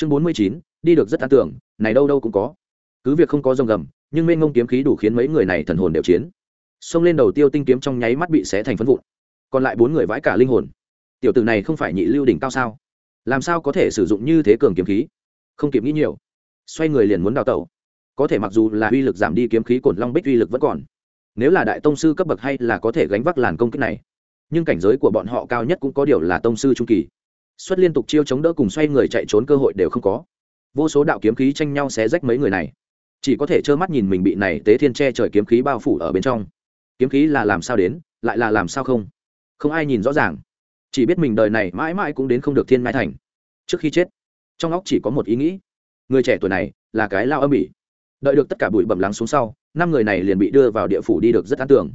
chương bốn mươi chín, đi được rất an tưởng, này đâu đâu cũng có. Cứ việc không có rồng gầm, nhưng mênh ngông kiếm khí đủ khiến mấy người này thần hồn đều chiến. Xông lên đầu tiêu tinh kiếm trong nháy mắt bị xé thành phân vụn. Còn lại bốn người vãi cả linh hồn. Tiểu tử này không phải nhị lưu đỉnh cao sao? Làm sao có thể sử dụng như thế cường kiếm khí? Không kịp nghĩ nhiều. Xoay người liền muốn đào tẩu. Có thể mặc dù là uy lực giảm đi kiếm khí cổn long bích uy lực vẫn còn. Nếu là đại tông sư cấp bậc hay là có thể gánh vác làn công kích này. Nhưng cảnh giới của bọn họ cao nhất cũng có điều là tông sư trung kỳ xuất liên tục chiêu chống đỡ cùng xoay người chạy trốn cơ hội đều không có. Vô số đạo kiếm khí tranh nhau xé rách mấy người này. Chỉ có thể trơ mắt nhìn mình bị này tế thiên che trời kiếm khí bao phủ ở bên trong. Kiếm khí là làm sao đến, lại là làm sao không? Không ai nhìn rõ ràng. Chỉ biết mình đời này mãi mãi cũng đến không được thiên mai thành. Trước khi chết, trong óc chỉ có một ý nghĩ. Người trẻ tuổi này là cái lao âm ỉ. Đợi được tất cả bụi bẩm lắng xuống sau, năm người này liền bị đưa vào địa phủ đi được rất an tưởng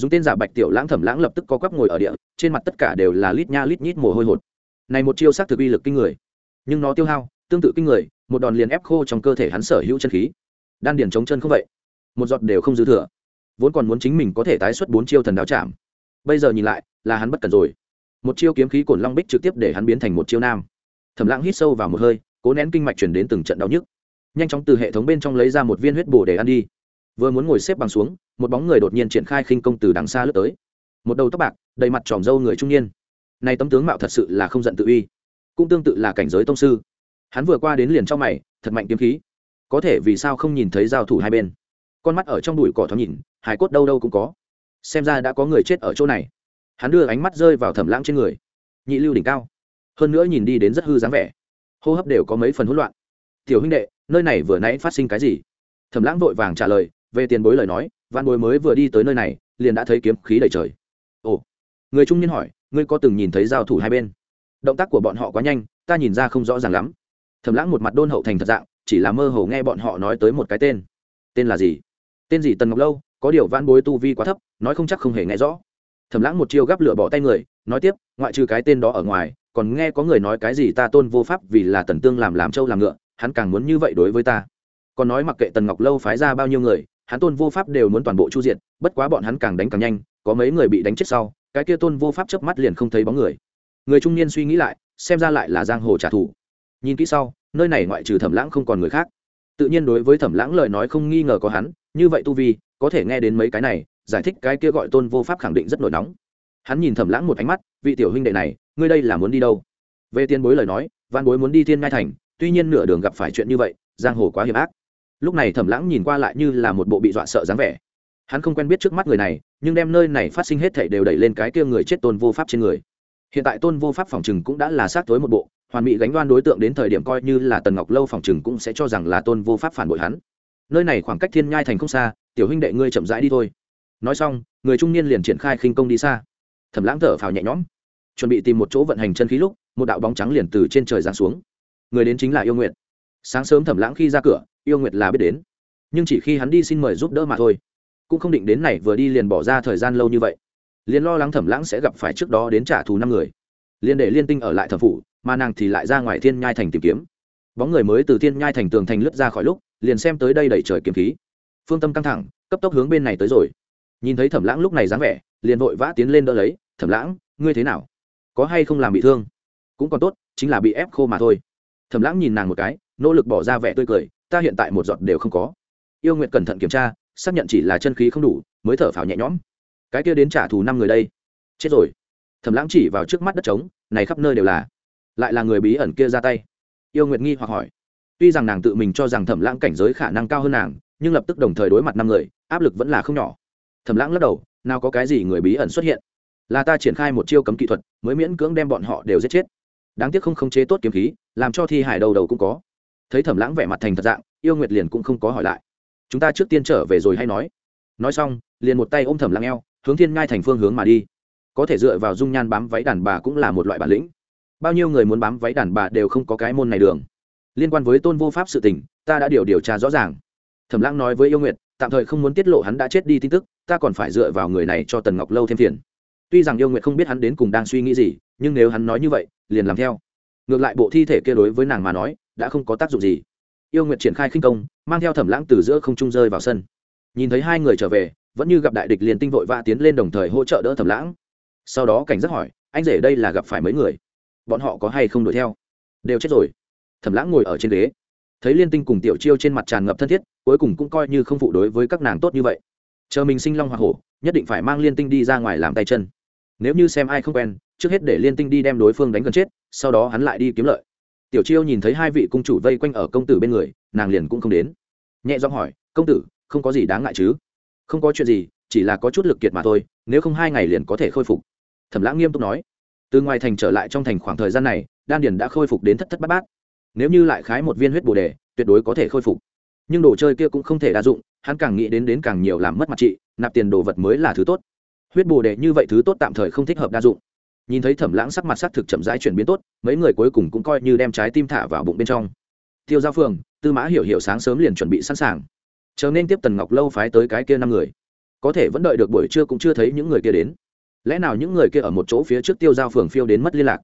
dùng tên giả bạch tiểu lãng thẩm lãng lập tức có quắp ngồi ở địa, trên mặt tất cả đều là lít nha lít nhít mồ hôi hột này một chiêu sát thực uy lực kinh người. Nhưng nó tiêu hao, tương tự kinh người, một đòn liền ép khô trong cơ thể hắn sở hữu chân khí. Đan điền chống chân không vậy? Một giọt đều không dư thừa. Vốn còn muốn chính mình có thể tái xuất bốn chiêu thần đáo chạm bây giờ nhìn lại, là hắn bất cần rồi. Một chiêu kiếm khí cổn long bích trực tiếp để hắn biến thành một chiêu nam. Thẩm lãng hít sâu vào một hơi, cố nén kinh mạch chuyển đến từng trận đau nhức. Nhanh chóng từ hệ thống bên trong lấy ra một viên huyết bổ để ăn đi. Vừa muốn ngồi xếp bằng xuống, một bóng người đột nhiên triển khai khinh công từ đằng xa lướt tới. Một đầu tóc bạc, đầy mặt tròm râu người trung niên nay tấm tướng mạo thật sự là không giận tự uy, cũng tương tự là cảnh giới tông sư. Hắn vừa qua đến liền trong mày, thật mạnh kiếm khí. Có thể vì sao không nhìn thấy giao thủ hai bên? Con mắt ở trong đùi cỏ thoáng nhìn hải cốt đâu đâu cũng có. Xem ra đã có người chết ở chỗ này. Hắn đưa ánh mắt rơi vào thẩm lãng trên người. Nhị lưu đỉnh cao. Hơn nữa nhìn đi đến rất hư dáng vẻ. Hô hấp đều có mấy phần hỗn loạn. Tiểu huynh đệ, nơi này vừa nãy phát sinh cái gì? Thẩm lãng vội vàng trả lời, về tiền bối lời nói văn bối mới vừa đi tới nơi này, liền đã thấy kiếm khí đầy trời. Ồ. Người trung niên hỏi ngươi có từng nhìn thấy giao thủ hai bên? Động tác của bọn họ quá nhanh, ta nhìn ra không rõ ràng lắm. Thẩm lãng một mặt đôn hậu thành thật dạng, chỉ là mơ hồ nghe bọn họ nói tới một cái tên. Tên là gì? Tên gì tần ngọc lâu, có điều van bối tu vi quá thấp, nói không chắc không hề nghe rõ. Thẩm lãng một chiêu gắp lửa bỏ tay người, nói tiếp, ngoại trừ cái tên đó ở ngoài, còn nghe có người nói cái gì ta tôn vô pháp vì là tần tương làm làm trâu làm ngựa, hắn càng muốn như vậy đối với ta. Còn nói mặc kệ tần ngọc lâu phái ra bao nhiêu người, hắn tôn vô pháp đều muốn toàn bộ chu diện bất quá bọn hắn càng đánh càng nhanh, có mấy người bị đánh chết sau cái kia tôn vô pháp chớp mắt liền không thấy bóng người. Người trung niên suy nghĩ lại, xem ra lại là giang hồ trả thù. Nhìn kỹ sau, nơi này ngoại trừ thẩm lãng không còn người khác. Tự nhiên đối với thẩm lãng lời nói không nghi ngờ có hắn, như vậy tu vi, có thể nghe đến mấy cái này, giải thích cái kia gọi tôn vô pháp khẳng định rất nổi nóng. Hắn nhìn thẩm lãng một ánh mắt, vị tiểu huynh đệ này, ngươi đây là muốn đi đâu? Về tiền bối lời nói, văn bối muốn đi thiên ngai thành, tuy nhiên nửa đường gặp phải chuyện như vậy, giang hồ quá hiểm ác. Lúc này thẩm lãng nhìn qua lại như là một bộ bị dọa sợ dáng vẻ hắn không quen biết trước mắt người này, nhưng đem nơi này phát sinh hết thảy đều đẩy lên cái kia người chết tôn vô pháp trên người. Hiện tại tôn vô pháp phòng chừng cũng đã là sát tối một bộ, hoàn mỹ gánh đoan đối tượng đến thời điểm coi như là tần ngọc lâu phòng chừng cũng sẽ cho rằng là tôn vô pháp phản bội hắn. Nơi này khoảng cách thiên nhai thành không xa, tiểu huynh đệ ngươi chậm rãi đi thôi. Nói xong, người trung niên liền triển khai khinh công đi xa. Thẩm lãng thở phào nhẹ nhõm, chuẩn bị tìm một chỗ vận hành chân khí lúc, một đạo bóng trắng liền từ trên trời giáng xuống. Người đến chính là yêu nguyệt. Sáng sớm thẩm lãng khi ra cửa, yêu nguyệt là biết đến. Nhưng chỉ khi hắn đi xin mời giúp đỡ mà thôi cũng không định đến này vừa đi liền bỏ ra thời gian lâu như vậy. Liền lo lắng thẩm lãng sẽ gặp phải trước đó đến trả thù năm người. Liền để liên tinh ở lại thẩm phủ, mà nàng thì lại ra ngoài thiên nhai thành tìm kiếm. Bóng người mới từ thiên nhai thành tường thành lướt ra khỏi lúc, liền xem tới đây đẩy trời kiếm khí. Phương tâm căng thẳng, cấp tốc hướng bên này tới rồi. Nhìn thấy thẩm lãng lúc này dáng vẻ, liền vội vã tiến lên đỡ lấy, thẩm lãng, ngươi thế nào? Có hay không làm bị thương? Cũng còn tốt, chính là bị ép khô mà thôi. Thẩm lãng nhìn nàng một cái, nỗ lực bỏ ra vẻ tươi cười, ta hiện tại một giọt đều không có. Yêu nguyện cẩn thận kiểm tra xác nhận chỉ là chân khí không đủ, mới thở phào nhẹ nhõm. Cái kia đến trả thù năm người đây. Chết rồi. Thẩm lãng chỉ vào trước mắt đất trống, này khắp nơi đều là. Lại là người bí ẩn kia ra tay. Yêu nguyệt nghi hoặc hỏi. Tuy rằng nàng tự mình cho rằng thẩm lãng cảnh giới khả năng cao hơn nàng, nhưng lập tức đồng thời đối mặt năm người, áp lực vẫn là không nhỏ. Thẩm lãng lắc đầu, nào có cái gì người bí ẩn xuất hiện. Là ta triển khai một chiêu cấm kỹ thuật, mới miễn cưỡng đem bọn họ đều giết chết. Đáng tiếc không khống chế tốt kiếm khí, làm cho thi hải đầu đầu cũng có. Thấy thẩm lãng vẻ mặt thành thật dạng, yêu nguyệt liền cũng không có hỏi lại chúng ta trước tiên trở về rồi hay nói? Nói xong, liền một tay ôm thẩm lăng eo, hướng thiên ngai thành phương hướng mà đi. Có thể dựa vào dung nhan bám váy đàn bà cũng là một loại bản lĩnh. Bao nhiêu người muốn bám váy đàn bà đều không có cái môn này đường. Liên quan với tôn vô pháp sự tình, ta đã điều điều tra rõ ràng. Thẩm lãng nói với yêu nguyệt, tạm thời không muốn tiết lộ hắn đã chết đi tin tức, ta còn phải dựa vào người này cho tần ngọc lâu thêm phiền. Tuy rằng yêu nguyệt không biết hắn đến cùng đang suy nghĩ gì, nhưng nếu hắn nói như vậy, liền làm theo. Ngược lại bộ thi thể kia đối với nàng mà nói, đã không có tác dụng gì yêu nguyệt triển khai khinh công, mang theo thẩm lãng từ giữa không trung rơi vào sân. Nhìn thấy hai người trở về, vẫn như gặp đại địch liền tinh vội vã tiến lên đồng thời hỗ trợ đỡ thẩm lãng. Sau đó cảnh giác hỏi, anh rể đây là gặp phải mấy người? Bọn họ có hay không đuổi theo? Đều chết rồi. Thẩm lãng ngồi ở trên ghế. Thấy liên tinh cùng tiểu chiêu trên mặt tràn ngập thân thiết, cuối cùng cũng coi như không phụ đối với các nàng tốt như vậy. Chờ mình sinh long hoa hổ, nhất định phải mang liên tinh đi ra ngoài làm tay chân. Nếu như xem ai không quen, trước hết để liên tinh đi đem đối phương đánh gần chết, sau đó hắn lại đi kiếm lợi tiểu chiêu nhìn thấy hai vị cung chủ vây quanh ở công tử bên người nàng liền cũng không đến. Nhẹ giọng hỏi công tử không có gì đáng ngại chứ? Không có chuyện gì chỉ là có chút lực kiệt mà thôi nếu không hai ngày liền có thể khôi phục. Thẩm lãng nghiêm túc nói. Từ ngoài thành trở lại trong thành khoảng thời gian này đan điền đã khôi phục đến thất thất bát bát. Nếu như lại khái một viên huyết bồ đề tuyệt đối có thể khôi phục. Nhưng đồ chơi kia cũng không thể đa dụng hắn càng nghĩ đến đến càng nhiều làm mất mặt chị, nạp tiền đồ vật mới là thứ tốt. Huyết bồ đề như vậy thứ tốt tạm thời không thích hợp đa dụng nhìn thấy thẩm lãng sắc mặt sắc thực chậm rãi chuyển biến tốt, mấy người cuối cùng cũng coi như đem trái tim thả vào bụng bên trong. Tiêu giao phường, tư mã hiểu hiểu sáng sớm liền chuẩn bị sẵn sàng. Chờ nên tiếp tần ngọc lâu phái tới cái kia năm người. Có thể vẫn đợi được buổi trưa cũng chưa thấy những người kia đến. Lẽ nào những người kia ở một chỗ phía trước tiêu giao phường phiêu đến mất liên lạc?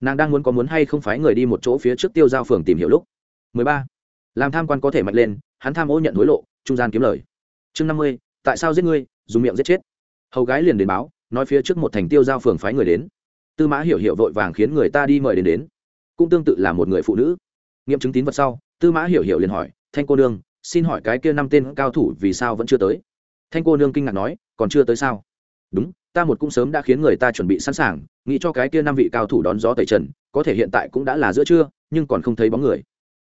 Nàng đang muốn có muốn hay không phái người đi một chỗ phía trước tiêu giao phường tìm hiểu lúc. 13. làm tham quan có thể mạnh lên, hắn tham ô nhận hối lộ, trung gian kiếm lời. Chương 50. tại sao giết ngươi, dùng miệng giết chết? Hầu gái liền đến báo, nói phía trước một thành tiêu giao phường phái người đến tư mã hiểu hiểu vội vàng khiến người ta đi mời đến đến. Cũng tương tự là một người phụ nữ. Nghiệm chứng tín vật sau, tư mã hiểu hiểu liền hỏi, thanh cô nương, xin hỏi cái kia năm tên cao thủ vì sao vẫn chưa tới? Thanh cô nương kinh ngạc nói, còn chưa tới sao? Đúng, ta một cũng sớm đã khiến người ta chuẩn bị sẵn sàng, nghĩ cho cái kia năm vị cao thủ đón gió tẩy trần, có thể hiện tại cũng đã là giữa trưa, nhưng còn không thấy bóng người.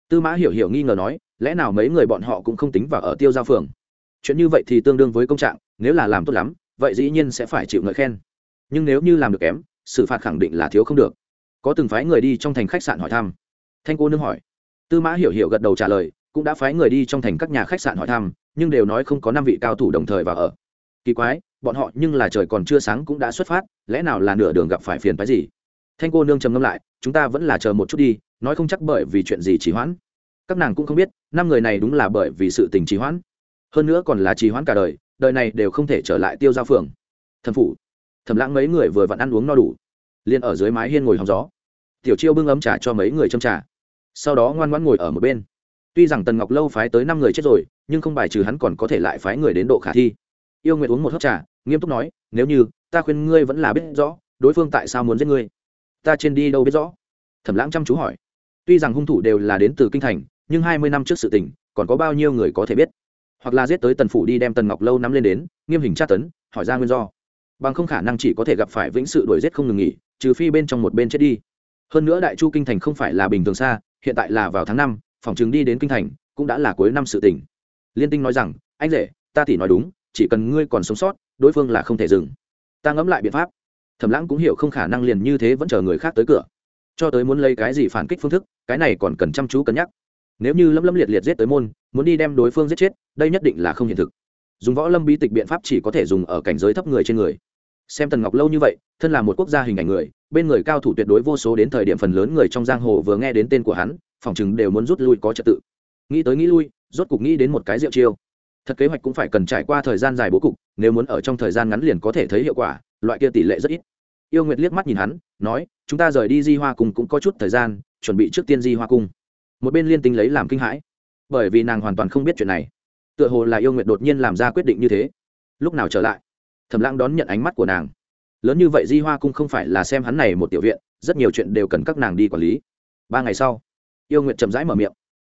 Tư mã hiểu hiểu nghi ngờ nói, lẽ nào mấy người bọn họ cũng không tính vào ở tiêu giao phường? Chuyện như vậy thì tương đương với công trạng, nếu là làm tốt lắm, vậy dĩ nhiên sẽ phải chịu ngợi khen. Nhưng nếu như làm được kém xử phạt khẳng định là thiếu không được. Có từng phái người đi trong thành khách sạn hỏi thăm. Thanh cô nương hỏi. Tư mã hiểu hiểu gật đầu trả lời, cũng đã phái người đi trong thành các nhà khách sạn hỏi thăm, nhưng đều nói không có năm vị cao thủ đồng thời vào ở. Kỳ quái, bọn họ nhưng là trời còn chưa sáng cũng đã xuất phát, lẽ nào là nửa đường gặp phải phiền phái gì? Thanh cô nương trầm ngâm lại, chúng ta vẫn là chờ một chút đi, nói không chắc bởi vì chuyện gì trì hoãn. Các nàng cũng không biết, năm người này đúng là bởi vì sự tình trì hoãn. Hơn nữa còn là trì hoãn cả đời đời này đều không thể trở lại tiêu giao phường. Thần phủ thẩm lãng mấy người vừa vặn ăn uống no đủ, liền ở dưới mái hiên ngồi hóng gió. Tiểu chiêu bưng ấm trà cho mấy người châm trà, sau đó ngoan ngoãn ngồi ở một bên. Tuy rằng tần ngọc lâu phái tới năm người chết rồi, nhưng không bài trừ hắn còn có thể lại phái người đến độ khả thi. Yêu nguyện uống một hớp trà, nghiêm túc nói, nếu như, ta khuyên ngươi vẫn là biết rõ, đối phương tại sao muốn giết ngươi. Ta trên đi đâu biết rõ? Thẩm lãng chăm chú hỏi. Tuy rằng hung thủ đều là đến từ kinh thành, nhưng hai mươi năm trước sự tình, còn có bao nhiêu người có thể biết? Hoặc là giết tới tần phủ đi đem tần ngọc lâu nắm lên đến, nghiêm hình tra tấn, hỏi ra nguyên do bằng không khả năng chỉ có thể gặp phải vĩnh sự đuổi giết không ngừng nghỉ, trừ phi bên trong một bên chết đi. Hơn nữa đại chu kinh thành không phải là bình thường xa, hiện tại là vào tháng năm, phòng chứng đi đến kinh thành cũng đã là cuối năm sự tỉnh liên tinh nói rằng, anh rể, ta thì nói đúng, chỉ cần ngươi còn sống sót, đối phương là không thể dừng. Ta ngẫm lại biện pháp. Thẩm lãng cũng hiểu không khả năng liền như thế vẫn chờ người khác tới cửa. Cho tới muốn lấy cái gì phản kích phương thức, cái này còn cần chăm chú cân nhắc. Nếu như lâm lâm liệt liệt giết tới môn, muốn đi đem đối phương giết chết, đây nhất định là không hiện thực. Dùng võ lâm bí tịch biện pháp chỉ có thể dùng ở cảnh giới thấp người trên người xem tần ngọc lâu như vậy, thân là một quốc gia hình ảnh người, bên người cao thủ tuyệt đối vô số đến thời điểm phần lớn người trong giang hồ vừa nghe đến tên của hắn, phòng chừng đều muốn rút lui có trật tự. Nghĩ tới nghĩ lui, rốt cục nghĩ đến một cái rượu chiêu. Thật kế hoạch cũng phải cần trải qua thời gian dài bố cục, nếu muốn ở trong thời gian ngắn liền có thể thấy hiệu quả, loại kia tỷ lệ rất ít. Yêu nguyệt liếc mắt nhìn hắn, nói, chúng ta rời đi di hoa cùng cũng có chút thời gian, chuẩn bị trước tiên di hoa cung. Một bên liên tinh lấy làm kinh hãi. Bởi vì nàng hoàn toàn không biết chuyện này. Tựa hồ là yêu nguyệt đột nhiên làm ra quyết định như thế. Lúc nào trở lại? Thầm lãng đón nhận ánh mắt của nàng. Lớn như vậy di hoa cung không phải là xem hắn này một tiểu viện, rất nhiều chuyện đều cần các nàng đi quản lý. Ba ngày sau, yêu nguyệt chậm rãi mở miệng.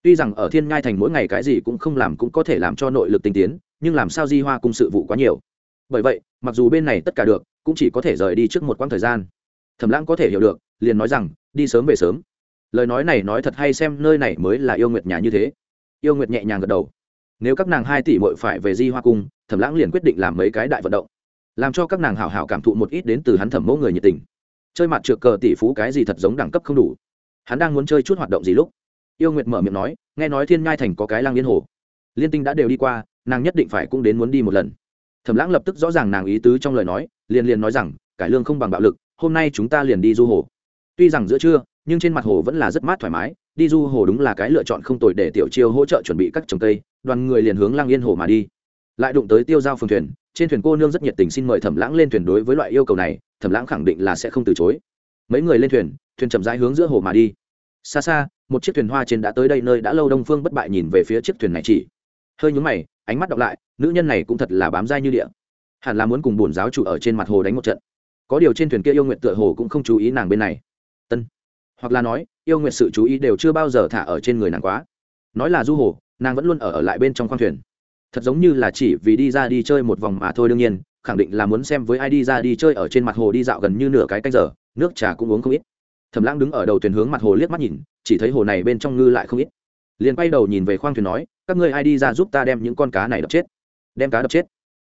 Tuy rằng ở thiên ngai thành mỗi ngày cái gì cũng không làm cũng có thể làm cho nội lực tinh tiến, nhưng làm sao di hoa cung sự vụ quá nhiều? Bởi vậy, mặc dù bên này tất cả được, cũng chỉ có thể rời đi trước một quãng thời gian. Thẩm lãng có thể hiểu được, liền nói rằng, đi sớm về sớm. Lời nói này nói thật hay xem nơi này mới là yêu nguyệt nhà như thế. Yêu nguyệt nhẹ nhàng gật đầu. Nếu các nàng hai tỷ mội phải về di hoa cung, thẩm lãng liền quyết định làm mấy cái đại vận động làm cho các nàng hảo hảo cảm thụ một ít đến từ hắn thẩm mẫu người nhiệt tình. Chơi mặt trượt cờ tỷ phú cái gì thật giống đẳng cấp không đủ. Hắn đang muốn chơi chút hoạt động gì lúc, yêu nguyệt mở miệng nói, nghe nói thiên ngai thành có cái lang liên hồ. Liên tinh đã đều đi qua, nàng nhất định phải cũng đến muốn đi một lần. Thẩm lãng lập tức rõ ràng nàng ý tứ trong lời nói, liền liền nói rằng, cải lương không bằng bạo lực, hôm nay chúng ta liền đi du hồ. Tuy rằng giữa trưa, nhưng trên mặt hồ vẫn là rất mát thoải mái, đi du hồ đúng là cái lựa chọn không tồi để tiểu chiêu hỗ trợ chuẩn bị các trồng cây, đoàn người liền hướng lang yên hồ mà đi. Lại đụng tới tiêu giao phường thuyền trên thuyền cô nương rất nhiệt tình xin mời thẩm lãng lên thuyền đối với loại yêu cầu này thẩm lãng khẳng định là sẽ không từ chối. Mấy người lên thuyền thuyền chậm rãi hướng giữa hồ mà đi. Xa xa một chiếc thuyền hoa trên đã tới đây nơi đã lâu đông phương bất bại nhìn về phía chiếc thuyền này chỉ. Hơi nhúng mày ánh mắt đọc lại nữ nhân này cũng thật là bám dai như địa. Hẳn là muốn cùng bổn giáo chủ ở trên mặt hồ đánh một trận. Có điều trên thuyền kia yêu nguyện tựa hồ cũng không chú ý nàng bên này. Tân hoặc là nói yêu nguyện sự chú ý đều chưa bao giờ thả ở trên người nàng quá. Nói là du hồ nàng vẫn luôn ở, ở lại bên trong khoang thuyền thật giống như là chỉ vì đi ra đi chơi một vòng mà thôi đương nhiên, khẳng định là muốn xem với ai đi ra đi chơi ở trên mặt hồ đi dạo gần như nửa cái canh giờ, nước trà cũng uống không ít. Thẩm lãng đứng ở đầu thuyền hướng mặt hồ liếc mắt nhìn, chỉ thấy hồ này bên trong ngư lại không ít. Liền quay đầu nhìn về khoang thuyền nói, các ngươi ai đi ra giúp ta đem những con cá này đập chết? Đem cá đập chết?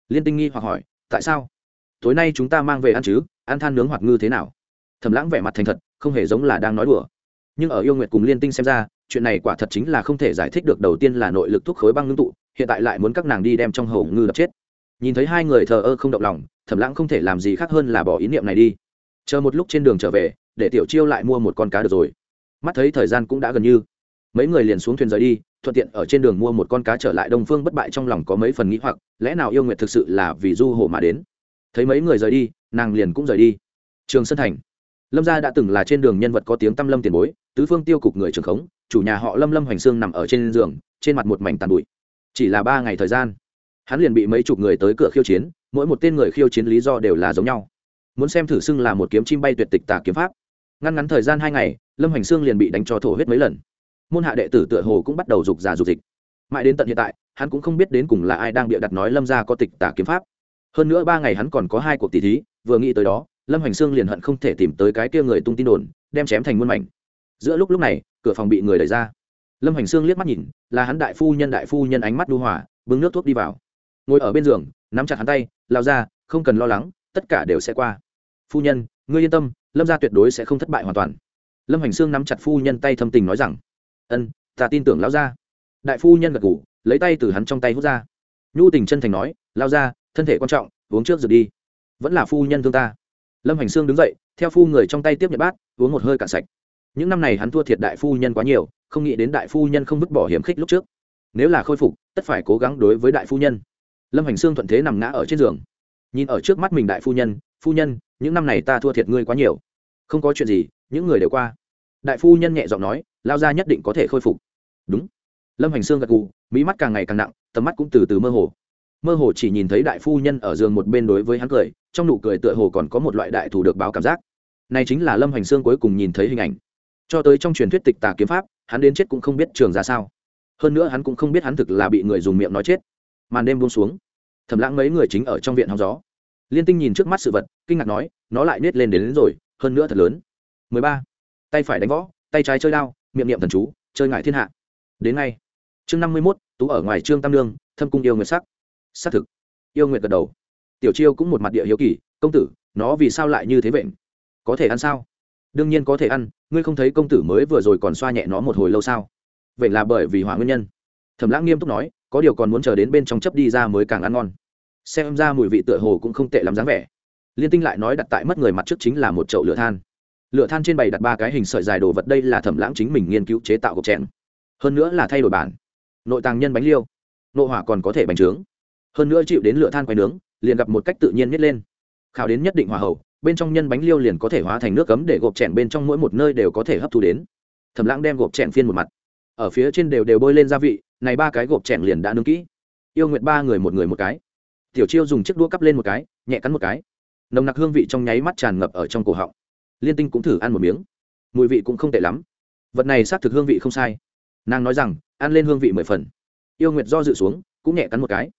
Liên tinh nghi hoặc hỏi, tại sao? Tối nay chúng ta mang về ăn chứ, ăn than nướng hoặc ngư thế nào? Thẩm lãng vẻ mặt thành thật, không hề giống là đang nói đùa. Nhưng ở yêu nguyệt cùng liên tinh xem ra, chuyện này quả thật chính là không thể giải thích được đầu tiên là nội lực thuốc khối băng ngưng tụ hiện tại lại muốn các nàng đi đem trong hầu ngư đập chết. Nhìn thấy hai người thờ ơ không động lòng, thẩm lãng không thể làm gì khác hơn là bỏ ý niệm này đi. Chờ một lúc trên đường trở về, để tiểu chiêu lại mua một con cá được rồi. Mắt thấy thời gian cũng đã gần như. Mấy người liền xuống thuyền rời đi, thuận tiện ở trên đường mua một con cá trở lại đông phương bất bại trong lòng có mấy phần nghĩ hoặc, lẽ nào yêu nguyệt thực sự là vì du hồ mà đến? Thấy mấy người rời đi, nàng liền cũng rời đi. Trường sơn thành. Lâm gia đã từng là trên đường nhân vật có tiếng tăm lâm tiền bối, tứ phương tiêu cục người trường khống, chủ nhà họ lâm lâm hoành sương nằm ở trên giường, trên mặt một mảnh tàn bụi chỉ là ba ngày thời gian. Hắn liền bị mấy chục người tới cửa khiêu chiến, mỗi một tên người khiêu chiến lý do đều là giống nhau. Muốn xem thử xưng là một kiếm chim bay tuyệt tịch tà kiếm pháp. Ngăn ngắn thời gian hai ngày, lâm hoành sương liền bị đánh cho thổ huyết mấy lần. Môn hạ đệ tử tựa hồ cũng bắt đầu dục giả dục dịch. Mãi đến tận hiện tại, hắn cũng không biết đến cùng là ai đang bịa đặt nói lâm ra có tịch tà kiếm pháp. Hơn nữa ba ngày hắn còn có hai cuộc tỷ thí, vừa nghĩ tới đó, lâm hoành sương liền hận không thể tìm tới cái kia người tung tin đồn, đem chém thành muôn mảnh. Giữa lúc lúc này, cửa phòng bị người đẩy ra lâm hoành sương liếc mắt nhìn, là hắn đại phu nhân, đại phu nhân ánh mắt đu hỏa bưng nước thuốc đi vào. Ngồi ở bên giường, nắm chặt hắn tay, lao ra, không cần lo lắng, tất cả đều sẽ qua. Phu nhân, ngươi yên tâm, lâm gia tuyệt đối sẽ không thất bại hoàn toàn. Lâm hoành sương nắm chặt phu nhân tay thâm tình nói rằng, ân, ta tin tưởng lão gia. Đại phu nhân gật ngủ lấy tay từ hắn trong tay hút ra. Nhu tình chân thành nói lao ra thân thể quan trọng, uống trước rồi đi. Vẫn là phu nhân thương ta. Lâm hành sương đứng dậy, theo phu người trong tay tiếp nhận bát, uống một hơi cạn sạch. Những năm này hắn thua thiệt đại phu nhân quá nhiều không nghĩ đến đại phu nhân không vứt bỏ hiểm khích lúc trước. Nếu là khôi phục, tất phải cố gắng đối với đại phu nhân. Lâm hành sương thuận thế nằm ngã ở trên giường. Nhìn ở trước mắt mình đại phu nhân phu nhân, những năm này ta thua thiệt ngươi quá nhiều. Không có chuyện gì, những người đều qua. Đại phu nhân nhẹ giọng nói, lao ra nhất định có thể khôi phục. Đúng. Lâm hành sương gật gù, mỹ mắt càng ngày càng nặng, tầm mắt cũng từ từ mơ hồ. Mơ hồ chỉ nhìn thấy đại phu nhân ở giường một bên đối với hắn cười, trong nụ cười tựa hồ còn có một loại đại thủ được báo cảm giác. Này chính là lâm hành sương cuối cùng nhìn thấy hình ảnh. Cho tới trong truyền thuyết tịch tà kiếm pháp hắn đến chết cũng không biết trường ra sao. Hơn nữa hắn cũng không biết hắn thực là bị người dùng miệng nói chết. Màn đêm buông xuống thầm lãng mấy người chính ở trong viện hóng gió. Liên tinh nhìn trước mắt sự vật kinh ngạc nói nó lại nết lên đến, đến rồi hơn nữa thật lớn. 13. tay phải đánh võ tay trái chơi đao miệng niệm thần chú chơi ngại thiên hạ. Đến ngay chương năm mươi mốt tú ở ngoài trương tam lương thâm cung yêu nguyệt sắc. Xác thực yêu nguyệt gật đầu. Tiểu chiêu cũng một mặt địa hiếu kỳ công tử nó vì sao lại như thế vậy? Có thể ăn sao? Đương nhiên có thể ăn ngươi không thấy công tử mới vừa rồi còn xoa nhẹ nó một hồi lâu sao? Vậy là bởi vì hỏa nguyên nhân. Thẩm lãng nghiêm túc nói, có điều còn muốn chờ đến bên trong chấp đi ra mới càng ăn ngon. Xem ra mùi vị tựa hồ cũng không tệ lắm dáng vẻ. Liên tinh lại nói đặt tại mất người mặt trước chính là một chậu lửa than. Lửa than trên bày đặt ba cái hình sợi dài đồ vật, đây là thẩm lãng chính mình nghiên cứu chế tạo gộc chén. Hơn nữa là thay đổi bản. Nội tàng nhân bánh liêu. Nộ hỏa còn có thể bánh trướng. Hơn nữa chịu đến lửa than quay nướng, liền gặp một cách tự nhiên nhét lên. Khảo đến nhất định hòa hậu bên trong nhân bánh liêu liền có thể hóa thành nước cấm để gộp chèn bên trong mỗi một nơi đều có thể hấp thu đến. Thẩm lãng đem gộp chèn phiên một mặt. Ở phía trên đều đều bôi lên gia vị, này ba cái gộp chèn liền đã nướng kỹ. Yêu nguyện ba người một người một cái. Tiểu chiêu dùng chiếc đũa cắp lên một cái, nhẹ cắn một cái. Nồng nặc hương vị trong nháy mắt tràn ngập ở trong cổ họng. Liên tinh cũng thử ăn một miếng. Mùi vị cũng không tệ lắm. Vật này xác thực hương vị không sai. Nàng nói rằng, ăn lên hương vị mười phần. Yêu nguyệt do dự xuống, cũng nhẹ cắn một cái.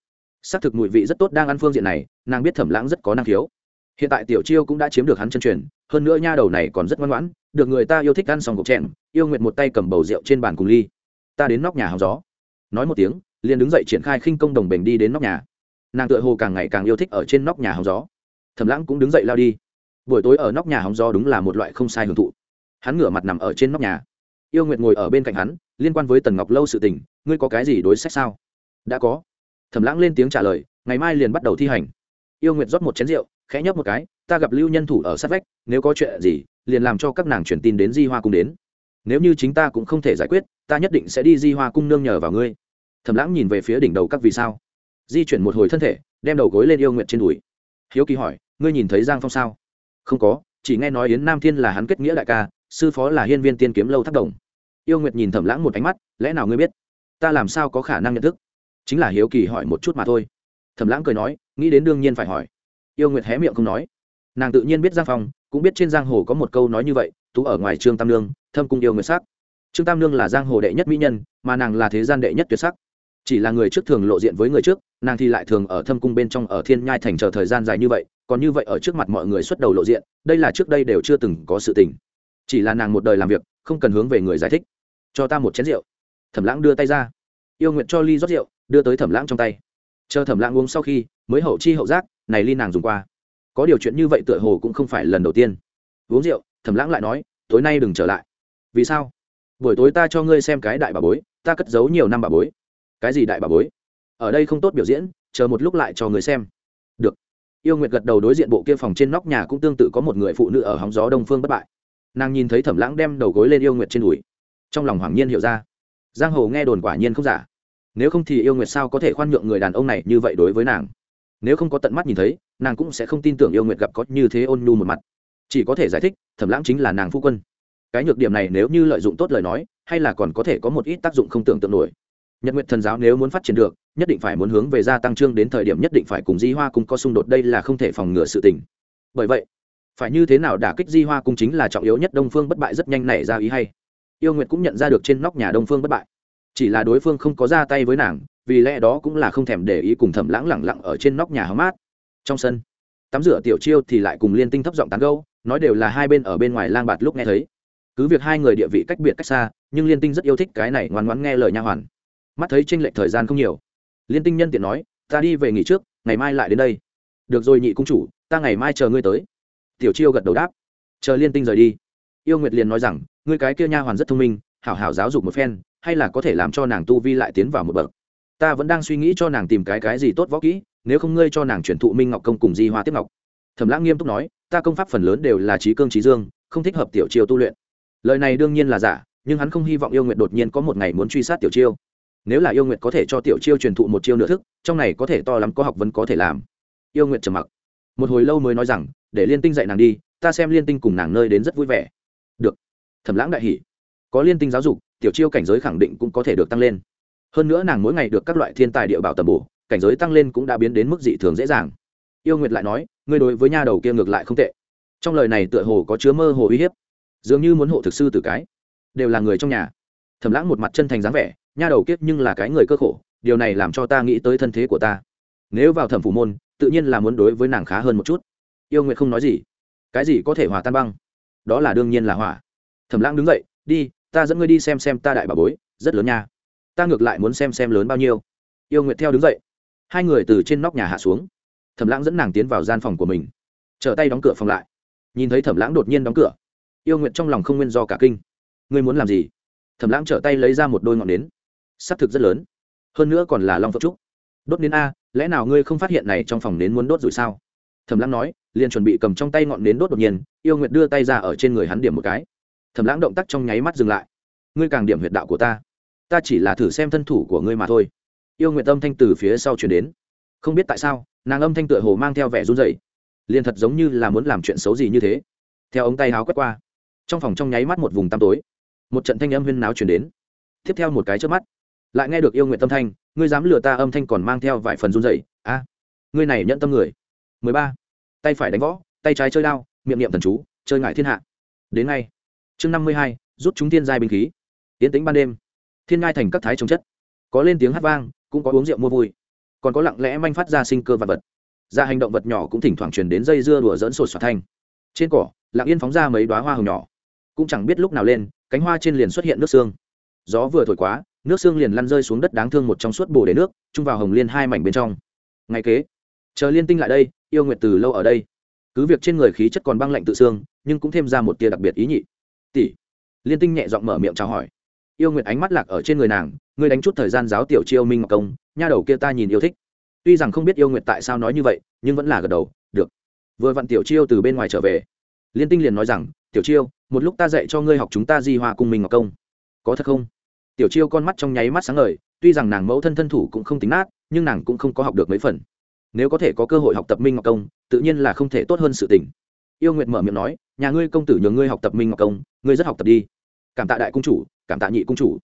Xác thực mùi vị rất tốt đang ăn phương diện này, nàng biết thẩm lãng rất có năng khiếu hiện tại tiểu chiêu cũng đã chiếm được hắn chân truyền, hơn nữa nha đầu này còn rất ngoan ngoãn, được người ta yêu thích ăn xong gục chèn, yêu nguyệt một tay cầm bầu rượu trên bàn cùng ly. Ta đến nóc nhà hóng gió. Nói một tiếng, liền đứng dậy triển khai khinh công đồng bình đi đến nóc nhà. Nàng tựa hồ càng ngày càng yêu thích ở trên nóc nhà hóng gió. Thầm lãng cũng đứng dậy lao đi. Buổi tối ở nóc nhà hóng gió đúng là một loại không sai hưởng thụ. Hắn ngửa mặt nằm ở trên nóc nhà. Yêu nguyệt ngồi ở bên cạnh hắn, liên quan với tần ngọc lâu sự tình, ngươi có cái gì đối sách sao? Đã có. Thẩm lãng lên tiếng trả lời, ngày mai liền bắt đầu thi hành. Yêu nguyệt rót một chén rượu khẽ nhấp một cái, ta gặp lưu nhân thủ ở sát vách, nếu có chuyện gì, liền làm cho các nàng truyền tin đến di hoa cung đến. Nếu như chính ta cũng không thể giải quyết, ta nhất định sẽ đi di hoa cung nương nhờ vào ngươi. Thẩm lãng nhìn về phía đỉnh đầu các vì sao. Di chuyển một hồi thân thể, đem đầu gối lên yêu nguyện trên đùi. Hiếu kỳ hỏi, ngươi nhìn thấy giang phong sao? Không có, chỉ nghe nói yến nam thiên là hắn kết nghĩa đại ca, sư phó là hiên viên tiên kiếm lâu thác đồng. Yêu nguyệt nhìn thẩm lãng một ánh mắt, lẽ nào ngươi biết? Ta làm sao có khả năng nhận thức? Chính là hiếu kỳ hỏi một chút mà thôi. Thẩm lãng cười nói, nghĩ đến đương nhiên phải hỏi yêu nguyệt hé miệng không nói. Nàng tự nhiên biết giang phong, cũng biết trên giang hồ có một câu nói như vậy, tú ở ngoài trương tam nương, thâm cung yêu nguyệt sắc. Trương tam nương là giang hồ đệ nhất mỹ nhân, mà nàng là thế gian đệ nhất tuyệt sắc. Chỉ là người trước thường lộ diện với người trước, nàng thì lại thường ở thâm cung bên trong ở thiên nhai thành chờ thời gian dài như vậy, còn như vậy ở trước mặt mọi người xuất đầu lộ diện, đây là trước đây đều chưa từng có sự tình. Chỉ là nàng một đời làm việc, không cần hướng về người giải thích. Cho ta một chén rượu. Thẩm lãng đưa tay ra. Yêu nguyện cho ly rót rượu, đưa tới thẩm lãng trong tay chờ thẩm lãng uống sau khi, mới hậu chi hậu giác, này ly nàng dùng qua. Có điều chuyện như vậy tựa hồ cũng không phải lần đầu tiên. Uống rượu, thẩm lãng lại nói, tối nay đừng trở lại. Vì sao? Buổi tối ta cho ngươi xem cái đại bà bối, ta cất giấu nhiều năm bà bối. Cái gì đại bà bối? Ở đây không tốt biểu diễn, chờ một lúc lại cho người xem. Được. Yêu nguyệt gật đầu đối diện bộ kia phòng trên nóc nhà cũng tương tự có một người phụ nữ ở hóng gió đông phương bất bại. Nàng nhìn thấy thẩm lãng đem đầu gối lên yêu nguyệt trên đùi. Trong lòng hoàng nhiên hiểu ra. Giang hồ nghe đồn quả nhiên không giả nếu không thì yêu nguyệt sao có thể khoan nhượng người đàn ông này như vậy đối với nàng? Nếu không có tận mắt nhìn thấy, nàng cũng sẽ không tin tưởng yêu nguyệt gặp có như thế ôn nhu một mặt. Chỉ có thể giải thích, thẩm lãng chính là nàng phu quân. Cái nhược điểm này nếu như lợi dụng tốt lời nói, hay là còn có thể có một ít tác dụng không tưởng tượng nổi. Nhật nguyệt thần giáo nếu muốn phát triển được, nhất định phải muốn hướng về gia tăng trương đến thời điểm nhất định phải cùng di hoa cung có xung đột, đây là không thể phòng ngừa sự tình. Bởi vậy, phải như thế nào đả kích di hoa cung chính là trọng yếu nhất, đông phương bất bại rất nhanh nảy ra ý hay. Yêu nguyệt cũng nhận ra được trên nóc nhà đông phương bất bại chỉ là đối phương không có ra tay với nàng, vì lẽ đó cũng là không thèm để ý cùng thẩm lãng lẳng lặng ở trên nóc nhà hóng mát. Trong sân, tắm rửa tiểu chiêu thì lại cùng liên tinh thấp giọng tán gâu nói đều là hai bên ở bên ngoài lang bạt lúc nghe thấy. Cứ việc hai người địa vị cách biệt cách xa, nhưng liên tinh rất yêu thích cái này ngoan ngoãn nghe lời nha hoàn. Mắt thấy tranh lệch thời gian không nhiều, liên tinh nhân tiện nói, ta đi về nghỉ trước, ngày mai lại đến đây. Được rồi nhị cung chủ, ta ngày mai chờ ngươi tới. Tiểu chiêu gật đầu đáp. Chờ liên tinh rời đi. Yêu nguyệt liền nói rằng, ngươi cái kia nha hoàn rất thông minh, hảo hảo giáo dục một phen hay là có thể làm cho nàng tu vi lại tiến vào một bậc? Ta vẫn đang suy nghĩ cho nàng tìm cái cái gì tốt võ kỹ nếu không ngươi cho nàng chuyển thụ minh ngọc công cùng di hoa tiếp ngọc. Thẩm lãng nghiêm túc nói ta công pháp phần lớn đều là trí cương trí dương không thích hợp tiểu chiêu tu luyện. Lời này đương nhiên là giả nhưng hắn không hy vọng yêu nguyện đột nhiên có một ngày muốn truy sát tiểu chiêu. Nếu là yêu nguyện có thể cho tiểu chiêu truyền thụ một chiêu nửa thức trong này có thể to lắm có học vấn có thể làm. Yêu nguyện trầm mặc. Một hồi lâu mới nói rằng để liên tinh dạy nàng đi ta xem liên tinh cùng nàng nơi đến rất vui vẻ. Được. Thẩm lãng đại hỉ, có liên tinh giáo dục tiểu chiêu cảnh giới khẳng định cũng có thể được tăng lên. Hơn nữa nàng mỗi ngày được các loại thiên tài địa bảo tầm bổ, cảnh giới tăng lên cũng đã biến đến mức dị thường dễ dàng. Yêu nguyệt lại nói, ngươi đối với nha đầu kia ngược lại không tệ. Trong lời này tựa hồ có chứa mơ hồ uy hiếp. Dường như muốn hộ thực sư tử cái. Đều là người trong nhà. Thẩm lãng một mặt chân thành dáng vẻ, nha đầu kiếp nhưng là cái người cơ khổ, điều này làm cho ta nghĩ tới thân thế của ta. Nếu vào thẩm phủ môn, tự nhiên là muốn đối với nàng khá hơn một chút. Yêu nguyệt không nói gì. Cái gì có thể hòa tan băng? Đó là đương nhiên là hỏa. Thẩm lãng đứng dậy, đi ta dẫn ngươi đi xem xem ta đại bà bối, rất lớn nha. Ta ngược lại muốn xem xem lớn bao nhiêu. Yêu nguyệt theo đứng dậy. Hai người từ trên nóc nhà hạ xuống. Thẩm lãng dẫn nàng tiến vào gian phòng của mình. Trở tay đóng cửa phòng lại. Nhìn thấy thẩm lãng đột nhiên đóng cửa. Yêu nguyệt trong lòng không nguyên do cả kinh. Ngươi muốn làm gì? Thẩm lãng trở tay lấy ra một đôi ngọn nến. S ắ c thực rất lớn. Hơn nữa còn là long phật trúc. Đốt nến a, lẽ nào ngươi không phát hiện này trong phòng nến muốn đốt rồi sao? Thẩm lãng nói, liền chuẩn bị cầm trong tay ngọn nến đốt đột nhiên. Yêu nguyệt đưa tay ra ở trên người hắn điểm một cái thẩm lãng động tác trong nháy mắt dừng lại. Ngươi càng điểm huyệt đạo của ta. Ta chỉ là thử xem thân thủ của ngươi mà thôi. Yêu nguyện âm thanh từ phía sau chuyển đến. Không biết tại sao, nàng âm thanh tựa hồ mang theo vẻ run dậy liền thật giống như là muốn làm chuyện xấu gì như thế. Theo ống tay háo quét qua, trong phòng trong nháy mắt một vùng tăm tối, một trận thanh âm huyên náo chuyển đến. Tiếp theo một cái trước mắt, lại nghe được yêu nguyện tâm thanh, ngươi dám lừa ta âm thanh còn mang theo vài phần run dậy a, ngươi này nhận tâm người. Mười ba, tay phải đánh võ, tay trái chơi đao, miệng niệm thần chú, chơi ngại thiên hạ. Đến ngay chương năm mươi hai, rút chúng thiên giai binh khí. Tiến tính ban đêm. Thiên ngai thành các thái trồng chất. Có lên tiếng hát vang, cũng có uống rượu mua vui. Còn có lặng lẽ manh phát ra sinh cơ vật vật. Ra hành động vật nhỏ cũng thỉnh thoảng truyền đến dây dưa đùa dẫn sột soạt thanh. Trên cỏ, lặng yên phóng ra mấy đoá hoa hồng nhỏ. Cũng chẳng biết lúc nào lên, cánh hoa trên liền xuất hiện nước xương. Gió vừa thổi quá, nước xương liền lăn rơi xuống đất đáng thương một trong suốt bồ để nước, chung vào hồng liên hai mảnh bên trong. Ngày kế, chờ liên tinh lại đây, yêu nguyệt từ lâu ở đây. Cứ việc trên người khí chất còn băng lạnh tự xương, nhưng cũng thêm ra một tia đặc biệt ý nhị tỷ. Liên tinh nhẹ giọng mở miệng chào hỏi. Yêu nguyệt ánh mắt lạc ở trên người nàng, ngươi đánh chút thời gian giáo tiểu chiêu minh ngọc công, nha đầu kia ta nhìn yêu thích. Tuy rằng không biết yêu nguyệt tại sao nói như vậy, nhưng vẫn là gật đầu, được. Vừa vặn tiểu chiêu từ bên ngoài trở về. Liên tinh liền nói rằng, tiểu chiêu, một lúc ta dạy cho ngươi học chúng ta di hòa cùng minh ngọc công. Có thật không? Tiểu chiêu con mắt trong nháy mắt sáng ngời, tuy rằng nàng mẫu thân thân thủ cũng không tính nát, nhưng nàng cũng không có học được mấy phần. Nếu có thể có cơ hội học tập minh ngọc công, tự nhiên là không thể tốt hơn sự tình yêu nguyệt mở miệng nói, nhà ngươi công tử nhờ ngươi học tập minh ngọc công, ngươi rất học tập đi. Cảm tạ đại cung chủ, cảm tạ nhị cung chủ.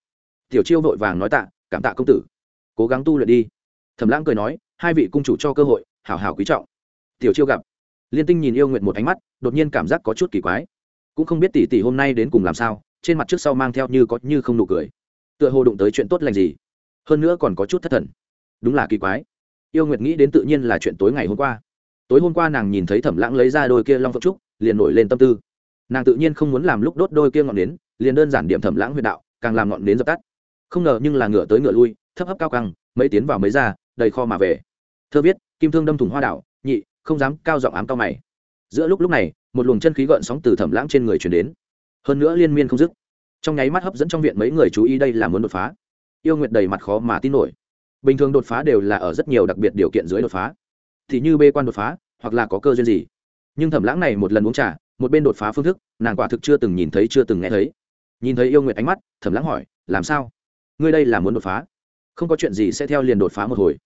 Tiểu chiêu vội vàng nói tạ, cảm tạ công tử. Cố gắng tu luyện đi. Thẩm lãng cười nói, hai vị cung chủ cho cơ hội, hảo hảo quý trọng. Tiểu chiêu gặp, liên tinh nhìn yêu Nguyệt một ánh mắt, đột nhiên cảm giác có chút kỳ quái. Cũng không biết tỷ tỷ hôm nay đến cùng làm sao, trên mặt trước sau mang theo như có như không nụ cười. Tựa hồ đụng tới chuyện tốt lành gì. Hơn nữa còn có chút thất thần. Đúng là kỳ quái. Yêu nguyệt nghĩ đến tự nhiên là chuyện tối ngày hôm qua tối hôm qua nàng nhìn thấy thẩm lãng lấy ra đôi kia long phượng trúc, liền nổi lên tâm tư. Nàng tự nhiên không muốn làm lúc đốt đôi kia ngọn nến, liền đơn giản điểm thẩm lãng huyền đạo, càng làm ngọn nến dập tắt. Không ngờ nhưng là ngựa tới ngựa lui, thấp hấp cao căng, mấy tiến vào mấy ra, đầy kho mà về. Thơ viết, kim thương đâm thủng hoa đảo, nhị, không dám cao giọng ám cao mày. Giữa lúc lúc này, một luồng chân khí gợn sóng từ thẩm lãng trên người chuyển đến. Hơn nữa liên miên không dứt. Trong nháy mắt hấp dẫn trong viện mấy người chú ý đây là muốn đột phá. Yêu nguyệt đầy mặt khó mà tin nổi. Bình thường đột phá đều là ở rất nhiều đặc biệt điều kiện dưới đột phá thì như bê quan đột phá, hoặc là có cơ duyên gì. Nhưng thẩm lãng này một lần uống trà, một bên đột phá phương thức, nàng quả thực chưa từng nhìn thấy, chưa từng nghe thấy. Nhìn thấy yêu nguyệt ánh mắt, thẩm lãng hỏi, làm sao? Ngươi đây là muốn đột phá? Không có chuyện gì sẽ theo liền đột phá một hồi.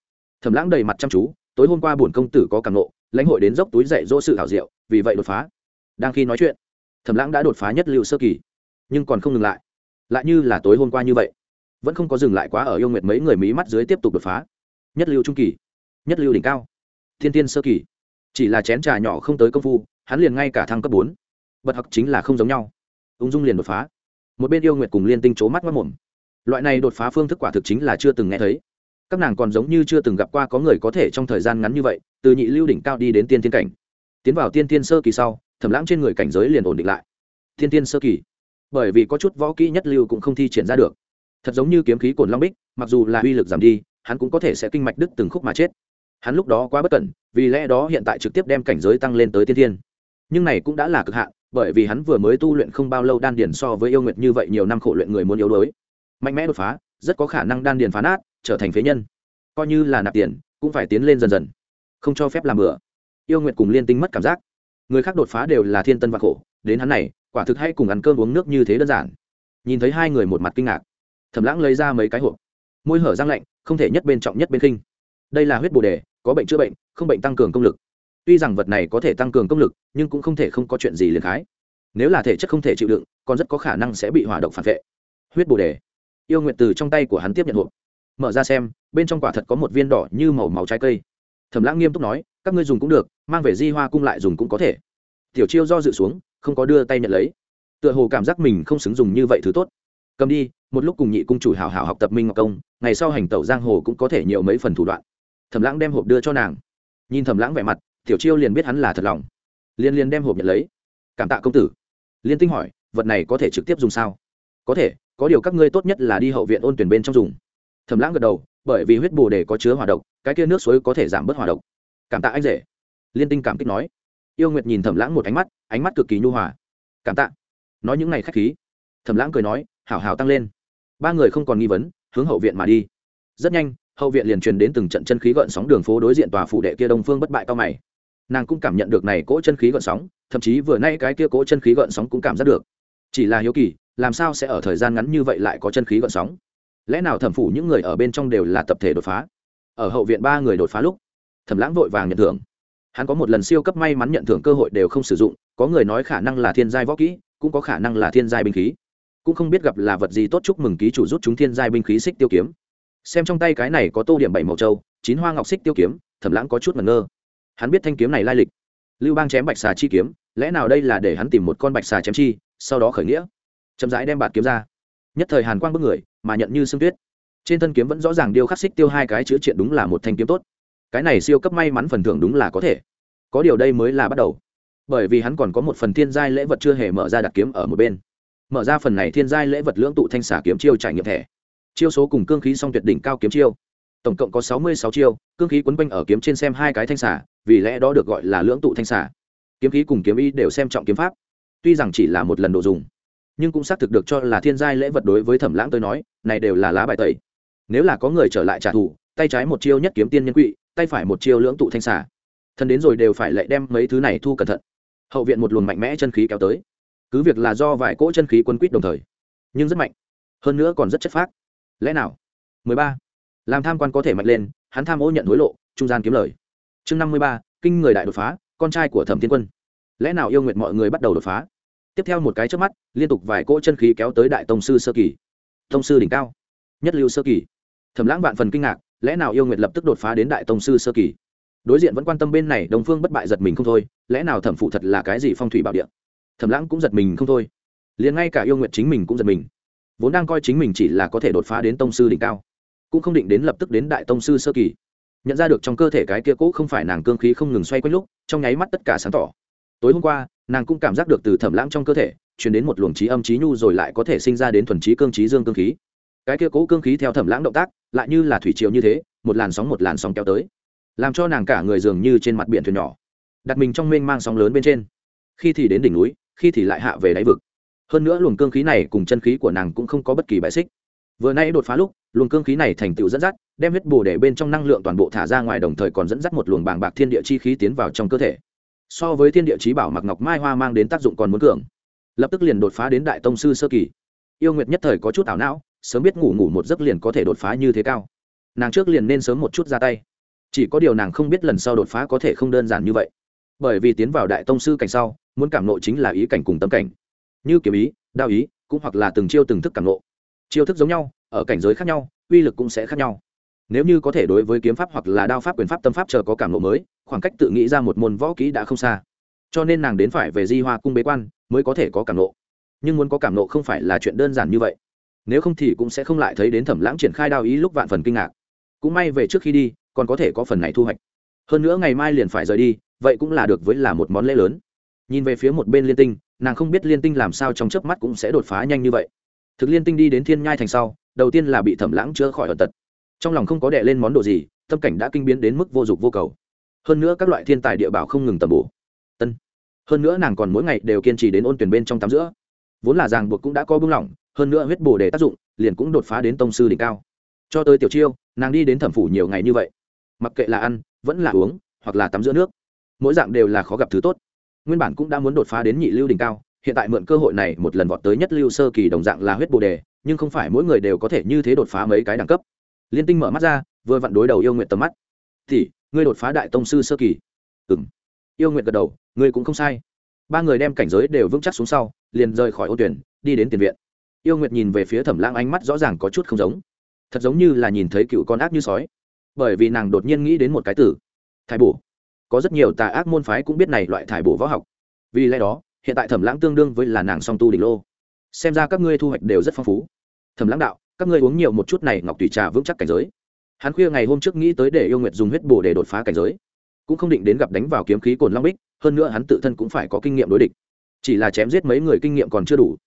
Thẩm lãng đầy mặt chăm chú, tối hôm qua bổn công tử có cảm nộ lãnh hội đến dốc túi dạy dỗ sự thảo diệu, vì vậy đột phá. Đang khi nói chuyện, thẩm lãng đã đột phá nhất liệu sơ kỳ, nhưng còn không ngừng lại. Lại như là tối hôm qua như vậy, vẫn không có dừng lại quá ở yêu nguyệt mấy người mí mắt dưới tiếp tục đột phá. Nhất lưu trung kỳ, nhất lưu đỉnh cao thiên tiên sơ kỳ. Chỉ là chén trà nhỏ không tới công phu, hắn liền ngay cả thăng cấp bốn. Bật học chính là không giống nhau. Ung dung liền đột phá. Một bên yêu nguyệt cùng liên tinh c mắt mất mồm. Loại này đột phá phương thức quả thực chính là chưa từng nghe thấy. Các nàng còn giống như chưa từng gặp qua có người có thể trong thời gian ngắn như vậy, từ nhị lưu đỉnh cao đi đến tiên tiên cảnh. Tiến vào tiên tiên sơ kỳ sau, thẩm lãng trên người cảnh giới liền ổn định lại. Tiên tiên sơ kỳ. Bởi vì có chút võ kỹ nhất lưu cũng không thi triển ra được. Thật giống như kiếm khí cồn long bích, mặc dù là uy lực giảm đi, hắn cũng có thể sẽ kinh mạch đứt từng khúc mà chết hắn lúc đó quá bất cẩn, vì lẽ đó hiện tại trực tiếp đem cảnh giới tăng lên tới tiên thiên. Nhưng này cũng đã là cực hạn, bởi vì hắn vừa mới tu luyện không bao lâu đan điền so với yêu nguyệt như vậy nhiều năm khổ luyện người muốn yếu đuối. Mạnh mẽ đột phá, rất có khả năng đan điền phá nát, trở thành phế nhân. Coi như là nạp tiền, cũng phải tiến lên dần dần. Không cho phép làm bừa. Yêu nguyệt cùng liên tinh mất cảm giác. Người khác đột phá đều là thiên tân và khổ, đến hắn này, quả thực hay cùng ăn cơm uống nước như thế đơn giản. Nhìn thấy hai người một mặt kinh ngạc, thẩm lãng lấy ra mấy cái hộp. Môi hở răng lạnh, không thể nhất bên trọng nhất bên khinh. Đây là huyết bồ đề có bệnh chữa bệnh, không bệnh tăng cường công lực. Tuy rằng vật này có thể tăng cường công lực, nhưng cũng không thể không có chuyện gì liền khái. Nếu là thể chất không thể chịu đựng, còn rất có khả năng sẽ bị hỏa độc phản vệ. Huyết bồ đề. Yêu nguyện từ trong tay của hắn tiếp nhận hộp. Mở ra xem, bên trong quả thật có một viên đỏ như màu màu trái cây. Thẩm lãng nghiêm túc nói, các ngươi dùng cũng được, mang về di hoa cung lại dùng cũng có thể. Tiểu chiêu do dự xuống, không có đưa tay nhận lấy. Tựa hồ cảm giác mình không xứng dùng như vậy thứ tốt. Cầm đi, một lúc cùng nhị cung chủ hào hào học tập minh ngọc công, ngày sau hành tẩu giang hồ cũng có thể nhiều mấy phần thủ đoạn thẩm lãng đem hộp đưa cho nàng. Nhìn thẩm lãng vẻ mặt, tiểu chiêu liền biết hắn là thật lòng. Liên liên đem hộp nhận lấy. Cảm tạ công tử. Liên tinh hỏi, vật này có thể trực tiếp dùng sao? Có thể, có điều các ngươi tốt nhất là đi hậu viện ôn tuyển bên trong dùng. Thẩm lãng gật đầu, bởi vì huyết bồ đề có chứa hỏa độc, cái kia nước suối có thể giảm bớt hỏa độc. Cảm tạ anh rể. Liên tinh cảm kích nói. Yêu nguyệt nhìn thẩm lãng một ánh mắt ánh mắt cực kỳ nhu hòa. Cảm tạ. Nói những ngày khách khí. Thẩm lãng cười nói, hảo hảo tăng lên. Ba người không còn nghi vấn, hướng hậu viện mà đi. Rất nhanh hậu viện liền truyền đến từng trận chân khí gợn sóng đường phố đối diện tòa phủ đệ kia đông phương bất bại cao mày. Nàng cũng cảm nhận được này cỗ chân khí gợn sóng, thậm chí vừa nay cái kia cỗ chân khí gợn sóng cũng cảm giác được. Chỉ là hiếu kỳ, làm sao sẽ ở thời gian ngắn như vậy lại có chân khí gợn sóng? Lẽ nào thẩm phủ những người ở bên trong đều là tập thể đột phá? Ở hậu viện ba người đột phá lúc, thẩm lãng vội vàng nhận thưởng. Hắn có một lần siêu cấp may mắn nhận thưởng cơ hội đều không sử dụng, có người nói khả năng là thiên giai võ kỹ, cũng có khả năng là thiên giai binh khí. Cũng không biết gặp là vật gì tốt chúc mừng ký chủ rút chúng thiên giai binh khí xích tiêu kiếm xem trong tay cái này có tô điểm bảy màu châu chín hoa ngọc xích tiêu kiếm, thẩm lãng có chút ngẩn ngơ. Hắn biết thanh kiếm này lai lịch. Lưu bang chém bạch xà chi kiếm, lẽ nào đây là để hắn tìm một con bạch xà chém chi, sau đó khởi nghĩa? Chậm rãi đem bạt kiếm ra. Nhất thời hàn quang bức người, mà nhận như sương tuyết. Trên thân kiếm vẫn rõ ràng điêu khắc xích tiêu hai cái chữ triện đúng là một thanh kiếm tốt. Cái này siêu cấp may mắn phần thưởng đúng là có thể. Có điều đây mới là bắt đầu. Bởi vì hắn còn có một phần thiên giai lễ vật chưa hề mở ra đặt kiếm ở một bên. Mở ra phần này thiên giai lễ vật lưỡng tụ thanh xả kiếm chiêu trải nghiệm thẻ chiêu số cùng cương khí song tuyệt đỉnh cao kiếm chiêu. Tổng cộng có sáu mươi sáu chiêu, cương khí quấn quanh ở kiếm trên xem hai cái thanh xả vì lẽ đó được gọi là lưỡng tụ thanh xả kiếm khí cùng kiếm y đều xem trọng kiếm pháp, tuy rằng chỉ là một lần đồ dùng, nhưng cũng xác thực được cho là thiên giai lễ vật đối với thẩm lãng tôi nói, này đều là lá bài tẩy. Nếu là có người trở lại trả thù, tay trái một chiêu nhất kiếm tiên nhân quỵ, tay phải một chiêu lưỡng tụ thanh xả thân đến rồi đều phải lại đem mấy thứ này thu cẩn thận. Hậu viện một luồng mạnh mẽ chân khí kéo tới. Cứ việc là do vài cỗ chân khí quân quýt đồng thời, nhưng rất mạnh. Hơn nữa còn rất chất phác lẽ nào? 13. làm tham quan có thể mạnh lên hắn tham ô nhận hối lộ trung gian kiếm lời. Chương 53, kinh người đại đột phá con trai của thẩm thiên quân. Lẽ nào yêu nguyện mọi người bắt đầu đột phá? Tiếp theo một cái trước mắt liên tục vài cỗ chân khí kéo tới đại tông sư sơ kỳ. Tông sư đỉnh cao. Nhất lưu sơ kỳ. Thẩm lãng vạn phần kinh ngạc lẽ nào yêu nguyệt lập tức đột phá đến đại tông sư sơ kỳ? Đối diện vẫn quan tâm bên này đồng phương bất bại giật mình không thôi lẽ nào thẩm phụ thật là cái gì phong thủy bảo địa? Thẩm lãng cũng giật mình không thôi. Liền ngay cả yêu nguyện chính mình cũng giật mình vốn đang coi chính mình chỉ là có thể đột phá đến tông sư đỉnh cao, cũng không định đến lập tức đến đại tông sư sơ kỳ. Nhận ra được trong cơ thể cái kia cũ không phải nàng cương khí không ngừng xoay quanh lúc, trong nháy mắt tất cả sáng tỏ. Tối hôm qua, nàng cũng cảm giác được từ thẩm lãng trong cơ thể chuyển đến một luồng trí âm trí nhu rồi lại có thể sinh ra đến thuần trí cương trí dương cương khí. Cái kia cũ cương khí theo thẩm lãng động tác, lại như là thủy triều như thế, một làn sóng một làn sóng kéo tới, làm cho nàng cả người dường như trên mặt biển thuyền nhỏ, đặt mình trong mênh mang sóng lớn bên trên. Khi thì đến đỉnh núi, khi thì lại hạ về đáy vực hơn nữa luồng cương khí này cùng chân khí của nàng cũng không có bất kỳ bại xích. Vừa nay đột phá lúc, luồng cương khí này thành tựu dẫn dắt, đem huyết bồ để bên trong năng lượng toàn bộ thả ra ngoài đồng thời còn dẫn dắt một luồng bàng bạc thiên địa chi khí tiến vào trong cơ thể. So với thiên địa chí bảo mặc ngọc mai hoa mang đến tác dụng còn muốn cường. Lập tức liền đột phá đến đại tông sư sơ kỳ. Yêu nguyệt nhất thời có chút ảo não, sớm biết ngủ ngủ một giấc liền có thể đột phá như thế cao. Nàng trước liền nên sớm một chút ra tay. Chỉ có điều nàng không biết lần sau đột phá có thể không đơn giản như vậy. Bởi vì tiến vào đại tông sư cảnh sau, muốn cảm nộ chính là ý cảnh cùng tâm cảnh như kiếm ý, đao ý, cũng hoặc là từng chiêu từng thức cảm nộ chiêu thức giống nhau, ở cảnh giới khác nhau, uy lực cũng sẽ khác nhau. Nếu như có thể đối với kiếm pháp hoặc là đao pháp quyền pháp tâm pháp chờ có cảm nộ mới, khoảng cách tự nghĩ ra một môn võ kỹ đã không xa. Cho nên nàng đến phải về di hoa cung bế quan, mới có thể có cảm nộ nhưng muốn có cảm nộ không phải là chuyện đơn giản như vậy. Nếu không thì cũng sẽ không lại thấy đến thẩm lãng triển khai đao ý lúc vạn phần kinh ngạc. Cũng may về trước khi đi, còn có thể có phần này thu hoạch. Hơn nữa ngày mai liền phải rời đi, vậy cũng là được với là một món lễ lớn. Nhìn về phía một bên liên tinh nàng không biết liên tinh làm sao trong chớp mắt cũng sẽ đột phá nhanh như vậy. Thực liên tinh đi đến thiên nhai thành sau, đầu tiên là bị thẩm lãng chữa khỏi ở tật. Trong lòng không có đệ lên món đồ gì, tâm cảnh đã kinh biến đến mức vô dụng vô cầu. Hơn nữa các loại thiên tài địa bảo không ngừng tầm bổ. Tân hơn nữa nàng còn mỗi ngày đều kiên trì đến ôn tuyển bên trong tắm giữa vốn là ràng buộc cũng đã có bưng lỏng, hơn nữa huyết bổ để tác dụng, liền cũng đột phá đến tông sư đỉnh cao. Cho tới tiểu chiêu, nàng đi đến thẩm phủ nhiều ngày như vậy. Mặc kệ là ăn, vẫn là uống, hoặc là tắm giữa nước. Mỗi dạng đều là khó gặp thứ tốt nguyên bản cũng đã muốn đột phá đến nhị lưu đỉnh cao, hiện tại mượn cơ hội này một lần vọt tới nhất lưu sơ kỳ đồng dạng là huyết bồ đề, nhưng không phải mỗi người đều có thể như thế đột phá mấy cái đẳng cấp. Liên tinh mở mắt ra, vừa vặn đối đầu yêu nguyện tầm mắt. Thì ngươi đột phá đại tông sư sơ kỳ. Ừ m yêu nguyện gật đầu, ngươi cũng không sai. Ba người đem cảnh giới đều vững chắc xuống sau, liền rời khỏi ô tuyển, đi đến tiền viện. Yêu nguyệt nhìn về phía thẩm lãng ánh mắt rõ ràng có chút không giống. Thật giống như là nhìn thấy cựu con ác như sói. Bởi vì nàng đột nhiên nghĩ đến một cái từ thái bổ có rất nhiều tà ác môn phái cũng biết này loại thải bổ võ học. Vì lẽ đó, hiện tại thẩm lãng tương đương với là nàng song tu đỉnh lô. Xem ra các ngươi thu hoạch đều rất phong phú. Thẩm lãng đạo, các ngươi uống nhiều một chút này ngọc tùy trà vững chắc cảnh giới. Hắn khuya ngày hôm trước nghĩ tới để yêu nguyệt dùng huyết bổ để đột phá cảnh giới. Cũng không định đến gặp đánh vào kiếm khí cồn long bích, hơn nữa hắn tự thân cũng phải có kinh nghiệm đối địch. Chỉ là chém giết mấy người kinh nghiệm còn chưa đủ.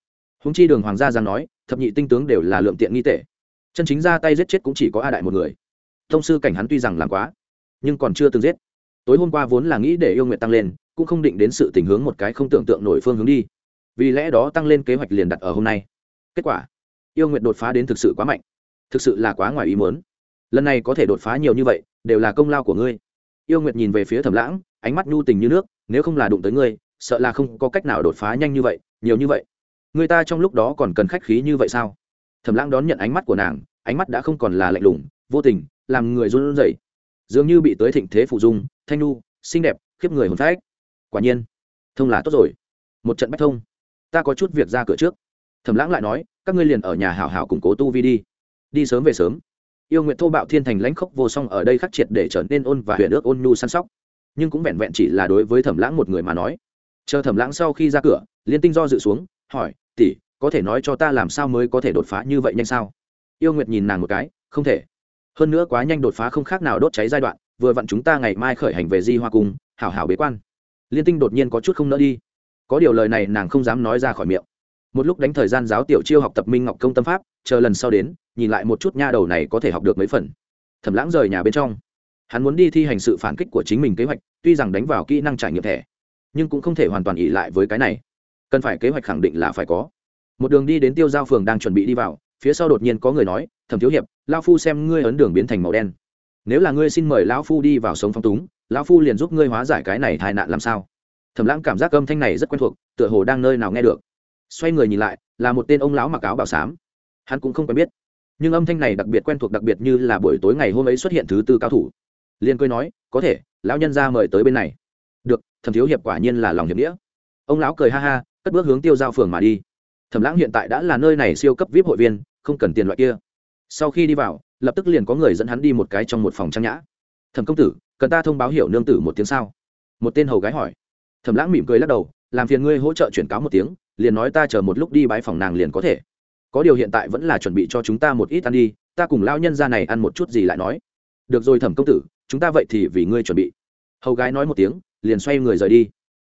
Húng chi đường hoàng gia giang nói, thập nhị tinh tướng đều là lượng tiện nghi tệ. Chân chính ra tay giết chết cũng chỉ có a đại một người. Thông sư cảnh hắn tuy rằng làm quá, nhưng còn chưa từng giết tối hôm qua vốn là nghĩ để yêu nguyện tăng lên, cũng không định đến sự tình hướng một cái không tưởng tượng nổi phương hướng đi. Vì lẽ đó tăng lên kế hoạch liền đặt ở hôm nay. Kết quả, yêu nguyện đột phá đến thực sự quá mạnh. Thực sự là quá ngoài ý muốn. Lần này có thể đột phá nhiều như vậy, đều là công lao của ngươi. Yêu nguyệt nhìn về phía thẩm lãng, ánh mắt nhu tình như nước, nếu không là đụng tới ngươi, sợ là không có cách nào đột phá nhanh như vậy, nhiều như vậy. Người ta trong lúc đó còn cần khách khí như vậy sao? Thẩm lãng đón nhận ánh mắt của nàng, ánh mắt đã không còn là lạnh lùng, vô tình, làm người run rẩy dường như bị tới thịnh thế phụ dung, thanh nu, xinh đẹp, khiếp người hồn phách. Quả nhiên, thông là tốt rồi. Một trận bách thông. Ta có chút việc ra cửa trước. Thẩm lãng lại nói, các ngươi liền ở nhà hảo hảo củng cố tu vi đi. Đi sớm về sớm. Yêu nguyện thô bạo thiên thành lãnh khốc vô song ở đây khắc triệt để trở nên ôn và huyền ước ôn nhu săn sóc. Nhưng cũng vẹn vẹn chỉ là đối với thẩm lãng một người mà nói. Chờ thẩm lãng sau khi ra cửa liên tinh do dự xuống, hỏi, tỷ, có thể nói cho ta làm sao mới có thể đột phá như vậy nhanh sao? Yêu nguyệt nhìn nàng một cái, không thể hơn nữa quá nhanh đột phá không khác nào đốt cháy giai đoạn, vừa vặn chúng ta ngày mai khởi hành về di hoa cung, hảo hảo bế quan. Liên tinh đột nhiên có chút không nỡ đi. Có điều lời này nàng không dám nói ra khỏi miệng. Một lúc đánh thời gian giáo tiểu chiêu học tập minh ngọc công tâm pháp, chờ lần sau đến, nhìn lại một chút nha đầu này có thể học được mấy phần. Thẩm lãng rời nhà bên trong. Hắn muốn đi thi hành sự phản kích của chính mình kế hoạch, tuy rằng đánh vào kỹ năng trải nghiệm thẻ, nhưng cũng không thể hoàn toàn ỉ lại với cái này. Cần phải kế hoạch khẳng định là phải có. Một đường đi đến tiêu giao phường đang chuẩn bị đi vào phía sau đột nhiên có người nói, thẩm thiếu hiệp lao phu xem ngươi ấn đường biến thành màu đen. Nếu là ngươi xin mời lão phu đi vào sống phong túng, lão phu liền giúp ngươi hóa giải cái này tai nạn làm sao? Thẩm lãng cảm giác âm thanh này rất quen thuộc, tựa hồ đang nơi nào nghe được. Xoay người nhìn lại, là một tên ông lão mặc áo bảo xám. Hắn cũng không quen biết. Nhưng âm thanh này đặc biệt quen thuộc đặc biệt như là buổi tối ngày hôm ấy xuất hiện thứ tư cao thủ. Liền cười nói, có thể, lão nhân ra mời tới bên này. Được, thẩm thiếu hiệp quả nhiên là lòng hiệp nghĩa. Ông lão cười ha ha, cất bước hướng tiêu giao phường mà đi. Thẩm lãng hiện tại đã là nơi này siêu cấp vip hội viên không cần tiền loại kia. Sau khi đi vào, lập tức liền có người dẫn hắn đi một cái trong một phòng trang nhã. Thẩm công tử, cần ta thông báo hiểu nương tử một tiếng sao? Một tên hầu gái hỏi. Thẩm lãng mỉm cười lắc đầu, làm phiền ngươi hỗ trợ chuyển cáo một tiếng, liền nói ta chờ một lúc đi bái phòng nàng liền có thể. Có điều hiện tại vẫn là chuẩn bị cho chúng ta một ít ăn đi, ta cùng lao nhân ra này ăn một chút gì lại nói. Được rồi thẩm công tử, chúng ta vậy thì vì ngươi chuẩn bị. Hầu gái nói một tiếng, liền xoay người rời đi.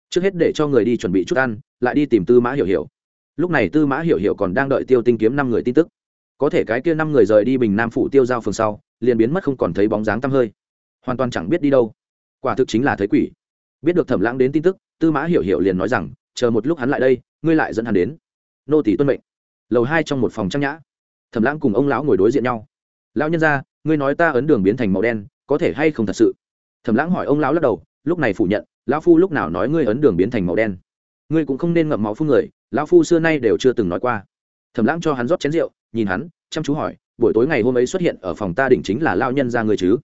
Trước hết để cho người đi chuẩn bị chút ăn, lại đi tìm tư mã hiểu hiểu. Lúc này tư mã hiểu hiểu còn đang đợi tiêu tinh kiếm năm người tin tức có thể cái kia năm người rời đi bình nam phủ tiêu giao phường sau, liền biến mất không còn thấy bóng dáng tăm hơi. Hoàn toàn chẳng biết đi đâu. Quả thực chính là thấy quỷ. Biết được thẩm lãng đến tin tức, tư mã hiểu hiểu liền nói rằng, chờ một lúc hắn lại đây, ngươi lại dẫn hắn đến. Nô tỷ tuân mệnh. Lầu hai trong một phòng trang nhã. Thẩm lãng cùng ông lão ngồi đối diện nhau. Lão nhân ra ngươi nói ta ấn đường biến thành màu đen, có thể hay không thật sự? Thẩm lãng hỏi ông lão lắc đầu, lúc này phủ nhận, lão phu lúc nào nói ngươi ấn đường biến thành màu đen? Ngươi cũng không nên ngậm máu phu người, lão phu xưa nay đều chưa từng nói qua. Thẩm lãng cho hắn rót chén rượu nhìn hắn, chăm chú hỏi, buổi tối ngày hôm ấy xuất hiện ở phòng ta đỉnh chính là lao nhân ra người chứ?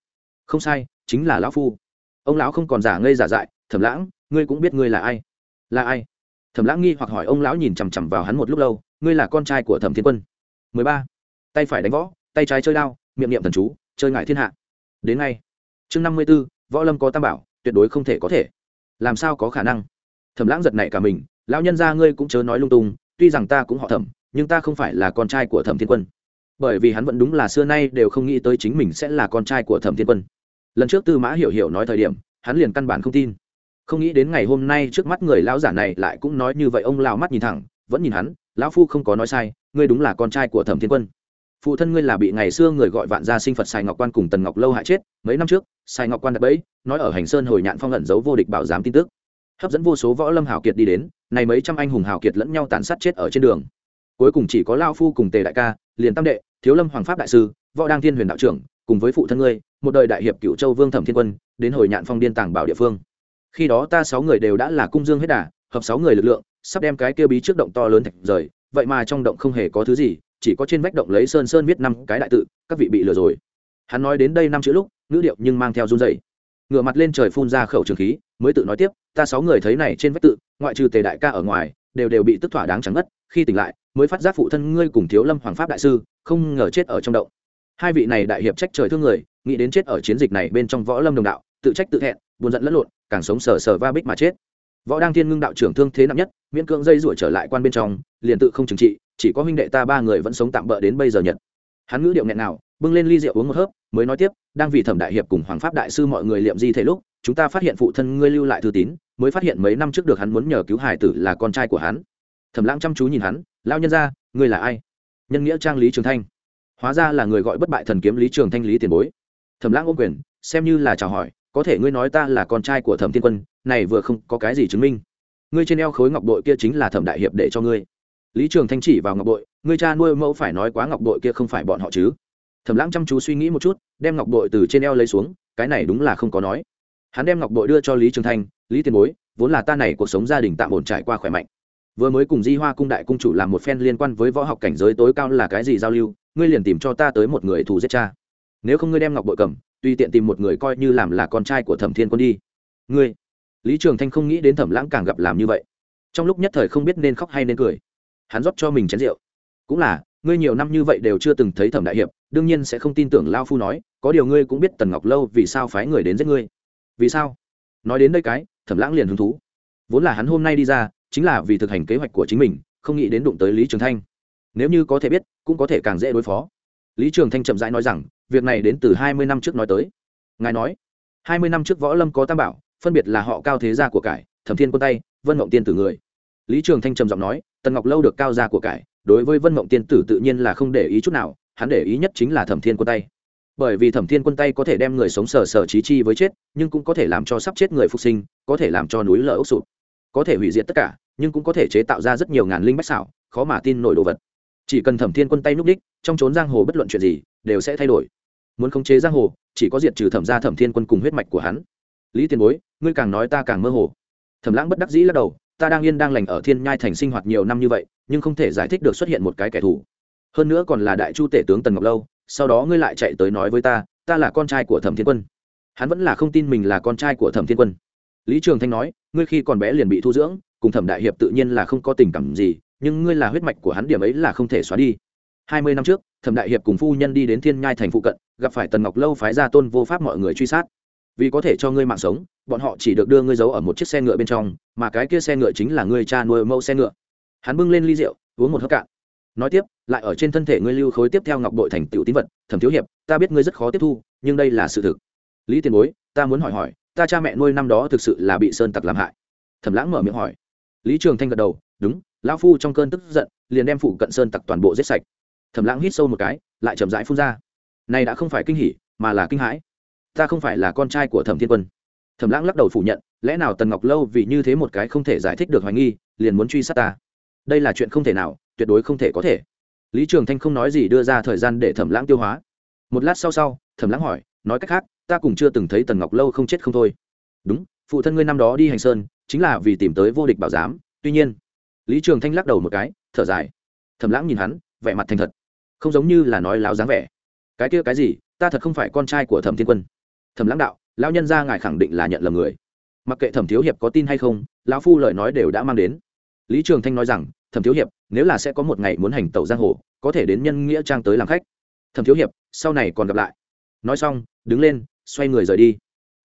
Không sai, chính là lão phu. Ông lão không còn giả ngây giả dại, thẩm lãng, ngươi cũng biết ngươi là ai? Là ai? Thẩm lãng nghi hoặc hỏi ông lão nhìn chằm chằm vào hắn một lúc lâu, ngươi là con trai của thẩm thiên quân. Mười ba. Tay phải đánh võ, tay trái chơi đao, miệng niệm thần chú, chơi ngại thiên hạ. Đến ngay. Chương năm mươi b ố võ lâm có tam bảo, tuyệt đối không thể có thể. Làm sao có khả năng? Thẩm lãng giật nảy cả mình, lão nhân ra ngươi cũng chớ nói lung tung, tuy rằng ta cũng họ thẩm nhưng ta không phải là con trai của thẩm thiên quân. Bởi vì hắn vẫn đúng là xưa nay đều không nghĩ tới chính mình sẽ là con trai của thẩm thiên quân. Lần trước tư mã hiểu hiểu nói thời điểm, hắn liền căn bản không tin. Không nghĩ đến ngày hôm nay trước mắt người lão giả này lại cũng nói như vậy, ông lao mắt nhìn thẳng, vẫn nhìn hắn, lão phu không có nói sai, ngươi đúng là con trai của thẩm thiên quân. Phụ thân ngươi là bị ngày xưa người gọi vạn gia sinh phật sài ngọc quan cùng tần ngọc lâu hại chết, mấy năm trước, sài ngọc quan đặt bẫy nói ở hành sơn hồi nhạn phong ẩn giấu vô địch bảo giám tin tức. Hấp dẫn vô số võ lâm hào kiệt đi đến, này mấy trăm anh hùng hào kiệt lẫn nhau tàn sát chết ở trên đường cuối cùng chỉ có lao phu cùng tề đại ca, liền tam đệ, thiếu lâm hoàng pháp đại sư, võ đăng thiên huyền đạo trưởng, cùng với phụ thân ngươi, một đời đại hiệp cựu châu vương thẩm thiên quân, đến hồi nhạn phong điên tàng bảo địa phương. Khi đó ta sáu người đều đã là cung dương hết đà, hợp sáu người lực lượng, sắp đem cái kia bí trước động to lớn thạch rời, vậy mà trong động không hề có thứ gì, chỉ có trên vách động lấy sơn sơn viết năm cái đại tự, các vị bị lừa rồi. Hắn nói đến đây năm chữ lúc, ngữ điệu nhưng mang theo run dày ngửa mặt lên trời phun ra khẩu trường khí, mới tự nói tiếp, ta sáu người thấy này trên vách tự, ngoại trừ tề đại ca ở ngoài, đều đều bị tức thỏa đáng trắng ngất khi tỉnh lại, mới phát giác phụ thân ngươi cùng thiếu lâm hoàng pháp đại sư không ngờ chết ở trong động. Hai vị này đại hiệp trách trời thương người, nghĩ đến chết ở chiến dịch này bên trong võ lâm đồng đạo, tự trách tự thẹn, buồn giận lẫn lộn, càng sống sờ sờ va bích mà chết. Võ đăng thiên ngưng đạo trưởng thương thế nặng nhất, miễn cưỡng dây ruổi trở lại quan bên trong, liền tự không trừng trị, chỉ có huynh đệ ta ba người vẫn sống tạm bỡ đến bây giờ nhật. Hắn ngữ điệu nghẹn nào bưng lên ly rượu uống một hớp, mới nói tiếp, đang vì thẩm đại hiệp cùng hoàng pháp đại sư mọi người liệm di thể lúc, chúng ta phát hiện phụ thân ngươi lưu lại thư tín, mới phát hiện mấy năm trước được hắn muốn nhờ cứu hải tử là con trai của hắn thẩm lãng chăm chú nhìn hắn lao nhân ra ngươi là ai? Nhân nghĩa trang lý trường thanh. Hóa ra là người gọi bất bại thần kiếm lý trường thanh lý tiền bối. Thẩm lãng ôm quyền, xem như là chào hỏi, có thể ngươi nói ta là con trai của thẩm thiên quân, này vừa không có cái gì chứng minh. Ngươi trên eo khối ngọc bội kia chính là thẩm đại hiệp để cho ngươi. Lý trường thanh chỉ vào ngọc bội, ngươi cha nuôi mẫu phải nói quá ngọc bội kia không phải bọn họ chứ? Thẩm lãng chăm chú suy nghĩ một chút, đem ngọc bội từ trên eo lấy xuống, cái này đúng là không có nói. Hắn đem ngọc bội đưa cho lý trường thanh, lý tiền bối, vốn là ta này cuộc sống gia đình tạm ổn trải qua khỏe mạnh vừa mới cùng di hoa cung đại cung chủ làm một phen liên quan với võ học cảnh giới tối cao là cái gì giao lưu, ngươi liền tìm cho ta tới một người thù giết cha. Nếu không ngươi đem ngọc bội cầm, tùy tiện tìm một người coi như làm là con trai của thẩm thiên quân đi. Ngươi? Lý trường thanh không nghĩ đến thẩm lãng càng gặp làm như vậy. Trong lúc nhất thời không biết nên khóc hay nên cười. Hắn rót cho mình chén rượu. Cũng là, ngươi nhiều năm như vậy đều chưa từng thấy thẩm đại hiệp, đương nhiên sẽ không tin tưởng lao phu nói, có điều ngươi cũng biết tần ngọc lâu vì sao phái người đến giết ngươi. Vì sao? Nói đến đây cái, thẩm lãng liền hứng thú. Vốn là hắn hôm nay đi ra chính là vì thực hành kế hoạch của chính mình, không nghĩ đến đụng tới lý trường thanh. Nếu như có thể biết, cũng có thể càng dễ đối phó. Lý trường thanh chậm rãi nói rằng, việc này đến từ hai mươi năm trước nói tới. Ngài nói, hai mươi năm trước võ lâm có tam bảo, phân biệt là họ cao thế gia của cải, thẩm thiên quân tay, vân mộng tiên tử người. Lý trường thanh trầm giọng nói, tần ngọc lâu được cao gia của cải, đối với vân mộng tiên tử tự nhiên là không để ý chút nào, hắn để ý nhất chính là thẩm thiên quân tay. Bởi vì thẩm thiên quân tay có thể đem người sống sờ sờ trí chi với chết, nhưng cũng có thể làm cho sắp chết người phục sinh, có thể làm cho núi lở ốc sụp có thể hủy diệt tất cả nhưng cũng có thể chế tạo ra rất nhiều ngàn linh bách xảo, khó mà tin nổi đồ vật. Chỉ cần thẩm thiên quân tay núp đích, trong trốn giang hồ bất luận chuyện gì, đều sẽ thay đổi. Muốn khống chế giang hồ, chỉ có diệt trừ thẩm gia thẩm thiên quân cùng huyết mạch của hắn. Lý tiền bối, ngươi càng nói ta càng mơ hồ. Thẩm lãng bất đắc dĩ lắc đầu, ta đang yên đang lành ở thiên nhai thành sinh hoạt nhiều năm như vậy, nhưng không thể giải thích được xuất hiện một cái kẻ thù. Hơn nữa còn là đại chu tể tướng tần ngọc lâu, sau đó ngươi lại chạy tới nói với ta ta là con trai của thẩm thiên quân. Hắn vẫn là không tin mình là con trai của thẩm thiên quân lý trường thanh nói, ngươi khi còn bé liền bị thu dưỡng, cùng thẩm đại hiệp tự nhiên là không có tình cảm gì, nhưng ngươi là huyết mạch của hắn điểm ấy là không thể xóa đi. Hai mươi năm trước, thẩm đại hiệp cùng phu nhân đi đến thiên nhai thành phụ cận, gặp phải tần ngọc lâu phái ra tôn vô pháp mọi người truy sát. Vì có thể cho ngươi mạng sống, bọn họ chỉ được đưa ngươi giấu ở một chiếc xe ngựa bên trong, mà cái kia xe ngựa chính là ngươi cha nuôi mẫu xe ngựa. Hắn bưng lên ly rượu, uống một hớp cạn. Nói tiếp, lại ở trên thân thể ngươi lưu khối tiếp theo ngọc bội thành tựu tín vật, thẩm thiếu hiệp, ta biết ngươi rất khó tiếp thu, nhưng đây là sự thực. Lý tiền bối, ta muốn hỏi hỏi ta cha mẹ nuôi năm đó thực sự là bị sơn tặc làm hại. Thẩm lãng mở miệng hỏi. Lý trường thanh gật đầu, đúng, lão phu trong cơn tức giận, liền đem phụ cận sơn tặc toàn bộ giết sạch. Thẩm lãng hít sâu một cái, lại chậm rãi phun ra. Này đã không phải kinh hỉ, mà là kinh hãi. Ta không phải là con trai của thẩm thiên quân. Thẩm lãng lắc đầu phủ nhận, lẽ nào tần ngọc lâu vì như thế một cái không thể giải thích được hoài nghi, liền muốn truy sát ta? Đây là chuyện không thể nào, tuyệt đối không thể có thể. Lý trường thanh không nói gì đưa ra thời gian để thẩm lãng tiêu hóa. Một lát sau sau, thẩm lãng hỏi, nói cách khác ta cũng chưa từng thấy tần ngọc lâu không chết không thôi. Đúng, phụ thân ngươi năm đó đi hành sơn, chính là vì tìm tới vô địch bảo giám, tuy nhiên, lý trường thanh lắc đầu một cái, thở dài. Thầm lãng nhìn hắn, vẻ mặt thành thật. Không giống như là nói láo dáng vẻ. Cái kia cái gì, ta thật không phải con trai của thẩm thiên quân. Thẩm lãng đạo, lão nhân ra ngài khẳng định là nhận lầm người. Mặc kệ thẩm thiếu hiệp có tin hay không, lão phu lời nói đều đã mang đến. Lý trường thanh nói rằng, thẩm thiếu hiệp, nếu là sẽ có một ngày muốn hành tẩu giang hồ, có thể đến nhân nghĩa trang tới làm khách. Thẩm thiếu hiệp, sau này còn gặp lại. Nói xong, đứng lên xoay người rời đi.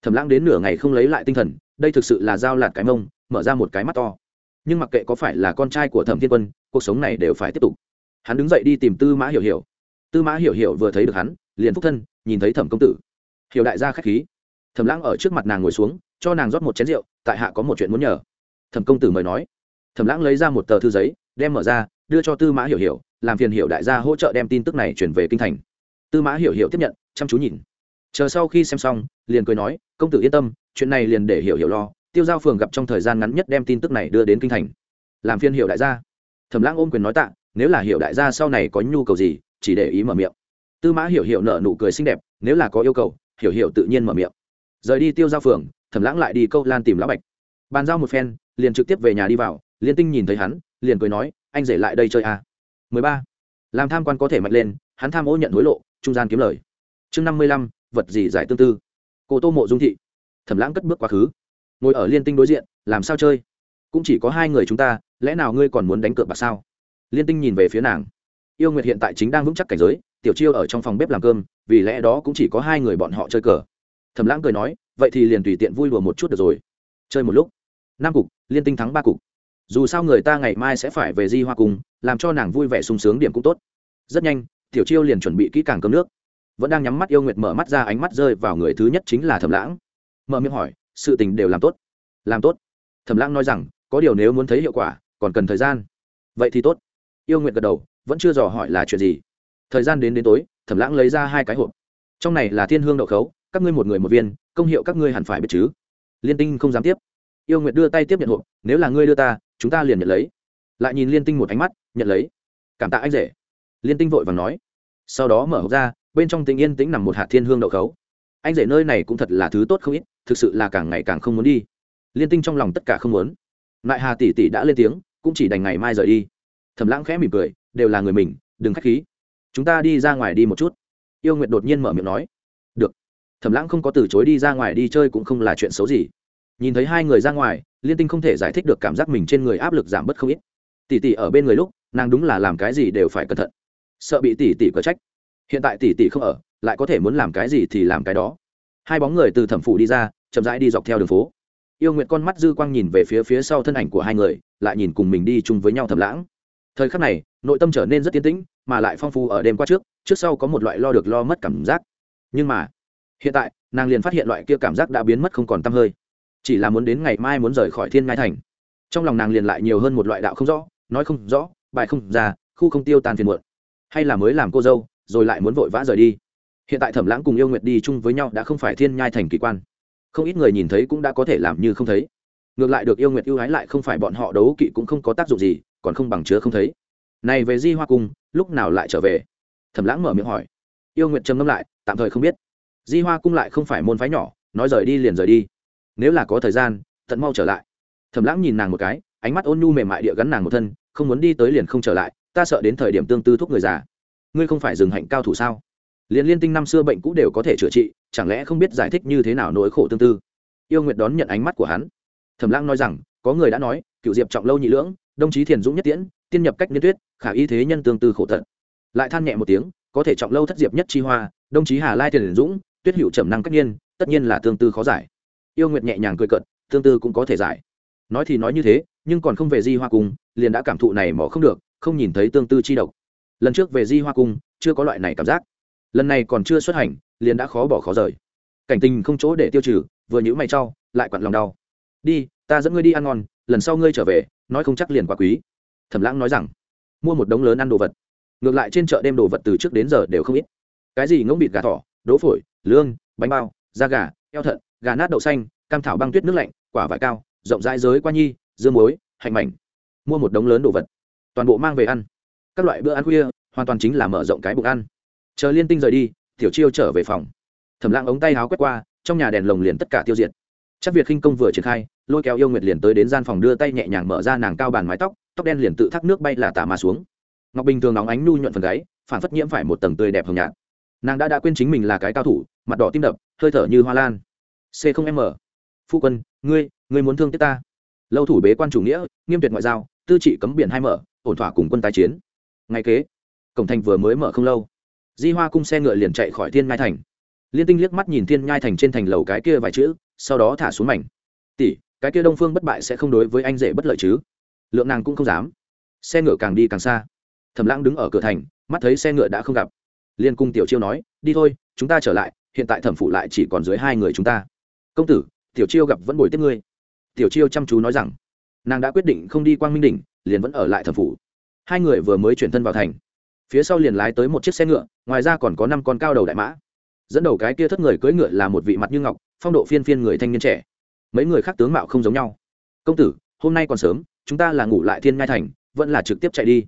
Thẩm lãng đến nửa ngày không lấy lại tinh thần, đây thực sự là giao lạt cái mông, mở ra một cái mắt to. Nhưng mặc kệ có phải là con trai của thẩm thiên quân, cuộc sống này đều phải tiếp tục. Hắn đứng dậy đi tìm tư mã hiểu hiểu. Tư mã hiểu hiểu vừa thấy được hắn, liền phúc thân, nhìn thấy thẩm công tử. Hiểu đại gia k h á c h khí. Thẩm lãng ở trước mặt nàng ngồi xuống, cho nàng rót một chén rượu, tại hạ có một chuyện muốn nhờ. Thẩm công tử mời nói. Thẩm lãng lấy ra một tờ thư giấy, đem mở ra, đưa cho tư mã hiểu hiểu, làm phiền hiểu đại gia hỗ trợ đem tin tức này chuyển về kinh thành. Tư mã hiểu hiểu tiếp nhận, chăm chú nhìn chờ sau khi xem xong liền cười nói công tử yên tâm chuyện này liền để hiểu hiểu lo tiêu giao phường gặp trong thời gian ngắn nhất đem tin tức này đưa đến kinh thành. Làm phiên hiệu đại gia. Thẩm lãng ôm quyền nói tạ nếu là hiệu đại gia sau này có nhu cầu gì chỉ để ý mở miệng. Tư mã hiểu hiểu nợ nụ cười xinh đẹp nếu là có yêu cầu hiểu hiểu tự nhiên mở miệng. Rời đi tiêu giao phường thẩm lãng lại đi câu lan tìm lão bạch. Bàn giao một phen liền trực tiếp về nhà đi vào liên tinh nhìn thấy hắn liền cười nói anh rể lại đây chơi à. 13. làm tham quan có thể mạnh lên hắn tham ô nhận hối lộ trung gian kiếm lời. Chương 55, vật gì giải tương tư? Cô tô mộ dung thị, thẩm lãng cất bước quá khứ, ngồi ở liên tinh đối diện, làm sao chơi? Cũng chỉ có hai người chúng ta, lẽ nào ngươi còn muốn đánh cược bạc sao? Liên tinh nhìn về phía nàng. Yêu nguyệt hiện tại chính đang vững chắc cảnh giới, tiểu chiêu ở trong phòng bếp làm cơm, vì lẽ đó cũng chỉ có hai người bọn họ chơi cờ. Thầm lãng cười nói, vậy thì liền tùy tiện vui đùa một chút được rồi. Chơi một lúc. Năm cục, liên tinh thắng ba cục. Dù sao người ta ngày mai sẽ phải về di hoa cùng, làm cho nàng vui vẻ sung sướng điểm cũng tốt. Rất nhanh, tiểu chiêu liền chuẩn bị kỹ càng cơm nước vẫn đang nhắm mắt yêu nguyệt mở mắt ra ánh mắt rơi vào người thứ nhất chính là thẩm lãng mở miệng hỏi sự tình đều làm tốt làm tốt thẩm lãng nói rằng có điều nếu muốn thấy hiệu quả còn cần thời gian vậy thì tốt yêu nguyệt gật đầu vẫn chưa dò hỏi là chuyện gì thời gian đến đến tối thẩm lãng lấy ra hai cái hộp trong này là thiên hương đậu khấu các ngươi một người một viên công hiệu các ngươi hẳn phải biết chứ liên tinh không dám tiếp yêu nguyệt đưa tay tiếp nhận hộp nếu là ngươi đưa ta chúng ta liền nhận lấy lại nhìn liên tinh một ánh mắt nhận lấy cảm tạ anh rể liên tinh vội vàng nói sau đó mở hộp ra bên trong tình yên tĩnh nằm một hạt thiên hương đậu khấu. Anh rể nơi này cũng thật là thứ tốt không ít, thực sự là càng ngày càng không muốn đi. Liên tinh trong lòng tất cả không muốn. Lại hà tỷ tỷ đã lên tiếng, cũng chỉ đành ngày mai rời đi. Thầm lãng khẽ mỉm cười, đều là người mình, đừng k h á c h khí. Chúng ta đi ra ngoài đi một chút. Yêu nguyệt đột nhiên mở miệng nói. Được. Thầm lãng không có từ chối đi ra ngoài đi chơi cũng không là chuyện xấu gì. Nhìn thấy hai người ra ngoài, liên tinh không thể giải thích được cảm giác mình trên người áp lực giảm bớt không ít. Tỷ tỷ ở bên người lúc, nàng đúng là làm cái gì đều phải cẩn thận. Sợ bị tỷ tỷ cờ trách hiện tại tỷ tỷ không ở, lại có thể muốn làm cái gì thì làm cái đó. Hai bóng người từ thẩm phủ đi ra, chậm rãi đi dọc theo đường phố. Yêu nguyện con mắt dư quang nhìn về phía phía sau thân ảnh của hai người, lại nhìn cùng mình đi chung với nhau thầm lãng. Thời khắc này, nội tâm trở nên rất tiến tĩnh, mà lại phong phú ở đêm qua trước trước sau có một loại lo được lo mất cảm giác. Nhưng mà, hiện tại, nàng liền phát hiện loại kia cảm giác đã biến mất không còn t hơi. Chỉ là muốn đến ngày mai muốn rời khỏi thiên ngai thành. Trong lòng nàng liền lại nhiều hơn một loại đạo không rõ, nói không rõ, bài không ra, khu không tiêu tan phiền muộn. Hay là mới làm cô dâu rồi lại muốn vội vã rời đi. Hiện tại thẩm lãng cùng yêu nguyệt đi chung với nhau đã không phải thiên nhai thành kỳ quan. Không ít người nhìn thấy cũng đã có thể làm như không thấy. Ngược lại được yêu nguyệt ưu ái lại không phải bọn họ đấu kỵ cũng không có tác dụng gì, còn không bằng chứa không thấy. Này về di hoa cung, lúc nào lại trở về? Thẩm lãng mở miệng hỏi. Yêu nguyệt trầm ngâm lại, tạm thời không biết. Di hoa cung lại không phải môn phái nhỏ, nói rời đi liền rời đi. Nếu là có thời gian, tận mau trở lại. Thẩm lãng nhìn nàng một cái, ánh mắt ôn nhu mềm mại địa gắn nàng một thân, không muốn đi tới liền không trở lại, ta sợ đến thời điểm tương tư thúc người già ngươi không phải dừng hạnh cao thủ sao? Liên liên tinh năm xưa bệnh cũ đều có thể chữa trị chẳng lẽ không biết giải thích như thế nào nỗi khổ tương tư? Yêu nguyệt đón nhận ánh mắt của hắn. Thẩm lãng nói rằng có người đã nói cựu diệp trọng lâu nhị lưỡng đồng chí thiền dũng nhất tiễn tiên nhập cách niên tuyết khả y thế nhân tương tư khổ tận. Lại than nhẹ một tiếng có thể trọng lâu thất diệp nhất chi hoa đồng chí hà lai thiền dũng tuyết hữu trầm năng cách nhiên tất nhiên là tương tư khó giải. Yêu nguyệt nhẹ nhàng cười cợt, tương tư cũng có thể giải. Nói thì nói như thế nhưng còn không về di hoa cùng, liền đã cảm thụ này mỏ không được không nhìn thấy tương tư chi độc lần trước về di hoa cung, chưa có loại này cảm giác. Lần này còn chưa xuất hành, liền đã khó bỏ khó rời. Cảnh tình không chỗ để tiêu trừ, vừa nhữ mày trau lại quặn lòng đau. Đi, ta dẫn ngươi đi ăn ngon, lần sau ngươi trở về, nói không chắc liền quá quý. Thẩm lãng nói rằng, mua một đống lớn ăn đồ vật. Ngược lại trên chợ đem đồ vật từ trước đến giờ đều không ít. Cái gì ngỗng bịt gà thỏ, đỗ phổi, lương, bánh bao, da gà, eo thận, gà nát đậu xanh, cam thảo băng tuyết nước lạnh, quả vải cao, rộng rãi giới qua nhi, dưa muối hạnh mảnh. Mua một đống lớn đồ vật. Toàn bộ mang về ăn các loại bữa ăn khuya, hoàn toàn chính là mở rộng cái bụng ăn. Chờ liên tinh rời đi, tiểu chiêu trở về phòng. Thẩm lãng ống tay háo quét qua, trong nhà đèn lồng liền tất cả tiêu diệt. Chắc việc khinh công vừa triển khai, lôi kéo yêu nguyệt liền tới đến gian phòng đưa tay nhẹ nhàng mở ra nàng cao bàn mái tóc tóc đen liền tự thác nước bay là tả mà xuống. Ngọc bình thường nóng ánh nu nhuận phần gáy, phản phất nhiễm phải một tầng tươi đẹp hồng nhạt. Nàng đã đã quên chính mình là cái cao thủ, mặt đỏ tim đập, hơi thở như hoa lan. C không m. Phu quân, ngươi ngươi muốn thương tiếc ta. Lâu thủ bế quan chủ nghĩa, nghiêm tuyệt ngoại giao, tư trị cấm biển hai mở, ổn thỏa cùng quân tái chiến ngay kế, cổng thành vừa mới mở không lâu, di hoa cung xe ngựa liền chạy khỏi thiên nhai thành. Liên tinh liếc mắt nhìn thiên nhai thành trên thành lầu cái kia vài chữ, sau đó thả xuống mảnh. Tỷ, cái kia đông phương bất bại sẽ không đối với anh rể bất lợi chứ? Lượng nàng cũng không dám. Xe ngựa càng đi càng xa. Thầm lãng đứng ở cửa thành, mắt thấy xe ngựa đã không gặp. Liên cung tiểu chiêu nói, đi thôi, chúng ta trở lại, hiện tại thẩm phụ lại chỉ còn dưới hai người chúng ta. Công tử, tiểu chiêu gặp vẫn bồi tiếp ngươi. Tiểu chiêu chăm chú nói rằng. Nàng đã quyết định không đi quang minh đỉnh, liền vẫn ở lại thẩm phủ hai người vừa mới chuyển thân vào thành, phía sau liền lái tới một chiếc xe ngựa, ngoài ra còn có năm con cao đầu đại mã. Dẫn đầu cái kia thất người cưỡi ngựa là một vị mặt như ngọc, phong độ phiên phiên người thanh niên trẻ. Mấy người khác tướng mạo không giống nhau. Công tử, hôm nay còn sớm, chúng ta là ngủ lại thiên ngai thành, vẫn là trực tiếp chạy đi.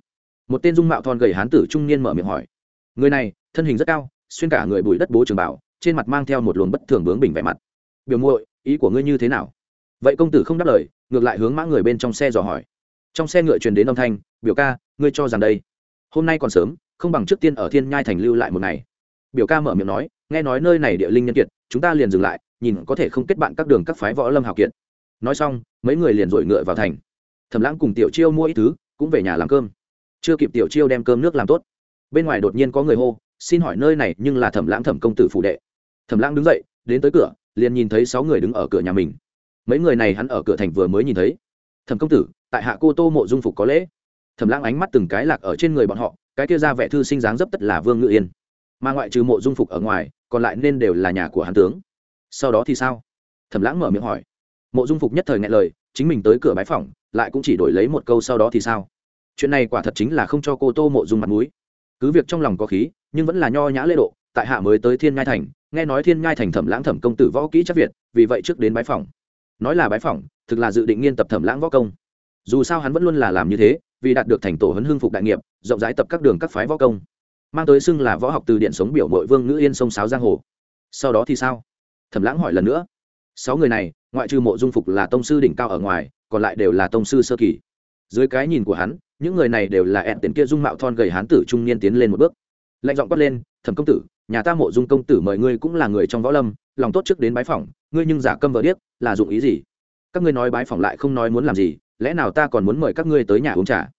Một tên dung mạo thon gầy hán tử trung niên mở miệng hỏi. Người này, thân hình rất cao, xuyên cả người bụi đất bố trường bảo, trên mặt mang theo một luồng bất thường bướng bình vẻ mặt. Biểu muội, ý của ngươi như thế nào? Vậy công tử không đáp lời, ngược lại hướng mã người bên trong xe dò hỏi trong xe ngựa truyền đến âm thanh, biểu ca, ngươi cho rằng đây, hôm nay còn sớm, không bằng trước tiên ở thiên nhai thành lưu lại một ngày. Biểu ca mở miệng nói, nghe nói nơi này địa linh nhân kiệt, chúng ta liền dừng lại, nhìn có thể không kết bạn các đường các phái võ lâm hào kiệt. Nói xong, mấy người liền dội ngựa vào thành. Thẩm lãng cùng tiểu chiêu mua ít thứ, cũng về nhà làm cơm. Chưa kịp tiểu chiêu đem cơm nước làm tốt, bên ngoài đột nhiên có người hô, xin hỏi nơi này nhưng là thẩm lãng thẩm công tử phụ đệ. Thẩm lãng đứng dậy, đến tới cửa, liền nhìn thấy sáu người đứng ở cửa nhà mình. Mấy người này hắn ở cửa thành vừa mới nhìn thấy. Thẩm công tử tại hạ cô tô mộ dung phục có lễ. Thẩm lãng ánh mắt từng cái lạc ở trên người bọn họ cái kia ra vẻ thư sinh dáng dấp tất là vương ngự yên. Mà ngoại trừ mộ dung phục ở ngoài còn lại nên đều là nhà của hán tướng. Sau đó thì sao? Thẩm lãng mở miệng hỏi. Mộ dung phục nhất thời ngại lời chính mình tới cửa bái phòng, lại cũng chỉ đổi lấy một câu sau đó thì sao? Chuyện này quả thật chính là không cho cô tô mộ dung mặt mũi. Cứ việc trong lòng có khí nhưng vẫn là nho nhã lễ độ tại hạ mới tới thiên ngai thành nghe nói thiên ngai thành thẩm lãng thẩm công tử võ kỹ chắc việt vì vậy trước đến bái phỏng. Nói là bái phỏng thực là dự định nghiên tập thẩm lãng võ công dù sao hắn vẫn luôn là làm như thế, vì đạt được thành tổ huấn hương phục đại nghiệp, rộng rãi tập các đường các phái võ công. Mang tới xưng là võ học từ điện sống biểu mội vương ngữ yên sông sáo giang hồ. Sau đó thì sao? Thẩm lãng hỏi lần nữa. Sáu người này, ngoại trừ mộ dung phục là tông sư đỉnh cao ở ngoài, còn lại đều là tông sư sơ kỳ. Dưới cái nhìn của hắn, những người này đều là ẹn tiền kia dung mạo thon gầy hán tử trung niên tiến lên một bước. Lạnh giọng quát lên, thẩm công tử, nhà ta mộ dung công tử mời ngươi cũng là người trong võ lâm, lòng tốt trước đến bái phỏng, ngươi nhưng giả câm vờ điếc, là dụng ý gì? Các ngươi nói bái phỏng lại không nói muốn làm gì lẽ nào ta còn muốn mời các ngươi tới nhà uống trà?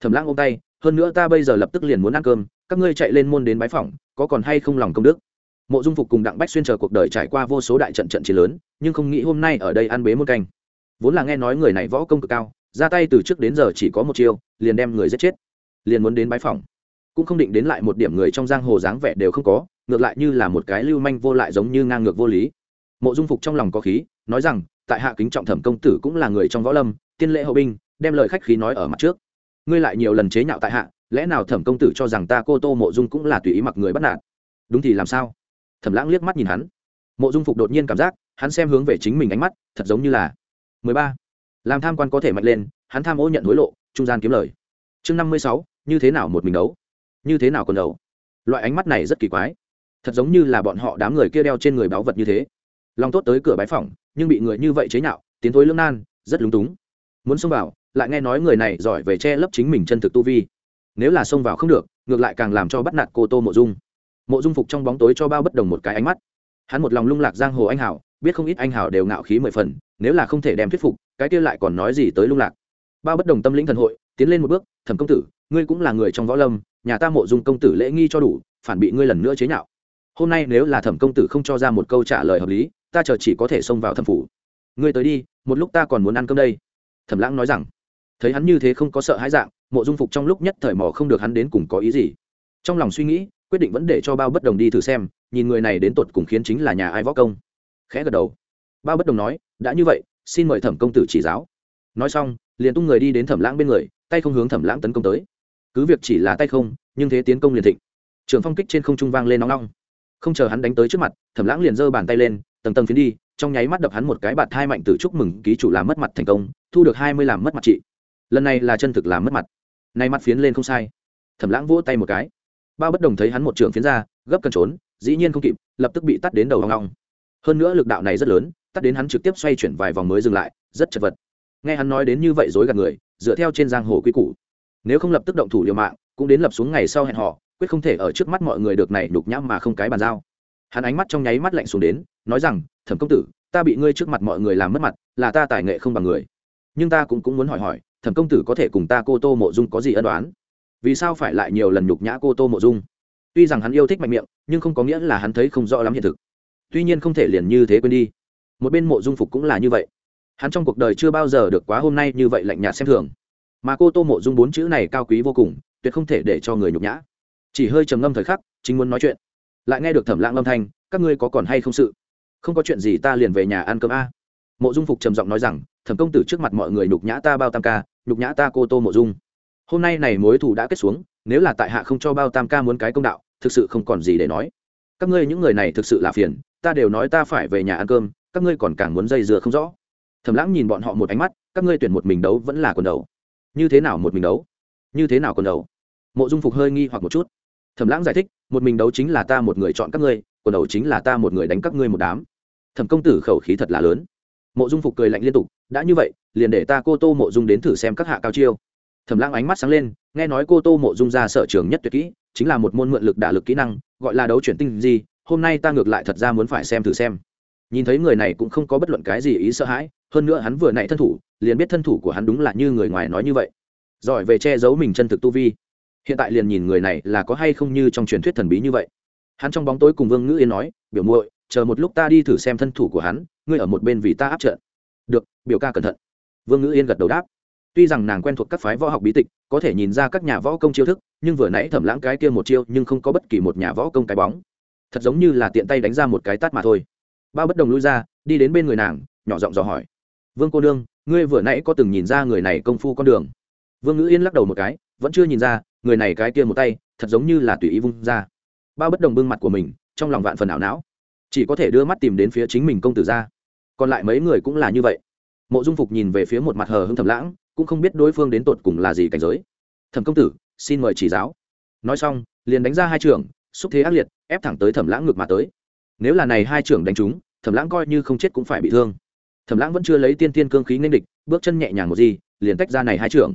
Thẩm lãng ôm tay, hơn nữa ta bây giờ lập tức liền muốn ăn cơm, các ngươi chạy lên môn đến bái phỏng, có còn hay không lòng công đức? Mộ dung phục cùng đặng bách xuyên chờ cuộc đời trải qua vô số đại trận trận chiến lớn, nhưng không nghĩ hôm nay ở đây ăn bế môn canh. Vốn là nghe nói người này võ công cực cao, ra tay từ trước đến giờ chỉ có một chiêu, liền đem người giết chết. Liền muốn đến bái phỏng. Cũng không định đến lại một điểm người trong giang hồ dáng vẻ đều không có, ngược lại như là một cái lưu manh vô lại giống như ngang ngược vô lý. Mộ dung phục trong lòng có khí, nói rằng tại hạ kính trọng thẩm công tử cũng là người trong võ lâm, tiên lễ hậu binh, đem lời khách khí nói ở mặt trước. Ngươi lại nhiều lần chế nhạo tại hạ, lẽ nào thẩm công tử cho rằng ta cô tô mộ dung cũng là tùy ý mặc người bắt nạt? Đúng thì làm sao? Thẩm lãng liếc mắt nhìn hắn. Mộ dung phục đột nhiên cảm giác, hắn xem hướng về chính mình ánh mắt, thật giống như là mười ba. Làm tham quan có thể mạnh lên, hắn tham ô nhận hối lộ, trung gian kiếm lời. Chương năm mươi sáu, như thế nào một mình đấu? Như thế nào còn đấu? Loại ánh mắt này rất kỳ quái. Thật giống như là bọn họ đám người kia đeo trên người báu vật như thế. Long tốt tới cửa bái phòng nhưng bị người như vậy chế nhạo, tiến thối lương nan, rất lúng túng. Muốn xông vào, lại nghe nói người này giỏi về che lấp chính mình chân thực tu vi. Nếu là xông vào không được, ngược lại càng làm cho bắt nạt cô tô mộ dung. Mộ dung phục trong bóng tối cho bao bất đồng một cái ánh mắt. Hắn một lòng lung lạc giang hồ anh hảo biết không ít anh hảo đều ngạo khí mười phần, nếu là không thể đem thuyết phục, cái kia lại còn nói gì tới lung lạc. Bao bất đồng tâm lĩnh thần hội, tiến lên một bước, thẩm công tử, ngươi cũng là người trong võ lâm, nhà ta mộ dung công tử lễ nghi cho đủ, phản bị ngươi lần nữa chế nhạo. Hôm nay nếu là thẩm công tử không cho ra một câu trả lời hợp lý ta chờ chỉ có thể xông vào thẩm phủ. Ngươi tới đi, một lúc ta còn muốn ăn cơm đây. Thẩm lãng nói rằng. Thấy hắn như thế không có sợ hãi dạng, mộ dung phục trong lúc nhất thời mò không được hắn đến cùng có ý gì. Trong lòng suy nghĩ, quyết định vẫn để cho bao bất đồng đi thử xem, nhìn người này đến tột cùng khiến chính là nhà ai võ công. Khẽ gật đầu. Bao bất đồng nói, đã như vậy, xin mời thẩm công tử chỉ giáo. Nói xong, liền tung người đi đến thẩm lãng bên người, tay không hướng thẩm lãng tấn công tới. Cứ việc chỉ là tay không, nhưng thế tiến công liền thịnh. Trường phong kích trên không trung vang lên nóng nóng không chờ hắn đánh tới trước mặt, thẩm lãng liền giơ bàn tay lên tầng tầng phiến đi, trong nháy mắt đập hắn một cái bạt hai mạnh từ chúc mừng, ký chủ làm mất mặt thành công, thu được hai mươi làm mất mặt chị lần này là chân thực làm mất mặt. Nay mắt phiến lên không sai. Thẩm lãng vỗ tay một cái. Bao bất đồng thấy hắn một trường phiến ra, gấp cần trốn, dĩ nhiên không kịp, lập tức bị tắt đến đầu hoang long hơn nữa lực đạo này rất lớn, tắt đến hắn trực tiếp xoay chuyển vài vòng mới dừng lại, rất chật vật. Nghe hắn nói đến như vậy dối gạt người, dựa theo trên giang hồ quy củ. Nếu không lập tức động thủ liều mạng, cũng đến lập xuống ngày sau hẹn họ quyết không thể ở trước mắt mọi người được này đục nhãm mà không cái bàn giao hắn ánh mắt trong nháy mắt lạnh xuống đến, nói rằng, thẩm công tử, ta bị ngươi trước mặt mọi người làm mất mặt, là ta tài nghệ không bằng người. Nhưng ta cũng cũng muốn hỏi hỏi, thẩm công tử có thể cùng ta cô tô mộ dung có gì ân đoán vì sao phải lại nhiều lần nhục nhã cô tô mộ dung? Tuy rằng hắn yêu thích mạnh miệng, nhưng không có nghĩa là hắn thấy không rõ lắm hiện thực. Tuy nhiên không thể liền như thế quên đi. Một bên mộ dung phục cũng là như vậy. Hắn trong cuộc đời chưa bao giờ được quá hôm nay như vậy lạnh nhạt xem thường. Mà cô tô mộ dung bốn chữ này cao quý vô cùng, tuyệt không thể để cho người nhục nhã. Chỉ hơi trầm ngâm thời khắc, chính muốn nói chuyện lại nghe được thẩm lãng âm thanh, các ngươi có còn hay không sự? Không có chuyện gì ta liền về nhà ăn cơm a. Mộ dung phục trầm giọng nói rằng, thẩm công tử trước mặt mọi người nhục nhã ta bao tam ca, nhục nhã ta cô tô mộ dung. Hôm nay này mối thù đã kết xuống, nếu là tại hạ không cho bao tam ca muốn cái công đạo, thực sự không còn gì để nói. Các ngươi những người này thực sự là phiền, ta đều nói ta phải về nhà ăn cơm, các ngươi còn càng muốn dây dưa không rõ. Thầm lãng nhìn bọn họ một ánh mắt, các ngươi tuyển một mình đấu vẫn là quần đầu. Như thế nào một mình đấu? Như thế nào quần đầu? Mộ dung phục hơi nghi hoặc một chút. Thầm lãng giải thích một mình đấu chính là ta một người chọn các ngươi còn đầu chính là ta một người đánh các ngươi một đám. Thẩm công tử khẩu khí thật là lớn. Mộ dung phục cười lạnh liên tục, đã như vậy, liền để ta cô tô mộ dung đến thử xem các hạ cao chiêu. Thẩm lãng ánh mắt sáng lên, nghe nói cô tô mộ dung ra sở trường nhất tuyệt kỹ, chính là một môn mượn lực đả lực kỹ năng, gọi là đấu chuyển tinh gì hôm nay ta ngược lại thật ra muốn phải xem thử xem. Nhìn thấy người này cũng không có bất luận cái gì ý sợ hãi, hơn nữa hắn vừa nãy thân thủ, liền biết thân thủ của hắn đúng là như người ngoài nói như vậy. Giỏi về che giấu mình chân thực tu vi hiện tại liền nhìn người này là có hay không như trong truyền thuyết thần bí như vậy. Hắn trong bóng tối cùng vương ngữ yên nói, biểu muội, chờ một lúc ta đi thử xem thân thủ của hắn, ngươi ở một bên vì ta áp trận. Được, biểu ca cẩn thận. Vương ngữ yên gật đầu đáp. Tuy rằng nàng quen thuộc các phái võ học bí tịch, có thể nhìn ra các nhà võ công chiêu thức, nhưng vừa nãy thẩm lãng cái kia một chiêu nhưng không có bất kỳ một nhà võ công cái bóng. Thật giống như là tiện tay đánh ra một cái tát mà thôi. Bao bất đồng lui ra, đi đến bên người nàng, nhỏ giọng dò hỏi. Vương cô nương, ngươi vừa nãy có từng nhìn ra người này công phu con đường? Vương ngữ yên lắc đầu một cái vẫn chưa nhìn ra, người này cái kia một tay, thật giống như là tùy ý vung ra. Bao bất đồng bưng mặt của mình, trong lòng vạn phần ảo não. Chỉ có thể đưa mắt tìm đến phía chính mình công tử ra. Còn lại mấy người cũng là như vậy. Mộ dung phục nhìn về phía một mặt hờ hưng thầm lãng, cũng không biết đối phương đến tột cùng là gì cảnh giới. Thẩm công tử, xin mời chỉ giáo. Nói xong, liền đánh ra hai trường xúc thế ác liệt, ép thẳng tới thẩm lãng ngược mà tới. Nếu là này hai trưởng đánh trúng, thẩm lãng coi như không chết cũng phải bị thương. Thẩm lãng vẫn chưa lấy tiên tiên cương khí nên địch, bước chân nhẹ nhàng một gì, liền tách ra này hai trưởng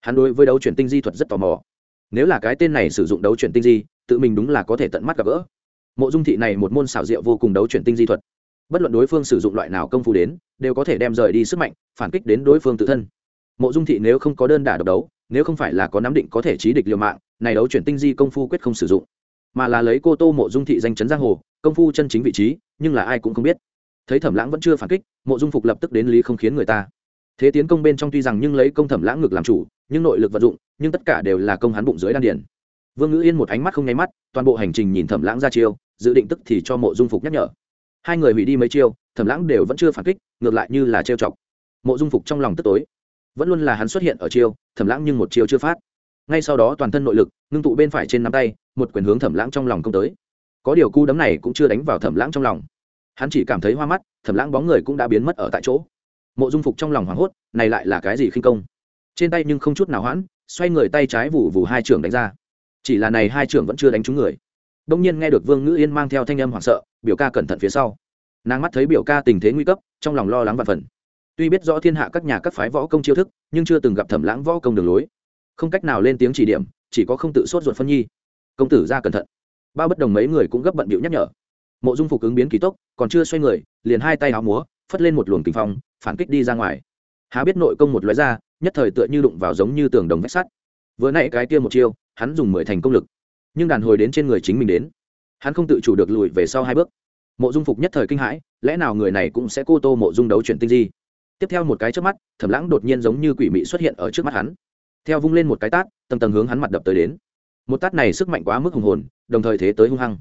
hắn đối với đấu chuyển tinh di thuật rất tò mò. Nếu là cái tên này sử dụng đấu chuyển tinh di, tự mình đúng là có thể tận mắt gặp gỡ. Mộ dung thị này một môn xảo diệu vô cùng đấu chuyển tinh di thuật. Bất luận đối phương sử dụng loại nào công phu đến, đều có thể đem rời đi sức mạnh, phản kích đến đối phương tự thân. Mộ dung thị nếu không có đơn đả độc đấu, nếu không phải là có nắm định có thể trí địch liều mạng, này đấu chuyển tinh di công phu quyết không sử dụng. Mà là lấy cô tô mộ dung thị danh chấn giang hồ, công phu chân chính vị trí, nhưng là ai cũng không biết. Thấy thẩm lãng vẫn chưa phản kích, mộ dung phục lập tức đến lý không khiến người ta. Thế tiến công bên trong tuy rằng nhưng lấy công thẩm lãng ngược làm chủ nhưng nội lực vận dụng, nhưng tất cả đều là công hắn bụng dưới đan điền. vương ngữ yên một ánh mắt không nháy mắt, toàn bộ hành trình nhìn thẩm lãng ra chiêu, dự định tức thì cho mộ dung phục nhắc nhở. Hai người hủy đi mấy chiêu, thẩm lãng đều vẫn chưa phản kích, ngược lại như là trêu chọc. Mộ dung phục trong lòng tức tối. Vẫn luôn là hắn xuất hiện ở chiêu, thẩm lãng nhưng một chiêu chưa phát. Ngay sau đó toàn thân nội lực, ngưng tụ bên phải trên nắm tay, một quyền hướng thẩm lãng trong lòng công tới. Có điều cú đấm này cũng chưa đánh vào thẩm lãng trong lòng. Hắn chỉ cảm thấy hoa mắt, thẩm lãng bóng người cũng đã biến mất ở tại chỗ. Mộ dung phục trong lòng hoảng hốt, này lại là cái gì khinh công? Trên tay nhưng không chút nào hoãn, xoay người tay trái vụ vù hai trưởng đánh ra. Chỉ là này hai trưởng vẫn chưa đánh trúng người. Đông nhiên nghe được vương ngữ yên mang theo thanh âm hoảng sợ, biểu ca cẩn thận phía sau. Nàng mắt thấy biểu ca tình thế nguy cấp, trong lòng lo lắng và phần. Tuy biết rõ thiên hạ các nhà các phái võ công chiêu thức, nhưng chưa từng gặp thẩm lãng võ công đường lối. Không cách nào lên tiếng chỉ điểm, chỉ có không tự sốt ruột phân nhi. Công tử ra cẩn thận. Bao bất đồng mấy người cũng gấp bận bịu nhắc nhở. Mộ dung phục ứng biến kỳ tốc, còn chưa xoay người, liền hai tay áo múa, phất lên một luồng kinh phong, phản kích đi ra ngoài. Há biết nội công một lóe ra nhất thời tựa như đụng vào giống như tường đồng vách sắt. Vừa nãy cái kia một chiêu, hắn dùng mười thành công lực, nhưng đàn hồi đến trên người chính mình đến. Hắn không tự chủ được lùi về sau hai bước. Mộ dung phục nhất thời kinh hãi, lẽ nào người này cũng sẽ cô tô mộ dung đấu chuyển tinh di? Tiếp theo một cái trước mắt, thẩm lãng đột nhiên giống như quỷ mị xuất hiện ở trước mắt hắn. Theo vung lên một cái tát, tầng tầng hướng hắn mặt đập tới đến. Một tát này sức mạnh quá mức hùng hồn, đồng thời thế tới hung hăng.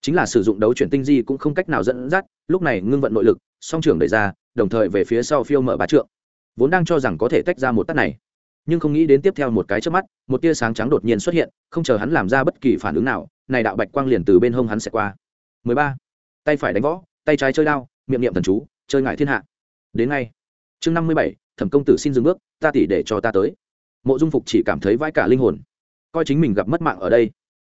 Chính là sử dụng đấu chuyển tinh di cũng không cách nào dẫn dắt, lúc này ngưng vận nội lực, song trưởng đẩy ra, đồng thời về phía sau phiêu mở bá trượng vốn đang cho rằng có thể tách ra một tát này. Nhưng không nghĩ đến tiếp theo một cái trước mắt một tia sáng trắng đột nhiên xuất hiện không chờ hắn làm ra bất kỳ phản ứng nào này đạo bạch quang liền từ bên hông hắn sẽ qua. 13. tay phải đánh võ tay trái chơi đao miệng niệm thần chú chơi ngại thiên hạ. Đến ngay. Chương 57, thẩm công tử xin dừng bước ta tỉ để cho ta tới. Mộ dung phục chỉ cảm thấy vãi cả linh hồn. Coi chính mình gặp mất mạng ở đây.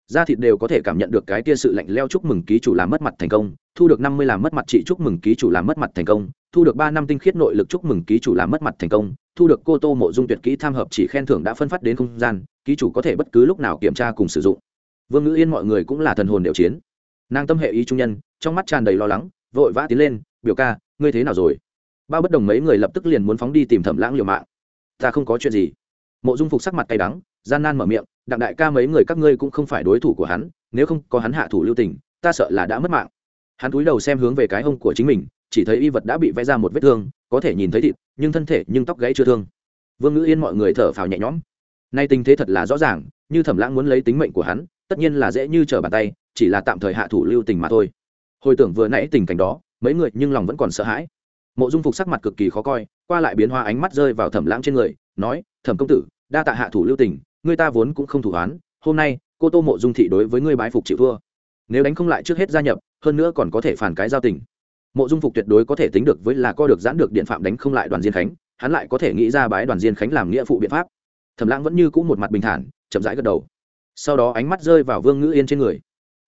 Da thịt đều có thể cảm nhận được cái tia sự lạnh leo chúc mừng ký chủ làm mất mặt thành công thu được năm mươi làm mất mặt chị chúc mừng ký chủ làm mất mặt thành công. Thu được ba năm tinh khiết nội lực chúc mừng ký chủ làm mất mặt thành công. Thu được cô tô mộ dung tuyệt kỹ tham hợp chỉ khen thưởng đã phân phát đến không gian. Ký chủ có thể bất cứ lúc nào kiểm tra cùng sử dụng. Vương ngữ yên mọi người cũng là thần hồn đều chiến. Nàng tâm hệ ý trung nhân, trong mắt tràn đầy lo lắng, vội vã tiến lên, biểu ca, ngươi thế nào rồi? Bao bất đồng mấy người lập tức liền muốn phóng đi tìm thẩm lãng liều mạng. Ta không có chuyện gì. Mộ dung phục sắc mặt cay đắng, gian nan mở miệng, đặng đại ca mấy người các ngươi cũng không phải đối thủ của hắn, nếu không có hắn hạ thủ lưu tình, ta sợ là đã mất mạng hắn cúi đầu xem hướng về cái hông của chính mình, chỉ thấy y vật đã bị vẽ ra một vết thương, có thể nhìn thấy thịt, nhưng thân thể nhưng tóc gãy chưa thương. Vương ngữ yên mọi người thở phào nhẹ nhõm. Nay tình thế thật là rõ ràng, như thẩm lãng muốn lấy tính mệnh của hắn, tất nhiên là dễ như trở bàn tay, chỉ là tạm thời hạ thủ lưu tình mà thôi. Hồi tưởng vừa nãy tình cảnh đó, mấy người nhưng lòng vẫn còn sợ hãi. Mộ dung phục sắc mặt cực kỳ khó coi, qua lại biến hoa ánh mắt rơi vào thẩm lãng trên người, nói, thẩm công tử, đa tạ hạ thủ lưu tình ngươi ta vốn cũng không thủ án hôm nay, cô tô mộ dung thị đối với ngươi bái phục chịu thua nếu đánh không lại trước hết gia nhập, hơn nữa còn có thể phản cái giao tình. Mộ dung phục tuyệt đối có thể tính được với là co được giãn được điện phạm đánh không lại đoàn diên khánh, hắn lại có thể nghĩ ra bái đoàn diên khánh làm nghĩa phụ biện pháp. Thẩm lãng vẫn như cũ một mặt bình thản, chậm rãi gật đầu. Sau đó ánh mắt rơi vào vương ngữ yên trên người.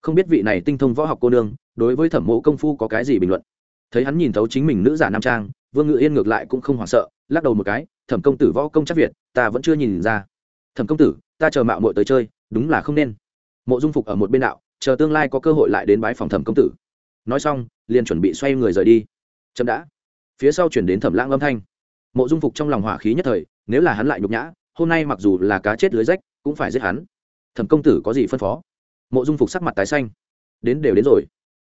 Không biết vị này tinh thông võ học cô nương, đối với thẩm mộ công phu có cái gì bình luận? Thấy hắn nhìn thấu chính mình nữ giả nam trang, vương ngữ yên ngược lại cũng không hoảng sợ, lắc đầu một cái, thẩm công tử võ công chắc việt, ta vẫn chưa nhìn ra. Thẩm công tử, ta chờ mạo muội tới chơi, đúng là không nên. Mộ dung phục ở một bên đạo chờ tương lai có cơ hội lại đến bái phòng thẩm công tử. Nói xong, liền chuẩn bị xoay người rời đi. Chậm đã. Phía sau chuyển đến thẩm lãng âm thanh. Mộ dung phục trong lòng hỏa khí nhất thời, nếu là hắn lại nhục nhã, hôm nay mặc dù là cá chết lưới rách, cũng phải giết hắn. Thẩm công tử có gì phân phó? Mộ dung phục sắc mặt tái xanh. Đến đều đến rồi.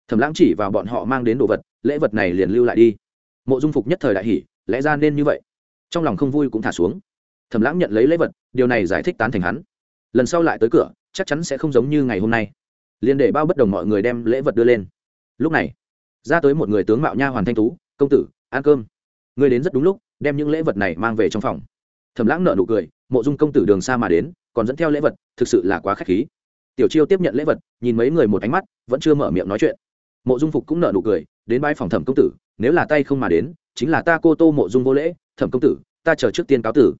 Thẩm lãng chỉ vào bọn họ mang đến đồ vật, lễ vật này liền lưu lại đi. Mộ dung phục nhất thời đại hỉ, lẽ ra nên như vậy. Trong lòng không vui cũng thả xuống. Thẩm lãng nhận lấy lễ vật, điều này giải thích tán thành hắn. Lần sau lại tới cửa, chắc chắn sẽ không giống như ngày hôm nay liền để bao bất đồng mọi người đem lễ vật đưa lên. Lúc này, ra tới một người tướng mạo nha hoàn thanh tú, công tử, ăn cơm. Người đến rất đúng lúc, đem những lễ vật này mang về trong phòng. Thẩm lãng nợ nụ cười, mộ dung công tử đường xa mà đến, còn dẫn theo lễ vật, thực sự là quá k h á c h khí. Tiểu chiêu tiếp nhận lễ vật, nhìn mấy người một ánh mắt, vẫn chưa mở miệng nói chuyện. Mộ dung phục cũng nợ nụ cười, đến bãi phòng thẩm công tử, nếu là tay không mà đến, chính là ta cô tô mộ dung vô lễ, thẩm công tử, ta chờ trước tiên cáo tử.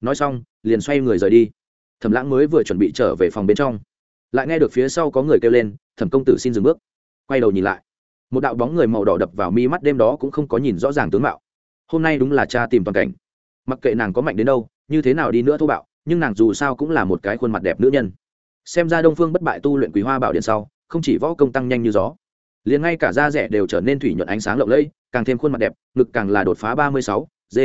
Nói xong, liền xoay người rời đi. Thẩm lãng mới vừa chuẩn bị trở về phòng bên trong lại nghe được phía sau có người kêu lên, thẩm công tử xin dừng bước. Quay đầu nhìn lại, một đạo bóng người màu đỏ đập vào mi mắt đêm đó cũng không có nhìn rõ ràng tướng mạo. Hôm nay đúng là cha tìm toàn cảnh. Mặc kệ nàng có mạnh đến đâu, như thế nào đi nữa thô bạo, nhưng nàng dù sao cũng là một cái khuôn mặt đẹp nữ nhân. Xem ra đông phương bất bại tu luyện quý hoa bảo điện sau, không chỉ võ công tăng nhanh như gió, liền ngay cả da rẻ đều trở nên thủy nhuận ánh sáng lộng lẫy, càng thêm khuôn mặt đẹp, ngực càng là đột phá ba mươi sáu d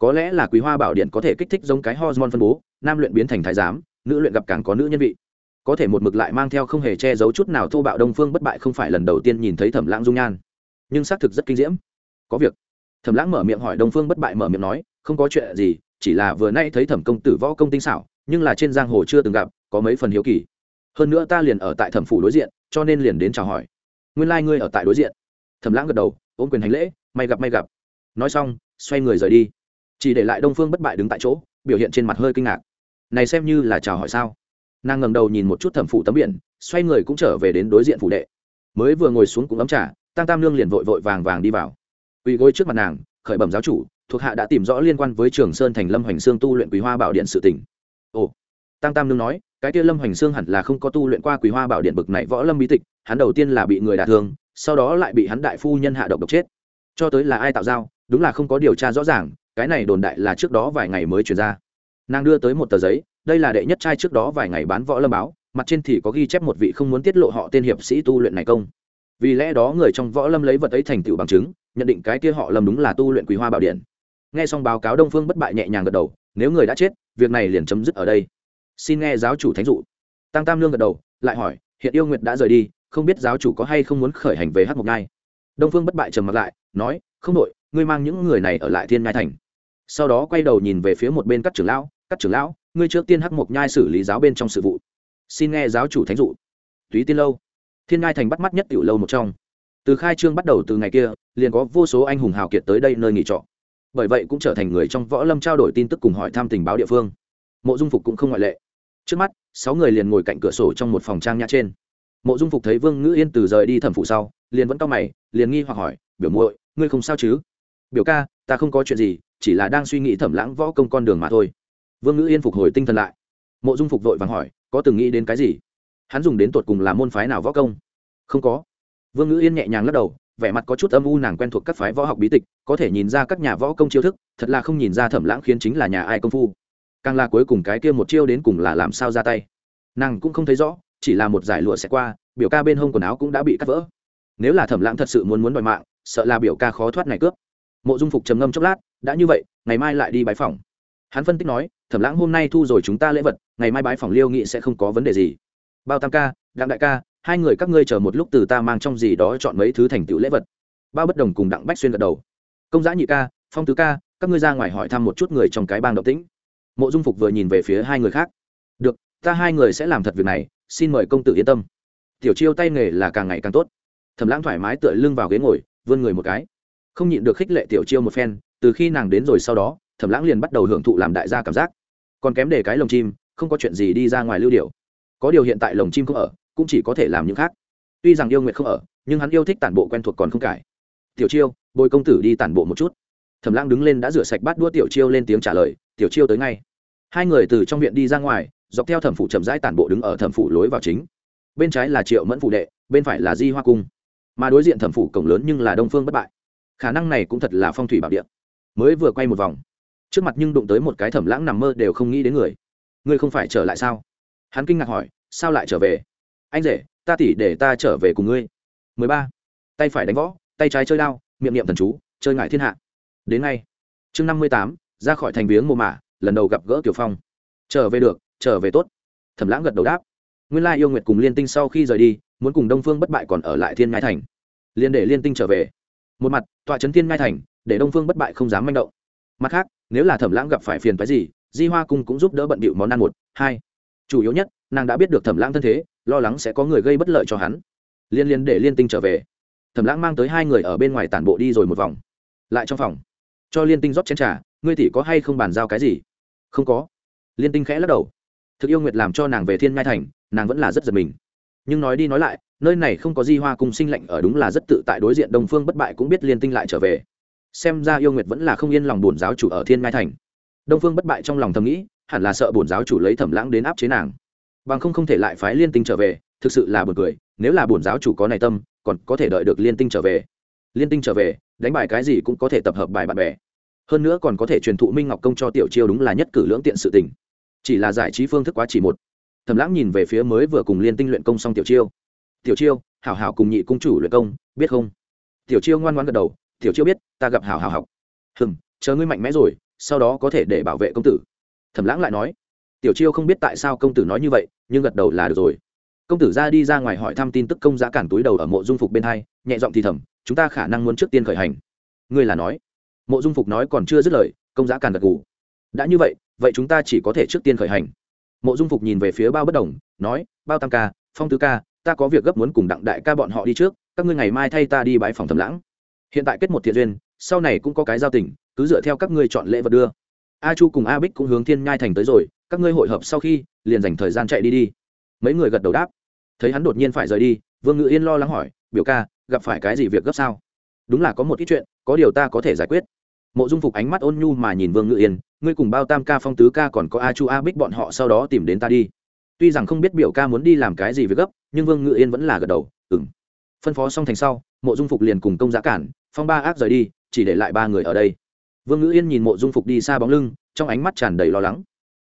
có lẽ là quý hoa bảo điện có thể kích thích giống cái hormone phân bố, nam luyện biến thành thái giám, nữ luyện gặp càng có nữ nhân vị có thể một mực lại mang theo không hề che giấu chút nào thô bạo đông phương bất bại không phải lần đầu tiên nhìn thấy thẩm lãng dung nhan. Nhưng xác thực rất kinh diễm. Có việc. Thẩm lãng mở miệng hỏi đông phương bất bại mở miệng nói, không có chuyện gì, chỉ là vừa nay thấy thẩm công tử võ công tinh xảo, nhưng là trên giang hồ chưa từng gặp, có mấy phần hiếu kỳ. Hơn nữa ta liền ở tại thẩm phủ đối diện, cho nên liền đến chào hỏi. Nguyên lai、like、ngươi ở tại đối diện. Thẩm lãng gật đầu, ôm quyền hành lễ, may gặp may gặp. Nói xong, xoay người rời đi. Chỉ để lại đông phương bất bại đứng tại chỗ, biểu hiện trên mặt hơi kinh ngạc. Này xem như là chào hỏi sao? Nàng ngầm đầu nhìn một chút thẩm phụ tấm biển, xoay người cũng trở về đến đối diện phủ đệ. Mới vừa ngồi xuống cũng ấm trả tăng tam lương liền vội vội vàng vàng đi vào. Quỳ gối trước mặt nàng, khởi bẩm giáo chủ, thuộc hạ đã tìm rõ liên quan với trường sơn thành lâm hoành sương tu luyện quý hoa bảo điện sự tỉnh ồ. Tăng tam lương nói, cái kia lâm hoành sương hẳn là không có tu luyện qua quý hoa bảo điện bực này võ lâm bí tịch, hắn đầu tiên là bị người đả thương, sau đó lại bị hắn đại phu nhân hạ độc độc chết. Cho tới là ai tạo giao, đúng là không có điều tra rõ ràng, cái này đồn đại là trước đó vài ngày mới chuyển ra. Nàng đưa tới một tờ giấy đây là đệ nhất trai trước đó vài ngày bán võ lâm báo, mặt trên thì có ghi chép một vị không muốn tiết lộ họ tên hiệp sĩ tu luyện này công. Vì lẽ đó người trong võ lâm lấy vật ấy thành tựu bằng chứng, nhận định cái kia họ lâm đúng là tu luyện quý hoa bảo điện. Nghe xong báo cáo đông phương bất bại nhẹ nhàng gật đầu, nếu người đã chết, việc này liền chấm dứt ở đây. Xin nghe giáo chủ thánh dụ. Tăng tam lương gật đầu, lại hỏi, hiện yêu nguyệt đã rời đi, không biết giáo chủ có hay không muốn khởi hành về hát mộc ngai đông phương bất bại trầm mặt lại, nói, không đội ngươi mang những người này ở lại thiên ngai thành. Sau đó quay đầu nhìn về phía một bên các trưởng lão, các trưởng lão ngươi trước tiên hắc mộc nhai xử lý giáo bên trong sự vụ. Xin nghe giáo chủ thánh dụ. Túy tiên lâu. Thiên ngai thành bắt mắt nhất tiểu lâu một trong. Từ khai trương bắt đầu từ ngày kia, liền có vô số anh hùng hào kiệt tới đây nơi nghỉ trọ. Bởi vậy cũng trở thành người trong võ lâm trao đổi tin tức cùng hỏi thăm tình báo địa phương. Mộ dung phục cũng không ngoại lệ. Trước mắt, sáu người liền ngồi cạnh cửa sổ trong một phòng trang nhã trên. Mộ dung phục thấy vương ngữ yên từ rời đi thẩm phụ sau, liền vẫn cao mày, liền nghi hoặc hỏi, biểu muội, ngươi không sao chứ? Biểu ca, ta không có chuyện gì, chỉ là đang suy nghĩ thẩm lãng võ công con đường mà thôi vương ngữ yên phục hồi tinh thần lại. Mộ dung phục vội vàng hỏi, có từng nghĩ đến cái gì? Hắn dùng đến tột cùng là môn phái nào võ công? Không có. Vương ngữ yên nhẹ nhàng lắc đầu, vẻ mặt có chút âm u nàng quen thuộc các phái võ học bí tịch, có thể nhìn ra các nhà võ công chiêu thức, thật là không nhìn ra thẩm lãng khiến chính là nhà ai công phu. Càng là cuối cùng cái kia một chiêu đến cùng là làm sao ra tay. Nàng cũng không thấy rõ, chỉ là một giải lụa sẽ qua, biểu ca bên hông quần áo cũng đã bị cắt vỡ. Nếu là thẩm lãng thật sự muốn muốn đòi mạng, sợ là biểu ca khó thoát này cướp. Mộ dung phục trầm ngâm chốc lát, đã như vậy, ngày mai lại đi bãi phòng hắn phân tích nói, thẩm lãng hôm nay thu rồi chúng ta lễ vật, ngày mai bái phòng liêu nghị sẽ không có vấn đề gì. Bao tam ca, đặng đại ca, hai người các ngươi chờ một lúc từ ta mang trong gì đó chọn mấy thứ thành tựu lễ vật. Bao bất đồng cùng đặng bách xuyên gật đầu. Công giã nhị ca, phong tứ ca, các ngươi ra ngoài hỏi thăm một chút người trong cái bang động tĩnh. Mộ dung phục vừa nhìn về phía hai người khác. Được, ta hai người sẽ làm thật việc này, xin mời công tử yên tâm. Tiểu chiêu tay nghề là càng ngày càng tốt. Thẩm lãng thoải mái tựa lưng vào ghế ngồi, vươn người một cái. Không nhịn được khích lệ tiểu chiêu một phen, từ khi nàng đến rồi sau đó thẩm lãng liền bắt đầu hưởng thụ làm đại gia cảm giác. Còn kém để cái lồng chim, không có chuyện gì đi ra ngoài lưu điều. Có điều hiện tại lồng chim không ở, cũng chỉ có thể làm những khác. Tuy rằng yêu nguyệt không ở, nhưng hắn yêu thích tản bộ quen thuộc còn không cải. Tiểu chiêu, bồi công tử đi tản bộ một chút. Thẩm lãng đứng lên đã rửa sạch bát đua tiểu chiêu lên tiếng trả lời, tiểu chiêu tới ngay. Hai người từ trong viện đi ra ngoài, dọc theo thẩm phủ chậm rãi tản bộ đứng ở thẩm phủ lối vào chính. Bên trái là triệu mẫn phủ đệ, bên phải là di hoa cung. Mà đối diện thẩm phủ cổng lớn nhưng là đông phương bất bại. Khả năng này cũng thật là phong thủy bảo địa. Mới vừa quay một vòng trước mặt nhưng đụng tới một cái thẩm lãng nằm mơ đều không nghĩ đến người. Ngươi không phải trở lại sao? Hắn kinh ngạc hỏi, sao lại trở về? Anh rể, ta tỉ để ta trở về cùng ngươi. Mười ba. Tay phải đánh võ, tay trái chơi đao, miệng niệm thần chú, chơi ngại thiên hạ. Đến ngay. Chương năm mươi tám, ra khỏi thành viếng mồ mả, lần đầu gặp gỡ kiều phong. Trở về được, trở về tốt. Thẩm lãng gật đầu đáp. Nguyên lai yêu nguyệt cùng liên tinh sau khi rời đi, muốn cùng đông phương bất bại còn ở lại thiên ngai thành. Liên để liên tinh trở về. Một mặt, tọa trấn thiên ngai thành, để đông phương bất bại không dám manh động mặt khác, nếu là thẩm lãng gặp phải phiền phái gì, di hoa cung cũng giúp đỡ bận bịu món ăn một, hai. Chủ yếu nhất, nàng đã biết được thẩm lãng thân thế, lo lắng sẽ có người gây bất lợi cho hắn. Liên liên để liên tinh trở về. Thẩm lãng mang tới hai người ở bên ngoài tản bộ đi rồi một vòng. Lại trong phòng. Cho liên tinh rót chén t r à ngươi tỷ có hay không bàn giao cái gì? Không có. Liên tinh khẽ lắc đầu. Thực yêu nguyệt làm cho nàng về thiên ngai thành, nàng vẫn là rất giật mình. Nhưng nói đi nói lại, nơi này không có di hoa cung sinh lệnh ở đúng là rất tự tại đối diện đông phương bất bại cũng biết liên tinh lại trở về xem ra yêu nguyệt vẫn là không yên lòng bổn giáo chủ ở thiên ngai thành. Đông phương bất bại trong lòng thầm nghĩ, hẳn là sợ bổn giáo chủ lấy thẩm lãng đến áp chế nàng. Bằng không không thể lại phái liên tinh trở về, thực sự là buồn cười, nếu là bổn giáo chủ có này tâm, còn có thể đợi được liên tinh trở về. Liên tinh trở về, đánh bài cái gì cũng có thể tập hợp bài bạn bè. Hơn nữa còn có thể truyền thụ minh ngọc công cho tiểu chiêu đúng là nhất cử lưỡng tiện sự tình. Chỉ là giải trí phương thức quá chỉ một. Thẩm lãng nhìn về phía mới vừa cùng liên tinh luyện công xong tiểu chiêu. Tiểu chiêu, hảo hảo cùng nhị cung chủ luyện công, biết không? Tiểu chiêu ngoan ngoan gật đầu tiểu chiêu biết, ta gặp hảo hảo học. Hừm, chờ ngươi mạnh mẽ rồi, sau đó có thể để bảo vệ công tử. Thẩm lãng lại nói. Tiểu chiêu không biết tại sao công tử nói như vậy, nhưng gật đầu là được rồi. Công tử ra đi ra ngoài hỏi thăm tin tức công giá cản túi đầu ở mộ dung phục bên hai, nhẹ giọng thì thầm, chúng ta khả năng muốn trước tiên khởi hành. Ngươi là nói. Mộ dung phục nói còn chưa dứt lời, công giá cản gật gù. Đã như vậy vậy chúng ta chỉ có thể trước tiên khởi hành. Mộ dung phục nhìn về phía bao bất đồng, nói, bao tam ca, phong tứ ca, ta có việc gấp muốn cùng đặng đại ca bọn họ đi trước, các ngươi ngày mai thay ta đi bãi phòng thầm lãng hiện tại kết một thiện duyên, sau này cũng có cái giao tình, cứ dựa theo các ngươi chọn lễ vật đưa. A chu cùng a bích cũng hướng thiên nhai thành tới rồi, các ngươi hội hợp sau khi, liền dành thời gian chạy đi đi. Mấy người gật đầu đáp. Thấy hắn đột nhiên phải rời đi, vương ngự yên lo lắng hỏi, biểu ca, gặp phải cái gì việc gấp sao? Đúng là có một ít chuyện, có điều ta có thể giải quyết. Mộ dung phục ánh mắt ôn nhu mà nhìn vương ngự yên, ngươi cùng bao tam ca phong tứ ca còn có a chu a bích bọn họ sau đó tìm đến ta đi. Tuy rằng không biết biểu ca muốn đi làm cái gì việc gấp, nhưng vương ngự yên vẫn là gật đầu ừng phân phó xong thành sau, mộ dung phục liền cùng công giá cản phong ba ác rời đi, chỉ để lại ba người ở đây. Vương ngữ yên nhìn mộ dung phục đi xa bóng lưng, trong ánh mắt tràn đầy lo lắng.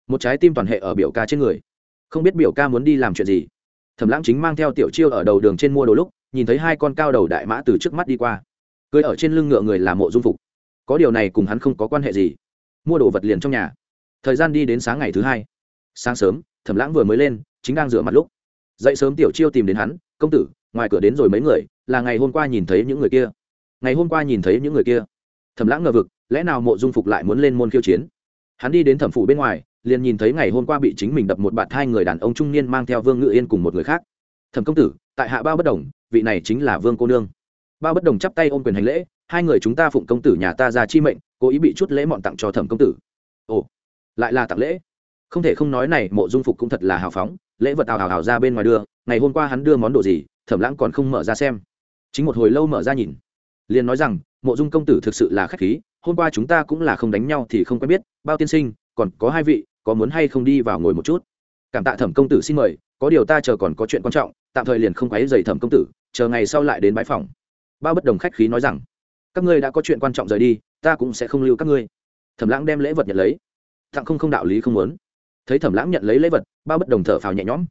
Một trái tim toàn hệ ở biểu ca trên người. Không biết biểu ca muốn đi làm chuyện gì. Thẩm lãng chính mang theo tiểu chiêu ở đầu đường trên mua đồ lúc, nhìn thấy hai con cao đầu đại mã từ trước mắt đi qua. Cưới ở trên lưng ngựa người là mộ dung phục. Có điều này cùng hắn không có quan hệ gì. Mua đồ vật liền trong nhà. Thời gian đi đến sáng ngày thứ hai. Sáng sớm, thẩm lãng vừa mới lên, chính đang rửa mặt lúc. Dậy sớm tiểu chiêu tìm đến hắn, công tử, ngoài cửa đến rồi mấy người, là ngày hôm qua nhìn thấy những người kia ngày hôm qua nhìn thấy những người kia. Thẩm lãng ngờ vực, lẽ nào mộ dung phục lại muốn lên môn khiêu chiến? Hắn đi đến thẩm phủ bên ngoài, liền nhìn thấy ngày hôm qua bị chính mình đập một bạt hai người đàn ông trung niên mang theo vương ngự yên cùng một người khác. Thẩm công tử, tại hạ bao bất đồng, vị này chính là vương cô nương. Bao bất đồng chắp tay ôm quyền hành lễ, hai người chúng ta phụng công tử nhà ta ra chi mệnh, cố ý bị chút lễ mọn tặng cho thẩm công tử. Ồ, lại là tặng lễ? Không thể không nói này, mộ dung phục cũng thật là hào phóng, lễ vật tào hào hào ra bên ngoài đưa, ngày hôm qua hắn đưa món đồ gì, thẩm lãng còn không mở ra xem. Chính một hồi lâu mở ra nhìn liền nói rằng, mộ dung công tử thực sự là khách khí, hôm qua chúng ta cũng là không đánh nhau thì không quen biết, bao tiên sinh, còn có hai vị, có muốn hay không đi vào ngồi một chút? Cảm tạ thẩm công tử xin mời, có điều ta chờ còn có chuyện quan trọng, tạm thời liền không quấy dày thẩm công tử, chờ ngày sau lại đến bãi phòng. Bao bất đồng khách khí nói rằng, các ngươi đã có chuyện quan trọng rời đi, ta cũng sẽ không lưu các ngươi. Thẩm lãng đem lễ vật nhận lấy. Thặng không không đạo lý không muốn. Thấy thẩm lãng nhận lấy lễ vật, bao bất đồng thở phào nhẹ nhõm.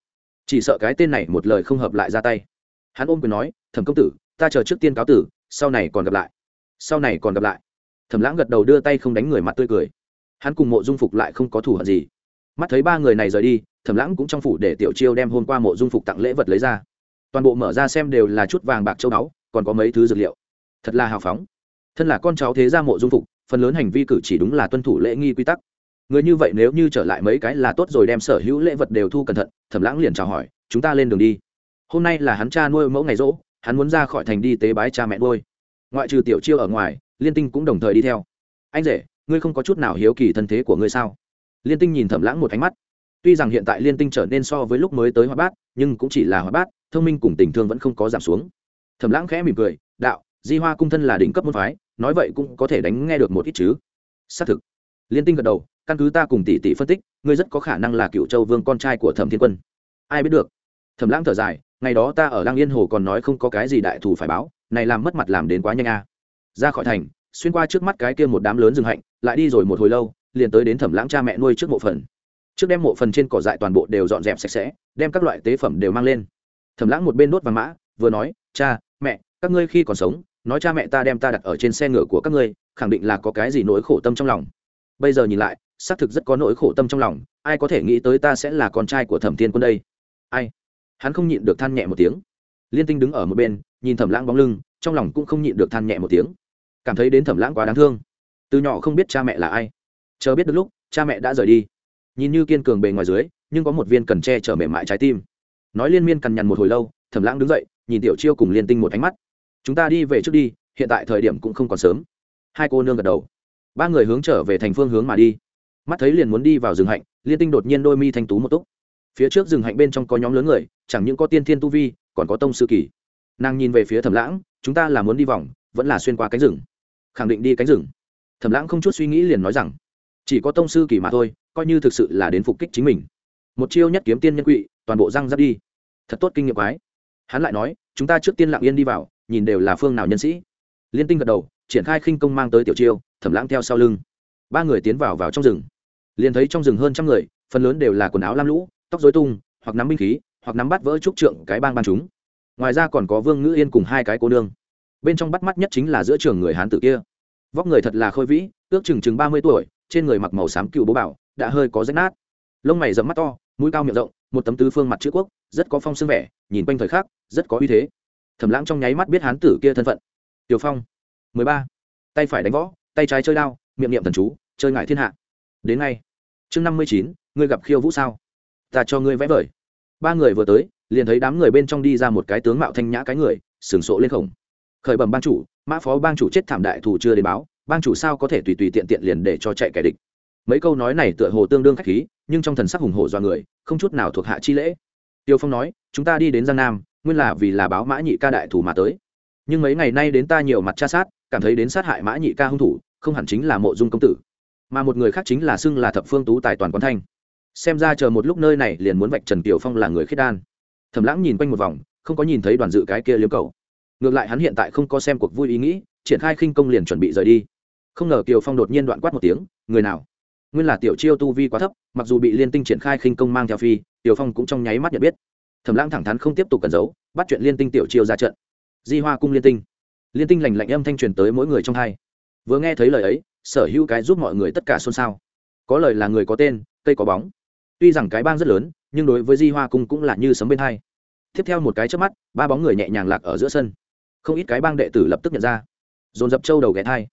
Chỉ sợ cái tên này một lời không hợp lại ra tay. Hắn ôm quyền nói, thẩm công tử, ta chờ trước tiên cáo tử sau này còn gặp lại. Sau này còn gặp lại. Thẩm lãng gật đầu đưa tay không đánh người mặt tươi cười. Hắn cùng mộ dung phục lại không có thủ hận gì. Mắt thấy ba người này rời đi, thẩm lãng cũng trong phủ để tiểu chiêu đem hôm qua mộ dung phục tặng lễ vật lấy ra. Toàn bộ mở ra xem đều là chút vàng bạc châu báu, còn có mấy thứ dược liệu. Thật là hào phóng. Thân là con cháu thế gia mộ dung phục, phần lớn hành vi cử chỉ đúng là tuân thủ lễ nghi quy tắc. Người như vậy nếu như trở lại mấy cái là tốt rồi, đem sở hữu lễ vật đều thu cẩn thận, thẩm lãng liền chào hỏi, chúng ta lên đường đi. Hôm nay là hắn cha nuôi mẫu ngày rỗ hắn muốn ra khỏi thành đi tế bái cha mẹ nuôi. Ngoại trừ tiểu chiêu ở ngoài, liên tinh cũng đồng thời đi theo. Anh rể, ngươi không có chút nào hiếu kỳ thân thế của ngươi sao? Liên tinh nhìn thẩm lãng một ánh mắt. Tuy rằng hiện tại liên tinh trở nên so với lúc mới tới hoa bát, nhưng cũng chỉ là hoa bát, thông minh cùng tình thương vẫn không có giảm xuống. Thẩm lãng khẽ mỉm cười, đạo, di hoa cung thân là đỉnh cấp môn phái, nói vậy cũng có thể đánh nghe được một ít chứ. Xác thực. Liên tinh gật đầu, căn cứ ta cùng tỷ tỷ phân tích, ngươi rất có khả năng là cựu châu vương con trai của thẩm thiên quân. Ai biết được? Thẩm lãng thở dài ngày đó ta ở lang yên hồ còn nói không có cái gì đại thù phải báo, này làm mất mặt làm đến quá nhanh a. Ra khỏi thành, xuyên qua trước mắt cái kia một đám lớn rừng hạnh, lại đi rồi một hồi lâu, liền tới đến thẩm lãng cha mẹ nuôi trước mộ phần. Trước đem mộ phần trên cỏ dại toàn bộ đều dọn dẹp sạch sẽ, đem các loại tế phẩm đều mang lên. Thẩm lãng một bên đốt vàng mã, vừa nói, cha, mẹ, các ngươi khi còn sống, nói cha mẹ ta đem ta đặt ở trên xe ngựa của các ngươi, khẳng định là có cái gì nỗi khổ tâm trong lòng. Bây giờ nhìn lại, xác thực rất có nỗi khổ tâm trong lòng, ai có thể nghĩ tới ta sẽ là con trai của thẩm thiên quân đây? Ai? Hắn không nhịn được than nhẹ một tiếng. Liên tinh đứng ở một bên, nhìn thẩm lãng bóng lưng, trong lòng cũng không nhịn được than nhẹ một tiếng. Cảm thấy đến thẩm lãng quá đáng thương. Từ nhỏ không biết cha mẹ là ai. Chờ biết được lúc, cha mẹ đã rời đi. Nhìn như kiên cường bề ngoài dưới, nhưng có một viên cần che chở mềm mại trái tim. Nói liên miên cằn nhằn một hồi lâu, thẩm lãng đứng dậy, nhìn tiểu chiêu cùng liên tinh một ánh mắt. Chúng ta đi về trước đi, hiện tại thời điểm cũng không còn sớm. Hai cô nương gật đầu. Ba người hướng trở về thành phương hướng mà đi. Mắt thấy liền muốn đi vào rừng hạnh, liên tinh đột nhiên đôi mi thanh tú một túc phía trước rừng hạnh bên trong có nhóm lớn người, chẳng những có tiên thiên tu vi, còn có tông sư kỳ. Nàng nhìn về phía thẩm lãng, chúng ta là muốn đi vòng, vẫn là xuyên qua cánh rừng? Khẳng định đi cánh rừng. Thẩm lãng không chút suy nghĩ liền nói rằng, chỉ có tông sư kỳ mà thôi, coi như thực sự là đến phục kích chính mình. Một chiêu nhất kiếm tiên nhân quỵ, toàn bộ răng giáp đi. Thật tốt kinh nghiệm quái. Hắn lại nói, chúng ta trước tiên lặng yên đi vào, nhìn đều là phương nào nhân sĩ. Liên tinh gật đầu, triển khai khinh công mang tới tiểu chiêu, thẩm lãng theo sau lưng. Ba người tiến vào vào trong rừng. Liền thấy trong rừng hơn trăm người, phần lớn đều là quần áo lam lũ tóc dối tung, hoặc nắm binh khí, hoặc nắm bắt vỡ trúc trượng cái bang ban chúng. Ngoài ra còn có vương ngữ yên cùng hai cái cô nương. Bên trong bắt mắt nhất chính là giữa trường người hán tử kia. Vóc người thật là khôi vĩ, ước chừng chừng ba mươi tuổi, trên người mặc màu xám cựu bố bảo, đã hơi có rách nát. Lông mày dẫm mắt to, mũi cao miệng rộng, một tấm tứ phương mặt chữ quốc, rất có phong xương vẻ, nhìn quanh thời khắc, rất có uy thế. Thẩm lãng trong nháy mắt biết hán tử kia thân phận. Tiểu phong, mười ba, tay phải đánh võ, tay trái chơi đao, miệng niệm thần chú, chơi ngại thiên hạ. Đến ngay chương năm mươi chín, ngươi gặp khiêu vũ sao? Ta cho ngươi vẽ vời. Ba người vừa tới, liền thấy đám người bên trong đi ra một cái tướng mạo thanh nhã cái người, sừng sộ lên khổng khởi bẩm ban chủ, mã phó bang chủ chết thảm đại thủ chưa đến báo, bang chủ sao có thể tùy tùy tiện tiện liền để cho chạy kẻ địch. Mấy câu nói này tựa hồ tương đương khách khí, nhưng trong thần sắc hùng hổ do người, không chút nào thuộc hạ chi lễ. Tiêu phong nói, chúng ta đi đến giang nam, nguyên là vì là báo mã nhị ca đại thủ mà tới. Nhưng mấy ngày nay đến ta nhiều mặt tra sát, cảm thấy đến sát hại mã nhị ca hung thủ, không hẳn chính là mộ dung công tử. Mà một người khác chính là xưng là thập phương tú tài toàn quán thanh xem ra chờ một lúc nơi này liền muốn vạch trần tiểu phong là người khiết đan. Thầm lãng nhìn quanh một vòng, không có nhìn thấy đoàn dự cái kia liếm cầu ngược lại hắn hiện tại không có xem cuộc vui ý nghĩ, triển khai khinh công liền chuẩn bị rời đi. Không ngờ kiều phong đột nhiên đoạn quát một tiếng, người nào? Nguyên là tiểu chiêu tu vi quá thấp, mặc dù bị liên tinh triển khai khinh công mang theo phi tiểu phong cũng trong nháy mắt nhận biết. Thẩm lãng thẳng thắn không tiếp tục cẩn giấu, bắt chuyện liên tinh tiểu chiêu ra trận. Di hoa cung liên tinh. Liên tinh lành lạnh âm thanh truyền tới mỗi người trong hai. Vừa nghe thấy lời ấy, sở hữu cái giúp mọi người tất cả xôn xao. Có lời là người có tên, cây có bóng tuy rằng cái bang rất lớn, nhưng đối với di hoa cung cũng là như sấm bên hai. Tiếp theo một cái trước mắt, ba bóng người nhẹ nhàng lạc ở giữa sân. Không ít cái bang đệ tử lập tức nhận ra. Dồn dập châu đầu ghé thai.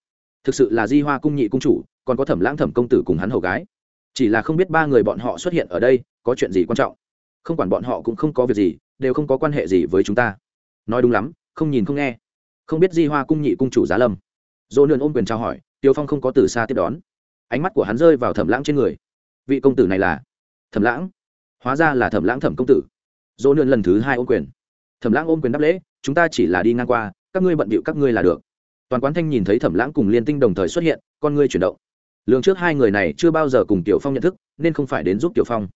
Thực sự là di hoa cung nhị cung chủ, còn có thẩm lãng thẩm công tử cùng hắn hầu gái. Chỉ là không biết ba người bọn họ xuất hiện ở đây, có chuyện gì quan trọng. Không quản bọn họ cũng không có việc gì, đều không có quan hệ gì với chúng ta. Nói đúng lắm, không nhìn không nghe. Không biết di hoa cung nhị cung chủ giá lâm. Dỗ nườn ôm quyền trao hỏi, tiêu phong không có từ xa tiếp đón. Ánh mắt của hắn rơi vào thẩm lãng trên người. Vị công tử này là? Thẩm lãng. Hóa ra là thẩm lãng thẩm công tử. Dỗ nương lần thứ hai ôm quyền. Thẩm lãng ôm quyền đáp lễ, chúng ta chỉ là đi ngang qua, các ngươi bận bịu các ngươi là được. Toàn quán thanh nhìn thấy thẩm lãng cùng liên tinh đồng thời xuất hiện, con ngươi chuyển động. Lường trước hai người này chưa bao giờ cùng tiểu phong nhận thức, nên không phải đến giúp tiểu phong.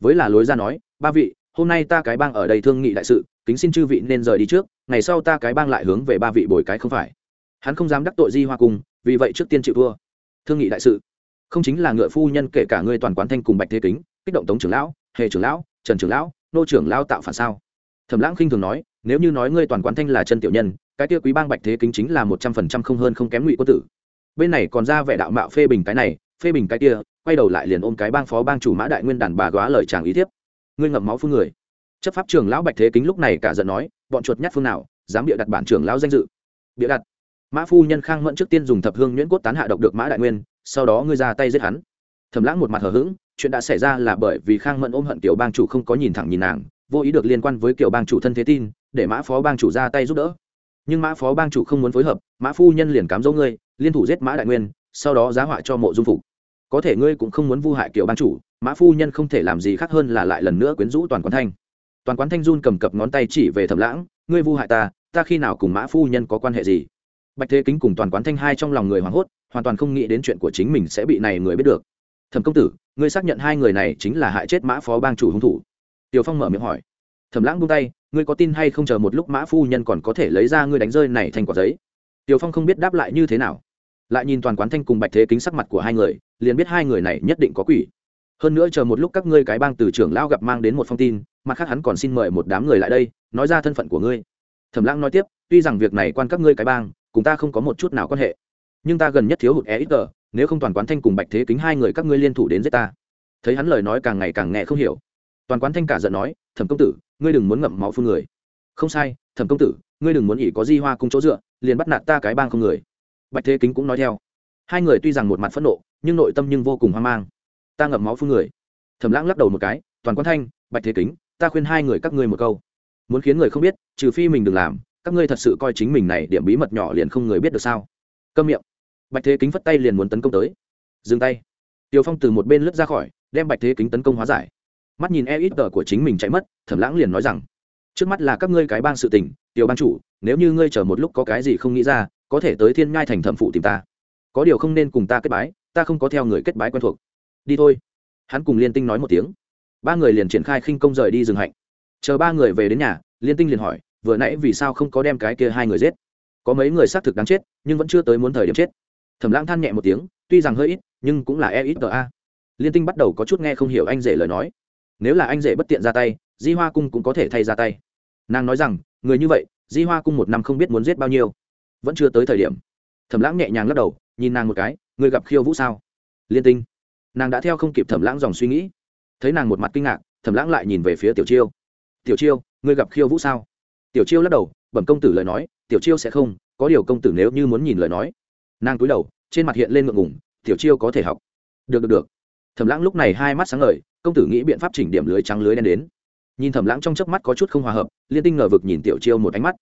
Với là lối ra nói, ba vị, hôm nay ta cái bang ở đây thương nghị đại sự, kính xin chư vị nên rời đi trước, ngày sau ta cái bang lại hướng về ba vị bồi cái không phải. Hắn không dám đắc tội di hoa cung, vì vậy trước tiên chịu thua. Thương nghị đại sự. Không chính là ngựa phu nhân kể cả ngươi toàn quán thanh cùng bạch thế kính kích động tống trưởng lão, hề trưởng lão, trần trưởng lão, nô trưởng lão tạo phản sao? Thẩm lãng khinh thường nói, nếu như nói ngươi toàn quán thanh là chân tiểu nhân, cái kia quý bang bạch thế kính chính là một trăm phần trăm không hơn không kém ngụy quân tử. Bên này còn ra vẻ đạo mạo phê bình cái này, phê bình cái kia, quay đầu lại liền ôm cái bang phó bang chủ mã đại nguyên đàn bà góa lời chàng ý thiếp. Ngươi ngậm máu phương người. Chấp pháp trưởng lão bạch thế kính lúc này cả giận nói, bọn chuột nhát phương nào, dám bịa đặt bản trưởng lão danh dự. Bịa đặt. Mã phu nhân khang mẫn trước tiên dùng thập hương nhuyễn cốt tán hạ độc được mã đại nguyên, sau đó ngươi ra tay giết hắn. Thẩm lãng một mặt hờ hững chuyện đã xảy ra là bởi vì khang mẫn ôm hận kiểu bang chủ không có nhìn thẳng nhìn nàng, vô ý được liên quan với kiểu bang chủ thân thế tin, để mã phó bang chủ ra tay giúp đỡ. Nhưng mã phó bang chủ không muốn phối hợp, mã phu nhân liền cám dỗ ngươi, liên thủ giết mã đại nguyên, sau đó giá họa cho mộ dung phục. Có thể ngươi cũng không muốn vu hại kiểu bang chủ, mã phu nhân không thể làm gì khác hơn là lại lần nữa quyến rũ toàn quán thanh. Toàn quán thanh run cầm cập ngón tay chỉ về thẩm lãng, ngươi vu hại ta ta khi nào cùng mã phu nhân có quan hệ gì? Bạch thế kính cùng toàn quán thanh hai trong lòng người hoảng hốt, hoàn toàn không nghĩ đến chuyện của chính mình sẽ bị này người biết được thẩm công tử, ngươi xác nhận hai người này chính là hại chết mã phó bang chủ hung thủ. Tiểu phong mở miệng hỏi. Thẩm lãng buông tay, ngươi có tin hay không chờ một lúc mã phu nhân còn có thể lấy ra ngươi đánh rơi này thành quả giấy? Tiểu phong không biết đáp lại như thế nào. Lại nhìn toàn quán thanh cùng bạch thế kính sắc mặt của hai người, liền biết hai người này nhất định có quỷ. Hơn nữa chờ một lúc các ngươi cái bang từ trưởng lao gặp mang đến một phong tin, mặt khác hắn còn xin mời một đám người lại đây, nói ra thân phận của ngươi. Thẩm lãng nói tiếp, tuy rằng việc này quan các ngươi cái bang, cùng ta không có một chút nào quan hệ, nhưng ta gần nhất thiếu hụt e ít tờ nếu không toàn quán thanh cùng bạch thế kính hai người các ngươi liên thủ đến giết ta. Thấy hắn lời nói càng ngày càng nghe không hiểu. Toàn quán thanh cả giận nói, thẩm công tử, ngươi đừng muốn ngậm máu phương người. Không sai, thẩm công tử, ngươi đừng muốn ỉ có di hoa cung chỗ dựa, liền bắt nạt ta cái bang không người. Bạch thế kính cũng nói theo. Hai người tuy rằng một mặt phẫn nộ, nhưng nội tâm nhưng vô cùng hoang mang. Ta ngậm máu phương người. Thẩm lãng lắc đầu một cái, toàn quán thanh, bạch thế kính, ta khuyên hai người các ngươi một câu. Muốn khiến người không biết, trừ phi mình đừng làm, các ngươi thật sự coi chính mình này điểm bí mật nhỏ liền không người biết được sao. Câm miệng bạch thế kính phất tay liền muốn tấn công tới. Dừng tay. Tiều phong từ một bên lướt ra khỏi, đem bạch thế kính tấn công hóa giải. Mắt nhìn e ít tờ của chính mình chạy mất, thẩm lãng liền nói rằng, trước mắt là các ngươi cái bang sự tình, tiểu ban chủ, nếu như ngươi chờ một lúc có cái gì không nghĩ ra, có thể tới thiên ngai thành thẩm phụ tìm ta. Có điều không nên cùng ta kết bái, ta không có theo người kết bái quen thuộc. Đi thôi. Hắn cùng liên tinh nói một tiếng. Ba người liền triển khai khinh công rời đi rừng hạnh. Chờ ba người về đến nhà, liên tinh liền hỏi, vừa nãy vì sao không có đem cái kia hai người giết? Có mấy người xác thực đáng chết, nhưng vẫn chưa tới muốn thời điểm chết thẩm lãng than nhẹ một tiếng, tuy rằng hơi ít, nhưng cũng là e ít a. Liên tinh bắt đầu có chút nghe không hiểu anh rể lời nói. Nếu là anh rể bất tiện ra tay, di hoa cung cũng có thể thay ra tay. Nàng nói rằng, người như vậy, di hoa cung một năm không biết muốn giết bao nhiêu. Vẫn chưa tới thời điểm. Thẩm lãng nhẹ nhàng lắc đầu, nhìn nàng một cái, người gặp khiêu vũ sao? Liên tinh. Nàng đã theo không kịp thẩm lãng dòng suy nghĩ. Thấy nàng một mặt kinh ngạc, thẩm lãng lại nhìn về phía tiểu chiêu. Tiểu chiêu ngươi gặp khiêu vũ sao? Tiểu chiêu lắc đầu, bẩm công tử lời nói, tiểu chiêu sẽ không, có điều công tử nếu như muốn nhìn lời nói nàng túi đầu, trên mặt hiện lên ngượng ngủng tiểu chiêu có thể học. Được được được. Thẩm lãng lúc này hai mắt sáng ngời, công tử nghĩ biện pháp chỉnh điểm lưới trắng lưới đen đến. Nhìn thẩm lãng trong chớp mắt có chút không hòa hợp, liên tinh ngờ vực nhìn tiểu chiêu một ánh mắt.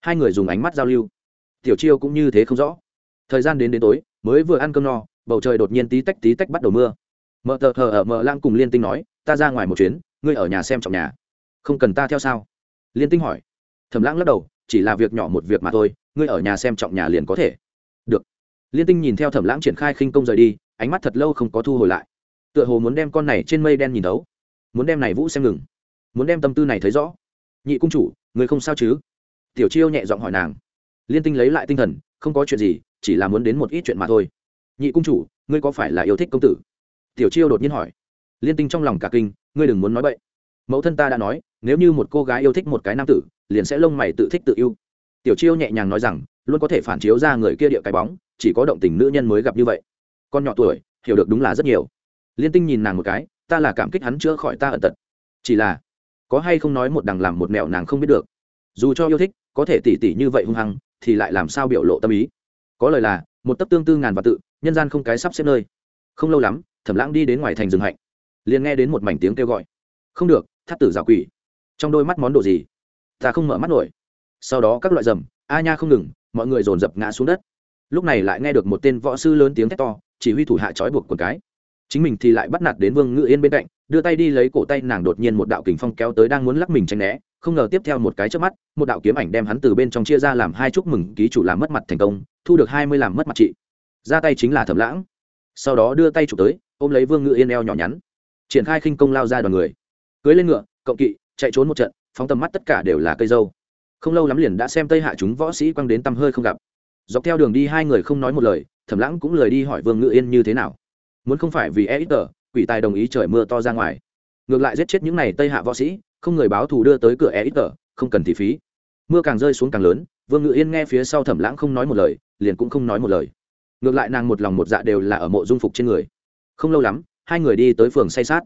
Hai người dùng ánh mắt giao lưu. Tiểu chiêu cũng như thế không rõ. Thời gian đến đến tối, mới vừa ăn cơm no, bầu trời đột nhiên tí tách tí tách bắt đầu mưa. Mợ tờ thờ ở mợ lang cùng liên tinh nói, ta ra ngoài một chuyến, ngươi ở nhà xem trọng nhà. Không cần ta theo sao? Liên tinh hỏi. Thẩm lãng lắc đầu, chỉ là việc nhỏ một việc mà thôi, ngươi ở nhà xem trọng nhà liền có thể liên tinh nhìn theo thẩm lãng triển khai khinh công rời đi, ánh mắt thật lâu không có thu hồi lại. Tựa hồ muốn đem con này trên mây đen nhìn đấu muốn đem này vũ xem ngừng, muốn đem tâm tư này thấy rõ. Nhị cung chủ, người không sao chứ? Tiểu chiêu nhẹ giọng hỏi nàng. Liên tinh lấy lại tinh thần, không có chuyện gì, chỉ là muốn đến một ít chuyện mà thôi. Nhị cung chủ, ngươi có phải là yêu thích công tử? Tiểu chiêu đột nhiên hỏi. Liên tinh trong lòng cả kinh, ngươi đừng muốn nói vậy mẫu thân ta đã nói, nếu như một cô gái yêu thích một cái nam tử, liền sẽ lông mày tự thích tự yêu. Tiểu chiêu nhẹ nhàng nói rằng luôn có thể phản chiếu ra người kia địa cái bóng, chỉ có động tình nữ nhân mới gặp như vậy. Con nhỏ tuổi, hiểu được đúng là rất nhiều. Liên tinh nhìn nàng một cái, ta là cảm kích hắn chữa khỏi ta ẩn tật. Chỉ là, có hay không nói một đằng làm một mẹo nàng không biết được. Dù cho yêu thích, có thể tỉ tỉ như vậy hung hăng, thì lại làm sao biểu lộ tâm ý? Có lời là, một tấp tương tư ngàn và tự, nhân gian không cái sắp xếp nơi. Không lâu lắm, thẩm lãng đi đến ngoài thành rừng hạnh. Liền nghe đến một mảnh tiếng kêu gọi. Không được, thắt tử giả quỷ. Trong đôi mắt món đồ gì? Ta không mở mắt nổi. Sau đó các loại rầm a nha không ngừng mọi người dồn dập ngã xuống đất. Lúc này lại nghe được một tên võ sư lớn tiếng thét to, chỉ huy thủ hạ trói buộc quần cái. Chính mình thì lại bắt nạt đến vương ngự yên bên cạnh, đưa tay đi lấy cổ tay nàng đột nhiên một đạo kình phong kéo tới đang muốn lắc mình tranh né, không ngờ tiếp theo một cái trước mắt, một đạo kiếm ảnh đem hắn từ bên trong chia ra làm hai chúc mừng, ký chủ làm mất mặt thành công, thu được hai mươi làm mất mặt chị ra tay chính là thẩm lãng. Sau đó đưa tay chụp tới, ôm lấy vương ngự yên eo nhỏ nhắn. Triển khai khinh công lao ra đoàn người. Cưới lên ngựa cộng kỵ, chạy trốn một trận, phóng tầm mắt tất cả đều là cây dâu không lâu lắm liền đã xem tây hạ chúng võ sĩ quăng đến tăm hơi không gặp. Dọc theo đường đi hai người không nói một lời, thẩm lãng cũng lời đi hỏi vương ngự yên như thế nào. Muốn không phải vì e ít tờ, quỷ tài đồng ý trời mưa to ra ngoài. Ngược lại giết chết những n à y tây hạ võ sĩ, không người báo thù đưa tới cửa e ít tờ, không cần thị phí. Mưa càng rơi xuống càng lớn, vương ngự yên nghe phía sau thẩm lãng không nói một lời, liền cũng không nói một lời. Ngược lại nàng một lòng một dạ đều là ở mộ dung phục trên người. Không lâu lắm, hai người đi tới phường say sát.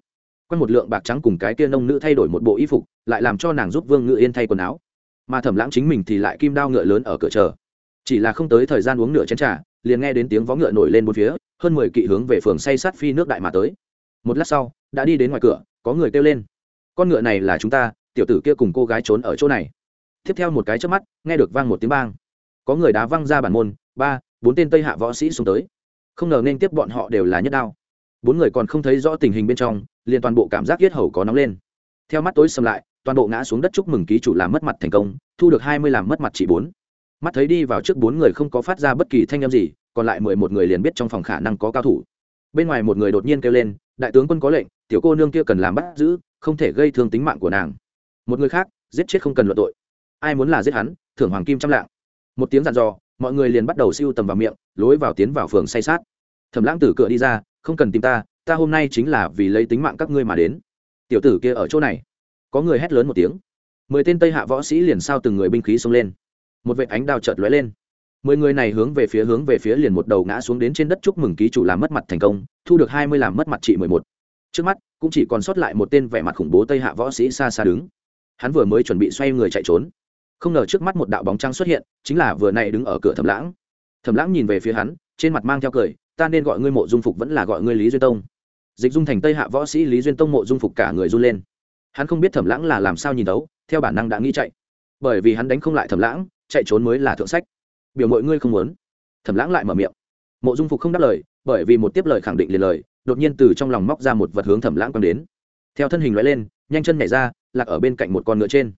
Quanh một lượng bạc trắng cùng cái kia nông nữ thay đổi một bộ y phục, lại làm cho nàng giúp vương ngự yên thay quần áo mà thẩm lãng chính mình thì lại kim đao ngựa lớn ở cửa chờ. Chỉ là không tới thời gian uống nửa chén trà, liền nghe đến tiếng vó ngựa nổi lên bốn phía, hơn mười kỵ hướng về phường say sát phi nước đại mà tới. Một lát sau, đã đi đến ngoài cửa, có người kêu lên. Con ngựa này là chúng ta, tiểu tử kia cùng cô gái trốn ở chỗ này. Tiếp theo một cái chớp mắt, nghe được vang một tiếng bang. Có người đá văng ra bản môn, ba, bốn tên tây hạ võ sĩ xuống tới. Không ngờ nên tiếp bọn họ đều là nhất đao. Bốn người còn không thấy rõ tình hình bên trong, liền toàn bộ cảm giác yết hầu có nóng lên. Theo mắt tối xâm lại toàn bộ ngã xuống đất chúc mừng ký chủ làm mất mặt thành công, thu được hai mươi làm mất mặt chỉ bốn. Mắt thấy đi vào trước bốn người không có phát ra bất kỳ thanh âm gì, còn lại mười một người liền biết trong phòng khả năng có cao thủ. Bên ngoài một người đột nhiên kêu lên, đại tướng quân có lệnh, tiểu cô nương kia cần làm bắt giữ, không thể gây thương tính mạng của nàng. Một người khác, giết chết không cần luận tội. Ai muốn là giết hắn, thưởng hoàng kim trăm lạng. Một tiếng dặn dò, mọi người liền bắt đầu siêu tầm vào miệng, lối vào tiến vào phường say sát. Thẩm lãng từ cửa đi ra, không cần tìm ta ta hôm nay chính là vì lấy tính mạng các ngươi mà đến. Tiểu tử kia ở chỗ này có người hét lớn một tiếng. Mười tên tây hạ võ sĩ liền sao từng người binh khí xông lên. Một vệ ánh đao chợt lóe lên. Mười người này hướng về phía hướng về phía liền một đầu ngã xuống đến trên đất chúc mừng ký chủ làm mất mặt thành công, thu được hai mươi làm mất mặt trị mười một. Trước mắt, cũng chỉ còn sót lại một tên vẻ mặt khủng bố tây hạ võ sĩ xa xa đứng. Hắn vừa mới chuẩn bị xoay người chạy trốn. Không ngờ trước mắt một đạo bóng trăng xuất hiện, chính là vừa này đứng ở cửa thẩm lãng. Thẩm lãng nhìn về phía hắn, trên mặt mang theo cười, ta nên gọi ngươi mộ dung phục vẫn là gọi ngươi lý duyên tông. Dịch dung thành tây hạ võ sĩ lý duyên tông mộ dung phục cả người run lên hắn không biết thẩm lãng là làm sao nhìn đấu theo bản năng đã nghĩ chạy. Bởi vì hắn đánh không lại thẩm lãng, chạy trốn mới là thượng sách. Biểu mọi ngươi không muốn. Thẩm lãng lại mở miệng. Mộ dung phục không đáp lời, bởi vì một tiếp lời khẳng định liền lời, đột nhiên từ trong lòng móc ra một vật hướng thẩm lãng quăng đến. Theo thân hình loại lên, nhanh chân nhảy ra, lạc ở bên cạnh một con ngựa trên.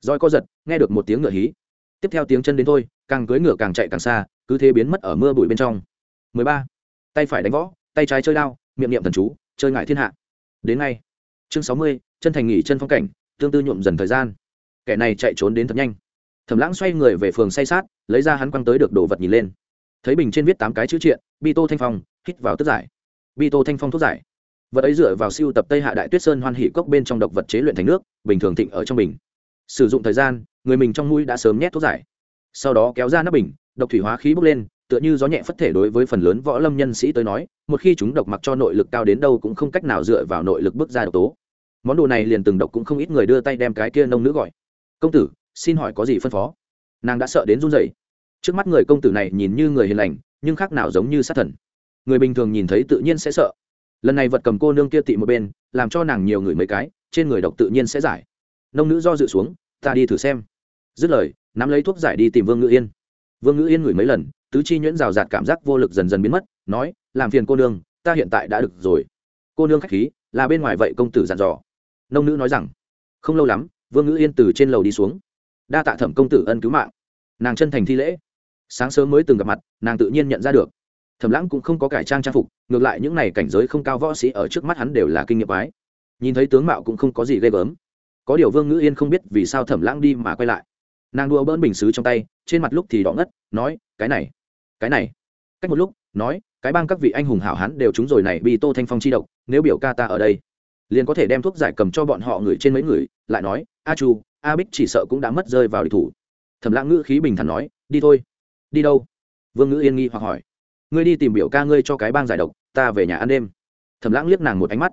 Roi co giật, nghe được một tiếng ngựa hí. Tiếp theo tiếng chân đến thôi, càng cưới ngựa càng chạy càng xa, cứ thế biến mất ở mưa bụi bên trong. 13. tay phải đánh võ, tay trái chơi đao, miệng niệm thần chú, chơi ngại thiên hạ. Đến ngay chương 60, chân thành nghỉ chân phong cảnh tương tư nhuộm dần thời gian. Kẻ này chạy trốn đến thật nhanh. Thẩm lãng xoay người về phường say sát lấy ra hắn quăng tới được đồ vật nhìn lên. Thấy bình trên viết tám cái chữ triện bi tô thanh phong hít vào tức giải. Bi tô thanh phong thuốc giải. Vật ấy dựa vào siêu tập tây hạ đại tuyết sơn hoan hỷ cốc bên trong độc vật chế luyện thành nước bình thường thịnh ở trong bình. Sử dụng thời gian người mình trong mũi đã sớm nhét thuốc giải. Sau đó kéo ra nắp bình độc thủy hóa khí bốc lên tựa như gió nhẹ phất thể đối với phần lớn võ lâm nhân sĩ tới nói, một khi chúng độc mặc cho nội lực cao đến đâu cũng không cách nào dựa vào nội lực bước ra độc tố. Món đồ này liền từng độc cũng không ít người đưa tay đem cái kia nông nữ gọi. Công tử, xin hỏi có gì phân phó? Nàng đã sợ đến run rẩy. Trước mắt người công tử này nhìn như người hiền lành, nhưng khác nào giống như sát thần. Người bình thường nhìn thấy tự nhiên sẽ sợ. Lần này vật cầm cô nương kia tị một bên, làm cho nàng nhiều người mấy cái, trên người độc tự nhiên sẽ giải. Nông nữ do dự xuống, ta đi thử xem. Dứt lời, nắm lấy thuốc giải đi tìm vương ngữ yên. Vương ngữ yên ngửi mấy lần tứ chi nhuyễn rào rạt cảm giác vô lực dần dần biến mất, nói, làm phiền cô nương, ta hiện tại đã được rồi. Cô nương k h á c h khí, là bên ngoài vậy công tử dặn dò. Nông nữ nói rằng, không lâu lắm, vương ngữ yên từ trên lầu đi xuống. Đa tạ thẩm công tử ân cứu mạng. Nàng chân thành thi lễ. Sáng sớm mới từng gặp mặt, nàng tự nhiên nhận ra được. Thẩm lãng cũng không có cải trang trang phục, ngược lại những n à y cảnh giới không cao võ sĩ ở trước mắt hắn đều là kinh nghiệm ái nhìn thấy tướng mạo cũng không có gì ghê gớm. Có điều vương ngữ yên không biết vì sao thẩm lãng đi mà quay lại. Nàng đua bỡn bình xứ trong tay, trên mặt lúc thì đỏ ngất, nói, cái này cái này. Cách một lúc, nói, cái bang các vị anh hùng hảo hán đều trúng rồi này, bị tô thanh phong chi độc, nếu biểu ca ta ở đây, liền có thể đem thuốc giải cầm cho bọn họ người trên mấy người, lại nói, a chu, a bích chỉ sợ cũng đã mất rơi vào địch thủ. Thẩm lãng ngữ khí bình thản nói, đi thôi. Đi đâu? Vương ngữ yên nghi hoặc hỏi. Ngươi đi tìm biểu ca ngươi cho cái bang giải độc, ta về nhà ăn đêm. Thẩm lãng liếc nàng một ánh mắt.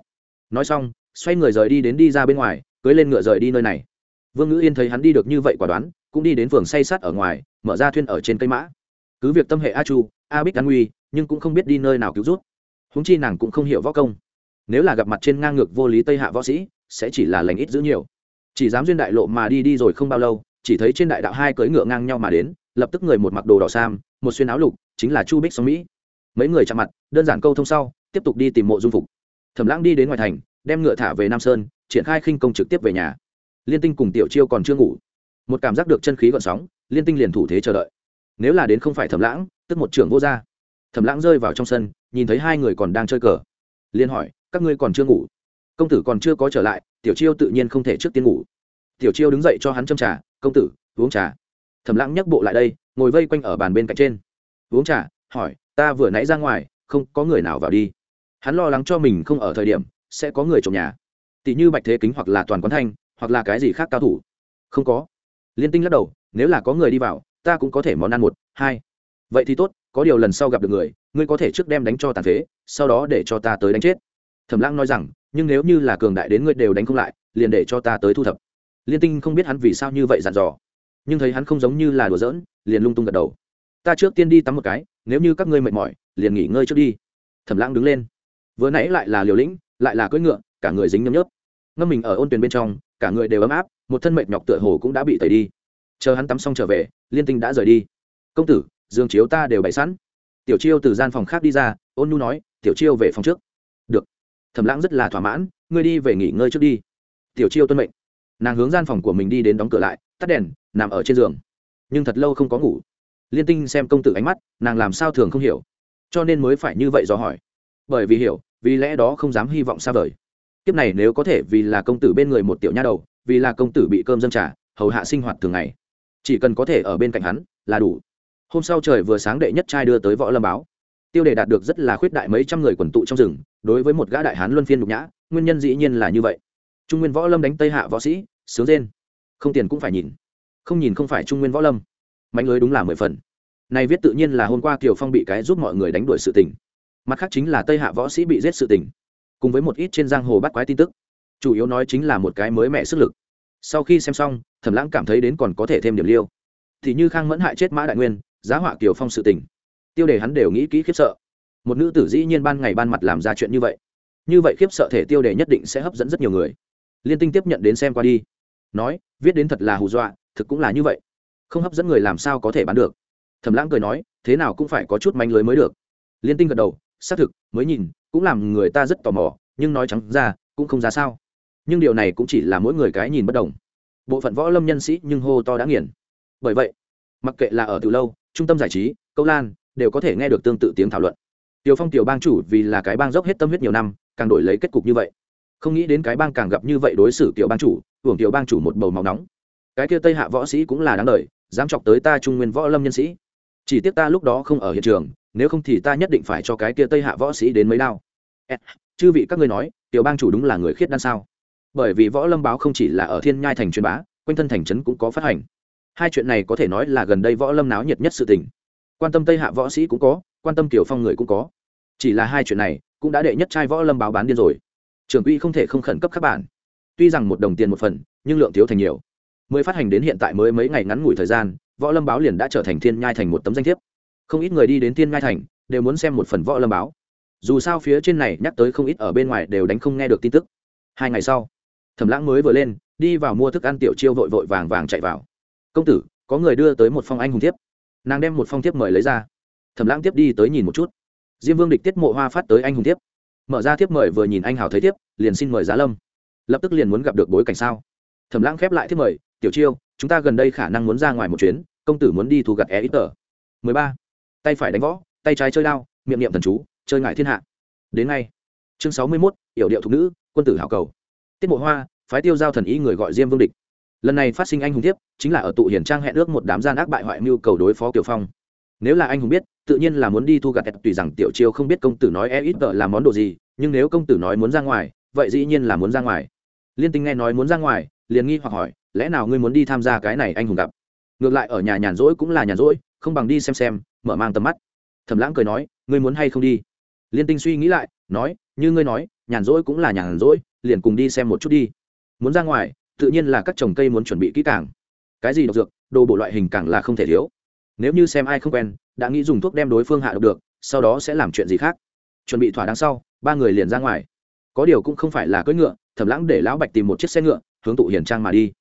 Nói xong, xoay người rời đi đến đi ra bên ngoài, cưới lên ngựa rời đi nơi này. Vương ngữ yên thấy hắn đi được như vậy quả đoán, cũng đi đến phường say sát ở ngoài, mở ra thuyên ở trên cây mã cứ việc tâm hệ a chu, a bích an nguy, nhưng cũng không biết đi nơi nào cứu rút húng chi nàng cũng không hiểu võ công. Nếu là gặp mặt trên ngang ngược vô lý tây hạ võ sĩ, sẽ chỉ là lành ít giữ nhiều. Chỉ dám duyên đại lộ mà đi đi rồi không bao lâu, chỉ thấy trên đại đạo hai cưỡi ngựa ngang nhau mà đến, lập tức người một mặc đồ đỏ sam, một xuyên áo lục, chính là chu bích sóng mỹ. Mấy người chạm mặt, đơn giản câu thông sau, tiếp tục đi tìm mộ dung phục. Thẩm lãng đi đến ngoài thành, đem ngựa thả về nam sơn, triển khai khinh công trực tiếp về nhà. Liên tinh cùng tiểu chiêu còn chưa ngủ. Một cảm giác được chân khí gọn sóng, liên tinh liền thủ thế chờ đợi nếu là đến không phải thẩm lãng, tức một trưởng vô gia. Thẩm lãng rơi vào trong sân, nhìn thấy hai người còn đang chơi cờ. Liên hỏi, các ngươi còn chưa ngủ? Công tử còn chưa có trở lại, tiểu chiêu tự nhiên không thể trước tiên ngủ. Tiểu chiêu đứng dậy cho hắn châm trà, công tử, uống trà. Thẩm lãng nhấc bộ lại đây, ngồi vây quanh ở bàn bên cạnh trên. Uống trà? hỏi, ta vừa nãy ra ngoài, không có người nào vào đi. Hắn lo lắng cho mình không ở thời điểm, sẽ có người trong nhà. Tỷ như bạch thế kính hoặc là toàn quán thanh, hoặc là cái gì khác cao thủ. Không có. Liên tinh lắc đầu, nếu là có người đi vào ta cũng có thể món ăn một, hai. Vậy thì tốt, có điều lần sau gặp được người, ngươi có thể trước đem đánh cho tàn phế, sau đó để cho ta tới đánh chết. Thẩm lãng nói rằng, nhưng nếu như là cường đại đến ngươi đều đánh không lại, liền để cho ta tới thu thập. Liên tinh không biết hắn vì sao như vậy dặn dò, nhưng thấy hắn không giống như là đùa giỡn, liền lung tung gật đầu. Ta trước tiên đi tắm một cái, nếu như các ngươi mệt mỏi, liền nghỉ ngơi trước đi. Thẩm lãng đứng lên. Vừa nãy lại là liều lĩnh, lại là cưỡi ngựa, cả người dính nhấm nhớp. Ngâm mình ở ôn tuyền bên trong, cả người đều ấm áp, một thân mệt nhọc tựa hồ cũng đã bị tẩy đi chờ hắn tắm xong trở về, liên tinh đã rời đi. Công tử giường chiếu ta đều bày sẵn. Tiểu chiêu từ gian phòng khác đi ra, ôn nhu nói, tiểu chiêu về phòng trước. Được. Thẩm lãng rất là thỏa mãn, ngươi đi về nghỉ ngơi trước đi. Tiểu chiêu tuân mệnh. Nàng hướng gian phòng của mình đi đến đóng cửa lại, tắt đèn, nằm ở trên giường. Nhưng thật lâu không có ngủ. Liên tinh xem công tử ánh mắt, nàng làm sao thường không hiểu. Cho nên mới phải như vậy do hỏi. Bởi vì hiểu, vì lẽ đó không dám hy vọng xa vời. Kiếp này nếu có thể vì là công tử bên người một tiểu nha đầu, vì là công tử bị cơm dâm trả hầu hạ sinh hoạt thường ngày chỉ cần có thể ở bên cạnh hắn, là đủ. Hôm sau trời vừa sáng đệ nhất trai đưa tới võ lâm báo. Tiêu đề đạt được rất là khuyết đại mấy trăm người quần tụ trong rừng, đối với một gã đại hán luân phiên nhục nhã, nguyên nhân dĩ nhiên là như vậy. Trung nguyên võ lâm đánh tây hạ võ sĩ, sướng rên. Không tiền cũng phải nhìn. Không nhìn không phải trung nguyên võ lâm. Mạnh lưới đúng là mười phần. Này viết tự nhiên là hôm qua kiều phong bị cái giúp mọi người đánh đuổi sự tình. Mặt khác chính là tây hạ võ sĩ bị giết sự tình. Cùng với một ít trên giang hồ bắt quái tin tức. Chủ yếu nói chính là một cái mới mẻ sức lực sau khi xem xong, thẩm lãng cảm thấy đến còn có thể thêm điểm liêu. Thì như khang mẫn hại chết mã đại nguyên, giá họa kiều phong sự tình. Tiêu đề hắn đều nghĩ kỹ khiếp sợ. Một nữ tử dĩ nhiên ban ngày ban mặt làm ra chuyện như vậy. Như vậy khiếp sợ thể tiêu đề nhất định sẽ hấp dẫn rất nhiều người. Liên tinh tiếp nhận đến xem qua đi. Nói, viết đến thật là hù dọa, thực cũng là như vậy. Không hấp dẫn người làm sao có thể bán được. Thẩm lãng cười nói, thế nào cũng phải có chút manh lưới mới được. Liên tinh gật đầu, xác thực, mới nhìn, cũng làm người ta rất tò mò, nhưng nói trắng ra, cũng không ra sao nhưng điều này cũng chỉ là mỗi người cái nhìn bất đồng. Bộ phận võ lâm nhân sĩ nhưng hô to đã nghiền. Bởi vậy, mặc kệ là ở từ lâu, trung tâm giải trí, câu lan, đều có thể nghe được tương tự tiếng thảo luận. Tiểu phong, tiểu bang chủ vì là cái bang dốc hết tâm huyết nhiều năm, càng đổi lấy kết cục như vậy. Không nghĩ đến cái bang càng gặp như vậy đối xử tiểu bang chủ, hưởng tiểu bang chủ một bầu máu nóng. Cái kia tây hạ võ sĩ cũng là đáng đời, dám chọc tới ta trung nguyên võ lâm nhân sĩ. Chỉ tiếc ta lúc đó không ở hiện trường, nếu không thì ta nhất định phải cho cái kia tây hạ võ sĩ đến mấy đao. Chư vị các ngươi nói, tiểu bang chủ đúng là người khiết đan sao? Bởi vì võ lâm báo không chỉ là ở thiên nhai thành truyền bá, quanh thân thành trấn cũng có phát hành. Hai chuyện này có thể nói là gần đây võ lâm náo nhiệt nhất sự tình. Quan tâm tây hạ võ sĩ cũng có, quan tâm tiểu phong người cũng có. Chỉ là hai chuyện này cũng đã đệ nhất trai võ lâm báo bán điên rồi. Trưởng quỹ không thể không khẩn cấp các bạn. tuy rằng một đồng tiền một phần, nhưng lượng thiếu thành nhiều. Mới phát hành đến hiện tại mới mấy ngày ngắn ngủi thời gian, võ lâm báo liền đã trở thành thiên nhai thành một tấm danh thiếp. Không ít người đi đến thiên nhai thành, đều muốn xem một phần võ lâm báo. Dù sao phía trên này nhắc tới không ít ở bên ngoài đều đánh không nghe được tin tức. Hai ngày sau thẩm lãng mới vừa lên, đi vào mua thức ăn tiểu chiêu vội vội vàng vàng chạy vào. Công tử, có người đưa tới một phong anh hùng thiếp. Nàng đem một phong thiếp mời lấy ra. Thẩm lãng tiếp đi tới nhìn một chút. Diêm vương địch tiết mộ hoa phát tới anh hùng thiếp. Mở ra thiếp mời vừa nhìn anh hào thấy thiếp, liền xin mời giá lâm. Lập tức liền muốn gặp được bối cảnh sao? Thẩm lãng khép lại thiếp mời, tiểu chiêu, chúng ta gần đây khả năng muốn ra ngoài một chuyến, công tử muốn đi thu gặt é ít tờ mười ba. Tay phải đánh võ, tay trái chơi đao, miệng niệm thần chú, chơi ngại thiên hạ. Đến ngay. Chương sáu mươi mốt, yểu điệu thục nữ, quân tử hảo cầu tiết mộ hoa phái tiêu giao thần ý người gọi diêm vương địch. Lần này phát sinh anh hùng tiếp chính là ở tụ hiển trang hẹn ước một đám gian ác bại hoại mưu cầu đối phó kiều phong. Nếu là anh hùng biết tự nhiên là muốn đi thu gạt, tùy rằng tiểu chiêu không biết công tử nói e ít tờ là món đồ gì nhưng nếu công tử nói muốn ra ngoài vậy dĩ nhiên là muốn ra ngoài. Liên tinh nghe nói muốn ra ngoài liền nghi hoặc hỏi lẽ nào ngươi muốn đi tham gia cái này anh hùng gặp? Ngược lại ở nhà nhàn rỗi cũng là nhàn rỗi không bằng đi xem xem mở mang tầm mắt. Thẩm lãng cười nói ngươi muốn hay không đi? Liên tinh suy nghĩ lại nói như ngươi nói nhàn rỗi cũng là nhàn rỗi liền cùng đi xem một chút đi. Muốn ra ngoài, tự nhiên là các trồng cây muốn chuẩn bị kỹ càng. Cái gì độc dược, đồ bộ loại hình càng là không thể thiếu. Nếu như xem ai không quen, đã nghĩ dùng thuốc đem đối phương hạ độc được, sau đó sẽ làm chuyện gì khác. Chuẩn bị thỏa đáng sau, ba người liền ra ngoài. Có điều cũng không phải là cưỡi ngựa, thẩm lãng để lão bạch tìm một chiếc xe ngựa, hướng tụ hiển trang mà đi.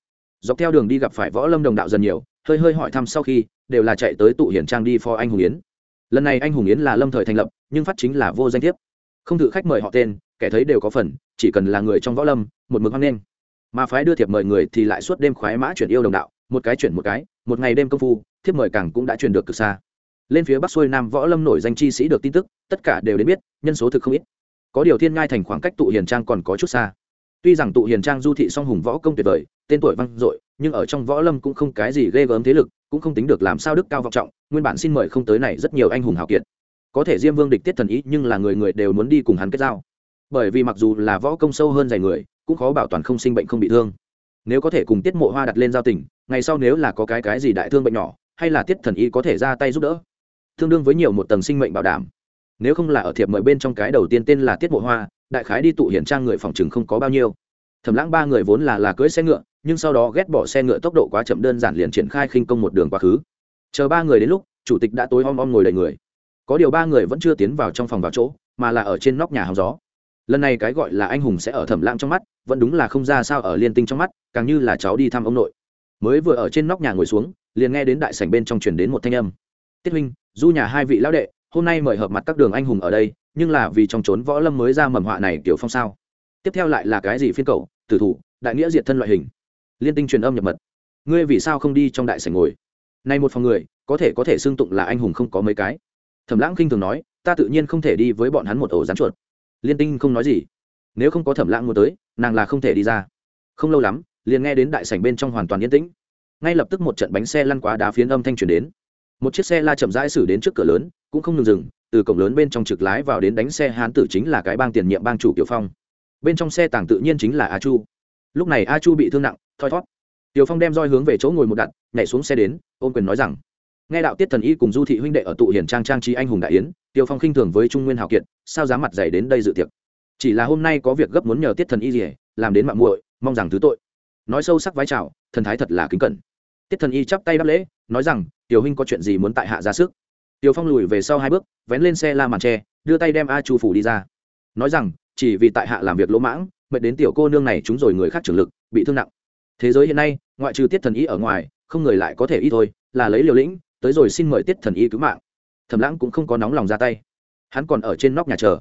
Dọc theo đường đi gặp phải võ lâm đồng đạo dần nhiều, hơi hơi hỏi thăm sau khi, đều là chạy tới tụ hiển trang đi phó anh hùng yến. Lần này anh hùng yến là lâm thời thành lập, nhưng phát chính là vô danh thiếp không thử khách mời họ tên, kẻ thấy đều có phần, chỉ cần là người trong võ lâm, một mực hoang lên mà phái đưa thiệp mời người thì lại suốt đêm khoái mã chuyển yêu đồng đạo, một cái chuyển một cái, một ngày đêm công phu, thiếp mời càng cũng đã truyền được cực xa. Lên phía bắc xuôi nam võ lâm nổi danh chi sĩ được tin tức, tất cả đều đến biết, nhân số thực không ít. Có điều thiên ngai thành khoảng cách tụ hiền trang còn có chút xa. Tuy rằng tụ hiền trang du thị song hùng võ công tuyệt vời, tên tuổi vang dội, nhưng ở trong võ lâm cũng không cái gì ghê gớm thế lực, cũng không tính được làm sao đức cao vọng trọng, nguyên bản xin mời không tới này rất nhiều anh hùng hào kiệt có thể diêm vương địch tiết thần ý, nhưng là người người đều muốn đi cùng hắn kết giao. Bởi vì mặc dù là võ công sâu hơn dày người, cũng khó bảo toàn không sinh bệnh không bị thương. Nếu có thể cùng tiết mộ hoa đặt lên giao tình, ngày sau nếu là có cái cái gì đại thương bệnh nhỏ, hay là tiết thần y có thể ra tay giúp đỡ. Tương đương với nhiều một tầng sinh mệnh bảo đảm. Nếu không là ở thiệp mời bên trong cái đầu tiên tên là tiết mộ hoa, đại khái đi tụ hiển trang người phòng chừng không có bao nhiêu. Thẩm lãng ba người vốn là là cưỡi xe ngựa, nhưng sau đó ghét bỏ xe ngựa tốc độ quá chậm đơn giản liền triển khai khinh công một đường quá khứ. Chờ ba người đến lúc, chủ tịch đã tối om om ngồi đầy người có điều ba người vẫn chưa tiến vào trong phòng vào chỗ, mà là ở trên nóc nhà hóng gió. Lần này cái gọi là anh hùng sẽ ở thẩm lãng trong mắt, vẫn đúng là không ra sao ở liên tinh trong mắt, càng như là cháu đi thăm ông nội. Mới vừa ở trên nóc nhà ngồi xuống, liền nghe đến đại sảnh bên trong truyền đến một thanh âm. Tiết huynh, du nhà hai vị lão đệ, hôm nay mời hợp mặt các đường anh hùng ở đây, nhưng là vì trong trốn võ lâm mới ra mầm họa này kiểu phong sao. Tiếp theo lại là cái gì phiên cầu tử thủ, đại nghĩa diệt thân loại hình. Liên tinh truyền âm nhập mật. Ngươi vì sao không đi trong đại sảnh ngồi? Nay một phòng người, có thể có thể xưng tụng là anh hùng không có mấy cái thẩm lãng khinh thường nói, ta tự nhiên không thể đi với bọn hắn một ổ rắn chuột. Liên tinh không nói gì. Nếu không có thẩm lãng muốn tới, nàng là không thể đi ra. Không lâu lắm, liền nghe đến đại sảnh bên trong hoàn toàn yên tĩnh. Ngay lập tức một trận bánh xe lăn quá đá phiến âm thanh truyền đến. Một chiếc xe la chậm rãi xử đến trước cửa lớn, cũng không ngừng dừng, từ cổng lớn bên trong trực lái vào đến đánh xe hán tử chính là cái bang tiền nhiệm bang chủ kiều phong. Bên trong xe tàng tự nhiên chính là a chu. Lúc này a chu bị thương nặng, thoi thót tiểu phong đem roi hướng về chỗ ngồi một đặt, nhảy xuống xe đến, ôm quyền nói rằng nghe đạo tiết thần y cùng du thị huynh đệ ở tụ hiển trang trang trí anh hùng đại yến, Tiêu phong khinh thường với trung nguyên hào kiệt, sao dám mặt dày đến đây dự tiệc? Chỉ là hôm nay có việc gấp muốn nhờ tiết thần y gì làm đến mạng muội, mong rằng thứ tội. Nói sâu sắc vái chào, thần thái thật là kính cẩn. Tiết thần y chắp tay đáp lễ, nói rằng, tiểu huynh có chuyện gì muốn tại hạ ra sức? Tiểu phong lùi về sau hai bước, vén lên xe la màn tre, đưa tay đem a chu phủ đi ra. Nói rằng, chỉ vì tại hạ làm việc lỗ mãng, mệt đến tiểu cô nương này chúng rồi người khác trưởng lực, bị thương nặng. Thế giới hiện nay, ngoại trừ tiết thần y ở ngoài, không người lại có thể y thôi, là lấy liều lĩnh tới rồi xin mời tiết thần y cứu mạng. Thẩm lãng cũng không có nóng lòng ra tay. Hắn còn ở trên nóc nhà chờ.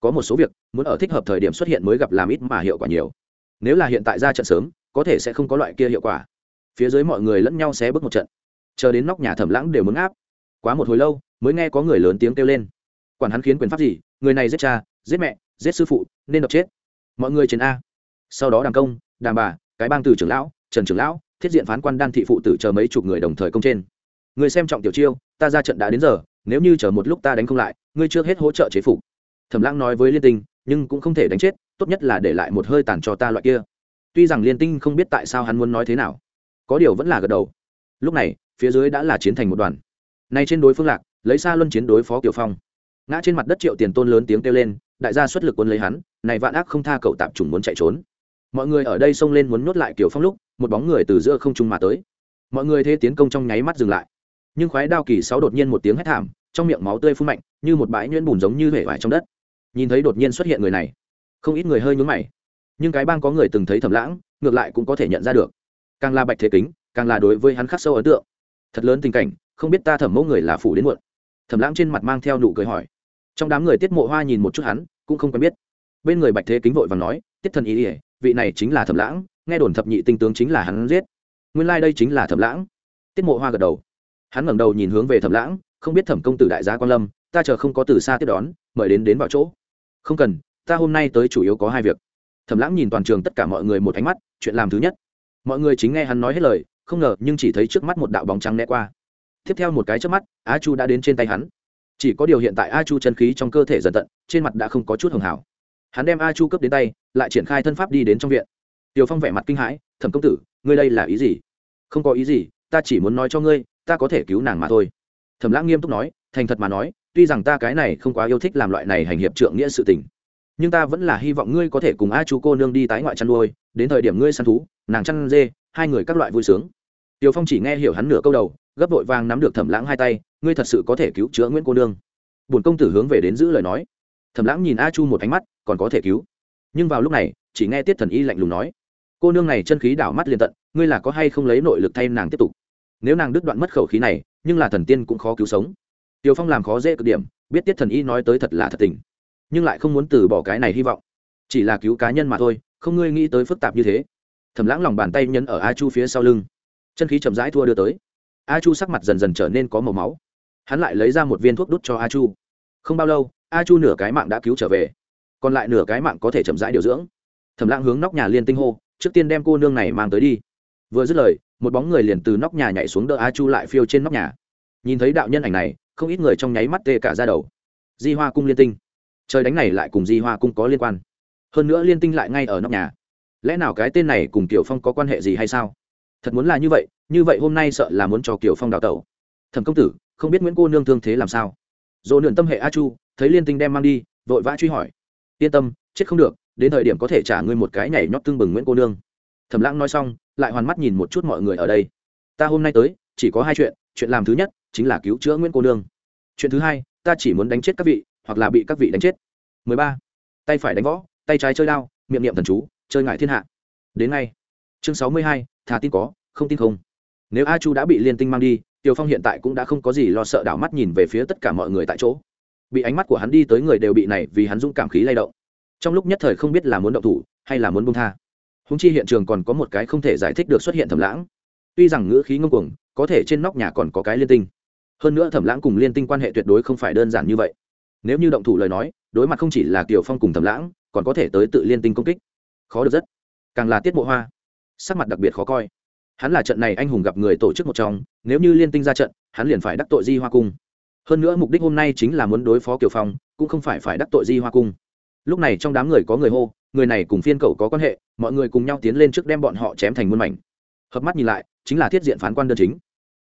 Có một số việc, muốn ở thích hợp thời điểm xuất hiện mới gặp làm ít mà hiệu quả nhiều. Nếu là hiện tại ra trận sớm, có thể sẽ không có loại kia hiệu quả. Phía dưới mọi người lẫn nhau xé bước một trận. Chờ đến nóc nhà thẩm lãng đều muốn áp quá một hồi lâu, mới nghe có người lớn tiếng kêu lên. Quản hắn khiến quyền pháp gì, người này giết cha, giết mẹ, giết sư phụ, nên đập chết. Mọi người trên a. Sau đó đàng công đàng bà, cái bang từ trưởng lão, trần trưởng lão, thiết diện phán quan đan thị phụ tử chờ mấy chục người đồng thời công trên người xem trọng tiểu chiêu, ta ra trận đã đến giờ, nếu như chờ một lúc ta đánh không lại, ngươi trước hết hỗ trợ chế phục. Thẩm lãng nói với liên tinh, nhưng cũng không thể đánh chết, tốt nhất là để lại một hơi tàn cho ta loại kia. Tuy rằng liên tinh không biết tại sao hắn muốn nói thế nào, có điều vẫn là gật đầu. Lúc này, phía dưới đã là chiến thành một đoàn. Nay trên đối phương lạc, lấy xa luân chiến đối phó kiều phong. Ngã trên mặt đất triệu tiền tôn lớn tiếng kêu lên, đại gia xuất lực quân lấy hắn, này vạn ác không tha cậu tạp trùng muốn chạy trốn. Mọi người ở đây xông lên muốn nuốt lại kiều phong lúc, một bóng người từ giữa không trung mà tới. Mọi người thế tiến công trong nháy mắt dừng lại nhưng khoái đao kỳ sáu đột nhiên một tiếng hét thảm, trong miệng máu tươi phun mạnh, như một bãi nhuyễn bùn giống như hể vải trong đất. Nhìn thấy đột nhiên xuất hiện người này, không ít người hơi nhún mày. Nhưng cái bang có người từng thấy thẩm lãng, ngược lại cũng có thể nhận ra được. Càng là bạch thế kính, càng là đối với hắn khắc sâu ấn tượng. Thật lớn tình cảnh, không biết ta thẩm mẫu người là phủ đến muộn. Thẩm lãng trên mặt mang theo nụ cười hỏi. Trong đám người tiết mộ hoa nhìn một chút hắn, cũng không quen biết. Bên người bạch thế kính vội và nói, tiết thần ý ỉa vị này chính là thẩm lãng, nghe đồn thập nhị tinh tướng chính là hắn giết. Nguyên lai、like、đây chính là thẩm lãng. Tiết mộ hoa gật đầu hắn ngẩng đầu nhìn hướng về thẩm lãng, không biết thẩm công tử đại gia quan lâm, ta chờ không có từ xa tiếp đón, mời đến đến vào chỗ. Không cần, ta hôm nay tới chủ yếu có hai việc. Thẩm lãng nhìn toàn trường tất cả mọi người một ánh mắt, chuyện làm thứ nhất. Mọi người chính nghe hắn nói hết lời, không ngờ, nhưng chỉ thấy trước mắt một đạo bóng trắng né qua. Tiếp theo một cái trước mắt, a chu đã đến trên tay hắn. Chỉ có điều hiện tại a chu chân khí trong cơ thể dần tận, trên mặt đã không có chút hưởng hảo. Hắn đem a chu cướp đến tay, lại triển khai thân pháp đi đến trong viện. Tiều phong vẻ mặt kinh hãi, thẩm công tử, ngươi đây là ý gì? Không có ý gì, ta chỉ muốn nói cho ngươi ta có thể cứu nàng mà thôi. Thẩm lãng nghiêm túc nói, thành thật mà nói, tuy rằng ta cái này không quá yêu thích làm loại này hành hiệp trượng nghĩa sự tình, nhưng ta vẫn là hy vọng ngươi có thể cùng a chú cô nương đi tái ngoại chăn nuôi, đến thời điểm ngươi săn thú, nàng chăn dê, hai người các loại vui sướng. Tiều phong chỉ nghe hiểu hắn nửa câu đầu, gấp vội vàng nắm được thẩm lãng hai tay, ngươi thật sự có thể cứu chữa nguyễn cô nương. Bổn công tử hướng về đến giữ lời nói. Thẩm lãng nhìn a chu một ánh mắt, còn có thể cứu. Nhưng vào lúc này, chỉ nghe tiết thần y lạnh lùng nói, cô nương này chân khí đảo mắt liền tận, ngươi là có hay không lấy nội lực thay nàng tiếp tục? Nếu nàng đứt đoạn mất khẩu khí này, nhưng là thần tiên cũng khó cứu sống. Tiều phong làm khó dễ cực điểm, biết tiết thần y nói tới thật là thật tình, nhưng lại không muốn từ bỏ cái này hy vọng. Chỉ là cứu cá nhân mà thôi, không ngươi nghĩ tới phức tạp như thế. Thẩm lãng lòng bàn tay nhấn ở a chu phía sau lưng. Chân khí chậm rãi thua đưa tới. A chu sắc mặt dần dần trở nên có màu máu. Hắn lại lấy ra một viên thuốc đút cho a chu. Không bao lâu, a chu nửa cái mạng đã cứu trở về. Còn lại nửa cái mạng có thể chậm rãi điều dưỡng. Thẩm lãng hướng nóc nhà liên tinh hô, trước tiên đem cô nương này mang tới đi vừa dứt lời, một bóng người liền từ nóc nhà nhảy xuống đỡ a chu lại phiêu trên nóc nhà. Nhìn thấy đạo nhân ảnh này, không ít người trong nháy mắt tê cả ra đầu. Di hoa cung liên tinh. Trời đánh này lại cùng di hoa cung có liên quan. Hơn nữa liên tinh lại ngay ở nóc nhà. Lẽ nào cái tên này cùng kiều phong có quan hệ gì hay sao? Thật muốn là như vậy như vậy hôm nay sợ là muốn cho kiều phong đào tẩu. Thẩm công tử, không biết nguyễn cô nương thương thế làm sao? Dỗ nượn tâm hệ a chu, thấy liên tinh đem mang đi, vội vã truy hỏi. Yên tâm, chết không được, đến thời điểm có thể trả ngươi một cái nhảy nhót tương bừng nguyễn cô nương thẩm lãng nói xong lại hoàn mắt nhìn một chút mọi người ở đây. Ta hôm nay tới chỉ có hai chuyện chuyện làm thứ nhất chính là cứu chữa nguyễn cô nương. Chuyện thứ hai ta chỉ muốn đánh chết các vị hoặc là bị các vị đánh chết. 13. tay phải đánh võ tay trái chơi đao miệng niệm thần chú chơi ngại thiên hạ. Đến ngay. Chương 62, thà tin có không tin không. Nếu a chu đã bị liên tinh mang đi tiều phong hiện tại cũng đã không có gì lo sợ đảo mắt nhìn về phía tất cả mọi người tại chỗ. Bị ánh mắt của hắn đi tới người đều bị này vì hắn dũng cảm khí lay động. Trong lúc nhất thời không biết là muốn động thủ hay là muốn bông tha húng chi hiện trường còn có một cái không thể giải thích được xuất hiện thẩm lãng. Tuy rằng ngữ khí ngông cuồng, có thể trên nóc nhà còn có cái liên tinh. Hơn nữa thẩm lãng cùng liên tinh quan hệ tuyệt đối không phải đơn giản như vậy. Nếu như động thủ lời nói, đối mặt không chỉ là kiều phong cùng thẩm lãng, còn có thể tới tự liên tinh công kích. Khó được rất. Càng là tiết mộ hoa. Sắc mặt đặc biệt khó coi. Hắn là trận này anh hùng gặp người tổ chức một trong, nếu như liên tinh ra trận, hắn liền phải đắc tội di hoa cung. Hơn nữa mục đích hôm nay chính là muốn đối phó kiều phong, cũng không phải phải đắc tội di hoa cung lúc này trong đám người có người hô, người này cùng phiên cậu có quan hệ, mọi người cùng nhau tiến lên trước đem bọn họ chém thành muôn mảnh. Hợp mắt nhìn lại, chính là thiết diện phán quan đơn chính.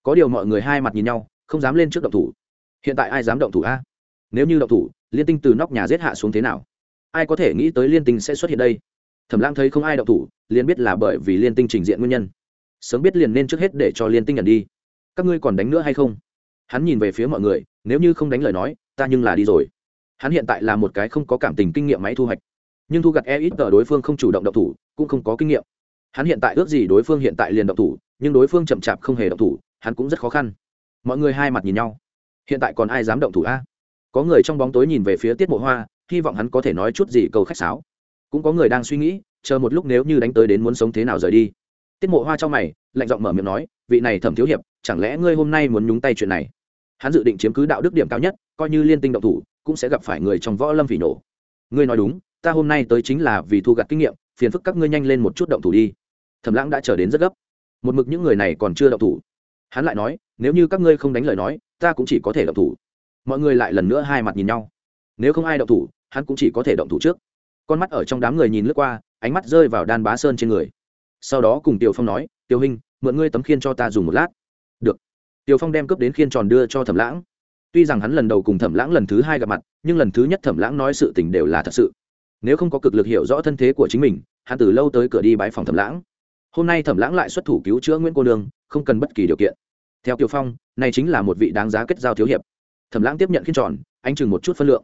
Có điều mọi người hai mặt nhìn nhau, không dám lên trước động thủ. Hiện tại ai dám động thủ a? Nếu như động thủ, liên tinh từ nóc nhà giết hạ xuống thế nào? Ai có thể nghĩ tới liên tinh sẽ xuất hiện đây? Thẩm lãng thấy không ai động thủ, liền biết là bởi vì liên tinh trình diện nguyên nhân. Sớm biết liền nên trước hết để cho liên tinh nhận đi. Các ngươi còn đánh nữa hay không? Hắn nhìn về phía mọi người, nếu như không đánh lời nói, ta nhưng là đi rồi hắn hiện tại là một cái không có cảm tình kinh nghiệm máy thu hoạch. Nhưng thu gặt e ít tờ đối phương không chủ động động thủ, cũng không có kinh nghiệm. Hắn hiện tại ước gì đối phương hiện tại liền động thủ, nhưng đối phương chậm chạp không hề động thủ, hắn cũng rất khó khăn. Mọi người hai mặt nhìn nhau. Hiện tại còn ai dám động thủ a? Có người trong bóng tối nhìn về phía tiết mộ hoa, hy vọng hắn có thể nói chút gì câu khách sáo. Cũng có người đang suy nghĩ, chờ một lúc nếu như đánh tới đến muốn sống thế nào rời đi. Tiết mộ hoa trong mày, lạnh giọng mở miệng nói, vị này thẩm thiếu hiệp, chẳng lẽ ngươi hôm nay muốn nhúng tay chuyện này? Hắn dự định chiếm cứ đạo đức điểm cao nhất, coi như liên tinh động thủ cũng sẽ gặp phải người trong võ lâm phỉ nổ. Ngươi nói đúng, ta hôm nay tới chính là vì thu gặt kinh nghiệm, phiền phức các ngươi nhanh lên một chút động thủ đi. Thẩm lãng đã trở đến rất gấp. Một mực những người này còn chưa động thủ. Hắn lại nói, nếu như các ngươi không đánh lời nói, ta cũng chỉ có thể động thủ. Mọi người lại lần nữa hai mặt nhìn nhau. Nếu không ai động thủ, hắn cũng chỉ có thể động thủ trước. Con mắt ở trong đám người nhìn lướt qua, ánh mắt rơi vào đan bá sơn trên người. Sau đó cùng tiểu phong nói, tiểu hình mượn ngươi tấm khiên cho ta dùng một lát. Được. Tiểu phong đem cướp đến khiên tròn đưa cho thẩm lãng tuy rằng hắn lần đầu cùng thẩm lãng lần thứ hai gặp mặt nhưng lần thứ nhất thẩm lãng nói sự tình đều là thật sự. Nếu không có cực lực hiểu rõ thân thế của chính mình hắn từ lâu tới cửa đi bãi phòng thẩm lãng. Hôm nay thẩm lãng lại xuất thủ cứu chữa nguyễn cô Đường, không cần bất kỳ điều kiện. Theo kiều phong này chính là một vị đáng giá kết giao thiếu hiệp. Thẩm lãng tiếp nhận khiên tròn anh chừng một chút phân lượng.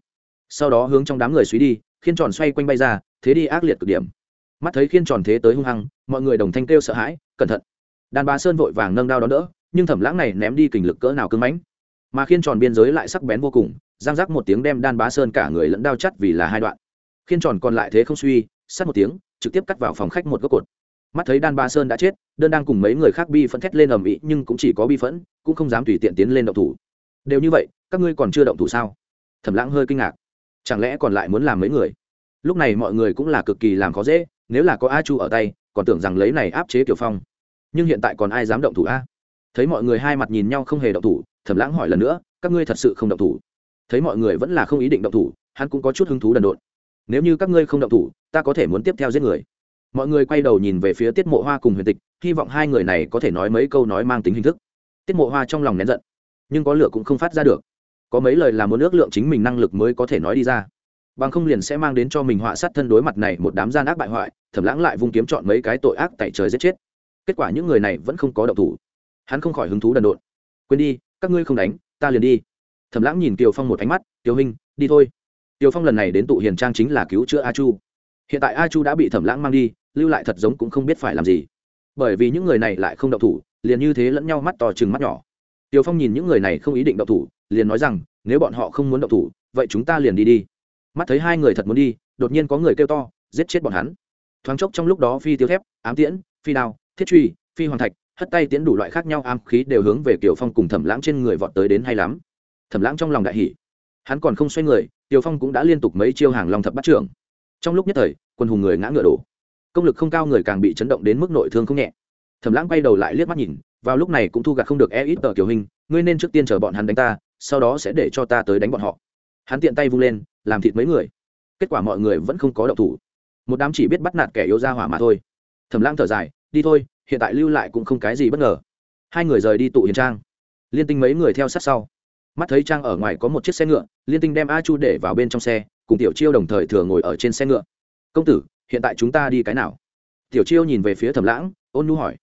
Sau đó hướng trong đám người suy đi khiên tròn xoay quanh bay ra thế đi ác liệt cực điểm. Mắt thấy khiên tròn thế tới hung hăng mọi người đồng thanh kêu sợ hãi cẩn thận. Đàn bà sơn vội vàng nâng đao đón đỡ nhưng thẩm lãng này ném đi kình lực cỡ nào cưng mãnh mà khiên tròn biên giới lại sắc bén vô cùng, giang giác một tiếng đem đan bá sơn cả người lẫn đao chắt vì là hai đoạn. Khiên tròn còn lại thế không suy sát một tiếng, trực tiếp cắt vào phòng khách một gốc cột. Mắt thấy đan bá sơn đã chết, đơn đang cùng mấy người khác bi phẫn thét lên ầm ĩ, nhưng cũng chỉ có bi phẫn, cũng không dám tùy tiện tiến lên động thủ. Đều như vậy, các ngươi còn chưa động thủ sao? Thẩm lãng hơi kinh ngạc. Chẳng lẽ còn lại muốn làm mấy người? Lúc này mọi người cũng là cực kỳ làm khó dễ, nếu là có a chu ở tay, còn tưởng rằng lấy này áp chế kiểu phong. Nhưng hiện tại còn ai dám động thủ a? Thấy mọi người hai mặt nhìn nhau không hề động thủ, thẩm lãng hỏi lần nữa, các ngươi thật sự không động thủ? Thấy mọi người vẫn là không ý định động thủ, hắn cũng có chút hứng thú đần độn. Nếu như các ngươi không động thủ, ta có thể muốn tiếp theo giết người. Mọi người quay đầu nhìn về phía tiết mộ hoa cùng huyền tịch, hy vọng hai người này có thể nói mấy câu nói mang tính hình thức. Tiết mộ hoa trong lòng nén giận, nhưng có lửa cũng không phát ra được. Có mấy lời là muốn ước lượng chính mình năng lực mới có thể nói đi ra. Bằng không liền sẽ mang đến cho mình họa sát thân đối mặt này một đám gian ác bại hoại, thẩm lãng lại vung kiếm chọn mấy cái tội ác tại trời giết chết. Kết quả những người này vẫn không có động thủ hắn không khỏi hứng thú đần độn. Quên đi, các ngươi không đánh, ta liền đi. Thẩm lãng nhìn tiều phong một ánh mắt Tiêu hình đi thôi. Tiều phong lần này đến tụ hiền trang chính là cứu chữa a chu. Hiện tại a chu đã bị thẩm lãng mang đi, lưu lại thật giống cũng không biết phải làm gì. Bởi vì những người này lại không động thủ, liền như thế lẫn nhau mắt to chừng mắt nhỏ. Tiều phong nhìn những người này không ý định động thủ, liền nói rằng, nếu bọn họ không muốn động thủ, vậy chúng ta liền đi đi. Mắt thấy hai người thật muốn đi, đột nhiên có người kêu to, giết chết bọn hắn. Thoáng chốc trong lúc đó phi tiêu thép, ám tiễn, phi đao, thiết truy, phi hoàng thạch hất tay tiến đủ loại khác nhau ám khí đều hướng về kiều phong cùng thẩm lãng trên người vọt tới đến hay lắm. Thẩm lãng trong lòng đại hỉ, hắn còn không xoay người tiểu phong cũng đã liên tục mấy chiêu hàng long thập bắt trưởng. Trong lúc nhất thời quân hùng người ngã ngựa đổ. Công lực không cao người càng bị chấn động đến mức nội thương không nhẹ. Thẩm lãng quay đầu lại liếc mắt nhìn vào lúc này cũng thu gặt không được e ít tờ kiểu hình ngươi nên trước tiên chờ bọn hắn đánh ta sau đó sẽ để cho ta tới đánh bọn họ. Hắn tiện tay vung lên làm thịt mấy người. Kết quả mọi người vẫn không có động thủ. Một đám chỉ biết bắt nạt kẻ yếu ra hỏa mà thôi. Thẩm lãng thở dài đi thôi hiện tại lưu lại cũng không cái gì bất ngờ. Hai người rời đi tụ hiền trang. Liên tinh mấy người theo sát sau. Mắt thấy trang ở ngoài có một chiếc xe ngựa, liên tinh đem a chu để vào bên trong xe, cùng tiểu chiêu đồng thời thừa ngồi ở trên xe ngựa. Công tử, hiện tại chúng ta đi cái nào? Tiểu chiêu nhìn về phía thẩm lãng, ôn nhu hỏi.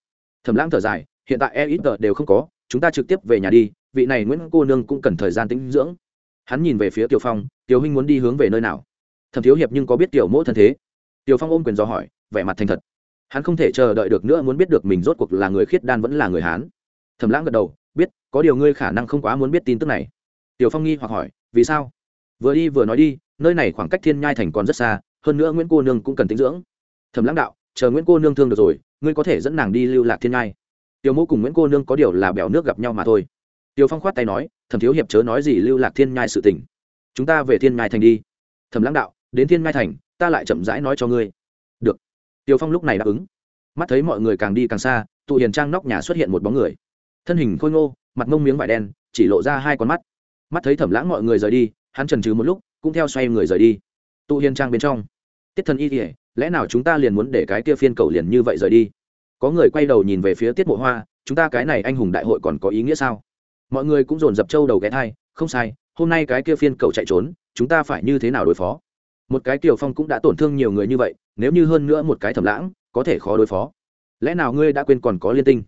Thẩm lãng thở dài, hiện tại e ít tờ đều không có, chúng ta trực tiếp về nhà đi, vị này nguyễn cô nương cũng cần thời gian tĩnh dưỡng. Hắn nhìn về phía tiểu phong, tiểu huynh muốn đi hướng về nơi nào? Thẩm thiếu hiệp nhưng có biết tiểu mỗ thân thế. Tiểu phong ôm quyền do hỏi, vẻ mặt thành thật hắn không thể chờ đợi được nữa muốn biết được mình rốt cuộc là người khiết đan vẫn là người hán. Thẩm lãng gật đầu, biết, có điều ngươi khả năng không quá muốn biết tin tức này. Tiểu phong nghi hoặc hỏi, vì sao? Vừa đi vừa nói đi, nơi này khoảng cách thiên nhai thành còn rất xa, hơn nữa nguyễn cô nương cũng cần tính dưỡng. Thẩm lãng đạo, chờ nguyễn cô nương thương được rồi, ngươi có thể dẫn nàng đi lưu lạc thiên nhai. Tiểu mẫu cùng nguyễn cô nương có điều là bèo nước gặp nhau mà thôi. Tiểu phong khoát tay nói, thẩm thiếu hiệp chớ nói gì lưu lạc thiên nhai sự tình. Chúng ta về thiên nhai thành đi. Thẩm lãng đạo, đến thiên nhai thành, ta lại chậm rãi nói cho ngươi tiểu phong lúc này đáp ứng. Mắt thấy mọi người càng đi càng xa, tụ hiền trang nóc nhà xuất hiện một bóng người. Thân hình khôi ngô, mặt mông miếng vải đen, chỉ lộ ra hai con mắt. Mắt thấy thẩm lãng mọi người rời đi, hắn trần trừ một lúc, cũng theo xoay người rời đi. Tụ hiền trang bên trong. Tiết thần y kỉa lẽ nào chúng ta liền muốn để cái kia phiên cầu liền như vậy rời đi? Có người quay đầu nhìn về phía tiết mộ hoa, chúng ta cái này anh hùng đại hội còn có ý nghĩa sao? Mọi người cũng dồn dập trâu đầu ghé thai, không sai, hôm nay cái kia phiên cầu chạy trốn, chúng ta phải như thế nào đối phó? Một cái kiều phong cũng đã tổn thương nhiều người như vậy nếu như hơn nữa một cái thầm lãng, có thể khó đối phó. Lẽ nào ngươi đã quên còn có liên tinh?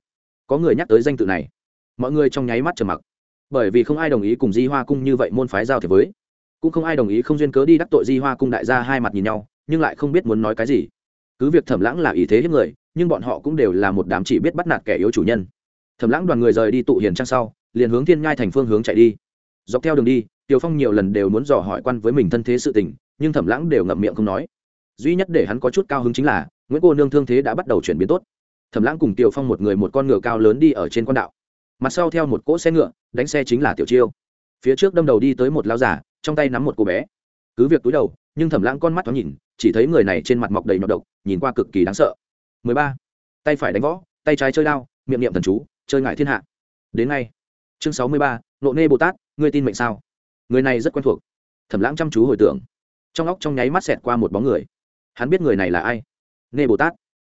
Có người nhắc tới danh tự này. Mọi người trong nháy mắt trầm mặc. Bởi vì không ai đồng ý cùng di hoa cung như vậy môn phái giao thế với. Cũng không ai đồng ý không duyên cớ đi đắc tội di hoa cung đại gia hai mặt nhìn nhau, nhưng lại không biết muốn nói cái gì. Cứ việc thẩm lãng là ý thế hiếp người, nhưng bọn họ cũng đều là một đám chỉ biết bắt nạt kẻ yếu chủ nhân. Thẩm lãng đoàn người rời đi tụ hiền trang sau, liền hướng thiên nhai thành phương hướng chạy đi. Dọc theo đường đi tiều phong nhiều lần đều muốn dò hỏi quan với mình thân thế sự tình, nhưng thẩm lãng đều ngậm miệng không nói duy nhất để hắn có chút cao hứng chính là nguyễn cô nương thương thế đã bắt đầu chuyển biến tốt. Thẩm lãng cùng tiều phong một người một con ngựa cao lớn đi ở trên con đạo. Mặt sau theo một cỗ xe ngựa đánh xe chính là tiểu chiêu. Phía trước đâm đầu đi tới một lao giả trong tay nắm một cô bé. Cứ việc túi đầu nhưng thẩm lãng con mắt thoáng nhìn chỉ thấy người này trên mặt mọc đầy nhọc độc nhìn qua cực kỳ đáng sợ. 13. tay phải đánh võ tay trái chơi đao miệng niệm thần chú chơi ngại thiên hạ. Đến ngay. Chương 63, nộ nê bồ tát ngươi tin mệnh sao? Người này rất quen thuộc. Thẩm lãng chăm chú hồi tưởng. Trong óc trong nháy mắt xẹt qua một bóng người hắn biết người này là ai. Nê bồ tát,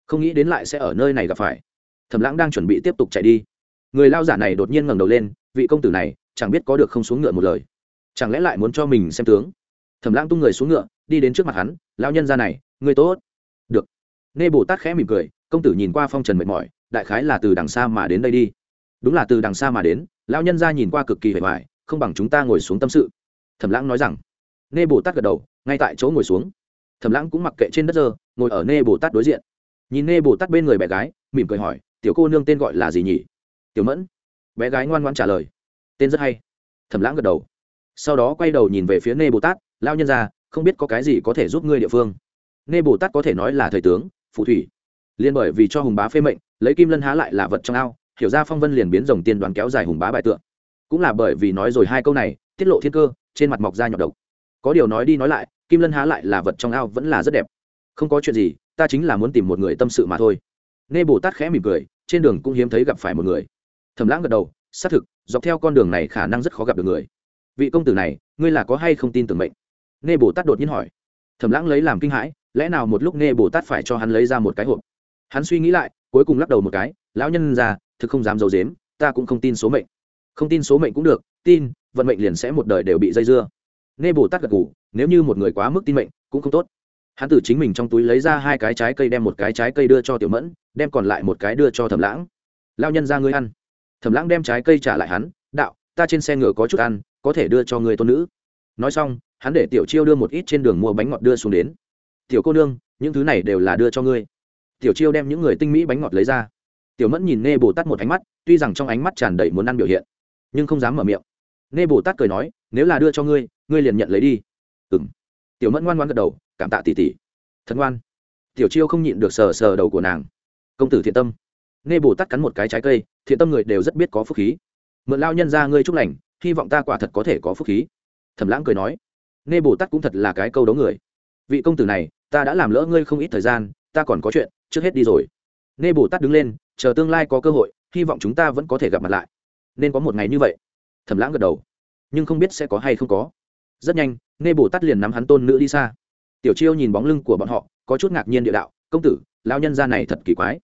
không nghĩ đến lại sẽ ở nơi này gặp phải. Thẩm lãng đang chuẩn bị tiếp tục chạy đi. Người lao giả này đột nhiên ngẩng đầu lên, vị công tử này chẳng biết có được không xuống ngựa một lời. Chẳng lẽ lại muốn cho mình xem tướng? Thẩm lãng tung người xuống ngựa, đi đến trước mặt hắn lao nhân ra này người tốt. Được. Nê bồ tát khẽ mỉm cười, công tử nhìn qua phong trần mệt mỏi, đại khái là từ đằng xa mà đến đây đi. Đúng là từ đằng xa mà đến lao nhân ra nhìn qua cực kỳ vẻ vải không bằng chúng ta ngồi xuống tâm sự. Thẩm lãng nói rằng. Nê bồ tát gật đầu, ngay tại chỗ ngồi xuống thẩm lãng cũng mặc kệ trên đất dơ, ngồi ở nê bồ tát đối diện. Nhìn nê bồ tát bên người bé gái, mỉm cười hỏi, tiểu cô nương tên gọi là gì nhỉ? Tiểu mẫn. Bé gái ngoan ngoan trả lời. Tên rất hay. Thẩm lãng gật đầu. Sau đó quay đầu nhìn về phía nê bồ tát lao nhân ra không biết có cái gì có thể giúp ngươi địa phương? Nê bồ tát có thể nói là thầy tướng, phù thủy. Liên bởi vì cho hùng bá phê mệnh, lấy kim lân há lại là vật trong ao, hiểu ra phong vân liền biến dòng tiên đoàn kéo dài hùng bá bài tượng cũng là bởi vì nói rồi hai câu này, tiết lộ thiên cơ, trên mặt mọc ra nhọc độc. Có điều nói đi nói lại kim lân há lại là vật trong ao vẫn là rất đẹp. Không có chuyện gì, ta chính là muốn tìm một người tâm sự mà thôi. Nê bồ tát khẽ mỉm cười, trên đường cũng hiếm thấy gặp phải một người. Thầm lãng gật đầu, xác thực, dọc theo con đường này khả năng rất khó gặp được người. Vị công tử này, ngươi là có hay không tin tưởng mệnh? Nghe bồ tát đột nhiên hỏi. Thầm lãng lấy làm kinh hãi, lẽ nào một lúc nghe bồ tát phải cho hắn lấy ra một cái hộp? Hắn suy nghĩ lại, cuối cùng lắc đầu một cái, lão nhân ra thực không dám d i ấ u dếm ta cũng không tin số mệnh. Không tin số mệnh cũng được, tin, vận mệnh liền sẽ một đời đều bị dây dưa. Nghe bồ tát gật g ủ nếu như một người quá mức tin mệnh, cũng không tốt. Hắn từ chính mình trong túi lấy ra hai cái trái cây đem một cái trái cây đưa cho tiểu mẫn, đem còn lại một cái đưa cho thẩm lãng. Lao nhân ra ngươi ăn. Thẩm lãng đem trái cây trả lại hắn, đạo, ta trên xe ngựa có chút ăn, có thể đưa cho người tôn nữ. Nói xong, hắn để tiểu chiêu đưa một ít trên đường mua bánh ngọt đưa xuống đến. Tiểu cô nương, những thứ này đều là đưa cho ngươi. Tiểu chiêu đem những người tinh mỹ bánh ngọt lấy ra. Tiểu mẫn nhìn nê bồ tát một ánh mắt, tuy rằng trong ánh mắt tràn đầy muốn ăn biểu hiện, nhưng không dám mở miệng. Nê bồ tát cười nói, nếu là đưa cho ngươi ngươi liền nhận lấy đi. Ừm. tiểu mẫn ngoan ngoan gật đầu, cảm tạ tỉ tỉ thật ngoan. Tiểu chiêu không nhịn được sờ sờ đầu của nàng. Công tử thiện tâm. Nê bồ tát cắn một cái trái cây, thiện tâm người đều rất biết có phúc khí. Mượn lao nhân ra ngươi chúc lành, hy vọng ta quả thật có thể có phúc khí. Thẩm lãng cười nói. Nê bồ tát cũng thật là cái câu đấu người. Vị công tử này, ta đã làm lỡ ngươi không ít thời gian, ta còn có chuyện, trước hết đi rồi. Nê bồ tát đứng lên, chờ tương lai có cơ hội, hy vọng chúng ta vẫn có thể gặp mặt lại. Nên có một ngày như vậy. Thẩm lãng gật đầu. Nhưng không biết sẽ có hay không có. Rất nhanh Nghe bồ tát liền nắm hắn tôn nữ đi xa. Tiểu chiêu nhìn bóng lưng của bọn họ, có chút ngạc nhiên địa đạo, công tử lao nhân ra này thật kỳ quái.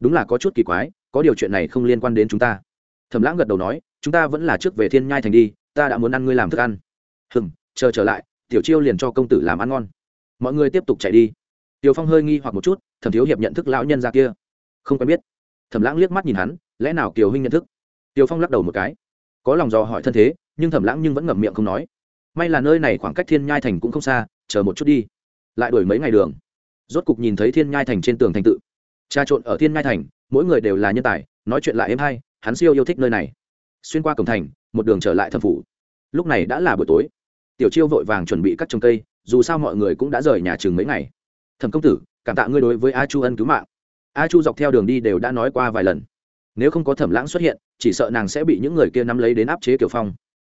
Đúng là có chút kỳ quái, có điều chuyện này không liên quan đến chúng ta. Thẩm lãng gật đầu nói, chúng ta vẫn là trước về thiên nhai thành đi, ta đã muốn ăn ngươi làm thức ăn. Hừng chờ trở lại, tiểu chiêu liền cho công tử làm ăn ngon. Mọi người tiếp tục chạy đi. Tiểu phong hơi nghi hoặc một chút, thẩm thiếu hiệp nhận thức lão nhân ra kia? Không quen biết. Thẩm lãng liếc mắt nhìn hắn, lẽ nào kiều huynh nhận thức? Tiểu phong lắc đầu một cái, có lòng dò hỏi thân thế, nhưng thẩm lãng nhưng vẫn ngậm miệng không nói may là nơi này khoảng cách thiên nhai thành cũng không xa, chờ một chút đi. Lại đuổi mấy ngày đường. Rốt cục nhìn thấy thiên nhai thành trên tường thành tự. Trà trộn ở thiên nhai thành, mỗi người đều là nhân tài, nói chuyện lại êm hay, hắn siêu yêu thích nơi này. Xuyên qua cổng thành, một đường trở lại thâm phủ. Lúc này đã là buổi tối. Tiểu chiêu vội vàng chuẩn bị các trồng cây, dù sao mọi người cũng đã rời nhà trường mấy ngày. Thẩm công tử, cảm tạ ngươi đối với a chu ân cứu mạng. A chu dọc theo đường đi đều đã nói qua vài lần. Nếu không có thẩm lãng xuất hiện, chỉ sợ nàng sẽ bị những người kia nắm lấy đến áp chế kiểu phong.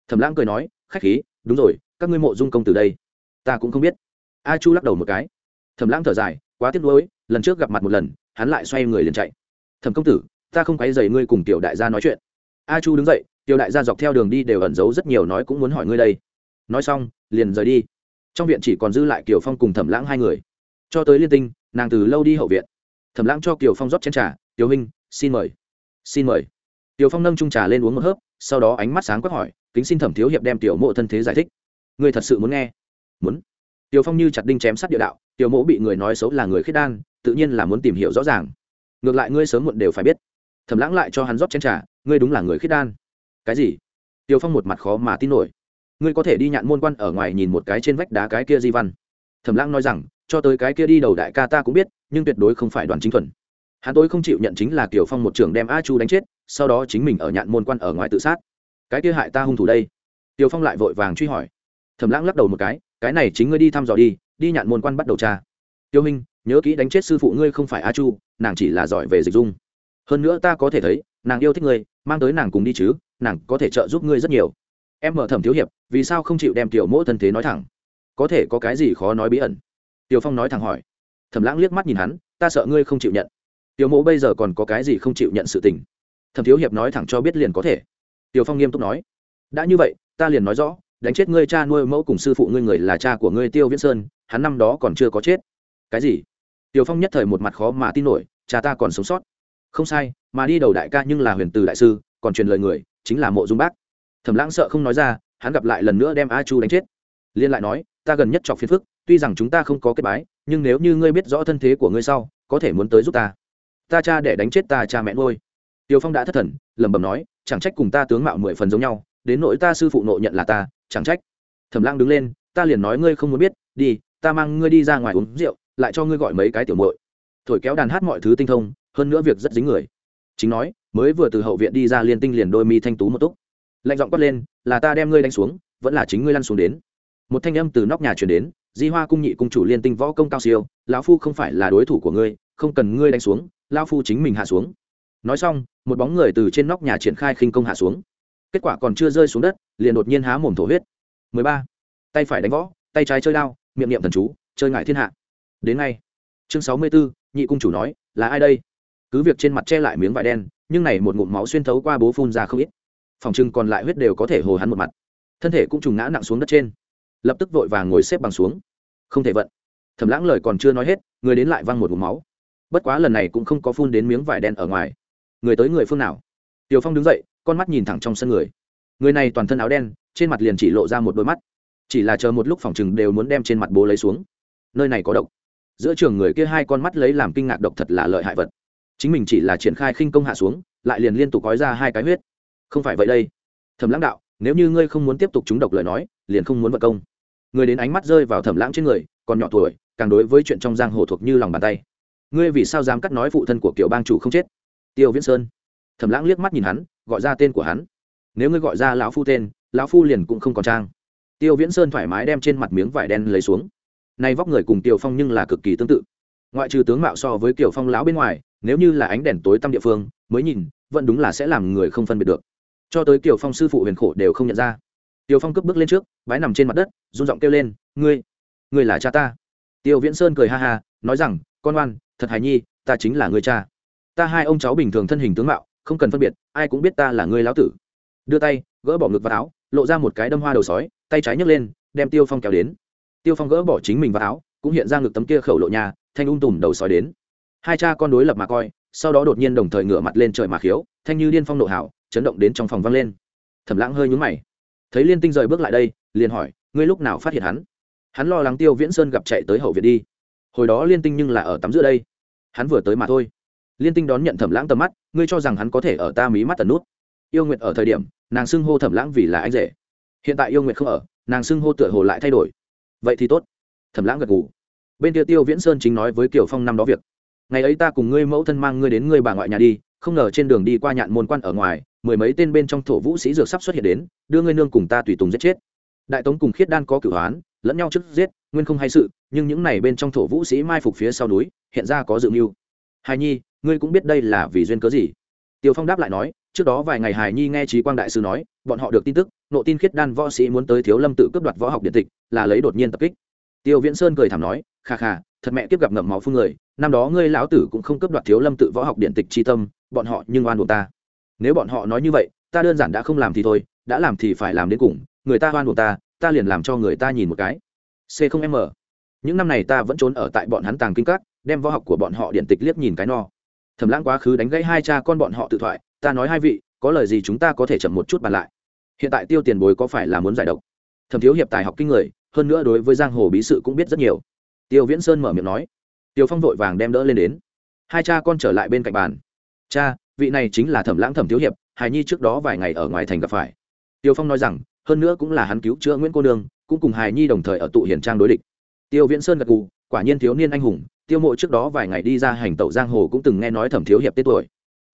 Thẩm lãng cười nói khách khí, đúng rồi, các ngươi mộ dung công từ đây. Ta cũng không biết. A chu lắc đầu một cái. Thẩm lãng thở dài, quá tiếc nuối, lần trước gặp mặt một lần, hắn lại xoay người liền chạy. Thẩm công tử, ta không quấy dày ngươi cùng tiểu đại gia nói chuyện. A chu đứng dậy, tiểu đại gia dọc theo đường đi đều ẩn giấu rất nhiều nói cũng muốn hỏi ngươi đây. Nói xong, liền rời đi. Trong viện chỉ còn dư lại kiều phong cùng thẩm lãng hai người. Cho tới liên tinh, nàng từ lâu đi hậu viện. Thẩm lãng cho kiều phong rót chén trà, tiểu huynh, xin mời xin mời. Tiểu phong nâng trung trà lên uống một hớp, sau đó ánh mắt sáng quắc hỏi kính xin thẩm thiếu hiệp đem tiểu mộ thân thế giải thích. Ngươi thật sự muốn nghe? Muốn. Tiểu phong như chặt đinh chém sát địa đạo, tiểu mộ bị người nói xấu là người khiết đan, tự nhiên là muốn tìm hiểu rõ ràng. Ngược lại ngươi sớm muộn đều phải biết. Thẩm lãng lại cho hắn rót chén trà, ngươi đúng là người khiết đan. Cái gì? Tiểu phong một mặt khó mà tin nổi. Ngươi có thể đi nhạn môn quan ở ngoài nhìn một cái trên vách đá cái kia di văn. Thẩm lãng nói rằng, cho tới cái kia đi đầu đại ca ta cũng biết, nhưng tuyệt đối không phải đoàn chính thuần. Hắn tôi không chịu nhận chính là tiểu phong một trưởng đem a chu đánh chết, sau đó chính mình ở nhạn môn quan ở ngoài tự sát cái kia hại ta hung thủ đây. Tiều phong lại vội vàng truy hỏi. Thẩm lãng lắc đầu một cái cái này chính ngươi đi thăm dò đi đi nhạn môn quan bắt đầu tra. Tiêu minh, nhớ kỹ đánh chết sư phụ ngươi không phải a chu, nàng chỉ là giỏi về dịch dung. Hơn nữa ta có thể thấy, nàng yêu thích ngươi, mang tới nàng cùng đi chứ, nàng có thể trợ giúp ngươi rất nhiều. Em mở thẩm thiếu hiệp, vì sao không chịu đem tiểu mỗ thân thế nói thẳng? Có thể có cái gì khó nói bí ẩn? Tiểu phong nói thẳng hỏi. Thẩm lãng liếc mắt nhìn hắn, ta sợ ngươi không chịu nhận. Tiểu mỗ bây giờ còn có cái gì không chịu nhận sự tình? Thẩm thiếu hiệp nói thẳng cho biết liền có thể tiểu phong nghiêm túc nói, đã như vậy, ta liền nói rõ, đánh chết ngươi cha nuôi mẫu cùng sư phụ ngươi người là cha của ngươi tiêu viễn sơn, hắn năm đó còn chưa có chết. Cái gì? Tiểu phong nhất thời một mặt khó mà tin nổi, cha ta còn sống sót. Không sai, mà đi đầu đại ca nhưng là huyền từ đại sư, còn truyền lời người, chính là mộ dung bác. Thẩm lãng sợ không nói ra, hắn gặp lại lần nữa đem a chu đánh chết. Liên lại nói, ta gần nhất chọc phiền phức, tuy rằng chúng ta không có kết bái, nhưng nếu như ngươi biết rõ thân thế của ngươi sau, có thể muốn tới giúp ta. Ta cha để đánh chết ta cha mẹ nuôi tiêu phong đã thất thần, lẩm bẩm nói, chẳng trách cùng ta tướng mạo mười phần giống nhau, đến nỗi ta sư phụ nộ nhận là ta, chẳng trách. Thẩm Lang đứng lên, ta liền nói ngươi không muốn biết, đi, ta mang ngươi đi ra ngoài uống rượu, lại cho ngươi gọi mấy cái tiểu muội. Thổi kéo đàn hát mọi thứ tinh thông, hơn nữa việc rất dính người. Chính nói, mới vừa từ hậu viện đi ra liên tinh liền đôi mi thanh tú một túc. Lạnh giọng quát lên, là ta đem ngươi đánh xuống, vẫn là chính ngươi lăn xuống đến. Một thanh âm từ nóc nhà chuyển đến, di hoa cung nhị cung chủ liên tinh võ công cao siêu, lão phu không phải là đối thủ của ngươi, không cần ngươi đánh xuống, lão phu chính mình hạ xuống nói xong một bóng người từ trên nóc nhà triển khai khinh công hạ xuống. Kết quả còn chưa rơi xuống đất liền đột nhiên há mồm thổ huyết. 13. tay phải đánh võ tay trái chơi đao miệng niệm thần chú chơi ngại thiên hạ. Đến ngay. Chương 64, nhị cung chủ nói là ai đây? Cứ việc trên mặt che lại miếng vải đen nhưng này một ngụm máu xuyên thấu qua bố phun ra không ít. Phòng trưng còn lại huyết đều có thể hồ hắn một mặt. Thân thể cũng trùng ngã nặng xuống đất trên. Lập tức vội vàng ngồi xếp bằng xuống. Không thể vận. Thầm lãng lời còn chưa nói hết người đến lại văng một ngụm máu. Bất quá lần này cũng không có phun đến miếng vải đen ở ngoài người tới người phương nào? Tiều phong đứng dậy, con mắt nhìn thẳng trong sân người. Người này toàn thân áo đen, trên mặt liền chỉ lộ ra một đôi mắt. Chỉ là chờ một lúc phòng chừng đều muốn đem trên mặt bố lấy xuống. Nơi này có độc. Giữa trường người kia hai con mắt lấy làm kinh ngạc độc thật là lợi hại vật. Chính mình chỉ là triển khai khinh công hạ xuống, lại liền liên tục gói ra hai cái huyết. Không phải vậy đây. Thẩm lãng đạo, nếu như ngươi không muốn tiếp tục trúng độc lời nói, liền không muốn vật công. Người đến ánh mắt rơi vào thẩm lãng trên người, còn nhỏ tuổi, càng đối với chuyện trong giang hồ thuộc như lòng bàn tay. Ngươi vì sao dám cắt nói phụ thân của kiểu bang chủ không chết? Tiêu viễn sơn. Thẩm lãng liếc mắt nhìn hắn, gọi ra tên của hắn. Nếu ngươi gọi ra lão phu tên, lão phu liền cũng không còn trang. Tiêu viễn sơn thoải mái đem trên mặt miếng vải đen lấy xuống. Nay vóc người cùng tiêu phong nhưng là cực kỳ tương tự. Ngoại trừ tướng mạo so với kiểu phong lão bên ngoài, nếu như là ánh đèn tối tăm địa phương, mới nhìn, vẫn đúng là sẽ làm người không phân biệt được. Cho tới kiểu phong sư phụ huyền khổ đều không nhận ra. Tiêu phong cướp bước lên trước, bái nằm trên mặt đất, run giọng kêu lên, ngươi ngươi là cha ta. Tiêu viễn sơn cười ha ha, nói rằng, con oan thật hài nhi, ta chính là ngươi cha ta hai ông cháu bình thường thân hình tướng mạo, không cần phân biệt, ai cũng biết ta là ngươi lão tử. Đưa tay, gỡ bỏ ngực vào áo, lộ ra một cái đâm hoa đầu sói, tay trái nhấc lên, đem tiêu phong kéo đến. Tiêu phong gỡ bỏ chính mình vào áo, cũng hiện ra ngực tấm kia khẩu lộ nhà, thanh ung tùm đầu sói đến. Hai cha con đối lập mà coi, sau đó đột nhiên đồng thời ngửa mặt lên trời mà khiếu, thanh như điên phong nộ hảo chấn động đến trong phòng vang lên. Thẩm lãng hơi nhúng mày. Thấy liên tinh rời bước lại đây, liền hỏi, ngươi lúc nào phát hiện hắn? Hắn lo lắng tiêu viễn sơn gặp chạy tới hậu viện đi. Hồi đó liên tinh nhưng là ở tắm giữa đây. Hắn vừa tới mà thôi liên tinh đón nhận thẩm lãng tầm mắt, ngươi cho rằng hắn có thể ở ta mí mắt tần nút. Yêu nguyệt ở thời điểm, nàng xưng hô thẩm lãng vì là anh rể. Hiện tại yêu nguyệt không ở, nàng xưng hô tựa hồ lại thay đổi. Vậy thì tốt. Thẩm lãng gật ngủ bên kia tiêu viễn sơn chính nói với kiều phong năm đó việc. Ngày ấy ta cùng ngươi mẫu thân mang ngươi đến ngươi bà ngoại nhà đi, không ngờ trên đường đi qua nhạn môn quan ở ngoài, mười mấy tên bên trong thổ vũ sĩ dược sắp xuất hiện đến, đưa ngươi nương cùng ta tùy tùng giết chết. Đại tống cùng khiết đan có cửu hoán, lẫn nhau trước giết, nguyên không hay sự, nhưng những này bên trong thổ vũ sĩ mai phục phía sau núi, hiện ra có dự mưu. Hài nhi ngươi cũng biết đây là vì duyên cớ gì? Tiêu phong đáp lại nói, trước đó vài ngày hài nhi nghe trí quang đại sư nói, bọn họ được tin tức, nộ tin khiết đan võ sĩ muốn tới thiếu lâm tự cướp đoạt võ học điện tịch, là lấy đột nhiên tập kích. Tiêu viễn sơn cười thảm nói, kha kha, thật mẹ tiếp gặp ngậm máu phương người, năm đó ngươi lão tử cũng không cướp đoạt thiếu lâm tự võ học điện tịch chi tâm, bọn họ nhưng oan buộc ta. Nếu bọn họ nói như vậy, ta đơn giản đã không làm thì thôi, đã làm thì phải làm đến cùng, người ta oan buộc ta ta liền làm cho người ta nhìn một cái. C không m. Những năm này ta vẫn trốn ở tại bọn hắn tàng kinh các, đem võ học của bọn họ điện tịch liếc nhìn cái no thẩm lãng quá khứ đánh gãy hai cha con bọn họ tự thoại, ta nói hai vị, có lời gì chúng ta có thể chậm một chút bàn lại? Hiện tại tiêu tiền bối có phải là muốn giải độc? Thẩm thiếu hiệp tài học kinh người, hơn nữa đối với giang hồ bí sự cũng biết rất nhiều. Tiêu viễn sơn mở miệng nói. Tiêu phong vội vàng đem đỡ lên đến. Hai cha con trở lại bên cạnh bàn. Cha, vị này chính là thẩm lãng thẩm thiếu hiệp, hài nhi trước đó vài ngày ở ngoài thành gặp phải. Tiêu phong nói rằng, hơn nữa cũng là hắn cứu chữa nguyễn cô nương, cũng cùng hài nhi đồng thời ở tụ hiển trang đối địch. Tiêu viễn sơn gật gù, quả nhiên thiếu niên anh hùng tiêu mộ trước đó vài ngày đi ra hành tẩu giang hồ cũng từng nghe nói thẩm thiếu hiệp tết tuổi.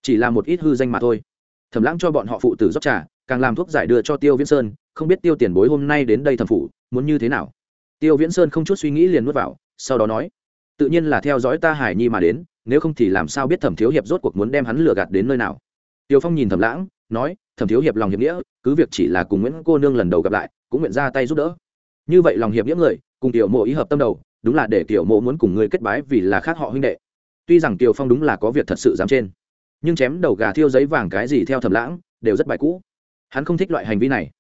Chỉ là một ít hư danh mà thôi. Thẩm lãng cho bọn họ phụ tử rót trà, càng làm thuốc giải đưa cho tiêu viễn sơn, không biết tiêu tiền bối hôm nay đến đây thẩm phủ, muốn như thế nào? Tiêu viễn sơn không chút suy nghĩ liền nuốt vào, sau đó nói, tự nhiên là theo dõi ta hải nhi mà đến, nếu không thì làm sao biết thẩm thiếu hiệp rốt cuộc muốn đem hắn lừa gạt đến nơi nào? Tiêu phong nhìn thẩm lãng, nói, thẩm thiếu hiệp lòng hiệp nghĩa, cứ việc chỉ là cùng nguyễn cô nương lần đầu gặp lại, cũng nguyện ra tay giúp đỡ. Như vậy lòng hiệp nghĩa người, cùng tiểu mộ ý hợp tâm đầu đúng là để tiểu mộ muốn cùng ngươi kết bái vì là khác họ huynh đệ. Tuy rằng tiểu phong đúng là có việc thật sự dám trên, nhưng chém đầu gà thiêu giấy vàng cái gì theo thẩm lãng, đều rất bài cũ. Hắn không thích loại hành vi này.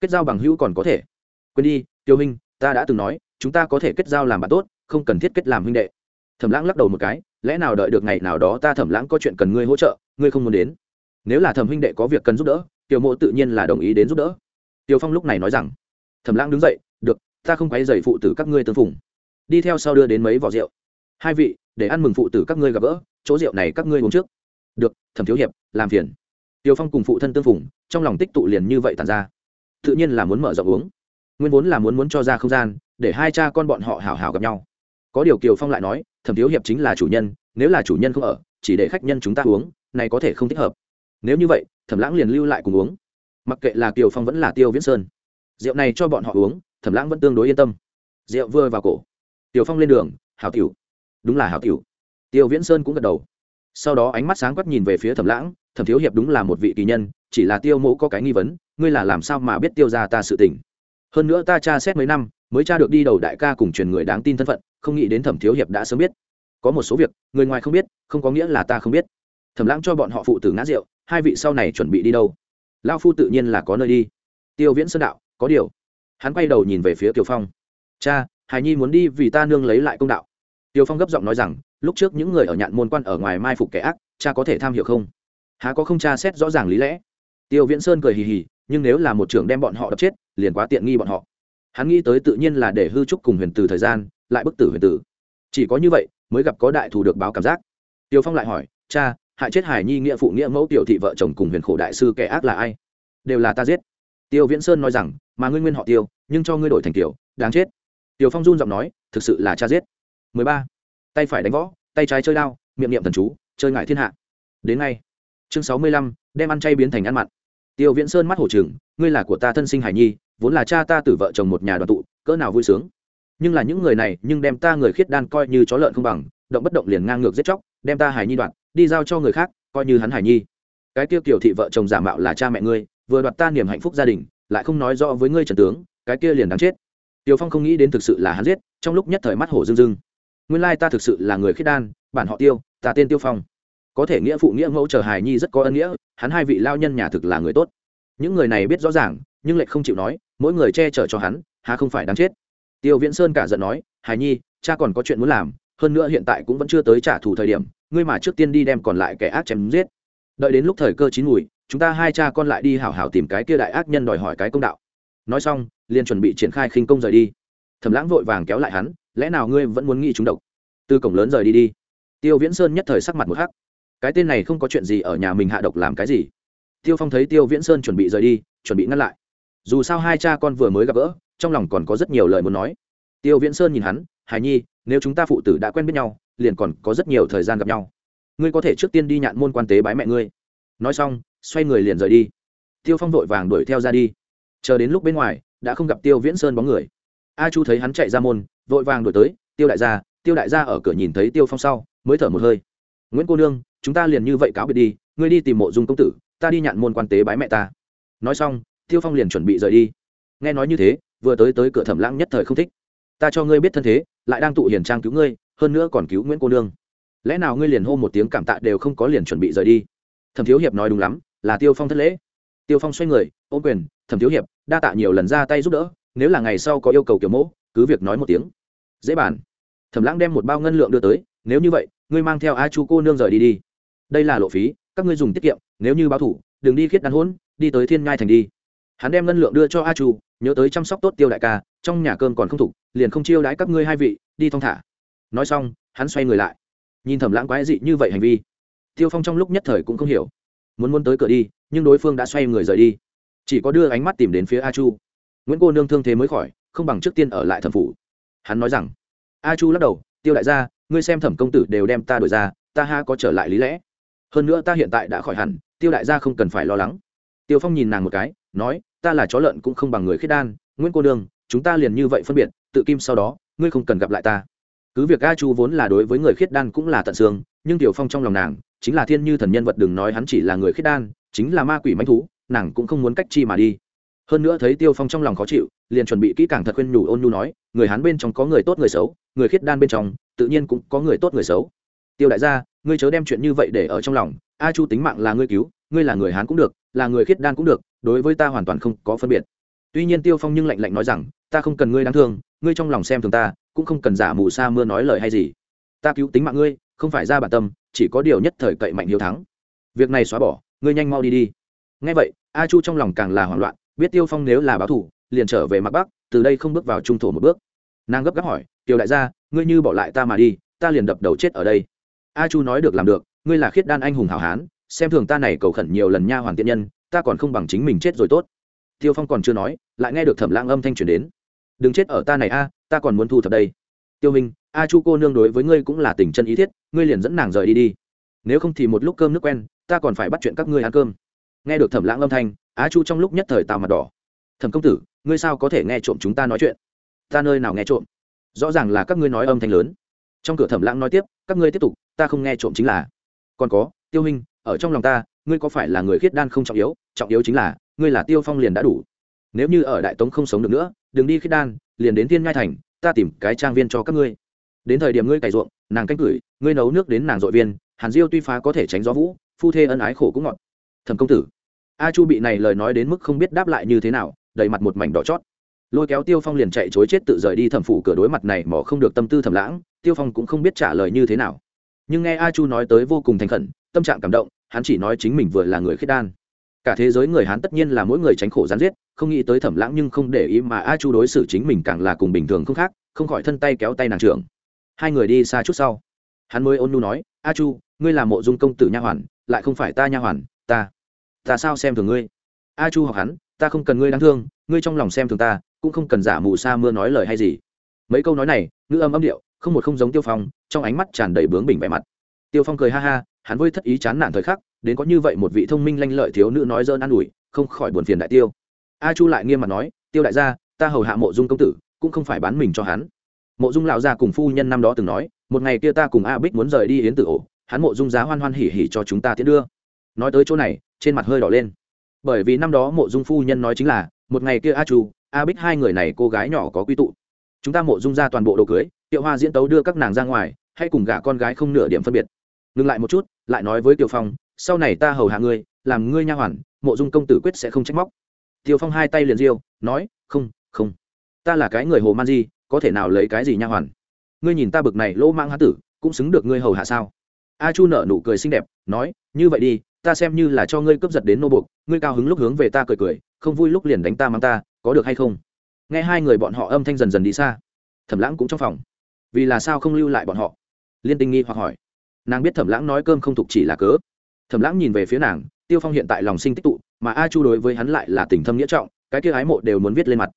Kết giao bằng hữu còn có thể. Quên đi tiêu huynh, ta đã từng nói, chúng ta có thể kết giao làm bạn tốt, không cần thiết kết làm huynh đệ. Thẩm lãng lắc đầu một cái, lẽ nào đợi được ngày nào đó ta thẩm lãng có chuyện cần ngươi hỗ trợ, ngươi không muốn đến. Nếu là thẩm huynh đệ có việc cần giúp đỡ tiểu mộ tự nhiên là đồng ý đến giúp đỡ. Tiêu phong lúc này nói rằng, thẩm lãng đứng dậy, được, ta không quay dày phụ tử các ngươi tương phùng đi theo sau đưa đến mấy vỏ rượu. Hai vị, để ăn mừng phụ tử các ngươi gặp gỡ, chỗ rượu này các ngươi uống trước. Được, thẩm thiếu hiệp, làm phiền. Tiêu phong cùng phụ thân tương phùng, trong lòng tích tụ liền như vậy tàn ra. Tự nhiên là muốn mở rộng uống. Nguyên vốn là muốn muốn cho ra không gian, để hai cha con bọn họ hảo hảo gặp nhau. Có điều kiều phong lại nói, thẩm thiếu hiệp chính là chủ nhân, nếu là chủ nhân không ở, chỉ để khách nhân chúng ta uống, này có thể không thích hợp. Nếu như vậy, thẩm lãng liền lưu lại cùng uống. Mặc kệ là kiều phong vẫn là tiêu viễn sơn. Rượu này cho bọn họ uống, thẩm lãng vẫn tương đối yên tâm. Rượu vừa vào cổ tiêu phong lên đường, hảo tiểu. Đúng là hảo tiểu. Tiêu viễn sơn cũng gật đầu. Sau đó ánh mắt sáng quắc nhìn về phía thẩm lãng, thẩm thiếu hiệp đúng là một vị kỳ nhân, chỉ là tiêu mộ có cái nghi vấn, ngươi là làm sao mà biết tiêu ra ta sự tình? Hơn nữa ta tra xét mấy năm, mới tra được đi đầu đại ca cùng truyền người đáng tin thân phận, không nghĩ đến thẩm thiếu hiệp đã sớm biết. Có một số việc, người ngoài không biết, không có nghĩa là ta không biết. Thẩm lãng cho bọn họ phụ tử ngã rượu, hai vị sau này chuẩn bị đi đâu? Lao phu tự nhiên là có nơi đi. Tiêu viễn sơn đạo, có điều. Hắn quay đầu nhìn về phía kiều phong, cha hải nhi muốn đi vì ta nương lấy lại công đạo. Tiêu phong gấp giọng nói rằng, lúc trước những người ở nhạn môn quan ở ngoài mai phục kẻ ác, cha có thể tham hiểu không? Há có không cha xét rõ ràng lý lẽ? Tiêu viễn sơn cười hì hì, nhưng nếu là một trưởng đem bọn họ đập chết, liền quá tiện nghi bọn họ. Hắn nghĩ tới tự nhiên là để hư trúc cùng huyền tử thời gian, lại bức tử huyền tử. Chỉ có như vậy, mới gặp có đại thù được báo cảm giác. Tiêu phong lại hỏi, cha, hại chết hải nhi nghĩa phụ nghĩa mẫu tiểu thị vợ chồng cùng huyền khổ đại sư kẻ ác là ai? Đều là ta giết. Tiêu viễn sơn nói rằng, mà ngươi nguyên họ tiêu, nhưng cho ngươi đổi thành tiểu đáng chết tiểu phong run giọng nói thực sự là cha giết. 13. tay phải đánh võ tay trái chơi đao miệng niệm thần chú chơi ngại thiên hạ. Đến ngay. Chương 65, đem ăn chay biến thành ăn mặn. Tiêu viễn sơn mắt hổ trừng ngươi là của ta thân sinh hải nhi vốn là cha ta tử vợ chồng một nhà đoàn tụ cỡ nào vui sướng. Nhưng là những người này nhưng đem ta người khiết đan coi như chó lợn không bằng động bất động liền ngang ngược giết chóc đem ta hải nhi đoạn đi giao cho người khác coi như hắn hải nhi. Cái tiêu kiểu thị vợ chồng giả mạo là cha mẹ ngươi vừa đoạt ta niềm hạnh phúc gia đình lại không nói rõ với ngươi trần tướng cái kia liền đáng chết tiêu phong không nghĩ đến thực sự là hắn giết, trong lúc nhất thời mắt hổ dưng dưng nguyên lai ta thực sự là người khiết đan, bản họ tiêu, ta tên tiêu phong. Có thể nghĩa phụ nghĩa mẫu chờ hài nhi rất có ân nghĩa, hắn hai vị lao nhân nhà thực là người tốt. Những người này biết rõ ràng, nhưng lại không chịu nói, mỗi người che chở cho hắn hà không phải đáng chết. Tiêu viễn sơn cả giận nói, hài nhi, cha còn có chuyện muốn làm, hơn nữa hiện tại cũng vẫn chưa tới trả thù thời điểm, ngươi mà trước tiên đi đem còn lại kẻ ác chém giết. Đợi đến lúc thời cơ chín mùi, chúng ta hai cha con lại đi hảo hảo tìm cái kia đại ác nhân đòi hỏi cái công đạo nói xong, liền chuẩn bị triển khai khinh công rời đi. Thẩm lãng vội vàng kéo lại hắn, lẽ nào ngươi vẫn muốn nghĩ chúng độc? Từ cổng lớn rời đi đi. Tiêu viễn sơn nhất thời sắc mặt một hắc. Cái tên này không có chuyện gì ở nhà mình hạ độc làm cái gì? Tiêu phong thấy tiêu viễn sơn chuẩn bị rời đi, chuẩn bị ngăn lại. Dù sao hai cha con vừa mới gặp gỡ, trong lòng còn có rất nhiều lời muốn nói. Tiêu viễn sơn nhìn hắn, hải nhi, nếu chúng ta phụ tử đã quen biết nhau, liền còn có rất nhiều thời gian gặp nhau. Ngươi có thể trước tiên đi nhạn môn quan tế bái mẹ ngươi. Nói xong, xoay người liền rời đi. Tiêu phong vội vàng đuổi theo ra đi chờ đến lúc bên ngoài, đã không gặp tiêu viễn sơn bóng người. A chu thấy hắn chạy ra môn, vội vàng đuổi tới, tiêu đại gia, tiêu đại gia ở cửa nhìn thấy tiêu phong sau, mới thở một hơi. Nguyễn cô nương, chúng ta liền như vậy cáo biệt đi, ngươi đi tìm mộ dung công tử, ta đi nhạn môn quan tế bái mẹ ta. Nói xong, tiêu phong liền chuẩn bị rời đi. Nghe nói như thế, vừa tới tới cửa thẩm lãng nhất thời không thích. Ta cho ngươi biết thân thế, lại đang tụ hiền trang cứu ngươi, hơn nữa còn cứu nguyễn cô nương. Lẽ nào ngươi liền hô một tiếng cảm tạ đều không có liền chuẩn bị rời đi? Thẩm thiếu hiệp nói đúng lắm, là tiêu phong thất lễ. Tiêu phong xoay người, ô quyền thẩm thiếu hiệp, đa tạ nhiều lần ra tay giúp đỡ, nếu là ngày sau có yêu cầu kiểu mẫu, cứ việc nói một tiếng. Dễ bàn. Thẩm lãng đem một bao ngân lượng đưa tới, nếu như vậy, ngươi mang theo a chu cô nương rời đi đi. Đây là lộ phí, các ngươi dùng tiết kiệm, nếu như báo thủ, đừng đi khiết đắn hôn đi tới thiên ngai thành đi. Hắn đem ngân lượng đưa cho a chu, nhớ tới chăm sóc tốt tiêu đại ca, trong nhà cơm còn không thục, liền không chiêu đãi các ngươi hai vị, đi thong thả. Nói xong, hắn xoay người lại. Nhìn thẩm lãng quái dị như vậy hành vi, tiêu phong trong lúc nhất thời cũng không hiểu. Muốn muốn tới cửa đi, nhưng đối phương đã xoay người rời đi chỉ có đưa ánh mắt tìm đến phía a chu. Nguyễn cô nương thương thế mới khỏi, không bằng trước tiên ở lại thẩm phủ. Hắn nói rằng, a chu lắc đầu, tiêu đại gia, ngươi xem thẩm công tử đều đem ta đổi ra, ta ha có trở lại lý lẽ. Hơn nữa ta hiện tại đã khỏi hẳn, tiêu đại gia không cần phải lo lắng. Tiêu phong nhìn nàng một cái, nói, ta là chó lợn cũng không bằng người khiết đan, nguyễn cô nương, chúng ta liền như vậy phân biệt, tự kim sau đó, ngươi không cần gặp lại ta. Cứ việc a chu vốn là đối với người khiết đan cũng là tận xương, nhưng tiểu phong trong lòng nàng, chính là thiên như thần nhân vật đừng nói hắn chỉ là người khiết đan, chính là ma quỷ manh thú nàng cũng không muốn cách chi mà đi. Hơn nữa thấy tiêu phong trong lòng khó chịu, liền chuẩn bị kỹ càng thật khuyên nhủ ôn nhu nói, người hắn bên trong có người tốt người xấu, người khiết đan bên trong, tự nhiên cũng có người tốt người xấu. Tiêu đại gia, ngươi chớ đem chuyện như vậy để ở trong lòng, a chu tính mạng là ngươi cứu, ngươi là người hán cũng được, là người khiết đan cũng được, đối với ta hoàn toàn không có phân biệt. Tuy nhiên tiêu phong nhưng lạnh lạnh nói rằng, ta không cần ngươi đáng thương, ngươi trong lòng xem thường ta, cũng không cần giả mù sa mưa nói lời hay gì. Ta cứu tính mạng ngươi, không phải ra bản tâm, chỉ có điều nhất thời cậy mạnh hiếu thắng. Việc này xóa bỏ, ngươi nhanh mau đi đi. Ngay vậy a chu trong lòng càng là hoảng loạn, biết tiêu phong nếu là báo thủ liền trở về mặt bắc, từ đây không bước vào trung thổ một bước. Nàng gấp gáp hỏi tiểu đại gia, ngươi như bỏ lại ta mà đi, ta liền đập đầu chết ở đây. A chu nói được làm được, ngươi là khiết đan anh hùng hảo hán, xem thường ta này cầu khẩn nhiều lần nha hoàn tiện nhân, ta còn không bằng chính mình chết rồi tốt. Tiêu phong còn chưa nói, lại nghe được thẩm lãng âm thanh truyền đến. Đừng chết ở ta này a, ta còn muốn thu thập đây. Tiêu minh a chu cô nương đối với ngươi cũng là tình chân ý thiết, ngươi liền dẫn nàng rời đi đi. Nếu không thì một lúc cơm nước quen, ta còn phải bắt chuyện các ngươi ăn cơm nghe được thẩm lãng âm thanh, á chu trong lúc nhất thời tào mặt đỏ. Thẩm công tử, ngươi sao có thể nghe trộm chúng ta nói chuyện? Ta nơi nào nghe trộm? Rõ ràng là các ngươi nói âm thanh lớn. Trong cửa thẩm lãng nói tiếp, các ngươi tiếp tục, ta không nghe trộm chính là. Còn có, tiêu hình ở trong lòng ta, ngươi có phải là người khiết đan không trọng yếu trọng yếu chính là, ngươi là tiêu phong liền đã đủ. Nếu như ở đại tống không sống được nữa, đừng đi khiết đan, liền đến thiên ngai thành, ta tìm cái trang viên cho các ngươi. Đến thời điểm ngươi cày ruộng, nàng canh cửi, ngươi nấu nước đến nàng dội viên, hàn diêu tuy phá có thể tránh gió vũ, phu thê ân ái khổ cũng ngọt thẩm công tử. A chu bị này lời nói đến mức không biết đáp lại như thế nào, đầy mặt một mảnh đỏ chót. Lôi kéo tiêu phong liền chạy chối chết tự rời đi thẩm phủ cửa đối mặt này mỏ không được tâm tư thẩm lãng, tiêu phong cũng không biết trả lời như thế nào. Nhưng nghe a chu nói tới vô cùng thành khẩn, tâm trạng cảm động, hắn chỉ nói chính mình vừa là người khiết đan. Cả thế giới người hắn tất nhiên là mỗi người tránh khổ gián giết, không nghĩ tới thẩm lãng nhưng không để ý mà a chu đối xử chính mình càng là cùng bình thường không khác, không khỏi thân tay kéo tay nàng trưởng. Hai người đi xa chút sau. Hắn mới ôn nu nói, a chu, ngươi là mộ dung công tử nha hoàn, lại không phải ta nha hoàn ta ta sao xem thường ngươi? A chu học hắn, ta không cần ngươi đáng thương, ngươi trong lòng xem thường ta, cũng không cần giả mù sa mưa nói lời hay gì. Mấy câu nói này, ngữ âm âm điệu, không một không giống tiêu phong, trong ánh mắt tràn đầy bướng bỉnh vẻ mặt. Tiêu phong cười ha ha, hắn vơi thất ý chán nản thời khắc, đến có như vậy một vị thông minh lanh lợi thiếu nữ nói dơn an ủi, không khỏi buồn phiền đại tiêu. A chu lại nghiêm mặt nói, tiêu đại gia, ta hầu hạ mộ dung công tử, cũng không phải bán mình cho hắn. Mộ dung lão gia cùng phu nhân năm đó từng nói, một ngày kia ta cùng a bích muốn rời đi yến tử ổ, hắn mộ dung giá hoan hoan hỉ hỉ cho chúng ta tiễn đưa nói tới chỗ này, trên mặt hơi đỏ lên. Bởi vì năm đó mộ dung phu nhân nói chính là, một ngày kia a chu, a bích hai người này cô gái nhỏ có quy tụ. Chúng ta mộ dung ra toàn bộ đồ cưới, tiệu hoa diễn tấu đưa các nàng ra ngoài, hay cùng gả con gái không nửa điểm phân biệt. Ngừng lại một chút, lại nói với tiểu phong, sau này ta hầu hạ ngươi, làm ngươi nha hoàn, mộ dung công tử quyết sẽ không trách móc. Tiêu phong hai tay liền riêu nói, không không. Ta là cái người hồ man di, có thể nào lấy cái gì nha hoàn? Ngươi nhìn ta bực này lỗ mang há tử, cũng xứng được ngươi hầu hạ sao? A chu nở nụ cười xinh đẹp, nói, như vậy đi ta xem như là cho ngươi cướp giật đến nô buộc, ngươi cao hứng lúc hướng về ta cười cười, không vui lúc liền đánh ta mang ta, có được hay không? Nghe hai người bọn họ âm thanh dần dần đi xa. Thẩm lãng cũng trong phòng. Vì là sao không lưu lại bọn họ? Liên tinh nghi hoặc hỏi. Nàng biết thẩm lãng nói cơm không thục chỉ là cớ. Thẩm lãng nhìn về phía nàng, tiêu phong hiện tại lòng sinh tích tụ, mà a chu đối với hắn lại là tình thâm nghĩa trọng, cái kia ái mộ đều muốn viết lên mặt.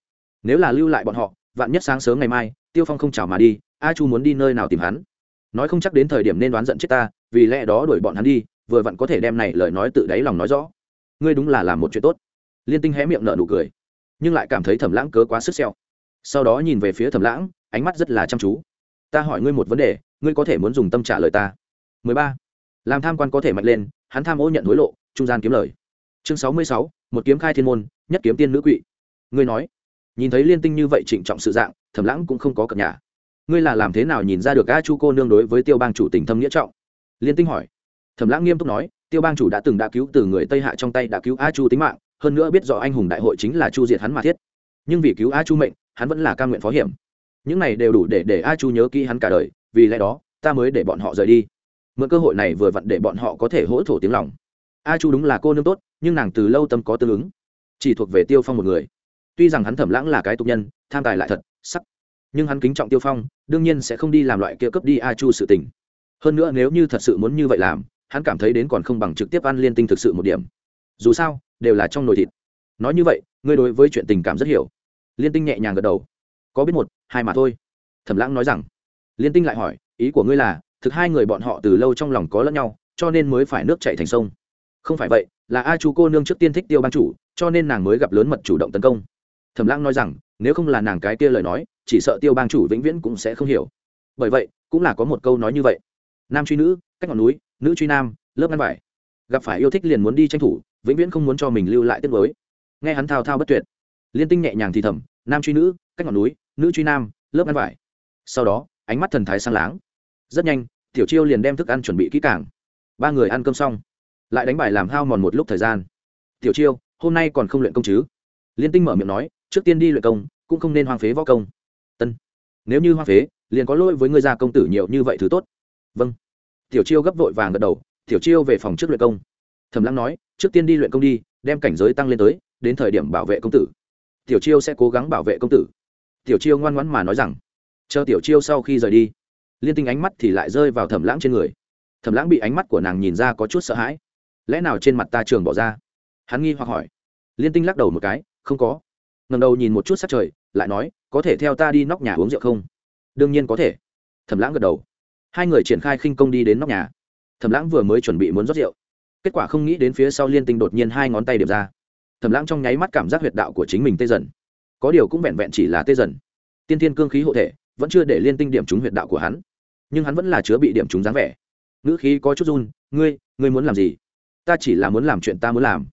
Nếu là lưu lại bọn họ, vạn nhất sáng sớm ngày mai, tiêu phong không chào mà đi, a chu muốn đi nơi nào tìm hắn? Nói không chắc đến thời điểm nên đoán giận chết ta, vì lẽ đó đuổi bọn hắn đi vừa vặn có thể đem này lời nói tự đáy lòng nói rõ. Ngươi đúng là làm một chuyện tốt. Liên tinh hé miệng nở nụ cười nhưng lại cảm thấy thẩm lãng cớ quá sức xeo sau đó nhìn về phía thẩm lãng ánh mắt rất là chăm chú. Ta hỏi ngươi một vấn đề ngươi có thể muốn dùng tâm trả lời ta? 13. làm tham quan có thể mạnh lên hắn tham ô nhận hối lộ trung gian kiếm lời. Chương 66, một kiếm khai thiên môn nhất kiếm tiên nữ quỵ ngươi nói. Nhìn thấy liên tinh như vậy trịnh trọng sự dạng thẩm lãng cũng không có cập nhà ngươi là làm thế nào nhìn ra được a chu cô nương đối với tiêu bang chủ tình thâm nghĩa trọng? Liên tinh hỏi thẩm lãng nghiêm túc nói, tiêu bang chủ đã từng đã cứu từ người tây hạ trong tay đã cứu a chu tính mạng, hơn nữa biết rõ anh hùng đại hội chính là chu diệt hắn mà thiết. Nhưng vì cứu a chu mệnh, hắn vẫn là ca nguyện phó hiểm. Những này đều đủ để để a chu nhớ kỹ hắn cả đời, vì lẽ đó, ta mới để bọn họ rời đi. Mượn cơ hội này vừa vặn để bọn họ có thể hỗ thổ tiếng lòng. A chu đúng là cô nương tốt, nhưng nàng từ lâu tâm có tương ứng, chỉ thuộc về tiêu phong một người. Tuy rằng hắn thẩm lãng là cái tục nhân, tham tài lại thật, sắc, nhưng hắn kính trọng tiêu phong, đương nhiên sẽ không đi làm loại kia cấp đi a chu sự tình. Hơn nữa nếu như thật sự muốn như vậy làm hắn cảm thấy đến còn không bằng trực tiếp ăn liên tinh thực sự một điểm. Dù sao, đều là trong nồi thịt. Nói như vậy, ngươi đối với chuyện tình cảm rất hiểu. Liên tinh nhẹ nhàng gật đầu. Có biết một, hai mà thôi. Thẩm lãng nói rằng, liên tinh lại hỏi, ý của ngươi là, thực hai người bọn họ từ lâu trong lòng có lẫn nhau, cho nên mới phải nước chạy thành sông. Không phải vậy, là a chú cô nương trước tiên thích tiêu ban chủ, cho nên nàng mới gặp lớn mật chủ động tấn công. Thẩm lãng nói rằng, nếu không là nàng cái kia lời nói, chỉ sợ tiêu bang chủ vĩnh viễn cũng sẽ không hiểu. Bởi vậy, cũng là có một câu nói như vậy. Nam truy nữ, cách ngọn núi nữ truy nam, lớp ngăn vải. Gặp phải yêu thích liền muốn đi tranh thủ, vĩnh viễn không muốn cho mình lưu lại tiết mới. Nghe hắn thao thao bất tuyệt. Liên tinh nhẹ nhàng thì thầm, nam truy nữ, cách ngọn núi, nữ truy nam, lớp ngăn vải. Sau đó, ánh mắt thần thái sang láng. Rất nhanh, tiểu chiêu liền đem thức ăn chuẩn bị kỹ càng. Ba người ăn cơm xong, lại đánh bài làm hao mòn một lúc thời gian. Tiểu chiêu, hôm nay còn không luyện công chứ? Liên tinh mở miệng nói, trước tiên đi luyện công, cũng không nên hoang phế võ công. Tân nếu như hoang phế, liền có lỗi với người gia công tử nhiều như vậy thứ tốt. Vâng tiểu chiêu gấp vội vàng gật đầu, tiểu chiêu về phòng trước luyện công. Thầm Lãng nói, trước tiên đi luyện công đi, đem cảnh giới tăng lên tới, đến thời điểm bảo vệ công tử. Tiểu chiêu sẽ cố gắng bảo vệ công tử. Tiểu chiêu ngoan ngoãn mà nói rằng, chờ tiểu chiêu sau khi rời đi. Liên tinh ánh mắt thì lại rơi vào thẩm lãng trên người. Thẩm lãng bị ánh mắt của nàng nhìn ra có chút sợ hãi. Lẽ nào trên mặt ta trường bỏ ra? Hắn nghi hoặc hỏi. Liên tinh lắc đầu một cái, không có. Ngầm đầu nhìn một chút sát trời, lại nói, có thể theo ta đi nóc nhà uống rượu không? Đương nhiên có thể. Thẩm lãng gật đầu hai người triển khai khinh công đi đến nóc nhà. Thẩm lãng vừa mới chuẩn bị muốn rót rượu. Kết quả không nghĩ đến phía sau liên tinh đột nhiên hai ngón tay điểm ra. Thẩm lãng trong nháy mắt cảm giác huyệt đạo của chính mình tê dần. Có điều cũng vẹn vẹn chỉ là tê dần. Tiên thiên cương khí hộ thể, vẫn chưa để liên tinh điểm trúng huyệt đạo của hắn. Nhưng hắn vẫn là chứa bị điểm trúng dáng vẻ. Ngữ khí có chút run, ngươi ngươi muốn làm gì? Ta chỉ là muốn làm chuyện ta muốn làm.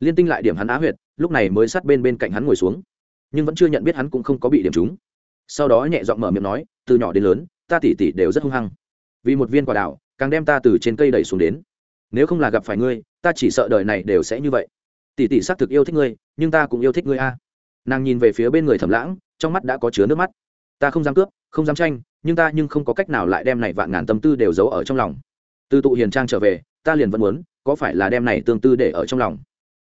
Liên tinh lại điểm hắn á huyệt, lúc này mới sát bên bên cạnh hắn ngồi xuống. Nhưng vẫn chưa nhận biết hắn cũng không có bị điểm trúng. Sau đó nhẹ giọng mở miệng nói, từ nhỏ đến lớn, ta tỉ tỉ đều rất hung hăng vì một viên quả đào càng đem ta từ trên cây đẩy xuống đến. Nếu không là gặp phải ngươi, ta chỉ sợ đời này đều sẽ như vậy. Tỷ tỷ xác thực yêu thích ngươi, nhưng ta cũng yêu thích ngươi a. Nàng nhìn về phía bên người thẩm lãng, trong mắt đã có chứa nước mắt. Ta không dám cướp, không dám tranh, nhưng ta nhưng không có cách nào lại đem này vạn ngàn tâm tư đều giấu ở trong lòng. Từ tụ hiền trang trở về, ta liền vẫn muốn, có phải là đem này tương tư để ở trong lòng?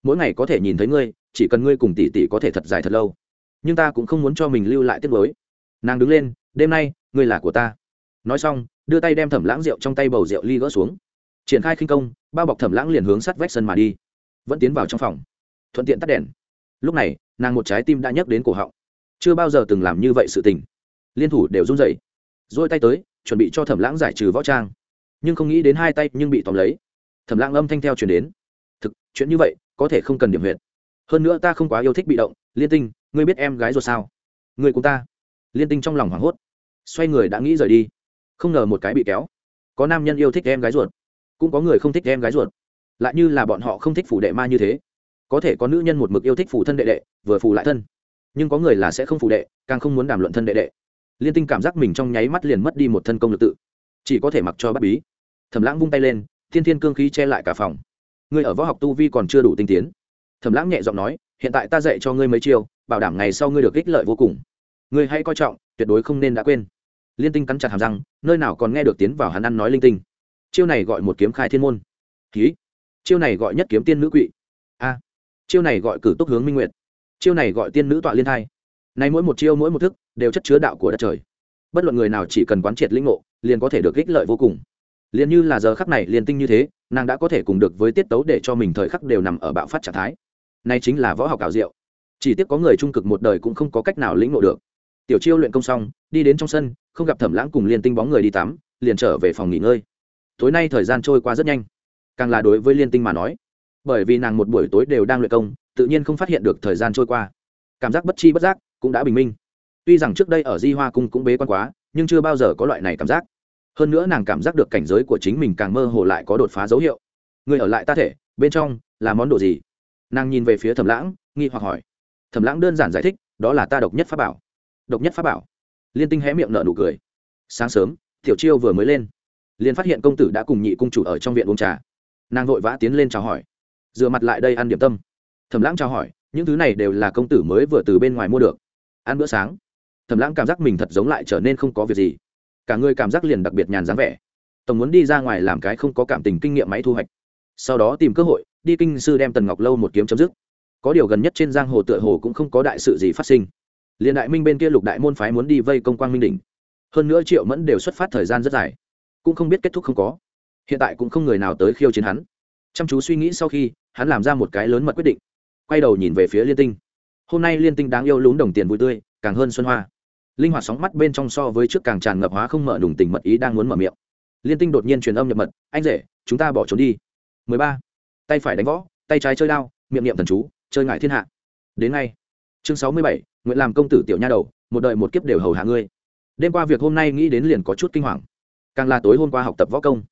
Mỗi ngày có thể nhìn thấy ngươi, chỉ cần ngươi cùng tỷ tỷ có thể thật dài thật lâu. Nhưng ta cũng không muốn cho mình lưu lại tiếc nuối. nàng đứng lên, đêm nay, ngươi là của ta. Nói xong đưa tay đem thẩm lãng rượu trong tay bầu rượu ly gỡ xuống. Triển khai khinh công, bao bọc thẩm lãng liền hướng sát vách sân mà đi. Vẫn tiến vào trong phòng. Thuận tiện tắt đèn. Lúc này, nàng một trái tim đã nhấc đến cổ họng. Chưa bao giờ từng làm như vậy sự tình. Liên thủ đều run rẩy. Dôi tay tới, chuẩn bị cho thẩm lãng giải trừ võ trang. Nhưng không nghĩ đến hai tay nhưng bị tóm lấy. Thẩm lãng âm thanh theo chuyển đến. Thực, chuyện như vậy, có thể không cần điểm huyện hơn nữa ta không quá yêu thích bị động. Liên tinh, ngươi biết em gái rồi sao? Người cùng ta. Liên tinh trong lòng hoảng hốt. Xoay người đã nghĩ rời đi không ngờ một cái bị kéo. Có nam nhân yêu thích em gái ruột, cũng có người không thích em gái ruột. Lại như là bọn họ không thích phủ đệ ma như thế. Có thể có nữ nhân một mực yêu thích phủ thân đệ đệ, vừa phủ lại thân. Nhưng có người là sẽ không phủ đệ, càng không muốn đàm luận thân đệ đệ. Liên tinh cảm giác mình trong nháy mắt liền mất đi một thân công lực tự. Chỉ có thể mặc cho bắt bí. Thẩm lãng vung tay lên, thiên thiên cương khí che lại cả phòng. Ngươi ở võ học tu vi còn chưa đủ tinh tiến. Thẩm lãng nhẹ giọng nói, hiện tại ta dạy cho ngươi mấy chiêu, bảo đảm ngày sau ngươi được ích lợi vô cùng. Ngươi hãy coi trọng, tuyệt đối không nên đã quên liên tinh cắn chặt hàm răng, nơi nào còn nghe được tiến vào hắn ăn nói linh tinh. Chiêu này gọi một kiếm khai thiên môn. Ký chiêu này gọi nhất kiếm tiên nữ quỵ. A. Chiêu này gọi cử túc hướng minh nguyệt. Chiêu này gọi tiên nữ tọa liên thai. Nay mỗi một chiêu mỗi một thức đều chất chứa đạo của đất trời. Bất luận người nào chỉ cần quán triệt lĩnh ngộ, liền có thể được ích lợi vô cùng. Liền như là giờ khắc này liền tinh như thế, nàng đã có thể cùng được với tiết tấu để cho mình thời khắc đều nằm ở bạo phát trạng thái. Nay chính là võ học ảo diệu. Chỉ tiếc có người trung cực một đời cũng không có cách nào lĩnh ngộ được. Tiểu chiêu luyện công xong, đi đến trong sân không gặp thẩm lãng cùng liên tinh bóng người đi tắm, liền trở về phòng nghỉ ngơi. Tối nay thời gian trôi qua rất nhanh. Càng là đối với liên tinh mà nói, bởi vì nàng một buổi tối đều đang luyện công, tự nhiên không phát hiện được thời gian trôi qua. Cảm giác bất chi bất giác cũng đã bình minh. Tuy rằng trước đây ở di hoa cung cũng bế quan quá, nhưng chưa bao giờ có loại này cảm giác. Hơn nữa nàng cảm giác được cảnh giới của chính mình càng mơ hồ lại có đột phá dấu hiệu. Người ở lại ta thể, bên trong là món đồ gì? Nàng nhìn về phía thẩm lãng, nghi hoặc hỏi. Thẩm lãng đơn giản giải thích, đó là ta độc nhất pháp bảo. Độc nhất pháp bảo liên tinh hé miệng nở nụ cười. Sáng sớm, tiểu chiêu vừa mới lên. Liền phát hiện công tử đã cùng nhị cung chủ ở trong viện uống trà. Nàng vội vã tiến lên chào hỏi. Dựa mặt lại đây ăn điểm tâm. Thẩm lãng chào hỏi, những thứ này đều là công tử mới vừa từ bên ngoài mua được. Ăn bữa sáng. Thẩm lãng cảm giác mình thật giống lại trở nên không có việc gì. Cả người cảm giác liền đặc biệt nhàn dáng vẻ. Tổng muốn đi ra ngoài làm cái không có cảm tình kinh nghiệm máy thu hoạch. Sau đó tìm cơ hội, đi kinh sư đem tần ngọc lâu một kiếm chấm dứt. Có điều gần nhất trên giang hồ tựa hồ cũng không có đại sự gì phát sinh liền đại minh bên kia lục đại môn phái muốn đi vây công quang minh đỉnh. Hơn nữa triệu mẫn đều xuất phát thời gian rất dài. Cũng không biết kết thúc không có. Hiện tại cũng không người nào tới khiêu chiến hắn. Chăm chú suy nghĩ sau khi hắn làm ra một cái lớn mật quyết định. Quay đầu nhìn về phía liên tinh. Hôm nay liên tinh đáng yêu lún đồng tiền vui tươi càng hơn xuân hoa. Linh hoạt sóng mắt bên trong so với trước càng tràn ngập hóa không mở đùng tình mật ý đang muốn mở miệng. Liên tinh đột nhiên truyền âm nhập mật anh rể chúng ta bỏ trốn đi. 13. tay phải đánh võ tay trái chơi đao miệng niệm thần chú chơi ngại thiên hạ. Đến ngay. Chương 67, nguyện làm công tử tiểu nha đầu, một đời một kiếp đều hầu hạ ngươi. Đêm qua việc hôm nay nghĩ đến liền có chút kinh hoàng. Càng là tối hôm qua học tập võ công,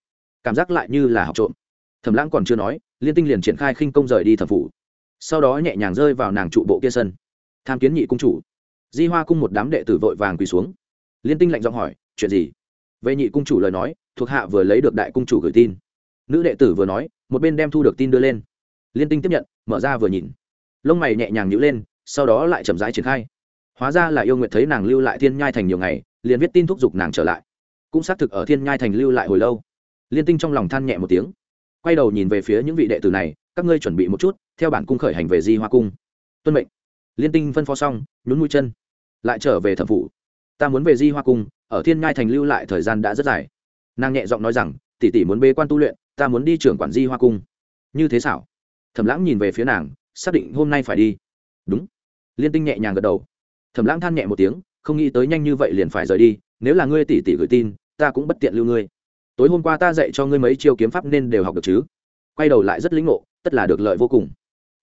cảm giác lại như là học trộm. Thẩm lãng còn chưa nói, liên tinh liền triển khai khinh công rời đi thẩm phủ. Sau đó nhẹ nhàng rơi vào nàng trụ bộ kia sân. Tham kiến nhị cung chủ. Di hoa cung một đám đệ tử vội vàng quỳ xuống. Liên tinh lạnh giọng hỏi, chuyện gì? Về nhị cung chủ lời nói, thuộc hạ vừa lấy được đại cung chủ gửi tin. Nữ đệ tử vừa nói, một bên đem thu được tin đưa lên. Liên tinh tiếp nhận, mở ra vừa nhìn. Lông mày nhẹ nhàng nhữ lên sau đó lại chậm rãi triển khai. Hóa ra là yêu nguyệt thấy nàng lưu lại thiên nhai thành nhiều ngày, liền viết tin thúc giục nàng trở lại. Cũng xác thực ở thiên nhai thành lưu lại hồi lâu. Liên tinh trong lòng than nhẹ một tiếng. Quay đầu nhìn về phía những vị đệ tử này, các ngươi chuẩn bị một chút, theo bản cung khởi hành về di hoa cung. Tuân mệnh. Liên tinh phân phó xong, nhún mũi chân. Lại trở về thẩm phủ. Ta muốn về di hoa cung, ở thiên nhai thành lưu lại thời gian đã rất dài. Nàng nhẹ giọng nói rằng, tỷ tỷ muốn bê quan tu luyện, ta muốn đi trưởng quản di hoa cung. Như thế xảo. Thẩm lãng nhìn về phía nàng, xác định hôm nay phải đi. Đúng liên tinh nhẹ nhàng gật đầu. Thẩm lãng than nhẹ một tiếng, không nghĩ tới nhanh như vậy liền phải rời đi, nếu là ngươi tỷ tỷ gửi tin, ta cũng bất tiện lưu ngươi. Tối hôm qua ta dạy cho ngươi mấy chiêu kiếm pháp nên đều học được chứ? Quay đầu lại rất lĩnh ngộ, tất là được lợi vô cùng.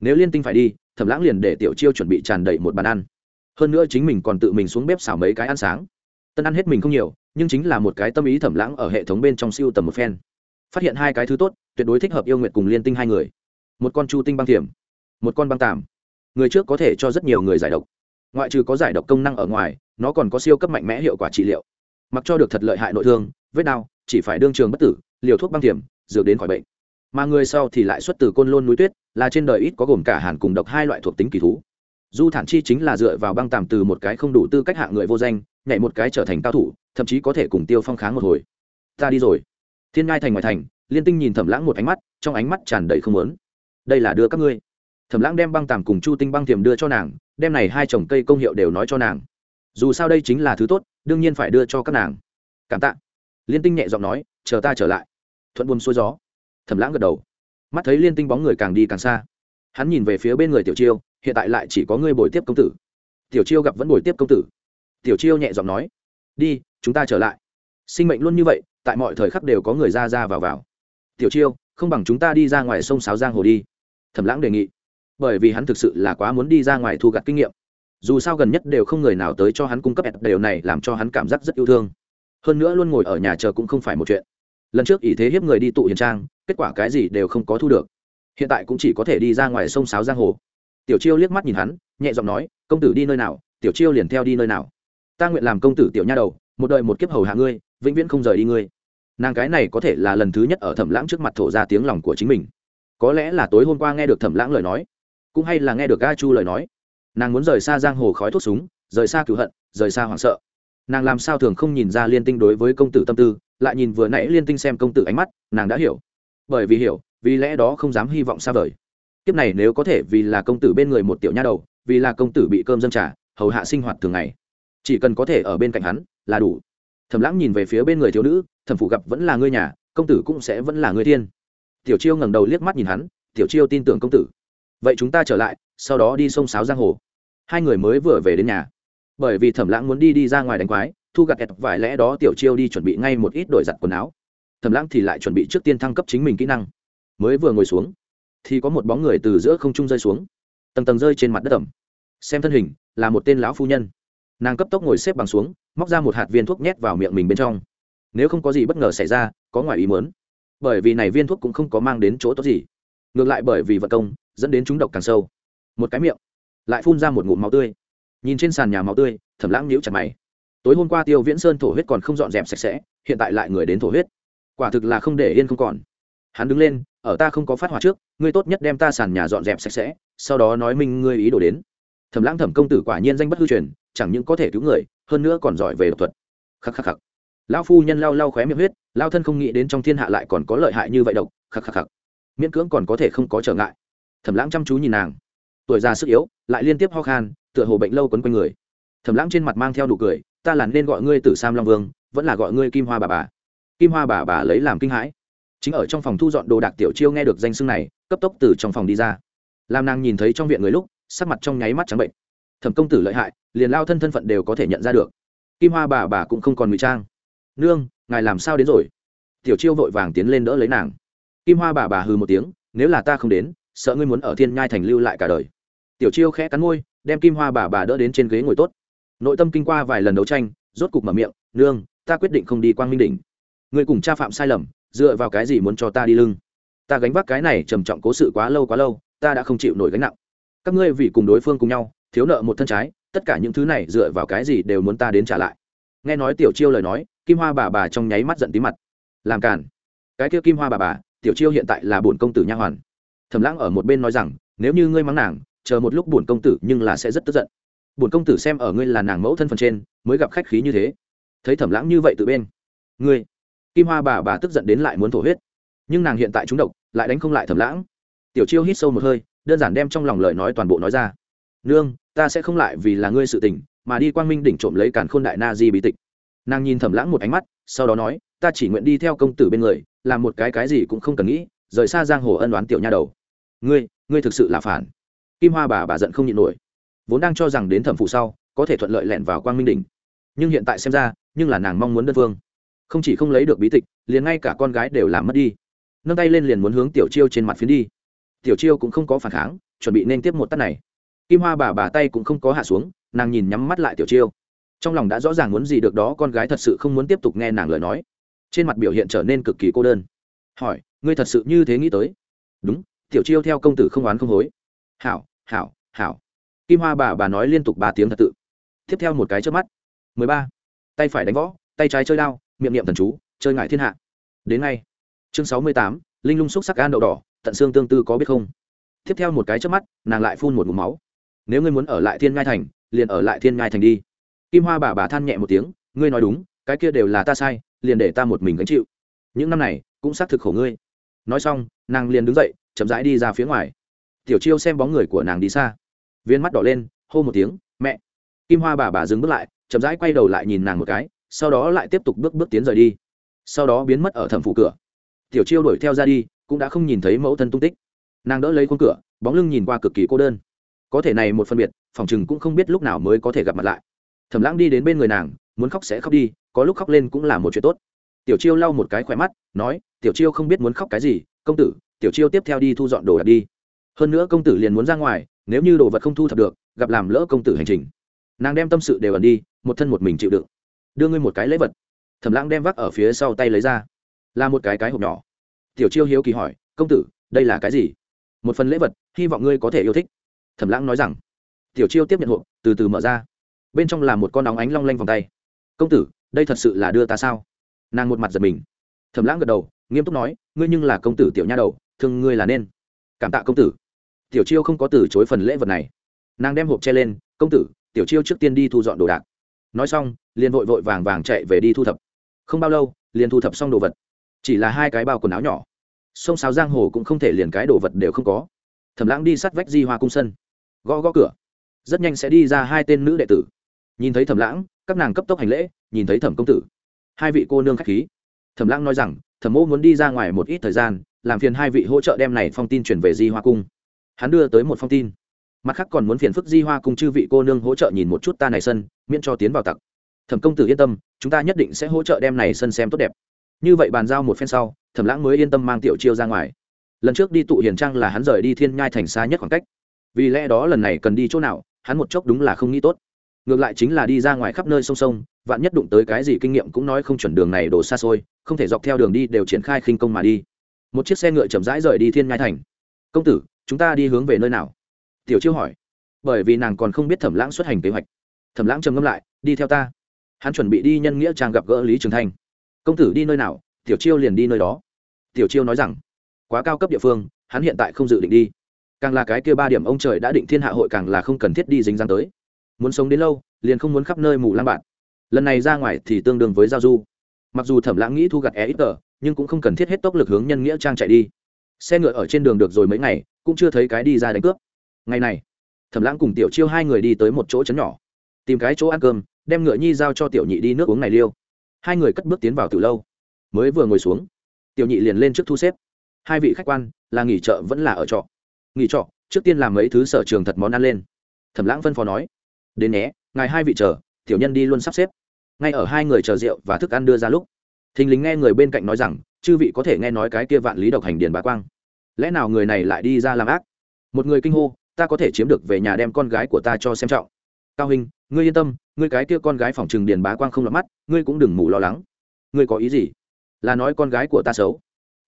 Nếu liên tinh phải đi, thẩm lãng liền để tiểu chiêu chuẩn bị tràn đầy một bàn ăn. Hơn nữa chính mình còn tự mình xuống bếp xào mấy cái ăn sáng. Tân ăn hết mình không nhiều, nhưng chính là một cái tâm ý thẩm lãng ở hệ thống bên trong siêu tầm một phen. Phát hiện hai cái thứ tốt, tuyệt đối thích hợp yêu nguyệt cùng liên tinh hai người. Một con chu tinh băng thiểm một con băng tàm người trước có thể cho rất nhiều người giải độc. Ngoại trừ có giải độc công năng ở ngoài, nó còn có siêu cấp mạnh mẽ hiệu quả trị liệu. Mặc cho được thật lợi hại nội thương, vết đau, chỉ phải đương trường bất tử, liều thuốc băng thiểm dược đến khỏi bệnh. Mà người sau thì lại xuất từ côn lôn núi tuyết, là trên đời ít có gồm cả hàn cùng độc hai loại thuộc tính kỳ thú. Du thản chi chính là dựa vào băng tàm từ một cái không đủ tư cách hạ người vô danh, nhảy một cái trở thành cao thủ, thậm chí có thể cùng tiêu phong kháng một hồi. Ta đi rồi. Thiên ngai thành ngoài thành, liên tinh nhìn thẩm lãng một ánh mắt, trong ánh mắt tràn đầy không lớn đây là đưa các ngươi thẩm lãng đem băng tàm cùng chu tinh băng tiềm đưa cho nàng, đem này hai trồng cây công hiệu đều nói cho nàng. Dù sao đây chính là thứ tốt, đương nhiên phải đưa cho các nàng. Cảm tạ. Liên tinh nhẹ giọng nói, chờ ta trở lại. Thuận buồm xuôi gió. Thẩm lãng gật đầu. Mắt thấy liên tinh bóng người càng đi càng xa. Hắn nhìn về phía bên người tiểu chiêu, hiện tại lại chỉ có ngươi bồi tiếp công tử. Tiểu chiêu gặp vẫn bồi tiếp công tử. Tiểu chiêu nhẹ giọng nói, đi, chúng ta trở lại. Sinh mệnh luôn như vậy, tại mọi thời khắc đều có người ra ra vào vào. Tiểu chiêu, không bằng chúng ta đi ra ngoài sông sáo giang hồ đi. Thẩm lãng đề nghị bởi vì hắn thực sự là quá muốn đi ra ngoài thu gặt kinh nghiệm. Dù sao gần nhất đều không người nào tới cho hắn cung cấp đều này làm cho hắn cảm giác rất yêu thương. Hơn nữa luôn ngồi ở nhà chờ cũng không phải một chuyện. Lần trước ý thế hiếp người đi tụ hiền trang, kết quả cái gì đều không có thu được. Hiện tại cũng chỉ có thể đi ra ngoài sông sáo giang hồ. Tiểu chiêu liếc mắt nhìn hắn, nhẹ giọng nói, công tử đi nơi nào, tiểu chiêu liền theo đi nơi nào. Ta nguyện làm công tử tiểu nha đầu, một đời một kiếp hầu hạ ngươi, vĩnh viễn không rời đi ngươi. Nàng cái này có thể là lần thứ nhất ở thẩm lãng trước mặt thổ ra tiếng lòng của chính mình. Có lẽ là tối hôm qua nghe được thẩm lãng lời nói cũng hay là nghe được ga chu lời nói. Nàng muốn rời xa giang hồ khói thuốc súng, rời xa cửu hận, rời xa hoảng sợ. Nàng làm sao thường không nhìn ra liên tinh đối với công tử tâm tư, lại nhìn vừa nãy liên tinh xem công tử ánh mắt, nàng đã hiểu. Bởi vì hiểu, vì lẽ đó không dám hy vọng xa vời. Kiếp này nếu có thể vì là công tử bên người một tiểu nha đầu, vì là công tử bị cơm dâm trả hầu hạ sinh hoạt thường ngày. Chỉ cần có thể ở bên cạnh hắn, là đủ. Thẩm lãng nhìn về phía bên người thiếu nữ, thẩm phụ gặp vẫn là ngươi nhà, công tử cũng sẽ vẫn là ngươi thiên. Tiểu chiêu ngẩng đầu liếc mắt nhìn hắn, tiểu chiêu tin tưởng công tử vậy chúng ta trở lại, sau đó đi sông sáo giang hồ. Hai người mới vừa về đến nhà. Bởi vì thẩm lãng muốn đi đi ra ngoài đánh quái, thu gặt ẹt vài lẽ đó tiểu chiêu đi chuẩn bị ngay một ít đổi giặt quần áo. Thẩm lãng thì lại chuẩn bị trước tiên thăng cấp chính mình kỹ năng. Mới vừa ngồi xuống, thì có một bóng người từ giữa không trung rơi xuống. Tầng tầng rơi trên mặt đất ẩm. Xem thân hình, là một tên lão phu nhân. Nàng cấp tốc ngồi xếp bằng xuống, móc ra một hạt viên thuốc nhét vào miệng mình bên trong. Nếu không có gì bất ngờ xảy ra, có ngoài ý mớn bởi vì này viên thuốc cũng không có mang đến chỗ tốt gì. Ngược lại bởi vì vật công dẫn đến chúng độc càng sâu. Một cái miệng, lại phun ra một ngụm máu tươi. Nhìn trên sàn nhà máu tươi, thẩm lãng nhíu chặt mày. Tối hôm qua tiêu viễn sơn thổ huyết còn không dọn dẹp sạch sẽ, hiện tại lại người đến thổ huyết. Quả thực là không để yên không còn. Hắn đứng lên, ở ta không có phát hỏa trước, ngươi tốt nhất đem ta sàn nhà dọn dẹp sạch sẽ, sau đó nói minh ngươi ý đồ đến. Thẩm lãng thẩm công tử quả nhiên danh bất hư truyền, chẳng những có thể cứu người, hơn nữa còn giỏi về độc thuật. Khắc khắc khắc. Lão phu nhân lau lau khóe miệng huyết, lao thân không nghĩ đến trong thiên hạ lại còn có lợi hại như vậy độc. Khắc khắc khắc. Miễn cưỡng còn có thể không có trở ngại thẩm lãng chăm chú nhìn nàng. Tuổi già sức yếu, lại liên tiếp ho khan, tựa hồ bệnh lâu quấn quanh người. Thẩm lãng trên mặt mang theo đủ cười, ta là nên gọi ngươi tử sam long vương, vẫn là gọi ngươi kim hoa bà bà. Kim hoa bà bà lấy làm kinh hãi. Chính ở trong phòng thu dọn đồ đạc tiểu chiêu nghe được danh xưng này, cấp tốc từ trong phòng đi ra. Làm nàng nhìn thấy trong viện người lúc, sắc mặt trong nháy mắt trắng bệnh. Thẩm công tử lợi hại, liền lao thân thân phận đều có thể nhận ra được. Kim hoa bà bà cũng không còn ngụy trang. Nương, ngài làm sao đến rồi? Tiểu chiêu vội vàng tiến lên đỡ lấy nàng. Kim hoa bà bà hừ một tiếng, nếu là ta không đến sợ ngươi muốn ở thiên nhai thành lưu lại cả đời. Tiểu chiêu khẽ cắn môi, đem kim hoa bà bà đỡ đến trên ghế ngồi tốt. Nội tâm kinh qua vài lần đấu tranh, rốt cục mở miệng, nương, ta quyết định không đi quang minh đỉnh. Người cùng cha phạm sai lầm, dựa vào cái gì muốn cho ta đi lưng? Ta gánh vác cái này trầm trọng cố sự quá lâu quá lâu, ta đã không chịu nổi gánh nặng. Các ngươi vì cùng đối phương cùng nhau, thiếu nợ một thân trái, tất cả những thứ này dựa vào cái gì đều muốn ta đến trả lại. Nghe nói tiểu chiêu lời nói, kim hoa bà bà trong nháy mắt giận tí mặt. Làm cản cái kia kim hoa bà bà, tiểu chiêu hiện tại là bổn công tử nha hoàn thẩm lãng ở một bên nói rằng, nếu như ngươi mắng nàng, chờ một lúc bổn công tử nhưng là sẽ rất tức giận. Bổn công tử xem ở ngươi là nàng mẫu thân phần trên, mới gặp khách khí như thế. Thấy thẩm lãng như vậy từ bên, ngươi, kim hoa bà bà tức giận đến lại muốn thổ huyết. Nhưng nàng hiện tại trúng độc, lại đánh không lại thẩm lãng. Tiểu chiêu hít sâu một hơi, đơn giản đem trong lòng lời nói toàn bộ nói ra. Nương, ta sẽ không lại vì là ngươi sự tình, mà đi quang minh đỉnh trộm lấy càn khôn đại na di bí tịch. Nàng nhìn thẩm lãng một ánh mắt, sau đó nói, ta chỉ nguyện đi theo công tử bên người, làm một cái cái gì cũng không cần nghĩ, rời xa giang hồ ân đoán tiểu nha đầu ngươi ngươi thực sự là phản. Kim hoa bà bà giận không nhịn nổi, vốn đang cho rằng đến thẩm phụ sau, có thể thuận lợi lẻn vào quang minh đỉnh. Nhưng hiện tại xem ra, nhưng là nàng mong muốn đơn phương. Không chỉ không lấy được bí tịch, liền ngay cả con gái đều làm mất đi. Nâng tay lên liền muốn hướng tiểu chiêu trên mặt phiến đi. Tiểu chiêu cũng không có phản kháng, chuẩn bị nên tiếp một tắt này. Kim hoa bà bà tay cũng không có hạ xuống, nàng nhìn nhắm mắt lại tiểu chiêu. Trong lòng đã rõ ràng muốn gì được đó, con gái thật sự không muốn tiếp tục nghe nàng lời nói. Trên mặt biểu hiện trở nên cực kỳ cô đơn. Hỏi, ngươi thật sự như thế nghĩ tới? Đúng tiểu chiêu theo công tử không oán không hối. Hảo hảo hảo. Kim hoa bà bà nói liên tục ba tiếng thật tự. Tiếp theo một cái trước mắt. Mười ba. Tay phải đánh võ, tay trái chơi đao, miệng niệm thần chú, chơi ngại thiên hạ. Đến ngay. Chương sáu mươi tám, linh lung xúc sắc gan đậu đỏ, tận xương tương tư có biết không? Tiếp theo một cái trước mắt, nàng lại phun một mụm máu. Nếu ngươi muốn ở lại thiên ngai thành, liền ở lại thiên ngai thành đi. Kim hoa bà bà than nhẹ một tiếng, ngươi nói đúng, cái kia đều là ta sai, liền để ta một mình gánh chịu. Những năm này, cũng xác thực khổ ngươi. Nói xong, nàng liền đứng dậy chậm rãi đi ra phía ngoài. Tiểu chiêu xem bóng người của nàng đi xa. Viên mắt đỏ lên, hô một tiếng, mẹ! Kim hoa bà bà dừng bước lại, chậm rãi quay đầu lại nhìn nàng một cái, sau đó lại tiếp tục bước bước tiến rời đi. Sau đó biến mất ở thẩm phủ cửa. Tiểu chiêu đuổi theo ra đi, cũng đã không nhìn thấy mẫu thân tung tích. Nàng đỡ lấy khuôn cửa, bóng lưng nhìn qua cực kỳ cô đơn. Có thể này một phân biệt, phòng chừng cũng không biết lúc nào mới có thể gặp mặt lại. Thẩm lãng đi đến bên người nàng, muốn khóc sẽ khóc đi, có lúc khóc lên cũng là một chuyện tốt. Tiểu chiêu lau một cái khỏe mắt, nói, tiểu chiêu không biết muốn khóc cái gì, công tử tiểu chiêu tiếp theo đi thu dọn đồ đạc đi. Hơn nữa công tử liền muốn ra ngoài, nếu như đồ vật không thu thập được, gặp làm lỡ công tử hành trình. Nàng đem tâm sự đều ẩn đi, một thân một mình chịu đựng. Đưa ngươi một cái lễ vật. Thẩm lãng đem vác ở phía sau tay lấy ra. Là một cái cái hộp nhỏ. Tiểu chiêu hiếu kỳ hỏi, công tử, đây là cái gì? Một phần lễ vật, hy vọng ngươi có thể yêu thích. Thẩm lãng nói rằng. Tiểu chiêu tiếp nhận hộp, từ từ mở ra. Bên trong là một con nóng ánh long lanh vòng tay. Công tử, đây thật sự là đưa ta sao? Nàng một mặt giật mình. Thẩm lãng gật đầu, nghiêm túc nói, ngươi nhưng là công tử tiểu nha đầu thương ngươi là nên. Cảm tạ công tử. Tiểu chiêu không có từ chối phần lễ vật này. Nàng đem hộp che lên, công tử, tiểu chiêu trước tiên đi thu dọn đồ đạc. Nói xong, liền vội vội vàng vàng chạy về đi thu thập. Không bao lâu, liền thu thập xong đồ vật. Chỉ là hai cái bao quần áo nhỏ. Sông sáo giang hồ cũng không thể liền cái đồ vật đều không có. Thẩm lãng đi sát vách di hoa cung sân. Gõ gõ cửa. Rất nhanh sẽ đi ra hai tên nữ đệ tử. Nhìn thấy thẩm lãng, các nàng cấp tốc hành lễ, nhìn thấy thẩm công tử. Hai vị cô nương k h á c h khí. Thẩm lãng nói rằng, thẩm mô muốn đi ra ngoài một ít thời gian làm phiền hai vị hỗ trợ đem này phong tin chuyển về di hoa cung. Hắn đưa tới một phong tin. Mặt khác còn muốn phiền phức di hoa cung chư vị cô nương hỗ trợ nhìn một chút ta này sân, miễn cho tiến vào tặc. Thẩm công tử yên tâm, chúng ta nhất định sẽ hỗ trợ đem này sân xem tốt đẹp. Như vậy bàn giao một phen sau, thẩm lãng mới yên tâm mang tiểu chiêu ra ngoài. Lần trước đi tụ hiền trang là hắn rời đi thiên nhai thành xa nhất khoảng cách. Vì lẽ đó lần này cần đi chỗ nào, hắn một chốc đúng là không nghĩ tốt. Ngược lại chính là đi ra ngoài khắp nơi sông sông, vạn nhất đụng tới cái gì kinh nghiệm cũng nói không chuẩn đường này đổ xa xôi, không thể dọc theo đường đi đều triển khai khinh công mà đi một chiếc xe ngựa chậm rãi rời đi thiên nhai thành. Công tử, chúng ta đi hướng về nơi nào? Tiểu chiêu hỏi. Bởi vì nàng còn không biết thẩm lãng xuất hành kế hoạch. Thẩm lãng trầm ngâm lại, đi theo ta. Hắn chuẩn bị đi nhân nghĩa trang gặp gỡ lý trường thanh. Công tử đi nơi nào? Tiểu chiêu liền đi nơi đó. Tiểu chiêu nói rằng, quá cao cấp địa phương, hắn hiện tại không dự định đi. Càng là cái kia ba điểm ông trời đã định thiên hạ hội càng là không cần thiết đi dính dáng tới. Muốn sống đến lâu, liền không muốn khắp nơi mù lang bạn lần này ra ngoài thì tương đương với giao du. Mặc dù thẩm lãng nghĩ thu gặt e ít tờ nhưng cũng không cần thiết hết tốc lực hướng nhân nghĩa trang chạy đi. Xe ngựa ở trên đường được rồi mấy ngày, cũng chưa thấy cái đi ra đánh cướp. Ngày này, thẩm lãng cùng tiểu chiêu hai người đi tới một chỗ trấn nhỏ. Tìm cái chỗ ăn cơm, đem ngựa nhi giao cho tiểu nhị đi nước uống này liêu. Hai người cất bước tiến vào từ lâu. Mới vừa ngồi xuống, tiểu nhị liền lên trước thu xếp. Hai vị khách quan, là nghỉ chợ vẫn là ở trọ. Nghỉ trọ, trước tiên làm mấy thứ sở trường thật món ăn lên. Thẩm lãng phân phó nói, đến nhé, ngài hai vị chờ, tiểu nhân đi luôn sắp xếp. Ngay ở hai người chờ rượu và thức ăn đưa ra lúc thình lình nghe người bên cạnh nói rằng, chư vị có thể nghe nói cái kia vạn lý độc hành điền bá quang. Lẽ nào người này lại đi ra làm ác? Một người kinh hô, ta có thể chiếm được về nhà đem con gái của ta cho xem trọng. Cao hình ngươi yên tâm, ngươi cái kia con gái phòng trừng điền bá quang không lọt mắt, ngươi cũng đừng mù lo lắng. Ngươi có ý gì? Là nói con gái của ta xấu.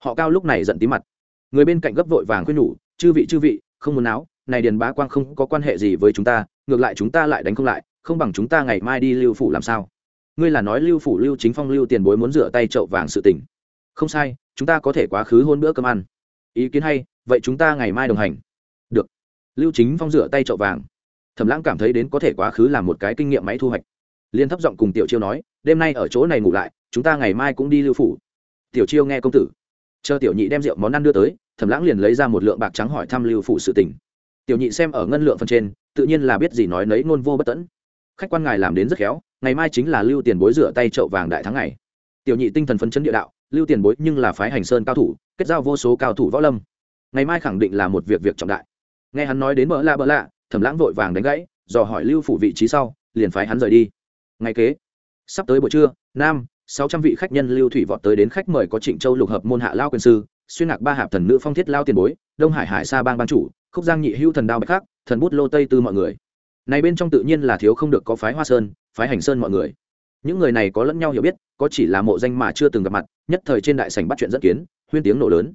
Họ cao lúc này giận tí mặt. Người bên cạnh gấp vội vàng khuyên nhủ, chư vị chư vị, không muốn áo này điền bá quang không có quan hệ gì với chúng ta, ngược lại chúng ta lại đánh không lại, không bằng chúng ta ngày mai đi lưu phủ làm sao? Ngươi là nói lưu phủ lưu chính phong lưu tiền bối muốn rửa tay trậu vàng sự tình. Không sai, chúng ta có thể quá khứ hôn bữa cơm ăn. Ý kiến hay, vậy chúng ta ngày mai đồng hành. Được. Lưu chính phong rửa tay trậu vàng. Thẩm lãng cảm thấy đến có thể quá khứ làm một cái kinh nghiệm máy thu hoạch. Liên thấp giọng cùng tiểu chiêu nói, đêm nay ở chỗ này ngủ lại, chúng ta ngày mai cũng đi lưu phủ. Tiểu chiêu nghe công tử. Chờ tiểu nhị đem rượu món ăn đưa tới, thẩm lãng liền lấy ra một lượng bạc trắng hỏi thăm lưu phủ sự tình. Tiểu nhị xem ở ngân lượng phần trên, tự nhiên là biết gì nói nấy ngôn vô bất tẫn khách quan ngài làm đến rất khéo, ngày mai chính là lưu tiền bối rửa tay trậu vàng đại thắng ngày. Tiểu nhị tinh thần phấn chấn địa đạo, lưu tiền bối nhưng là phái hành sơn cao thủ, kết giao vô số cao thủ võ lâm. Ngày mai khẳng định là một việc việc trọng đại. Nghe hắn nói đến bỡ lạ bỡ lạ, thẩm lãng vội vàng đánh gãy, dò hỏi lưu phủ vị trí sau, liền phái hắn rời đi. Ngày kế, sắp tới buổi trưa, nam, sáu trăm vị khách nhân lưu thủy vọt tới đến khách mời có trịnh châu lục hợp môn hạ lao quyền sư, xuyên ngạc ba hạp thần nữ phong thiết lao tiền bối, đông hải hải sa bang ban chủ, khúc giang nhị hữu thần đao bạch khắc, thần bút lô tây tư mọi người này bên trong tự nhiên là thiếu không được có phái hoa sơn, phái hành sơn mọi người. Những người này có lẫn nhau hiểu biết, có chỉ là mộ danh mà chưa từng gặp mặt, nhất thời trên đại sảnh bắt chuyện dẫn kiến, huyên tiếng nổ lớn.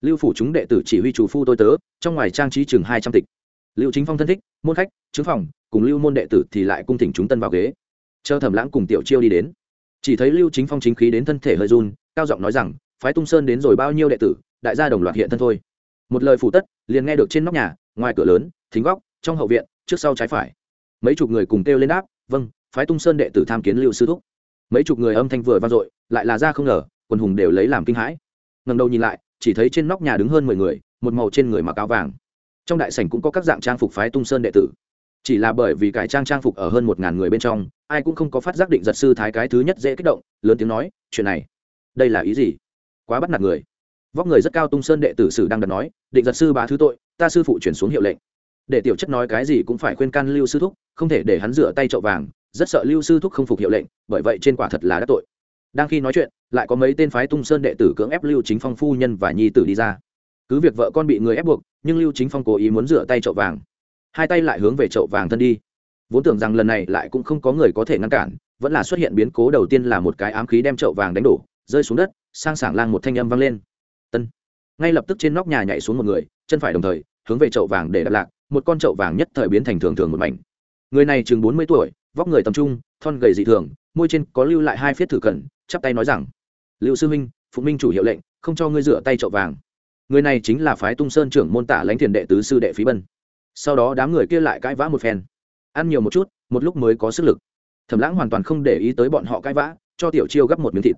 Lưu phủ chúng đệ tử chỉ huy chủ phu tôi tớ, trong ngoài trang trí chừng hai trăm tịch. Lưu chính phong thân thích, môn khách chứng phòng, cùng lưu môn đệ tử thì lại cung thỉnh chúng tân vào ghế. Chờ thẩm lãng cùng tiểu chiêu đi đến. Chỉ thấy lưu chính phong chính khí đến thân thể hơi run, cao giọng nói rằng, phái tung sơn đến rồi bao nhiêu đệ tử, đại gia đồng loạt hiện thân thôi. Một lời phủ tất, liền nghe được trên nóc nhà, ngoài cửa lớn, thính góc, trong hậu viện trước sau trái phải. Mấy chục người cùng kêu lên đáp vâng phái tung sơn đệ tử tham kiến lưu sư thúc. Mấy chục người âm thanh vừa vang dội, lại là ra không ngờ, quần hùng đều lấy làm kinh hãi. Ngầm đầu nhìn lại, chỉ thấy trên nóc nhà đứng hơn mười người, một màu trên người mặc áo vàng. Trong đại sảnh cũng có các dạng trang phục phái tung sơn đệ tử. Chỉ là bởi vì cải trang trang phục ở hơn một ngàn người bên trong, ai cũng không có phát giác định giật sư thái cái thứ nhất dễ kích động, lớn tiếng nói, chuyện này, đây là ý gì? Quá bắt nạt người. Vóc người rất cao tung sơn đệ tử sử đang đặt nói, định giật sư bá thứ tội, ta sư phụ chuyển xuống hiệu lệnh để tiểu chất nói cái gì cũng phải khuyên can lưu sư thúc, không thể để hắn rửa tay chậu vàng, rất sợ lưu sư thúc không phục hiệu lệnh, bởi vậy trên quả thật là đã tội. Đang khi nói chuyện, lại có mấy tên phái tung sơn đệ tử cưỡng ép lưu chính phong phu nhân và nhi tử đi ra. Cứ việc vợ con bị người ép buộc, nhưng lưu chính phong cố ý muốn rửa tay chậu vàng. Hai tay lại hướng về chậu vàng thân đi. Vốn tưởng rằng lần này lại cũng không có người có thể ngăn cản, vẫn là xuất hiện biến cố đầu tiên là một cái ám khí đem chậu vàng đánh đổ, rơi xuống đất, sang sảng lang một thanh âm vang lên. Tân. Ngay lập tức trên nóc nhà nhảy xuống một người, chân phải đồng thời hướng về chậu vàng để đặt lạc một con chậu vàng nhất thời biến thành thường thường một mảnh. Người này chừng bốn mươi tuổi, vóc người tầm trung, thon gầy dị thường, môi trên có lưu lại hai phiết thử cẩn, chắp tay nói rằng liệu sư minh phụ minh chủ hiệu lệnh, không cho ngươi rửa tay chậu vàng. Người này chính là phái tung sơn trưởng môn tả lãnh thiền đệ tứ sư đệ phí bân. Sau đó đám người kia lại cãi vã một phen. Ăn nhiều một chút, một lúc mới có sức lực. Thẩm lãng hoàn toàn không để ý tới bọn họ cãi vã, cho tiểu chiêu gấp một miếng thịt.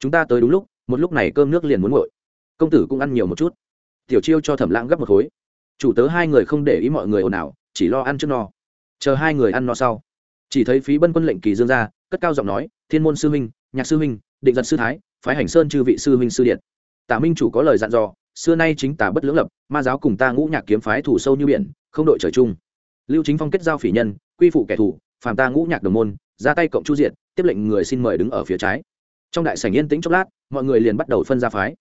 Chúng ta tới đúng lúc, một lúc này cơm nước liền muốn nguội. Công tử cũng ăn nhiều một chút. Tiểu chiêu cho thẩm lãng gấp một khối chủ tớ hai người không để ý mọi người ồn ào, chỉ lo ăn trước no. Chờ hai người ăn no sau. Chỉ thấy phí bân quân lệnh kỳ dương ra, cất cao giọng nói, thiên môn sư huynh, nhạc sư huynh, định giật sư thái, phái hành sơn chư vị sư huynh sư điện. Tả minh chủ có lời dặn dò, xưa nay chính tả bất lưỡng lập, ma giáo cùng ta ngũ nhạc kiếm phái thủ sâu như biển, không đội trời chung. Lưu chính phong kết giao phỉ nhân, quy phụ kẻ thù, phàm ta ngũ nhạc đồng môn, ra tay cộng chu diện tiếp lệnh người xin mời đứng ở phía trái. Trong đại sảnh yên tĩnh chốc lát, mọi người liền bắt đầu phân ra phái.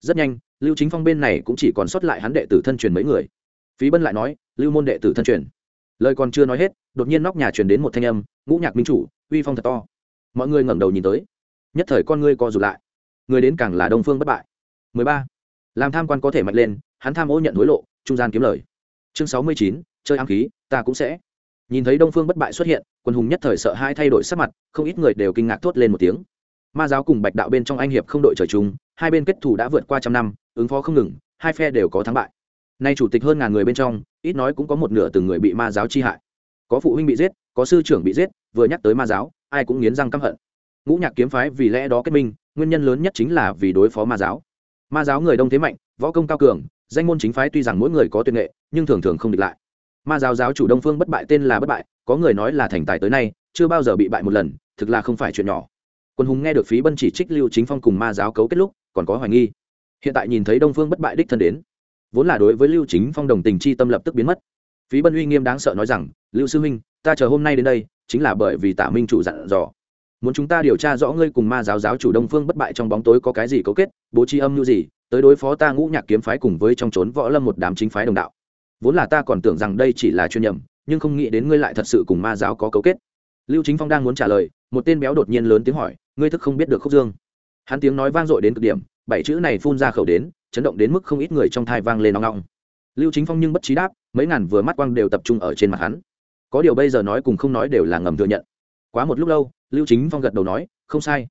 Rất nhanh, lưu chính phong bên này cũng chỉ còn sót lại hắn đệ tử thân truyền mấy người phí bân lại nói lưu môn đệ tử thân truyền. Lời còn chưa nói hết đột nhiên nóc nhà truyền đến một thanh âm ngũ nhạc minh chủ uy phong thật to. Mọi người ngẩng đầu nhìn tới. Nhất thời con ngươi co rụt lại. Người đến càng là đông phương bất bại. 13. làm tham quan có thể mạnh lên hắn tham ô nhận hối lộ trung gian kiếm lời. Chương 69, chơi ám khí ta cũng sẽ. Nhìn thấy đông phương bất bại xuất hiện quân hùng nhất thời sợ hai thay đổi sắc mặt không ít người đều kinh ngạc thốt lên một tiếng. Ma giáo cùng bạch đạo bên trong anh hiệp không đội trời chung hai bên kết thù đã vượt qua trăm năm ứng phó không ngừng hai phe đều có thắng bại nay chủ tịch hơn ngàn người bên trong, ít nói cũng có một nửa từng người bị ma giáo chi hại. Có phụ huynh bị giết, có sư trưởng bị giết, vừa nhắc tới ma giáo, ai cũng nghiến răng căm hận. Ngũ nhạc kiếm phái vì lẽ đó kết minh, nguyên nhân lớn nhất chính là vì đối phó ma giáo. Ma giáo người đông thế mạnh, võ công cao cường, danh môn chính phái tuy rằng mỗi người có tuyệt nghệ, nhưng thường thường không địch lại. Ma giáo giáo chủ đông phương bất bại tên là bất bại, có người nói là thành tài tới nay, chưa bao giờ bị bại một lần, thực là không phải chuyện nhỏ. Quân hùng nghe được phí bân chỉ trích lưu chính phong cùng ma giáo cấu kết lúc, còn có hoài nghi. Hiện tại nhìn thấy đông phương bất bại đích thân đến vốn là đối với lưu chính phong đồng tình chi tâm lập tức biến mất. Phí bân uy nghiêm đáng sợ nói rằng, lưu sư huynh, ta chờ hôm nay đến đây, chính là bởi vì tạ minh chủ dặn dò. Muốn chúng ta điều tra rõ ngươi cùng ma giáo giáo chủ đông phương bất bại trong bóng tối có cái gì cấu kết, bố trí âm mưu gì, tới đối phó ta ngũ nhạc kiếm phái cùng với trong trốn võ lâm một đám chính phái đồng đạo. Vốn là ta còn tưởng rằng đây chỉ là chuyên nhầm, nhưng không nghĩ đến ngươi lại thật sự cùng ma giáo có cấu kết. Lưu chính phong đang muốn trả lời, một tên béo đột nhiên lớn tiếng hỏi, ngươi thức không biết được khúc dương? Hắn tiếng nói vang dội đến cực điểm, bảy chữ này phun ra khẩu đến chấn động đến mức không ít người trong thai vang lên nóng nóng lưu chính phong nhưng bất trí đáp, mấy ngàn vừa mắt quang đều tập trung ở trên mặt hắn. Có điều bây giờ nói cùng không nói đều là ngầm thừa nhận. Quá một lúc lâu, lưu chính phong gật đầu nói, không sai.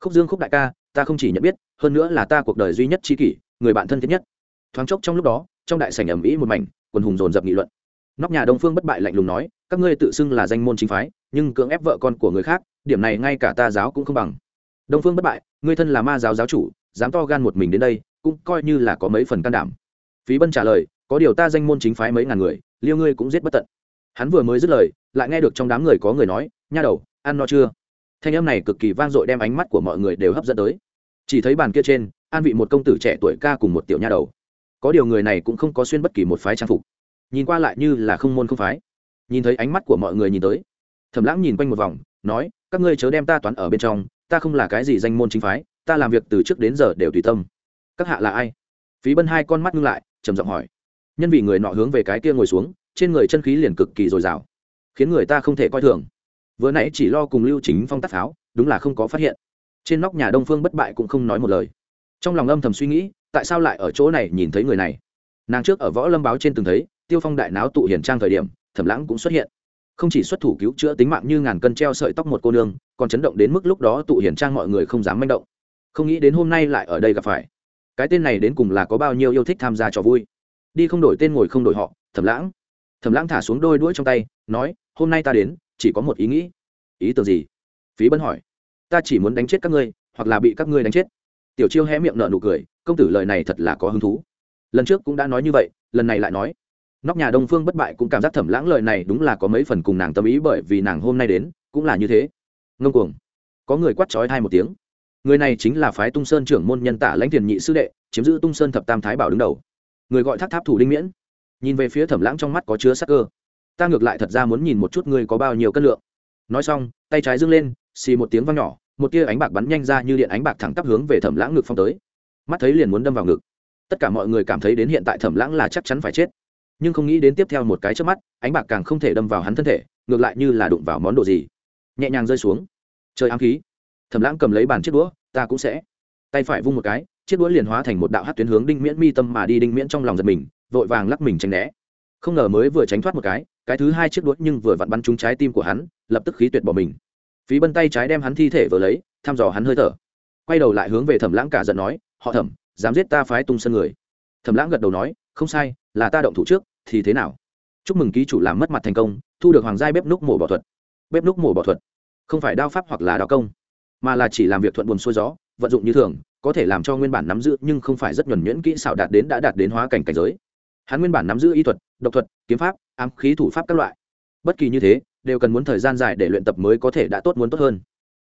Khúc dương khúc đại ca, ta không chỉ nhận biết, hơn nữa là ta cuộc đời duy nhất tri kỷ, người bạn thân thiết nhất. Thoáng chốc trong lúc đó, trong đại sảnh ẩm ĩ một mảnh, quần hùng dồn dập nghị luận. Nóc nhà đông phương bất bại lạnh lùng nói, các ngươi tự xưng là danh môn chính phái, nhưng cưỡng ép vợ con của người khác, điểm này ngay cả ta giáo cũng không bằng. Đông phương bất bại, ngươi thân là ma giáo giáo chủ, dám to gan một mình đến đây cũng coi như là có mấy phần can đảm. Phí bân trả lời, có điều ta danh môn chính phái mấy ngàn người, liêu ngươi cũng giết bất tận. Hắn vừa mới dứt lời, lại nghe được trong đám người có người nói, nha đầu, ăn no chưa? Thanh âm này cực kỳ vang dội đem ánh mắt của mọi người đều hấp dẫn tới. Chỉ thấy bàn kia trên, an vị một công tử trẻ tuổi ca cùng một tiểu nha đầu. Có điều người này cũng không có xuyên bất kỳ một phái trang phục. Nhìn qua lại như là không môn không phái. Nhìn thấy ánh mắt của mọi người nhìn tới. Thẩm lãng nhìn quanh một vòng, nói, các ngươi chớ đem ta toán ở bên trong, ta không là cái gì danh môn chính phái, ta làm việc từ trước đến giờ đều tùy tâm các hạ là ai? Phí bân hai con mắt ngưng lại, trầm giọng hỏi. Nhân vì người nọ hướng về cái kia ngồi xuống, trên người chân khí liền cực kỳ dồi dào, khiến người ta không thể coi thường. Vừa nãy chỉ lo cùng lưu chính phong tắt pháo, đúng là không có phát hiện. Trên nóc nhà đông phương bất bại cũng không nói một lời. Trong lòng âm thầm suy nghĩ, tại sao lại ở chỗ này nhìn thấy người này? Nàng trước ở võ lâm báo trên từng thấy, tiêu phong đại náo tụ hiển trang thời điểm, thẩm lãng cũng xuất hiện. Không chỉ xuất thủ cứu chữa tính mạng như ngàn cân treo sợi tóc một cô nương, còn chấn động đến mức lúc đó tụ hiển trang mọi người không dám manh động. Không nghĩ đến hôm nay lại ở đây gặp phải cái tên này đến cùng là có bao nhiêu yêu thích tham gia trò vui? Đi không đổi tên ngồi không đổi họ, thẩm lãng. Thẩm lãng thả xuống đôi đuôi trong tay, nói, hôm nay ta đến, chỉ có một ý nghĩ. Ý tưởng gì? Phí bân hỏi. Ta chỉ muốn đánh chết các ngươi, hoặc là bị các ngươi đánh chết. Tiểu chiêu hé miệng nợ nụ cười, công tử lời này thật là có hứng thú. Lần trước cũng đã nói như vậy, lần này lại nói. Nóc nhà đông phương bất bại cũng cảm giác thẩm lãng lời này đúng là có mấy phần cùng nàng tâm ý bởi vì nàng hôm nay đến, cũng là như thế. Ngông cuồng. Có người quát trói hai một tiếng người này chính là phái tung sơn trưởng môn nhân tả lãnh thiền nhị sư đệ, chiếm giữ tung sơn thập tam thái bảo đứng đầu. Người gọi thác tháp thủ đinh miễn. Nhìn về phía thẩm lãng trong mắt có chứa sắc cơ. Ta ngược lại thật ra muốn nhìn một chút ngươi có bao nhiêu cân lượng. Nói xong, tay trái dâng lên, xì một tiếng vang nhỏ, một tia ánh bạc bắn nhanh ra như điện ánh bạc thẳng tắp hướng về thẩm lãng ngực phong tới. Mắt thấy liền muốn đâm vào ngực. Tất cả mọi người cảm thấy đến hiện tại thẩm lãng là chắc chắn phải chết. Nhưng không nghĩ đến tiếp theo một cái trước mắt, ánh bạc càng không thể đâm vào hắn thân thể, ngược lại như là đụng vào món đồ gì. Nhẹ nhàng rơi xuống. Trời ám khí thẩm lãng cầm lấy bàn chiếc đũa, ta cũng sẽ. Tay phải vung một cái, chiếc đũa liền hóa thành một đạo hát tuyến hướng đinh miễn mi tâm mà đi, đinh miễn trong lòng giật mình, vội vàng lắc mình tránh né. Không ngờ mới vừa tránh thoát một cái cái thứ hai chiếc đũa nhưng vừa vặn bắn trúng trái tim của hắn, lập tức khí tuyệt bỏ mình. Phí bân tay trái đem hắn thi thể vừa lấy, thăm dò hắn hơi thở. Quay đầu lại hướng về thẩm lãng cả giận nói, họ thẩm, dám giết ta phái tung sân người. Thẩm lãng gật đầu nói, không sai, là ta động thủ trước, thì thế nào? Chúc mừng ký chủ làm mất mặt thành công, thu được hoàng giai bếp núc mổ bỏ thuật. Bếp núc mổ bỏ thuật? Không phải đao pháp hoặc là đao công? Mà là chỉ làm việc thuận buồn xuôi gió, vận dụng như thường, có thể làm cho nguyên bản nắm giữ nhưng không phải rất nhuẩn nhuyễn kỹ xảo đạt đến đã đạt đến hóa cảnh cảnh giới. Hắn nguyên bản nắm giữ y thuật, độc thuật, kiếm pháp, ám khí thủ pháp các loại. Bất kỳ như thế, đều cần muốn thời gian dài để luyện tập mới có thể đã tốt muốn tốt hơn.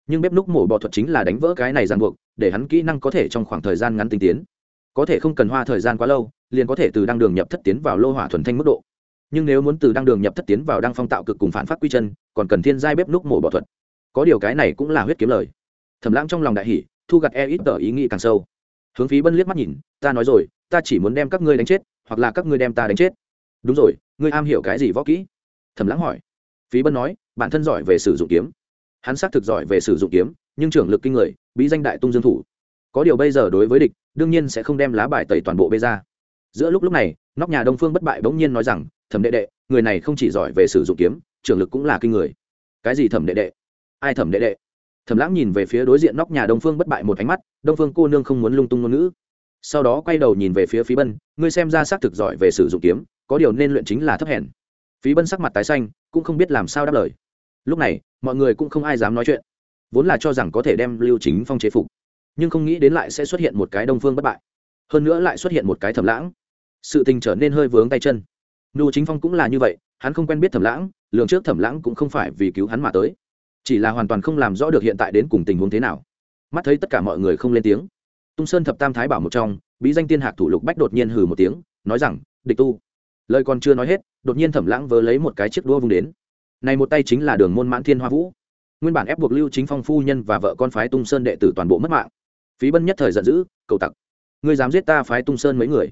Nhưng bếp núc mổ bọ thuật chính là đánh vỡ cái này ràng buộc, để hắn kỹ năng có thể trong khoảng thời gian ngắn tinh tiến. Có thể không cần hoa thời gian quá lâu, liền có thể từ đăng đường nhập thất tiến vào lô hỏa thuần thanh mức độ. Nhưng nếu muốn từ đăng đường nhập thất tiến vào đăng phong tạo cực cùng phản phát quy chân, còn cần thiên giai bếp núc mổ bọ thuật. Có điều cái này cũng là huyết kiếm lời thầm lãng trong lòng đại hỉ, thu gặt e ít tờ ý nghĩ càng sâu. Hướng phí bân liếc mắt nhìn ta nói rồi ta chỉ muốn đem các ngươi đánh chết hoặc là các ngươi đem ta đánh chết. Đúng rồi ngươi am hiểu cái gì võ kỹ? thầm lãng hỏi. Phí bân nói bản thân giỏi về sử dụng kiếm. Hắn xác thực giỏi về sử dụng kiếm nhưng trưởng lực kinh người bí danh đại tung dương thủ. Có điều bây giờ đối với địch đương nhiên sẽ không đem lá bài tẩy toàn bộ bê ra. Giữa lúc lúc này nóc nhà đông phương bất bại bỗng nhiên nói rằng thẩm đệ đệ người này không chỉ giỏi về sử dụng kiếm trưởng lực cũng là kinh người. Cái gì thẩm đệ đệ? Ai thẩm đệ đệ? Thẩm lãng nhìn về phía đối diện nóc nhà đông phương bất bại một ánh mắt, đông phương cô nương không muốn lung tung ngôn ngữ. Sau đó quay đầu nhìn về phía phí bân, ngươi xem ra xác thực giỏi về sử dụng kiếm, có điều nên luyện chính là thấp hèn. Phí bân sắc mặt tái xanh, cũng không biết làm sao đáp lời. Lúc này, mọi người cũng không ai dám nói chuyện, vốn là cho rằng có thể đem lưu chính phong chế phục, nhưng không nghĩ đến lại sẽ xuất hiện một cái đông phương bất bại. Hơn nữa lại xuất hiện một cái thẩm lãng. Sự tình trở nên hơi vướng tay chân. Lưu chính phong cũng là như vậy, hắn không quen biết thẩm lãng, lường trước thẩm lãng cũng không phải vì cứu hắn mà tới chỉ là hoàn toàn không làm rõ được hiện tại đến cùng tình huống thế nào. Mắt thấy tất cả mọi người không lên tiếng, tung sơn thập tam thái bảo một trong, bí danh tiên hạc thủ lục bách đột nhiên hừ một tiếng, nói rằng, địch tu. Lời còn chưa nói hết, đột nhiên thẩm lãng vớ lấy một cái chiếc đua vung đến. Này một tay chính là đường môn mãn thiên hoa vũ. Nguyên bản ép buộc lưu chính phong phu nhân và vợ con phái tung sơn đệ tử toàn bộ mất mạng. Phí bân nhất thời giận dữ, cầu tặc, ngươi dám giết ta phái tung sơn mấy người?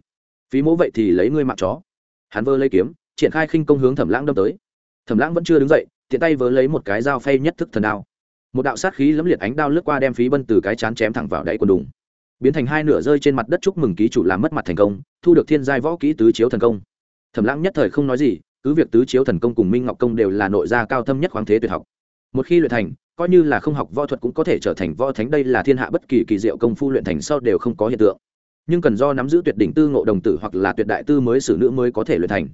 Phí mỗ vậy thì lấy ngươi mạng chó. Hắn vơ lấy kiếm, triển khai khinh công hướng thẩm lãng đâm tới. Thẩm lãng vẫn chưa đứng dậy tiện tay vớ lấy một cái dao phay nhất thức thần đao. Một đạo sát khí lẫm liệt ánh đao lướt qua đem phí bân từ cái chán chém thẳng vào đáy quần đùng. Biến thành hai nửa rơi trên mặt đất chúc mừng ký chủ làm mất mặt thành công, thu được thiên giai võ kỹ tứ chiếu thần công. Thẩm lãng nhất thời không nói gì, cứ việc tứ chiếu thần công cùng minh ngọc công đều là nội gia cao thâm nhất khoáng thế tuyệt học. Một khi luyện thành, coi như là không học võ thuật cũng có thể trở thành võ thánh, đây là thiên hạ bất kỳ kỳ diệu công phu luyện thành sau đều không có hiện tượng. Nhưng cần do nắm giữ tuyệt đỉnh tư ngộ đồng tử hoặc là tuyệt đại tư mới xử nữ mới có thể luyện thành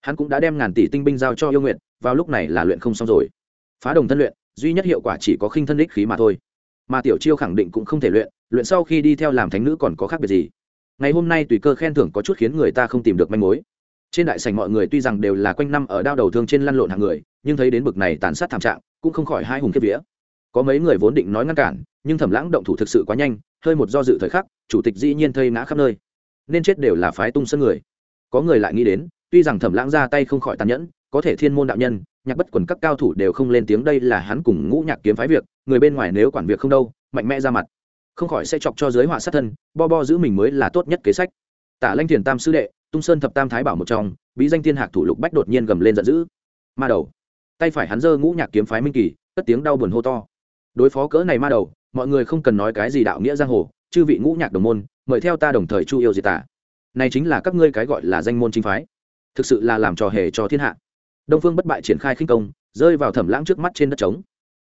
hắn cũng đã đem ngàn tỷ tinh binh giao cho yêu nguyện, vào lúc này là luyện không xong rồi. Phá đồng thân luyện, duy nhất hiệu quả chỉ có khinh thân đích khí mà thôi. Mà tiểu chiêu khẳng định cũng không thể luyện luyện sau khi đi theo làm thánh nữ còn có khác biệt gì. Ngày hôm nay tùy cơ khen thưởng có chút khiến người ta không tìm được manh mối. Trên đại sảnh mọi người tuy rằng đều là quanh năm ở đao đầu thương trên lăn lộn hàng người, nhưng thấy đến bực này tàn sát thảm trạng, cũng không khỏi hai hùng kiếp vía. Có mấy người vốn định nói ngăn cản, nhưng thẩm lãng động thủ thực sự quá nhanh, hơi một do dự thời khắc, chủ tịch dĩ nhiên thây ngã khắp nơi. Nên chết đều là phái tung sân người. Có người lại nghĩ đến tuy rằng thẩm lãng ra tay không khỏi tàn nhẫn, có thể thiên môn đạo nhân, nhạc bất quần các cao thủ đều không lên tiếng đây là hắn cùng ngũ nhạc kiếm phái việc, người bên ngoài nếu quản việc không đâu, mạnh mẽ ra mặt. Không khỏi sẽ chọc cho giới họa sát thân, bo bo giữ mình mới là tốt nhất kế sách. Tả lanh thiền tam sư đệ, tung sơn thập tam thái bảo một trong, bí danh thiên hạc thủ lục bách đột nhiên gầm lên giận dữ. Ma đầu, tay phải hắn giơ ngũ nhạc kiếm phái minh kỳ, cất tiếng đau buồn hô to. Đối phó cỡ này ma đầu, mọi người không cần nói cái gì đạo nghĩa giang hồ, chư vị ngũ nhạc đồng môn, mời theo ta đồng thời chu yêu diệt tả này chính là các ngươi cái gọi là danh môn chính phái thực sự là làm trò hề cho thiên hạ. Đông phương bất bại triển khai khinh công rơi vào thẩm lãng trước mắt trên đất trống.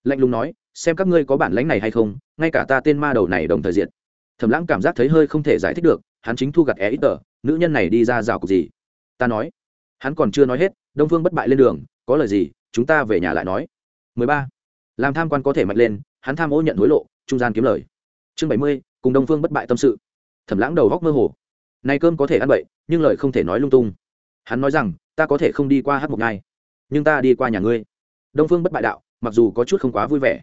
Lạnh lùng nói xem các ngươi có bản lãnh này hay không ngay cả ta tên ma đầu này đồng thời diện thẩm lãng cảm giác thấy hơi không thể giải thích được hắn chính thu gặt é ít tờ nữ nhân này đi ra rào cục gì? Ta nói. Hắn còn chưa nói hết đông phương bất bại lên đường có lời gì chúng ta về nhà lại nói. 13. làm tham quan có thể mạnh lên hắn tham ô nhận hối lộ trung gian kiếm lời. Chương 70, cùng đông phương bất bại tâm sự. Thẩm lãng đầu góc mơ hồ. Này cơm có thể ăn bậy nhưng lời không thể nói lung tung hắn nói rằng, ta có thể không đi qua hát một ngày nhưng ta đi qua nhà ngươi. Đông phương bất bại đạo, mặc dù có chút không quá vui vẻ.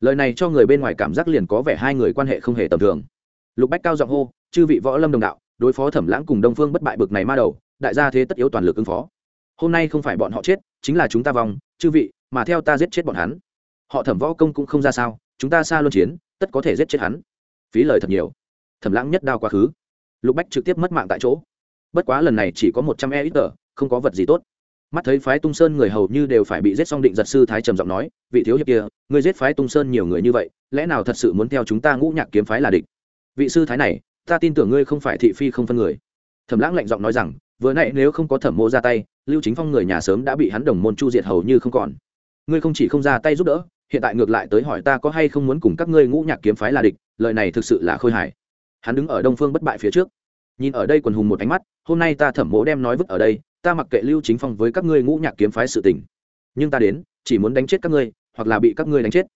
Lời này cho người bên ngoài cảm giác liền có vẻ hai người quan hệ không hề tầm thường. Lục bách cao giọng hô, chư vị võ lâm đồng đạo, đối phó thẩm lãng cùng đông phương bất bại bực này ma đầu, đại gia thế tất yếu toàn lực ứng phó. Hôm nay không phải bọn họ chết, chính là chúng ta vòng chư vị, mà theo ta giết chết bọn hắn. Họ thẩm võ công cũng không ra sao, chúng ta xa luân chiến, tất có thể giết chết hắn. Phí lời thật nhiều. Thẩm lãng nhất đao quá khứ. Lục bách trực tiếp mất mạng tại chỗ bất quá lần này chỉ có một trăm e ít tờ, không có vật gì tốt. Mắt thấy phái tung sơn người hầu như đều phải bị giết xong định giật sư thái trầm giọng nói, vị thiếu hiệp kia người giết phái tung sơn nhiều người như vậy, lẽ nào thật sự muốn theo chúng ta ngũ nhạc kiếm phái là địch? Vị sư thái này, ta tin tưởng ngươi không phải thị phi không phân người. Thẩm lãng lạnh giọng nói rằng, vừa nãy nếu không có thẩm mô ra tay, lưu chính phong người nhà sớm đã bị hắn đồng môn chu diệt hầu như không còn. Ngươi không chỉ không ra tay giúp đỡ, hiện tại ngược lại tới hỏi ta có hay không muốn cùng các ngươi ngũ nhạc kiếm phái là địch, lời này thực sự là khôi hài. Hắn đứng ở đông phương bất bại phía trước nhìn ở đây quần hùng một ánh mắt, hôm nay ta thẩm mỗ đem nói vứt ở đây, ta mặc kệ lưu chính phong với các ngươi ngũ nhạc kiếm phái sự tình. Nhưng ta đến, chỉ muốn đánh chết các ngươi, hoặc là bị các ngươi đánh chết.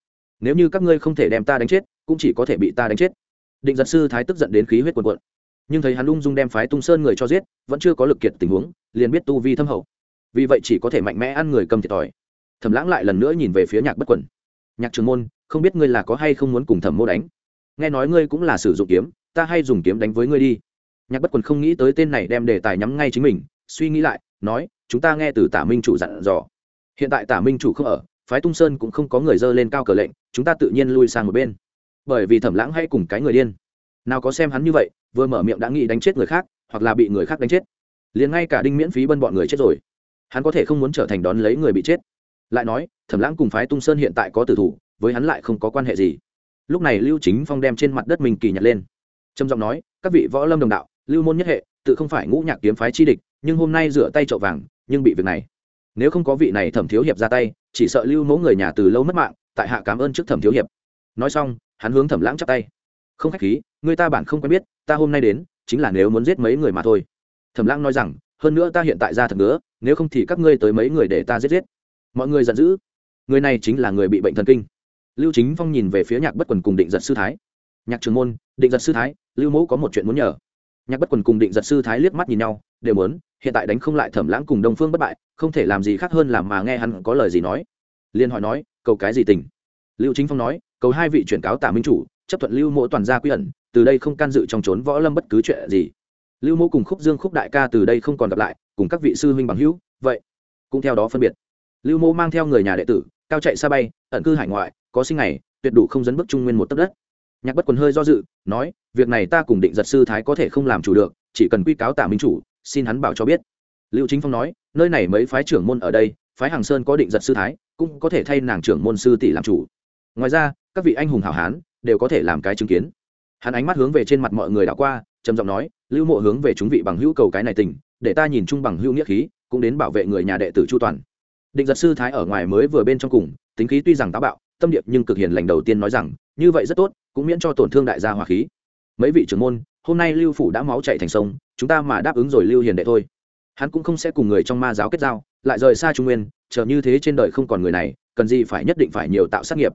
Nếu như các ngươi không thể đem ta đánh chết, cũng chỉ có thể bị ta đánh chết. Định giật sư thái tức giận đến khí huyết quần quận nhưng thấy hắn ung dung đem phái tung sơn người cho giết, vẫn chưa có lực kiệt tình huống, liền biết tu vi thâm hậu. Vì vậy chỉ có thể mạnh mẽ ăn người cầm thiệt thòi. Thẩm lãng lại lần nữa nhìn về phía nhạc bất quần nhạc trường môn, không biết ngươi là có hay không muốn cùng thẩm mô đánh? Nghe nói ngươi cũng là sử dụng kiếm, ta hay dùng kiếm đánh với ngươi đi nhạc bất quần không nghĩ tới tên này đem đề tài nhắm ngay chính mình, suy nghĩ lại, nói, chúng ta nghe từ tả minh chủ dặn dò. Hiện tại tả minh chủ không ở, phái tung sơn cũng không có người dơ lên cao cờ lệnh, chúng ta tự nhiên lui sang một bên. Bởi vì thẩm lãng hay cùng cái người điên. Nào có xem hắn như vậy, vừa mở miệng đã nghĩ đánh chết người khác, hoặc là bị người khác đánh chết. Liền ngay cả đinh miễn phí bân bọn người chết rồi. Hắn có thể không muốn trở thành đón lấy người bị chết. Lại nói, thẩm lãng cùng phái tung sơn hiện tại có tử thủ, với hắn lại không có quan hệ gì. Lúc này lưu chính phong đem trên mặt đất mình kỳ nhặt lên. Trầm giọng nói, các vị võ lâm đồng đạo lưu môn nhất hệ, tự không phải ngũ nhạc kiếm phái chi địch, nhưng hôm nay rửa tay trậu vàng, nhưng bị việc này. Nếu không có vị này thẩm thiếu hiệp ra tay, chỉ sợ lưu mẫu người nhà từ lâu mất mạng, tại hạ cảm ơn trước thẩm thiếu hiệp. Nói xong, hắn hướng thẩm lãng chắp tay. Không khách khí, người ta bản không quen biết, ta hôm nay đến, chính là nếu muốn giết mấy người mà thôi. Thẩm lãng nói rằng, hơn nữa ta hiện tại ra thật nữa nếu không thì các ngươi tới mấy người để ta giết giết. Mọi người giận dữ. Người này chính là người bị bệnh thần kinh. Lưu chính phong nhìn về phía nhạc bất quần cùng định giật sư thái. Nhạc trường môn, định giật sư thái, lưu mẫu có một chuyện muốn nhờ nhạc bất quần cùng định giật sư thái liếc mắt nhìn nhau đều muốn hiện tại đánh không lại thẩm lãng cùng đông phương bất bại không thể làm gì khác hơn làm mà nghe hắn có lời gì nói. Liên hỏi nói cầu cái gì tình? Lưu chính phong nói cầu hai vị chuyển cáo tả minh chủ chấp thuận lưu mộ toàn gia quy ẩn từ đây không can dự trong trốn võ lâm bất cứ chuyện gì. Lưu mộ cùng khúc dương khúc đại ca từ đây không còn gặp lại cùng các vị sư huynh bằng hữu vậy cũng theo đó phân biệt. Lưu mộ mang theo người nhà đệ tử cao chạy xa bay ẩn cư hải ngoại có sinh ngày, tuyệt đủ không dẫn bước trung nguyên một tấc đất. Nhạc bất quần hơi do dự nói việc này ta cùng định giật sư thái có thể không làm chủ được, chỉ cần quy cáo tả minh chủ, xin hắn bảo cho biết. Lưu chính phong nói, nơi này mấy phái trưởng môn ở đây, phái hàng sơn có định giật sư thái, cũng có thể thay nàng trưởng môn sư tỷ làm chủ. Ngoài ra, các vị anh hùng hảo hán đều có thể làm cái chứng kiến. Hắn ánh mắt hướng về trên mặt mọi người đã qua, trầm giọng nói, lưu mộ hướng về chúng vị bằng hữu cầu cái này tình, để ta nhìn chung bằng hữu nghĩa khí, cũng đến bảo vệ người nhà đệ tử chu toàn. Định giật sư thái ở ngoài mới vừa bên trong cùng, tính khí tuy rằng táo bạo, tâm điệp nhưng cực hiền lành đầu tiên nói rằng, như vậy rất tốt, cũng miễn cho tổn thương đại gia hòa khí mấy vị trưởng môn, hôm nay lưu phủ đã máu chạy thành sông, chúng ta mà đáp ứng rồi lưu hiền đệ thôi. Hắn cũng không sẽ cùng người trong ma giáo kết giao, lại rời xa trung nguyên, chờ như thế trên đời không còn người này, cần gì phải nhất định phải nhiều tạo sát nghiệp.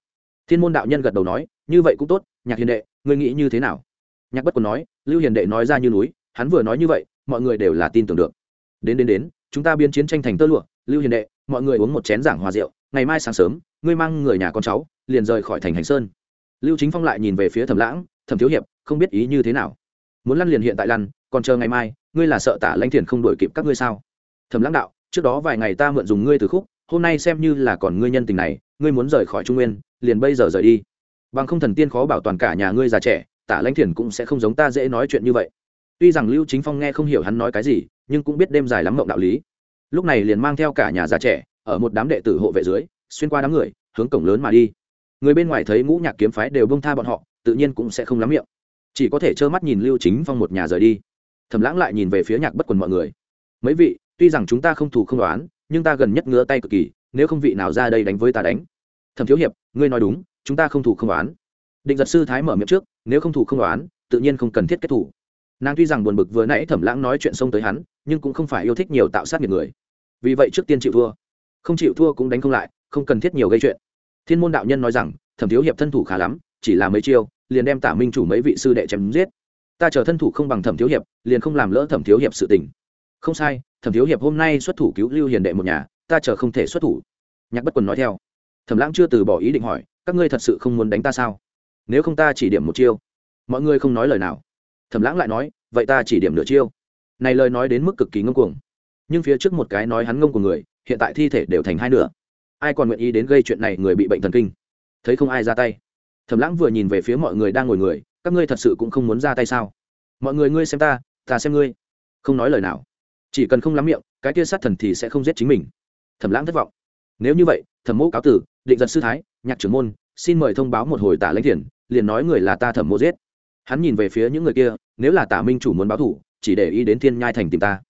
Thiên môn đạo nhân gật đầu nói, như vậy cũng tốt, nhạc hiền đệ, ngươi nghĩ như thế nào? Nhạc bất còn nói, lưu hiền đệ nói ra như núi, hắn vừa nói như vậy, mọi người đều là tin tưởng được. Đến đến đến, chúng ta biến chiến tranh thành tơ lụa, lưu hiền đệ, mọi người uống một chén giảng hòa rượu, ngày mai sáng sớm, ngươi mang người nhà con cháu, liền rời khỏi thành hành sơn. Lưu chính phong lại nhìn về phía thẩm lãng, thẩm thiếu hiệp không biết ý như thế nào. Muốn lăn liền hiện tại lăn, còn chờ ngày mai, ngươi là sợ tả lãnh thiền không đổi kịp các ngươi sao? Thẩm lãng đạo, trước đó vài ngày ta mượn dùng ngươi từ khúc, hôm nay xem như là còn ngươi nhân tình này, ngươi muốn rời khỏi trung nguyên, liền bây giờ rời đi. Bằng không thần tiên khó bảo toàn cả nhà ngươi già trẻ, tả lãnh thiền cũng sẽ không giống ta dễ nói chuyện như vậy. Tuy rằng lưu chính phong nghe không hiểu hắn nói cái gì, nhưng cũng biết đêm dài lắm mộng đạo lý. Lúc này liền mang theo cả nhà già trẻ, ở một đám đệ tử hộ vệ dưới, xuyên qua đám người, hướng cổng lớn mà đi. Người bên ngoài thấy ngũ nhạc kiếm phái đều bông tha bọn họ, tự nhiên cũng sẽ không lắm miệng chỉ có thể trơ mắt nhìn lưu chính phong một nhà rời đi. Thầm lãng lại nhìn về phía nhạc bất quần mọi người. Mấy vị, tuy rằng chúng ta không thù không đoán nhưng ta gần nhất ngứa tay cực kỳ, nếu không vị nào ra đây đánh với ta đánh. Thầm thiếu hiệp, ngươi nói đúng, chúng ta không thù không đoán định giật sư thái mở miệng trước, nếu không thù không đoán tự nhiên không cần thiết kết thủ nàng tuy rằng buồn bực vừa nãy thẩm lãng nói chuyện xông tới hắn, nhưng cũng không phải yêu thích nhiều tạo sát nghiệp người. Vì vậy trước tiên chịu thua. Không chịu thua cũng đánh không lại, không cần thiết nhiều gây chuyện. Thiên môn đạo nhân nói rằng, thẩm thiếu hiệp thân thủ khá lắm, chỉ là mấy chiêu liền đem tả minh chủ mấy vị sư đệ chém giết. Ta chờ thân thủ không bằng thẩm thiếu hiệp, liền không làm lỡ thẩm thiếu hiệp sự tình. Không sai, thẩm thiếu hiệp hôm nay xuất thủ cứu lưu hiền đệ một nhà, ta chờ không thể xuất thủ. Nhạc bất quần nói theo. Thẩm lãng chưa từ bỏ ý định hỏi, các ngươi thật sự không muốn đánh ta sao? Nếu không ta chỉ điểm một chiêu. Mọi người không nói lời nào. Thẩm lãng lại nói, vậy ta chỉ điểm nửa chiêu. Này lời nói đến mức cực kỳ ngông cuồng. Nhưng phía trước một cái nói hắn ngông của người, hiện tại thi thể đều thành hai nửa. Ai còn nguyện ý đến gây chuyện này người bị bệnh thần kinh? Thấy không ai ra tay thẩm lãng vừa nhìn về phía mọi người đang ngồi người, các ngươi thật sự cũng không muốn ra tay sao? Mọi người ngươi xem ta ta xem ngươi. Không nói lời nào. Chỉ cần không lắm miệng, cái kia sát thần thì sẽ không giết chính mình. Thẩm lãng thất vọng. Nếu như vậy, thẩm mẫu cáo tử, định giật sư thái, nhạc trưởng môn, xin mời thông báo một hồi tả lãnh thiền, liền nói người là ta thẩm mẫu giết. Hắn nhìn về phía những người kia, nếu là tả minh chủ muốn báo thủ, chỉ để ý đến thiên nhai thành tìm ta.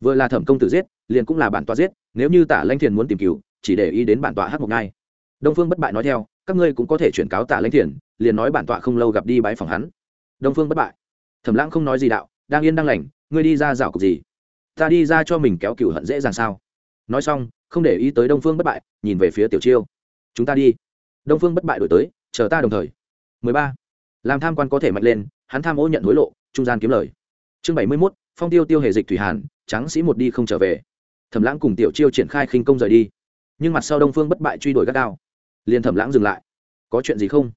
Vừa là thẩm công tử giết, liền cũng là bản tọa giết, nếu như tả lãnh thiền muốn tìm cứu chỉ để ý đến bản tọa hát một ngai đông phương bất bại nói theo các ngươi cũng có thể chuyển cáo tả lãnh thiền liền nói bản tọa không lâu gặp đi bái phòng hắn. Đông phương bất bại. Thẩm lãng không nói gì đạo đang yên đang lành ngươi đi ra rào cục gì? Ta đi ra cho mình kéo cựu hận dễ dàng sao? Nói xong không để ý tới đông phương bất bại nhìn về phía tiểu chiêu. Chúng ta đi. Đông phương bất bại đổi tới chờ ta đồng thời. 13. làm tham quan có thể mạnh lên hắn tham ô nhận hối lộ trung gian kiếm lời. Chương 71, phong tiêu tiêu hề dịch thủy hàn trắng sĩ một đi không trở về. Thẩm lãng cùng tiểu chiêu triển khai khinh công rời đi. Nhưng mặt sau đông phương bất bại truy đuổi gắt đao liền thẩm lãng dừng lại. Có chuyện gì không?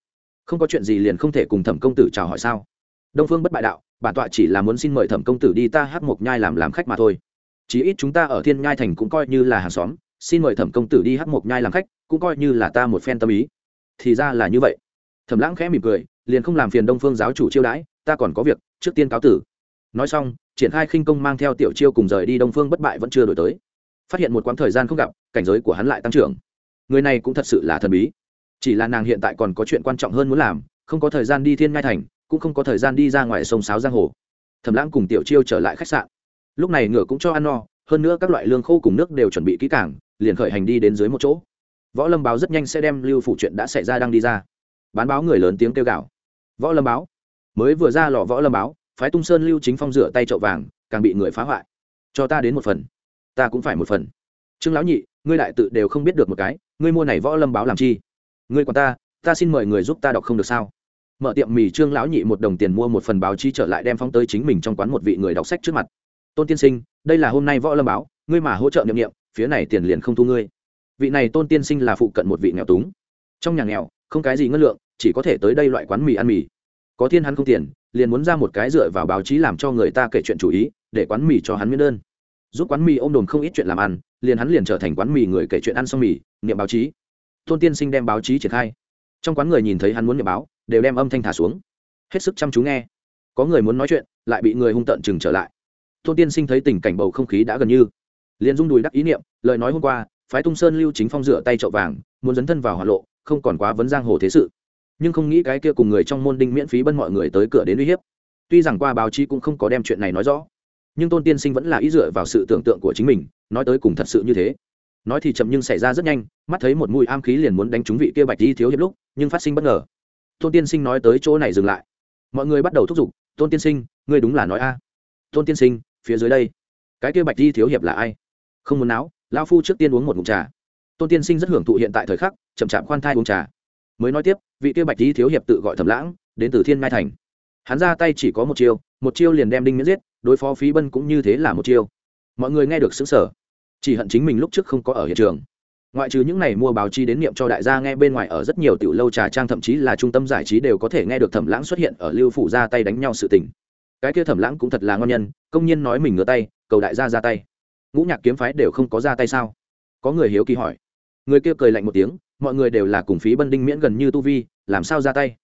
Không có chuyện gì liền không thể cùng thẩm công tử chào hỏi sao? Đông phương bất bại đạo, bản tọa chỉ là muốn xin mời thẩm công tử đi ta hát mộc nhai làm làm khách mà thôi. Chí ít chúng ta ở thiên nhai thành cũng coi như là hàng xóm, xin mời thẩm công tử đi hát mộc nhai làm khách, cũng coi như là ta một phen tâm ý. Thì ra là như vậy. Thẩm lãng khẽ mỉm cười, liền không làm phiền đông phương giáo chủ chiêu đãi, ta còn có việc, trước tiên cáo tử. Nói xong, triển khai khinh công mang theo tiểu chiêu cùng rời đi đông phương bất bại vẫn chưa đổi tới. Phát hiện một quãng thời gian không gặp, cảnh giới của hắn lại tăng trưởng người này cũng thật sự là thần bí. Chỉ là nàng hiện tại còn có chuyện quan trọng hơn muốn làm, không có thời gian đi thiên ngai thành, cũng không có thời gian đi ra ngoài sông sáo giang hồ. Thẩm lãng cùng tiểu chiêu trở lại khách sạn. Lúc này ngựa cũng cho ăn no, hơn nữa các loại lương khô cùng nước đều chuẩn bị kỹ cảng liền khởi hành đi đến dưới một chỗ. Võ lâm báo rất nhanh sẽ đem lưu phủ chuyện đã xảy ra đang đi ra. Bán báo người lớn tiếng kêu gào. Võ lâm báo! Mới vừa ra lò võ lâm báo, phái tung sơn lưu chính phong rửa tay chậu vàng, càng bị người phá hoại. Cho ta đến một phần. Ta cũng phải một phần. Trương lão nhị ngươi đại tự đều không biết được một cái ngươi mua này võ lâm báo làm chi? Ngươi còn ta ta xin mời người giúp ta đọc không được sao? Mở tiệm mì trương lão nhị một đồng tiền mua một phần báo chí trở lại đem phóng tới chính mình trong quán một vị người đọc sách trước mặt. Tôn tiên sinh đây là hôm nay võ lâm báo ngươi mà hỗ trợ niệm niệm, phía này tiền liền không thu ngươi. Vị này tôn tiên sinh là phụ cận một vị nghèo túng. Trong nhà nghèo không cái gì ngân lượng chỉ có thể tới đây loại quán mì ăn mì. Có thiên hắn không tiền liền muốn ra một cái dựa vào báo chí làm cho người ta kể chuyện chủ ý để quán mì cho hắn miễn đơn giúp quán mì ôm đồn không ít chuyện làm ăn, liền hắn liền trở thành quán mì người kể chuyện ăn xong mì, niệm báo chí. Tôn tiên sinh đem báo chí triển khai. Trong quán người nhìn thấy hắn muốn niệm báo, đều đem âm thanh thả xuống. Hết sức chăm chú nghe. Có người muốn nói chuyện, lại bị người hung tợn chừng trở lại. Tôn tiên sinh thấy tình cảnh bầu không khí đã gần như. Liền rung đùi đắc ý niệm, lời nói hôm qua, phái tung sơn lưu chính phong rửa tay chậu vàng, muốn dấn thân vào hỏa lộ, không còn quá vấn giang hồ thế sự. Nhưng không nghĩ cái kia cùng người trong môn đinh miễn phí bân mọi người tới cửa đến uy hiếp. Tuy rằng qua báo chí cũng không có đem chuyện này nói rõ nhưng tôn tiên sinh vẫn là ý dựa vào sự tưởng tượng của chính mình nói tới cùng thật sự như thế. Nói thì chậm nhưng xảy ra rất nhanh mắt thấy một mùi am khí liền muốn đánh trúng vị kia bạch di thiếu hiệp lúc nhưng phát sinh bất ngờ. Tôn tiên sinh nói tới chỗ này dừng lại. Mọi người bắt đầu thúc giục tôn tiên sinh ngươi đúng là nói a. Tôn tiên sinh phía dưới đây cái kia bạch di thiếu hiệp là ai? Không muốn não, lao phu trước tiên uống một mụn trà. Tôn tiên sinh rất hưởng thụ hiện tại thời khắc chậm chạp khoan thai uống trà. Mới nói tiếp vị kia bạch di thiếu hiệp tự gọi thầm lãng đến từ thiên ngai thành. Hắn ra tay chỉ có một chiêu một chiêu liền đem đinh miễn giết, đối phó phí bân cũng như thế là một chiêu. Mọi người nghe được xứng sở chỉ hận chính mình lúc trước không có ở hiện trường. Ngoại trừ những này mua báo chí đến niệm cho đại gia nghe bên ngoài ở rất nhiều tiểu lâu trà trang thậm chí là trung tâm giải trí đều có thể nghe được thẩm lãng xuất hiện ở lưu phủ ra tay đánh nhau sự tình. Cái kia thẩm lãng cũng thật là ngon nhân, công nhiên nói mình ngửa tay, cầu đại gia ra tay. Ngũ nhạc kiếm phái đều không có ra tay sao? Có người hiếu kỳ hỏi. Người kia cười lạnh một tiếng, mọi người đều là cùng phí bân đinh miễn gần như tu vi, làm sao ra tay?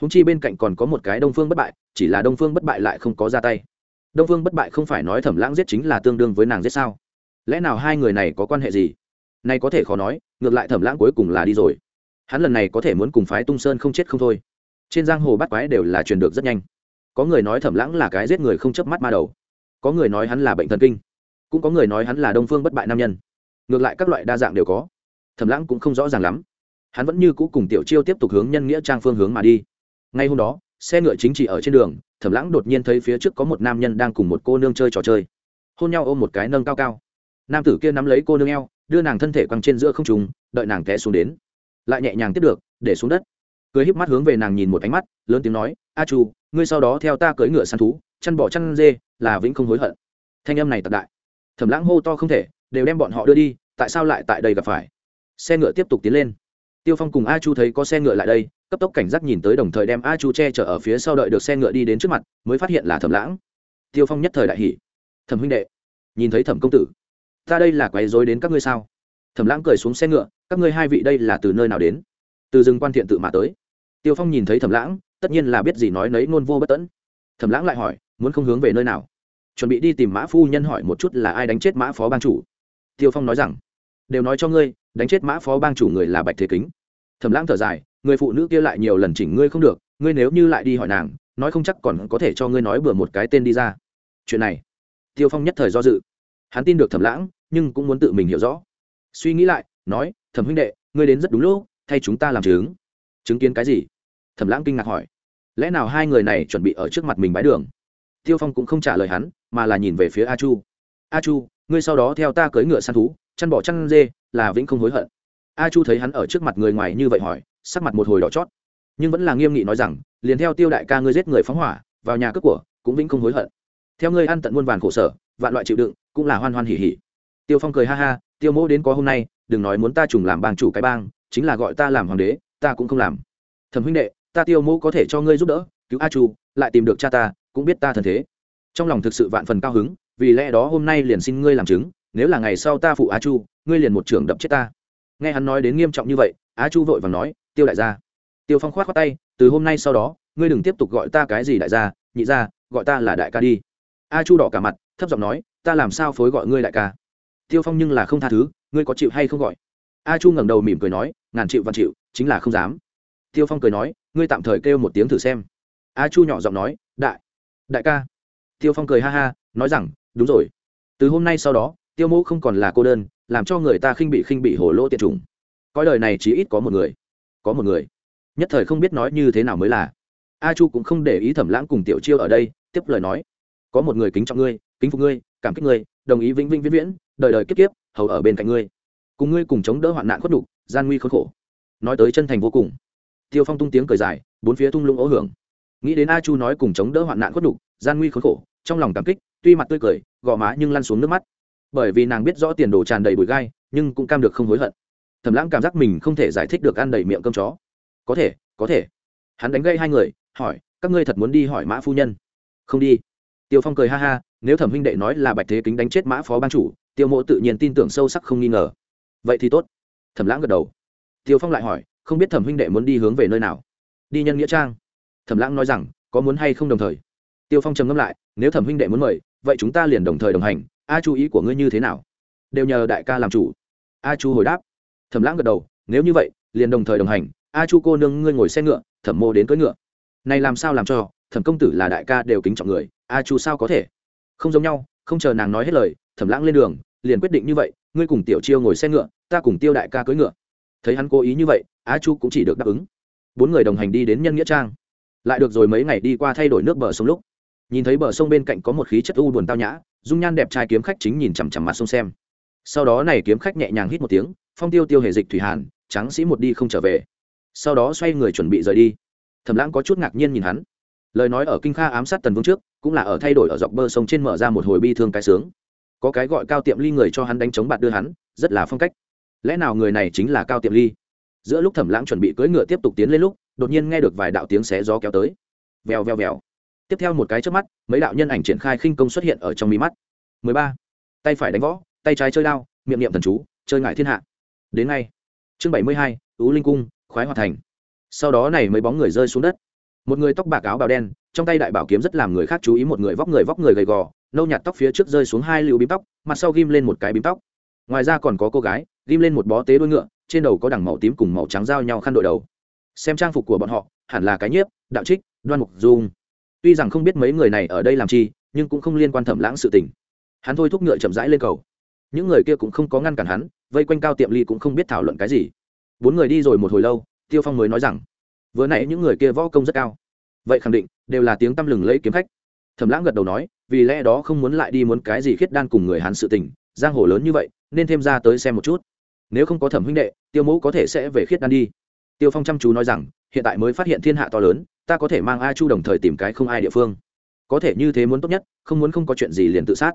Húng chi bên cạnh còn có một cái đông phương bất bại, chỉ là đông phương bất bại lại không có ra tay. Đông phương bất bại không phải nói thẩm lãng giết chính là tương đương với nàng giết sao? Lẽ nào hai người này có quan hệ gì? Nay có thể khó nói, ngược lại thẩm lãng cuối cùng là đi rồi. Hắn lần này có thể muốn cùng phái tung sơn không chết không thôi. Trên giang hồ bắt quái đều là truyền được rất nhanh. Có người nói thẩm lãng là cái giết người không chớp mắt ma đầu. Có người nói hắn là bệnh thần kinh. Cũng có người nói hắn là đông phương bất bại nam nhân. Ngược lại các loại đa dạng đều có. Thẩm lãng cũng không rõ ràng lắm. Hắn vẫn như cũ cùng tiểu chiêu tiếp tục hướng nhân nghĩa trang phương hướng mà đi ngay hôm đó, xe ngựa chính trị ở trên đường, thẩm lãng đột nhiên thấy phía trước có một nam nhân đang cùng một cô nương chơi trò chơi. Hôn nhau ôm một cái nâng cao cao. Nam tử kia nắm lấy cô nương eo, đưa nàng thân thể quăng trên giữa không trùng đợi nàng té xuống đến. Lại nhẹ nhàng tiếp được, để xuống đất. Cười híp mắt hướng về nàng nhìn một ánh mắt, lớn tiếng nói, a chu, ngươi sau đó theo ta cưỡi ngựa săn thú, chăn bỏ chăn dê, là vĩnh không hối hận. Thanh âm này tặc đại. Thẩm lãng hô to không thể, đều đem bọn họ đưa đi, tại sao lại tại đây gặp phải? Xe ngựa tiếp tục tiến lên. Tiêu phong cùng a chu thấy có xe ngựa lại đây cấp tốc cảnh giác nhìn tới đồng thời đem a chu che chở ở phía sau đợi được xe ngựa đi đến trước mặt, mới phát hiện là thẩm lãng. Tiêu phong nhất thời đại hỉ. Thẩm huynh đệ, nhìn thấy thẩm công tử, ta đây là quấy rối đến các ngươi sao? Thẩm lãng cười xuống xe ngựa, các ngươi hai vị đây là từ nơi nào đến? Từ rừng quan thiện tự mà tới. Tiêu phong nhìn thấy thẩm lãng, tất nhiên là biết gì nói nấy ngôn vô bất tẫn. Thẩm lãng lại hỏi, muốn không hướng về nơi nào? Chuẩn bị đi tìm mã phu nhân hỏi một chút là ai đánh chết mã phó bang chủ. Tiêu phong nói rằng, đều nói cho ngươi, đánh chết mã phó bang chủ người là bạch thế kính. Thẩm lãng thở dài người phụ nữ kia lại nhiều lần chỉnh ngươi không được, ngươi nếu như lại đi hỏi nàng, nói không chắc còn có thể cho ngươi nói bừa một cái tên đi ra. Chuyện này, tiêu phong nhất thời do dự. Hắn tin được thẩm lãng, nhưng cũng muốn tự mình hiểu rõ. Suy nghĩ lại, nói, thẩm huynh đệ, ngươi đến rất đúng lúc, thay chúng ta làm chứng. Chứng kiến cái gì? Thẩm lãng kinh ngạc hỏi. Lẽ nào hai người này chuẩn bị ở trước mặt mình bái đường? Tiêu phong cũng không trả lời hắn, mà là nhìn về phía a chu. A chu, ngươi sau đó theo ta cưỡi ngựa săn thú, chăn bỏ chăn dê, là vĩnh không hối hận a chu thấy hắn ở trước mặt người ngoài như vậy hỏi, sắc mặt một hồi đỏ chót. Nhưng vẫn là nghiêm nghị nói rằng, liền theo tiêu đại ca ngươi giết người phóng hỏa, vào nhà cướp của, cũng vĩnh không hối hận. Theo ngươi ăn tận muôn vàn khổ sở, vạn loại chịu đựng, cũng là hoan hoan hỉ hỉ. Tiêu phong cười ha ha, tiêu mỗ đến có hôm nay, đừng nói muốn ta trùng làm bang chủ cái bang, chính là gọi ta làm hoàng đế, ta cũng không làm. Thẩm huynh đệ, ta tiêu mỗ có thể cho ngươi giúp đỡ, cứu a chu, lại tìm được cha ta, cũng biết ta thần thế. Trong lòng thực sự vạn phần cao hứng, vì lẽ đó hôm nay liền xin ngươi làm chứng, nếu là ngày sau ta phụ a chu, ngươi liền một trưởng đập chết ta nghe hắn nói đến nghiêm trọng như vậy, Á chu vội và nói, tiêu đại gia. Tiêu phong khoát khoát tay, từ hôm nay sau đó, ngươi đừng tiếp tục gọi ta cái gì đại gia, nhị gia, gọi ta là đại ca đi. A chu đỏ cả mặt, thấp giọng nói, ta làm sao phối gọi ngươi đại ca? Tiêu phong nhưng là không tha thứ, ngươi có chịu hay không gọi? A chu ngẩng đầu mỉm cười nói, ngàn chịu văn chịu, chính là không dám. Tiêu phong cười nói, ngươi tạm thời kêu một tiếng thử xem. A chu nhỏ giọng nói, đại đại ca. Tiêu phong cười ha ha, nói rằng, đúng rồi. Từ hôm nay sau đó, tiêu mẫu không còn là cô đơn làm cho người ta khinh bị khinh bị hổ lỗ tiệt trùng coi đời này chỉ ít có một người. Có một người. Nhất thời không biết nói như thế nào mới là. A chu cũng không để ý thẩm lãng cùng tiểu chiêu ở đây, tiếp lời nói. Có một người kính trọng ngươi, kính phục ngươi, cảm kích ngươi, đồng ý vĩnh vĩnh viễn viễn, đời đời kiếp kiếp, hầu ở bên cạnh ngươi. Cùng ngươi cùng chống đỡ hoạn nạn khuất đục gian nguy khốn khổ. Nói tới chân thành vô cùng. Tiêu phong tung tiếng cười dài, bốn phía tung lũng ố hưởng. Nghĩ đến a chu nói cùng chống đỡ hoạn nạn khuất đục gian nguy khốn khổ, trong lòng cảm kích, tuy mặt tươi cười, gò má nhưng lăn xuống nước mắt bởi vì nàng biết rõ tiền đồ tràn đầy bụi gai, nhưng cũng cam được không hối hận. Thẩm lãng cảm giác mình không thể giải thích được ăn đầy miệng cơm chó. Có thể có thể. Hắn đánh gây hai người, hỏi, các ngươi thật muốn đi hỏi mã phu nhân? Không đi. Tiêu phong cười ha ha, nếu thẩm huynh đệ nói là bạch thế kính đánh chết mã phó ban chủ, tiêu mộ tự nhiên tin tưởng sâu sắc không nghi ngờ. Vậy thì tốt. Thẩm lãng gật đầu. Tiêu phong lại hỏi, không biết thẩm huynh đệ muốn đi hướng về nơi nào? Đi nhân nghĩa trang. Thẩm lãng nói rằng, có muốn hay không đồng thời? Tiêu phong trầm ngâm lại, nếu thẩm huynh đệ muốn mời, vậy chúng ta liền đồng thời đồng hành a chú ý của ngươi như thế nào? Đều nhờ đại ca làm chủ. A chu hồi đáp. Thẩm lãng gật đầu, nếu như vậy, liền đồng thời đồng hành. A chu cô nương ngươi ngồi xe ngựa, thẩm mô đến cưỡi ngựa. Này làm sao làm cho, thẩm công tử là đại ca đều kính trọng người, a chu sao có thể? Không giống nhau, không chờ nàng nói hết lời, thẩm lãng lên đường, liền quyết định như vậy, ngươi cùng tiểu chiêu ngồi xe ngựa, ta cùng tiêu đại ca cưỡi ngựa. Thấy hắn cố ý như vậy, a chu cũng chỉ được đáp ứng. Bốn người đồng hành đi đến nhân nghĩa trang. Lại được rồi mấy ngày đi qua thay đổi nước bờ sông lúc. Nhìn thấy bờ sông bên cạnh có một khí chất u buồn tao nhã dung nhan đẹp trai kiếm khách chính nhìn chằm chằm mặt sông xem. Sau đó này kiếm khách nhẹ nhàng hít một tiếng, phong tiêu tiêu hệ dịch thủy hàn trắng sĩ một đi không trở về. Sau đó xoay người chuẩn bị rời đi. Thẩm lãng có chút ngạc nhiên nhìn hắn. Lời nói ở kinh kha ám sát tần vương trước, cũng là ở thay đổi ở dọc bờ sông trên mở ra một hồi bi thương cái sướng. Có cái gọi cao tiệm ly người cho hắn đánh chống bạt đưa hắn, rất là phong cách. Lẽ nào người này chính là cao tiệm ly? Giữa lúc thẩm lãng chuẩn bị cưỡi ngựa tiếp tục tiến lên lúc, đột nhiên nghe được vài đạo tiếng xé gió kéo tới. Vèo vèo vèo tiếp theo một cái trước mắt mấy đạo nhân ảnh triển khai khinh công xuất hiện ở trong mí mắt. 13. tay phải đánh võ tay trái chơi đao miệng niệm thần chú chơi ngại thiên hạ. Đến ngay. Chương 72, tú linh cung khoái hoạt thành. Sau đó này mấy bóng người rơi xuống đất. Một người tóc bạc áo bào đen trong tay đại bảo kiếm rất làm người khác chú ý một người vóc người vóc người gầy gò nâu nhạt tóc phía trước rơi xuống hai lưu bím tóc mặt sau ghim lên một cái bím tóc. Ngoài ra còn có cô gái ghim lên một bó tế đuôi ngựa trên đầu có đằng màu tím cùng màu trắng giao nhau khăn đội đầu. Xem trang phục của bọn họ hẳn là cái nhiếp đạo trích đoan mục dung tuy rằng không biết mấy người này ở đây làm chi, nhưng cũng không liên quan thẩm lãng sự tình. Hắn thôi thúc ngựa chậm rãi lên cầu. Những người kia cũng không có ngăn cản hắn, vây quanh cao tiệm ly cũng không biết thảo luận cái gì. Bốn người đi rồi một hồi lâu, tiêu phong mới nói rằng, vừa nãy những người kia võ công rất cao. Vậy khẳng định, đều là tiếng tăm lừng lấy kiếm khách. Thẩm lãng gật đầu nói, vì lẽ đó không muốn lại đi muốn cái gì khiết đan cùng người hắn sự tình, giang hồ lớn như vậy, nên thêm ra tới xem một chút. Nếu không có thẩm huynh đệ, tiêu mẫu có thể sẽ về khiết đan đi. Tiêu phong chăm chú nói rằng, hiện tại mới phát hiện thiên hạ to lớn ta có thể mang a chu đồng thời tìm cái không ai địa phương. Có thể như thế muốn tốt nhất, không muốn không có chuyện gì liền tự sát.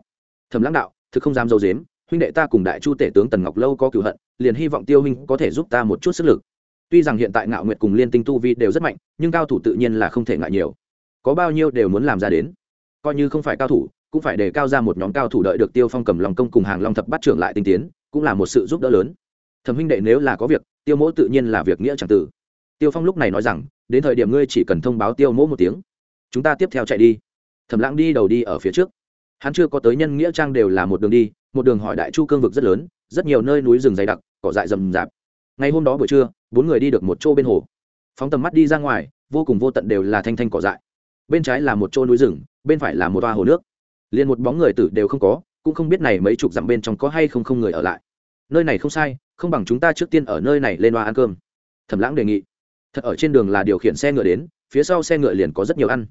Thẩm lãng đạo, thực không dám dâu dếm, huynh đệ ta cùng đại chu tể tướng tần ngọc lâu có cửu hận, liền hy vọng tiêu huynh có thể giúp ta một chút sức lực. Tuy rằng hiện tại ngạo nguyệt cùng liên tinh tu vi đều rất mạnh, nhưng cao thủ tự nhiên là không thể ngại nhiều. Có bao nhiêu đều muốn làm ra đến. Coi như không phải cao thủ, cũng phải để cao ra một nhóm cao thủ đợi được tiêu phong cầm lòng công cùng hàng long thập bắt trưởng lại tinh tiến, cũng là một sự giúp đỡ lớn. Thẩm huynh đệ nếu là có việc, tiêu mỗ tự nhiên là việc nghĩa chẳng tử tiêu phong lúc này nói rằng, đến thời điểm ngươi chỉ cần thông báo tiêu mỗ một tiếng, chúng ta tiếp theo chạy đi. Thẩm lãng đi đầu đi ở phía trước. Hắn chưa có tới nhân nghĩa trang đều là một đường đi, một đường hỏi đại chu cương vực rất lớn, rất nhiều nơi núi rừng dày đặc, cỏ dại rầm rạp. Ngày hôm đó buổi trưa, bốn người đi được một chỗ bên hồ. Phóng tầm mắt đi ra ngoài, vô cùng vô tận đều là thanh thanh cỏ dại. Bên trái là một chỗ núi rừng, bên phải là một toa hồ nước. Liền một bóng người tử đều không có, cũng không biết này mấy chục dặm bên trong có hay không không người ở lại. Nơi này không sai, không bằng chúng ta trước tiên ở nơi này lên loa ăn cơm. Thẩm lãng đề nghị thật ở trên đường là điều khiển xe ngựa đến, phía sau xe ngựa liền có rất nhiều ăn.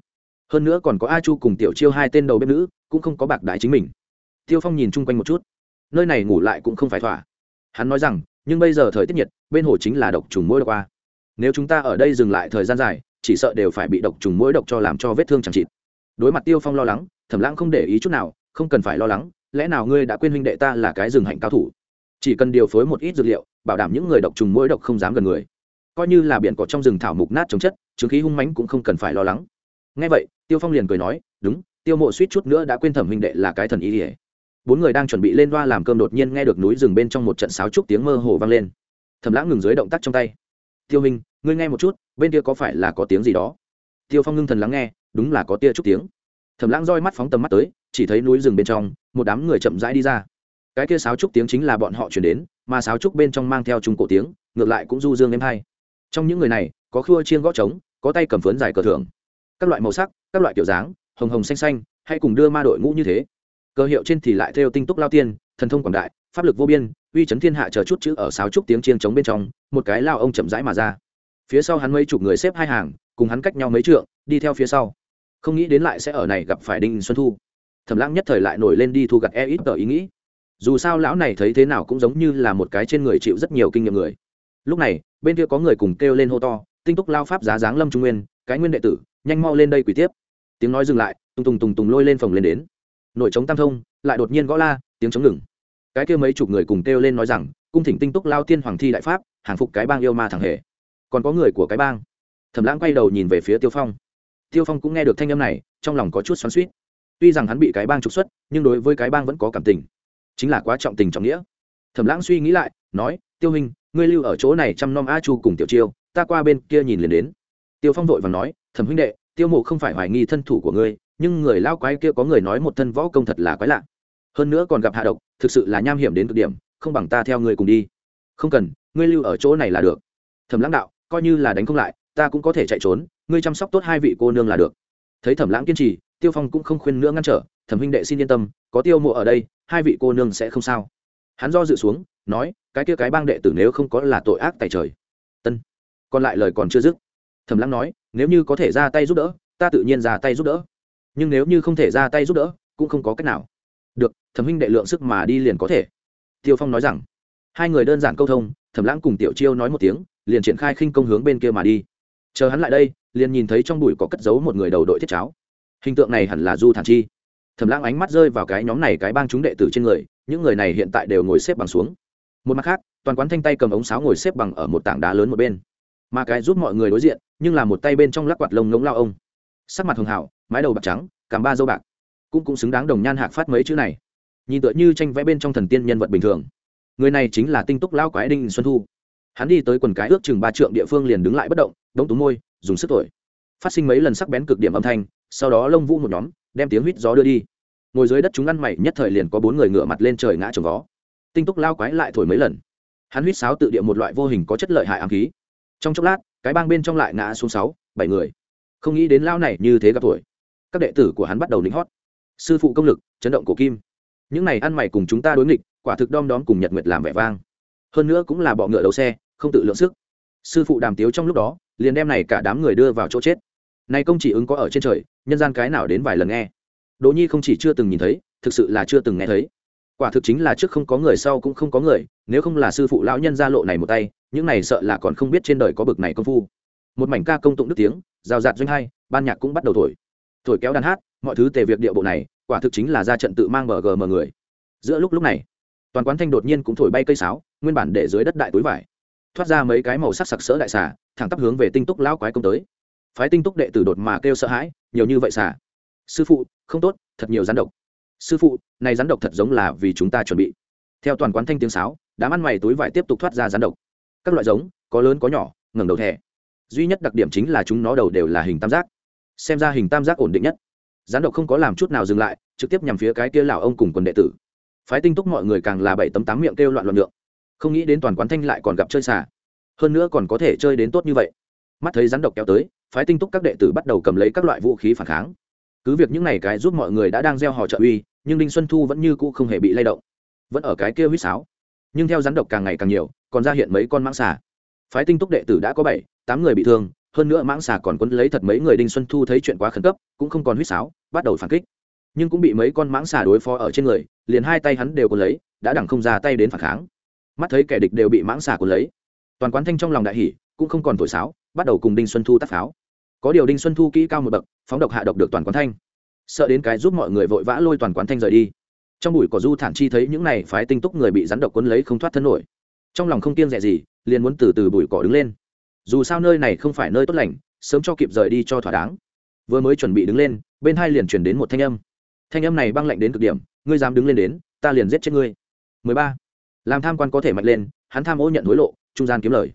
Hơn nữa còn có a chu cùng tiểu chiêu hai tên đầu bếp nữ, cũng không có bạc đại chính mình. Tiêu phong nhìn chung quanh một chút. Nơi này ngủ lại cũng không phải thỏa. Hắn nói rằng, nhưng bây giờ thời tiết nhiệt, bên hồ chính là độc trùng mũi độc a. Nếu chúng ta ở đây dừng lại thời gian dài, chỉ sợ đều phải bị độc trùng mũi độc cho làm cho vết thương chẳng chịt. Đối mặt tiêu phong lo lắng, thẩm lãng không để ý chút nào, không cần phải lo lắng, lẽ nào ngươi đã quên huynh đệ ta là cái rừng hạnh cao thủ? Chỉ cần điều phối một ít dược liệu, bảo đảm những người độc trùng mũi độc không dám gần người coi như là biển cỏ trong rừng thảo mục nát chống chất, chứng khí hung mãnh cũng không cần phải lo lắng. Ngay vậy, tiêu phong liền cười nói, đúng, tiêu mộ suýt chút nữa đã quên thẩm huynh đệ là cái thần ý ỉa bốn người đang chuẩn bị lên đoa làm cơm đột nhiên nghe được núi rừng bên trong một trận sáo trúc tiếng mơ hồ vang lên. Thẩm lãng ngừng dưới động tác trong tay. Tiêu minh ngươi nghe một chút, bên kia có phải là có tiếng gì đó? Tiêu phong ngưng thần lắng nghe, đúng là có tia trúc tiếng. Thẩm lãng roi mắt phóng tầm mắt tới, chỉ thấy núi rừng bên trong, một đám người chậm rãi đi ra. Cái kia sáo trúc tiếng chính là bọn họ chuyển đến, mà sáo trúc bên trong mang theo trung cổ tiếng, ngược lại cũng du dương êm hay trong những người này, có khua chiên gõ trống, có tay cầm phướn dài cờ thưởng. Các loại màu sắc, các loại kiểu dáng, hồng hồng xanh xanh, hay cùng đưa ma đội ngũ như thế. Cờ hiệu trên thì lại theo tinh túc lao tiên, thần thông quảng đại, pháp lực vô biên, uy chấn thiên hạ chờ chút chữ ở sáo trúc tiếng chiên trống bên trong, một cái lao ông chậm rãi mà ra. Phía sau hắn mấy chục người xếp hai hàng, cùng hắn cách nhau mấy trượng, đi theo phía sau. Không nghĩ đến lại sẽ ở này gặp phải đinh xuân thu. Thẩm lãng nhất thời lại nổi lên đi thu gặt e ít tờ ý nghĩ. Dù sao lão này thấy thế nào cũng giống như là một cái trên người chịu rất nhiều kinh nghiệm người. Lúc này bên kia có người cùng kêu lên hô to, tinh túc lao pháp giá dáng lâm trung nguyên, cái nguyên đệ tử, nhanh mau lên đây quỷ tiếp. Tiếng nói dừng lại, tùng tùng tùng tùng lôi lên phòng lên đến. Nội chống tam thông, lại đột nhiên gõ la, tiếng chống ngừng. Cái kia mấy chục người cùng kêu lên nói rằng, cung thỉnh tinh túc lao tiên hoàng thi đại pháp, hàng phục cái bang yêu ma thẳng hề. Còn có người của cái bang. Thẩm lãng quay đầu nhìn về phía tiêu phong. Tiêu phong cũng nghe được thanh âm này, trong lòng có chút xoắn suýt tuy rằng hắn bị cái bang trục xuất, nhưng đối với cái bang vẫn có cảm tình. Chính là quá trọng tình trọng nghĩa. Thẩm lãng suy nghĩ lại, nói, tiêu hình ngươi lưu ở chỗ này chăm nom a chu cùng tiểu chiêu, ta qua bên kia nhìn liền đến. Tiêu phong vội và nói, thẩm huynh đệ, tiêu mộ không phải hoài nghi thân thủ của ngươi, nhưng người lao quái kia có người nói một thân võ công thật là quái lạ. Hơn nữa còn gặp hạ độc, thực sự là nham hiểm đến cực điểm, không bằng ta theo ngươi cùng đi. Không cần, ngươi lưu ở chỗ này là được. Thẩm lãng đạo, coi như là đánh không lại, ta cũng có thể chạy trốn, ngươi chăm sóc tốt hai vị cô nương là được. Thấy thẩm lãng kiên trì, tiêu phong cũng không khuyên nữa ngăn trở, thẩm huynh đệ xin yên tâm, có tiêu mộ ở đây, hai vị cô nương sẽ không sao. Hắn do dự xuống, nói cái kia cái bang đệ tử nếu không có là tội ác tại trời. Tân còn lại lời còn chưa dứt. Thẩm lãng nói, nếu như có thể ra tay giúp đỡ, ta tự nhiên ra tay giúp đỡ. Nhưng nếu như không thể ra tay giúp đỡ, cũng không có cách nào. Được, thẩm huynh đệ lượng sức mà đi liền có thể. Tiêu phong nói rằng, hai người đơn giản câu thông, thẩm lãng cùng tiểu chiêu nói một tiếng, liền triển khai khinh công hướng bên kia mà đi. Chờ hắn lại đây, liền nhìn thấy trong bụi có cất giấu một người đầu đội thiết cháo. Hình tượng này hẳn là du thản chi. Thẩm lãng ánh mắt rơi vào cái nhóm này cái bang chúng đệ tử trên người, những người này hiện tại đều ngồi xếp bằng xuống một mặt khác, toàn quán thanh tay cầm ống sáo ngồi xếp bằng ở một tảng đá lớn một bên. Mà cái giúp mọi người đối diện, nhưng là một tay bên trong lắc quạt lông ngống lao ông. Sắc mặt hường hảo mái đầu bạc trắng cảm ba dâu bạc. Cũng cũng xứng đáng đồng nhan hạc phát mấy chữ này. Nhìn tựa như tranh vẽ bên trong thần tiên nhân vật bình thường. Người này chính là tinh túc lao quái đinh xuân thu. Hắn đi tới quần cái ước chừng ba trượng địa phương liền đứng lại bất động, đống tú môi, dùng sức thổi. Phát sinh mấy lần sắc bén cực điểm âm thanh, sau đó lông vũ một nhóm, đem tiếng huýt gió đưa đi. Ngồi dưới đất chúng ăn mày, nhất thời liền có bốn người ngựa mặt lên trời ngã trồng vó tinh túc lao quái lại thổi mấy lần. Hắn huýt sáo tự địa một loại vô hình có chất lợi hại ám khí. Trong chốc lát, cái bang bên trong lại ngã xuống sáu, bảy người. Không nghĩ đến lao này như thế gặp tuổi. Các đệ tử của hắn bắt đầu lính hót. Sư phụ công lực, chấn động cổ kim. Những này ăn mày cùng chúng ta đối nghịch, quả thực đom đóm cùng nhật nguyệt làm vẻ vang. Hơn nữa cũng là bọ ngựa đầu xe, không tự lượng sức. Sư phụ đàm tiếu trong lúc đó, liền đem này cả đám người đưa vào chỗ chết. Này công chỉ ứng có ở trên trời, nhân gian cái nào đến vài lần nghe. Đỗ nhi không chỉ chưa từng nhìn thấy, thực sự là chưa từng nghe thấy quả thực chính là trước không có người sau cũng không có người, nếu không là sư phụ lão nhân ra lộ này một tay, những này sợ là còn không biết trên đời có bực này công phu. Một mảnh ca công tụng đức tiếng rào rạt doanh hai, ban nhạc cũng bắt đầu thổi. Thổi kéo đàn hát, mọi thứ tề việc điệu bộ này, quả thực chính là ra trận tự mang bờ gờ mờ người. Giữa lúc lúc này, toàn quán thanh đột nhiên cũng thổi bay cây sáo, nguyên bản để dưới đất đại túi vải. Thoát ra mấy cái màu sắc sặc sỡ đại xà, thẳng tắp hướng về tinh túc lão quái công tới. Phái tinh túc đệ tử đột mà kêu sợ hãi, nhiều như vậy xà. Sư phụ, không tốt, thật nhiều gián độc sư phụ, này rắn độc thật giống là vì chúng ta chuẩn bị. Theo toàn quán thanh tiếng sáo, đám ăn mày túi vải tiếp tục thoát ra rắn độc. Các loại giống, có lớn có nhỏ, ngẩng đầu thẻ. Duy nhất đặc điểm chính là chúng nó đầu đều là hình tam giác. Xem ra hình tam giác ổn định nhất. Rắn độc không có làm chút nào dừng lại, trực tiếp nhằm phía cái kia lão ông cùng quần đệ tử. Phái tinh túc mọi người càng là bảy tấm tám miệng kêu loạn loạn lượng không nghĩ đến toàn quán thanh lại còn gặp chơi xả hơn nữa còn có thể chơi đến tốt như vậy. Mắt thấy rắn độc kéo tới, phái tinh túc các đệ tử bắt đầu cầm lấy các loại vũ khí phản kháng cứ việc những n à y cái giúp mọi người đã đang gieo hò trợ uy, nhưng đinh xuân thu vẫn như cũ không hề bị lay động. Vẫn ở cái kia huýt sáo. Nhưng theo rắn độc càng ngày càng nhiều, còn ra hiện mấy con mãng xà. Phái tinh túc đệ tử đã có bảy, tám người bị thương, hơn nữa mãng xà còn quấn lấy thật mấy người đinh xuân thu thấy chuyện quá khẩn cấp, cũng không còn huýt sáo, bắt đầu phản kích. Nhưng cũng bị mấy con mãng xà đối phó ở trên người, liền hai tay hắn đều có lấy, đã đẳng không ra tay đến phản kháng. Mắt thấy kẻ địch đều bị mãng xà cuốn lấy. Toàn quán thanh trong lòng đại hỉ, cũng không còn thổi sáo, bắt đầu cùng đinh xuân thu tắt pháo có điều đinh xuân thu kỹ cao một bậc phóng độc hạ độc được toàn quán thanh. Sợ đến cái giúp mọi người vội vã lôi toàn quán thanh rời đi. Trong bụi cỏ du thản chi thấy những này phái tinh túc người bị rắn độc cuốn lấy không thoát thân nổi. Trong lòng không kiêng rẻ gì liền muốn từ từ bụi cỏ đứng lên. Dù sao nơi này không phải nơi tốt lành sớm cho kịp rời đi cho thỏa đáng. Vừa mới chuẩn bị đứng lên bên hai liền chuyển đến một thanh âm. Thanh âm này băng lạnh đến cực điểm ngươi dám đứng lên đến ta liền giết chết ngươi. 13. làm tham quan có thể mạnh lên hắn tham ô nhận hối lộ trung gian kiếm lời.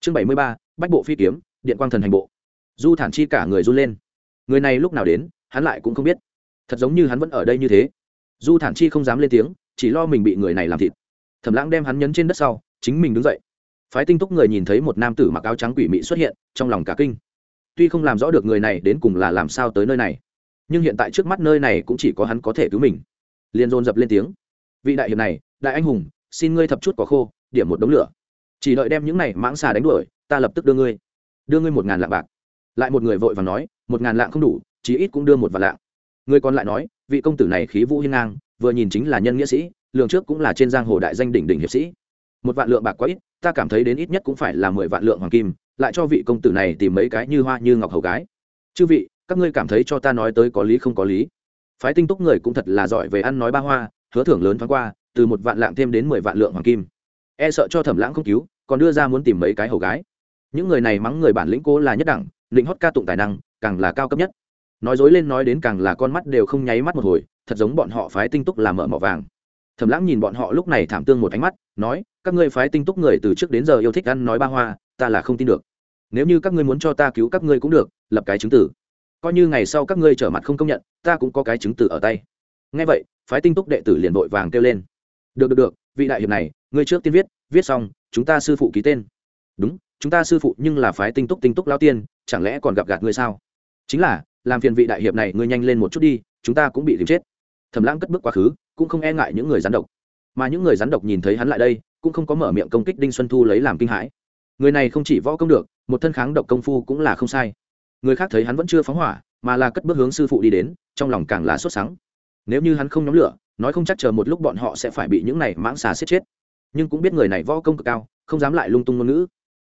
Chương 73, bách bộ phi kiếm điện quang thần hành bộ du thản chi cả người run lên. Người này lúc nào đến, hắn lại cũng không biết. Thật giống như hắn vẫn ở đây như thế. Du thản chi không dám lên tiếng, chỉ lo mình bị người này làm thịt. Thẩm lãng đem hắn nhấn trên đất sau, chính mình đứng dậy. Phái tinh túc người nhìn thấy một nam tử mặc áo trắng quỷ mị xuất hiện, trong lòng cả kinh. Tuy không làm rõ được người này đến cùng là làm sao tới nơi này, nhưng hiện tại trước mắt nơi này cũng chỉ có hắn có thể cứu mình. Liền dồn dập lên tiếng. Vị đại hiệp này, đại anh hùng, xin ngươi thập chút quả khô, điểm một đống lửa. Chỉ đợi đem những này mãng xà đánh đuổi, ta lập tức đưa ngươi. Đưa ngươi một ngàn lạng bạc lại một người vội và nói, một ngàn lạng không đủ, chí ít cũng đưa một vạn lạng. Người còn lại nói, vị công tử này khí vũ hiên ngang, vừa nhìn chính là nhân nghĩa sĩ, lường trước cũng là trên giang hồ đại danh đỉnh đỉnh hiệp sĩ. Một vạn lượng bạc quá ít, ta cảm thấy đến ít nhất cũng phải là mười vạn lượng hoàng kim, lại cho vị công tử này tìm mấy cái như hoa như ngọc hầu gái. Chư vị, các ngươi cảm thấy cho ta nói tới có lý không có lý? Phái tinh túc người cũng thật là giỏi về ăn nói ba hoa, hứa thưởng lớn thoáng qua, từ một vạn lạng thêm đến mười vạn lượng hoàng kim. E sợ cho thẩm lãng không cứu, còn đưa ra muốn tìm mấy cái hầu gái. Những người này mắng người bản lĩnh cố là nhất đẳng lĩnh hót ca tụng tài năng, càng là cao cấp nhất. Nói dối lên nói đến càng là con mắt đều không nháy mắt một hồi, thật giống bọn họ phái tinh túc làm mở mỏ vàng. Thầm lãng nhìn bọn họ lúc này thảm tương một ánh mắt, nói, các ngươi phái tinh túc người từ trước đến giờ yêu thích ăn nói ba hoa, ta là không tin được. Nếu như các ngươi muốn cho ta cứu các ngươi cũng được, lập cái chứng tử. Coi như ngày sau các ngươi trở mặt không công nhận, ta cũng có cái chứng tử ở tay. Ngay vậy, phái tinh túc đệ tử liền vội vàng kêu lên. Được được được, vị đại hiệp này, ngươi trước tiên viết viết xong, chúng ta sư phụ ký tên. Đúng chúng ta sư phụ nhưng là phái tinh túc tinh túc lao tiên, chẳng lẽ còn gặp gạt ngươi sao? Chính là, làm phiền vị đại hiệp này ngươi nhanh lên một chút đi, chúng ta cũng bị tìm chết. Thầm lãng cất bước quá khứ, cũng không e ngại những người rắn độc. Mà những người rắn độc nhìn thấy hắn lại đây, cũng không có mở miệng công kích đinh xuân thu lấy làm kinh hãi. Người này không chỉ võ công được, một thân kháng độc công phu cũng là không sai. Người khác thấy hắn vẫn chưa phóng hỏa, mà là cất bước hướng sư phụ đi đến, trong lòng càng là sốt sắng. Nếu như hắn không nhóm lửa, nói không chắc chờ một lúc bọn họ sẽ phải bị những này mãng xà xếp chết. Nhưng cũng biết người này võ công cực cao, không dám lại lung tung ngôn ngữ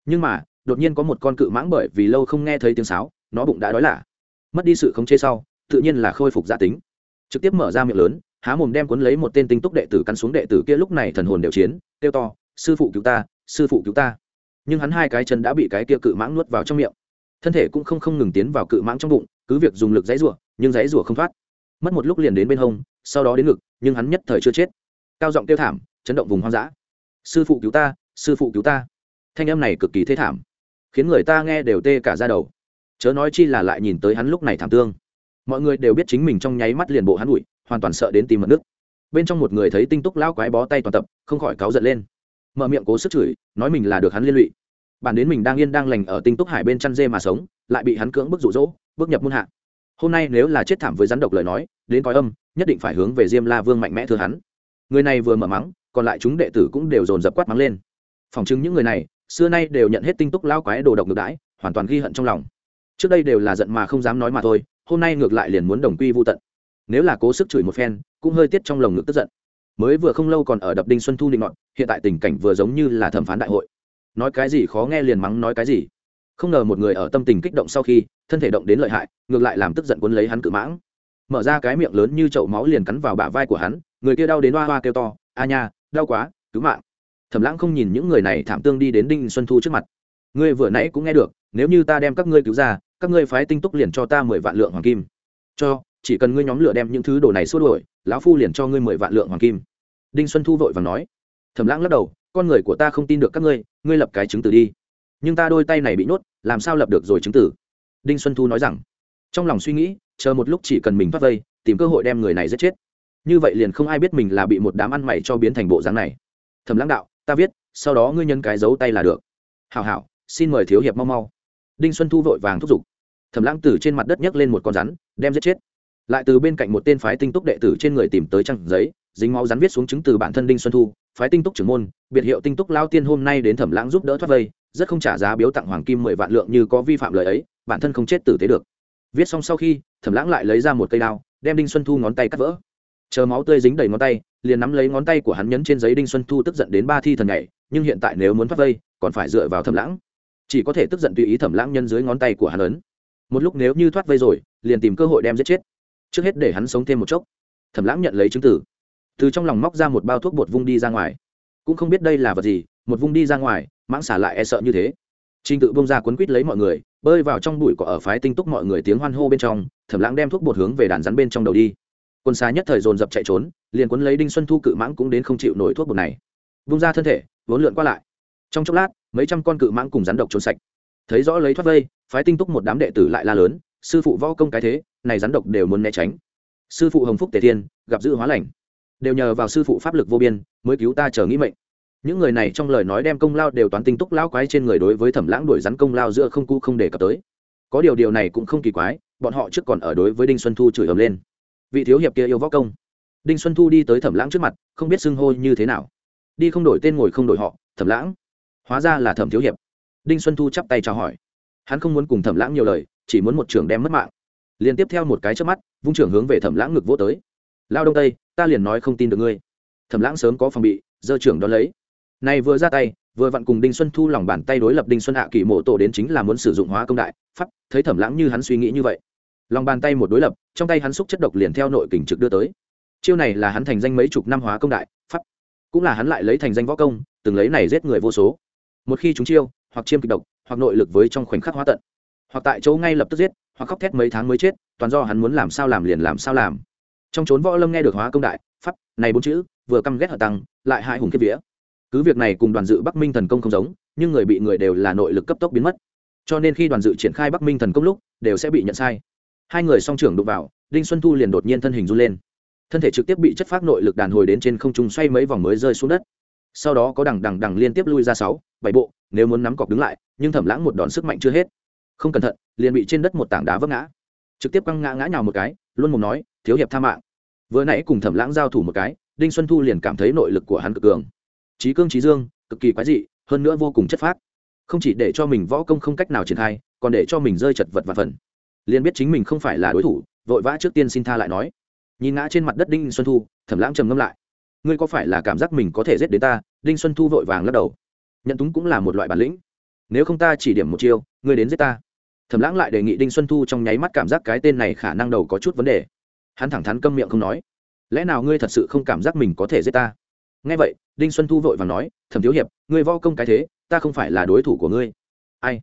nhưng mà, đột nhiên có một con cự mãng bởi vì lâu không nghe thấy tiếng sáo, nó bụng đã đói lạ mất đi sự khống chế sau, tự nhiên là khôi phục giả tính. Trực tiếp mở ra miệng lớn, há mồm đem cuốn lấy một tên tinh túc đệ tử cắn xuống đệ tử kia lúc này thần hồn đều chiến, kêu to, sư phụ cứu ta, sư phụ cứu ta. Nhưng hắn hai cái chân đã bị cái kia cự mãng nuốt vào trong miệng. Thân thể cũng không không ngừng tiến vào cự mãng trong bụng, cứ việc dùng lực dãy rủa nhưng dãy rủa không thoát. Mất một lúc liền đến bên hông, sau đó đến ngực, nhưng hắn nhất thời chưa chết. Cao giọng kêu thảm, chấn động vùng hoang dã. Sư phụ cứu ta, sư phụ cứu ta thanh âm này cực kỳ thế thảm, khiến người ta nghe đều tê cả ra đầu. Chớ nói chi là lại nhìn tới hắn lúc này thảm tương mọi người đều biết chính mình trong nháy mắt liền bộ hắn ủi, hoàn toàn sợ đến tìm mật nước. Bên trong một người thấy tinh túc lao quái bó tay toàn tập, không khỏi cáu giận lên. Mở miệng cố sức chửi, nói mình là được hắn liên lụy. Bản đến mình đang yên đang lành ở tinh túc hải bên chăn dê mà sống, lại bị hắn cưỡng bức rụ rỗ bước nhập muôn hạ. Hôm nay nếu là chết thảm với rắn độc lời nói, đến coi âm, nhất định phải hướng về diêm la vương mạnh mẽ thưa hắn. Người này vừa mở mắng, còn lại chúng đệ tử cũng đều dồn dập quát mắng lên. Phòng chứng những người này xưa nay đều nhận hết tinh túc lao quái đồ độc ngược đãi, hoàn toàn ghi hận trong lòng. Trước đây đều là giận mà không dám nói mà thôi, hôm nay ngược lại liền muốn đồng quy vô tận. Nếu là cố sức chửi một phen, cũng hơi tiết trong lồng ngực tức giận. Mới vừa không lâu còn ở đập đinh xuân thu định ngọn hiện tại tình cảnh vừa giống như là thẩm phán đại hội. Nói cái gì khó nghe liền mắng nói cái gì. Không ngờ một người ở tâm tình kích động sau khi, thân thể động đến lợi hại, ngược lại làm tức giận cuốn lấy hắn cự mãng. Mở ra cái miệng lớn như chậu máu liền cắn vào bả vai của hắn, người kia đau đến hoa hoa kêu to, a nha, đau quá, cứu mạng thẩm lãng không nhìn những người này thảm tương đi đến đinh xuân thu trước mặt. Ngươi vừa nãy cũng nghe được, nếu như ta đem các ngươi cứu ra, các ngươi phái tinh túc liền cho ta mười vạn lượng hoàng kim. Cho, chỉ cần ngươi nhóm lửa đem những thứ đồ này xua đuổi, lão phu liền cho ngươi mười vạn lượng hoàng kim. Đinh xuân thu vội và nói. Thẩm lãng lắc đầu, con người của ta không tin được các ngươi ngươi lập cái chứng tử đi. Nhưng ta đôi tay này bị nhốt, làm sao lập được rồi chứng tử? Đinh xuân thu nói rằng. Trong lòng suy nghĩ, chờ một lúc chỉ cần mình thoát vây, tìm cơ hội đem người này giết chết. Như vậy liền không ai biết mình là bị một đám ăn mày cho biến thành bộ dáng này. Thẩm lãng đạo ta viết, sau đó ngươi nhân cái dấu tay là được. Hảo hảo, xin mời thiếu hiệp mau mau. Đinh xuân thu vội vàng thúc giục. Thẩm lãng từ trên mặt đất nhấc lên một con rắn, đem giết chết. Lại từ bên cạnh một tên phái tinh túc đệ tử trên người tìm tới trăng giấy, dính máu rắn viết xuống chứng từ bản thân đinh xuân thu, phái tinh túc trưởng môn, biệt hiệu tinh túc lao tiên hôm nay đến thẩm lãng giúp đỡ thoát vây, rất không trả giá biếu tặng hoàng kim mười vạn lượng như có vi phạm lời ấy, bản thân không chết tử tế được. Viết xong sau khi, thẩm lãng lại lấy ra một cây đao, đem đinh xuân thu ngón tay cắt vỡ chờ máu tươi dính đầy ngón tay liền nắm lấy ngón tay của hắn nhấn trên giấy đinh xuân thu tức giận đến ba thi thần nhảy nhưng hiện tại nếu muốn thoát vây còn phải dựa vào thẩm lãng. Chỉ có thể tức giận tùy ý thẩm lãng nhân dưới ngón tay của hắn ấn. Một lúc nếu như thoát vây rồi liền tìm cơ hội đem giết chết. Trước hết để hắn sống thêm một chốc. Thẩm lãng nhận lấy chứng tử. Từ trong lòng móc ra một bao thuốc bột vung đi ra ngoài. Cũng không biết đây là vật gì một vung đi ra ngoài mãng xả lại e sợ như thế. Trình tự bông ra quấn quít lấy mọi người, bơi vào trong bụi cỏ ở phái tinh túc mọi người tiếng hoan hô bên trong, Thẩm Lãng đem thuốc bột hướng về đàn rắn bên trong đầu đi. Quân xa nhất thời dồn dập chạy trốn, liền cuốn lấy Đinh Xuân Thu cự mãng cũng đến không chịu nổi thuốc bột này. vung ra thân thể, vốn lượn qua lại. Trong chốc lát, mấy trăm con cự mãng cùng rắn độc trốn sạch. Thấy rõ lấy thoát vây, phái tinh túc một đám đệ tử lại la lớn, sư phụ võ công cái thế, này rắn độc đều muốn né tránh. Sư phụ Hồng Phúc Tề Thiên, gặp dữ hóa lành, đều nhờ vào sư phụ pháp lực vô biên, mới cứu ta chờ nghĩ mệnh những người này trong lời nói đem công lao đều toán tinh túc lão quái trên người đối với thẩm lãng đuổi rắn công lao giữa không cũ không đề cập tới có điều điều này cũng không kỳ quái bọn họ trước còn ở đối với đinh xuân thu chửi ầm lên vị thiếu hiệp kia yêu võ công. Đinh xuân thu đi tới thẩm lãng trước mặt, không biết xưng hô như thế nào. Đi không đổi tên ngồi không đổi họ, thẩm lãng. Hóa ra là thẩm thiếu hiệp. Đinh xuân thu chắp tay chào hỏi. Hắn không muốn cùng thẩm lãng nhiều lời, chỉ muốn một trưởng đem mất mạng. Liền tiếp theo một cái trước mắt, vung trưởng hướng về thẩm lãng ngực vỗ tới. Lao đông tây, ta liền nói không tin được ngươi. Thẩm lãng sớm có phòng bị, giơ trưởng đón lấy. Này vừa ra tay, vừa vặn cùng đinh xuân thu lòng bàn tay đối lập đinh xuân hạ kỳ mộ tổ đến chính là muốn sử dụng hóa công đại, pháp, thấy thẩm lãng như hắn suy nghĩ như vậy lòng bàn tay một đối lập, trong tay hắn xúc chất độc liền theo nội kình trực đưa tới. Chiêu này là hắn thành danh mấy chục năm hóa công đại, pháp. Cũng là hắn lại lấy thành danh võ công, từng lấy này giết người vô số. Một khi chúng chiêu, hoặc chiêm kịch độc, hoặc nội lực với trong khoảnh khắc hóa tận. Hoặc tại chỗ ngay lập tức giết, hoặc khóc thét mấy tháng mới chết, toàn do hắn muốn làm sao làm liền làm sao làm. Trong trốn võ lâm nghe được hóa công đại, pháp, này bốn chữ, vừa căm ghét hở tăng, lại hai hùng kiếp vía. Cứ việc này cùng đoàn dự bắc minh thần công không giống, nhưng người bị người đều là nội lực cấp tốc biến mất. Cho nên khi đoàn dự triển khai bắc minh thần công lúc, đều sẽ bị nhận sai hai người song trưởng đụng vào, đinh xuân thu liền đột nhiên thân hình run lên. Thân thể trực tiếp bị chất phát nội lực đàn hồi đến trên không trung xoay mấy vòng mới rơi xuống đất. Sau đó có đằng đằng đằng liên tiếp lui ra sáu, bảy bộ, nếu muốn nắm cọc đứng lại, nhưng thẩm lãng một đòn sức mạnh chưa hết. Không cẩn thận, liền bị trên đất một tảng đá vấp ngã. Trực tiếp căng ngã ngã nhào một cái, luôn mồm nói, thiếu hiệp tha mạng. Vừa nãy cùng thẩm lãng giao thủ một cái, đinh xuân thu liền cảm thấy nội lực của hắn cực cường. Trí cương trí dương, cực kỳ quái dị, hơn nữa vô cùng chất phác. Không chỉ để cho mình võ công không cách nào triển khai, còn để cho mình rơi chật vật và phần liền biết chính mình không phải là đối thủ, vội vã trước tiên xin tha lại nói. Nhìn ngã trên mặt đất đinh xuân thu, thẩm lãng trầm ngâm lại. Ngươi có phải là cảm giác mình có thể giết đến ta? Đinh xuân thu vội vàng lắc đầu. Nhận túng cũng là một loại bản lĩnh. Nếu không ta chỉ điểm một chiêu, ngươi đến giết ta. Thẩm lãng lại đề nghị đinh xuân thu trong nháy mắt cảm giác cái tên này khả năng đầu có chút vấn đề. Hắn thẳng thắn câm miệng không nói. Lẽ nào ngươi thật sự không cảm giác mình có thể giết ta? Nghe vậy, đinh xuân thu vội vàng nói, thẩm thiếu hiệp, ngươi vo công cái thế, ta không phải là đối thủ của ngươi. Ai?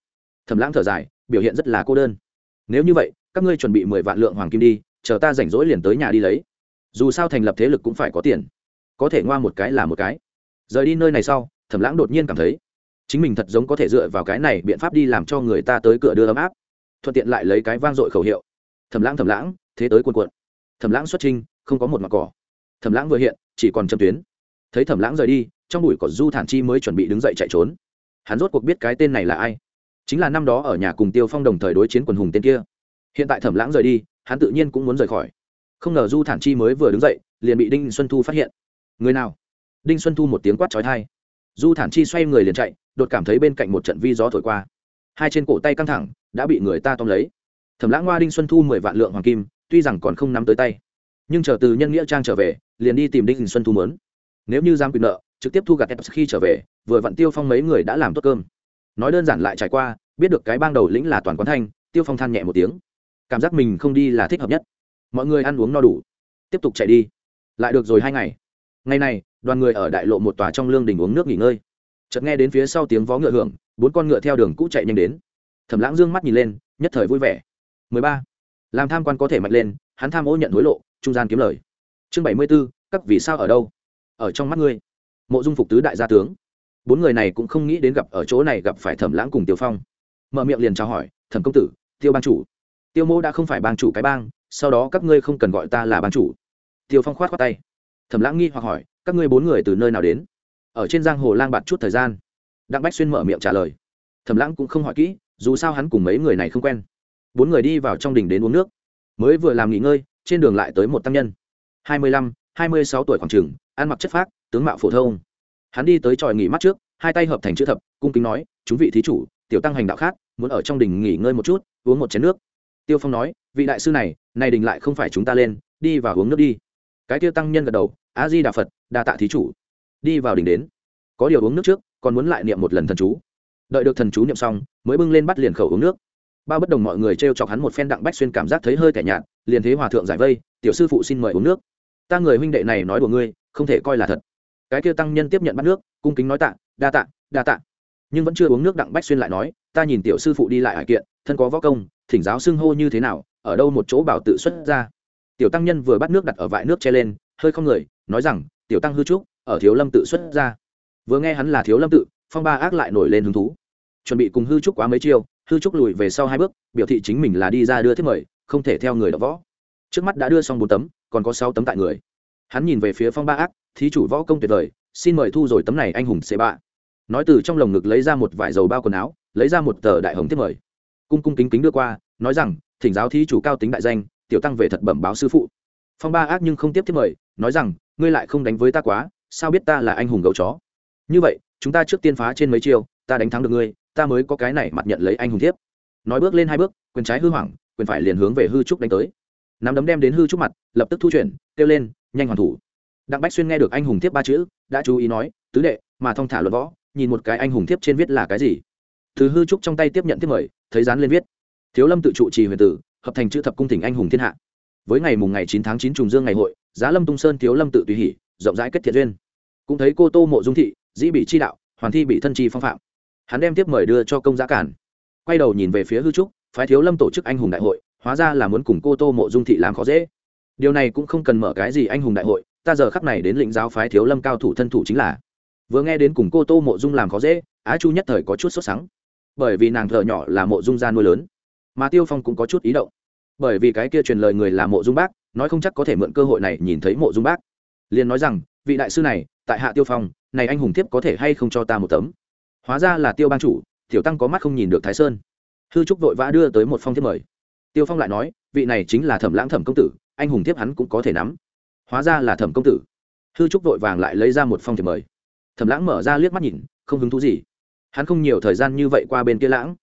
Thẩm lãng thở dài, biểu hiện rất là cô đơn nếu như vậy, các ngươi chuẩn bị mười vạn lượng hoàng kim đi, chờ ta rảnh rỗi liền tới nhà đi lấy. Dù sao thành lập thế lực cũng phải có tiền. Có thể ngoa một cái là một cái. Rời đi nơi này sau, thẩm lãng đột nhiên cảm thấy chính mình thật giống có thể dựa vào cái này biện pháp đi làm cho người ta tới cửa đưa ấm áp. Thuận tiện lại lấy cái vang dội khẩu hiệu. Thẩm lãng thẩm lãng, thế tới cuồn cuộn. Thẩm lãng xuất trinh không có một mặt cỏ. Thẩm lãng vừa hiện, chỉ còn châm tuyến. Thấy thẩm lãng rời đi, trong bụi cỏ du thản chi mới chuẩn bị đứng dậy chạy trốn. Hắn rốt cuộc biết cái tên này là ai chính là năm đó ở nhà cùng tiêu phong đồng thời đối chiến quần hùng tên kia. Hiện tại thẩm lãng rời đi, hắn tự nhiên cũng muốn rời khỏi. Không ngờ du thản chi mới vừa đứng dậy, liền bị đinh xuân thu phát hiện. Người nào? Đinh xuân thu một tiếng quát trói thai du thản chi xoay người liền chạy, đột cảm thấy bên cạnh một trận vi gió thổi qua. Hai trên cổ tay căng thẳng, đã bị người ta tóm lấy. Thẩm lãng hoa đinh xuân thu mười vạn lượng hoàng kim, tuy rằng còn không nắm tới tay, nhưng chờ từ nhân nghĩa trang trở về, liền đi tìm đinh xuân thu mớn. Nếu như giam quyền nợ, trực tiếp thu gặt khi trở về, vừa vặn tiêu phong mấy người đã làm tốt cơm nói đơn giản lại trải qua biết được cái bang đầu lĩnh là toàn quán thanh tiêu phong than nhẹ một tiếng. Cảm giác mình không đi là thích hợp nhất. Mọi người ăn uống no đủ. Tiếp tục chạy đi. Lại được rồi hai ngày. Ngày này đoàn người ở đại lộ một tòa trong lương đình uống nước nghỉ ngơi. Chợt nghe đến phía sau tiếng vó ngựa hưởng bốn con ngựa theo đường cũ chạy nhanh đến. Thẩm lãng dương mắt nhìn lên nhất thời vui vẻ. 13. làm tham quan có thể mạnh lên hắn tham ô nhận hối lộ trung gian kiếm lời. Chương 74, các vì sao ở đâu? Ở trong mắt ngươi. Mộ dung phục tứ đại gia tướng bốn người này cũng không nghĩ đến gặp ở chỗ này gặp phải thẩm lãng cùng tiêu phong mở miệng liền chào hỏi thẩm công tử tiêu bang chủ tiêu mô đã không phải bang chủ cái bang sau đó các ngươi không cần gọi ta là bang chủ tiêu phong khoát khoát tay thẩm lãng nghi hoặc hỏi các ngươi bốn người từ nơi nào đến ở trên giang hồ lang bạt chút thời gian đặng bách xuyên mở miệng trả lời thẩm lãng cũng không hỏi kỹ dù sao hắn cùng mấy người này không quen bốn người đi vào trong đình đến uống nước mới vừa làm nghỉ ngơi trên đường lại tới một tăng nhân hai mươi lăm, hai mươi sáu tuổi khoảng trường, ăn mặc chất phác, tướng mạo phổ thông hắn đi tới tròi nghỉ mắt trước, hai tay hợp thành chữ thập, cung kính nói, chúng vị thí chủ, tiểu tăng hành đạo khác, muốn ở trong đình nghỉ ngơi một chút, uống một chén nước. Tiêu phong nói, vị đại sư này này đình lại không phải chúng ta lên, đi vào uống nước đi. Cái tiêu tăng nhân gật đầu, a di đà phật, đa tạ thí chủ. Đi vào đình đến. Có điều uống nước trước, còn muốn lại niệm một lần thần chú. Đợi được thần chú niệm xong, mới bưng lên bắt liền khẩu uống nước. Ba bất đồng mọi người t chọc hắn một phen đặng bách xuyên cảm giác thấy hơi tẻ nhạt, liền thế hòa thượng giải vây, tiểu sư phụ xin mời uống nước. Ta người huynh đệ này nói của ngươi, không thể coi là thật cái kia tăng nhân tiếp nhận bắt nước, cung kính nói tạ, đa tạ đa tạ. Nhưng vẫn chưa uống nước đặng bách xuyên lại nói, ta nhìn tiểu sư phụ đi lại hải kiện, thân có võ công, thỉnh giáo xưng hô như thế nào, ở đâu một chỗ bảo tự xuất ra. Tiểu tăng nhân vừa bắt nước đặt ở vại nước che lên, hơi không người, nói rằng, tiểu tăng hư trúc, ở thiếu lâm tự xuất ra. Vừa nghe hắn là thiếu lâm tự, phong ba ác lại nổi lên hứng thú. Chuẩn bị cùng hư trúc quá mấy chiêu, hư trúc lùi về sau hai bước, biểu thị chính mình là đi ra đưa thiết mời, không thể theo người đọc võ. Trước mắt đã đưa xong bốn tấm, còn có sáu tấm tại người hắn nhìn về phía phong ba ác, thí chủ võ công tuyệt vời, xin mời thu rồi tấm này anh hùng xê bạ. Nói từ trong lồng ngực lấy ra một vải dầu bao quần áo, lấy ra một tờ đại hồng tiếp mời. Cung cung kính kính đưa qua, nói rằng, thỉnh giáo thí chủ cao tính đại danh, tiểu tăng về thật bẩm báo sư phụ. Phong ba ác nhưng không tiếp tiếp mời, nói rằng, ngươi lại không đánh với ta quá, sao biết ta là anh hùng gấu chó? Như vậy, chúng ta trước tiên phá trên mấy chiêu, ta đánh thắng được ngươi, ta mới có cái này mặt nhận lấy anh hùng thiếp. Nói bước lên hai bước, quyền trái hư hoảng, quyền phải liền hướng về hư trúc đánh tới. Nắm đấm đem đến hư trúc mặt, lập tức thu chuyển, kêu lên nhanh hoàn thủ. Đặng bách xuyên nghe được anh hùng thiếp ba chữ, đã chú ý nói, tứ đệ, mà thong thả luật võ, nhìn một cái anh hùng thiếp trên viết là cái gì? Thứ hư trúc trong tay tiếp nhận tiếp mời, thấy dán lên viết, thiếu lâm tự trụ trì huyền tử, hợp thành chữ thập cung thỉnh anh hùng thiên hạ. Với ngày mùng ngày chín tháng chín trùng dương ngày hội, giá lâm tung sơn thiếu lâm tự tùy hỉ, rộng rãi kết thiện duyên. Cũng thấy cô tô mộ dung thị, dĩ bị chi đạo, hoàn thi bị thân chi phong phạm. Hắn đem tiếp mời đưa cho công giá cản. Quay đầu nhìn về phía hư trúc, phái thiếu lâm tổ chức anh hùng đại hội, hóa ra là muốn cùng cô tô mộ dung thị làm khó dễ điều này cũng không cần mở cái gì anh hùng đại hội, ta giờ khắc này đến lĩnh giáo phái thiếu lâm cao thủ thân thủ chính là. Vừa nghe đến cùng cô tô mộ dung làm khó dễ, á chu nhất thời có chút sốt sắng. Bởi vì nàng thợ nhỏ là mộ dung gia nuôi lớn, mà tiêu phong cũng có chút ý động. Bởi vì cái kia truyền lời người là mộ dung bác, nói không chắc có thể mượn cơ hội này nhìn thấy mộ dung bác. Liền nói rằng, vị đại sư này, tại hạ tiêu phong, này anh hùng thiếp có thể hay không cho ta một tấm? Hóa ra là tiêu ban chủ, tiểu tăng có mắt không nhìn được thái sơn. Hư trúc vội vã đưa tới một phong thiếp mời. Tiêu phong lại nói, vị này chính là thẩm lãng thẩm công tử anh hùng thiếp hắn cũng có thể nắm. Hóa ra là thẩm công tử. Hư trúc vội vàng lại lấy ra một phong thiệp mời. Thẩm lãng mở ra liếc mắt nhìn, không hứng thú gì. Hắn không nhiều thời gian như vậy qua bên kia lãng.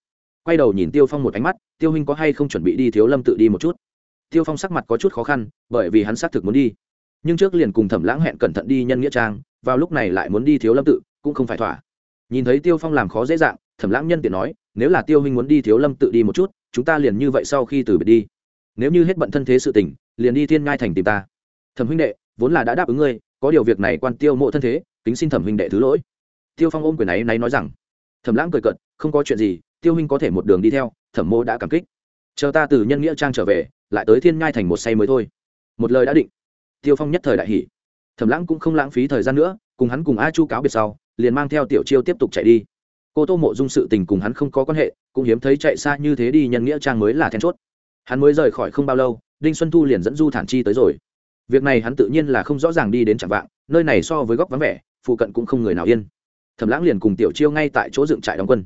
Quay đầu nhìn tiêu phong một ánh mắt, tiêu huynh có hay không chuẩn bị đi thiếu lâm tự đi một chút? Tiêu phong sắc mặt có chút khó khăn, bởi vì hắn xác thực muốn đi. Nhưng trước liền cùng thẩm lãng hẹn cẩn thận đi nhân nghĩa trang, vào lúc này lại muốn đi thiếu lâm tự, cũng không phải thỏa. Nhìn thấy tiêu phong làm khó dễ dàng thẩm lãng nhân tiện nói, nếu là tiêu huynh muốn đi thiếu lâm tự đi một chút, chúng ta liền như vậy sau khi từ biệt đi. Nếu như hết bận thân thế sự tình liền đi thiên ngai thành tìm ta. Thẩm huynh đệ, vốn là đã đáp ứng ngươi, có điều việc này quan tiêu mộ thân thế, kính xin thẩm huynh đệ thứ lỗi. Tiêu phong ôm quyền ấy nay nói rằng. Thẩm lãng cười cận không có chuyện gì, tiêu huynh có thể một đường đi theo, thẩm mô đã cảm kích. Chờ ta từ nhân nghĩa trang trở về, lại tới thiên ngai thành một say mới thôi. Một lời đã định. Tiêu phong nhất thời đại hỷ thẩm lãng cũng không lãng phí thời gian nữa, cùng hắn cùng a chu cáo biệt sau, liền mang theo tiểu chiêu tiếp tục chạy đi. Cô tô mộ dung sự tình cùng hắn không có quan hệ, cũng hiếm thấy chạy xa như thế đi nhân nghĩa trang mới là then chốt. Hắn mới rời khỏi không bao lâu đinh xuân thu liền dẫn du thản chi tới rồi. Việc này hắn tự nhiên là không rõ ràng đi đến chẳng vạng, nơi này so với góc vắng vẻ, phụ cận cũng không người nào yên. Thẩm lãng liền cùng tiểu chiêu ngay tại chỗ dựng trại đóng quân.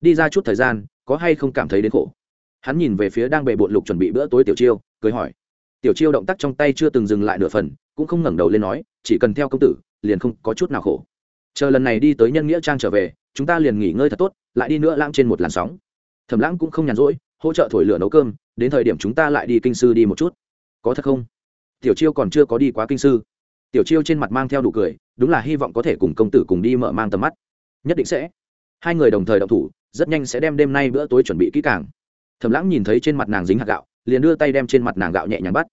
Đi ra chút thời gian, có hay không cảm thấy đến khổ? Hắn nhìn về phía đang bề bộn lục chuẩn bị bữa tối tiểu chiêu, cười hỏi. Tiểu chiêu động tác trong tay chưa từng dừng lại nửa phần, cũng không ngẩng đầu lên nói, chỉ cần theo công tử, liền không có chút nào khổ. Chờ lần này đi tới nhân nghĩa trang trở về, chúng ta liền nghỉ ngơi thật tốt, lại đi nữa lãng trên một làn sóng. Thẩm lãng cũng không nhàn rỗi hỗ trợ thổi lửa nấu cơm, đến thời điểm chúng ta lại đi kinh sư đi một chút. Có thật không? Tiểu chiêu còn chưa có đi quá kinh sư. Tiểu chiêu trên mặt mang theo đủ cười, đúng là hy vọng có thể cùng công tử cùng đi mở mang tầm mắt. Nhất định sẽ. Hai người đồng thời đậu thủ, rất nhanh sẽ đem đêm nay bữa tối chuẩn bị kỹ càng. Thầm lãng nhìn thấy trên mặt nàng dính hạt gạo, liền đưa tay đem trên mặt nàng gạo nhẹ nhàng bắt.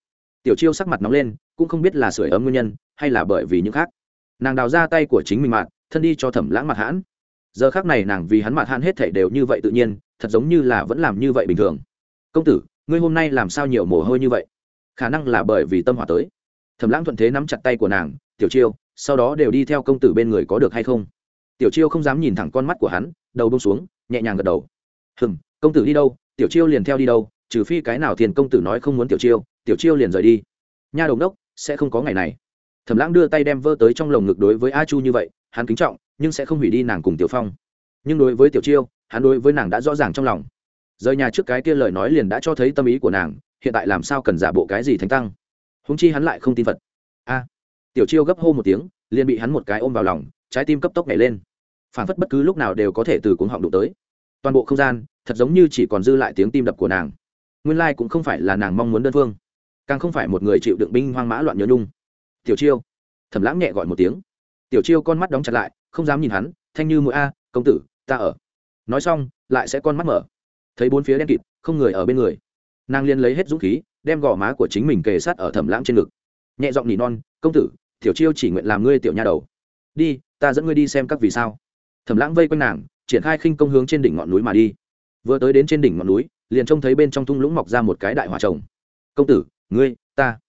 Tiểu chiêu sắc mặt nóng lên, cũng không biết là sửa ấm nguyên nhân, hay là bởi vì những khác. Nàng đào ra tay của chính mình mạn thân đi cho thẩm lãng mặt hãn. Giờ khác này nàng vì hắn mặt hãn hết thể đều như vậy tự nhiên thật giống như là vẫn làm như vậy bình thường. Công tử, ngươi hôm nay làm sao nhiều mồ hôi như vậy? Khả năng là bởi vì tâm hỏa tới. Thẩm lãng thuận thế nắm chặt tay của nàng, tiểu chiêu, sau đó đều đi theo công tử bên người có được hay không? Tiểu chiêu không dám nhìn thẳng con mắt của hắn, đầu bông xuống, nhẹ nhàng gật đầu. Hừm, công tử đi đâu, tiểu chiêu liền theo đi đâu, trừ phi cái nào tiền công tử nói không muốn tiểu chiêu tiểu chiêu liền rời đi. Nha đồng đốc, sẽ không có ngày này. Thẩm lãng đưa tay đem vơ tới trong lồng ngực đối với a chu như vậy, hắn kính trọng, nhưng sẽ không hủy đi nàng cùng tiểu phong. Nhưng đối với tiểu chiêu hắn đối với nàng đã rõ ràng trong lòng. Rời nhà trước cái kia lời nói liền đã cho thấy tâm ý của nàng, hiện tại làm sao cần giả bộ cái gì thánh tăng? Húng chi hắn lại không tin phật. A. Tiểu chiêu gấp hô một tiếng, liền bị hắn một cái ôm vào lòng, trái tim cấp tốc nhảy lên. Phản phất bất cứ lúc nào đều có thể từ cuống họng đụng tới. Toàn bộ không gian, thật giống như chỉ còn dư lại tiếng tim đập của nàng. Nguyên lai cũng không phải là nàng mong muốn đơn phương, càng không phải một người chịu đựng binh hoang mã loạn nhớ nhung. Tiểu chiêu thẩm lãng nhẹ gọi một tiếng. Tiểu chiêu con mắt đóng chặt lại, không dám nhìn hắn, thanh như mũi a, công tử, ta ở nói xong, lại sẽ con mắt mở. Thấy bốn phía đen kịt, không người ở bên người. Nàng liên lấy hết dũng khí, đem gò má của chính mình kề sát ở thẩm lãng trên ngực. Nhẹ giọng nỉ non, công tử, tiểu chiêu chỉ nguyện làm ngươi tiểu nha đầu. Đi, ta dẫn ngươi đi xem các vì sao. Thẩm lãng vây quanh nàng, triển khai khinh công hướng trên đỉnh ngọn núi mà đi. Vừa tới đến trên đỉnh ngọn núi, liền trông thấy bên trong thung lũng mọc ra một cái đại hỏa trồng. Công tử, ngươi, ta.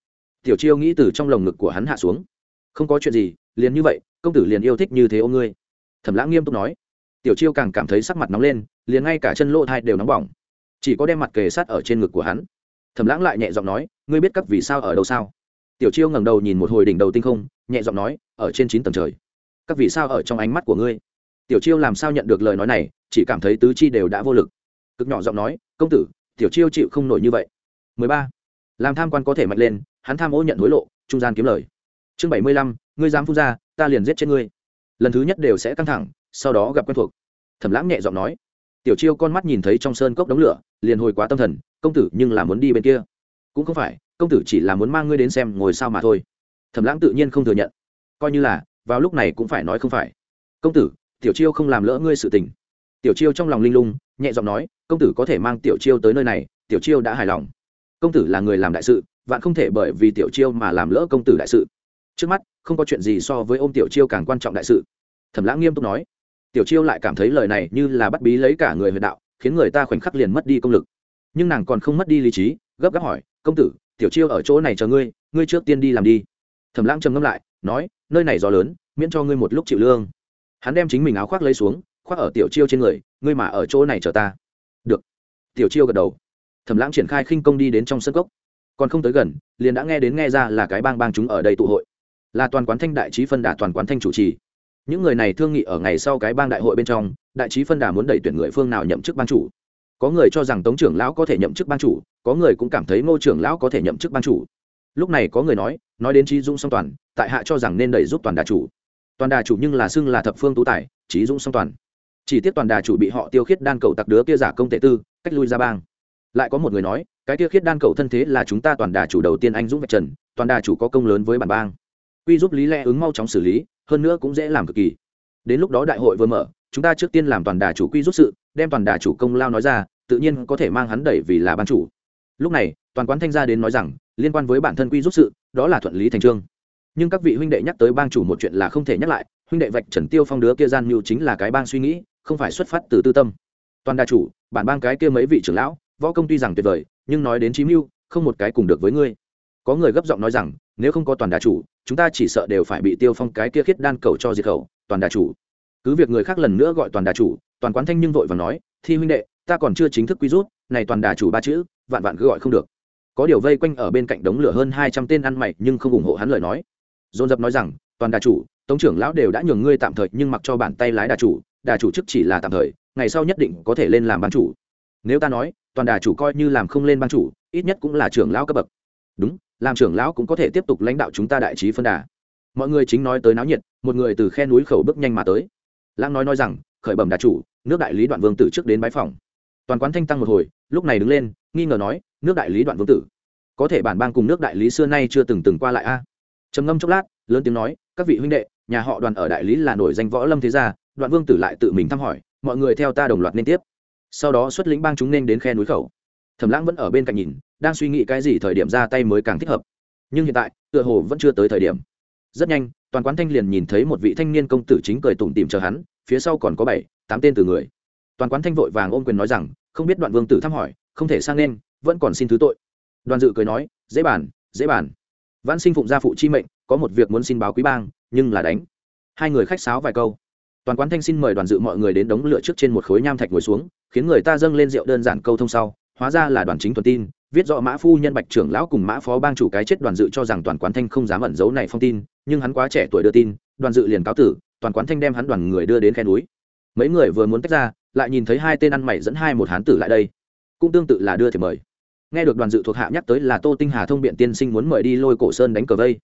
Tiểu chiêu nghĩ từ trong lồng ngực của hắn hạ xuống. Không có chuyện gì, liền như vậy, công tử liền yêu thích như thế ô ngươi. Thẩm lãng nghiêm túc nói tiểu chiêu càng cảm thấy sắc mặt nóng lên liền ngay cả chân lỗ thai đều nóng bỏng. Chỉ có đem mặt kề sát ở trên ngực của hắn. Thẩm lãng lại nhẹ giọng nói ngươi biết các vì sao ở đâu sao? Tiểu chiêu ngẩng đầu nhìn một hồi đỉnh đầu tinh không nhẹ giọng nói ở trên chín tầng trời. Các vì sao ở trong ánh mắt của ngươi? Tiểu chiêu làm sao nhận được lời nói này chỉ cảm thấy tứ chi đều đã vô lực. Cực nhỏ giọng nói công tử tiểu chiêu chịu không nổi như vậy. 13. làm tham quan có thể mạnh lên hắn tham ô nhận hối lộ trung gian kiếm lời. Chương 75, ngươi dám phun ra ta liền giết chết ngươi. Lần thứ nhất đều sẽ căng thẳng sau đó gặp quen thuộc. Thẩm lãng nhẹ giọng nói, tiểu chiêu con mắt nhìn thấy trong sơn cốc đống lửa, liền hồi quá tâm thần, công tử nhưng là muốn đi bên kia. Cũng không phải, công tử chỉ là muốn mang ngươi đến xem ngồi sao mà thôi. Thẩm lãng tự nhiên không thừa nhận. Coi như là, vào lúc này cũng phải nói không phải. Công tử, tiểu chiêu không làm lỡ ngươi sự tình. Tiểu chiêu trong lòng linh lung, nhẹ giọng nói, công tử có thể mang tiểu chiêu tới nơi này, tiểu chiêu đã hài lòng. Công tử là người làm đại sự, vạn không thể bởi vì tiểu chiêu mà làm lỡ công tử đại sự. Trước mắt, không có chuyện gì so với ôm tiểu chiêu càng quan trọng đại sự. Thẩm lãng nghiêm túc nói tiểu chiêu lại cảm thấy lời này như là bắt bí lấy cả người huyệt đạo, khiến người ta khoảnh khắc liền mất đi công lực. Nhưng nàng còn không mất đi lý trí, gấp gáp hỏi, công tử, tiểu chiêu ở chỗ này chờ ngươi ngươi trước tiên đi làm đi. Thẩm lãng trầm ngâm lại, nói, nơi này gió lớn, miễn cho ngươi một lúc chịu lương. Hắn đem chính mình áo khoác lấy xuống, khoác ở tiểu chiêu trên người, ngươi mà ở chỗ này chờ ta. Được. Tiểu chiêu gật đầu. Thẩm lãng triển khai khinh công đi đến trong sân cốc. Còn không tới gần, liền đã nghe đến nghe ra là cái bang bang chúng ở đây tụ hội. Là toàn quán thanh đại trí phân đà, toàn quán thanh chủ trì những người này thương nghị ở ngày sau cái bang đại hội bên trong, đại trí phân đà muốn đẩy tuyển người phương nào nhậm chức ban chủ. Có người cho rằng tống trưởng lão có thể nhậm chức ban chủ, có người cũng cảm thấy ngô trưởng lão có thể nhậm chức ban chủ. Lúc này có người nói nói đến trí dũng song toàn, tại hạ cho rằng nên đẩy giúp toàn đà chủ. Toàn đà chủ nhưng là xưng là thập phương tú tài trí dũng song toàn. Chỉ tiếc toàn đà chủ bị họ tiêu khiết đan cầu tặc đứa kia giả công tệ tư, cách lui ra bang. Lại có một người nói, cái tiêu khiết đan cầu thân thế là chúng ta toàn đà chủ đầu tiên anh dũng vạch trần, toàn đà chủ có công lớn với bản bang. Quy giúp lý lẽ ứng mau chóng xử lý hơn nữa cũng dễ làm cực kỳ. Đến lúc đó đại hội vừa mở, chúng ta trước tiên làm toàn đà chủ quy rút sự, đem toàn đà chủ công lao nói ra, tự nhiên có thể mang hắn đẩy vì là ban chủ. Lúc này, toàn quán thanh gia đến nói rằng, liên quan với bản thân quy rút sự, đó là thuận lý thành trương. Nhưng các vị huynh đệ nhắc tới bang chủ một chuyện là không thể nhắc lại, huynh đệ vạch trần tiêu phong đứa kia gian mưu chính là cái bang suy nghĩ, không phải xuất phát từ tư tâm. Toàn đà chủ, bản bang cái kia mấy vị trưởng lão, võ công tuy rằng tuyệt vời, nhưng nói đến chí mưu, không một cái cùng được với ngươi. Có người gấp giọng nói rằng, nếu không có toàn đà chủ chúng ta chỉ sợ đều phải bị tiêu phong cái kia khiết đan cầu cho diệt khẩu, toàn đà chủ. Cứ việc người khác lần nữa gọi toàn đà chủ, toàn quán thanh nhưng vội và nói, thi huynh đệ, ta còn chưa chính thức quy rút, này toàn đà chủ ba chữ, vạn vạn cứ gọi không được. Có điều vây quanh ở bên cạnh đống lửa hơn hai trăm tên ăn mày nhưng không ủng hộ hắn lời nói. Dồn dập nói rằng, toàn đà chủ, tống trưởng lão đều đã nhường ngươi tạm thời nhưng mặc cho bản tay lái đà chủ đà chủ chức chỉ là tạm thời, ngày sau nhất định có thể lên làm ban chủ. Nếu ta nói, toàn đà chủ coi như làm không lên ban chủ, ít nhất cũng là trưởng lão cấp bậc. Đúng làm trưởng lão cũng có thể tiếp tục lãnh đạo chúng ta đại trí phân đà. Mọi người chính nói tới náo nhiệt, một người từ khe núi khẩu bước nhanh mà tới. Lãng nói nói rằng, khởi bẩm đà chủ, nước đại lý đoạn vương tử trước đến bãi phòng. Toàn quán thanh tăng một hồi, lúc này đứng lên, nghi ngờ nói, nước đại lý đoạn vương tử, có thể bản bang cùng nước đại lý xưa nay chưa từng từng qua lại a? Trầm ngâm chốc lát, lớn tiếng nói, các vị huynh đệ, nhà họ đoàn ở đại lý là nổi danh võ lâm thế gia, đoạn vương tử lại tự mình thăm hỏi, mọi người theo ta đồng loạt nên tiếp. Sau đó xuất lĩnh bang chúng nên đến khe núi khẩu. Thẩm lãng vẫn ở bên cạnh nhìn đang suy nghĩ cái gì thời điểm ra tay mới càng thích hợp. Nhưng hiện tại, tựa hồ vẫn chưa tới thời điểm. Rất nhanh, toàn quán thanh liền nhìn thấy một vị thanh niên công tử chính cười tủm tìm chờ hắn, phía sau còn có bảy, tám tên từ người. Toàn quán thanh vội vàng ôm quyền nói rằng, không biết đoạn vương tử thăm hỏi, không thể sang nên, vẫn còn xin thứ tội. Đoàn dự cười nói, dễ bàn dễ bàn. Văn sinh phụng gia phụ chi mệnh, có một việc muốn xin báo quý bang, nhưng là đánh. Hai người khách sáo vài câu. Toàn quán thanh xin mời đoàn dự mọi người đến đống lửa trước trên một khối nham thạch ngồi xuống, khiến người ta dâng lên rượu đơn giản câu thông sau, hóa ra là đoàn chính thuần tin viết rõ mã phu nhân bạch trưởng lão cùng mã phó bang chủ cái chết đoàn dự cho rằng toàn quán thanh không dám ẩn giấu này phong tin, nhưng hắn quá trẻ tuổi đưa tin, đoàn dự liền cáo tử, toàn quán thanh đem hắn đoàn người đưa đến khe núi. Mấy người vừa muốn tách ra, lại nhìn thấy hai tên ăn mày dẫn hai một hán tử lại đây. Cũng tương tự là đưa thì mời. Nghe được đoàn dự thuộc hạ nhắc tới là tô tinh hà thông biện tiên sinh muốn mời đi lôi cổ sơn đánh cờ vây,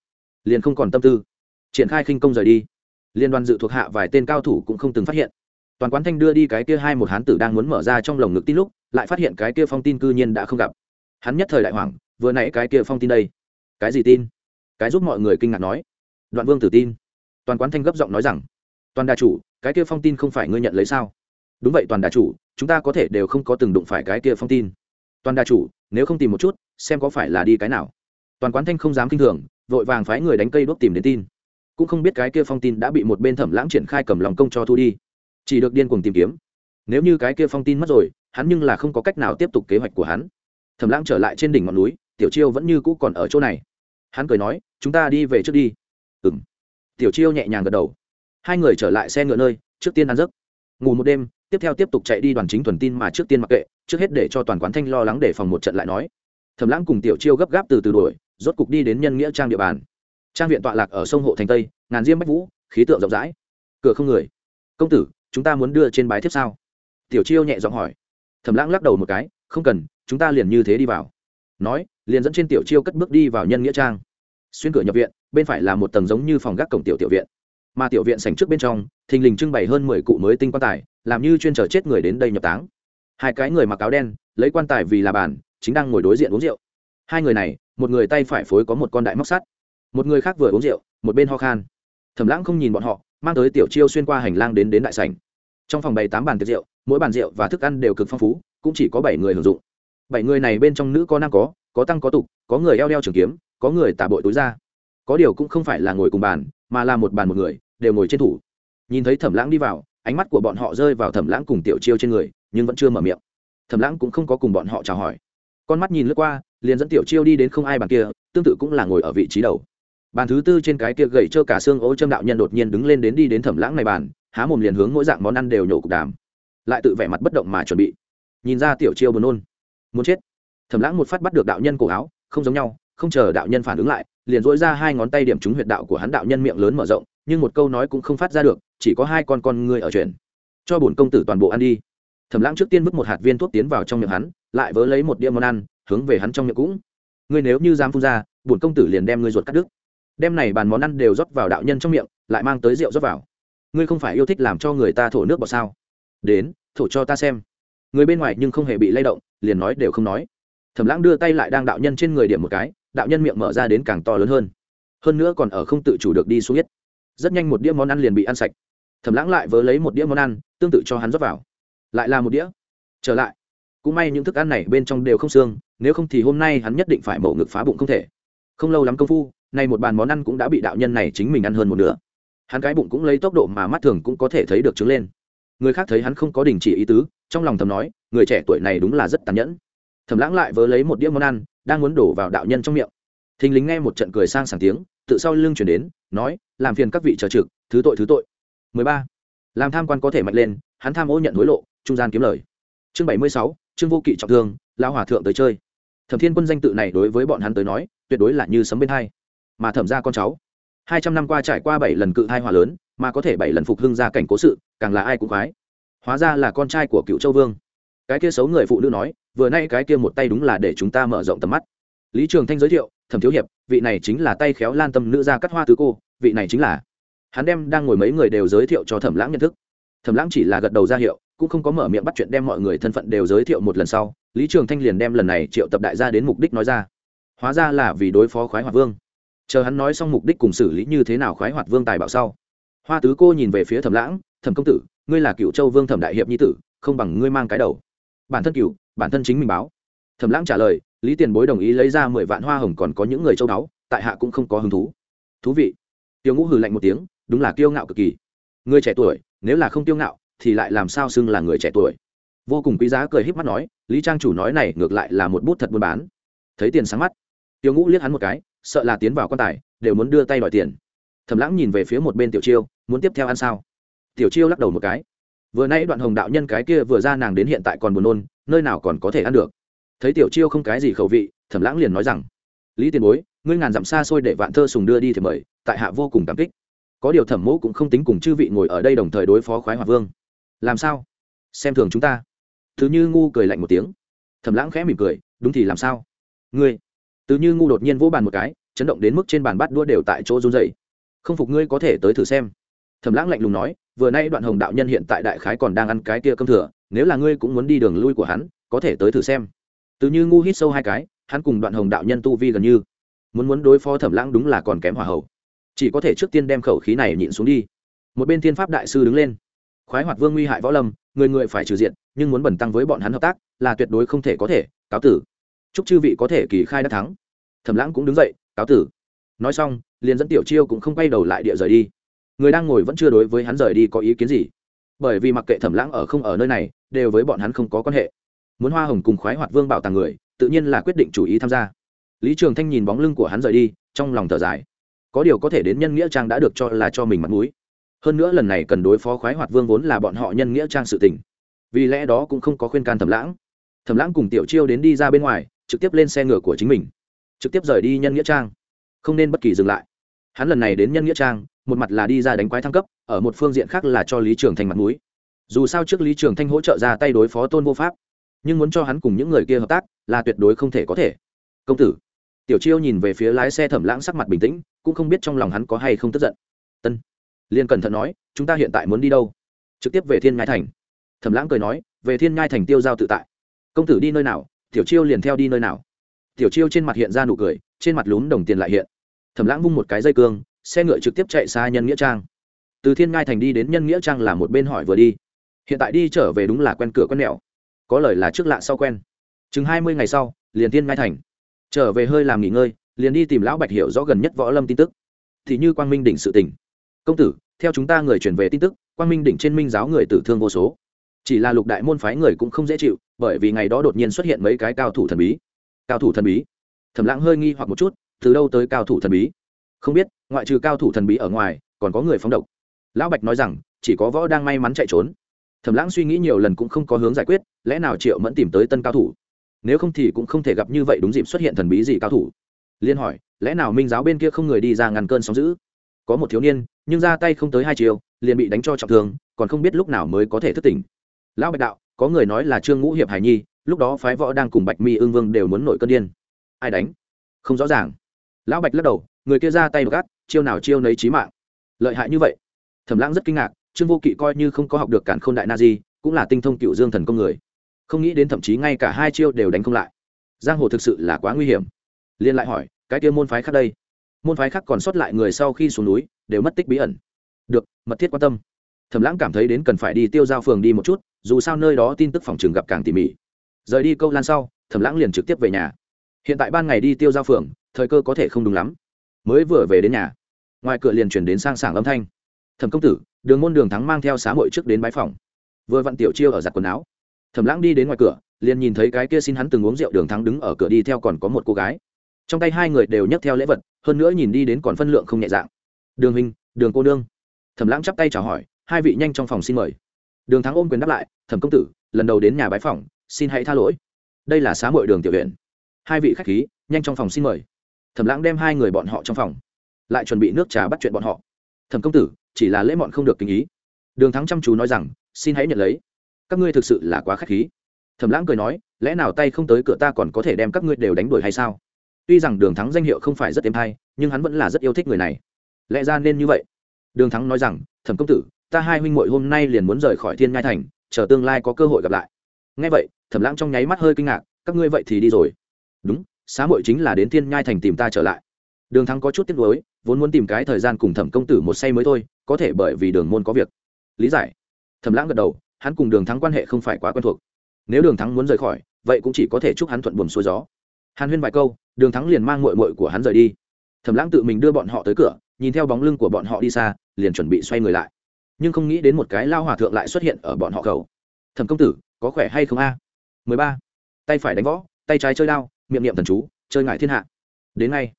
liền không còn tâm tư. Triển khai khinh công rời đi. Liên đoàn dự thuộc hạ vài tên cao thủ cũng không từng phát hiện. Toàn quán thanh đưa đi cái kia hai một hán tử đang muốn mở ra trong lồng ngực tin lúc, lại phát hiện cái kia phong tin cư nhiên đã không gặp hắn nhất thời đại hoảng, vừa nãy cái kia phong tin đây. Cái gì tin? Cái giúp mọi người kinh ngạc nói. Đoạn vương tử tin. Toàn quán thanh gấp giọng nói rằng, toàn đà chủ, cái kia phong tin không phải ngươi nhận lấy sao? Đúng vậy, toàn đà chủ, chúng ta có thể đều không có từng đụng phải cái kia phong tin. Toàn đà chủ, nếu không tìm một chút, xem có phải là đi cái nào. Toàn quán thanh không dám kinh thường, vội vàng phái người đánh cây đốt tìm đến tin. Cũng không biết cái kia phong tin đã bị một bên thẩm lãng triển khai cầm lòng công cho thu đi. Chỉ được điên cuồng tìm kiếm. Nếu như cái kia phong tin mất rồi, hắn nhưng là không có cách nào tiếp tục kế hoạch của hắn thẩm lãng trở lại trên đỉnh ngọn núi, tiểu chiêu vẫn như cũ còn ở chỗ này. Hắn cười nói, chúng ta đi về trước đi. Ừ m tiểu chiêu nhẹ nhàng gật đầu. Hai người trở lại xe ngựa nơi, trước tiên ăn giấc. Ngủ một đêm, tiếp theo tiếp tục chạy đi đoàn chính thuần tin mà trước tiên mặc kệ, trước hết để cho toàn quán thanh lo lắng để phòng một trận lại nói. Thẩm lãng cùng tiểu chiêu gấp gáp từ từ đuổi, rốt cục đi đến nhân nghĩa trang địa bàn. Trang viện tọa lạc ở sông hộ thành tây, ngàn diêm bách vũ, khí tượng rộng rãi. Cửa không người. Công tử, chúng ta muốn đưa trên bái thiếp sao? Tiểu chiêu nhẹ giọng hỏi. Thẩm lãng lắc đầu một cái không cần, chúng ta liền như thế đi vào. Nói, liền dẫn trên tiểu chiêu cất bước đi vào nhân nghĩa trang. Xuyên cửa nhập viện, bên phải là một tầng giống như phòng gác cổng tiểu tiểu viện. Mà tiểu viện sành trước bên trong, thình lình trưng bày hơn mười cụ mới tinh quan tài, làm như chuyên chờ chết người đến đây nhập táng. Hai cái người mặc áo đen, lấy quan tài vì là bàn, chính đang ngồi đối diện uống rượu. Hai người này, một người tay phải phối có một con đại móc sắt, một người khác vừa uống rượu, một bên ho khan. Thẩm lãng không nhìn bọn họ, mang tới tiểu chiêu xuyên qua hành lang đến đến đại sảnh. Trong phòng bày tám bàn tiệc rượu, mỗi bàn rượu và thức ăn đều cực phong phú cũng chỉ có bảy người hưởng dụng. Bảy người này bên trong nữ có nam có có tăng có tục, có người eo đeo trường kiếm, có người tả bội túi ra có điều cũng không phải là ngồi cùng bàn, mà là một bàn một người, đều ngồi trên thủ. Nhìn thấy thẩm lãng đi vào, ánh mắt của bọn họ rơi vào thẩm lãng cùng tiểu chiêu trên người, nhưng vẫn chưa mở miệng. Thẩm lãng cũng không có cùng bọn họ chào hỏi. Con mắt nhìn lướt qua, liền dẫn tiểu chiêu đi đến không ai bàn kia, tương tự cũng là ngồi ở vị trí đầu. Bàn thứ tư trên cái kia gầy trơ cả xương ố châm đạo nhân đột nhiên đứng lên đến đi đến thẩm lãng này bàn, há mồm liền hướng mỗi dạng món ăn đều nhổ cục đàm. Lại tự vẻ mặt bất động mà chuẩn bị nhìn ra tiểu chiêu buồn nôn. Muốn chết. Thẩm lãng một phát bắt được đạo nhân cổ áo, không giống nhau, không chờ đạo nhân phản ứng lại, liền dỗi ra hai ngón tay điểm trúng huyệt đạo của hắn đạo nhân miệng lớn mở rộng, nhưng một câu nói cũng không phát ra được, chỉ có hai con con ngươi ở chuyện. Cho bổn công tử toàn bộ ăn đi. Thẩm lãng trước tiên vứt một hạt viên thuốc tiến vào trong miệng hắn, lại vớ lấy một đĩa món ăn, hướng về hắn trong miệng cũng. Ngươi nếu như dám phun ra, bổn công tử liền đem ngươi ruột cắt đứt. Đem này bàn món ăn đều rót vào đạo nhân trong miệng, lại mang tới rượu rót vào. Ngươi không phải yêu thích làm cho người ta thổ nước bọt sao? Đến, thổ cho ta xem người bên ngoài nhưng không hề bị lay động, liền nói đều không nói. Thẩm lãng đưa tay lại đang đạo nhân trên người điểm một cái, đạo nhân miệng mở ra đến càng to lớn hơn. Hơn nữa còn ở không tự chủ được đi xuống nhất rất nhanh một đĩa món ăn liền bị ăn sạch. Thẩm lãng lại vớ lấy một đĩa món ăn, tương tự cho hắn rót vào. Lại là một đĩa. Trở lại. Cũng may những thức ăn này bên trong đều không xương, nếu không thì hôm nay hắn nhất định phải mổ ngực phá bụng không thể. Không lâu lắm công phu, nay một bàn món ăn cũng đã bị đạo nhân này chính mình ăn hơn một nửa. Hắn cái bụng cũng lấy tốc độ mà mắt thường cũng có thể thấy được trứng lên. Người khác thấy hắn không có đình chỉ ý tứ trong lòng thầm nói người trẻ tuổi này đúng là rất tàn nhẫn. Thầm lãng lại vớ lấy một đĩa món ăn đang muốn đổ vào đạo nhân trong miệng. Thình lính nghe một trận cười sang sảng tiếng tự sau lưng chuyển đến nói làm phiền các vị chờ trực thứ tội thứ tội. 13. làm tham quan có thể mạnh lên hắn tham ô nhận hối lộ trung gian kiếm lời. Chương 76, chương vô kỵ trọng thương lão hòa thượng tới chơi. Thẩm thiên quân danh tự này đối với bọn hắn tới nói tuyệt đối là như sấm bên hai. Mà thẩm ra con cháu. Hai trăm năm qua trải qua bảy lần cự thai hòa lớn mà có thể bảy lần phục hưng ra cảnh cố sự càng là ai cũng khoái hóa ra là con trai của cựu châu vương. Cái kia xấu người phụ nữ nói, vừa nay cái kia một tay đúng là để chúng ta mở rộng tầm mắt. Lý trường thanh giới thiệu, thẩm thiếu hiệp, vị này chính là tay khéo lan tâm nữ ra cắt hoa tứ cô, vị này chính là hắn đem đang ngồi mấy người đều giới thiệu cho thẩm lãng nhận thức. Thẩm lãng chỉ là gật đầu ra hiệu, cũng không có mở miệng bắt chuyện đem mọi người thân phận đều giới thiệu một lần sau, lý trường thanh liền đem lần này triệu tập đại gia đến mục đích nói ra. Hóa ra là vì đối phó khoái hoạt vương. Chờ hắn nói xong mục đích cùng xử lý như thế nào khoái hoạt vương tài bảo sau, hoa tứ cô nhìn về phía thẩm lãng, thẩm công tử ngươi là cựu châu vương thẩm đại hiệp nhi tử, không bằng ngươi mang cái đầu. Bản thân cựu, bản thân chính mình báo. Thẩm lãng trả lời, lý tiền bối đồng ý lấy ra mười vạn hoa hồng còn có những người châu đáo tại hạ cũng không có hứng thú. Thú vị. Tiêu ngũ hừ lạnh một tiếng, đúng là kiêu ngạo cực kỳ. Người trẻ tuổi, nếu là không kiêu ngạo, thì lại làm sao xưng là người trẻ tuổi? Vô cùng quý giá cười híp mắt nói, lý trang chủ nói này ngược lại là một bút thật buôn bán. Thấy tiền sáng mắt, tiêu ngũ liếc hắn một cái, sợ là tiến vào quan tài, đều muốn đưa tay đòi tiền. Thẩm lãng nhìn về phía một bên tiểu chiêu, muốn tiếp theo ăn sao? Tiểu chiêu lắc đầu một cái. Vừa nãy đoạn hồng đạo nhân cái kia vừa ra nàng đến hiện tại còn buồn nôn, nơi nào còn có thể ăn được. Thấy tiểu chiêu không cái gì khẩu vị, thẩm lãng liền nói rằng, lý tiền bối, ngươi ngàn dặm xa xôi để vạn thơ sùng đưa đi thì mời, tại hạ vô cùng cảm kích. Có điều thẩm mẫu cũng không tính cùng chư vị ngồi ở đây đồng thời đối phó khoái hòa vương. Làm sao? Xem thường chúng ta. Thứ như ngu cười lạnh một tiếng. Thẩm lãng khẽ mỉm cười, đúng thì làm sao? Ngươi? Từ như ngu đột nhiên vỗ bàn một cái, chấn động đến mức trên bàn bát đua đều tại chỗ run dậy không phục ngươi có thể tới thử xem thẩm lãng lạnh lùng nói, vừa nay đoạn hồng đạo nhân hiện tại đại khái còn đang ăn cái kia cơm thừa, nếu là ngươi cũng muốn đi đường lui của hắn, có thể tới thử xem. Từ như ngu hít sâu hai cái, hắn cùng đoạn hồng đạo nhân tu vi gần như, muốn muốn đối phó thẩm lãng đúng là còn kém hòa hậu chỉ có thể trước tiên đem khẩu khí này nhịn xuống đi. Một bên thiên pháp đại sư đứng lên. Khoái hoạt vương nguy hại võ lâm, người người phải trừ diện, nhưng muốn bẩn tăng với bọn hắn hợp tác, là tuyệt đối không thể có thể, cáo tử. Chúc chư vị có thể kỳ khai đắc thắng. Thẩm lãng cũng đứng dậy, cáo tử. Nói xong, liền dẫn tiểu chiêu cũng không quay đầu lại địa rời đi người đang ngồi vẫn chưa đối với hắn rời đi có ý kiến gì. Bởi vì mặc kệ thẩm lãng ở không ở nơi này, đều với bọn hắn không có quan hệ. Muốn hoa hồng cùng khoái hoạt vương bảo tàng người, tự nhiên là quyết định chủ ý tham gia. Lý trường thanh nhìn bóng lưng của hắn rời đi, trong lòng thở dài. Có điều có thể đến nhân nghĩa trang đã được cho là cho mình mặt mũi. Hơn nữa lần này cần đối phó khoái hoạt vương vốn là bọn họ nhân nghĩa trang sự tình. Vì lẽ đó cũng không có khuyên can thẩm lãng. Thẩm lãng cùng tiểu chiêu đến đi ra bên ngoài, trực tiếp lên xe ngựa của chính mình. Trực tiếp rời đi nhân nghĩa trang. Không nên bất kỳ dừng lại hắn lần này đến nhân nghĩa trang, một mặt là đi ra đánh quái thăng cấp, ở một phương diện khác là cho lý trường thanh mặt mũi. Dù sao trước lý trường thanh hỗ trợ ra tay đối phó tôn vô pháp, nhưng muốn cho hắn cùng những người kia hợp tác, là tuyệt đối không thể có thể. Công tử, tiểu chiêu nhìn về phía lái xe thẩm lãng sắc mặt bình tĩnh, cũng không biết trong lòng hắn có hay không tức giận. Tân liên cẩn thận nói, chúng ta hiện tại muốn đi đâu? Trực tiếp về thiên nhai thành. Thẩm lãng cười nói, về thiên nhai thành tiêu giao tự tại. Công tử đi nơi nào? Tiểu chiêu liền theo đi nơi nào? Tiểu chiêu trên mặt hiện ra nụ cười, trên mặt lún đồng tiền lại hiện thẩm lãng vung một cái dây cương, xe ngựa trực tiếp chạy xa nhân nghĩa trang. Từ thiên ngai thành đi đến nhân nghĩa trang là một bên hỏi vừa đi. Hiện tại đi trở về đúng là quen cửa quen mẹo. Có lời là trước lạ sau quen. Chừng hai mươi ngày sau, liền thiên ngai thành. Trở về hơi làm nghỉ ngơi, liền đi tìm lão bạch hiểu rõ gần nhất võ lâm tin tức. Thì như quang minh đỉnh sự tỉnh công tử, theo chúng ta người truyền về tin tức, quang minh đỉnh trên minh giáo người tử thương vô số. Chỉ là lục đại môn phái người cũng không dễ chịu, bởi vì ngày đó đột nhiên xuất hiện mấy cái cao thủ thần bí. Cao thủ thần bí? Thẩm lãng hơi nghi hoặc một chút từ đâu tới cao thủ thần bí? Không biết, ngoại trừ cao thủ thần bí ở ngoài, còn có người phóng độc. Lão bạch nói rằng, chỉ có võ đang may mắn chạy trốn. Thẩm lãng suy nghĩ nhiều lần cũng không có hướng giải quyết, lẽ nào triệu mẫn tìm tới tân cao thủ? Nếu không thì cũng không thể gặp như vậy đúng dịp xuất hiện thần bí gì cao thủ. Liên hỏi, lẽ nào minh giáo bên kia không người đi ra ngăn cơn sóng giữ có một thiếu niên, nhưng ra tay không tới hai chiều, liền bị đánh cho trọng thương, còn không biết lúc nào mới có thể thức tỉnh. Lão bạch đạo, có người nói là trương ngũ hiệp hải nhi, lúc đó phái võ đang cùng bạch mi ương vương đều muốn nổi cơn điên. Ai đánh? Không rõ ràng lão bạch lắc đầu, người kia ra tay gắt chiêu nào chiêu nấy trí mạng. Lợi hại như vậy. Thẩm lãng rất kinh ngạc, trương vô kỵ coi như không có học được cản k h ô n đại na di, cũng là tinh thông cựu dương thần công người. Không nghĩ đến thậm chí ngay cả hai chiêu đều đánh không lại. Giang hồ thực sự là quá nguy hiểm. Liên lại hỏi, cái kia môn phái khác đây? Môn phái khác còn sót lại người sau khi xuống núi, đều mất tích bí ẩn. Được, mật thiết quan tâm. Thẩm lãng cảm thấy đến cần phải đi tiêu giao phường đi một chút, dù sao nơi đó tin tức phòng trường gặp càng tỉ mỉ. Rời đi câu lan sau, thẩm lãng liền trực tiếp về nhà. Hiện tại ban ngày đi tiêu giao phường thời cơ có thể không đúng lắm. Mới vừa về đến nhà, ngoài cửa liền chuyển đến sang sảng âm thanh. Thẩm công tử, đường môn đường thắng mang theo xá hội trước đến bãi phòng. Vừa vặn tiểu chiêu ở giặt quần áo. Thẩm lãng đi đến ngoài cửa, liền nhìn thấy cái kia xin hắn từng uống rượu đường thắng đứng ở cửa đi theo còn có một cô gái. Trong tay hai người đều nhấc theo lễ vật, hơn nữa nhìn đi đến còn phân lượng không nhẹ dạng. Đường hình đường cô nương. Thẩm lãng chắp tay chào hỏi, hai vị nhanh trong phòng xin mời. Đường thắng ôm quyền đáp lại, thẩm công tử, lần đầu đến nhà bái phòng, xin hãy tha lỗi. Đây là xá hội đường tiểu huyện. Hai vị khách khí, nhanh trong phòng xin mời thẩm lãng đem hai người bọn họ trong phòng, lại chuẩn bị nước trà bắt chuyện bọn họ. Thẩm công tử, chỉ là lễ mọn không được kinh ý. Đường thắng chăm chú nói rằng, xin hãy nhận lấy. Các ngươi thực sự là quá k h á c h khí. Thẩm lãng cười nói, lẽ nào tay không tới cửa ta còn có thể đem các ngươi đều đánh đuổi hay sao? Tuy rằng đường thắng danh hiệu không phải rất êm hay, nhưng hắn vẫn là rất yêu thích người này. Lẽ ra nên như vậy. Đường thắng nói rằng, thẩm công tử, ta hai huynh muội hôm nay liền muốn rời khỏi thiên ngai thành, chờ tương lai có cơ hội gặp lại. Ngay vậy, thẩm lãng trong nháy mắt hơi kinh ngạc, các ngươi vậy thì đi rồi. Đúng xá muội chính là đến thiên nhai thành tìm ta trở lại. Đường thắng có chút tiếc nuối, vốn muốn tìm cái thời gian cùng thẩm công tử một say mới thôi, có thể bởi vì đường môn có việc. Lý giải. Thẩm lãng gật đầu, hắn cùng đường thắng quan hệ không phải quá quen thuộc. Nếu đường thắng muốn rời khỏi, vậy cũng chỉ có thể chúc hắn thuận buồn xuôi gió. Hàn huyên vài câu, đường thắng liền mang mội mội của hắn rời đi. Thẩm lãng tự mình đưa bọn họ tới cửa, nhìn theo bóng lưng của bọn họ đi xa, liền chuẩn bị xoay người lại. Nhưng không nghĩ đến một cái lao hòa thượng lại xuất hiện ở bọn họ khẩu thẩm công tử, có khỏe hay không a? Mười ba. Tay phải đánh võ, tay trái chơi đao miệng niệm thần chú, chơi ngại thiên hạ. Đến ngay.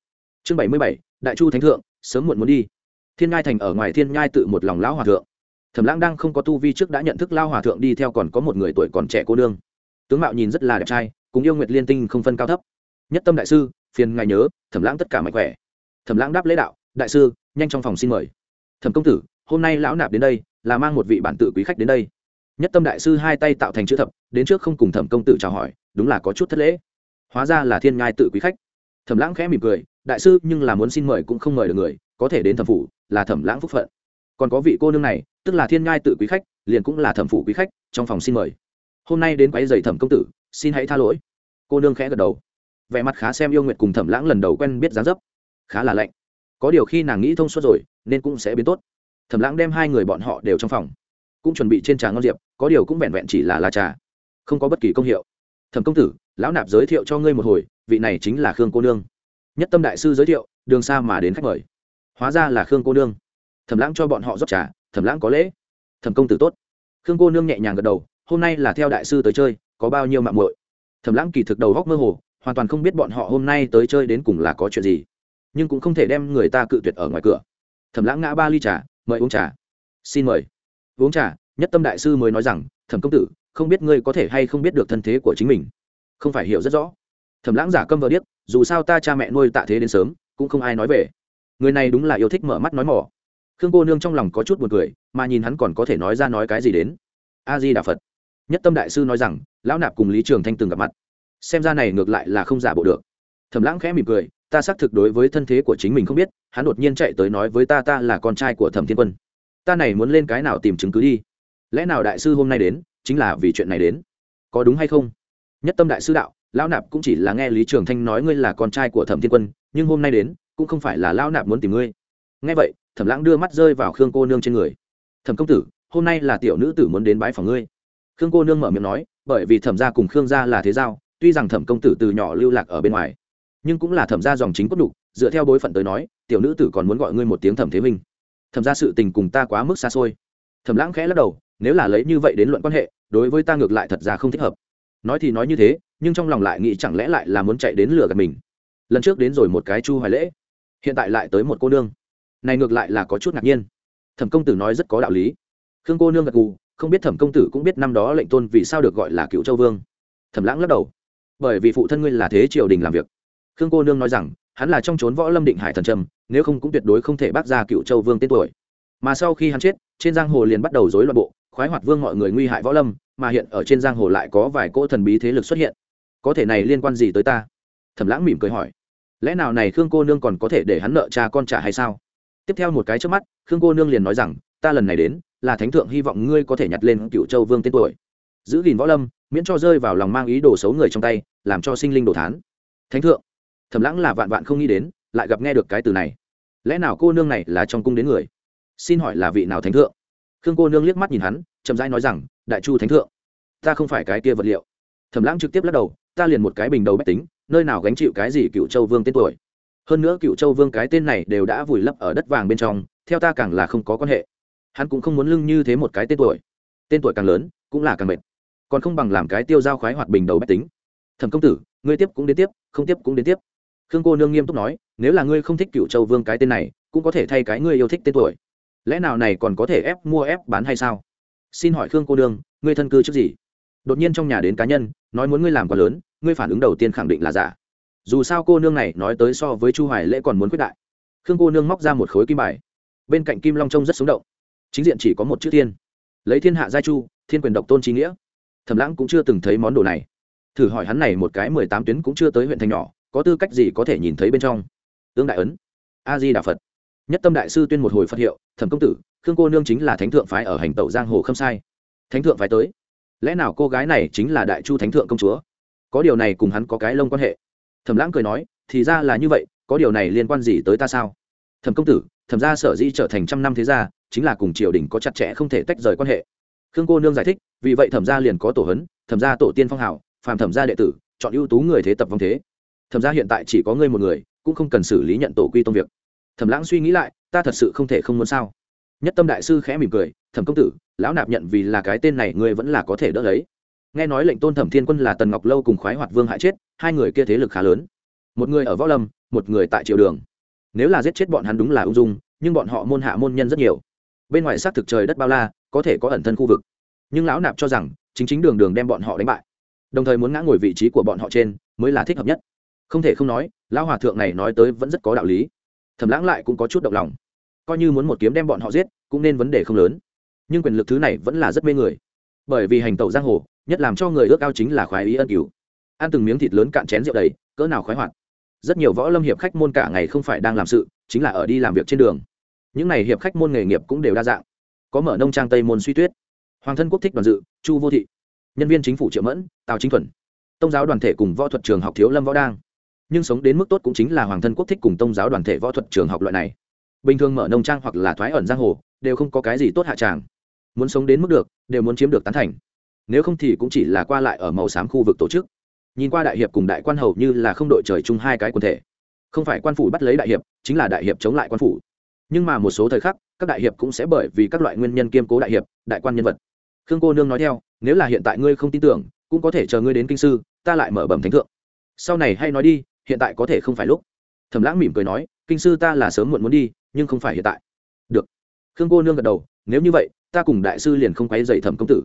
Chương bảy mươi bảy, đại chu thánh thượng, sớm muộn muốn đi. Thiên ngai thành ở ngoài thiên nhai tự một lòng lão hòa thượng. Thẩm lãng đang không có tu vi trước đã nhận thức lao hòa thượng đi theo còn có một người tuổi còn trẻ cô nương. Tướng mạo nhìn rất là đẹp trai, cùng yêu nguyệt liên tinh không phân cao thấp. Nhất tâm đại sư, phiền ngài nhớ, thẩm lãng tất cả mạnh khỏe. Thẩm lãng đáp lễ đạo, đại sư, nhanh trong phòng xin mời. Thẩm công tử, hôm nay lão nạp đến đây, là mang một vị bản tự quý khách đến đây. Nhất tâm đại sư hai tay tạo thành chữ thập, đến trước không cùng thẩm công tử chào hỏi, đúng là có chút thất lễ hóa ra là thiên ngai tự quý khách. Thẩm lãng khẽ mỉm cười, đại sư, nhưng là muốn xin mời cũng không mời được người, có thể đến thẩm phủ là thẩm lãng phúc phận. Còn có vị cô nương này, tức là thiên ngai tự quý khách, liền cũng là thẩm phủ quý khách, trong phòng xin mời. Hôm nay đến quấy giày thẩm công tử, xin hãy tha lỗi. Cô nương khẽ gật đầu. Vẻ mặt khá xem yêu nguyệt cùng thẩm lãng lần đầu quen biết giá dấp. Khá là lạnh. Có điều khi nàng nghĩ thông suốt rồi, nên cũng sẽ biến tốt. Thẩm lãng đem hai người bọn họ đều trong phòng. Cũng chuẩn bị trên trà ngon diệp, có điều cũng vẹn vẹn chỉ là lá trà, không có bất kỳ công hiệu thẩm công tử, lão nạp giới thiệu cho ngươi một hồi, vị này chính là khương cô nương. Nhất tâm đại sư giới thiệu, đường xa mà đến khách mời. Hóa ra là khương cô nương. Thẩm lãng cho bọn họ rót trà, thẩm lãng có lễ. Thẩm công tử tốt. Khương cô nương nhẹ nhàng gật đầu, hôm nay là theo đại sư tới chơi, có bao nhiêu mạng muội. Thẩm lãng kỳ thực đầu góc mơ hồ, hoàn toàn không biết bọn họ hôm nay tới chơi đến cùng là có chuyện gì, nhưng cũng không thể đem người ta cự tuyệt ở ngoài cửa. Thẩm lãng ngã ba ly trà, mời uống trà. Xin mời. Uống trà, nhất tâm đại sư mới nói rằng, thẩm công tử không biết ngươi có thể hay không biết được thân thế của chính mình. Không phải hiểu rất rõ. Thẩm lãng giả câm vờ điếc, dù sao ta cha mẹ nuôi tạ thế đến sớm, cũng không ai nói về. Người này đúng là yêu thích mở mắt nói mỏ. Khương cô nương trong lòng có chút buồn cười, mà nhìn hắn còn có thể nói ra nói cái gì đến. A di đà phật. Nhất tâm đại sư nói rằng, lão nạp cùng lý trường thanh từng gặp mặt. Xem ra này ngược lại là không giả bộ được. Thẩm lãng khẽ mỉm cười, ta xác thực đối với thân thế của chính mình không biết, hắn đột nhiên chạy tới nói với ta ta là con trai của thẩm thiên quân. Ta này muốn lên cái nào tìm chứng cứ đi? Lẽ nào đại sư hôm nay đến chính là vì chuyện này đến. Có đúng hay không? Nhất tâm đại sư đạo, lão nạp cũng chỉ là nghe lý trường thanh nói ngươi là con trai của thẩm thiên quân, nhưng hôm nay đến, cũng không phải là lão nạp muốn tìm ngươi. Nghe vậy, thẩm lãng đưa mắt rơi vào khương cô nương trên người. Thẩm công tử, hôm nay là tiểu nữ tử muốn đến bái phòng ngươi. Khương cô nương mở miệng nói, bởi vì thẩm gia cùng khương gia là thế giao, tuy rằng thẩm công tử từ nhỏ lưu lạc ở bên ngoài, nhưng cũng là thẩm gia dòng chính cốt đục dựa theo bối phận tới nói, tiểu nữ tử còn muốn gọi ngươi một tiếng thẩm thế minh. Thẩm ra sự tình cùng ta quá mức xa xôi. Thẩm lãng khẽ lắc đầu, nếu là lấy như vậy đến luận quan hệ đối với ta ngược lại thật ra không thích hợp. Nói thì nói như thế, nhưng trong lòng lại nghĩ chẳng lẽ lại là muốn chạy đến lừa gạt mình. Lần trước đến rồi một cái chu hoài lễ, hiện tại lại tới một cô nương. Này ngược lại là có chút ngạc nhiên. Thẩm công tử nói rất có đạo lý. Khương cô nương gật gù, không biết thẩm công tử cũng biết năm đó lệnh tôn vì sao được gọi là cựu châu vương. Thẩm lãng lắc đầu. Bởi vì phụ thân ngươi là thế triều đình làm việc. Khương cô nương nói rằng, hắn là trong trốn võ lâm định hải thần trầm, nếu không cũng tuyệt đối không thể bác ra cựu châu vương tên tuổi. Mà sau khi hắn chết, trên giang hồ liền bắt đầu rối loạn bộ khoái hoạt vương mọi người nguy hại võ lâm, mà hiện ở trên giang hồ lại có vài cỗ thần bí thế lực xuất hiện. Có thể này liên quan gì tới ta? Thẩm lãng mỉm cười hỏi. Lẽ nào này khương cô nương còn có thể để hắn nợ cha con trả hay sao? Tiếp theo một cái trước mắt, khương cô nương liền nói rằng, ta lần này đến, là thánh thượng hy vọng ngươi có thể nhặt lên cựu châu vương tên tuổi. Giữ gìn võ lâm, miễn cho rơi vào lòng mang ý đồ xấu người trong tay, làm cho sinh linh đồ thán. Thánh thượng. Thẩm lãng là vạn vạn không nghĩ đến, lại gặp nghe được cái từ này. Lẽ nào cô nương này là trong cung đến người? Xin hỏi là vị nào thánh thượng? Khương cô nương liếc mắt nhìn hắn, chậm rãi nói rằng, đại chu thánh thượng, ta không phải cái kia vật liệu. Thẩm lãng trực tiếp lắc đầu, ta liền một cái bình đầu bách tính, nơi nào gánh chịu cái gì cựu châu vương tên tuổi. Hơn nữa cựu châu vương cái tên này đều đã vùi lấp ở đất vàng bên trong, theo ta càng là không có quan hệ. Hắn cũng không muốn lưng như thế một cái tên tuổi. Tên tuổi càng lớn, cũng là càng mệt. Còn không bằng làm cái tiêu giao khoái hoạt bình đầu bách tính. Thẩm công tử, ngươi tiếp cũng đến tiếp, không tiếp cũng đến tiếp. Khương cô nương nghiêm túc nói, nếu là ngươi không thích cựu châu vương cái tên này, cũng có thể thay cái ngươi yêu thích tên tuổi lẽ nào này còn có thể ép mua ép bán hay sao? Xin hỏi khương cô đương, ngươi thân cư trước gì? Đột nhiên trong nhà đến cá nhân nói muốn ngươi làm quá lớn ngươi phản ứng đầu tiên khẳng định là giả. Dù sao cô nương này nói tới so với chu hoài lễ còn muốn quyết đại. Khương cô nương móc ra một khối kim bài. Bên cạnh kim long trông rất sống động. Chính diện chỉ có một chữ thiên. Lấy thiên hạ giai chu thiên quyền độc tôn trí nghĩa. Thẩm lãng cũng chưa từng thấy món đồ này. Thử hỏi hắn này một cái mười tám tuyến cũng chưa tới huyện thành nhỏ có tư cách gì có thể nhìn thấy bên trong? Tương đại ấn. A di đà phật nhất tâm đại sư tuyên một hồi phật hiệu, thẩm công tử, khương cô nương chính là thánh thượng phái ở hành tẩu giang hồ không sai. Thánh thượng phái tới. Lẽ nào cô gái này chính là đại chu thánh thượng công chúa? Có điều này cùng hắn có cái lông quan hệ. Thẩm lãng cười nói, thì ra là như vậy, có điều này liên quan gì tới ta sao? Thẩm công tử, thẩm gia sở di trở thành trăm năm thế gia, chính là cùng triều đình có chặt chẽ không thể tách rời quan hệ. Khương cô nương giải thích, vì vậy thẩm gia liền có tổ hấn thẩm gia tổ tiên phong hào, phàm thẩm gia đệ tử, chọn ưu tú người thế tập vong thế. Thẩm gia hiện tại chỉ có ngươi một người, cũng không cần xử lý nhận tổ quy tông việc thẩm lãng suy nghĩ lại, ta thật sự không thể không muốn sao? Nhất tâm đại sư khẽ mỉm cười, thẩm công tử, lão nạp nhận vì là cái tên này ngươi vẫn là có thể đỡ lấy. Nghe nói lệnh tôn thẩm thiên quân là tần ngọc lâu cùng khoái hoạt vương hại chết, hai người kia thế lực khá lớn. Một người ở võ lâm, một người tại triều đường. Nếu là giết chết bọn hắn đúng là ung dung, nhưng bọn họ môn hạ môn nhân rất nhiều. Bên ngoài xác thực trời đất bao la, có thể có ẩn thân khu vực. Nhưng lão nạp cho rằng, chính chính đường đường đem bọn họ đánh bại. Đồng thời muốn ngã ngồi vị trí của bọn họ trên, mới là thích hợp nhất. Không thể không nói, lão hòa thượng này nói tới vẫn rất có đạo lý thẩm lãng lại cũng có chút động lòng. Coi như muốn một kiếm đem bọn họ giết, cũng nên vấn đề không lớn. Nhưng quyền lực thứ này vẫn là rất mê người. Bởi vì hành tẩu giang hồ, nhất làm cho người ước ao chính là khoái ý ân cứu. Ăn từng miếng thịt lớn cạn chén rượu đầy, cỡ nào khoái hoạt. Rất nhiều võ lâm hiệp khách môn cả ngày không phải đang làm sự, chính là ở đi làm việc trên đường. Những n à y hiệp khách môn nghề nghiệp cũng đều đa dạng. Có mở nông trang tây môn suy tuyết, hoàng thân quốc thích đoàn dự, chu vô thị, nhân viên chính phủ triệu mẫn, tào chính thuần, tông giáo đoàn thể cùng võ thuật trường học thiếu lâm võ đang nhưng sống đến mức tốt cũng chính là hoàng thân quốc thích cùng tông giáo đoàn thể võ thuật trường học loại này. Bình thường mở nông trang hoặc là thoái ẩn giang hồ, đều không có cái gì tốt hạ tràng. Muốn sống đến mức được, đều muốn chiếm được tán thành. Nếu không thì cũng chỉ là qua lại ở màu xám khu vực tổ chức. Nhìn qua đại hiệp cùng đại quan hầu như là không đội trời chung hai cái quần thể. Không phải quan phủ bắt lấy đại hiệp, chính là đại hiệp chống lại quan phủ. Nhưng mà một số thời khắc, các đại hiệp cũng sẽ bởi vì các loại nguyên nhân kiêm cố đại hiệp, đại quan nhân vật. Khương cô nương nói theo, nếu là hiện tại ngươi không tin tưởng, cũng có thể chờ ngươi đến kinh sư, ta lại mở bẩm thánh thượng. Sau này hay nói đi hiện tại có thể không phải lúc. Thẩm lãng mỉm cười nói, kinh sư ta là sớm muộn muốn đi, nhưng không phải hiện tại. Được. Khương cô nương gật đầu, nếu như vậy, ta cùng đại sư liền không quay dậy thẩm công tử.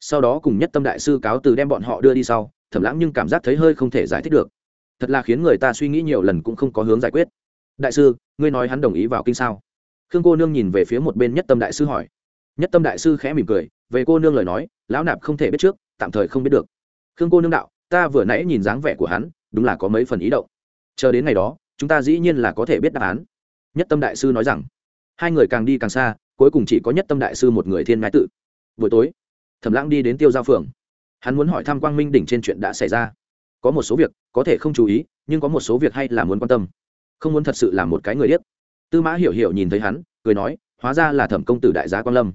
Sau đó cùng nhất tâm đại sư cáo từ đem bọn họ đưa đi sau, thẩm lãng nhưng cảm giác thấy hơi không thể giải thích được. Thật là khiến người ta suy nghĩ nhiều lần cũng không có hướng giải quyết. Đại sư, ngươi nói hắn đồng ý vào kinh sao? Khương cô nương nhìn về phía một bên nhất tâm đại sư hỏi. Nhất tâm đại sư khẽ mỉm cười, về cô nương lời nói, lão nạp không thể biết trước, tạm thời không biết được. Khương cô nương đạo, ta vừa nãy nhìn dáng vẻ của hắn đúng là có mấy phần ý động. Chờ đến ngày đó, chúng ta dĩ nhiên là có thể biết đáp án. Nhất tâm đại sư nói rằng, hai người càng đi càng xa, cuối cùng chỉ có nhất tâm đại sư một người thiên ngái tự. Buổi tối, thẩm lãng đi đến tiêu giao phường. Hắn muốn hỏi thăm quang minh đỉnh trên chuyện đã xảy ra. Có một số việc, có thể không chú ý, nhưng có một số việc hay là muốn quan tâm. Không muốn thật sự là một cái người điếc. Tư mã hiểu hiểu nhìn thấy hắn, cười nói, hóa ra là thẩm công tử đại Giá quan lâm.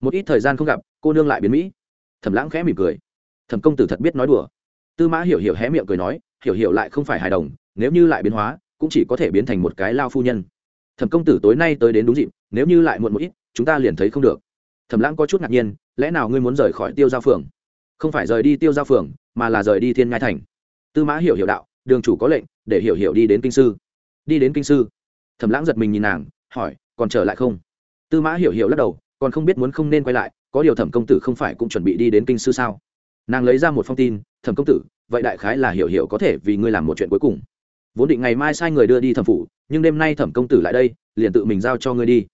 Một ít thời gian không gặp, cô nương lại biến mỹ. Thẩm lãng khẽ mỉm cười. Thẩm công tử thật biết nói đùa. Tư mã hiểu hiểu hé miệng cười nói hiểu hiểu lại không phải hài đồng, nếu như lại biến hóa, cũng chỉ có thể biến thành một cái lao phu nhân. Thẩm công tử tối nay tới đến đúng dịp, nếu như lại muộn một ít, chúng ta liền thấy không được. Thẩm lãng có chút ngạc nhiên, lẽ nào ngươi muốn rời khỏi tiêu giao phường? Không phải rời đi tiêu giao phường, mà là rời đi thiên ngai thành. Tư mã hiểu hiểu đạo, đường chủ có lệnh, để hiểu hiểu đi đến kinh sư. Đi đến kinh sư. Thẩm lãng giật mình nhìn nàng, hỏi, còn trở lại không? Tư mã hiểu hiểu lắc đầu, còn không biết muốn không nên quay lại, có điều thẩm công tử không phải cũng chuẩn bị đi đến kinh sư sao? Nàng lấy ra một phong tin, thẩm công tử vậy đại khái là hiểu hiểu có thể vì ngươi làm một chuyện cuối cùng. Vốn định ngày mai sai người đưa đi thẩm phủ nhưng đêm nay thẩm công tử lại đây liền tự mình giao cho ngươi đi.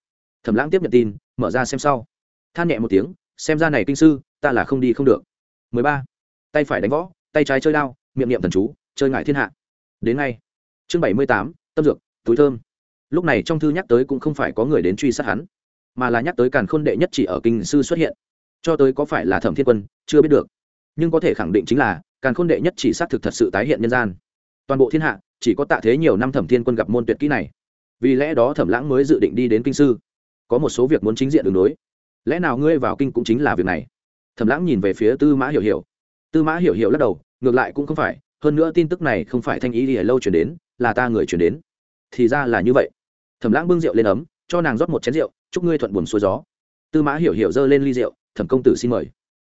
Thẩm lãng tiếp nhận tin mở ra xem sau. Than nhẹ một tiếng xem ra này kinh sư ta là không đi không được. 13. tay phải đánh võ tay trái chơi đao miệng niệm thần chú chơi ngại thiên hạ. Đến ngay. Chương 78, tâm dược túi thơm. Lúc này trong thư nhắc tới cũng không phải có người đến truy sát hắn mà là nhắc tới càn khôn đệ nhất chỉ ở kinh sư xuất hiện. Cho tới có phải là thẩm thiên quân chưa biết được nhưng có thể khẳng định chính là, càn khôn đệ nhất chỉ xác thực thật sự tái hiện nhân gian. Toàn bộ thiên hạ, chỉ có tạ thế nhiều năm thẩm thiên quân gặp môn tuyệt kỹ này. Vì lẽ đó thẩm lãng mới dự định đi đến kinh sư. Có một số việc muốn chính diện đường đối. Lẽ nào ngươi vào kinh cũng chính là việc này? Thẩm lãng nhìn về phía tư mã hiểu hiểu. Tư mã hiểu hiểu lắc đầu, ngược lại cũng không phải, hơn nữa tin tức này không phải thanh ý gì lâu chuyển đến, là ta người chuyển đến. Thì ra là như vậy. Thẩm lãng bưng rượu lên ấm, cho nàng rót một chén rượu, chúc ngươi thuận buồn xuôi gió. Tư mã hiểu hiểu giơ lên ly rượu, thẩm công tử xin mời.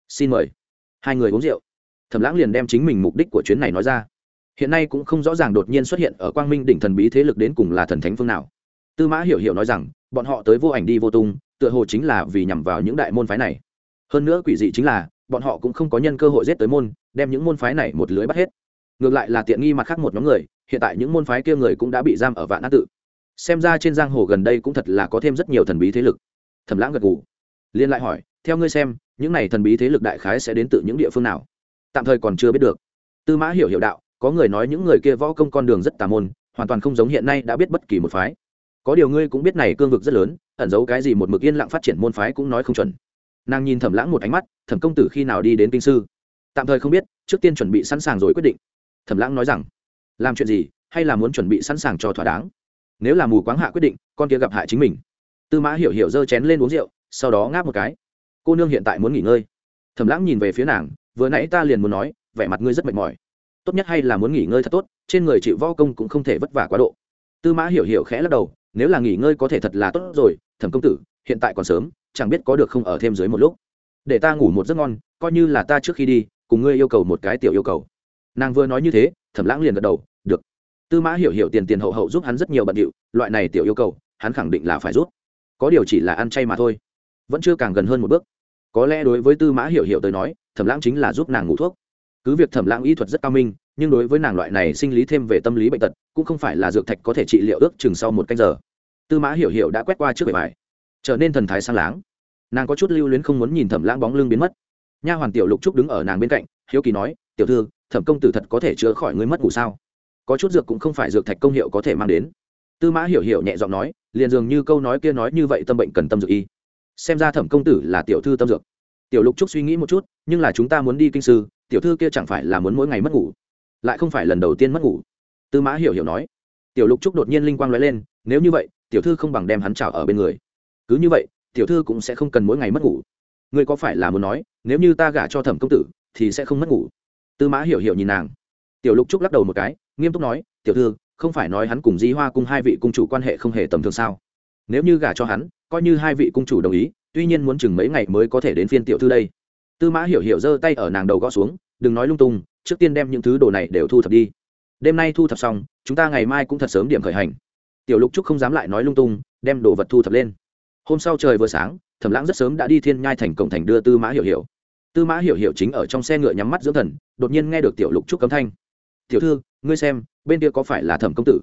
Xin mời hai người uống rượu. Thẩm lãng liền đem chính mình mục đích của chuyến này nói ra. Hiện nay cũng không rõ ràng đột nhiên xuất hiện ở quang minh đỉnh thần bí thế lực đến cùng là thần thánh phương nào. Tư mã hiểu hiểu nói rằng, bọn họ tới vô ảnh đi vô tung, tựa hồ chính là vì nhằm vào những đại môn phái này. Hơn nữa quỷ dị chính là, bọn họ cũng không có nhân cơ hội giết tới môn, đem những môn phái này một lưới bắt hết. Ngược lại là tiện nghi mặt khác một nhóm người, hiện tại những môn phái kia người cũng đã bị giam ở vạn á tự. Xem ra trên giang hồ gần đây cũng thật là có thêm rất nhiều thần bí thế lực. Thẩm lãng gật gù. Liên lại hỏi, theo ngươi xem những này thần bí thế lực đại khái sẽ đến từ những địa phương nào? Tạm thời còn chưa biết được. Tư mã hiểu hiểu đạo, có người nói những người kia võ công con đường rất tà môn, hoàn toàn không giống hiện nay đã biết bất kỳ một phái. Có điều ngươi cũng biết này cương vực rất lớn, ẩn giấu cái gì một mực yên lặng phát triển môn phái cũng nói không chuẩn. Nàng nhìn thẩm lãng một ánh mắt, thẩm công tử khi nào đi đến kinh sư? Tạm thời không biết, trước tiên chuẩn bị sẵn sàng rồi quyết định. Thẩm lãng nói rằng, làm chuyện gì, hay là muốn chuẩn bị sẵn sàng cho thỏa đáng? Nếu là mù quáng hạ quyết định, con kia gặp hại chính mình. Tư mã hiểu hiểu giơ chén lên uống rượu, sau đó ngáp một cái cô nương hiện tại muốn nghỉ ngơi. Thẩm lãng nhìn về phía nàng, vừa nãy ta liền muốn nói, vẻ mặt ngươi rất mệt mỏi. Tốt nhất hay là muốn nghỉ ngơi thật tốt, trên người chịu vo công cũng không thể vất vả quá độ. Tư mã hiểu hiểu khẽ lắc đầu, nếu là nghỉ ngơi có thể thật là tốt rồi, thẩm công tử, hiện tại còn sớm, chẳng biết có được không ở thêm dưới một lúc. Để ta ngủ một giấc ngon, coi như là ta trước khi đi, cùng ngươi yêu cầu một cái tiểu yêu cầu. Nàng vừa nói như thế, thẩm lãng liền gật đầu, được. Tư mã hiểu hiểu tiền tiền hậu hậu giúp hắn rất nhiều bận điệu, loại này tiểu yêu cầu, hắn khẳng định là phải rút có điều chỉ là ăn chay mà thôi. Vẫn chưa càng gần hơn một bước có lẽ đối với tư mã hiểu hiểu tới nói, thẩm lãng chính là giúp nàng ngủ thuốc. Cứ việc thẩm lãng y thuật rất cao minh, nhưng đối với nàng loại này sinh lý thêm về tâm lý bệnh tật, cũng không phải là dược thạch có thể trị liệu ước chừng sau một canh giờ. Tư mã hiểu hiểu đã quét qua trước bề bài trở nên thần thái sang láng. Nàng có chút lưu luyến không muốn nhìn thẩm lãng bóng lưng biến mất. Nha hoàn tiểu lục trúc đứng ở nàng bên cạnh, hiếu kỳ nói, tiểu thư, thẩm công tử thật có thể chữa khỏi người mất ngủ sao? Có chút dược cũng không phải dược thạch công hiệu có thể mang đến. Tư mã hiểu hiểu nhẹ giọng nói, liền dường như câu nói kia nói như vậy, tâm bệnh cần tâm dược y xem ra thẩm công tử là tiểu thư tâm dược. Tiểu lục trúc suy nghĩ một chút, nhưng là chúng ta muốn đi kinh sư, tiểu thư kia chẳng phải là muốn mỗi ngày mất ngủ, lại không phải lần đầu tiên mất ngủ. Tư mã hiểu hiểu nói. Tiểu lục trúc đột nhiên linh quang nói lên, nếu như vậy, tiểu thư không bằng đem hắn trào ở bên người. Cứ như vậy, tiểu thư cũng sẽ không cần mỗi ngày mất ngủ. Ngươi có phải là muốn nói, nếu như ta gả cho thẩm công tử, thì sẽ không mất ngủ? Tư mã hiểu hiểu nhìn nàng. Tiểu lục trúc lắc đầu một cái, nghiêm túc nói, tiểu thư, không phải nói hắn cùng di hoa cùng hai vị cung chủ quan hệ không hề tầm thường sao? Nếu như gả cho hắn coi như hai vị cung chủ đồng ý, tuy nhiên muốn chừng mấy ngày mới có thể đến phiên tiểu thư đây. Tư mã hiểu hiểu giơ tay ở nàng đầu gõ xuống, đừng nói lung tung, trước tiên đem những thứ đồ này đều thu thập đi. Đêm nay thu thập xong, chúng ta ngày mai cũng thật sớm điểm khởi hành. Tiểu lục trúc không dám lại nói lung tung, đem đồ vật thu thập lên. Hôm sau trời vừa sáng, thẩm lãng rất sớm đã đi thiên nhai thành cổng thành đưa tư mã hiểu hiểu. Tư mã hiểu hiểu chính ở trong xe ngựa nhắm mắt dưỡng thần, đột nhiên nghe được tiểu lục trúc cấm thanh. Tiểu thư, ngươi xem, bên kia có phải là thẩm công tử?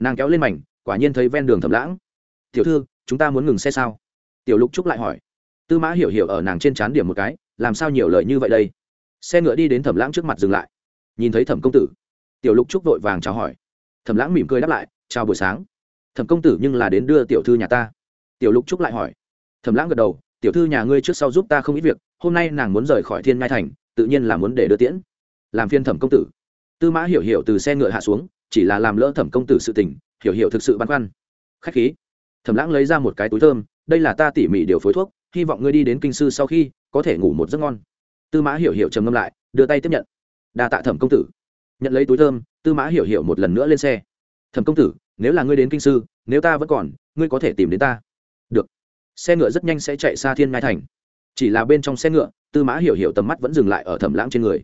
Nàng kéo lên mảnh, quả nhiên thấy ven đường thẩm lãng tiểu thư, chúng ta muốn ngừng xe sao? Tiểu lục trúc lại hỏi. Tư mã hiểu hiểu ở nàng trên chán điểm một cái, làm sao nhiều lời như vậy đây? Xe ngựa đi đến thẩm lãng trước mặt dừng lại. Nhìn thấy thẩm công tử, tiểu lục trúc vội vàng chào hỏi. Thẩm lãng mỉm cười đáp lại, chào buổi sáng. Thẩm công tử nhưng là đến đưa tiểu thư nhà ta. Tiểu lục trúc lại hỏi. Thẩm lãng gật đầu, tiểu thư nhà ngươi trước sau giúp ta không ít việc, hôm nay nàng muốn rời khỏi thiên ngai thành, tự nhiên là muốn để đưa tiễn. Làm phiên thẩm công tử. Tư mã hiểu hiểu từ xe ngựa hạ xuống, chỉ là làm lỡ thẩm công tử sự tình, hiểu hiểu thực sự băn khoăn. Khách khí thẩm lãng lấy ra một cái túi thơm, đây là ta tỉ mỉ điều phối thuốc, hy vọng ngươi đi đến kinh sư sau khi có thể ngủ một giấc ngon. Tư mã hiểu hiểu trầm ngâm lại, đưa tay tiếp nhận. Đa tạ thẩm công tử. Nhận lấy túi thơm, tư mã hiểu hiểu một lần nữa lên xe. Thẩm công tử, nếu là ngươi đến kinh sư, nếu ta vẫn còn, ngươi có thể tìm đến ta. Được. Xe ngựa rất nhanh sẽ chạy xa thiên ngai thành. Chỉ là bên trong xe ngựa, tư mã hiểu hiểu tầm mắt vẫn dừng lại ở thẩm lãng trên người.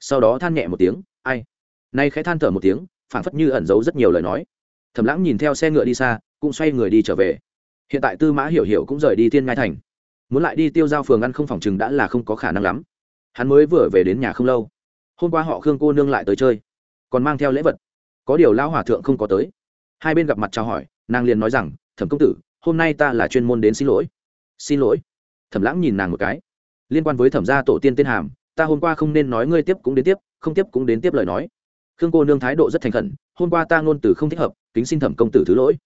Sau đó than nhẹ một tiếng, ai? Nay khẽ than thở một tiếng, phảng phất như ẩn giấu rất nhiều lời nói. Thẩm lãng nhìn theo xe ngựa đi xa cũng xoay người đi trở về. Hiện tại tư mã hiểu hiểu cũng rời đi thiên ngai thành. Muốn lại đi tiêu giao phường ăn không phòng chừng đã là không có khả năng lắm. Hắn mới vừa về đến nhà không lâu. Hôm qua họ khương cô nương lại tới chơi, còn mang theo lễ vật. Có điều lão hòa thượng không có tới. Hai bên gặp mặt chào hỏi, nàng liền nói rằng, thẩm công tử, hôm nay ta là chuyên môn đến xin lỗi. Xin lỗi? Thẩm lãng nhìn nàng một cái. Liên quan với thẩm gia tổ tiên tên hàm, ta hôm qua không nên nói ngươi tiếp cũng đến tiếp, không tiếp cũng đến tiếp lời nói. Khương cô nương thái độ rất thành khẩn, hôm qua ta ngôn từ không thích hợp, kính xin thẩm công tử thứ lỗi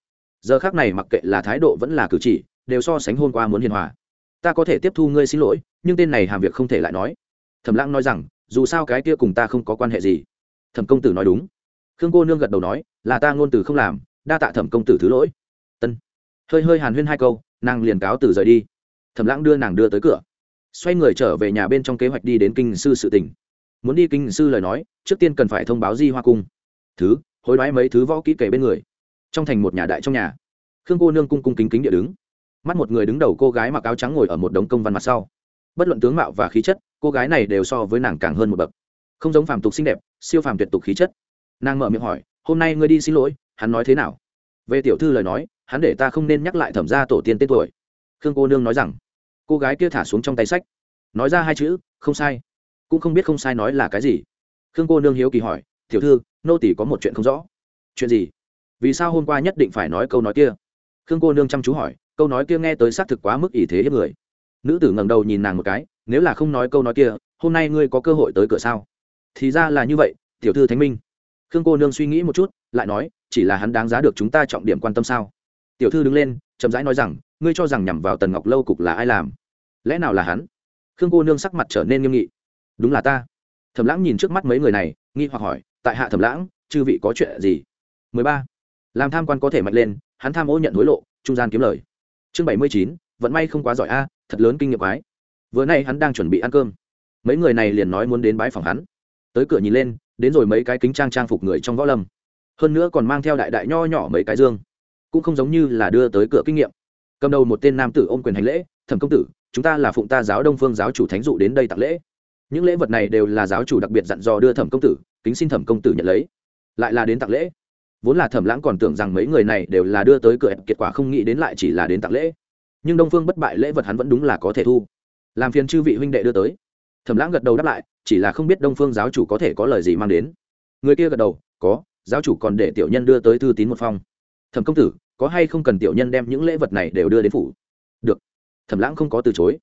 giờ khác này mặc kệ là thái độ vẫn là cử chỉ, đều so sánh hôm qua muốn hiền hòa. Ta có thể tiếp thu ngươi xin lỗi, nhưng tên này hàm việc không thể lại nói. Thẩm lãng nói rằng, dù sao cái kia cùng ta không có quan hệ gì. Thẩm công tử nói đúng. Khương cô nương gật đầu nói, là ta ngôn từ không làm, đa tạ thẩm công tử thứ lỗi. Tân hơi hơi hàn huyên hai câu, nàng liền cáo từ rời đi. Thẩm lãng đưa nàng đưa tới cửa. Xoay người trở về nhà bên trong kế hoạch đi đến kinh sư sự tỉnh. Muốn đi kinh sư lời nói, trước tiên cần phải thông báo di hoa cung. Thứ, hối đoái mấy thứ võ kỹ kể bên người trong thành một nhà đại trong nhà. Khương cô nương cung cung kính kính địa đứng. Mắt một người đứng đầu cô gái mặc áo trắng ngồi ở một đống công văn mặt sau. Bất luận tướng mạo và khí chất, cô gái này đều so với nàng càng hơn một bậc. Không giống phàm tục xinh đẹp, siêu phàm tuyệt tục khí chất. Nàng mở miệng hỏi, hôm nay ngươi đi xin lỗi, hắn nói thế nào? Về tiểu thư lời nói, hắn để ta không nên nhắc lại thẩm ra tổ tiên tên tuổi. Khương cô nương nói rằng, cô gái kia thả xuống trong tay sách. Nói ra hai chữ, không sai. Cũng không biết không sai nói là cái gì. Khương cô nương hiếu kỳ hỏi, tiểu thư, nô tỷ có một chuyện không rõ. Chuyện gì? Vì sao hôm qua nhất định phải nói câu nói kia? Khương cô nương chăm chú hỏi, câu nói kia nghe tới xác thực quá mức ý thế hiếp người. Nữ tử ngẩng đầu nhìn nàng một cái, nếu là không nói câu nói kia, hôm nay ngươi có cơ hội tới cửa sao? Thì ra là như vậy, tiểu thư thánh minh. Khương cô nương suy nghĩ một chút, lại nói, chỉ là hắn đáng giá được chúng ta trọng điểm quan tâm sao? Tiểu thư đứng lên, chậm rãi nói rằng, ngươi cho rằng nhằm vào tần ngọc lâu cục là ai làm? Lẽ nào là hắn? Khương cô nương sắc mặt trở nên nghiêm nghị. Đúng là ta. Thẩm lãng nhìn trước mắt mấy người này, nghi hoặc hỏi, tại hạ thẩm lãng, chư vị có chuyện gì? 13 làm tham quan có thể mạnh lên hắn tham ô nhận hối lộ trung gian kiếm lời. Chương 79, vận may không quá giỏi a thật lớn kinh nghiệm quái. Vừa nay hắn đang chuẩn bị ăn cơm. Mấy người này liền nói muốn đến bái phòng hắn. Tới cửa nhìn lên đến rồi mấy cái kính trang trang phục người trong võ lâm. Hơn nữa còn mang theo đại đại nho nhỏ mấy cái dương. Cũng không giống như là đưa tới cửa kinh nghiệm. Cầm đầu một tên nam tử ôm quyền hành lễ thẩm công tử chúng ta là phụng ta giáo đông phương giáo chủ thánh dụ đến đây tặng lễ. Những lễ vật này đều là giáo chủ đặc biệt dặn dò đưa thẩm công tử kính xin thẩm công tử nhận lấy. Lại là đến tặng lễ vốn là thẩm lãng còn tưởng rằng mấy người này đều là đưa tới cửa, kết quả không nghĩ đến lại chỉ là đến tặng lễ. Nhưng đông phương bất bại lễ vật hắn vẫn đúng là có thể thu. Làm phiền chư vị huynh đệ đưa tới. Thẩm lãng gật đầu đáp lại, chỉ là không biết đông phương giáo chủ có thể có lời gì mang đến. Người kia gật đầu, có, giáo chủ còn để tiểu nhân đưa tới thư tín một phong. Thẩm công tử, có hay không cần tiểu nhân đem những lễ vật này đều đưa đến phủ? Được. Thẩm lãng không có từ chối.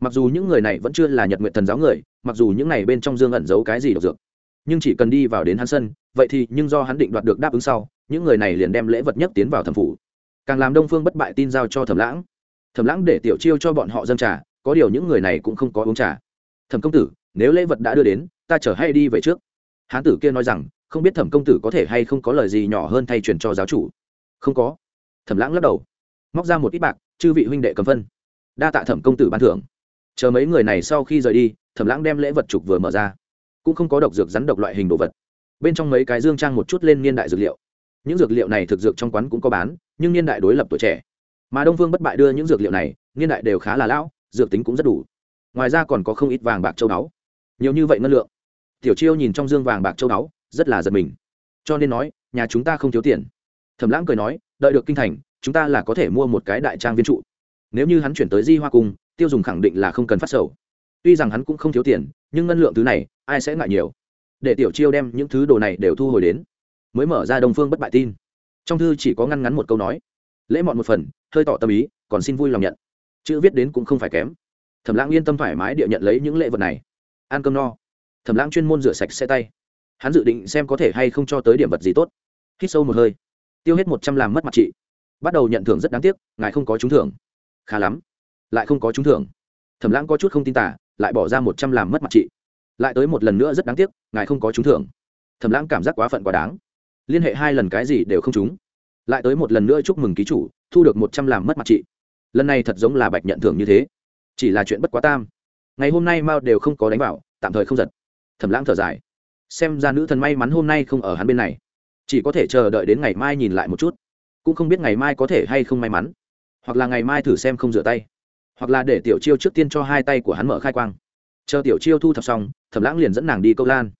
Mặc dù những người này vẫn chưa là nhật nguyện thần giáo người, mặc dù những này bên trong dương ẩn giấu cái gì độc dược, nhưng chỉ cần đi vào đến hắn sân vậy thì nhưng do hắn định đoạt được đáp ứng sau, những người này liền đem lễ vật nhất tiến vào thẩm phủ. Càng làm đông phương bất bại tin giao cho thẩm lãng. Thẩm lãng để tiểu chiêu cho bọn họ dân trà, có điều những người này cũng không có uống trà. Thẩm công tử, nếu lễ vật đã đưa đến, ta chở hay đi về trước. Hán tử kia nói rằng, không biết thẩm công tử có thể hay không có lời gì nhỏ hơn thay truyền cho giáo chủ? Không có. Thẩm lãng lắc đầu, móc ra một ít bạc, chư vị huynh đệ cầm phân, đa tạ thẩm công tử ban thưởng. Chờ mấy người này sau khi rời đi, thẩm lãng đem lễ vật trục vừa mở ra. Cũng không có độc dược rắn độc loại hình đồ vật bên trong mấy cái dương trang một chút lên niên đại dược liệu. Những dược liệu này thực dược trong quán cũng có bán, nhưng niên đại đối lập tuổi trẻ. Mà đông vương bất bại đưa những dược liệu này, niên đại đều khá là lão, dược tính cũng rất đủ. Ngoài ra còn có không ít vàng bạc châu báu. Nhiều như vậy ngân lượng. Tiểu chiêu nhìn trong dương vàng bạc châu báu, rất là giật mình. Cho nên nói, nhà chúng ta không thiếu tiền. Thẩm lãng cười nói, đợi được kinh thành, chúng ta là có thể mua một cái đại trang viên trụ. Nếu như hắn chuyển tới di hoa cung, tiêu dùng khẳng định là không cần phát sầu. Tuy rằng hắn cũng không thiếu tiền, nhưng ngân lượng thứ này, ai sẽ ngại nhiều? Để tiểu chiêu đem những thứ đồ này đều thu hồi đến, mới mở ra đồng phương bất bại tin. Trong thư chỉ có ngăn ngắn một câu nói, lễ mọn một phần, hơi tỏ tâm ý, còn xin vui lòng nhận. Chữ viết đến cũng không phải kém. Thẩm lãng yên tâm thoải mái địa nhận lấy những lễ vật này. Ăn cơm no. Thẩm lãng chuyên môn rửa sạch xe tay. Hắn dự định xem có thể hay không cho tới điểm vật gì tốt. Hít sâu một hơi. Tiêu hết một trăm làm mất mặt chị. Bắt đầu nhận thưởng rất đáng tiếc, ngài không có trúng thưởng. Khá lắm. Lại không có trúng thưởng. Thẩm lãng có chút không tin tả, lại bỏ ra một trăm làm mất mặt chị lại tới một lần nữa rất đáng tiếc, ngài không có trúng thưởng. Thẩm lãng cảm giác quá phận quá đáng. Liên hệ hai lần cái gì đều không trúng. Lại tới một lần nữa chúc mừng ký chủ, thu được một trăm làm mất mặt chị. Lần này thật giống là bạch nhận thưởng như thế. Chỉ là chuyện bất quá tam. Ngày hôm nay mao đều không có đánh vào, tạm thời không giật. Thẩm lãng thở dài. Xem ra nữ thần may mắn hôm nay không ở hắn bên này. Chỉ có thể chờ đợi đến ngày mai nhìn lại một chút. Cũng không biết ngày mai có thể hay không may mắn. Hoặc là ngày mai thử xem không rửa tay. Hoặc là để tiểu chiêu trước tiên cho hai tay của hắn mở khai quang. Chờ tiểu chiêu thu thập xong thẩm lãng liền dẫn nàng đi câu lan.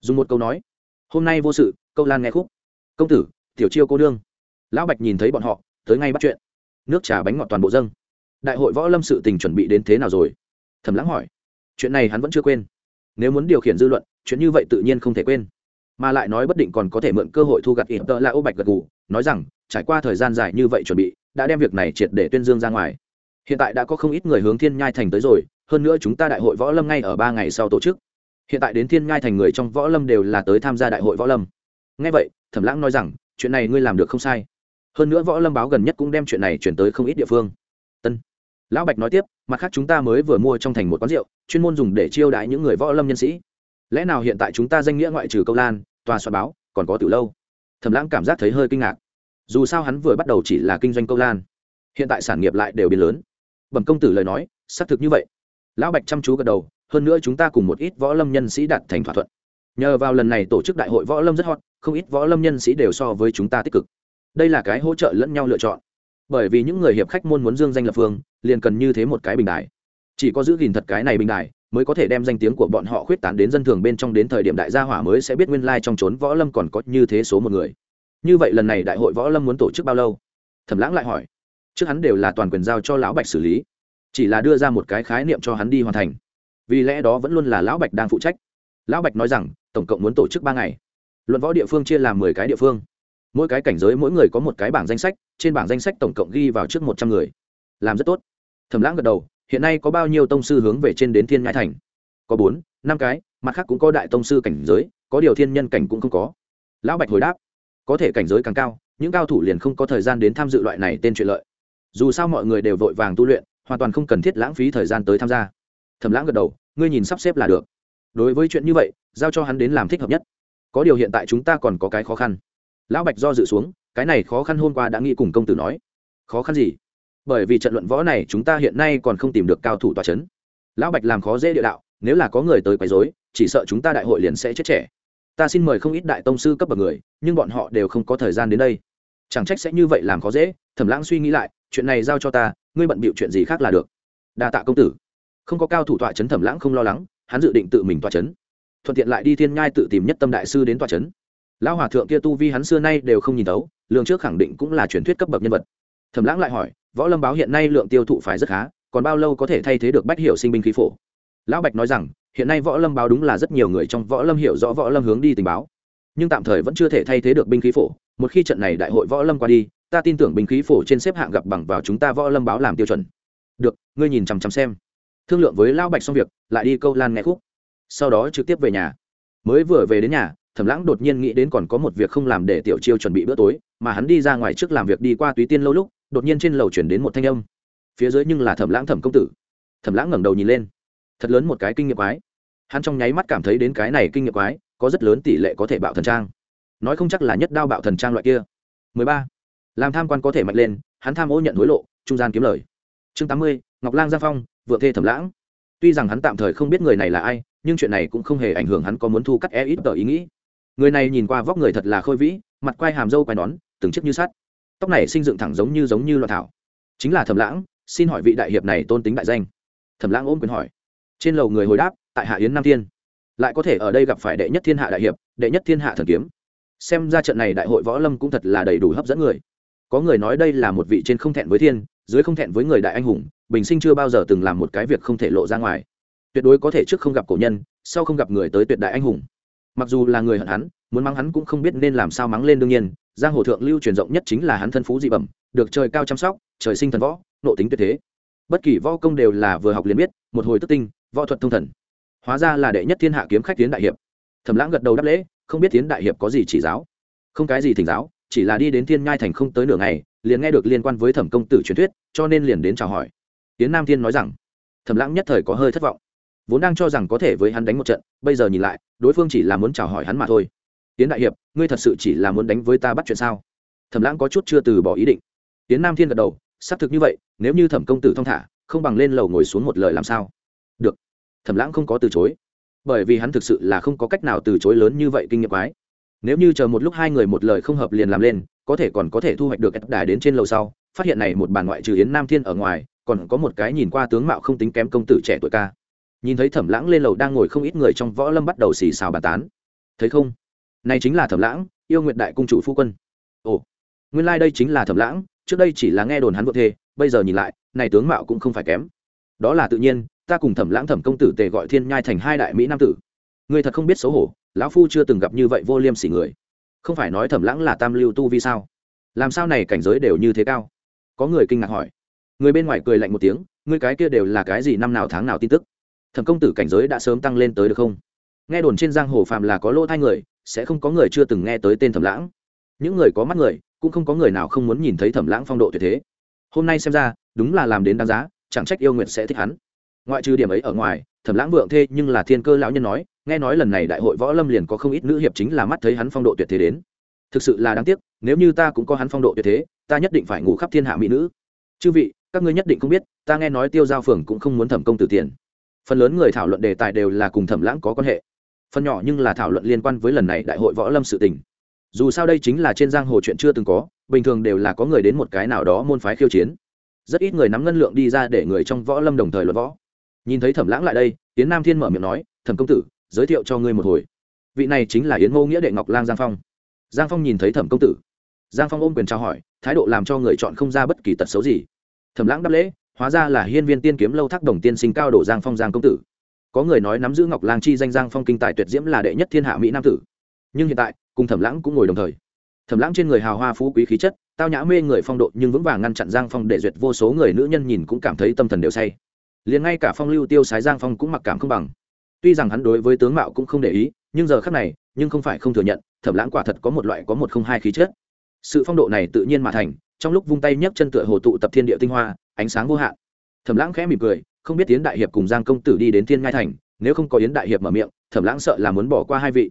Dùng một câu nói, hôm nay vô sự, câu lan nghe khúc. Công tử, tiểu chiêu cô đương lão bạch nhìn thấy bọn họ, tới ngay bắt chuyện. Nước trà bánh ngọt toàn bộ dâng. Đại hội võ lâm sự tình chuẩn bị đến thế nào rồi? Thẩm lãng hỏi. Chuyện này hắn vẫn chưa quên. Nếu muốn điều khiển dư luận, chuyện như vậy tự nhiên không thể quên. Mà lại nói bất định còn có thể mượn cơ hội thu gặt ỉm tợ là ô bạch gật gù, nói rằng, trải qua thời gian dài như vậy chuẩn bị, đã đem việc này triệt để tuyên dương ra ngoài. Hiện tại đã có không ít người hướng thiên nhai thành tới rồi, hơn nữa chúng ta đại hội võ lâm ngay ở ba ngày sau tổ chức hiện tại đến thiên ngai thành người trong võ lâm đều là tới tham gia đại hội võ lâm. Ngay vậy, thẩm lãng nói rằng, chuyện này ngươi làm được không sai. Hơn nữa võ lâm báo gần nhất cũng đem chuyện này chuyển tới không ít địa phương. Tân lão bạch nói tiếp, mặt khác chúng ta mới vừa mua trong thành một quán rượu, chuyên môn dùng để chiêu đãi những người võ lâm nhân sĩ. Lẽ nào hiện tại chúng ta danh nghĩa ngoại trừ câu lan, tòa soạn báo, còn có từ lâu? Thẩm lãng cảm giác thấy hơi kinh ngạc. Dù sao hắn vừa bắt đầu chỉ là kinh doanh câu lan. Hiện tại sản nghiệp lại đều biến lớn. Bẩm công tử lời nói, xác thực như vậy. Lão bạch chăm chú gật đầu hơn nữa chúng ta cùng một ít võ lâm nhân sĩ đạt thành thỏa thuận. Nhờ vào lần này tổ chức đại hội võ lâm rất hot, không ít võ lâm nhân sĩ đều so với chúng ta tích cực. Đây là cái hỗ trợ lẫn nhau lựa chọn. Bởi vì những người hiệp khách môn muốn dương danh lập phương, liền cần như thế một cái bình đài. Chỉ có giữ gìn thật cái này bình đài, mới có thể đem danh tiếng của bọn họ khuyết tán đến dân thường bên trong đến thời điểm đại gia hỏa mới sẽ biết nguyên lai trong trốn võ lâm còn có như thế số một người. Như vậy lần này đại hội võ lâm muốn tổ chức bao lâu? Thẩm lãng lại hỏi. Trước hắn đều là toàn quyền giao cho lão bạch xử lý. Chỉ là đưa ra một cái khái niệm cho hắn đi hoàn thành vì lẽ đó vẫn luôn là lão bạch đang phụ trách. Lão bạch nói rằng, tổng cộng muốn tổ chức ba ngày. Luận võ địa phương chia làm mười cái địa phương. Mỗi cái cảnh giới mỗi người có một cái bảng danh sách, trên bảng danh sách tổng cộng ghi vào trước một trăm người. Làm rất tốt. Thẩm lãng gật đầu, hiện nay có bao nhiêu tông sư hướng về trên đến thiên nhãi thành? Có bốn, năm cái, mặt khác cũng có đại tông sư cảnh giới, có điều thiên nhân cảnh cũng không có. Lão bạch hồi đáp, có thể cảnh giới càng cao, những cao thủ liền không có thời gian đến tham dự loại này tên chuyện lợi. Dù sao mọi người đều vội vàng tu luyện, hoàn toàn không cần thiết lãng phí thời gian tới tham gia. Thẩm lãng gật đầu ngươi nhìn sắp xếp là được. Đối với chuyện như vậy, giao cho hắn đến làm thích hợp nhất. Có điều hiện tại chúng ta còn có cái khó khăn. Lão bạch do dự xuống, cái này khó khăn hôm qua đã nghĩ cùng công tử nói. Khó khăn gì? Bởi vì trận luận võ này chúng ta hiện nay còn không tìm được cao thủ tòa c h ấ n lão bạch làm khó dễ địa đạo, nếu là có người tới quấy dối chỉ sợ chúng ta đại hội liền sẽ chết trẻ. Ta xin mời không ít đại tông sư cấp bậc người, nhưng bọn họ đều không có thời gian đến đây. Chẳng trách sẽ như vậy làm khó dễ, thẩm lãng suy nghĩ lại, chuyện này giao cho ta, ngươi bận bịu chuyện gì khác là được. Đa tạ công tử không có cao thủ tọa chấn thẩm lãng không lo lắng, hắn dự định tự mình tọa chấn. Thuận tiện lại đi thiên nhai tự tìm nhất tâm đại sư đến tọa chấn. Lão hòa thượng kia tu vi hắn xưa nay đều không nhìn tấu lượng trước khẳng định cũng là truyền thuyết cấp bậc nhân vật. Thẩm lãng lại hỏi, võ lâm báo hiện nay lượng tiêu thụ phải rất khá, còn bao lâu có thể thay thế được bách hiểu sinh binh khí phổ? Lão bạch nói rằng, hiện nay võ lâm báo đúng là rất nhiều người trong võ lâm hiểu rõ võ lâm hướng đi tình báo, nhưng tạm thời vẫn chưa thể thay thế được binh khí phổ. Một khi trận này đại hội võ lâm qua đi, ta tin tưởng binh khí phổ trên xếp hạng gặp bằng vào chúng ta võ lâm báo làm tiêu chuẩn. Được, ngươi nhìn chằm chằm xem thương lượng với lão bạch xong việc lại đi câu lan nghe khúc. Sau đó trực tiếp về nhà. Mới vừa về đến nhà thẩm lãng đột nhiên nghĩ đến còn có một việc không làm để tiểu chiêu chuẩn bị bữa tối mà hắn đi ra ngoài trước làm việc đi qua túy tiên lâu lúc đột nhiên trên lầu chuyển đến một thanh âm. Phía dưới nhưng là thẩm lãng thẩm công tử. Thẩm lãng ngẩng đầu nhìn lên. Thật lớn một cái kinh nghiệm quái. Hắn trong nháy mắt cảm thấy đến cái này kinh nghiệm quái có rất lớn tỷ lệ có thể bạo thần trang. Nói không chắc là nhất đao bạo thần trang loại kia. 13. làm tham quan có thể mạnh lên hắn tham ô nhận hối lộ trung gian kiếm lời. Chương 80, ngọc lang gia phong vượng thê thẩm lãng. Tuy rằng hắn tạm thời không biết người này là ai, nhưng chuyện này cũng không hề ảnh hưởng hắn có muốn thu cắt e ít tờ ý nghĩ. Người này nhìn qua vóc người thật là khôi vĩ, mặt quai hàm râu quai nón, từng chiếc như sắt. Tóc này sinh dựng thẳng giống như giống như loạn thảo. Chính là thẩm lãng, xin hỏi vị đại hiệp này tôn tính đại danh. Thẩm lãng ôm quyền hỏi. Trên lầu người hồi đáp, tại hạ yến nam thiên. Lại có thể ở đây gặp phải đệ nhất thiên hạ đại hiệp, đệ nhất thiên hạ thần kiếm. Xem ra trận này đại hội võ lâm cũng thật là đầy đủ hấp dẫn người. Có người nói đây là một vị trên không thẹn với thiên, dưới không thẹn với người đại anh hùng bình sinh chưa bao giờ từng làm một cái việc không thể lộ ra ngoài. Tuyệt đối có thể trước không gặp cổ nhân, sau không gặp người tới tuyệt đại anh hùng. Mặc dù là người hận hắn, muốn mắng hắn cũng không biết nên làm sao mắng lên đương nhiên, giang hồ thượng lưu truyền rộng nhất chính là hắn thân phú dị bẩm, được trời cao chăm sóc, trời sinh thần võ, nộ tính tuyệt thế. Bất kỳ võ công đều là vừa học liền biết, một hồi tức tinh, võ thuật thông thần. Hóa ra là đệ nhất thiên hạ kiếm khách tiến đại hiệp. Thẩm lãng gật đầu đáp lễ, không biết tiến đại hiệp có gì chỉ giáo. Không cái gì thỉnh giáo, chỉ là đi đến thiên nhai thành không tới nửa ngày, liền nghe được liên quan với thẩm công tử truyền thuyết, cho nên liền đến chào hỏi tiến nam thiên nói rằng, thẩm lãng nhất thời có hơi thất vọng, vốn đang cho rằng có thể với hắn đánh một trận, bây giờ nhìn lại, đối phương chỉ là muốn chào hỏi hắn mà thôi. Tiến đại hiệp, ngươi thật sự chỉ là muốn đánh với ta bắt chuyện sao? Thẩm lãng có chút chưa từ bỏ ý định. Tiến nam thiên gật đầu, xác thực như vậy, nếu như thẩm công tử thong thả, không bằng lên lầu ngồi xuống một lời làm sao? Được. Thẩm lãng không có từ chối, bởi vì hắn thực sự là không có cách nào từ chối lớn như vậy kinh nghiệm quái. Nếu như chờ một lúc hai người một lời không hợp liền làm lên, có thể còn có thể thu hoạch được ép đài đến trên lầu sau, phát hiện này một bàn ngoại trừ yến nam thiên ở ngoài còn có một cái nhìn qua tướng mạo không tính kém công tử trẻ tuổi ca. Nhìn thấy thẩm lãng lên lầu đang ngồi không ít người trong võ lâm bắt đầu xì xào bàn tán. Thấy không? Này chính là thẩm lãng, yêu nguyện đại cung chủ phu quân. Ồ, nguyên lai đây chính là thẩm lãng, trước đây chỉ là nghe đồn hắn vợ thê bây giờ nhìn lại, này tướng mạo cũng không phải kém. Đó là tự nhiên, ta cùng thẩm lãng thẩm công tử tề gọi thiên nhai thành hai đại mỹ nam tử. Người thật không biết xấu hổ, lão phu chưa từng gặp như vậy vô liêm sỉ người. Không phải nói thẩm lãng là tam lưu tu vi sao? Làm sao này cảnh giới đều như thế cao? Có người kinh ngạc hỏi người bên ngoài cười lạnh một tiếng, ngươi cái kia đều là cái gì năm nào tháng nào tin tức? Thẩm công tử cảnh giới đã sớm tăng lên tới được không? Nghe đồn trên giang hồ phàm là có lỗ thai người, sẽ không có người chưa từng nghe tới tên thẩm lãng. Những người có mắt người, cũng không có người nào không muốn nhìn thấy thẩm lãng phong độ tuyệt thế. Hôm nay xem ra, đúng là làm đến đáng giá, chẳng trách yêu nguyện sẽ thích hắn. Ngoại trừ điểm ấy ở ngoài, thẩm lãng vượng thê nhưng là thiên cơ lão nhân nói, nghe nói lần này đại hội võ lâm liền có không ít nữ hiệp chính là mắt thấy hắn phong độ tuyệt thế đến. Thực sự là đáng tiếc, nếu như ta cũng có hắn phong độ tuyệt thế, ta nhất định phải ngủ khắp thiên hạ mỹ nữ. Chư vị các ngươi nhất định không biết, ta nghe nói tiêu giao phường cũng không muốn thẩm công tử tiền. Phần lớn người thảo luận đề tài đều là cùng thẩm lãng có quan hệ. Phần nhỏ nhưng là thảo luận liên quan với lần này đại hội võ lâm sự tình. Dù sao đây chính là trên giang hồ chuyện chưa từng có, bình thường đều là có người đến một cái nào đó môn phái khiêu chiến. Rất ít người nắm ngân lượng đi ra để người trong võ lâm đồng thời luận võ. Nhìn thấy thẩm lãng lại đây tiến nam thiên mở miệng nói, thẩm công tử, giới thiệu cho ngươi một hồi. Vị này chính là yến ngô nghĩa đệ ngọc lang giang phong. Giang phong nhìn thấy thẩm công tử. Giang phong ôm quyền trao hỏi, thái độ làm cho người chọn không ra bất kỳ tật xấu gì thẩm lãng đáp lễ, hóa ra là hiên viên tiên kiếm lâu thác đồng tiên sinh cao đổ giang phong giang công tử. Có người nói nắm giữ ngọc lang chi danh giang phong kinh tài tuyệt diễm là đệ nhất thiên hạ mỹ nam tử. Nhưng hiện tại, cùng thẩm lãng cũng ngồi đồng thời. Thẩm lãng trên người hào hoa phú quý khí chất, tao nhã mê người phong độ, nhưng vững vàng ngăn chặn giang phong để duyệt vô số người nữ nhân nhìn cũng cảm thấy tâm thần đều say. Liền ngay cả phong lưu tiêu sái giang phong cũng mặc cảm không bằng. Tuy rằng hắn đối với tướng mạo cũng không để ý, nhưng giờ khác này, nhưng không phải không thừa nhận, thẩm lãng quả thật có một loại có một không hai khí chất sự phong độ này tự nhiên mà thành, trong lúc vung tay nhấc chân tựa hồ tụ tập thiên địa tinh hoa, ánh sáng vô hạn. Thẩm lãng khẽ mỉm cười, không biết tiến đại hiệp cùng giang công tử đi đến thiên ngai thành, nếu không có yến đại hiệp mở miệng, thẩm lãng sợ là muốn bỏ qua hai vị.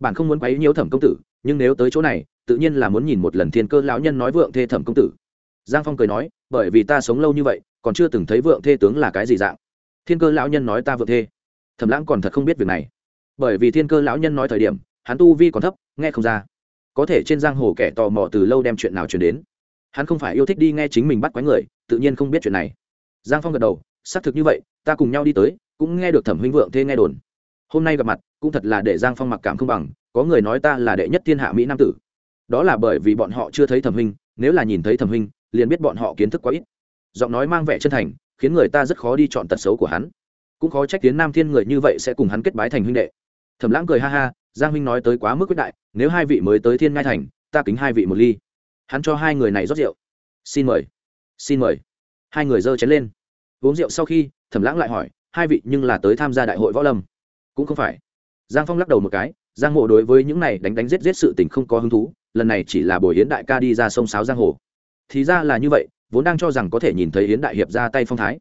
Bản không muốn quấy nhiễu thẩm công tử, nhưng nếu tới chỗ này, tự nhiên là muốn nhìn một lần thiên cơ lão nhân nói vượng thê thẩm công tử. Giang phong cười nói, bởi vì ta sống lâu như vậy, còn chưa từng thấy vượng thê tướng là cái gì dạng. Thiên cơ lão nhân nói ta vượng thê. Thẩm lãng còn thật không biết việc này. Bởi vì thiên cơ lão nhân nói thời điểm, hắn tu vi còn thấp, nghe không ra có thể trên giang hồ kẻ tò mò từ lâu đem chuyện nào chuyển đến. Hắn không phải yêu thích đi nghe chính mình bắt quái người, tự nhiên không biết chuyện này. Giang phong gật đầu, xác thực như vậy, ta cùng nhau đi tới, cũng nghe được thẩm huynh vượng thê nghe đồn. Hôm nay gặp mặt, cũng thật là để giang phong mặc cảm không bằng, có người nói ta là đệ nhất thiên hạ mỹ nam tử. Đó là bởi vì bọn họ chưa thấy thẩm huynh, nếu là nhìn thấy thẩm huynh, liền biết bọn họ kiến thức quá ít. Giọng nói mang vẻ chân thành, khiến người ta rất khó đi chọn tật xấu của hắn. Cũng khó trách tiến nam thiên người như vậy sẽ cùng hắn kết bái thành huynh đệ. Thẩm lãng cười ha ha giang huynh nói tới quá mức quyết đại, nếu hai vị mới tới thiên ngai thành, ta kính hai vị một ly. Hắn cho hai người này rót rượu. Xin mời xin mời. Hai người giơ chén lên. Uống rượu sau khi, thẩm lãng lại hỏi, hai vị nhưng là tới tham gia đại hội võ lâm? Cũng không phải. Giang phong lắc đầu một cái, giang mộ đối với những này đánh đánh giết giết sự tình không có hứng thú, lần này chỉ là buổi hiến đại ca đi ra sông sáo giang hồ. Thì ra là như vậy, vốn đang cho rằng có thể nhìn thấy yến đại hiệp ra tay phong thái.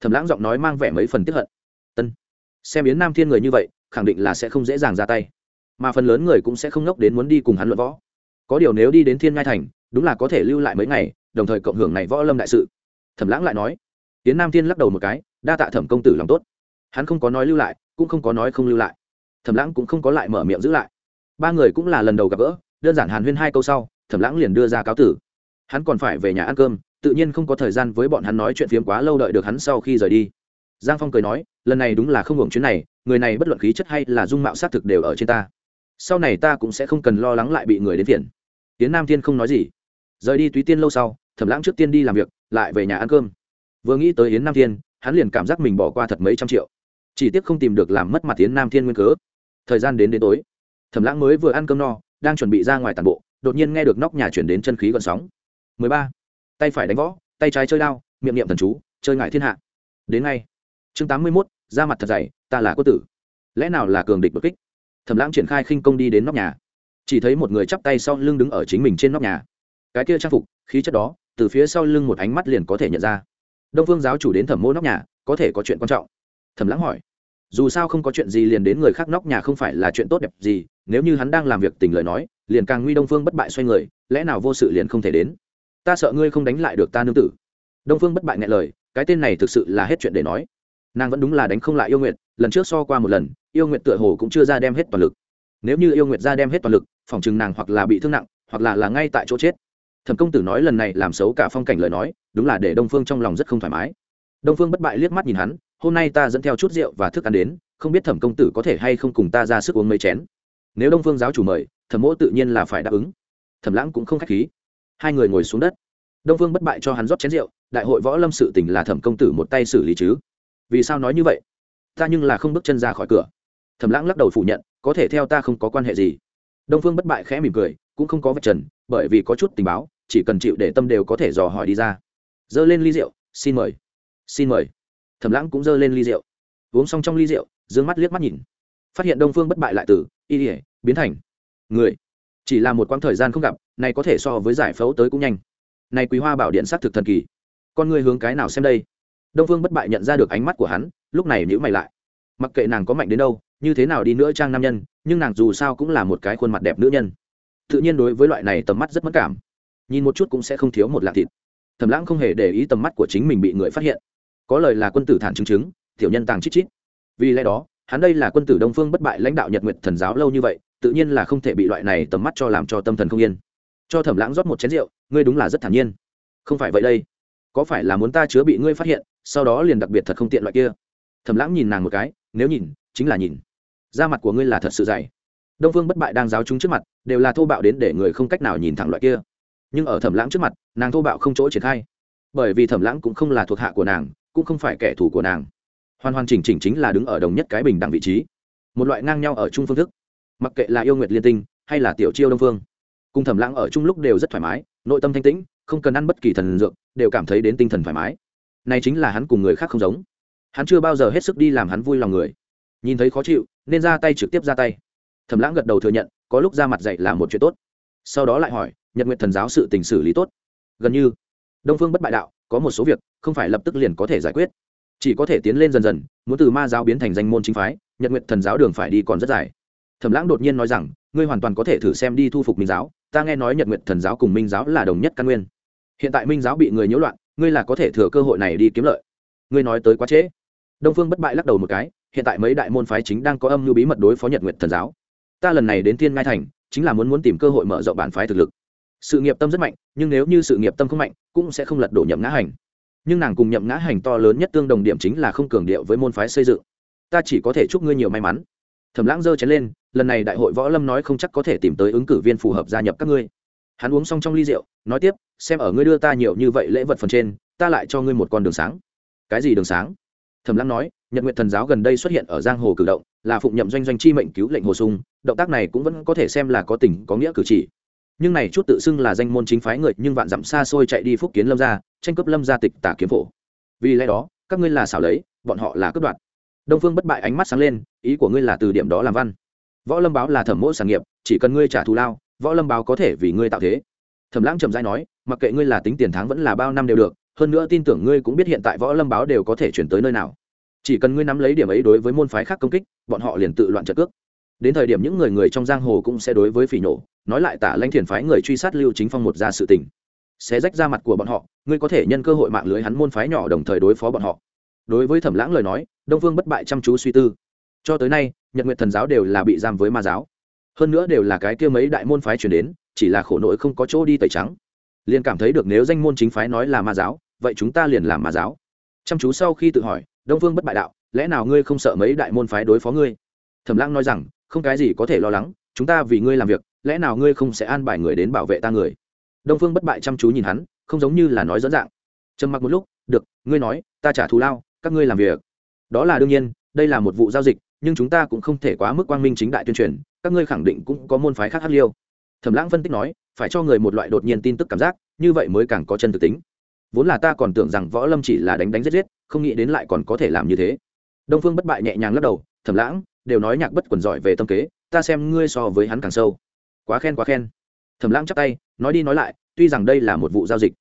Thẩm lãng giọng nói mang vẻ mấy phần tiếp hận. Tân xem yến nam thiên người như vậy, khẳng định là sẽ không dễ dàng ra tay mà phần lớn người cũng sẽ không ngốc đến muốn đi cùng hắn luận võ. Có điều nếu đi đến thiên ngai thành, đúng là có thể lưu lại mấy ngày, đồng thời cộng hưởng này võ lâm đại sự. Thẩm lãng lại nói. Tiến nam thiên lắc đầu một cái, đa tạ thẩm công tử lòng tốt. Hắn không có nói lưu lại, cũng không có nói không lưu lại. Thẩm lãng cũng không có lại mở miệng giữ lại. Ba người cũng là lần đầu gặp gỡ, đơn giản hàn huyên hai câu sau, thẩm lãng liền đưa ra cáo tử. Hắn còn phải về nhà ăn cơm, tự nhiên không có thời gian với bọn hắn nói chuyện phiếm quá lâu đợi được hắn sau khi rời đi. Giang phong cười nói, lần này đúng là không hưởng chuyến này, người này bất luận khí chất hay là dung mạo xác thực đều ở trên ta sau này ta cũng sẽ không cần lo lắng lại bị người đến phiền. Tiến nam thiên không nói gì. Rời đi túy tiên lâu sau thẩm lãng trước tiên đi làm việc lại về nhà ăn cơm. Vừa nghĩ tới yến nam thiên hắn liền cảm giác mình bỏ qua thật mấy trăm triệu. Chỉ tiếc không tìm được làm mất mặt yến nam thiên nguyên cớ. Thời gian đến đến tối thẩm lãng mới vừa ăn cơm no đang chuẩn bị ra ngoài tàn bộ đột nhiên nghe được nóc nhà chuyển đến chân khí gần sóng. 13. tay phải đánh võ tay trái chơi đao miệng niệm thần chú chơi ngại thiên hạ. Đến ngay chương 81, ra mặt thật dày ta là quốc tử. Lẽ nào là cường địch bất kích? Thẩm lãng triển khai khinh công đi đến nóc nhà. Chỉ thấy một người chắp tay sau lưng đứng ở chính mình trên nóc nhà. Cái kia trang phục, khí chất đó, từ phía sau lưng một ánh mắt liền có thể nhận ra. Đông phương giáo chủ đến thẩm mô nóc nhà, có thể có chuyện quan trọng. Thẩm lãng hỏi, dù sao không có chuyện gì liền đến người khác nóc nhà không phải là chuyện tốt đẹp gì, nếu như hắn đang làm việc tình lời nói, liền càng nguy đông phương bất bại xoay người, lẽ nào vô sự liền không thể đến? Ta sợ ngươi không đánh lại được ta nương tử. Đông phương bất bại nghe lời, cái tên này thực sự là hết chuyện để nói nàng vẫn đúng là đánh không lại yêu nguyện lần trước so qua một lần, yêu nguyện tựa hồ cũng chưa ra đem hết toàn lực. Nếu như yêu nguyện ra đem hết toàn lực, phòng chừng nàng hoặc là bị thương nặng, hoặc là là ngay tại chỗ chết. Thẩm công tử nói lần này làm xấu cả phong cảnh lời nói, đúng là để đông phương trong lòng rất không thoải mái. Đông phương bất bại liếc mắt nhìn hắn, hôm nay ta dẫn theo chút rượu và thức ăn đến, không biết thẩm công tử có thể hay không cùng ta ra sức uống mấy chén. Nếu đông phương giáo chủ mời, thẩm mỗ tự nhiên là phải đáp ứng. Thẩm lãng cũng không k h á c h khí. Hai người ngồi xuống đất. Đông phương bất bại cho hắn rót chén rượu, đại hội võ lâm sự tỉnh là thẩm công tử một tay xử lý chứ vì sao nói như vậy? Ta nhưng là không bước chân ra khỏi cửa. Thẩm lãng lắc đầu phủ nhận, có thể theo ta không có quan hệ gì. Đông phương bất bại khẽ mỉm cười, cũng không có vật trần, bởi vì có chút tình báo, chỉ cần chịu để tâm đều có thể dò hỏi đi ra. Dơ lên ly rượu, xin mời. Xin mời. Thẩm lãng cũng dơ lên ly rượu. Uống xong trong ly rượu d ư ơ n g mắt liếc mắt nhìn. Phát hiện đông phương bất bại lại từ, y ỉa biến thành. Người. Chỉ là một quãng thời gian không gặp, này có thể so với giải phẫu tới cũng nhanh. Này quý hoa bảo điện s á c thực thần kỳ. Con người hướng cái nào xem đây? Đông phương bất bại nhận ra được ánh mắt của hắn, lúc này nhữ mày lại. Mặc kệ nàng có mạnh đến đâu, như thế nào đi nữa trang nam nhân, nhưng nàng dù sao cũng là một cái khuôn mặt đẹp nữ nhân. Tự nhiên đối với loại này tầm mắt rất mất cảm. Nhìn một chút cũng sẽ không thiếu một lạc thịt. Thẩm lãng không hề để ý tầm mắt của chính mình bị người phát hiện. Có lời là quân tử thản chứng chứng, tiểu nhân tàng chít chít. Vì lẽ đó, hắn đây là quân tử đông phương bất bại lãnh đạo nhật nguyệt thần giáo lâu như vậy, tự nhiên là không thể bị loại này tầm mắt cho làm cho tâm thần không yên. Cho thẩm lãng rót một chén rượu, ngươi đúng là rất thản nhiên. Không phải vậy đây có phải là muốn ta chứa bị ngươi phát hiện, sau đó liền đặc biệt thật không tiện loại kia? Thẩm lãng nhìn nàng một cái, nếu nhìn, chính là nhìn. Da mặt của ngươi là thật sự dày. Đông phương bất bại đang giáo chúng trước mặt, đều là thô bạo đến để người không cách nào nhìn thẳng loại kia. Nhưng ở thẩm lãng trước mặt, nàng thô bạo không chỗ triển khai. Bởi vì thẩm lãng cũng không là thuộc hạ của nàng, cũng không phải kẻ thù của nàng. Hoàn hoàn chỉnh chỉnh chính là đứng ở đồng nhất cái bình đẳng vị trí. Một loại ngang nhau ở chung phương thức. Mặc kệ là yêu nguyệt liên tinh, hay là tiểu chiêu đông phương. Cùng thẩm lãng ở chung lúc đều rất thoải mái, nội tâm thanh tĩnh không cần ăn bất kỳ thần dược, đều cảm thấy đến tinh thần thoải mái. Này chính là hắn cùng người khác không giống. Hắn chưa bao giờ hết sức đi làm hắn vui lòng người. Nhìn thấy khó chịu, nên ra tay trực tiếp ra tay. Thẩm lãng gật đầu thừa nhận, có lúc ra mặt dạy là một chuyện tốt. Sau đó lại hỏi, nhật nguyện thần giáo sự tình xử lý tốt. Gần như, đông phương bất bại đạo, có một số việc, không phải lập tức liền có thể giải quyết. Chỉ có thể tiến lên dần dần, muốn từ ma giáo biến thành danh môn chính phái, nhật nguyện thần giáo đường phải đi còn rất dài. Thẩm lãng đột nhiên nói rằng, ngươi hoàn toàn có thể thử xem đi thu phục minh giáo, ta nghe nói nhật nguyện thần giáo cùng minh giáo là đồng nhất căn nguyên hiện tại minh giáo bị người nhiễu loạn, ngươi là có thể thừa cơ hội này đi kiếm lợi. Ngươi nói tới quá trễ. Đông phương bất bại lắc đầu một cái, hiện tại mấy đại môn phái chính đang có âm mưu bí mật đối phó nhật nguyện thần giáo. Ta lần này đến thiên ngai thành, chính là muốn muốn tìm cơ hội mở rộng bản phái thực lực. Sự nghiệp tâm rất mạnh, nhưng nếu như sự nghiệp tâm không mạnh, cũng sẽ không lật đổ nhậm ngã hành. Nhưng nàng cùng nhậm ngã hành to lớn nhất tương đồng điểm chính là không cường điệu với môn phái xây dựng. Ta chỉ có thể chúc ngươi nhiều may mắn. Thẩm lãng giơ chén lên, lần này đại hội võ lâm nói không chắc có thể tìm tới ứng cử viên phù hợp gia nhập các ngươi hắn uống xong trong ly rượu, nói tiếp, xem ở ngươi đưa ta nhiều như vậy lễ vật phần trên, ta lại cho ngươi một con đường sáng. Cái gì đường sáng? Thẩm lăng nói, nhật nguyện thần giáo gần đây xuất hiện ở giang hồ cử động, là phụng nhậm doanh doanh chi mệnh cứu lệnh hồ sung, động tác này cũng vẫn có thể xem là có tình, có nghĩa cử chỉ. Nhưng này chút tự xưng là danh môn chính phái người nhưng vạn dặm xa xôi chạy đi phúc kiến lâm gia, tranh cướp lâm gia tịch tả kiếm phổ. Vì lẽ đó, các ngươi là xảo lấy, bọn họ là cướp đoạt. Đông phương bất bại ánh mắt sáng lên, ý của ngươi là từ điểm đó làm văn. Võ lâm báo là thẩm mỗ sản nghiệp, chỉ cần ngươi trả thù lao võ lâm báo có thể vì ngươi tạo thế. Thẩm lãng trầm dai nói, mặc kệ ngươi là tính tiền tháng vẫn là bao năm đều được, hơn nữa tin tưởng ngươi cũng biết hiện tại võ lâm báo đều có thể chuyển tới nơi nào. Chỉ cần ngươi nắm lấy điểm ấy đối với môn phái khác công kích, bọn họ liền tự loạn trận cước. Đến thời điểm những người người trong giang hồ cũng sẽ đối với phỉ nổ, nói lại tả lanh thiền phái người truy sát lưu chính phong một ra sự tình. Sẽ rách ra mặt của bọn họ, ngươi có thể nhân cơ hội mạng lưới hắn môn phái nhỏ đồng thời đối phó bọn họ. Đối với thẩm lãng lời nói, đông phương bất bại chăm chú suy tư. Cho tới nay, nhật nguyện thần giáo đều là bị giam với ma giáo hơn nữa đều là cái kia mấy đại môn phái chuyển đến, chỉ là khổ nỗi không có chỗ đi tẩy trắng. Liền cảm thấy được nếu danh môn chính phái nói là ma giáo, vậy chúng ta liền làm ma giáo. Chăm chú sau khi tự hỏi, đông phương bất bại đạo, lẽ nào ngươi không sợ mấy đại môn phái đối phó ngươi? Thẩm lãng nói rằng, không cái gì có thể lo lắng, chúng ta vì ngươi làm việc, lẽ nào ngươi không sẽ an bài người đến bảo vệ ta người? Đông phương bất bại chăm chú nhìn hắn, không giống như là nói dẫn dạng. Trầm mặc một lúc, được, ngươi nói, ta trả thù lao, các ngươi làm việc. Đó là đương nhiên, đây là một vụ giao dịch, nhưng chúng ta cũng không thể quá mức quang minh chính đại tuyên truyền các ngươi khẳng định cũng có môn phái khác hát liêu. Thẩm lãng phân tích nói, phải cho người một loại đột nhiên tin tức cảm giác, như vậy mới càng có chân thực tính. Vốn là ta còn tưởng rằng võ lâm chỉ là đánh đánh giết giết, không nghĩ đến lại còn có thể làm như thế. Đông phương bất bại nhẹ nhàng lắc đầu, thẩm lãng, đều nói nhạc bất quần giỏi về tâm kế, ta xem ngươi so với hắn càng sâu. Quá khen quá khen. Thẩm lãng chắp tay, nói đi nói lại, tuy rằng đây là một vụ giao dịch,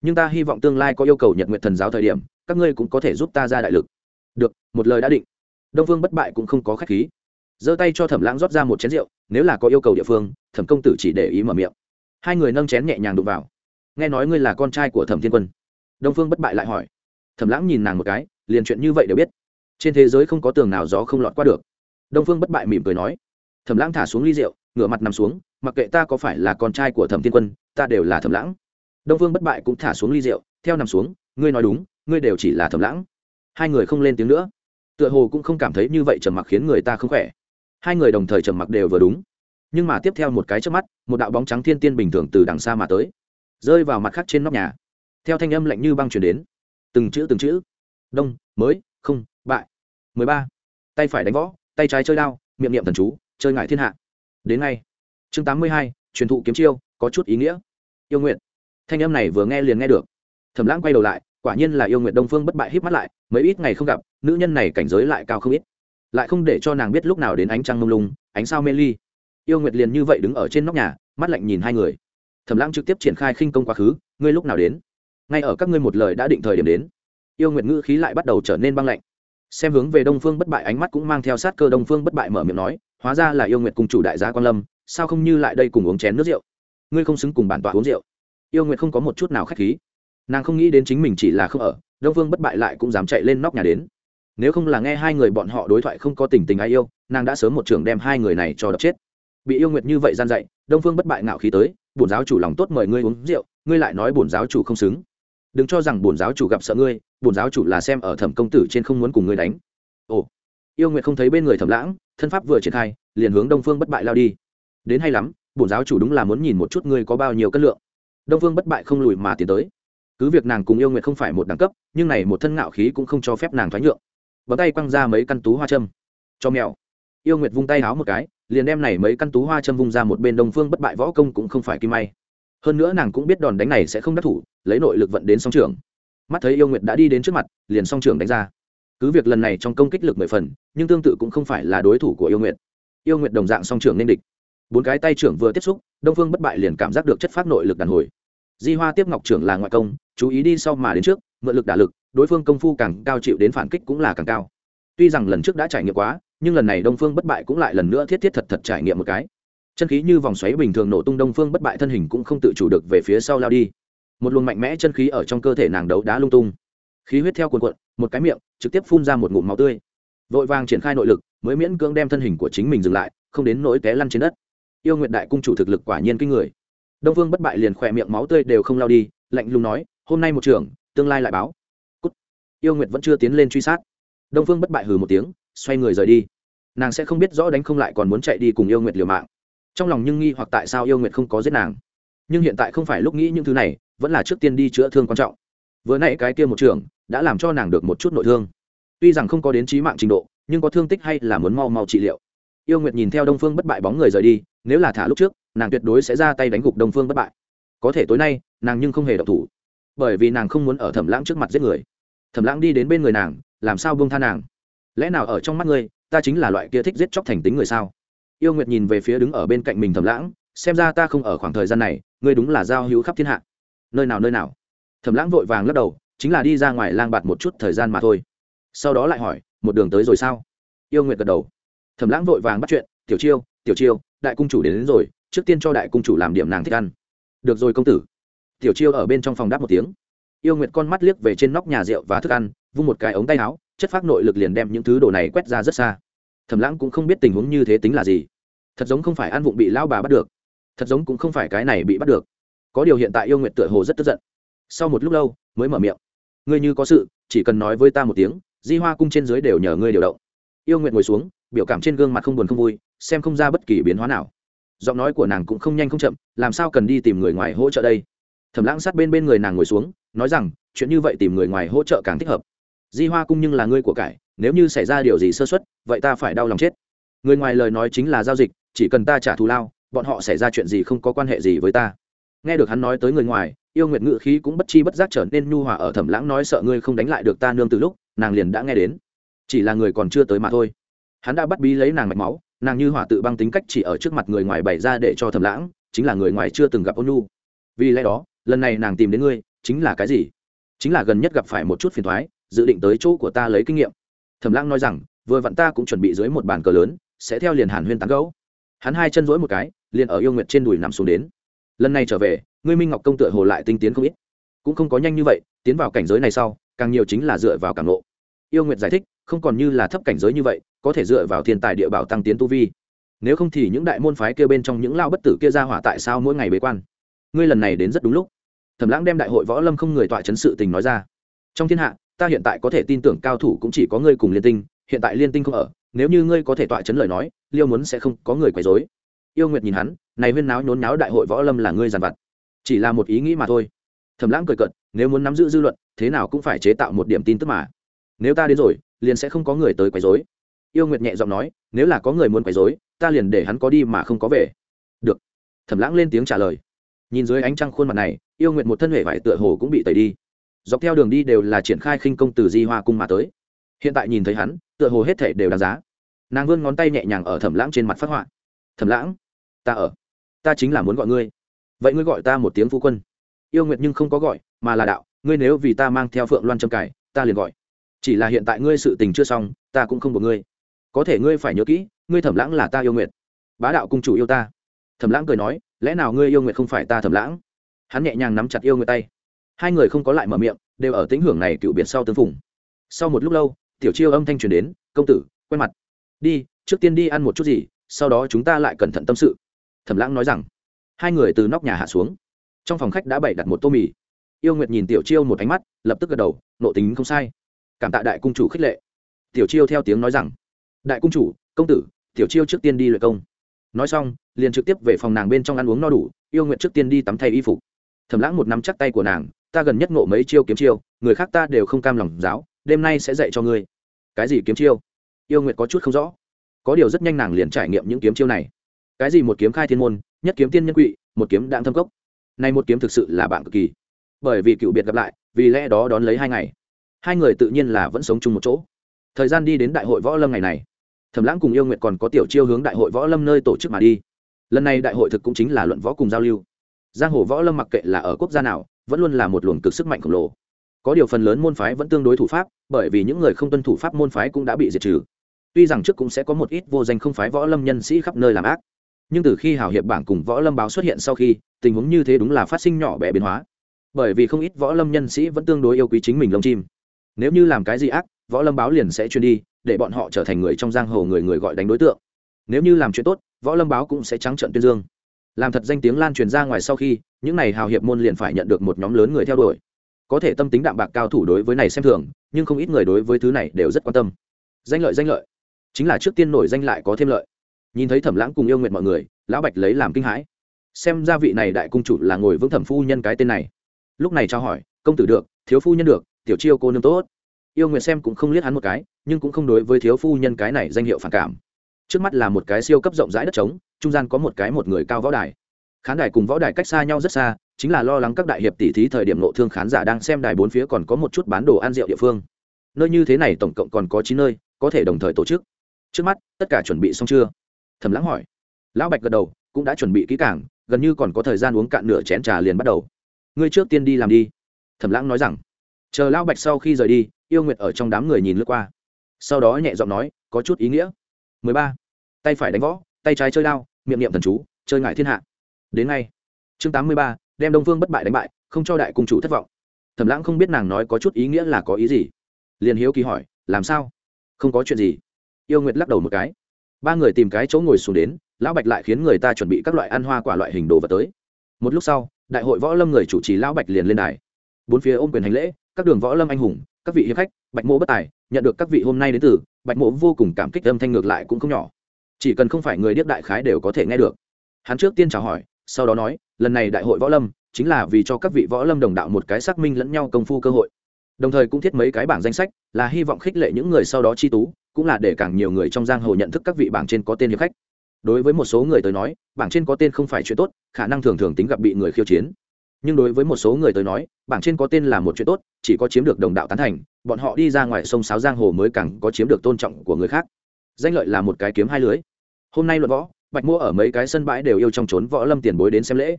nhưng ta hy vọng tương lai có yêu cầu nhật nguyện thần giáo thời điểm, các ngươi cũng có thể giúp ta ra đại lực. Được, một lời đã định. Đông phương bất bại cũng không có khách khí giơ tay cho thẩm lãng rót ra một chén rượu, nếu là có yêu cầu địa phương, thẩm công tử chỉ để ý mở miệng. Hai người nâng chén nhẹ nhàng đụng vào. Nghe nói ngươi là con trai của thẩm thiên quân. Đông phương bất bại lại hỏi. Thẩm lãng nhìn nàng một cái, liền chuyện như vậy đều biết. Trên thế giới không có tường nào gió không lọt qua được. Đông phương bất bại mỉm cười nói. Thẩm lãng thả xuống ly rượu, ngửa mặt nằm xuống, mặc kệ ta có phải là con trai của thẩm thiên quân, ta đều là thẩm lãng. Đông phương bất bại cũng thả xuống ly rượu, theo nằm xuống, ngươi nói đúng, ngươi đều chỉ là thẩm lãng. Hai người không lên tiếng nữa. Tựa hồ cũng không cảm thấy như vậy trầm mặc khiến người ta không khỏe hai người đồng thời trầm mặc đều vừa đúng. Nhưng mà tiếp theo một cái trước mắt, một đạo bóng trắng thiên tiên bình thường từ đằng xa mà tới, rơi vào mặt khác trên nóc nhà. Theo thanh âm lạnh như băng chuyển đến. Từng chữ từng chữ. Đông, mới, không, bại. Mười ba. Tay phải đánh võ, tay trái chơi đao, miệng niệm thần chú, chơi ngại thiên hạ. Đến ngay. Chương tám mươi hai, truyền thụ kiếm chiêu, có chút ý nghĩa. Yêu nguyện thanh âm này vừa nghe liền nghe được. Thẩm lãng quay đầu lại, quả nhiên là yêu nguyện đông phương bất bại híp mắt lại, mấy ít ngày không gặp, nữ nhân này cảnh giới lại cao không ít lại không để cho nàng biết lúc nào đến ánh trăng mông lung, ánh sao mê ly. Yêu nguyệt liền như vậy đứng ở trên nóc nhà, mắt lạnh nhìn hai người. Thẩm lãng trực tiếp triển khai khinh công quá khứ, ngươi lúc nào đến? Ngay ở các ngươi một lời đã định thời điểm đến. Yêu nguyệt ngữ khí lại bắt đầu trở nên băng lạnh. Xem hướng về đông phương bất bại ánh mắt cũng mang theo sát cơ đông phương bất bại mở miệng nói, hóa ra là yêu nguyệt cùng chủ đại gia quan lâm, sao không như lại đây cùng uống chén nước rượu? Ngươi không xứng cùng bản tọa uống rượu. Yêu nguyệt không có một chút nào khách khí. Nàng không nghĩ đến chính mình chỉ là không ở, đông phương bất bại lại cũng dám chạy lên nóc nhà đến nếu không là nghe hai người bọn họ đối thoại không có tình tình ai yêu, nàng đã sớm một trường đem hai người này cho đập chết. Bị yêu nguyệt như vậy gian dạy, đông phương bất bại ngạo khí tới, bổn giáo chủ lòng tốt mời ngươi uống rượu, ngươi lại nói bổn giáo chủ không xứng. Đừng cho rằng bổn giáo chủ gặp sợ ngươi, bổn giáo chủ là xem ở thẩm công tử trên không muốn cùng ngươi đánh. Ồ. Yêu nguyệt không thấy bên người thẩm lãng, thân pháp vừa triển khai, liền hướng đông phương bất bại lao đi. Đến hay lắm, bổn giáo chủ đúng là muốn nhìn một chút ngươi có bao nhiêu cân lượng. Đông phương bất bại không lùi mà tiến tới. Cứ việc nàng cùng yêu nguyệt không phải một đẳng cấp, nhưng này một thân ngạo khí cũng không cho phép nàng thoái nhượng bấm tay quăng ra mấy căn tú hoa châm. Cho mèo. Yêu nguyệt vung tay háo một cái, liền đem này mấy căn tú hoa châm vung ra một bên đông phương bất bại võ công cũng không phải kim may. Hơn nữa nàng cũng biết đòn đánh này sẽ không đắc thủ, lấy nội lực vận đến song trường mắt thấy yêu nguyệt đã đi đến trước mặt, liền song trường đánh ra. Cứ việc lần này trong công kích lực mười phần, nhưng tương tự cũng không phải là đối thủ của yêu nguyệt. Yêu nguyệt đồng dạng song trường nên địch. Bốn cái tay trưởng vừa tiếp xúc, đông phương bất bại liền cảm giác được chất phát nội lực đàn hồi. Di hoa tiếp ngọc trưởng là ngoại công, chú ý đi sau mà đến trước mượn lực đả lực, đối phương công phu càng cao chịu đến phản kích cũng là càng cao. Tuy rằng lần trước đã trải nghiệm quá, nhưng lần này đông phương bất bại cũng lại lần nữa thiết thiết thật thật trải nghiệm một cái. Chân khí như vòng xoáy bình thường nổ tung đông phương bất bại thân hình cũng không tự chủ được về phía sau lao đi. Một luồng mạnh mẽ chân khí ở trong cơ thể nàng đấu đá lung tung. Khí huyết theo cuồn cuộn, một cái miệng, trực tiếp phun ra một ngụm máu tươi. Vội vàng triển khai nội lực, mới miễn cưỡng đem thân hình của chính mình dừng lại, không đến nỗi té lăn trên đất. Yêu nguyện đại cung chủ thực lực quả nhiên kinh người. Đông phương bất bại liền khỏe miệng máu tươi đều không lao đi, lạnh lùng nói, hôm nay một trưởng tương lai lại báo. Cút. yêu nguyệt vẫn chưa tiến lên truy sát. Đông phương bất bại hừ một tiếng, xoay người rời đi. Nàng sẽ không biết rõ đánh không lại còn muốn chạy đi cùng yêu nguyệt liều mạng. Trong lòng nhưng nghi hoặc tại sao yêu nguyệt không có giết nàng. Nhưng hiện tại không phải lúc nghĩ những thứ này, vẫn là trước tiên đi chữa thương quan trọng. Vừa nãy cái kia một trường đã làm cho nàng được một chút nội thương. Tuy rằng không có đến trí mạng trình độ, nhưng có thương tích hay là muốn mau mau trị liệu. Yêu nguyệt nhìn theo đông phương bất bại bóng người rời đi, nếu là thả lúc trước, nàng tuyệt đối sẽ ra tay đánh gục đông phương bất bại. Có thể tối nay, nàng nhưng không hề độc thủ bởi vì nàng không muốn ở thẩm lãng trước mặt giết người. Thẩm lãng đi đến bên người nàng làm sao buông tha nàng? Lẽ nào ở trong mắt ngươi ta chính là loại kia thích giết chóc thành tính người sao? Yêu nguyệt nhìn về phía đứng ở bên cạnh mình thẩm lãng xem ra ta không ở khoảng thời gian này ngươi đúng là giao hữu khắp thiên hạ. Nơi nào nơi nào? Thẩm lãng vội vàng lắc đầu chính là đi ra ngoài lang bạt một chút thời gian mà thôi. Sau đó lại hỏi một đường tới rồi sao? Yêu nguyệt gật đầu. Thẩm lãng vội vàng bắt chuyện tiểu chiêu tiểu chiêu đại cung chủ đến, đến rồi trước tiên cho đại cung chủ làm điểm nàng thích ăn. Được rồi công tử tiểu chiêu ở bên trong phòng đáp một tiếng. Yêu nguyệt con mắt liếc về trên nóc nhà rượu và thức ăn, vung một cái ống tay áo, chất phát nội lực liền đem những thứ đồ này quét ra rất xa. Thẩm lãng cũng không biết tình huống như thế tính là gì. Thật giống không phải ăn vụng bị lao bà bắt được. Thật giống cũng không phải cái này bị bắt được. Có điều hiện tại yêu nguyệt tựa hồ rất tức giận. Sau một lúc lâu, mới mở miệng. Ngươi như có sự, chỉ cần nói với ta một tiếng, di hoa cung trên dưới đều nhờ ngươi điều động. Yêu nguyệt ngồi xuống, biểu cảm trên gương mặt không buồn không vui, xem không ra bất kỳ biến hóa nào. Giọng nói của nàng cũng không nhanh không chậm, làm sao cần đi tìm người ngoài hỗ trợ đây? Thẩm lãng sát bên bên người nàng ngồi xuống, nói rằng, chuyện như vậy tìm người ngoài hỗ trợ càng thích hợp. Di hoa cung nhưng là ngươi của cải, nếu như xảy ra điều gì sơ xuất vậy ta phải đau lòng chết. Người ngoài lời nói chính là giao dịch, chỉ cần ta trả thù lao, bọn họ xảy ra chuyện gì không có quan hệ gì với ta. Nghe được hắn nói tới người ngoài, yêu nguyện ngự khí cũng bất chi bất giác trở nên nhu hòa ở thẩm lãng nói, sợ ngươi không đánh lại được ta nương từ lúc, nàng liền đã nghe đến. Chỉ là người còn chưa tới mà thôi. Hắn đã bắt bí lấy nàng mạch máu, nàng như hỏa tự băng tính cách chỉ ở trước mặt người ngoài bày ra để cho thẩm lãng, chính là người ngoài chưa từng gặp ôn nhu. Vì lẽ đó lần này nàng tìm đến ngươi chính là cái gì? Chính là gần nhất gặp phải một chút phiền thoái, dự định tới chỗ của ta lấy kinh nghiệm. Thẩm lãng nói rằng, vừa vặn ta cũng chuẩn bị dưới một bàn cờ lớn, sẽ theo liền hàn huyên tán gấu hắn hai chân dỗi một cái, liền ở yêu nguyệt trên đùi nằm xuống đến. Lần này trở về, ngươi minh ngọc công tựa hồ lại tinh tiến không ít. Cũng không có nhanh như vậy, tiến vào cảnh giới này sau, càng nhiều chính là dựa vào cảm lộ yêu nguyệt giải thích, không còn như là thấp cảnh giới như vậy, có thể dựa vào thiên tài địa bảo tăng tiến tu vi. Nếu không thì những đại môn phái kia bên trong những lao bất tử kia ra hỏa tại sao mỗi ngày bế quan? Ngươi lần này đến rất đúng lúc. Thẩm lãng đem đại hội võ lâm không người tọa chấn sự tình nói ra. Trong thiên hạ, ta hiện tại có thể tin tưởng cao thủ cũng chỉ có ngươi cùng liên tinh, hiện tại liên tinh không ở, nếu như ngươi có thể tọa chấn lời nói, liêu muốn sẽ không có người quấy dối yêu nguyệt nhìn hắn, này huyên náo nhốn náo đại hội võ lâm là ngươi giàn vặt. Chỉ là một ý nghĩ mà thôi. Thẩm lãng cười cận nếu muốn nắm giữ dư luận, thế nào cũng phải chế tạo một điểm tin tức mà. Nếu ta đến rồi, liền sẽ không có người tới quấy dối yêu nguyệt nhẹ giọng nói, nếu là có người muốn quấy dối ta liền để hắn có đi mà không có về. Được. Thẩm lãng lên tiếng trả lời nhìn dưới ánh trăng khuôn mặt này, yêu nguyệt một thân huệ vải tựa hồ cũng bị tẩy đi. Dọc theo đường đi đều là triển khai khinh công từ di hoa cung mà tới. Hiện tại nhìn thấy hắn, tựa hồ hết thể đều đáng giá. Nàng vươn ngón tay nhẹ nhàng ở thẩm lãng trên mặt phát họa. Thẩm lãng, ta ở. Ta chính là muốn gọi ngươi. Vậy ngươi gọi ta một tiếng phu quân. Yêu nguyệt nhưng không có gọi, mà là đạo, ngươi nếu vì ta mang theo phượng loan trâm cải ta liền gọi. Chỉ là hiện tại ngươi sự tình chưa xong, ta cũng không buộc ngươi. Có thể ngươi phải nhớ kỹ, ngươi thẩm lãng là ta yêu nguyệt bá đạo cung chủ yêu ta. Thẩm lãng cười nói lẽ nào ngươi yêu nguyện không phải ta thẩm lãng? Hắn nhẹ nhàng nắm chặt yêu người tay. Hai người không có lại mở miệng, đều ở tính hưởng này cựu biệt sau tương phùng. Sau một lúc lâu, tiểu chiêu âm thanh truyền đến, công tử quen mặt. Đi, trước tiên đi ăn một chút gì, sau đó chúng ta lại cẩn thận tâm sự. Thẩm lãng nói rằng. Hai người từ nóc nhà hạ xuống. Trong phòng khách đã bày đặt một tô mì. Yêu nguyệt nhìn tiểu chiêu một ánh mắt, lập tức gật đầu, nộ tính không sai. Cảm tạ đại cung chủ khích lệ. Tiểu chiêu theo tiếng nói rằng. Đại cung chủ, công tử, tiểu chiêu trước tiên đi luyện công. Nói xong liền trực tiếp về phòng nàng bên trong ăn uống no đủ, yêu nguyện trước tiên đi tắm thay y phục. Thầm lãng một nắm chắc tay của nàng, ta gần nhất ngộ mấy chiêu kiếm chiêu, người khác ta đều không cam lòng giáo, đêm nay sẽ dạy cho ngươi. Cái gì kiếm chiêu? Yêu nguyện có chút không rõ. Có điều rất nhanh nàng liền trải nghiệm những kiếm chiêu này. Cái gì một kiếm khai thiên môn, nhất kiếm tiên nhân quỵ, một kiếm đạn thâm cốc. Nay một kiếm thực sự là bạn cực kỳ. Bởi vì cựu biệt gặp lại, vì lẽ đó đón lấy hai ngày. Hai người tự nhiên là vẫn sống chung một chỗ. Thời gian đi đến đại hội võ lâm ngày này, thẩm lãng cùng yêu nguyện còn có tiểu chiêu hướng đại hội võ lâm nơi tổ chức mà đi lần này đại hội thực cũng chính là luận võ cùng giao lưu. Giang hồ võ lâm mặc kệ là ở quốc gia nào, vẫn luôn là một luồng cực sức mạnh khổng lồ. Có điều phần lớn môn phái vẫn tương đối thủ pháp, bởi vì những người không tuân thủ pháp môn phái cũng đã bị diệt trừ. Tuy rằng trước cũng sẽ có một ít vô danh không phái võ lâm nhân sĩ khắp nơi làm ác, nhưng từ khi hào hiệp bảng cùng võ lâm báo xuất hiện sau khi, tình huống như thế đúng là phát sinh nhỏ bé biến hóa. Bởi vì không ít võ lâm nhân sĩ vẫn tương đối yêu quý chính mình lông chim. Nếu như làm cái gì ác, võ lâm báo liền sẽ chuyên đi, để bọn họ trở thành người trong giang hồ người người gọi đánh đối tượng. Nếu như làm chuyện tốt võ lâm báo cũng sẽ trắng trận tuyên dương. Làm thật danh tiếng lan truyền ra ngoài sau khi, những này hào hiệp môn liền phải nhận được một nhóm lớn người theo đuổi. Có thể tâm tính đạm bạc cao thủ đối với này xem thường, nhưng không ít người đối với thứ này đều rất quan tâm. Danh lợi danh lợi. Chính là trước tiên nổi danh lại có thêm lợi. Nhìn thấy thẩm lãng cùng yêu nguyện mọi người, lão bạch lấy làm kinh hãi. Xem ra vị này đại cung chủ là ngồi vững thẩm phu nhân cái tên này. Lúc này trao hỏi, công tử được, thiếu phu nhân được, tiểu chiêu cô nương tốt. Yêu nguyện xem cũng không liếc hắn một cái, nhưng cũng không đối với thiếu phu nhân cái này danh hiệu phản cảm trước mắt là một cái siêu cấp rộng rãi đất trống, trung gian có một cái một người cao võ đài. Khán đài cùng võ đài cách xa nhau rất xa, chính là lo lắng các đại hiệp tỷ thí thời điểm nộ thương khán giả đang xem đài bốn phía còn có một chút bán đồ ăn rượu địa phương. Nơi như thế này tổng cộng còn có chín nơi, có thể đồng thời tổ chức. Trước mắt, tất cả chuẩn bị xong chưa? Thầm lãng hỏi. Lão bạch gật đầu, cũng đã chuẩn bị kỹ càng, gần như còn có thời gian uống cạn nửa chén trà liền bắt đầu. Ngươi trước tiên đi làm đi. Thẩm lãng nói rằng. Chờ lão bạch sau khi rời đi, yêu nguyệt ở trong đám người nhìn lướt qua. Sau đó nhẹ giọng nói, có chút ý nghĩa. 13. tay phải đánh võ tay trái chơi đao miệng niệm thần chú chơi ngại thiên hạ. Đến ngay. Chương 83, đem đông vương bất bại đánh bại không cho đại cung chủ thất vọng. Thẩm lãng không biết nàng nói có chút ý nghĩa là có ý gì. Liền hiếu kỳ hỏi làm sao? Không có chuyện gì? Yêu nguyệt lắc đầu một cái. Ba người tìm cái chỗ ngồi xuống đến lão bạch lại khiến người ta chuẩn bị các loại ăn hoa quả loại hình đồ vật tới. Một lúc sau đại hội võ lâm người chủ trì lão bạch liền lên đài. Bốn phía ôm quyền hành lễ các đường võ lâm anh hùng các vị hiệp khách bạch mộ bất tài nhận được các vị hôm nay đến từ bạch mộ vô cùng cảm kích âm thanh ngược lại cũng không nhỏ. Chỉ cần không phải người điếc đại khái đều có thể nghe được. Hắn trước tiên chào hỏi, sau đó nói, lần này đại hội võ lâm, chính là vì cho các vị võ lâm đồng đạo một cái xác minh lẫn nhau công phu cơ hội. Đồng thời cũng thiết mấy cái bảng danh sách, là hy vọng khích lệ những người sau đó chi tú, cũng là để càng nhiều người trong giang hồ nhận thức các vị bảng trên có tên hiệp khách. Đối với một số người tới nói, bảng trên có tên không phải chuyện tốt, khả năng thường thường tính gặp bị người khiêu chiến. Nhưng đối với một số người tới nói bảng trên có tên là một chuyện tốt, chỉ có chiếm được đồng đạo tán thành, bọn họ đi ra ngoài sông sáo giang hồ mới càng có chiếm được tôn trọng của người khác. Danh lợi là một cái kiếm hai lưới. Hôm nay luận võ, bạch mua ở mấy cái sân bãi đều yêu trong trốn võ lâm tiền bối đến xem lễ.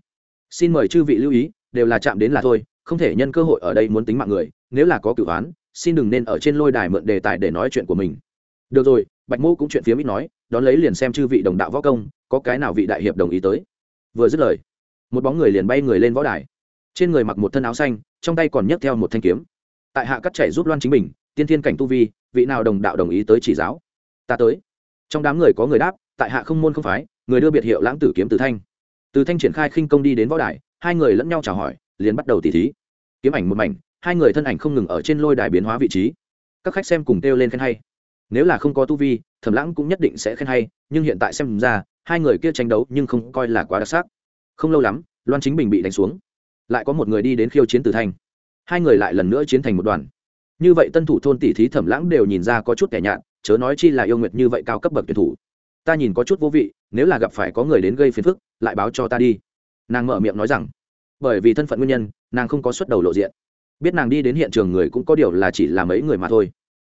Xin mời chư vị lưu ý, đều là chạm đến là thôi, không thể nhân cơ hội ở đây muốn tính mạng người, nếu là có cửu án xin đừng nên ở trên lôi đài mượn đề tài để nói chuyện của mình. Được rồi, bạch mô cũng chuyện phía ít nói, đón lấy liền xem chư vị đồng đạo võ công, có cái nào vị đại hiệp đồng ý tới. Vừa dứt lời, một bóng người liền bay người lên võ đài trên người mặc một thân áo xanh, trong tay còn nhấc theo một thanh kiếm. Tại hạ cắt chảy giúp loan chính mình tiên thiên cảnh tu vi, vị nào đồng đạo đồng ý tới chỉ giáo? Ta tới. Trong đám người có người đáp, tại hạ không môn không phái, người đưa biệt hiệu lãng tử kiếm từ thanh. Từ thanh triển khai khinh công đi đến võ đài, hai người lẫn nhau chào hỏi, liền bắt đầu tỉ thí. Kiếm ảnh một mảnh, hai người thân ảnh không ngừng ở trên lôi đài biến hóa vị trí. Các khách xem cùng kêu lên khen hay. Nếu là không có tu vi, thẩm lãng cũng nhất định sẽ khen hay, nhưng hiện tại xem ra, hai người kia tranh đấu nhưng không coi là quá đặc sắc. Không lâu lắm, loan chính bình bị đánh xuống lại có một người đi đến khiêu chiến tử thanh. Hai người lại lần nữa chiến thành một đoàn. Như vậy tân thủ thôn tỷ thí thẩm lãng đều nhìn ra có chút kẻ nhạt, chớ nói chi là yêu nguyệt như vậy cao cấp bậc tuyển thủ. Ta nhìn có chút vô vị, nếu là gặp phải có người đến gây phiền phức, lại báo cho ta đi. Nàng mở miệng nói rằng. Bởi vì thân phận nguyên nhân, nàng không có xuất đầu lộ diện. Biết nàng đi đến hiện trường người cũng có điều là chỉ là mấy người mà thôi.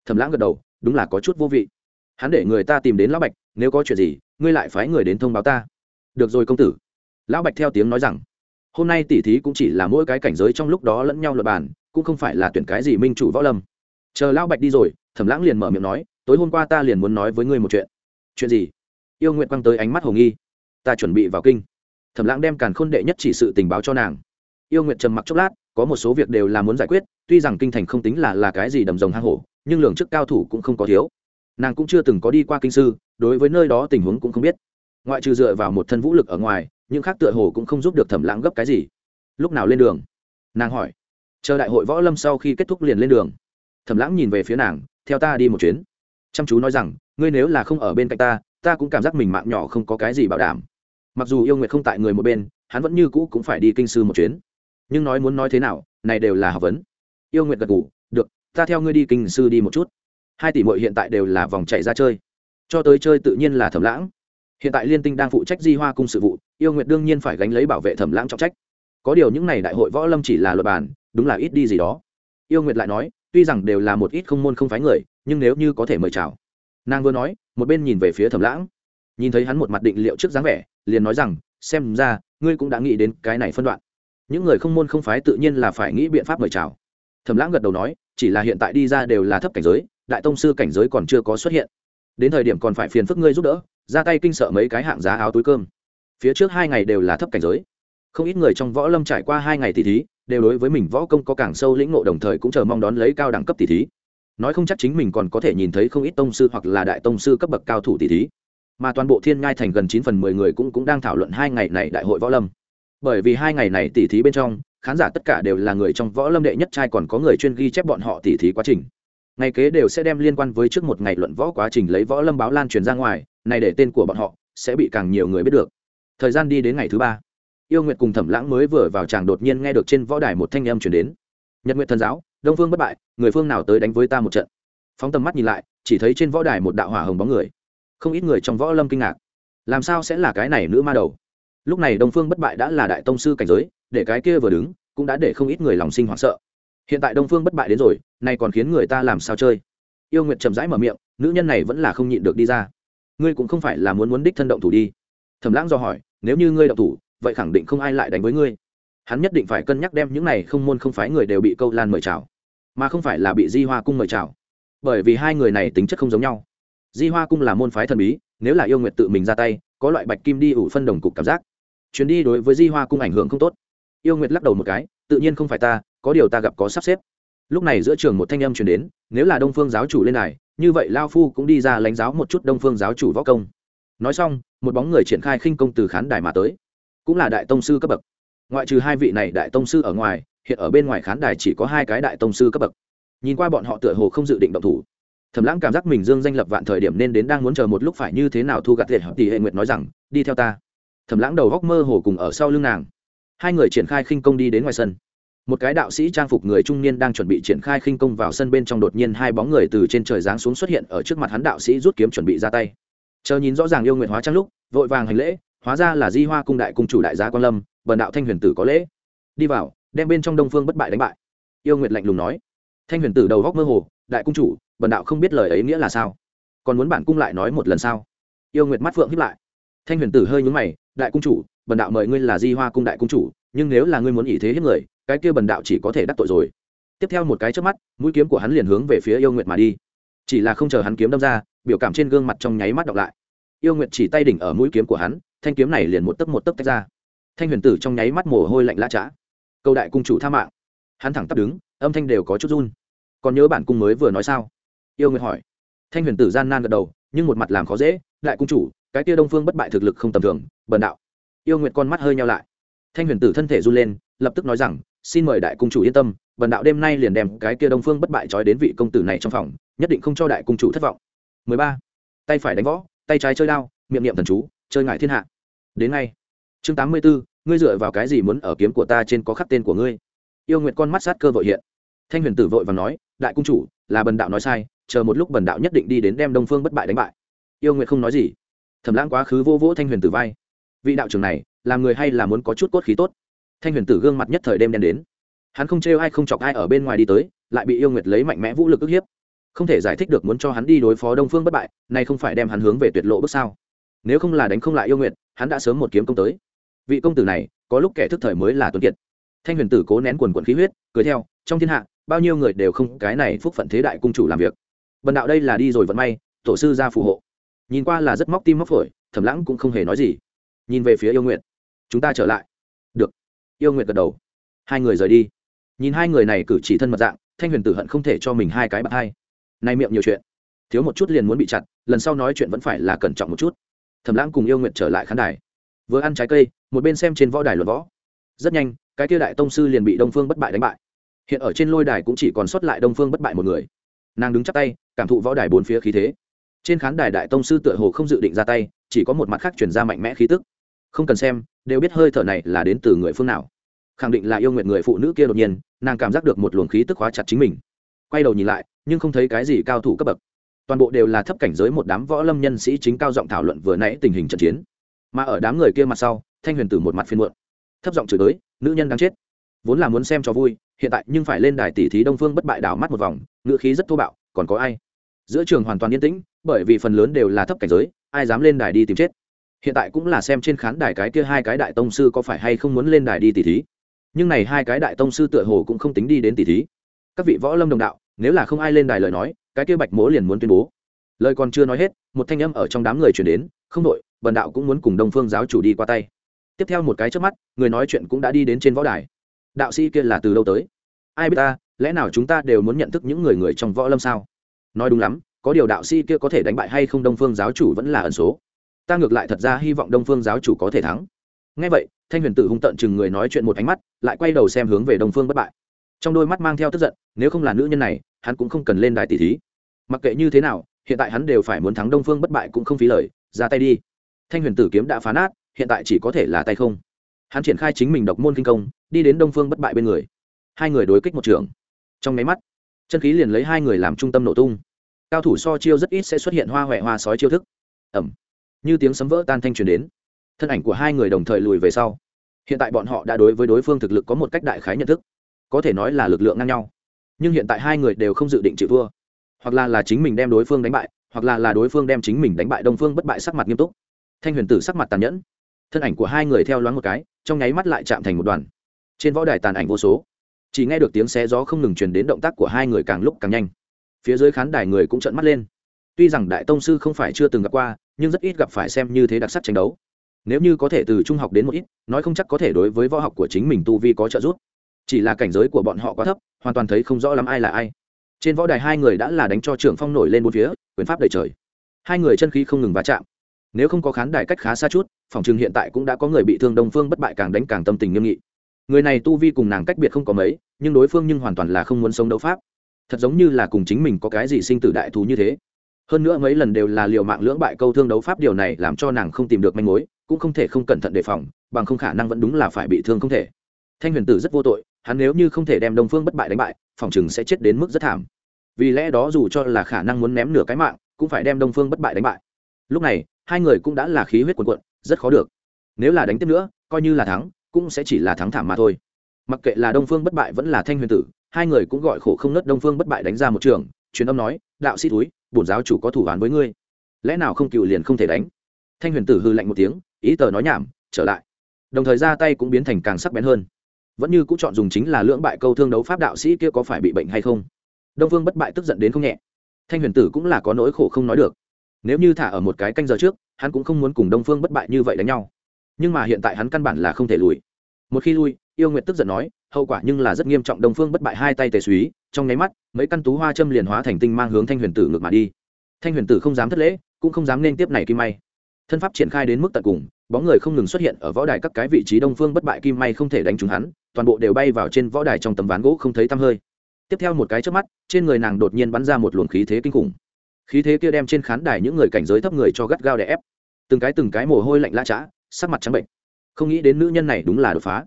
Thầm lãng gật đầu, đúng là có chút vô vị. Hắn để người ta tìm đến lão bạch, nếu có chuyện gì, ngươi lại phái người đến thông báo ta. Được rồi công tử. Lão bạch theo tiếng nói rằng hôm nay tỉ thí cũng chỉ là mỗi cái cảnh giới trong lúc đó lẫn nhau luật bàn, cũng không phải là tuyển cái gì minh chủ võ lâm. Chờ lão bạch đi rồi, thẩm lãng liền mở miệng nói, tối hôm qua ta liền muốn nói với ngươi một chuyện. Chuyện gì? Yêu nguyện quăng tới ánh mắt hồ nghi. Ta chuẩn bị vào kinh. Thẩm lãng đem càn khôn đệ nhất chỉ sự tình báo cho nàng. Yêu nguyện trầm mặc chốc lát, có một số việc đều là muốn giải quyết, tuy rằng kinh thành không tính là là cái gì đầm rồng hang hổ, nhưng lường chức cao thủ cũng không có thiếu. Nàng cũng chưa từng có đi qua kinh sư, đối với nơi đó tình huống cũng không biết. Ngoại trừ dựa vào một thân vũ lực ở ngoài những khác tựa hồ cũng không giúp được thẩm lãng gấp cái gì. Lúc nào lên đường? Nàng hỏi. Chờ đại hội võ lâm sau khi kết thúc liền lên đường. Thẩm lãng nhìn về phía nàng, theo ta đi một chuyến. Chăm chú nói rằng, ngươi nếu là không ở bên cạnh ta ta cũng cảm giác mình mạng nhỏ không có cái gì bảo đảm. Mặc dù yêu nguyệt không tại người một bên, hắn vẫn như cũ cũng phải đi kinh sư một chuyến. Nhưng nói muốn nói thế nào, này đều là học vấn. Yêu nguyệt gật ngủ được, ta theo ngươi đi kinh sư đi một chút. Hai tỷ mội hiện tại đều là vòng chạy ra chơi. Cho tới chơi tự nhiên là thẩm lãng hiện tại liên tinh đang phụ trách di hoa cung sự vụ, yêu nguyệt đương nhiên phải gánh lấy bảo vệ thẩm lãng trọng trách. Có điều những n à y đại hội võ lâm chỉ là luật bản, đúng là ít đi gì đó. Yêu nguyệt lại nói, tuy rằng đều là một ít không môn không phái người, nhưng nếu như có thể mời chào. Nàng vừa nói, một bên nhìn về phía thẩm lãng. Nhìn thấy hắn một mặt định liệu trước dáng vẻ, liền nói rằng, xem ra, ngươi cũng đã nghĩ đến cái này phân đoạn. Những người không môn không phái tự nhiên là phải nghĩ biện pháp mời chào. Thẩm lãng gật đầu nói, chỉ là hiện tại đi ra đều là thấp cảnh giới, đại tông sư cảnh giới còn chưa có xuất hiện. Đến thời điểm còn phải phiền phức ngươi giúp đỡ ra tay kinh sợ mấy cái hạng giá áo túi cơm. Phía trước hai ngày đều là thấp cảnh giới. Không ít người trong võ lâm trải qua hai ngày tỷ thí, đều đối với mình võ công có càng sâu lĩnh ngộ đồng thời cũng chờ mong đón lấy cao đẳng cấp tỷ thí. Nói không chắc chính mình còn có thể nhìn thấy không ít tông sư hoặc là đại tông sư cấp bậc cao thủ tỷ thí. Mà toàn bộ thiên ngai thành gần chín phần mười người cũng cũng đang thảo luận hai ngày này đại hội võ lâm. Bởi vì hai ngày này tỷ thí bên trong, khán giả tất cả đều là người trong võ lâm đệ nhất trai còn có người chuyên ghi chép bọn họ tỷ thí quá trình ngày kế đều sẽ đem liên quan với trước một ngày luận võ quá trình lấy võ lâm báo lan truyền ra ngoài, này để tên của bọn họ sẽ bị càng nhiều người biết được. Thời gian đi đến ngày thứ ba, yêu nguyệt cùng thẩm lãng mới vừa vào tràng đột nhiên nghe được trên võ đài một thanh âm chuyển đến. Nhật nguyệt thần giáo, đông phương bất bại, người phương nào tới đánh với ta một trận? Phóng tầm mắt nhìn lại, chỉ thấy trên võ đài một đạo hỏa hồng bóng người. Không ít người trong võ lâm kinh ngạc. Làm sao sẽ là cái này nữ ma đầu? Lúc này đông phương bất bại đã là đại tông sư cảnh giới, để cái kia vừa đứng cũng đã để không ít người lòng sinh hoảng sợ hiện tại đông phương bất bại đến rồi, nay còn khiến người ta làm sao chơi? Yêu nguyệt chậm rãi mở miệng, nữ nhân này vẫn là không nhịn được đi ra. Ngươi cũng không phải là muốn muốn đích thân động thủ đi. Thẩm lãng do hỏi, nếu như ngươi động thủ, vậy khẳng định không ai lại đánh với ngươi. Hắn nhất định phải cân nhắc đem những này không môn không phái người đều bị câu lan mời chào, mà không phải là bị di hoa cung mời chào. Bởi vì hai người này tính chất không giống nhau. Di hoa cung là môn phái thần bí, nếu là yêu nguyệt tự mình ra tay, có loại bạch kim đi ủ phân đồng cục cảm giác. Chuyến đi đối với di hoa cung ảnh hưởng không tốt. Yêu nguyệt lắc đầu một cái, tự nhiên không phải ta có điều ta gặp có sắp xếp. Lúc này giữa trường một thanh âm chuyển đến, nếu là đông phương giáo chủ lên này, như vậy lao phu cũng đi ra lãnh giáo một chút đông phương giáo chủ võ công. Nói xong, một bóng người triển khai khinh công từ khán đài mà tới. Cũng là đại tông sư cấp bậc. Ngoại trừ hai vị này đại tông sư ở ngoài, hiện ở bên ngoài khán đài chỉ có hai cái đại tông sư cấp bậc. Nhìn qua bọn họ tựa hồ không dự định động thủ. Thẩm lãng cảm giác mình dương danh lập vạn thời điểm nên đến đang muốn chờ một lúc phải như thế nào thu gặt liệt tỷ hệ nguyệt nói rằng, đi theo ta. Thẩm lãng đầu góc mơ hồ cùng ở sau lưng nàng. Hai người triển khai khinh công đi đến ngoài sân một cái đạo sĩ trang phục người trung niên đang chuẩn bị triển khai khinh công vào sân bên trong đột nhiên hai bóng người từ trên trời giáng xuống xuất hiện ở trước mặt hắn đạo sĩ rút kiếm chuẩn bị ra tay. Chờ nhìn rõ ràng yêu nguyện hóa trang lúc, vội vàng hành lễ, hóa ra là di hoa cung đại cung chủ đại gia quan lâm, bần đạo thanh huyền tử có lễ. Đi vào, đem bên trong đông phương bất bại đánh bại. Yêu nguyệt lạnh lùng nói. Thanh huyền tử đầu góc mơ hồ, đại cung chủ, bần đạo không biết lời ấy nghĩa là sao? Còn muốn bản cung lại nói một lần sao? Yêu nguyệt mắt phượng hiếp lại. Thanh huyền tử hơi nhúng mày, đại cung chủ, bần đạo mời ngươi là di hoa cung đại cung chủ nhưng nếu là ngươi muốn ý thế hết người, cái kia bần đạo chỉ có thể đắc tội rồi. Tiếp theo một cái trước mắt, mũi kiếm của hắn liền hướng về phía yêu nguyệt mà đi. Chỉ là không chờ hắn kiếm đâm ra, biểu cảm trên gương mặt trong nháy mắt đọc lại. Yêu nguyệt chỉ tay đỉnh ở mũi kiếm của hắn, thanh kiếm này liền một tấc một tấc tách ra. Thanh huyền tử trong nháy mắt mồ hôi lạnh lã trá. Câu đại cung chủ tha mạng. Hắn thẳng tắp đứng, âm thanh đều có chút run. Còn nhớ bản cung mới vừa nói sao? Yêu nguyệt hỏi. Thanh huyền tử gian nan gật đầu, nhưng một mặt làm khó dễ, đại cung chủ, cái kia đông phương bất bại thực lực không tầm thường, bần đạo. Yêu nguyệt con mắt hơi nhau lại thanh huyền tử thân thể run lên lập tức nói rằng xin mời đại cung chủ yên tâm bần đạo đêm nay liền đem cái kia đông phương bất bại trói đến vị công tử này trong phòng nhất định không cho đại cung chủ thất vọng. 13. tay phải đánh võ tay trái chơi đao miệng niệm thần chú chơi ngại thiên hạ. Đến ngay. Chương 84, ngươi dựa vào cái gì muốn ở kiếm của ta trên có khắc tên của ngươi? Yêu nguyệt con mắt sát cơ vội hiện. Thanh huyền tử vội và nói đại cung chủ là bần đạo nói sai chờ một lúc bần đạo nhất định đi đến đem đông phương bất bại đánh bại. Yêu nguyệt không nói gì. Thẩm lãng quá khứ vô vỗ thanh huyền tử vai. Vị đạo trưởng này làm người hay là muốn có chút cốt khí tốt. Thanh huyền tử gương mặt nhất thời đêm đen đến. Hắn không trêu ai không chọc ai ở bên ngoài đi tới, lại bị yêu nguyệt lấy mạnh mẽ vũ lực ức hiếp. Không thể giải thích được muốn cho hắn đi đối phó đông phương bất bại nay không phải đem hắn hướng về tuyệt lộ bước sao? Nếu không là đánh không lại yêu nguyệt, hắn đã sớm một kiếm công tới. Vị công tử này, có lúc kẻ thức thời mới là tuấn kiệt. Thanh huyền tử cố nén quần quần khí huyết, cười theo, trong thiên hạ, bao nhiêu người đều không cái này phúc phận thế đại cung chủ làm việc. Bần đạo đây là đi rồi vận may, tổ sư ra phù hộ. Nhìn qua là rất móc tim móc phổi thẩm lãng cũng không hề nói gì. Nhìn về phía yêu nguyệt chúng ta trở lại. Được. Yêu nguyệt gật đầu. Hai người rời đi. Nhìn hai người này cử chỉ thân mật dạng, thanh huyền tử hận không thể cho mình hai cái bạc hai. Nay miệng nhiều chuyện. Thiếu một chút liền muốn bị chặt, lần sau nói chuyện vẫn phải là cẩn trọng một chút. Thẩm lãng cùng yêu nguyệt trở lại khán đài. Vừa ăn trái cây, một bên xem trên võ đài luận võ. Rất nhanh, cái kia đại tông sư liền bị đông phương bất bại đánh bại. Hiện ở trên lôi đài cũng chỉ còn sót lại đông phương bất bại một người. Nàng đứng chắc tay, cảm thụ võ đài bốn phía khí thế. Trên khán đài đại tông sư tựa hồ không dự định ra tay, chỉ có một mặt khác chuyển ra mạnh mẽ khí tức không cần xem, đều biết hơi thở này là đến từ người phương nào. Khẳng định là yêu nguyện người phụ nữ kia đột nhiên, nàng cảm giác được một luồng khí tức hóa chặt chính mình. Quay đầu nhìn lại, nhưng không thấy cái gì cao thủ cấp bậc. Toàn bộ đều là thấp cảnh giới một đám võ lâm nhân sĩ chính cao giọng thảo luận vừa nãy tình hình trận chiến. Mà ở đám người kia mặt sau, thanh huyền tử một mặt phiên muộn. Thấp giọng chửi tới nữ nhân đang chết, vốn là muốn xem cho vui, hiện tại nhưng phải lên đài tỷ thí đông phương bất bại đảo mắt một vòng, ngữ khí rất thô bạo, còn có ai? Giữa trường hoàn toàn yên tĩnh, bởi vì phần lớn đều là thấp cảnh giới, ai dám lên đài đi tìm chết? Hiện tại cũng là xem trên khán đài cái kia hai cái đại tông sư có phải hay không muốn lên đài đi tỷ thí. Nhưng này hai cái đại tông sư tựa hồ cũng không tính đi đến tỷ thí. Các vị võ lâm đồng đạo, nếu là không ai lên đài lời nói, cái kia bạch mố liền muốn tuyên bố. Lời còn chưa nói hết, một thanh âm ở trong đám người chuyển đến, không đội, bần đạo cũng muốn cùng đông phương giáo chủ đi qua tay. Tiếp theo một cái trước mắt, người nói chuyện cũng đã đi đến trên võ đài. Đạo sĩ kia là từ đâu tới? Ai biết ta, lẽ nào chúng ta đều muốn nhận thức những người người trong võ lâm sao? Nói đúng lắm, có điều đạo sĩ kia có thể đánh bại hay không đông phương giáo chủ vẫn là ẩn số ta ngược lại thật ra hy vọng đông phương giáo chủ có thể thắng. Ngay vậy, thanh huyền tử hung tận chừng người nói chuyện một ánh mắt, lại quay đầu xem hướng về đông phương bất bại. Trong đôi mắt mang theo tức giận, nếu không là nữ nhân này, hắn cũng không cần lên đài tỷ thí. Mặc kệ như thế nào, hiện tại hắn đều phải muốn thắng đông phương bất bại cũng không phí lời, ra tay đi. Thanh huyền tử kiếm đã phá nát, hiện tại chỉ có thể là tay không. Hắn triển khai chính mình độc môn kinh công, đi đến đông phương bất bại bên người. Hai người đối kích một trường. Trong máy mắt, chân khí liền lấy hai người làm trung tâm nổ tung. Cao thủ so chiêu rất ít sẽ xuất hiện hoa huệ hoa sói chiêu thức. Ẩm như tiếng sấm vỡ tan thanh truyền đến. Thân ảnh của hai người đồng thời lùi về sau. Hiện tại bọn họ đã đối với đối phương thực lực có một cách đại khái nhận thức. Có thể nói là lực lượng ngang nhau. Nhưng hiện tại hai người đều không dự định chịu thua. Hoặc là là chính mình đem đối phương đánh bại, hoặc là là đối phương đem chính mình đánh bại đông phương bất bại sắc mặt nghiêm túc. Thanh huyền tử sắc mặt tàn nhẫn. Thân ảnh của hai người theo loáng một cái, trong nháy mắt lại chạm thành một đoàn. Trên võ đài tàn ảnh vô số. Chỉ nghe được tiếng xé gió không ngừng truyền đến động tác của hai người càng lúc càng nhanh. Phía dưới khán đài người cũng trợn mắt lên tuy rằng đại tông sư không phải chưa từng gặp qua, nhưng rất ít gặp phải xem như thế đặc sắc tranh đấu. Nếu như có thể từ trung học đến một ít, nói không chắc có thể đối với võ học của chính mình tu vi có trợ giúp. Chỉ là cảnh giới của bọn họ quá thấp, hoàn toàn thấy không rõ lắm ai là ai. Trên võ đài hai người đã là đánh cho trưởng phong nổi lên bốn phía, quyền pháp đầy trời. Hai người chân khí không ngừng va chạm. Nếu không có khán đài cách khá xa chút, phòng chừng hiện tại cũng đã có người bị thương đông phương bất bại càng đánh càng tâm tình nghiêm nghị. Người này tu vi cùng nàng cách biệt không có mấy, nhưng đối phương nhưng hoàn toàn là không muốn sống đấu pháp. Thật giống như là cùng chính mình có cái gì sinh tử đại thú như thế hơn nữa mấy lần đều là liều mạng lưỡng bại câu thương đấu pháp, điều này làm cho nàng không tìm được manh mối, cũng không thể không cẩn thận đề phòng, bằng không khả năng vẫn đúng là phải bị thương không thể. Thanh huyền tử rất vô tội, hắn nếu như không thể đem đông phương bất bại đánh bại, phòng chừng sẽ chết đến mức rất thảm. Vì lẽ đó dù cho là khả năng muốn ném nửa cái mạng, cũng phải đem đông phương bất bại đánh bại. Lúc này, hai người cũng đã là khí huyết quần quận rất khó được. Nếu là đánh tiếp nữa, coi như là thắng, cũng sẽ chỉ là thắng thảm mà thôi. Mặc kệ là đông phương bất bại vẫn là thanh huyền tử, hai người cũng gọi khổ không nớt đông phương bất bại đánh ra một trường, truyền âm nói đạo sĩ túi, bổn giáo chủ có thủ án với ngươi. Lẽ nào không cựu liền không thể đánh? Thanh huyền tử hư lạnh một tiếng, ý tờ nói nhảm, trở lại. Đồng thời ra tay cũng biến thành càng sắc bén hơn. Vẫn như cũng chọn dùng chính là lưỡng bại câu thương đấu pháp đạo sĩ kia có phải bị bệnh hay không? Đông Vương bất bại tức giận đến không nhẹ. Thanh huyền tử cũng là có nỗi khổ không nói được. Nếu như thả ở một cái canh giờ trước, hắn cũng không muốn cùng đông phương bất bại như vậy đánh nhau. Nhưng mà hiện tại hắn căn bản là không thể lùi. Một khi lui, yêu nguyệt tức giận nói, hậu quả nhưng là rất nghiêm trọng, đông phương bất bại hai tay tề suý trong nháy mắt, mấy căn tú hoa châm liền hóa thành tinh mang hướng thanh huyền tử ngược mà đi. Thanh huyền tử không dám thất lễ, cũng không dám nên tiếp này kim may. Thân pháp triển khai đến mức tận cùng, bóng người không ngừng xuất hiện ở võ đài các cái vị trí đông phương bất bại kim may không thể đánh trúng hắn, toàn bộ đều bay vào trên võ đài trong tấm ván gỗ không thấy tăm hơi. Tiếp theo một cái trước mắt, trên người nàng đột nhiên bắn ra một luồng khí thế kinh khủng. Khí thế kia đem trên khán đài những người cảnh giới thấp người cho gắt gao để ép. Từng cái từng cái mồ hôi lạnh la chã sắc mặt trắng bệnh. Không nghĩ đến nữ nhân này đúng là đột phá.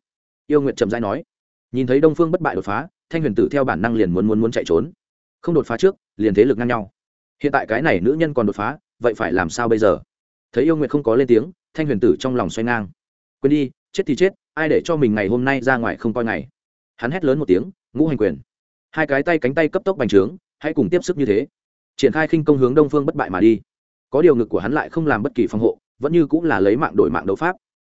Yêu nguyệt trầm dai nói. Nhìn thấy đông phương bất bại đột phá thanh huyền tử theo bản năng liền muốn muốn muốn chạy trốn. Không đột phá trước, liền thế lực ngang nhau. Hiện tại cái này nữ nhân còn đột phá, vậy phải làm sao bây giờ? Thấy yêu nguyệt không có lên tiếng, thanh huyền tử trong lòng xoay ngang. Quên đi, chết thì chết, ai để cho mình ngày hôm nay ra ngoài không coi ngày? Hắn hét lớn một tiếng, ngũ hành quyền. Hai cái tay cánh tay cấp tốc bành trướng, hãy cùng tiếp sức như thế. Triển khai khinh công hướng đông phương bất bại mà đi. Có điều ngực của hắn lại không làm bất kỳ phòng hộ, vẫn như cũng là lấy mạng đổi mạng đấu pháp.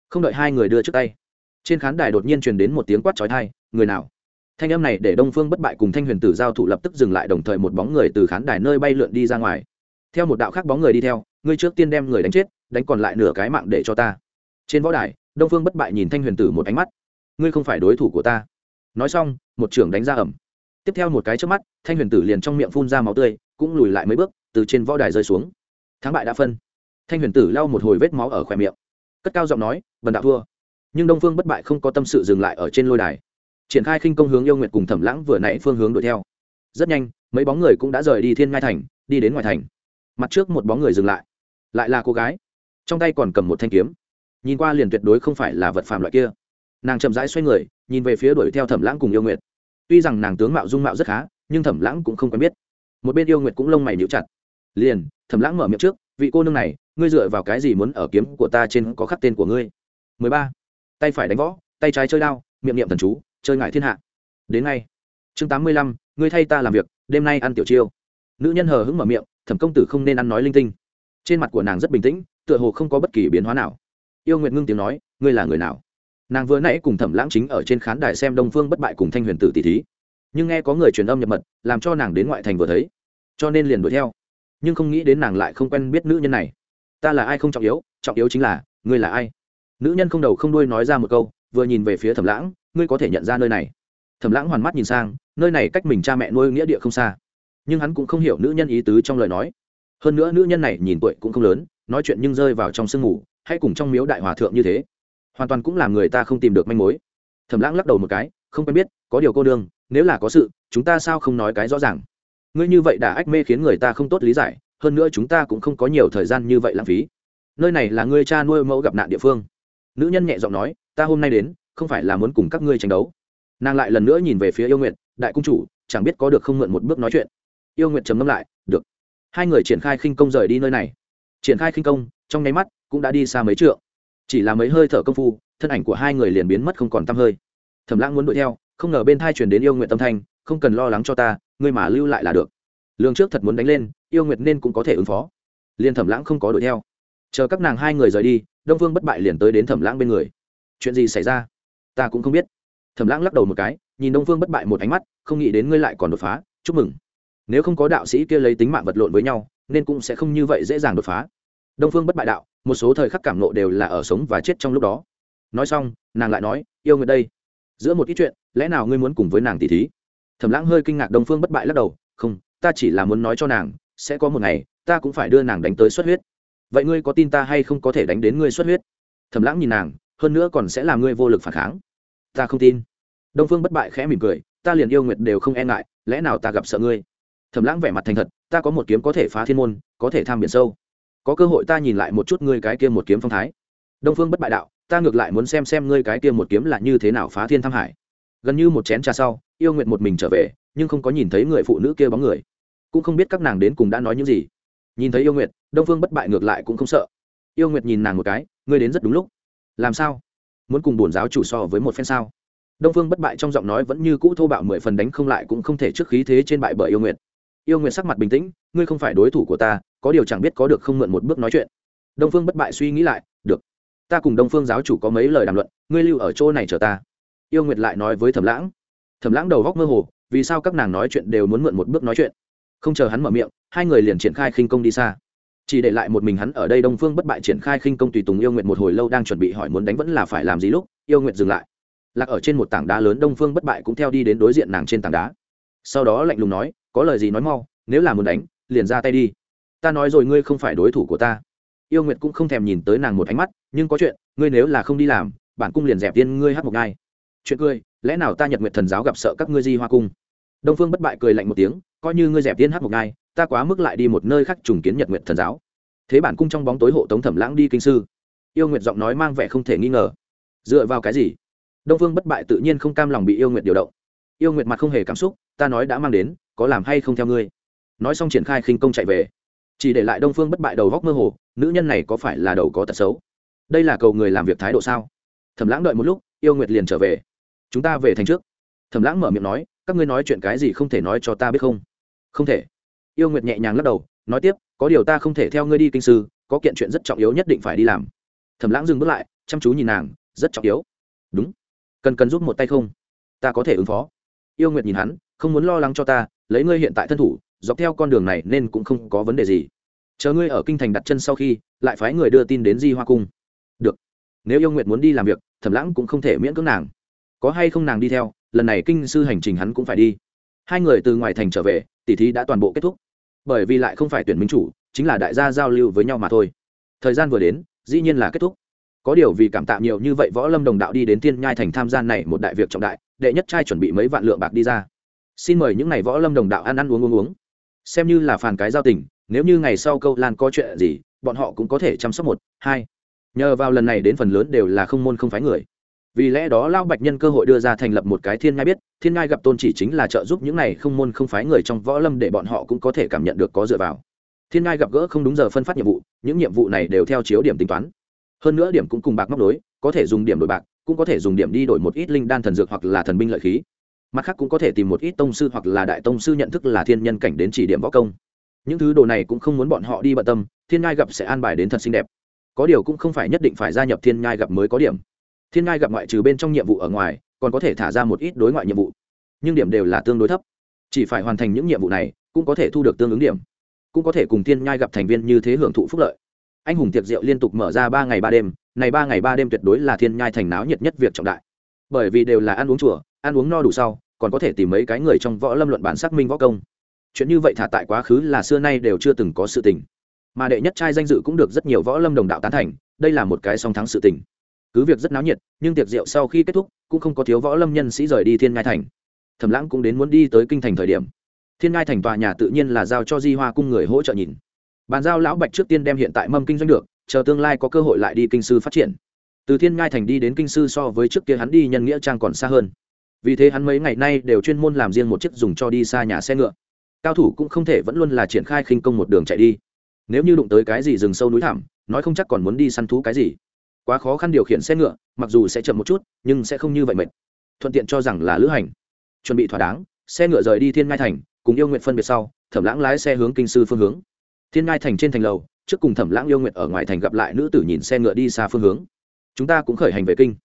Không đợi hai người đưa trước tay, trên khán đài đột nhiên truyền đến một tiếng quát trói thai người nào? Thanh âm này để đông phương bất bại cùng thanh huyền tử giao thủ lập tức dừng lại đồng thời một bóng người từ khán đài nơi bay lượn đi ra ngoài. Theo một đạo khác bóng người đi theo, ngươi trước tiên đem người đánh chết, đánh còn lại nửa cái mạng để cho ta. Trên võ đài, đông phương bất bại nhìn thanh huyền tử một ánh mắt. Ngươi không phải đối thủ của ta. Nói xong, một trưởng đánh ra ẩm. Tiếp theo một cái trước mắt, thanh huyền tử liền trong miệng phun ra máu tươi, cũng lùi lại mấy bước, từ trên võ đài rơi xuống. Thắng bại đã phân. Thanh huyền tử lau một hồi vết máu ở khỏe miệng. Cất cao giọng nói, bần đạo thua. Nhưng đông phương bất bại không có tâm sự dừng lại ở trên lôi đài triển khai khinh công hướng yêu nguyệt cùng thẩm lãng vừa nãy phương hướng đuổi theo. Rất nhanh, mấy bóng người cũng đã rời đi thiên ngai thành, đi đến ngoài thành. Mặt trước một bóng người dừng lại lại là cô gái. Trong tay còn cầm một thanh kiếm. Nhìn qua liền tuyệt đối không phải là vật phàm loại kia. Nàng chậm rãi xoay người, nhìn về phía đuổi theo thẩm lãng cùng yêu nguyệt. Tuy rằng nàng tướng mạo dung mạo rất khá, nhưng thẩm lãng cũng không quen biết. Một bên yêu nguyệt cũng lông mày níu chặt. Liền, thẩm lãng mở miệng trước, vị cô nương này, ngươi dựa vào cái gì muốn ở kiếm của ta trên có khắc tên của ngươi? 13. tay phải đánh võ, tay trái chơi đao, miệng niệm thần chú chơi ngại thiên hạ. Đến ngay. Chương 85, ngươi thay ta làm việc đêm nay ăn tiểu chiêu. Nữ nhân hờ hững mở miệng thẩm công tử không nên ăn nói linh tinh. Trên mặt của nàng rất bình tĩnh tựa hồ không có bất kỳ biến hóa nào. Yêu nguyệt ngưng tiếng nói ngươi là người nào? Nàng vừa nãy cùng thẩm lãng chính ở trên khán đài xem đông phương bất bại cùng thanh huyền tử tỷ thí. Nhưng nghe có người truyền âm nhập mật làm cho nàng đến ngoại thành vừa thấy. Cho nên liền đuổi theo. Nhưng không nghĩ đến nàng lại không quen biết nữ nhân này. Ta là ai không trọng yếu trọng yếu chính là ngươi là ai? Nữ nhân không đầu không đuôi nói ra một câu vừa nhìn về phía thẩm lãng, ngươi có thể nhận ra nơi này. Thẩm lãng hoàn mắt nhìn sang, nơi này cách mình cha mẹ nuôi nghĩa địa không xa. Nhưng hắn cũng không hiểu nữ nhân ý tứ trong lời nói. Hơn nữa nữ nhân này nhìn tuổi cũng không lớn, nói chuyện nhưng rơi vào trong sương ngủ hay cùng trong miếu đại hòa thượng như thế. Hoàn toàn cũng làm người ta không tìm được manh mối. Thẩm lãng lắc đầu một cái, không quen biết, có điều cô đương nếu là có sự, chúng ta sao không nói cái rõ ràng? Ngươi như vậy đã ách mê khiến người ta không tốt lý giải, hơn nữa chúng ta cũng không có nhiều thời gian như vậy lãng phí. Nơi này là ngươi cha nuôi mẫu gặp nạn địa phương nữ nhân nhẹ giọng nói, ta hôm nay đến, không phải là muốn cùng các ngươi tranh đấu. Nàng lại lần nữa nhìn về phía yêu nguyện đại cung chủ, chẳng biết có được không mượn một bước nói chuyện. Yêu nguyện trầm ngâm lại, được. Hai người triển khai khinh công rời đi nơi này. Triển khai khinh công, trong nháy mắt, cũng đã đi xa mấy trượng. Chỉ là mấy hơi thở công phu, thân ảnh của hai người liền biến mất không còn tăm hơi. Thẩm lãng muốn đuổi theo, không ngờ bên thai truyền đến yêu nguyện tâm thanh, không cần lo lắng cho ta, ngươi mà lưu lại là được. Lương trước thật muốn đánh lên, yêu nguyệt nên cũng có thể ứng phó. Liền thẩm lãng không có đuổi theo. Chờ các nàng hai người rời đi đông phương bất bại liền tới đến thẩm lãng bên người chuyện gì xảy ra ta cũng không biết thẩm lãng lắc đầu một cái nhìn đông phương bất bại một ánh mắt không nghĩ đến ngươi lại còn đột phá chúc mừng nếu không có đạo sĩ kia lấy tính mạng vật lộn với nhau nên cũng sẽ không như vậy dễ dàng đột phá đông phương bất bại đạo một số thời khắc cảm nộ đều là ở sống và chết trong lúc đó nói xong nàng lại nói yêu người đây giữa một ít chuyện lẽ nào ngươi muốn cùng với nàng tỷ thí thẩm lãng hơi kinh ngạc đông phương bất bại lắc đầu không ta chỉ là muốn nói cho nàng sẽ có một ngày ta cũng phải đưa nàng đánh tới xuất huyết vậy ngươi có tin ta hay không có thể đánh đến ngươi xuất huyết? Thầm lãng nhìn nàng, hơn nữa còn sẽ làm ngươi vô lực phản kháng. Ta không tin. Đông phương bất bại khẽ mỉm cười, ta liền yêu nguyệt đều không e ngại, lẽ nào ta gặp sợ ngươi? Thầm lãng vẻ mặt thành thật, ta có một kiếm có thể phá thiên môn, có thể tham biển sâu. Có cơ hội ta nhìn lại một chút ngươi cái kia một kiếm phong thái. Đông phương bất bại đạo, ta ngược lại muốn xem xem ngươi cái kia một kiếm là như thế nào phá thiên tham hải. Gần như một chén trà sau, yêu nguyện một mình trở về, nhưng không có nhìn thấy người phụ nữ kia bóng người. Cũng không biết các nàng đến cùng đã nói những gì nhìn thấy yêu nguyệt, đông phương bất bại ngược lại cũng không sợ. Yêu nguyệt nhìn nàng một cái, ngươi đến rất đúng lúc. Làm sao? Muốn cùng bổn giáo chủ so với một phen sao? Đông phương bất bại trong giọng nói vẫn như cũ thô bạo mười phần đánh không lại cũng không thể trước khí thế trên bại bởi yêu nguyệt. Yêu nguyệt sắc mặt bình tĩnh, ngươi không phải đối thủ của ta, có điều chẳng biết có được không mượn một bước nói chuyện. Đông phương bất bại suy nghĩ lại, được, ta cùng đông phương giáo chủ có mấy lời đàm luận, ngươi lưu ở chỗ này chờ ta. Yêu nguyệt lại nói với thẩm lãng. Thẩm lãng đầu góc mơ hồ, vì sao các nàng nói chuyện đều muốn mượn một bước nói chuyện? Không chờ hắn mở miệng, hai người liền triển khai khinh công đi xa. Chỉ để lại một mình hắn ở đây đông phương bất bại triển khai khinh công tùy tùng yêu nguyện một hồi lâu đang chuẩn bị hỏi muốn đánh vẫn là phải làm gì lúc, yêu nguyện dừng lại. Lạc ở trên một tảng đá lớn đông phương bất bại cũng theo đi đến đối diện nàng trên tảng đá. Sau đó lạnh lùng nói, có lời gì nói mau, nếu là muốn đánh, liền ra tay đi. Ta nói rồi ngươi không phải đối thủ của ta. Yêu nguyệt cũng không thèm nhìn tới nàng một ánh mắt, nhưng có chuyện, ngươi nếu là không đi làm, bản cung liền dẹp tiên ngươi hát một ngai chuyện cười, lẽ nào ta nhật nguyệt thần giáo gặp sợ các ngươi di hoa cung? Đông phương bất bại cười lạnh một tiếng, coi như ngươi dẹp tiên hát một ngai, ta quá mức lại đi một nơi khác trùng kiến nhật nguyệt thần giáo. Thế bản cung trong bóng tối hộ tống thẩm lãng đi kinh sư. Yêu nguyệt giọng nói mang vẻ không thể nghi ngờ. Dựa vào cái gì? Đông phương bất bại tự nhiên không cam lòng bị yêu nguyệt điều động. Yêu nguyệt mặt không hề cảm xúc, ta nói đã mang đến, có làm hay không theo ngươi? Nói xong triển khai khinh công chạy về. Chỉ để lại đông phương bất bại đầu góc mơ hồ, nữ nhân này có phải là đầu có tật xấu? Đây là cầu người làm việc thái độ sao? Thẩm lãng đợi một lúc, yêu nguyệt liền trở về. Chúng ta về thành trước. Thẩm lãng mở miệng nói các ngươi nói chuyện cái gì không thể nói cho ta biết không? Không thể. Yêu nguyệt nhẹ nhàng lắc đầu, nói tiếp, có điều ta không thể theo ngươi đi kinh sư, có kiện chuyện rất trọng yếu nhất định phải đi làm. Thẩm lãng dừng bước lại, chăm chú nhìn nàng, rất trọng yếu. Đúng. Cần cần giúp một tay không? Ta có thể ứng phó. Yêu nguyệt nhìn hắn, không muốn lo lắng cho ta, lấy ngươi hiện tại thân thủ, dọc theo con đường này nên cũng không có vấn đề gì. Chờ ngươi ở kinh thành đặt chân sau khi, lại phái người đưa tin đến di hoa cung. Được. Nếu yêu nguyệt muốn đi làm việc, thẩm lãng cũng không thể miễn cưỡng nàng. Có hay không nàng đi theo? Lần này kinh sư hành trình hắn cũng phải đi. Hai người từ ngoài thành trở về, tỉ thí đã toàn bộ kết thúc. Bởi vì lại không phải tuyển minh chủ, chính là đại gia giao lưu với nhau mà thôi. Thời gian vừa đến, dĩ nhiên là kết thúc. Có điều vì cảm tạ nhiều như vậy võ lâm đồng đạo đi đến tiên nhai thành tham gia này một đại việc trọng đại, đệ nhất trai chuẩn bị mấy vạn lượng bạc đi ra. Xin mời những ngày võ lâm đồng đạo ăn ăn uống uống uống. Xem như là phản cái giao tình, nếu như ngày sau câu lan có chuyện gì, bọn họ cũng có thể chăm sóc một, hai. Nhờ vào lần này đến phần lớn đều là không môn không phái người vì lẽ đó lao bạch nhân cơ hội đưa ra thành lập một cái thiên ngai biết, thiên ngai gặp tôn chỉ chính là trợ giúp những này không môn không phái người trong võ lâm để bọn họ cũng có thể cảm nhận được có dựa vào. Thiên ngai gặp gỡ không đúng giờ phân phát nhiệm vụ, những nhiệm vụ này đều theo chiếu điểm tính toán. Hơn nữa điểm cũng cùng bạc móc đối có thể dùng điểm đổi bạc, cũng có thể dùng điểm đi đổi một ít linh đan thần dược hoặc là thần binh lợi khí. Mặt khác cũng có thể tìm một ít tông sư hoặc là đại tông sư nhận thức là thiên nhân cảnh đến chỉ điểm võ công. Những thứ đồ này cũng không muốn bọn họ đi bận tâm, thiên ngai gặp sẽ an bài đến thật xinh đẹp. Có điều cũng không phải nhất định phải gia nhập thiên ngai gặp mới có điểm thiên ngai gặp ngoại trừ bên trong nhiệm vụ ở ngoài, còn có thể thả ra một ít đối ngoại nhiệm vụ. Nhưng điểm đều là tương đối thấp. Chỉ phải hoàn thành những nhiệm vụ này, cũng có thể thu được tương ứng điểm. Cũng có thể cùng thiên nhai gặp thành viên như thế hưởng thụ phúc lợi. Anh hùng tiệc rượu liên tục mở ra ba ngày ba đêm, này ba ngày ba đêm tuyệt đối là thiên nhai thành náo nhiệt nhất việc trọng đại. Bởi vì đều là ăn uống chùa, ăn uống no đủ sau, còn có thể tìm mấy cái người trong võ lâm luận bản xác minh võ công. Chuyện như vậy thả tại quá khứ là xưa nay đều chưa từng có sự tình. Mà đệ nhất trai danh dự cũng được rất nhiều võ lâm đồng đạo tán thành, đây là một cái song thắng sự tình cứ việc rất náo nhiệt, nhưng tiệc rượu sau khi kết thúc, cũng không có thiếu võ lâm nhân sĩ rời đi thiên ngai thành. Thẩm lãng cũng đến muốn đi tới kinh thành thời điểm, thiên ngai thành tòa nhà tự nhiên là giao cho di hoa cung người hỗ trợ nhìn. Bàn giao lão bạch trước tiên đem hiện tại mâm kinh doanh được, chờ tương lai có cơ hội lại đi kinh sư phát triển. Từ thiên ngai thành đi đến kinh sư so với trước kia hắn đi nhân nghĩa trang còn xa hơn. Vì thế hắn mấy ngày nay đều chuyên môn làm riêng một chiếc dùng cho đi xa nhà xe ngựa. Cao thủ cũng không thể vẫn luôn là triển khai khinh công một đường chạy đi. Nếu như đụng tới cái gì rừng sâu núi thảm nói không chắc còn muốn đi săn thú cái gì quá khó khăn điều khiển xe ngựa, mặc dù sẽ chậm một chút, nhưng sẽ không như vậy mệt. Thuận tiện cho rằng là lữ hành. Chuẩn bị thỏa đáng, xe ngựa rời đi thiên ngai thành, cùng yêu nguyện phân biệt sau, thẩm lãng lái xe hướng kinh sư phương hướng. Thiên ngai thành trên thành lầu, trước cùng thẩm lãng yêu nguyện ở ngoài thành gặp lại nữ tử nhìn xe ngựa đi xa phương hướng. Chúng ta cũng khởi hành về kinh.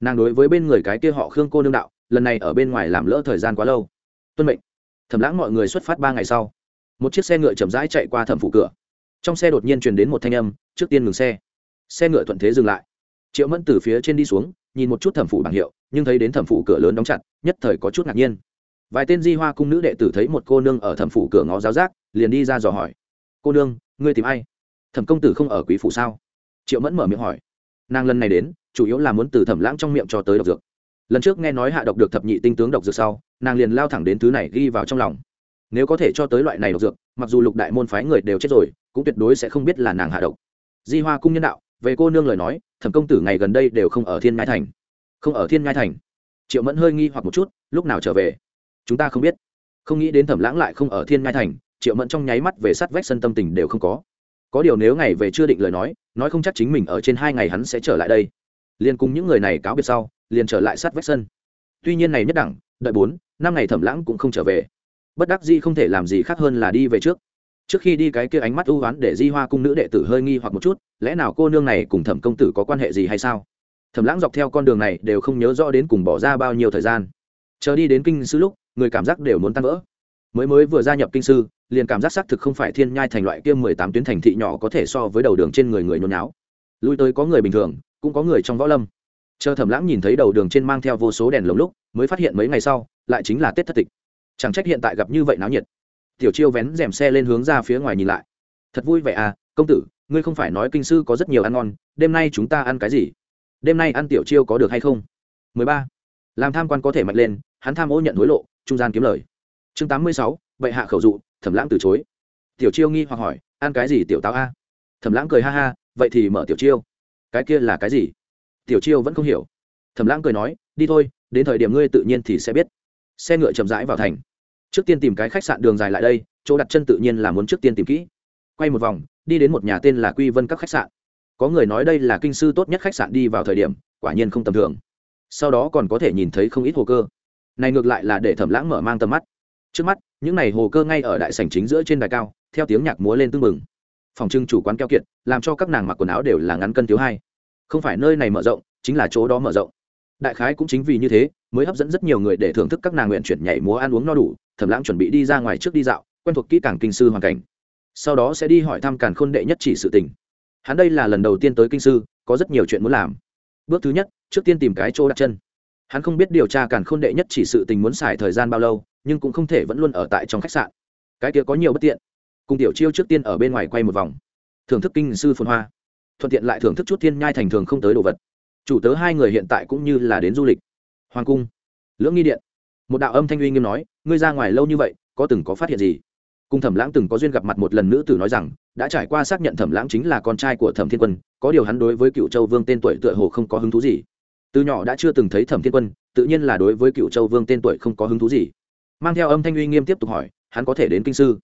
Nàng đối với bên người cái kia họ khương cô nương đạo, lần này ở bên ngoài làm lỡ thời gian quá lâu. Tuân mệnh. Thẩm lãng mọi người xuất phát ba ngày sau. Một chiếc xe ngựa chậm rãi chạy qua thẩm phủ cửa. Trong xe đột nhiên truyền đến một thanh âm, trước tiên ngừng xe. Xe ngựa thuận thế dừng lại triệu mẫn từ phía trên đi xuống, nhìn một chút thẩm phủ bảng hiệu, nhưng thấy đến thẩm phủ cửa lớn đóng chặt, nhất thời có chút ngạc nhiên. Vài tên di hoa cung nữ đệ tử thấy một cô nương ở thẩm phủ cửa ngó giáo giác, liền đi ra dò hỏi. Cô nương, ngươi tìm ai? Thẩm công tử không ở quý phủ sao? Triệu mẫn mở miệng hỏi. Nàng lần này đến, chủ yếu là muốn từ thẩm lãng trong miệng cho tới độc dược. Lần trước nghe nói hạ độc được thập nhị tinh tướng độc dược sau, nàng liền lao thẳng đến thứ này ghi vào trong lòng. Nếu có thể cho tới loại này độc dược, mặc dù lục đại môn phái người đều chết rồi, cũng tuyệt đối sẽ không biết là nàng hạ độc. Di hoa cung nhân đạo, về cô nương lời nói thẩm công tử ngày gần đây đều không ở thiên ngai thành. Không ở thiên ngai thành. Triệu mẫn hơi nghi hoặc một chút, lúc nào trở về? Chúng ta không biết. Không nghĩ đến thẩm lãng lại không ở thiên ngai thành, triệu mẫn trong nháy mắt về sát vách sân tâm tình đều không có. Có điều nếu ngày về chưa định lời nói nói không chắc chính mình ở trên hai ngày hắn sẽ trở lại đây. Liền cùng những người này cáo biệt sau, liền trở lại sát vách sân. Tuy nhiên này nhất đẳng, đợi bốn, năm ngày thẩm lãng cũng không trở về. Bất đắc di không thể làm gì khác hơn là đi về trước trước khi đi cái kia ánh mắt ưu oán để di hoa cung nữ đệ tử hơi nghi hoặc một chút, lẽ nào cô nương này cùng thẩm công tử có quan hệ gì hay sao? Thẩm lãng dọc theo con đường này đều không nhớ rõ đến cùng bỏ ra bao nhiêu thời gian. Chờ đi đến kinh sư lúc, người cảm giác đều muốn tan vỡ. Mới mới vừa gia nhập kinh sư, liền cảm giác xác thực không phải thiên nhai thành loại kia mười tám tuyến thành thị nhỏ có thể so với đầu đường trên người người nhôn náo lui tới có người bình thường, cũng có người trong võ lâm. Chờ thẩm lãng nhìn thấy đầu đường trên mang theo vô số đèn lồng lúc, mới phát hiện mấy ngày sau, lại chính là tết thất tịch. Chẳng trách hiện tại gặp như vậy náo nhiệt tiểu chiêu vén rèm xe lên hướng ra phía ngoài nhìn lại. Thật vui vẻ à công tử ngươi không phải nói kinh sư có rất nhiều ăn ngon đêm nay chúng ta ăn cái gì? Đêm nay ăn tiểu chiêu có được hay không? 13. làm tham quan có thể mạnh lên hắn tham ô nhận hối lộ trung gian kiếm lời. Chương 86, vậy hạ khẩu dụ thẩm lãng từ chối. Tiểu chiêu nghi hoặc hỏi ăn cái gì tiểu táo a? Thẩm lãng cười ha ha vậy thì mở tiểu chiêu. Cái kia là cái gì? Tiểu chiêu vẫn không hiểu. Thẩm lãng cười nói đi thôi đến thời điểm ngươi tự nhiên thì sẽ biết. Xe ngựa chậm rãi vào thành trước tiên tìm cái khách sạn đường dài lại đây, chỗ đặt chân tự nhiên là muốn trước tiên tìm kỹ. Quay một vòng, đi đến một nhà tên là quy vân các khách sạn. Có người nói đây là kinh sư tốt nhất khách sạn đi vào thời điểm, quả nhiên không tầm thường. Sau đó còn có thể nhìn thấy không ít hồ cơ. Này ngược lại là để thẩm lãng mở mang tầm mắt. Trước mắt, những n à y hồ cơ ngay ở đại sảnh chính giữa trên đài cao, theo tiếng nhạc múa lên tưng mừng phòng trưng chủ quán keo kiệt, làm cho các nàng mặc quần áo đều là ngắn cân thiếu hai. Không phải nơi này mở rộng, chính là chỗ đó mở rộng. Đại khái cũng chính vì như thế, mới hấp dẫn rất nhiều người để thưởng thức các nàng nguyện chuyển nhảy múa ăn uống no đủ thẩm lãng chuẩn bị đi ra ngoài trước đi dạo, quen thuộc kỹ càng kinh sư hoàn cảnh. Sau đó sẽ đi hỏi thăm càn khôn đệ nhất chỉ sự tình. Hắn đây là lần đầu tiên tới kinh sư, có rất nhiều chuyện muốn làm. Bước thứ nhất, trước tiên tìm cái chỗ đặt chân. Hắn không biết điều tra càn khôn đệ nhất chỉ sự tình muốn xài thời gian bao lâu, nhưng cũng không thể vẫn luôn ở tại trong khách sạn. Cái kia có nhiều bất tiện. Cùng tiểu chiêu trước tiên ở bên ngoài quay một vòng. Thưởng thức kinh sư phồn hoa. Thuận tiện lại thưởng thức chút thiên nhai thành thường không tới đồ vật. Chủ tớ hai người hiện tại cũng như là đến du lịch. Hoàng cung. Lưỡng nghi điện. Một đạo âm thanh uy nghiêm nói ngươi ra ngoài lâu như vậy, có từng có phát hiện gì? Cùng thẩm lãng từng có duyên gặp mặt một lần nữ tử nói rằng, đã trải qua xác nhận thẩm lãng chính là con trai của thẩm thiên quân, có điều hắn đối với cựu châu vương tên tuổi tựa hồ không có hứng thú gì. Từ nhỏ đã chưa từng thấy thẩm thiên quân, tự nhiên là đối với cựu châu vương tên tuổi không có hứng thú gì. Mang theo âm thanh uy nghiêm tiếp tục hỏi, hắn có thể đến kinh sư?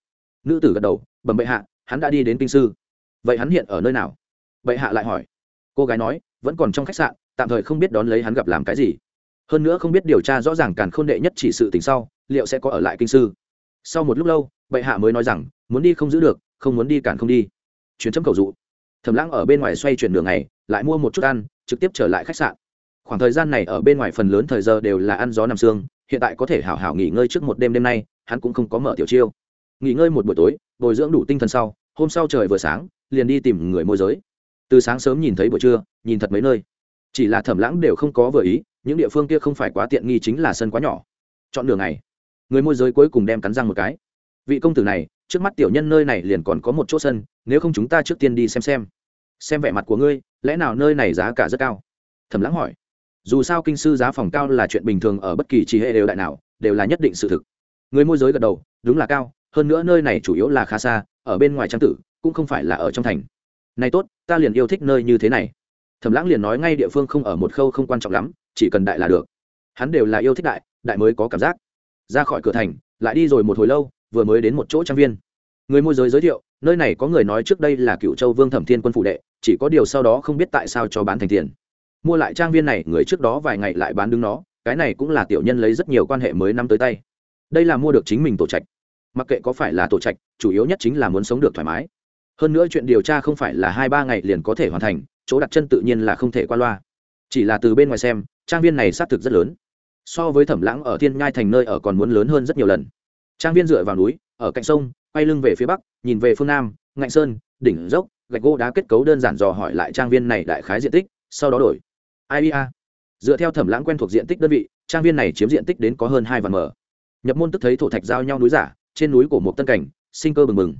Nữ tử gật đầu, bẩm bệ hạ, hắn đã đi đến kinh sư. Vậy hắn hiện ở nơi nào? Bệ hạ lại hỏi. Cô gái nói, vẫn còn trong khách sạn, tạm thời không biết đón lấy hắn gặp làm cái gì. Hơn nữa không biết điều tra rõ ràng càn khôn đệ nhất chỉ sự tình sau liệu sẽ có ở lại kinh sư? Sau một lúc lâu, bệ hạ mới nói rằng, muốn đi không giữ được, không muốn đi cản không đi. Chuyến chấm cầu dụ. Thầm lãng ở bên ngoài xoay chuyển đường này lại mua một chút ăn, trực tiếp trở lại khách sạn. Khoảng thời gian này ở bên ngoài phần lớn thời giờ đều là ăn gió nằm sương, hiện tại có thể hảo hảo nghỉ ngơi trước một đêm đêm nay, hắn cũng không có mở tiểu chiêu. Nghỉ ngơi một buổi tối, bồi dưỡng đủ tinh thần sau, hôm sau trời vừa sáng, liền đi tìm người môi giới. Từ sáng sớm nhìn thấy buổi trưa, nhìn thật mấy nơi. Chỉ là thẩm lãng đều không có vừa ý, những địa phương kia không phải quá tiện nghi chính là sân quá nhỏ. Chọn đường này người môi giới cuối cùng đem cắn răng một cái. Vị công tử này, trước mắt tiểu nhân nơi này liền còn có một chỗ sân, nếu không chúng ta trước tiên đi xem xem. Xem vẻ mặt của ngươi, lẽ nào nơi này giá cả rất cao? Thẩm lãng hỏi. Dù sao kinh sư giá phòng cao là chuyện bình thường ở bất kỳ trì hệ đều đại nào, đều là nhất định sự thực. Người môi giới gật đầu, đúng là cao, hơn nữa nơi này chủ yếu là khá xa, ở bên ngoài trang tử, cũng không phải là ở trong thành. Này tốt, ta liền yêu thích nơi như thế này. Thẩm lãng liền nói ngay địa phương không ở một khâu không quan trọng lắm, chỉ cần đại là được. Hắn đều là yêu thích đại đại mới có cảm giác ra khỏi cửa thành, lại đi rồi một hồi lâu, vừa mới đến một chỗ trang viên. Người môi giới giới thiệu, nơi này có người nói trước đây là cựu châu vương thẩm thiên quân phụ đệ, chỉ có điều sau đó không biết tại sao cho bán thành tiền. Mua lại trang viên này, người trước đó vài ngày lại bán đứng nó, cái này cũng là tiểu nhân lấy rất nhiều quan hệ mới nắm tới tay. Đây là mua được chính mình tổ trạch. Mặc kệ có phải là tổ trạch, chủ yếu nhất chính là muốn sống được thoải mái. Hơn nữa chuyện điều tra không phải là hai ba ngày liền có thể hoàn thành, chỗ đặt chân tự nhiên là không thể qua loa. Chỉ là từ bên ngoài xem, trang viên này xác thực rất lớn so với thẩm lãng ở thiên nhai thành nơi ở còn muốn lớn hơn rất nhiều lần. Trang viên dựa vào núi, ở cạnh sông, quay lưng về phía bắc, nhìn về phương nam, ngạnh sơn, đỉnh dốc, gạch gỗ đá kết cấu đơn giản dò hỏi lại trang viên này đại khái diện tích, sau đó đổi. Ia dựa theo thẩm lãng quen thuộc diện tích đơn vị, trang viên này chiếm diện tích đến có hơn hai vạn mở nhập môn tức thấy thổ thạch giao nhau núi giả, trên núi của một tân cảnh, sinh cơ bừng bừng.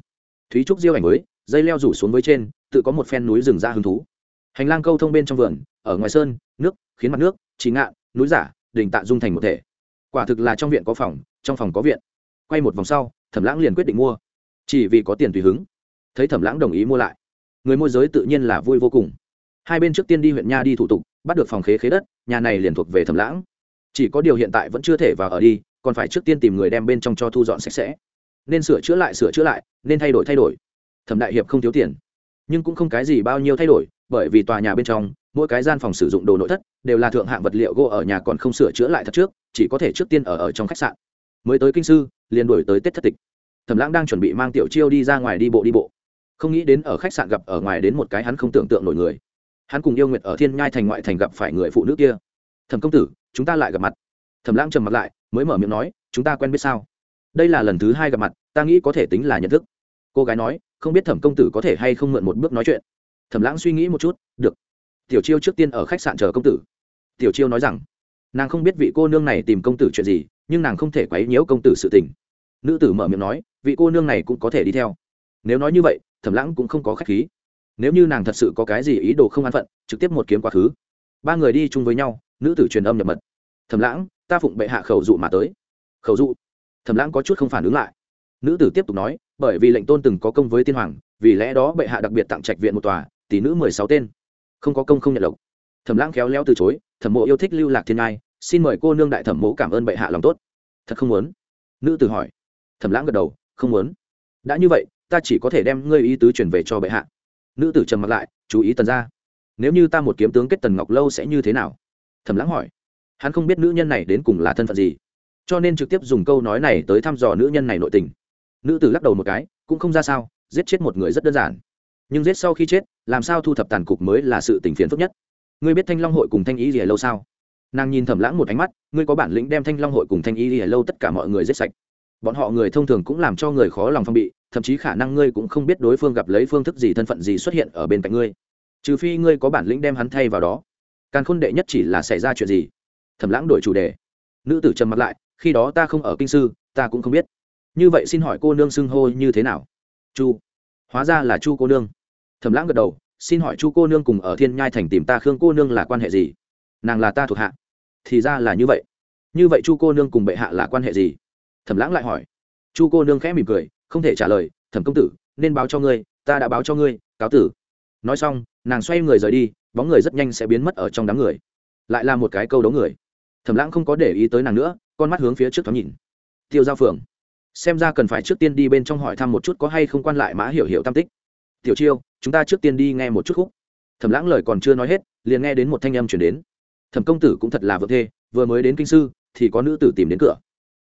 Thúy trúc diêu ảnh mới, dây leo rủ xuống với trên, tự có một phen núi rừng ra hứng thú. Hành lang câu thông bên trong vườn, ở ngoài sơn, nước, khiến mặt nước trí ngạn núi giả đình tạ dung thành một thể. Quả thực là trong viện có phòng, trong phòng có viện. Quay một vòng sau, thẩm lãng liền quyết định mua. Chỉ vì có tiền tùy hứng. Thấy thẩm lãng đồng ý mua lại, người môi giới tự nhiên là vui vô cùng. Hai bên trước tiên đi huyện nha đi thủ tục, bắt được phòng khế khế đất, nhà này liền thuộc về thẩm lãng. Chỉ có điều hiện tại vẫn chưa thể vào ở đi, còn phải trước tiên tìm người đem bên trong cho thu dọn sạch sẽ. Nên sửa chữa lại, sửa chữa lại, nên thay đổi thay đổi. Thẩm đại hiệp không thiếu tiền. Nhưng cũng không cái gì bao nhiêu thay đổi, bởi vì tòa nhà bên trong mỗi cái gian phòng sử dụng đồ nội thất đều là thượng hạng vật liệu gỗ ở nhà còn không sửa chữa lại thật trước, chỉ có thể trước tiên ở ở trong khách sạn. Mới tới kinh sư, liền đổi tới tết thất tịch. Thẩm lãng đang chuẩn bị mang tiểu chiêu đi ra ngoài đi bộ đi bộ. Không nghĩ đến ở khách sạn gặp ở ngoài đến một cái hắn không tưởng tượng nổi người. Hắn cùng yêu nguyệt ở thiên nhai thành ngoại thành gặp phải người phụ nữ kia. Thẩm công tử, chúng ta lại gặp mặt. Thẩm lãng trầm mặt lại, mới mở miệng nói, chúng ta quen biết sao? Đây là lần thứ hai gặp mặt, ta nghĩ có thể tính là nhận thức. Cô gái nói, không biết thẩm công tử có thể hay không mượn một bước nói chuyện. Thẩm lãng suy nghĩ một chút, được tiểu chiêu trước tiên ở khách sạn chờ công tử. Tiểu chiêu nói rằng, nàng không biết vị cô nương này tìm công tử chuyện gì, nhưng nàng không thể quấy nhiễu công tử sự tình. Nữ tử mở miệng nói, vị cô nương này cũng có thể đi theo. Nếu nói như vậy, thẩm lãng cũng không có khách khí. Nếu như nàng thật sự có cái gì ý đồ không an phận, trực tiếp một kiếm quá khứ. Ba người đi chung với nhau, nữ tử truyền âm nhập mật. Thẩm lãng, ta phụng bệ hạ khẩu dụ mà tới. Khẩu dụ? Thẩm lãng có chút không phản ứng lại. Nữ tử tiếp tục nói, bởi vì lệnh tôn từng có công với tiên hoàng, vì lẽ đó bệ hạ đặc biệt tặng trạch viện một tòa, tỷ nữ mười sáu tên không có công không nhận lộc. Thẩm lãng khéo léo từ chối, thẩm mộ yêu thích lưu lạc thiên ngai, xin mời cô nương đại thẩm mộ cảm ơn bệ hạ lòng tốt. Thật không muốn? Nữ tử hỏi. Thẩm lãng gật đầu, không muốn. Đã như vậy, ta chỉ có thể đem ngươi ý tứ chuyển về cho bệ hạ. Nữ tử trầm mặt lại, chú ý tần ra nếu như ta một kiếm tướng kết tần ngọc lâu sẽ như thế nào? Thẩm lãng hỏi. Hắn không biết nữ nhân này đến cùng là thân phận gì, cho nên trực tiếp dùng câu nói này tới thăm dò nữ nhân này nội tình. Nữ tử lắc đầu một cái, cũng không ra sao, giết chết một người rất đơn giản nhưng giết sau khi chết, làm sao thu thập tàn cục mới là sự tình phiền phức nhất? Ngươi biết thanh long hội cùng thanh ý gì lâu sao? Nàng nhìn thẩm lãng một ánh mắt, ngươi có bản lĩnh đem thanh long hội cùng thanh ý gì lâu tất cả mọi người giết sạch. Bọn họ người thông thường cũng làm cho người khó lòng phong bị, thậm chí khả năng ngươi cũng không biết đối phương gặp lấy phương thức gì, thân phận gì xuất hiện ở bên cạnh ngươi. Trừ phi ngươi có bản lĩnh đem hắn thay vào đó. Càn khôn đệ nhất chỉ là xảy ra chuyện gì? Thẩm lãng đổi chủ đề. Nữ tử trầm mặt lại, khi đó ta không ở kinh sư, ta cũng không biết. Như vậy xin hỏi cô nương xưng hô như thế nào? Chu. Hóa ra là chu cô nương thẩm lãng gật đầu, xin hỏi chu cô nương cùng ở thiên nhai thành tìm ta khương cô nương là quan hệ gì? Nàng là ta thuộc hạ. Thì ra là như vậy. Như vậy chu cô nương cùng bệ hạ là quan hệ gì? Thẩm lãng lại hỏi. Chu cô nương khẽ mỉm cười, không thể trả lời, thẩm công tử, nên báo cho ngươi, ta đã báo cho ngươi, cáo tử. Nói xong, nàng xoay người rời đi, bóng người rất nhanh sẽ biến mất ở trong đám người. Lại là một cái câu đấu người. Thẩm lãng không có để ý tới nàng nữa, con mắt hướng phía trước thoáng nhìn. Tiêu giao phường xem ra cần phải trước tiên đi bên trong hỏi thăm một chút có hay không quan lại mã hiểu hiểu tam tích tiểu chiêu chúng ta trước tiên đi nghe một chút khúc. Thẩm lãng lời còn chưa nói hết liền nghe đến một thanh âm chuyển đến. Thẩm công tử cũng thật là vợ thê vừa mới đến kinh sư thì có nữ tử tìm đến cửa.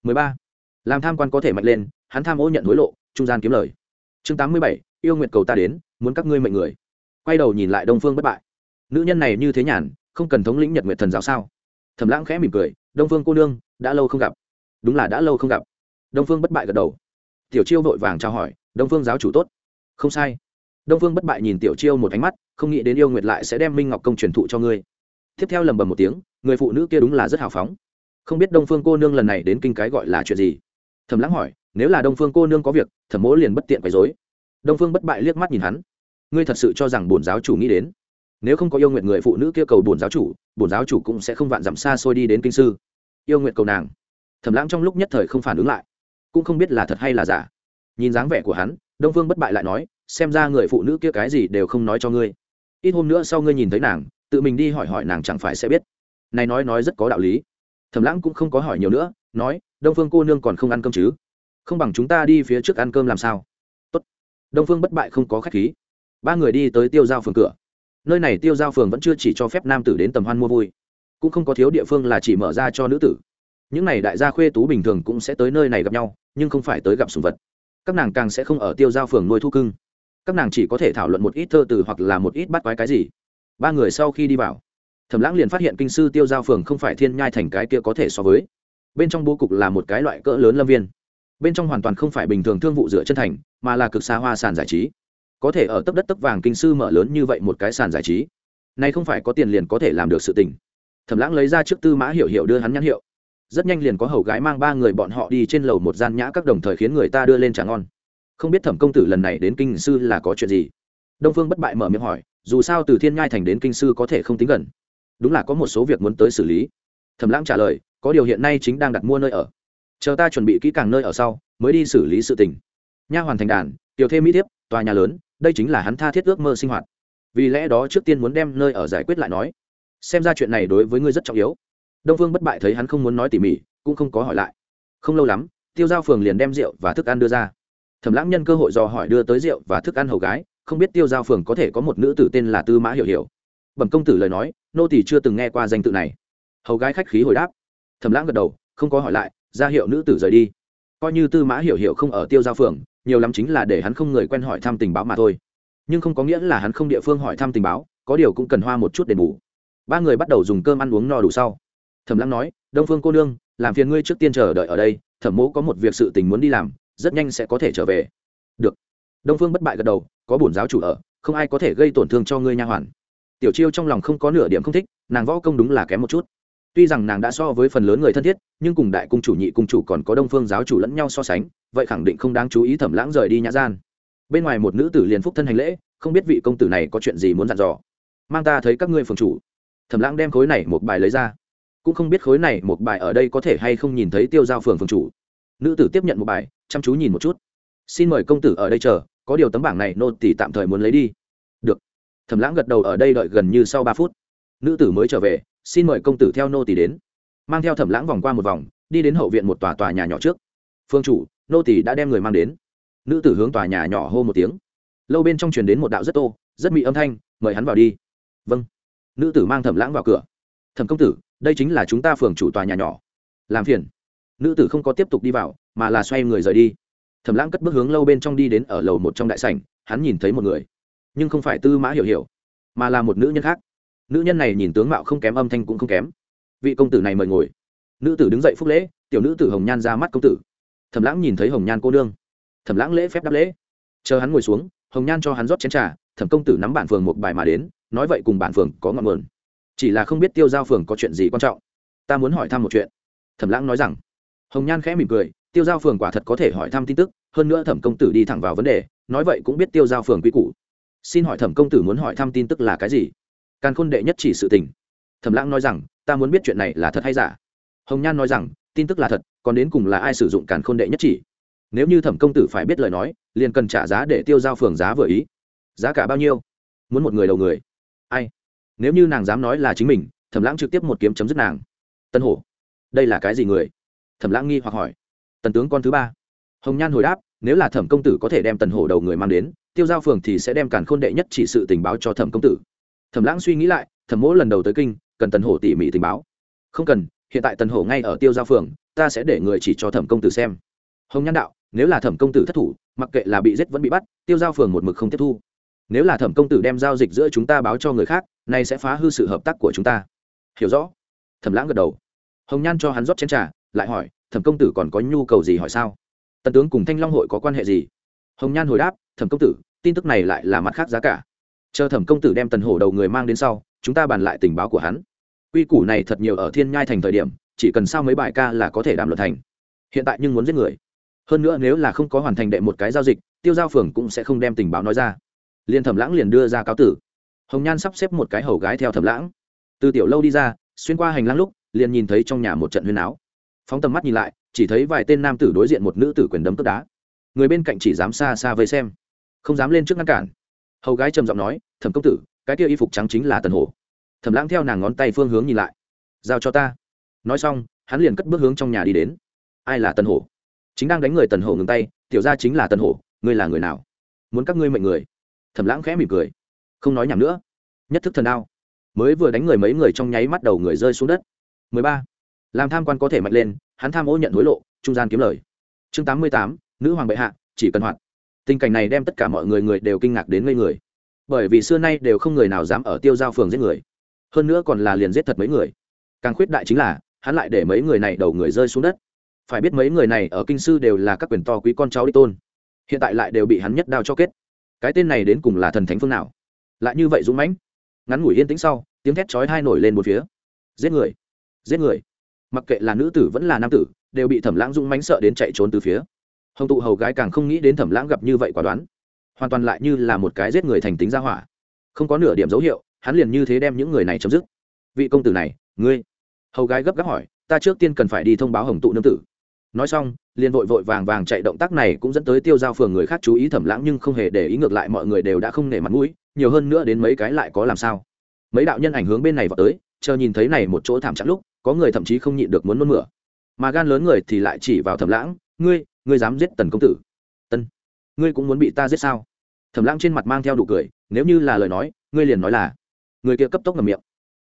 13. làm tham quan có thể mạnh lên hắn tham ô nhận hối lộ trung gian kiếm lời. Chương 87, yêu nguyện cầu ta đến muốn các ngươi mệnh người. Quay đầu nhìn lại đông phương bất bại. Nữ nhân này như thế nhàn không cần thống lĩnh nhật nguyện thần giáo sao? Thẩm lãng khẽ mỉm cười đông phương cô nương đã lâu không gặp. Đúng là đã lâu không gặp. Đông phương bất bại gật đầu. Tiểu chiêu vội vàng trao hỏi đông phương giáo chủ tốt. Không sai đông phương bất bại nhìn tiểu chiêu một ánh mắt, không nghĩ đến yêu nguyệt lại sẽ đem minh ngọc công truyền thụ cho ngươi. Tiếp theo lầm bầm một tiếng, người phụ nữ kia đúng là rất hào phóng. Không biết đông phương cô nương lần này đến kinh cái gọi là chuyện gì? Thầm lãng hỏi, nếu là đông phương cô nương có việc, thẩm mỗ liền bất tiện quấy dối đông phương bất bại liếc mắt nhìn hắn. Ngươi thật sự cho rằng bổn giáo chủ nghĩ đến? Nếu không có yêu nguyện người phụ nữ kia cầu bổn giáo chủ, bổn giáo chủ cũng sẽ không vạn dặm xa xôi đi đến kinh sư. Yêu nguyện cầu nàng. Thẩm lãng trong lúc nhất thời không phản ứng lại. Cũng không biết là thật hay là giả. Nhìn dáng vẻ của hắn, đông phương bất bại lại nói xem ra người phụ nữ kia cái gì đều không nói cho ngươi. Ít hôm nữa sau ngươi nhìn thấy nàng, tự mình đi hỏi hỏi nàng chẳng phải sẽ biết. Này nói nói rất có đạo lý. Thẩm lãng cũng không có hỏi nhiều nữa, nói, đông phương cô nương còn không ăn cơm chứ? Không bằng chúng ta đi phía trước ăn cơm làm sao? Tốt. đông phương bất bại không có khách khí. Ba người đi tới tiêu giao phường cửa. Nơi này tiêu giao phường vẫn chưa chỉ cho phép nam tử đến tầm hoan mua vui, cũng không có thiếu địa phương là chỉ mở ra cho nữ tử. Những n à y đại gia khuê tú bình thường cũng sẽ tới nơi này gặp nhau, nhưng không phải tới gặp sùng vật. Các nàng càng sẽ không ở tiêu giao phường nuôi thu cưng các nàng chỉ có thể thảo luận một ít thơ từ hoặc là một ít bắt quái cái gì. Ba người sau khi đi vào, thẩm lãng liền phát hiện kinh sư tiêu giao phường không phải thiên nhai thành cái kia có thể so với. Bên trong bố cục là một cái loại cỡ lớn lâm viên. Bên trong hoàn toàn không phải bình thường thương vụ dựa chân thành, mà là cực xa hoa sàn giải trí. Có thể ở tấp đất tấp vàng kinh sư mở lớn như vậy một cái sàn giải trí, này không phải có tiền liền có thể làm được sự tình. Thẩm lãng lấy ra trước tư mã hiểu hiểu đưa hắn nhãn hiệu. Rất nhanh liền có hầu gái mang ba người bọn họ đi trên lầu một gian nhã các đồng thời khiến người ta đưa lên trà ngon không biết thẩm công tử lần này đến kinh sư là có chuyện gì. Đông phương bất bại mở miệng hỏi, dù sao từ thiên nhai thành đến kinh sư có thể không tính gần. Đúng là có một số việc muốn tới xử lý. Thẩm lãng trả lời, có điều hiện nay chính đang đặt mua nơi ở. Chờ ta chuẩn bị kỹ càng nơi ở sau, mới đi xử lý sự tình. Nha hoàn thành đàn, tiểu thêm mỹ thiếp, tòa nhà lớn, đây chính là hắn tha thiết ước mơ sinh hoạt. Vì lẽ đó trước tiên muốn đem nơi ở giải quyết lại nói. Xem ra chuyện này đối với ngươi rất trọng yếu. Đông vương bất bại thấy hắn không muốn nói tỉ mỉ, cũng không có hỏi lại. Không lâu lắm, tiêu giao phường liền đem rượu và thức ăn đưa ra thẩm lãng nhân cơ hội dò hỏi đưa tới rượu và thức ăn hầu gái, không biết tiêu giao phường có thể có một nữ tử tên là tư mã hiểu hiểu. Bẩm công tử lời nói, nô tỳ chưa từng nghe qua danh tự này. Hầu gái khách khí hồi đáp. Thẩm lãng gật đầu, không có hỏi lại, ra hiệu nữ tử rời đi. Coi như tư mã hiểu hiểu không ở tiêu giao phường, nhiều lắm chính là để hắn không người quen hỏi thăm tình báo mà thôi. Nhưng không có nghĩa là hắn không địa phương hỏi thăm tình báo, có điều cũng cần hoa một chút đền bù. Ba người bắt đầu dùng cơm ăn uống no đủ sau. Thẩm lãng nói, đông phương cô nương, làm phiền ngươi trước tiên chờ đợi ở đây, thẩm mỗ có một việc sự tình muốn đi làm rất nhanh sẽ có thể trở về. Được. Đông phương bất bại gật đầu, có bổn giáo chủ ở, không ai có thể gây tổn thương cho ngươi nha hoàn. Tiểu chiêu trong lòng không có nửa điểm không thích, nàng võ công đúng là kém một chút. Tuy rằng nàng đã so với phần lớn người thân thiết, nhưng cùng đại cung chủ, nhị cung chủ còn có đông phương giáo chủ lẫn nhau so sánh, vậy khẳng định không đáng chú ý thẩm lãng rời đi nhã gian. Bên ngoài một nữ tử liền phúc thân hành lễ, không biết vị công tử này có chuyện gì muốn dặn dò. Mang ta thấy các ngươi phường chủ. Thẩm lãng đem khối này một bài lấy ra. Cũng không biết khối này một bài ở đây có thể hay không nhìn thấy tiêu giao phường phường chủ nữ tử tiếp nhận một bài, chăm chú nhìn một chút. Xin mời công tử ở đây chờ, có điều tấm bảng này nô tỷ tạm thời muốn lấy đi. Được. Thẩm lãng gật đầu ở đây đợi gần như sau ba phút. Nữ tử mới trở về, xin mời công tử theo nô tỷ đến. Mang theo thẩm lãng vòng qua một vòng, đi đến hậu viện một tòa tòa nhà nhỏ trước. Phương chủ, nô tỷ đã đem người mang đến. Nữ tử hướng tòa nhà nhỏ hô một tiếng. Lâu bên trong truyền đến một đạo rất tô, rất mị âm thanh, mời hắn vào đi. Vâng. Nữ tử mang thẩm lãng vào cửa. Thẩm công tử, đây chính là chúng ta phường chủ tòa nhà nhỏ. Làm phiền nữ tử không có tiếp tục đi vào, mà là xoay người rời đi. Thẩm lãng cất bước hướng lâu bên trong đi đến ở lầu một trong đại sảnh, hắn nhìn thấy một người, nhưng không phải tư mã hiểu hiểu, mà là một nữ nhân khác. Nữ nhân này nhìn tướng mạo không kém, âm thanh cũng không kém. Vị công tử này mời ngồi. Nữ tử đứng dậy phúc lễ, tiểu nữ tử hồng nhan ra mắt công tử. Thẩm lãng nhìn thấy hồng nhan cô nương. Thẩm lãng lễ phép đáp lễ. Chờ hắn ngồi xuống, hồng nhan cho hắn rót chén t r à thẩm công tử nắm bản phường một bài mà đến, nói vậy cùng bản phường có ngọn nguồn. Chỉ là không biết tiêu giao phường có chuyện gì quan trọng. Ta muốn hỏi thăm một chuyện. Thẩm lãng nói rằng hồng nhan khẽ mỉm cười, tiêu giao phường quả thật có thể hỏi thăm tin tức, hơn nữa thẩm công tử đi thẳng vào vấn đề, nói vậy cũng biết tiêu giao phường quy củ. Xin hỏi thẩm công tử muốn hỏi thăm tin tức là cái gì? Càn khôn đệ nhất chỉ sự tình. Thẩm lãng nói rằng, ta muốn biết chuyện này là thật hay giả. Hồng nhan nói rằng, tin tức là thật, còn đến cùng là ai sử dụng càn khôn đệ nhất chỉ? Nếu như thẩm công tử phải biết lời nói, liền cần trả giá để tiêu giao phường giá vừa ý. Giá cả bao nhiêu? Muốn một người đầu người. Ai? Nếu như nàng dám nói là chính mình, thẩm lãng trực tiếp một kiếm chấm dứt nàng. Tân hổ. Đây là cái gì người? Thẩm lãng nghi hoặc hỏi. Tần tướng con thứ ba. Hồng nhan hồi đáp, nếu là thẩm công tử có thể đem tần hổ đầu người mang đến, tiêu giao phường thì sẽ đem càn khôn đệ nhất chỉ sự tình báo cho thẩm công tử. Thẩm lãng suy nghĩ lại, thẩm mỗ lần đầu tới kinh, cần tần hổ tỉ mỉ tình báo. Không cần, hiện tại tần hổ ngay ở tiêu giao phường, ta sẽ để người chỉ cho thẩm công tử xem. Hồng nhan đạo, nếu là thẩm công tử thất thủ, mặc kệ là bị giết vẫn bị bắt, tiêu giao phường một mực không tiếp thu. Nếu là thẩm công tử đem giao dịch giữa chúng ta báo cho người khác này sẽ phá hư sự hợp tác của chúng ta. Hiểu rõ. Thẩm lãng gật đầu. Hồng nhan cho hắn rót chén t r à lại hỏi, thẩm công tử còn có nhu cầu gì hỏi sao? Tần tướng cùng thanh long hội có quan hệ gì? Hồng nhan hồi đáp, thẩm công tử, tin tức này lại là mặt khác giá cả. Chờ thẩm công tử đem tần hổ đầu người mang đến sau, chúng ta bàn lại tình báo của hắn. Quy củ này thật nhiều ở thiên nhai thành thời điểm, chỉ cần sao mấy bài ca là có thể đảm luật thành. Hiện tại nhưng muốn giết người. Hơn nữa nếu là không có hoàn thành đệ một cái giao dịch, tiêu giao phường cũng sẽ không đem tình báo nói ra. Liền thẩm lãng liền đưa ra cáo tử. Hồng nhan sắp xếp một cái hầu gái theo thẩm lãng. Từ tiểu lâu đi ra, xuyên qua hành lang lúc, liền nhìn thấy trong nhà một trận huyên áo phóng tầm mắt nhìn lại, chỉ thấy vài tên nam tử đối diện một nữ tử quyền đấm tức đá. Người bên cạnh chỉ dám xa xa vây xem, không dám lên trước ngăn cản. Hầu gái trầm giọng nói, thẩm công tử, cái kia y phục trắng chính là tần hổ. Thẩm lãng theo nàng ngón tay phương hướng nhìn lại. Giao cho ta. Nói xong, hắn liền cất bước hướng trong nhà đi đến. Ai là tần hổ? Chính đang đánh người tần hổ ngừng tay, tiểu ra chính là tần hổ, ngươi là người nào? Muốn các ngươi mệnh người. Thẩm lãng khẽ mỉm cười. Không nói nhảm nữa. Nhất thức thần đao. Mới vừa đánh người mấy người trong nháy mắt đầu người rơi xuống đất. 13 làm tham quan có thể mạnh lên hắn tham ô nhận hối lộ trung gian kiếm lời. Chương 88, nữ hoàng bệ hạ chỉ cần hoạt. Tình cảnh này đem tất cả mọi người người đều kinh ngạc đến ngây người. Bởi vì xưa nay đều không người nào dám ở tiêu giao phường giết người. Hơn nữa còn là liền giết thật mấy người. Càng khuyết đại chính là hắn lại để mấy người này đầu người rơi xuống đất. Phải biết mấy người này ở kinh sư đều là các quyền to quý con cháu đi tôn. Hiện tại lại đều bị hắn nhất đao cho kết. Cái tên này đến cùng là thần thánh phương nào? Lại như vậy dũng mãnh. Ngắn ngủi yên tĩnh sau tiếng thét chói hai nổi lên một phía. Giết người. Giết người mặc kệ là nữ tử vẫn là nam tử, đều bị thẩm lãng dũng mánh sợ đến chạy trốn từ phía. Hồng tụ hầu gái càng không nghĩ đến thẩm lãng gặp như vậy quả đoán. Hoàn toàn lại như là một cái giết người thành tính ra hỏa. Không có nửa điểm dấu hiệu, hắn liền như thế đem những người này chấm dứt. Vị công tử này, ngươi? Hầu gái gấp gáp hỏi, ta trước tiên cần phải đi thông báo hồng tụ nương tử. Nói xong, liền vội vội vàng vàng chạy động tác này cũng dẫn tới tiêu giao phường người khác chú ý thẩm lãng nhưng không hề để ý ngược lại mọi người đều đã không nể mặt mũi, nhiều hơn nữa đến mấy cái lại có làm sao. Mấy đạo nhân ảnh hướng bên này vào tới, chờ nhìn thấy này một chỗ thảm trạng lúc có người thậm chí không nhịn được muốn nôn mửa. Mà gan lớn người thì lại chỉ vào thẩm lãng, ngươi ngươi dám giết tần công tử? Tân ngươi cũng muốn bị ta giết sao? Thẩm lãng trên mặt mang theo đủ cười, nếu như là lời nói, ngươi liền nói là. Người kia cấp tốc ngầm miệng.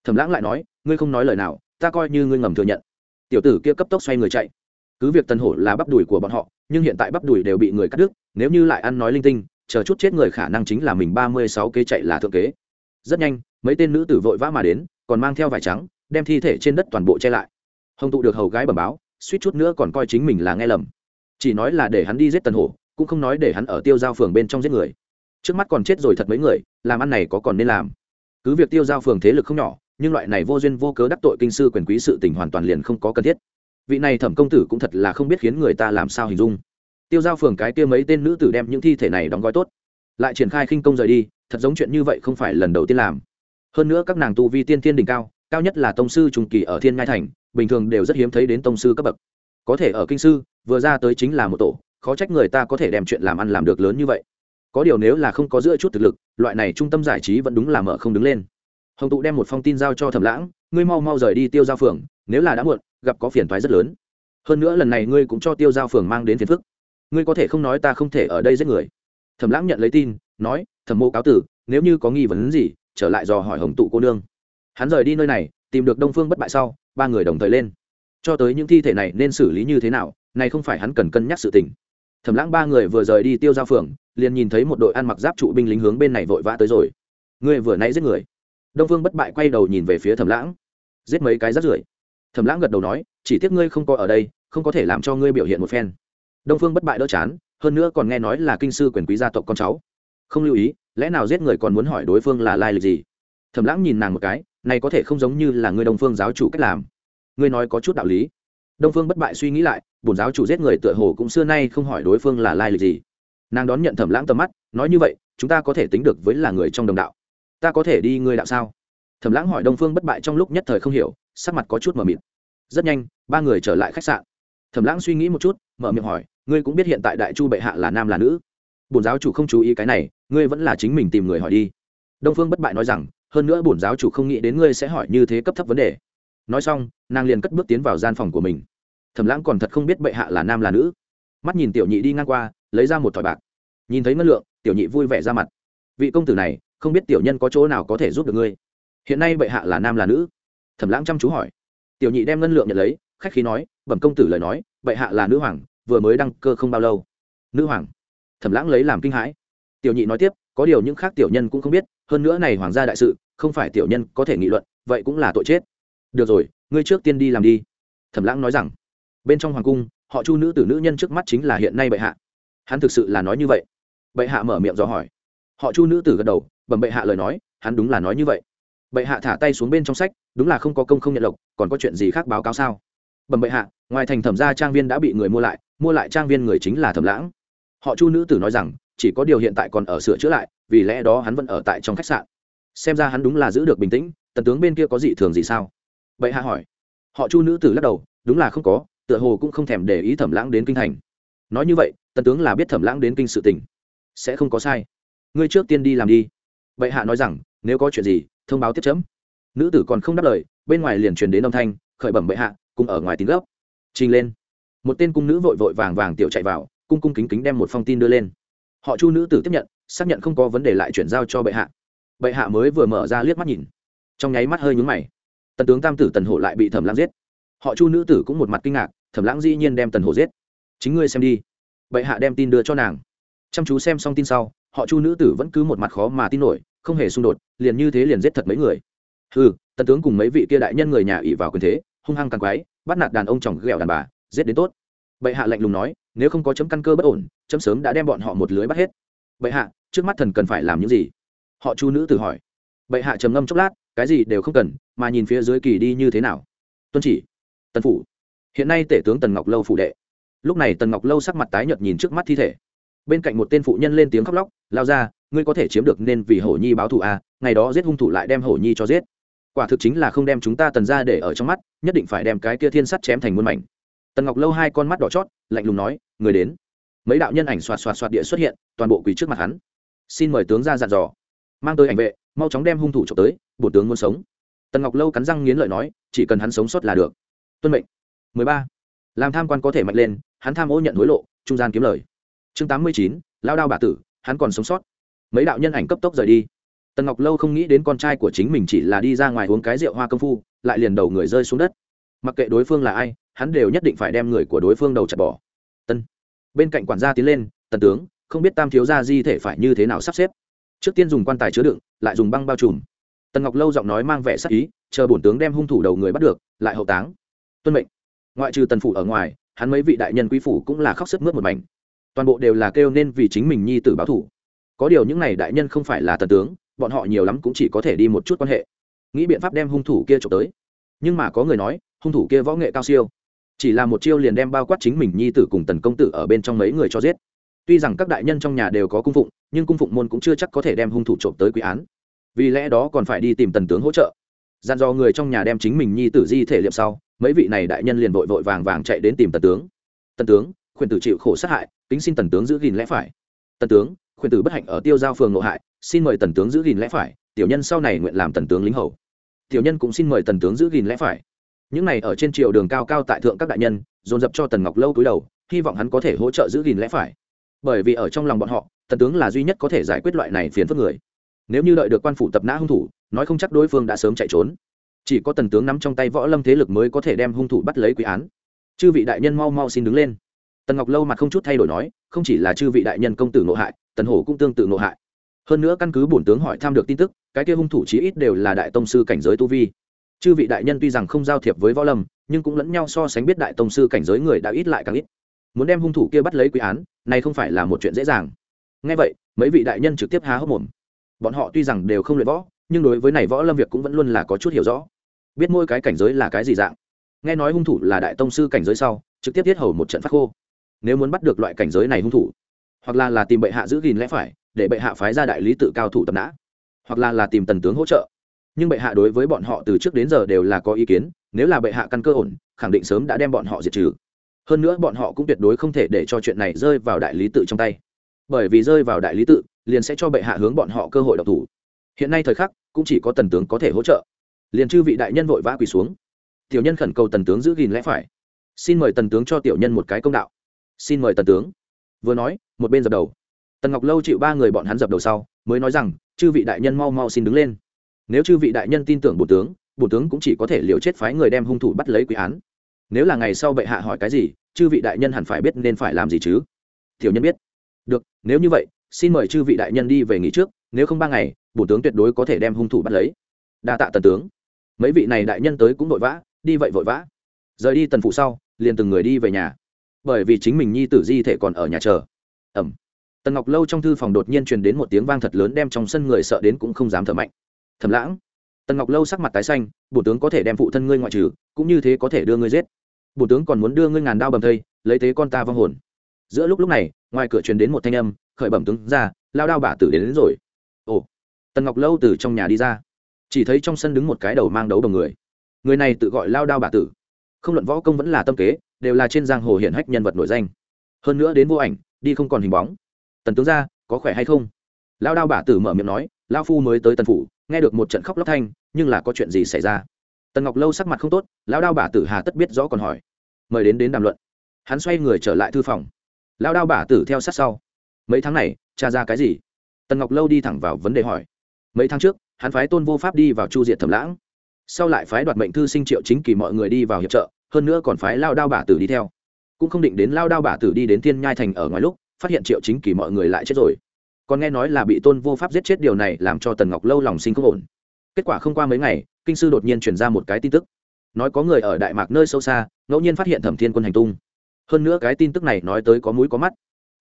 Thẩm lãng lại nói, ngươi không nói lời nào, ta coi như ngươi ngầm thừa nhận. Tiểu tử kia cấp tốc xoay người chạy. Cứ việc tần hổ là bắp đùi của bọn họ, nhưng hiện tại bắp đùi đều bị người cắt đứt, nếu như lại ăn nói linh tinh, chờ chút chết người khả năng chính là mình ba mươi sáu kế chạy là thượng kế. Rất nhanh, mấy tên nữ tử vội vã mà đến, còn mang theo vải trắng đem thi thể trên đất toàn bộ che lại. Hồng tụ được hầu gái bẩm báo, suýt chút nữa còn coi chính mình là nghe lầm. Chỉ nói là để hắn đi giết tần hổ, cũng không nói để hắn ở tiêu giao phường bên trong giết người. Trước mắt còn chết rồi thật mấy người, làm ăn này có còn nên làm. Cứ việc tiêu giao phường thế lực không nhỏ, nhưng loại này vô duyên vô cớ đắc tội kinh sư quyền quý sự tình hoàn toàn liền không có cần thiết. Vị này thẩm công tử cũng thật là không biết khiến người ta làm sao hình dung. Tiêu giao phường cái kia mấy tên nữ tử đem những thi thể này đóng gói tốt, lại triển khai khinh công rời đi, thật giống chuyện như vậy không phải lần đầu tiên làm. Hơn nữa các nàng tu vi tiên thiên đỉnh cao cao nhất là tông sư trung kỳ ở thiên ngai thành, bình thường đều rất hiếm thấy đến tông sư cấp bậc. Có thể ở kinh sư, vừa ra tới chính là một tổ, khó trách người ta có thể đem chuyện làm ăn làm được lớn như vậy. Có điều nếu là không có giữa chút thực lực, loại này trung tâm giải trí vẫn đúng là mở không đứng lên. Hồng tụ đem một phong tin giao cho thẩm lãng, ngươi mau mau rời đi tiêu giao phường, nếu là đã muộn, gặp có phiền thoái rất lớn. Hơn nữa lần này ngươi cũng cho tiêu giao phường mang đến phiền phức. Ngươi có thể không nói ta không thể ở đây giết người. Thẩm lãng nhận lấy tin, nói, thẩm mô cáo tử, nếu như có nghi vấn gì, trở lại dò hỏi hồng tụ cô nương hắn rời đi nơi này, tìm được đông phương bất bại sau, ba người đồng thời lên. Cho tới những thi thể này nên xử lý như thế nào, này không phải hắn cần cân nhắc sự tình. Thẩm lãng ba người vừa rời đi tiêu giao phường, liền nhìn thấy một đội ăn mặc giáp trụ binh lính hướng bên này vội vã tới rồi. Ngươi vừa nãy giết người. Đông phương bất bại quay đầu nhìn về phía thẩm lãng. Giết mấy cái rắt rưởi. Thẩm lãng gật đầu nói, chỉ tiếc ngươi không có ở đây, không có thể làm cho ngươi biểu hiện một phen. Đông phương bất bại đỡ chán, hơn nữa còn nghe nói là kinh sư quyền quý gia tộc con cháu. Không lưu ý, lẽ nào giết người còn muốn hỏi đối phương là lai lịch gì? Thẩm lãng nhìn nàng một cái này có thể không giống như là người đông phương giáo chủ cách làm. Ngươi nói có chút đạo lý. Đông phương bất bại suy nghĩ lại, bổn giáo chủ giết người tựa hồ cũng xưa nay không hỏi đối phương là lai lịch gì. Nàng đón nhận thẩm lãng tầm mắt, nói như vậy, chúng ta có thể tính được với là người trong đồng đạo. Ta có thể đi ngươi đạo sao? Thẩm lãng hỏi đông phương bất bại trong lúc nhất thời không hiểu, sắc mặt có chút mờ mịt. Rất nhanh, ba người trở lại khách sạn. Thẩm lãng suy nghĩ một chút, mở miệng hỏi, ngươi cũng biết hiện tại đại chu bệ hạ là nam là nữ? Bổn giáo chủ không chú ý cái này, ngươi vẫn là chính mình tìm người hỏi đi. Đông phương bất bại nói rằng hơn nữa bổn giáo chủ không nghĩ đến ngươi sẽ hỏi như thế cấp thấp vấn đề. Nói xong, nàng liền cất bước tiến vào gian phòng của mình. Thẩm lãng còn thật không biết bệ hạ là nam là nữ. Mắt nhìn tiểu nhị đi ngang qua, lấy ra một thỏi bạc. Nhìn thấy ngân lượng, tiểu nhị vui vẻ ra mặt. Vị công tử này, không biết tiểu nhân có chỗ nào có thể giúp được ngươi. Hiện nay bệ hạ là nam là nữ? Thẩm lãng chăm chú hỏi. Tiểu nhị đem ngân lượng nhận lấy, khách khí nói, bẩm công tử lời nói, bệ hạ là nữ hoàng, vừa mới đăng cơ không bao lâu. Nữ hoàng. Thẩm lãng lấy làm kinh hãi. Tiểu nhị nói tiếp, có điều những khác tiểu nhân cũng không biết hơn nữa này hoàng gia đại sự, không phải tiểu nhân có thể nghị luận, vậy cũng là tội chết. Được rồi, ngươi trước tiên đi làm đi. Thẩm lãng nói rằng. Bên trong hoàng cung, họ chu nữ tử nữ nhân trước mắt chính là hiện nay bệ hạ. Hắn thực sự là nói như vậy. Bệ hạ mở miệng dò hỏi. Họ chu nữ tử gật đầu, bẩm bệ hạ lời nói, hắn đúng là nói như vậy. Bệ hạ thả tay xuống bên trong sách, đúng là không có công không nhận lộc, còn có chuyện gì khác báo cáo sao? Bẩm bệ hạ, ngoài thành thẩm gia trang viên đã bị người mua lại mua lại trang viên người chính là thẩm lãng. Họ chu nữ tử nói rằng, chỉ có điều hiện tại còn ở sửa chữa lại vì lẽ đó hắn vẫn ở tại trong khách sạn. Xem ra hắn đúng là giữ được bình tĩnh, tần tướng bên kia có gì thường gì sao? Vậy hạ hỏi. Họ chu nữ tử lắc đầu, đúng là không có, tựa hồ cũng không thèm để ý thẩm lãng đến kinh thành. Nói như vậy, tần tướng là biết thẩm lãng đến kinh sự tình. Sẽ không có sai. Ngươi trước tiên đi làm đi. Vậy hạ nói rằng, nếu có chuyện gì, thông báo tiếp chấm. Nữ tử còn không đáp lời, bên ngoài liền truyền đến âm thanh, khởi bẩm bệ hạ, cùng ở ngoài tín gấp. Trình lên. Một tên cung nữ vội vội vàng vàng tiểu chạy vào, cung cung kính kính đem một phong tin đưa lên. Họ chu nữ tử tiếp nhận xác nhận không có vấn đề lại chuyển giao cho bệ hạ. Bệ hạ mới vừa mở ra liếc mắt nhìn. Trong nháy mắt hơi nhúng mày. Tần tướng tam tử tần hổ lại bị thẩm lãng giết. Họ chu nữ tử cũng một mặt kinh ngạc, thẩm lãng dĩ nhiên đem tần hổ giết. Chính ngươi xem đi. Bệ hạ đem tin đưa cho nàng. Chăm chú xem xong tin sau, họ chu nữ tử vẫn cứ một mặt khó mà tin nổi, không hề xung đột, liền như thế liền giết thật mấy người. Ừ tần tướng cùng mấy vị kia đại nhân người nhà ỉ vào quyền thế, hung hăng càng quái, bắt nạt đàn ông chồng ghẹo đàn bà, giết đến tốt. Bệ hạ lạnh lùng nói, nếu không có chấm căn cơ bất ổn, chấm sớm đã đem bọn họ một lưới bắt hết bệ hạ, trước mắt thần cần phải làm những gì? Họ chu nữ tự hỏi. Bệ hạ trầm ngâm chốc lát, cái gì đều không cần, mà nhìn phía dưới kỳ đi như thế nào? Tuân chỉ, tần phủ. Hiện nay tể tướng tần ngọc lâu phủ đệ. Lúc này tần ngọc lâu sắc mặt tái nhợt nhìn trước mắt thi thể. Bên cạnh một tên phụ nhân lên tiếng khóc lóc, lao ra, ngươi có thể chiếm được nên vì hổ nhi báo thù à ngày đó giết hung thủ lại đem hổ nhi cho giết. Quả thực chính là không đem chúng ta tần ra để ở trong mắt, nhất định phải đem cái kia thiên sắt chém thành muôn mảnh. Tần ngọc lâu hai con mắt đỏ chót, lạnh lùng nói, người đến mấy đạo nhân ảnh xoạt xoạt xoạt địa xuất hiện toàn bộ quỳ trước mặt hắn. Xin mời tướng ra dặn dò. Mang tới ảnh vệ mau chóng đem hung thủ trộm tới bổ tướng muốn sống. Tần ngọc lâu cắn răng nghiến lợi nói chỉ cần hắn sống sót là được. Tuân mệnh. 13. làm tham quan có thể mạnh lên hắn tham ô nhận hối lộ trung gian kiếm lời. Chương 89, lao đao bà tử hắn còn sống sót. Mấy đạo nhân ảnh cấp tốc rời đi. Tần ngọc lâu không nghĩ đến con trai của chính mình chỉ là đi ra ngoài uống cái rượu hoa công phu lại liền đầu người rơi xuống đất. Mặc kệ đối phương là ai hắn đều nhất định phải đem người của đối phương đầu chặt bỏ. Tân bên cạnh quản gia tiến lên, tần tướng, không biết tam thiếu gia di thể phải như thế nào sắp xếp? Trước tiên dùng quan tài chứa đựng, lại dùng băng bao trùm. Tần ngọc lâu giọng nói mang vẻ sắc ý, chờ bổn tướng đem hung thủ đầu người bắt được, lại hậu táng. Tuân mệnh. Ngoại trừ tần phủ ở ngoài, hắn mấy vị đại nhân quý phủ cũng là khóc sức mướt một mảnh. Toàn bộ đều là kêu nên vì chính mình nhi tử báo thủ có điều những này đại nhân không phải là tần tướng, bọn họ nhiều lắm cũng chỉ có thể đi một chút quan hệ. Nghĩ biện pháp đem hung thủ kia trộm tới. Nhưng mà có người nói, hung thủ kia võ nghệ cao siêu chỉ là một chiêu liền đem bao quát chính mình nhi tử cùng tần công tử ở bên trong mấy người cho giết. Tuy rằng các đại nhân trong nhà đều có cung phụng, nhưng cung phụng môn cũng chưa chắc có thể đem hung thủ trộm tới quý án. Vì lẽ đó còn phải đi tìm tần tướng hỗ trợ. Gian do người trong nhà đem chính mình nhi tử di thể liệm sau, mấy vị này đại nhân liền vội vội vàng vàng chạy đến tìm tần tướng. Tần tướng khuyên tử chịu khổ sát hại tính xin tần tướng giữ gìn lẽ phải. Tần tướng khuyên tử bất hạnh ở tiêu giao phường ngộ hại, xin mời tần tướng giữ gìn lẽ phải, tiểu nhân sau này nguyện làm tần tướng lính hầu. Tiểu nhân cũng xin mời tần tướng giữ gìn lẽ phải những này ở trên triều đường cao cao tại thượng các đại nhân, dồn dập cho tần ngọc lâu cúi đầu, hy vọng hắn có thể hỗ trợ giữ gìn lẽ phải. Bởi vì ở trong lòng bọn họ, tần tướng là duy nhất có thể giải quyết loại này phiền phức người. Nếu như đợi được quan phủ tập nã hung thủ, nói không chắc đối phương đã sớm chạy trốn. Chỉ có tần tướng nắm trong tay võ lâm thế lực mới có thể đem hung thủ bắt lấy quý án. Chư vị đại nhân mau mau xin đứng lên. Tần ngọc lâu mặt không chút thay đổi nói, không chỉ là chư vị đại nhân công tử ngộ hại, tần hổ cũng tương tự ngộ hại. Hơn nữa căn cứ bổn tướng hỏi tham được tin tức, cái kia hung thủ chí ít đều là đại tông sư cảnh giới tu vi chư vị đại nhân tuy rằng không giao thiệp với võ lâm, nhưng cũng lẫn nhau so sánh biết đại tông sư cảnh giới người đã ít lại càng ít. Muốn đem hung thủ kia bắt lấy quy án, này không phải là một chuyện dễ dàng. Ngay vậy, mấy vị đại nhân trực tiếp há hốc mồm. Bọn họ tuy rằng đều không luyện võ, nhưng đối với này võ lâm việc cũng vẫn luôn là có chút hiểu rõ. Biết mỗi cái cảnh giới là cái gì dạng. Nghe nói hung thủ là đại tông sư cảnh giới sau, trực tiếp thiết hầu một trận phát khô. Nếu muốn bắt được loại cảnh giới này hung thủ, hoặc là là tìm bệ hạ giữ gìn lẽ phải, để bệ hạ phái ra đại lý tự cao thủ tập nã, hoặc là là tìm tần tướng hỗ trợ nhưng bệ hạ đối với bọn họ từ trước đến giờ đều là có ý kiến, nếu là bệ hạ căn cơ ổn, khẳng định sớm đã đem bọn họ diệt trừ. Hơn nữa bọn họ cũng tuyệt đối không thể để cho chuyện này rơi vào đại lý tự trong tay. Bởi vì rơi vào đại lý tự, liền sẽ cho bệ hạ hướng bọn họ cơ hội độc thủ. Hiện nay thời khắc, cũng chỉ có tần tướng có thể hỗ trợ. Liền chư vị đại nhân vội vã quỳ xuống. Tiểu nhân khẩn cầu tần tướng giữ gìn lẽ phải. Xin mời tần tướng cho tiểu nhân một cái công đạo. Xin mời tần tướng. Vừa nói, một bên dập đầu. Tần ngọc lâu chịu ba người bọn hắn dập đầu sau, mới nói rằng, chư vị đại nhân mau mau xin đứng lên nếu chư vị đại nhân tin tưởng bổ tướng bổ tướng cũng chỉ có thể liều chết phái người đem hung thủ bắt lấy quý án. Nếu là ngày sau bệ hạ hỏi cái gì, chư vị đại nhân hẳn phải biết nên phải làm gì chứ. Tiểu nhân biết. Được, nếu như vậy, xin mời chư vị đại nhân đi về nghỉ trước, nếu không ba ngày, bổ tướng tuyệt đối có thể đem hung thủ bắt lấy. Đa tạ tần tướng. Mấy vị này đại nhân tới cũng vội vã, đi vậy vội vã. Rời đi tần phụ sau, liền từng người đi về nhà. Bởi vì chính mình nhi tử di thể còn ở nhà chờ. Ẩm. Tần ngọc lâu trong thư phòng đột nhiên truyền đến một tiếng vang thật lớn đem trong sân người sợ đến cũng không dám thở mạnh thầm lãng. Tần ngọc lâu sắc mặt tái xanh bổ tướng có thể đem phụ thân ngươi ngoại trừ cũng như thế có thể đưa ngươi giết. Bổ tướng còn muốn đưa ngươi ngàn đao bầm thây lấy thế con ta vong hồn. Giữa lúc lúc này ngoài cửa truyền đến một thanh âm khởi bẩm tướng ra lao đao bà tử đến, đến rồi. Ồ. Tần ngọc lâu từ trong nhà đi ra chỉ thấy trong sân đứng một cái đầu mang đấu đồng người. Người này tự gọi lao đao bà tử. Không luận võ công vẫn là tâm kế đều là trên giang hồ hiện hách nhân vật nổi danh. Hơn nữa đến vô ảnh đi không còn hình bóng. Tần tướng ra có khỏe hay không? Lao đao bà tử mở miệng nói lao phu mới tới tần phủ nghe được một trận khóc lóc thanh, nhưng là có chuyện gì xảy ra? Tần ngọc lâu sắc mặt không tốt, Lão đao bà tử hà tất biết rõ còn hỏi. Mời đến đến đàm luận. Hắn xoay người trở lại thư phòng. Lão đao bà tử theo sát sau. Mấy tháng này, tra ra cái gì? Tần ngọc lâu đi thẳng vào vấn đề hỏi. Mấy tháng trước, hắn phái tôn vô pháp đi vào chu diệt thẩm lãng. Sau lại phái đoạt mệnh thư sinh triệu chính kỳ mọi người đi vào hiệp trợ, hơn nữa còn phái lao đao bà tử đi theo. Cũng không định đến lao đao bà tử đi đến thiên nhai thành ở ngoài lúc, phát hiện triệu chính kỳ mọi người lại chết rồi còn nghe nói là bị tôn vô pháp giết chết điều này làm cho tần ngọc lâu lòng sinh không ổn. Kết quả không qua mấy ngày, kinh sư đột nhiên chuyển ra một cái tin tức. Nói có người ở đại mạc nơi sâu xa, ngẫu nhiên phát hiện thẩm thiên quân hành tung. Hơn nữa cái tin tức này nói tới có mũi có mắt.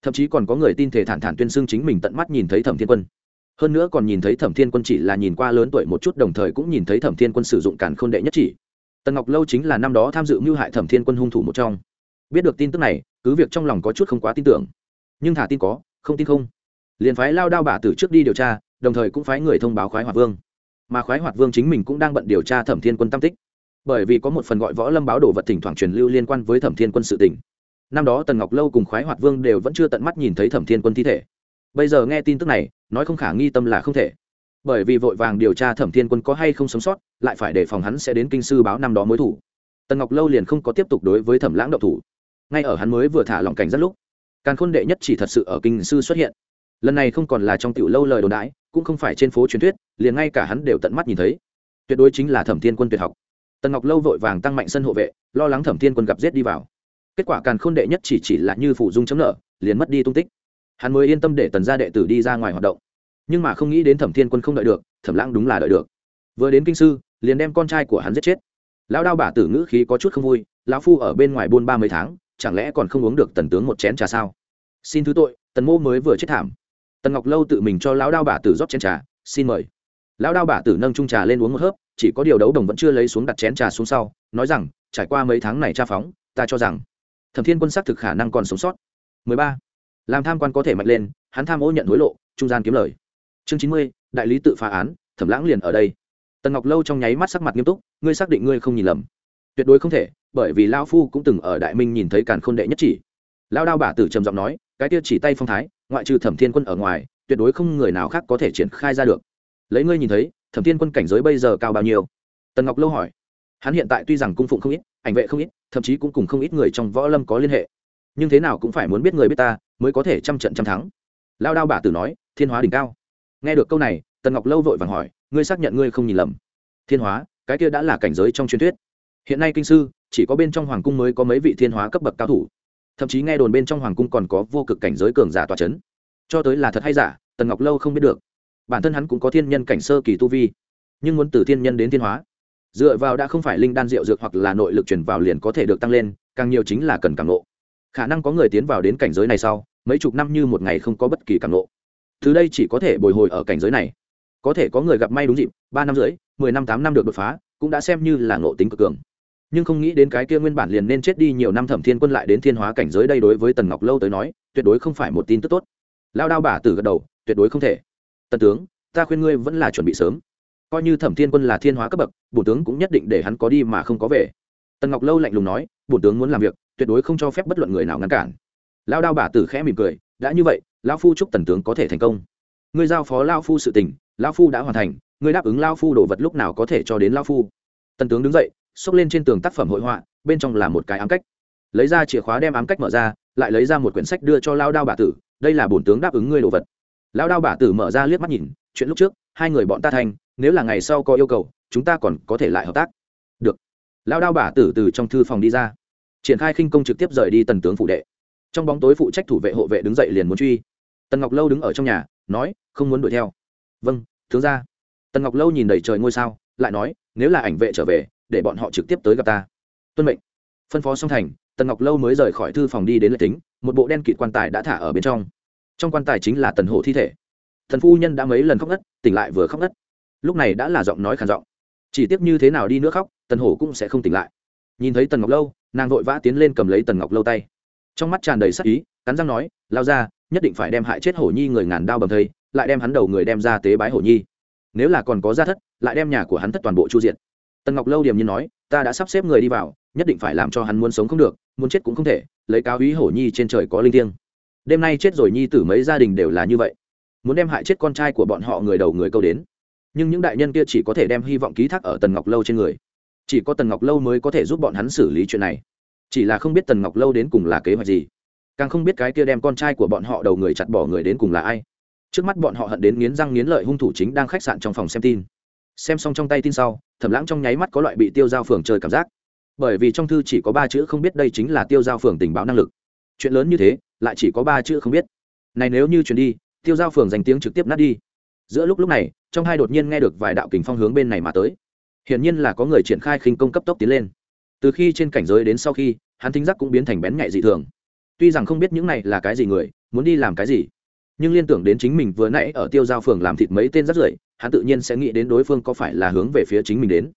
Thậm chí còn có người tin thể thản thản tuyên xưng chính mình tận mắt nhìn thấy thẩm thiên quân. Hơn nữa còn nhìn thấy thẩm thiên quân chỉ là nhìn qua lớn tuổi một chút, đồng thời cũng nhìn thấy thẩm thiên quân sử dụng cản khôn đệ nhất chỉ. Tần ngọc lâu chính là năm đó tham dự mưu hại thẩm thiên quân hung thủ một trong. Biết được tin tức này, cứ việc trong lòng có chút không quá tin tưởng. Nhưng thả tin có, không tin không liền phái lao đao bả tử trước đi điều tra, đồng thời cũng phái người thông báo khoái hoạt vương. Mà khoái hoạt vương chính mình cũng đang bận điều tra thẩm thiên quân tam tích. Bởi vì có một phần gọi võ lâm báo đồ vật thỉnh thoảng truyền lưu liên quan với thẩm thiên quân sự tỉnh năm đó tần ngọc lâu cùng khoái hoạt vương đều vẫn chưa tận mắt nhìn thấy thẩm thiên quân thi thể. Bây giờ nghe tin tức này, nói không khả nghi tâm là không thể. Bởi vì vội vàng điều tra thẩm thiên quân có hay không sống sót, lại phải đề phòng hắn sẽ đến kinh sư báo năm đó mối thủ. Tần ngọc lâu liền không có tiếp tục đối với thẩm lãng độc thủ. Ngay ở hắn mới vừa thả lỏng cảnh rất lúc, càn khôn đệ nhất chỉ thật sự ở kinh sư xuất hiện lần này không còn là trong tiểu lâu lời đồn đãi, cũng không phải trên phố truyền thuyết, liền ngay cả hắn đều tận mắt nhìn thấy. Tuyệt đối chính là thẩm thiên quân tuyệt học. Tần ngọc lâu vội vàng tăng mạnh sân hộ vệ, lo lắng thẩm thiên quân gặp giết đi vào. Kết quả càn khôn đệ nhất chỉ chỉ là như phủ dung chấm nợ, liền mất đi tung tích. Hắn mới yên tâm để tần gia đệ tử đi ra ngoài hoạt động. Nhưng mà không nghĩ đến thẩm thiên quân không đợi được, thẩm lãng đúng là đợi được. Vừa đến kinh sư, liền đem con trai của hắn giết chết. Lão đao bả tử ngữ khí có chút không vui, lão phu ở bên ngoài buôn ba mấy tháng, chẳng lẽ còn không uống được tần tướng một chén trà sao? Xin thứ tội, tần mô mới vừa chết thảm tần ngọc lâu tự mình cho lão đao Bà tử rót chén trà xin mời. Lão đao Bà tử nâng trung trà lên uống một hớp chỉ có điều đấu đồng vẫn chưa lấy xuống đặt chén trà xuống sau nói rằng trải qua mấy tháng này tra phóng ta cho rằng thẩm thiên quân xác thực khả năng còn sống sót. 13. làm tham quan có thể mạnh lên hắn tham ô nhận hối lộ trung gian kiếm lời. Chương 90, đại lý tự phá án thẩm lãng liền ở đây. Tần ngọc lâu trong nháy mắt sắc mặt nghiêm túc ngươi xác định ngươi không nhìn lầm. Tuyệt đối không thể bởi vì lao phu cũng từng ở đại minh nhìn thấy càn khôn đệ nhất chỉ. Lao đao Bà tử trầm giọng nói cái tiêu chỉ tay phong thái ngoại trừ thẩm thiên quân ở ngoài, tuyệt đối không người nào khác có thể triển khai ra được. Lấy ngươi nhìn thấy, thẩm thiên quân cảnh giới bây giờ cao bao nhiêu? Tần ngọc lâu hỏi. Hắn hiện tại tuy rằng cung phụng không ít, ảnh vệ không ít, thậm chí cũng cùng không ít người trong võ lâm có liên hệ. Nhưng thế nào cũng phải muốn biết người biết ta, mới có thể trăm trận trăm thắng. Lao đao bả tử nói, thiên hóa đỉnh cao. Nghe được câu này, tần ngọc lâu vội vàng hỏi, ngươi xác nhận ngươi không nhìn lầm? Thiên hóa, cái kia đã là cảnh giới trong truyền thuyết. Hiện nay kinh sư, chỉ có bên trong hoàng cung mới có mấy vị thiên hóa cấp bậc cao thủ thậm chí nghe đồn bên trong hoàng cung còn có vô cực cảnh giới cường giả tòa c h ấ n cho tới là thật hay giả, tần ngọc lâu không biết được. Bản thân hắn cũng có thiên nhân cảnh sơ kỳ tu vi, nhưng muốn từ thiên nhân đến thiên hóa, dựa vào đã không phải linh đan rượu dược hoặc là nội lực chuyển vào liền có thể được tăng lên, càng nhiều chính là cần càng nộ khả năng có người tiến vào đến cảnh giới này sau, mấy chục năm như một ngày không có bất kỳ càng nộ từ đây chỉ có thể bồi hồi ở cảnh giới này. Có thể có người gặp may đúng dịp, ba năm rưỡi, mười năm, tám năm được đột phá, cũng đã xem như là ngộ tính cực cường nhưng không nghĩ đến cái kia nguyên bản liền nên chết đi nhiều năm thẩm thiên quân lại đến thiên hóa cảnh giới đây đối với tần ngọc lâu tới nói, tuyệt đối không phải một tin tức tốt. Lao đao bả tử gật đầu, tuyệt đối không thể. Tần tướng, ta khuyên ngươi vẫn là chuẩn bị sớm. Coi như thẩm thiên quân là thiên hóa cấp bậc bổ tướng cũng nhất định để hắn có đi mà không có về. Tần ngọc lâu lạnh lùng nói bổ tướng muốn làm việc, tuyệt đối không cho phép bất luận người nào ngăn cản. Lao đao bả tử khẽ mỉm cười, đã như vậy lao phu chúc tần tướng có thể thành công. Ngươi giao phó lao phu sự tình lao phu đã hoàn thành, ngươi đáp ứng lao phu đồ vật lúc nào có thể cho đến lao phu. Tần tướng đứng dậy xốc lên trên tường tác phẩm hội họa, bên trong là một cái ám cách. Lấy ra chìa khóa đem ám cách mở ra, lại lấy ra một quyển sách đưa cho lao đao bà tử, đây là bổn tướng đáp ứng ngươi đồ vật. Lao đao bà tử mở ra liếc mắt nhìn, chuyện lúc trước, hai người bọn ta thành, nếu là ngày sau có yêu cầu, chúng ta còn có thể lại hợp tác. Được. Lao đao bà tử từ trong thư phòng đi ra, triển khai khinh công trực tiếp rời đi tần tướng phụ đệ. Trong bóng tối phụ trách thủ vệ hộ vệ đứng dậy liền muốn truy. Tần ngọc lâu đứng ở trong nhà, nói, không muốn đuổi theo. Vâng tướng ra tần ngọc lâu nhìn đầy trời ngôi sao, lại nói, nếu là ảnh vệ trở về để bọn họ trực tiếp tới gặp ta. Tuân mệnh. Phân phó xong thành, tần ngọc lâu mới rời khỏi thư phòng đi đến lệ tính một bộ đen kịt quan tài đã thả ở bên trong. Trong quan tài chính là tần hổ thi thể. Thần phu nhân đã mấy lần khóc ngất, tỉnh lại vừa khóc ngất. Lúc này đã là giọng nói khàn giọng. Chỉ tiếc như thế nào đi nữa khóc, tần hổ cũng sẽ không tỉnh lại. Nhìn thấy tần ngọc lâu, nàng vội vã tiến lên cầm lấy tần ngọc lâu tay. Trong mắt tràn đầy sắc ý, cắn răng nói, lao ra, nhất định phải đem hại chết hổ nhi người ngàn đao bầm thây, lại đem hắn đầu người đem ra tế bái hổ nhi. Nếu là còn có gia thất, lại đem nhà của hắn thất toàn bộ chu diện tần ngọc lâu điểm như nói, ta đã sắp xếp người đi vào, nhất định phải làm cho hắn muốn sống không được, muốn chết cũng không thể, lấy cáo ý hổ nhi trên trời có linh thiêng. Đêm nay chết rồi nhi tử mấy gia đình đều là như vậy. Muốn đem hại chết con trai của bọn họ người đầu người câu đến. Nhưng những đại nhân kia chỉ có thể đem hy vọng ký thác ở tần ngọc lâu trên người. Chỉ có tần ngọc lâu mới có thể giúp bọn hắn xử lý chuyện này. Chỉ là không biết tần ngọc lâu đến cùng là kế hoạch gì. Càng không biết cái kia đem con trai của bọn họ đầu người chặt bỏ người đến cùng là ai. Trước mắt bọn họ hận đến nghiến răng nghiến lợi hung thủ chính đang khách sạn trong phòng xem tin xem xong trong tay tin sau, thẩm lãng trong nháy mắt có loại bị tiêu giao phường chơi cảm giác. Bởi vì trong thư chỉ có ba chữ không biết đây chính là tiêu giao phường tình báo năng lực. Chuyện lớn như thế, lại chỉ có ba chữ không biết. Này nếu như chuyển đi, tiêu giao phường dành tiếng trực tiếp nát đi. Giữa lúc lúc này, trong hai đột nhiên nghe được vài đạo kình phong hướng bên này mà tới. Hiển nhiên là có người triển khai khinh công cấp tốc tiến lên. Từ khi trên cảnh giới đến sau khi, hắn thính giác cũng biến thành bén nhạy dị thường. Tuy rằng không biết những này là cái gì người, muốn đi làm cái gì, nhưng liên tưởng đến chính mình vừa nãy ở tiêu giao phường làm thịt mấy tên rắt rưởi hắn tự nhiên sẽ nghĩ đến đối phương có phải là hướng về phía chính mình đến.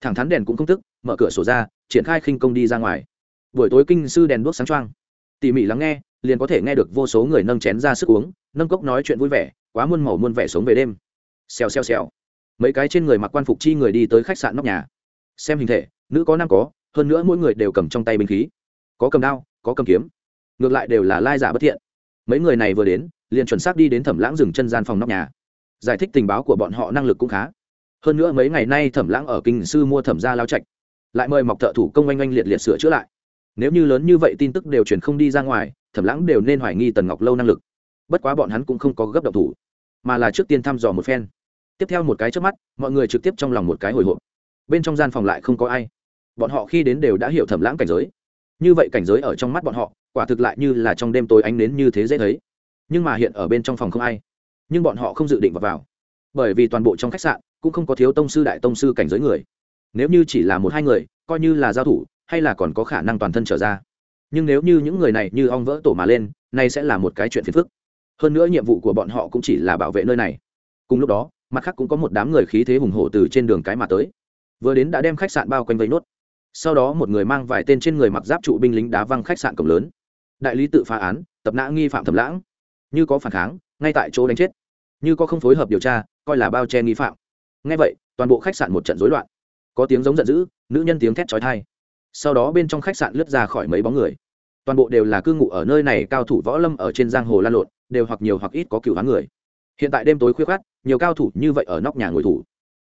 Thẳng thắn đèn cũng không tức, mở cửa sổ ra, triển khai khinh công đi ra ngoài. Buổi tối kinh sư đèn đuốc sáng trăng tỉ mỉ lắng nghe, liền có thể nghe được vô số người nâng chén ra sức uống, nâng cốc nói chuyện vui vẻ, quá muôn màu muôn vẻ sống về đêm. Xèo xèo xèo. Mấy cái trên người mặc quan phục chi người đi tới khách sạn nóc nhà. Xem hình thể, nữ có nam có, hơn nữa mỗi người đều cầm trong tay binh khí. Có cầm đao, có cầm kiếm. Ngược lại đều là lai giả bất thiện. Mấy người này vừa đến, liền chuẩn xác đi đến thẩm lãng dừng chân gian phòng nóc nhà giải thích tình báo của bọn họ năng lực cũng khá. Hơn nữa mấy ngày nay thẩm lãng ở kinh sư mua thẩm gia lao trạch, lại mời mọc thợ thủ công oanh oanh liệt liệt sửa chữa lại. Nếu như lớn như vậy tin tức đều truyền không đi ra ngoài, thẩm lãng đều nên hoài nghi tần ngọc lâu năng lực. Bất quá bọn hắn cũng không có gấp động thủ, mà là trước tiên thăm dò một phen. Tiếp theo một cái trước mắt, mọi người trực tiếp trong lòng một cái hồi hộp. Bên trong gian phòng lại không có ai. Bọn họ khi đến đều đã hiểu thẩm lãng cảnh giới. Như vậy cảnh giới ở trong mắt bọn họ, quả thực lại như là trong đêm tối ánh nến như thế dễ thấy. Nhưng mà hiện ở bên trong phòng không ai nhưng bọn họ không dự định vào, vào. Bởi vì toàn bộ trong khách sạn cũng không có thiếu tông sư đại tông sư cảnh giới người. Nếu như chỉ là một hai người coi như là giao thủ hay là còn có khả năng toàn thân trở ra. Nhưng nếu như những người này như ong vỡ tổ mà lên nay sẽ là một cái chuyện phiền phức. Hơn nữa nhiệm vụ của bọn họ cũng chỉ là bảo vệ nơi này. Cùng lúc đó mặt khác cũng có một đám người khí thế hùng hổ từ trên đường cái mà tới. Vừa đến đã đem khách sạn bao quanh vây nốt. Sau đó một người mang vài tên trên người mặc giáp trụ binh lính đá văng khách sạn cổng lớn. Đại lý tự phá án tập nã nghi phạm thẩm lãng. Như có phản kháng ngay tại chỗ đánh chết như có không phối hợp điều tra, coi là bao che nghi phạm. Ngay vậy, toàn bộ khách sạn một trận rối loạn. Có tiếng giống giận dữ, nữ nhân tiếng thét trói thai sau đó bên trong khách sạn lướt ra khỏi mấy bóng người. Toàn bộ đều là cư ngụ ở nơi này cao thủ võ lâm ở trên giang hồ lan lộn, đều hoặc nhiều hoặc ít có cựu hán người. Hiện tại đêm tối khuya khát nhiều cao thủ như vậy ở nóc nhà ngồi thủ.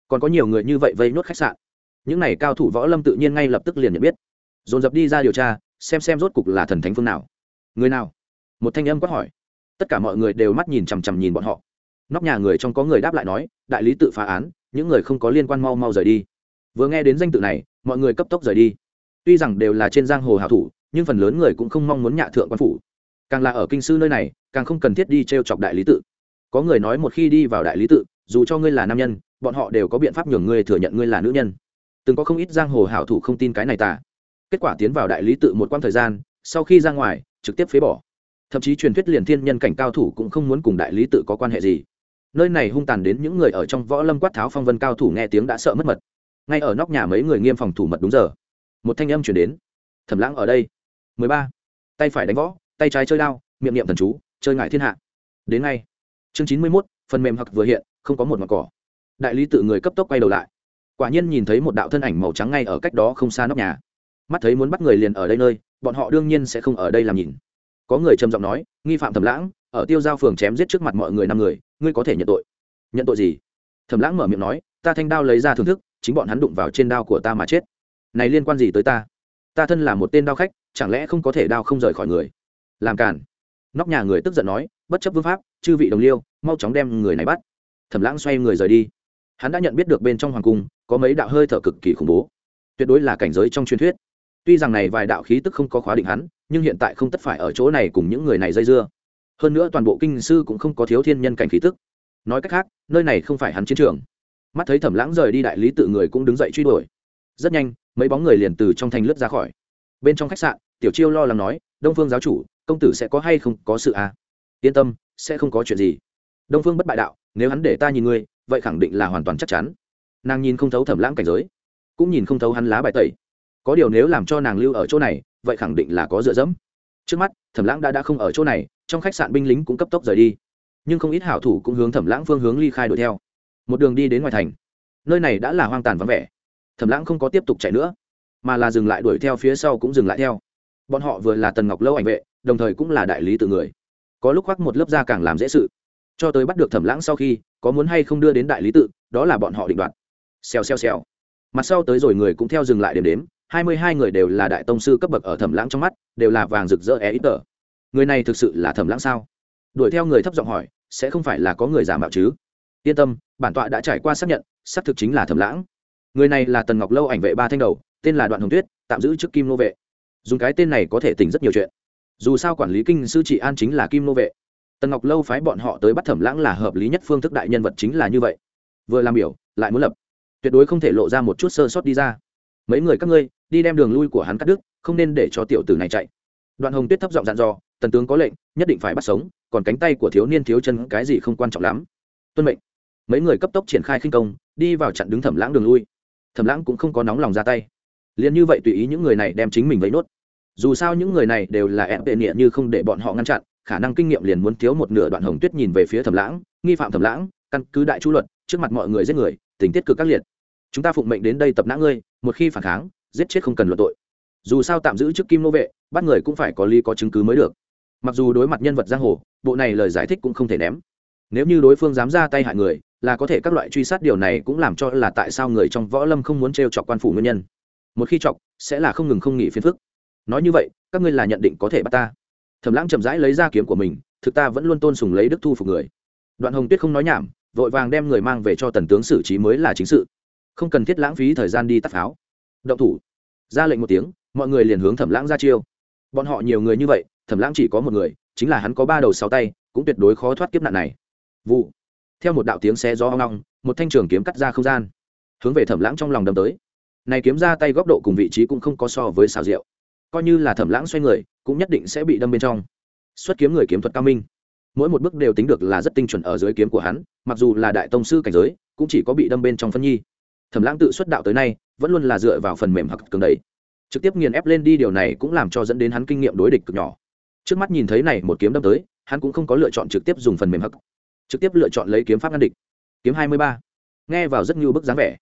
Còn có nhiều người như vậy vây nốt khách sạn. Những này cao thủ võ lâm tự nhiên ngay lập tức liền nhận biết. Dồn dập đi ra điều tra, xem xem rốt cục là thần thánh phương nào. Người nào? Một thanh âm quát hỏi. Tất cả mọi người đều mắt nhìn chằm chằm nhìn bọn họ nóc nhà người trong có người đáp lại nói, đại lý tự phá án, những người không có liên quan mau mau rời đi. Vừa nghe đến danh tự này, mọi người cấp tốc rời đi. Tuy rằng đều là trên giang hồ hảo thủ, nhưng phần lớn người cũng không mong muốn nhạ thượng quan phủ. Càng là ở kinh sư nơi này, càng không cần thiết đi t r e o chọc đại lý tự. Có người nói một khi đi vào đại lý tự, dù cho ngươi là nam nhân, bọn họ đều có biện pháp nhường ngươi thừa nhận ngươi là nữ nhân. Từng có không ít giang hồ hảo thủ không tin cái này tả kết quả tiến vào đại lý tự một quãng thời gian, sau khi ra ngoài, trực tiếp phế bỏ. Thậm chí truyền thuyết liền thiên nhân cảnh cao thủ cũng không muốn cùng đại lý tự có quan hệ gì nơi này hung tàn đến những người ở trong võ lâm quát tháo phong vân cao thủ nghe tiếng đã sợ mất mật. Ngay ở nóc nhà mấy người nghiêm phòng thủ mật đúng giờ. Một thanh âm chuyển đến. Thẩm lãng ở đây. Mười ba. Tay phải đánh võ, tay trái chơi đao, miệng niệm thần chú, chơi ngại thiên hạ. Đến ngay. Chương chín mươi mốt, phần mềm hặc vừa hiện, không có một mặt cỏ. Đại lý tự người cấp tốc quay đầu lại. Quả nhiên nhìn thấy một đạo thân ảnh màu trắng ngay ở cách đó không xa nóc nhà. Mắt thấy muốn bắt người liền ở đây nơi, bọn họ đương nhiên sẽ không ở đây làm nhìn. Có người trầm giọng nói, nghi phạm thẩm lãng ở tiêu giao phường chém giết trước mặt mọi người năm người, ngươi có thể nhận tội. Nhận tội gì? Thẩm lãng mở miệng nói, ta thanh đao lấy ra thưởng thức, chính bọn hắn đụng vào trên đao của ta mà chết. Này liên quan gì tới ta? Ta thân là một tên đao khách, chẳng lẽ không có thể đao không rời khỏi người? Làm cản nóc nhà người tức giận nói, bất chấp vương pháp, chư vị đồng liêu, mau chóng đem người này bắt. Thẩm lãng xoay người rời đi. Hắn đã nhận biết được bên trong hoàng cung, có mấy đạo hơi thở cực kỳ khủng bố. Tuyệt đối là cảnh giới trong truyền thuyết. Tuy rằng này vài đạo khí tức không có khóa định hắn, nhưng hiện tại không tất phải ở chỗ này cùng những người này dây dưa hơn nữa toàn bộ kinh sư cũng không có thiếu thiên nhân cảnh khí tức. Nói cách khác, nơi này không phải hắn chiến trường. Mắt thấy thẩm lãng rời đi đại lý tự người cũng đứng dậy truy đuổi. Rất nhanh, mấy bóng người liền từ trong thành lướt ra khỏi. Bên trong khách sạn, tiểu chiêu lo lắng nói, đông phương giáo chủ, công tử sẽ có hay không có sự à? Yên tâm, sẽ không có chuyện gì. Đông phương bất bại đạo, nếu hắn để ta nhìn ngươi, vậy khẳng định là hoàn toàn chắc chắn. Nàng nhìn không thấu thẩm lãng cảnh giới, cũng nhìn không thấu hắn lá bài tẩy. Có điều nếu làm cho nàng lưu ở chỗ này, vậy khẳng định là có dựa dẫm. Trước mắt, thẩm lãng đã đã không ở chỗ này trong khách sạn binh lính cũng cấp tốc rời đi. Nhưng không ít hảo thủ cũng hướng thẩm lãng phương hướng ly khai đuổi theo. Một đường đi đến ngoài thành. Nơi này đã là hoang tàn vắng vẻ. Thẩm lãng không có tiếp tục chạy nữa, mà là dừng lại đuổi theo phía sau cũng dừng lại theo. Bọn họ vừa là tần ngọc lâu ảnh vệ, đồng thời cũng là đại lý tự người. Có lúc khoác một lớp da càng làm dễ sự. Cho tới bắt được thẩm lãng sau khi, có muốn hay không đưa đến đại lý tự, đó là bọn họ định đoạt. Xèo xèo xèo. Mặt sau tới rồi người cũng theo dừng lại điểm đếm, hai mươi hai người đều là đại tông sư cấp bậc ở thẩm lãng trong mắt, đều là vàng rực rỡ é ít tờ người này thực sự là thẩm lãng sao? Đuổi theo người thấp giọng hỏi, sẽ không phải là có người giả mạo chứ? Yên tâm, bản tọa đã trải qua xác nhận, xác thực chính là thẩm lãng người này là tần ngọc lâu ảnh vệ ba thanh đầu, tên là đoạn hồng tuyết, tạm giữ chức kim nô vệ. Dùng cái tên này có thể tỉnh rất nhiều chuyện. Dù sao quản lý kinh sư trị an chính là kim nô vệ. Tần ngọc lâu phái bọn họ tới bắt thẩm lãng là hợp lý nhất phương thức đại nhân vật chính là như vậy. Vừa làm biểu, lại muốn lập. Tuyệt đối không thể lộ ra một chút sơ sót đi ra. Mấy người các ngươi, đi đem đường lui của hắn cắt đứt, không nên để cho tiểu tử này chạy đoạn hồng tuyết thấp giọng dặn dò, tần tướng có lệnh, nhất định phải bắt sống, còn cánh tay của thiếu niên thiếu chân cái gì không quan trọng lắm. Tuân mệnh. Mấy người cấp tốc triển khai khinh công, đi vào chặn đứng thẩm lãng đường lui. Thẩm lãng cũng không có nóng lòng ra tay. Liền như vậy tùy ý những người này đem chính mình vấy nốt. Dù sao những người này đều là em tệ nghĩa như không để bọn họ ngăn chặn, khả năng kinh nghiệm liền muốn thiếu một nửa đoạn hồng tuyết nhìn về phía thẩm lãng, nghi phạm thẩm lãng, căn cứ đại chu luật, trước mặt mọi người giết người, tình tiết cực các liệt. Chúng ta phụng mệnh đến đây tập nã ngươi, một khi phản kháng, giết chết không cần luận tội. Dù sao tạm giữ trước kim nô vệ bắt người cũng phải có lý có chứng cứ mới được. Mặc dù đối mặt nhân vật giang hồ, bộ này lời giải thích cũng không thể ném. Nếu như đối phương dám ra tay hại người, là có thể các loại truy sát điều này cũng làm cho là tại sao người trong võ lâm không muốn t chọc quan phủ nguyên nhân. Một khi chọc, sẽ là không ngừng không nghỉ phiền phức. Nói như vậy, các ngươi là nhận định có thể bắt ta? Thẩm lãng chậm rãi lấy ra kiếm của mình, thực ta vẫn luôn tôn sùng lấy đức thu phục người. Đoạn hồng tuyết không nói nhảm, vội vàng đem người mang về cho tần tướng xử trí mới là chính sự. Không cần thiết lãng phí thời gian đi tắt pháo. Động thủ. Ra lệnh một tiếng, mọi người liền hướng thẩm lãng ra chiêu bọn họ nhiều người như vậy, thẩm lãng chỉ có một người, chính là hắn có ba đầu sáu tay, cũng tuyệt đối khó thoát kiếp nạn này. Vụ. Theo một đạo tiếng xe gió hoang long, một thanh trường kiếm cắt ra không gian. Hướng về thẩm lãng trong lòng đâm tới. Này kiếm ra tay góc độ cùng vị trí cũng không có so với xào rượu coi như là thẩm lãng xoay người, cũng nhất định sẽ bị đâm bên trong. Xuất kiếm người kiếm thuật cao minh. Mỗi một bước đều tính được là rất tinh chuẩn ở dưới kiếm của hắn, mặc dù là đại tông sư cảnh giới, cũng chỉ có bị đâm bên trong phân nhi. Thẩm lãng tự xuất đạo tới nay, vẫn luôn là dựa vào phần mềm hoặc cường đầy trực tiếp nghiền ép lên đi điều này cũng làm cho dẫn đến hắn kinh nghiệm đối địch cực nhỏ. Trước mắt nhìn thấy này một kiếm đâm tới, hắn cũng không có lựa chọn trực tiếp dùng phần mềm hắc. Trực tiếp lựa chọn lấy kiếm pháp ngăn địch. Kiếm hai mươi ba. Nghe vào rất như bức dáng vẻ.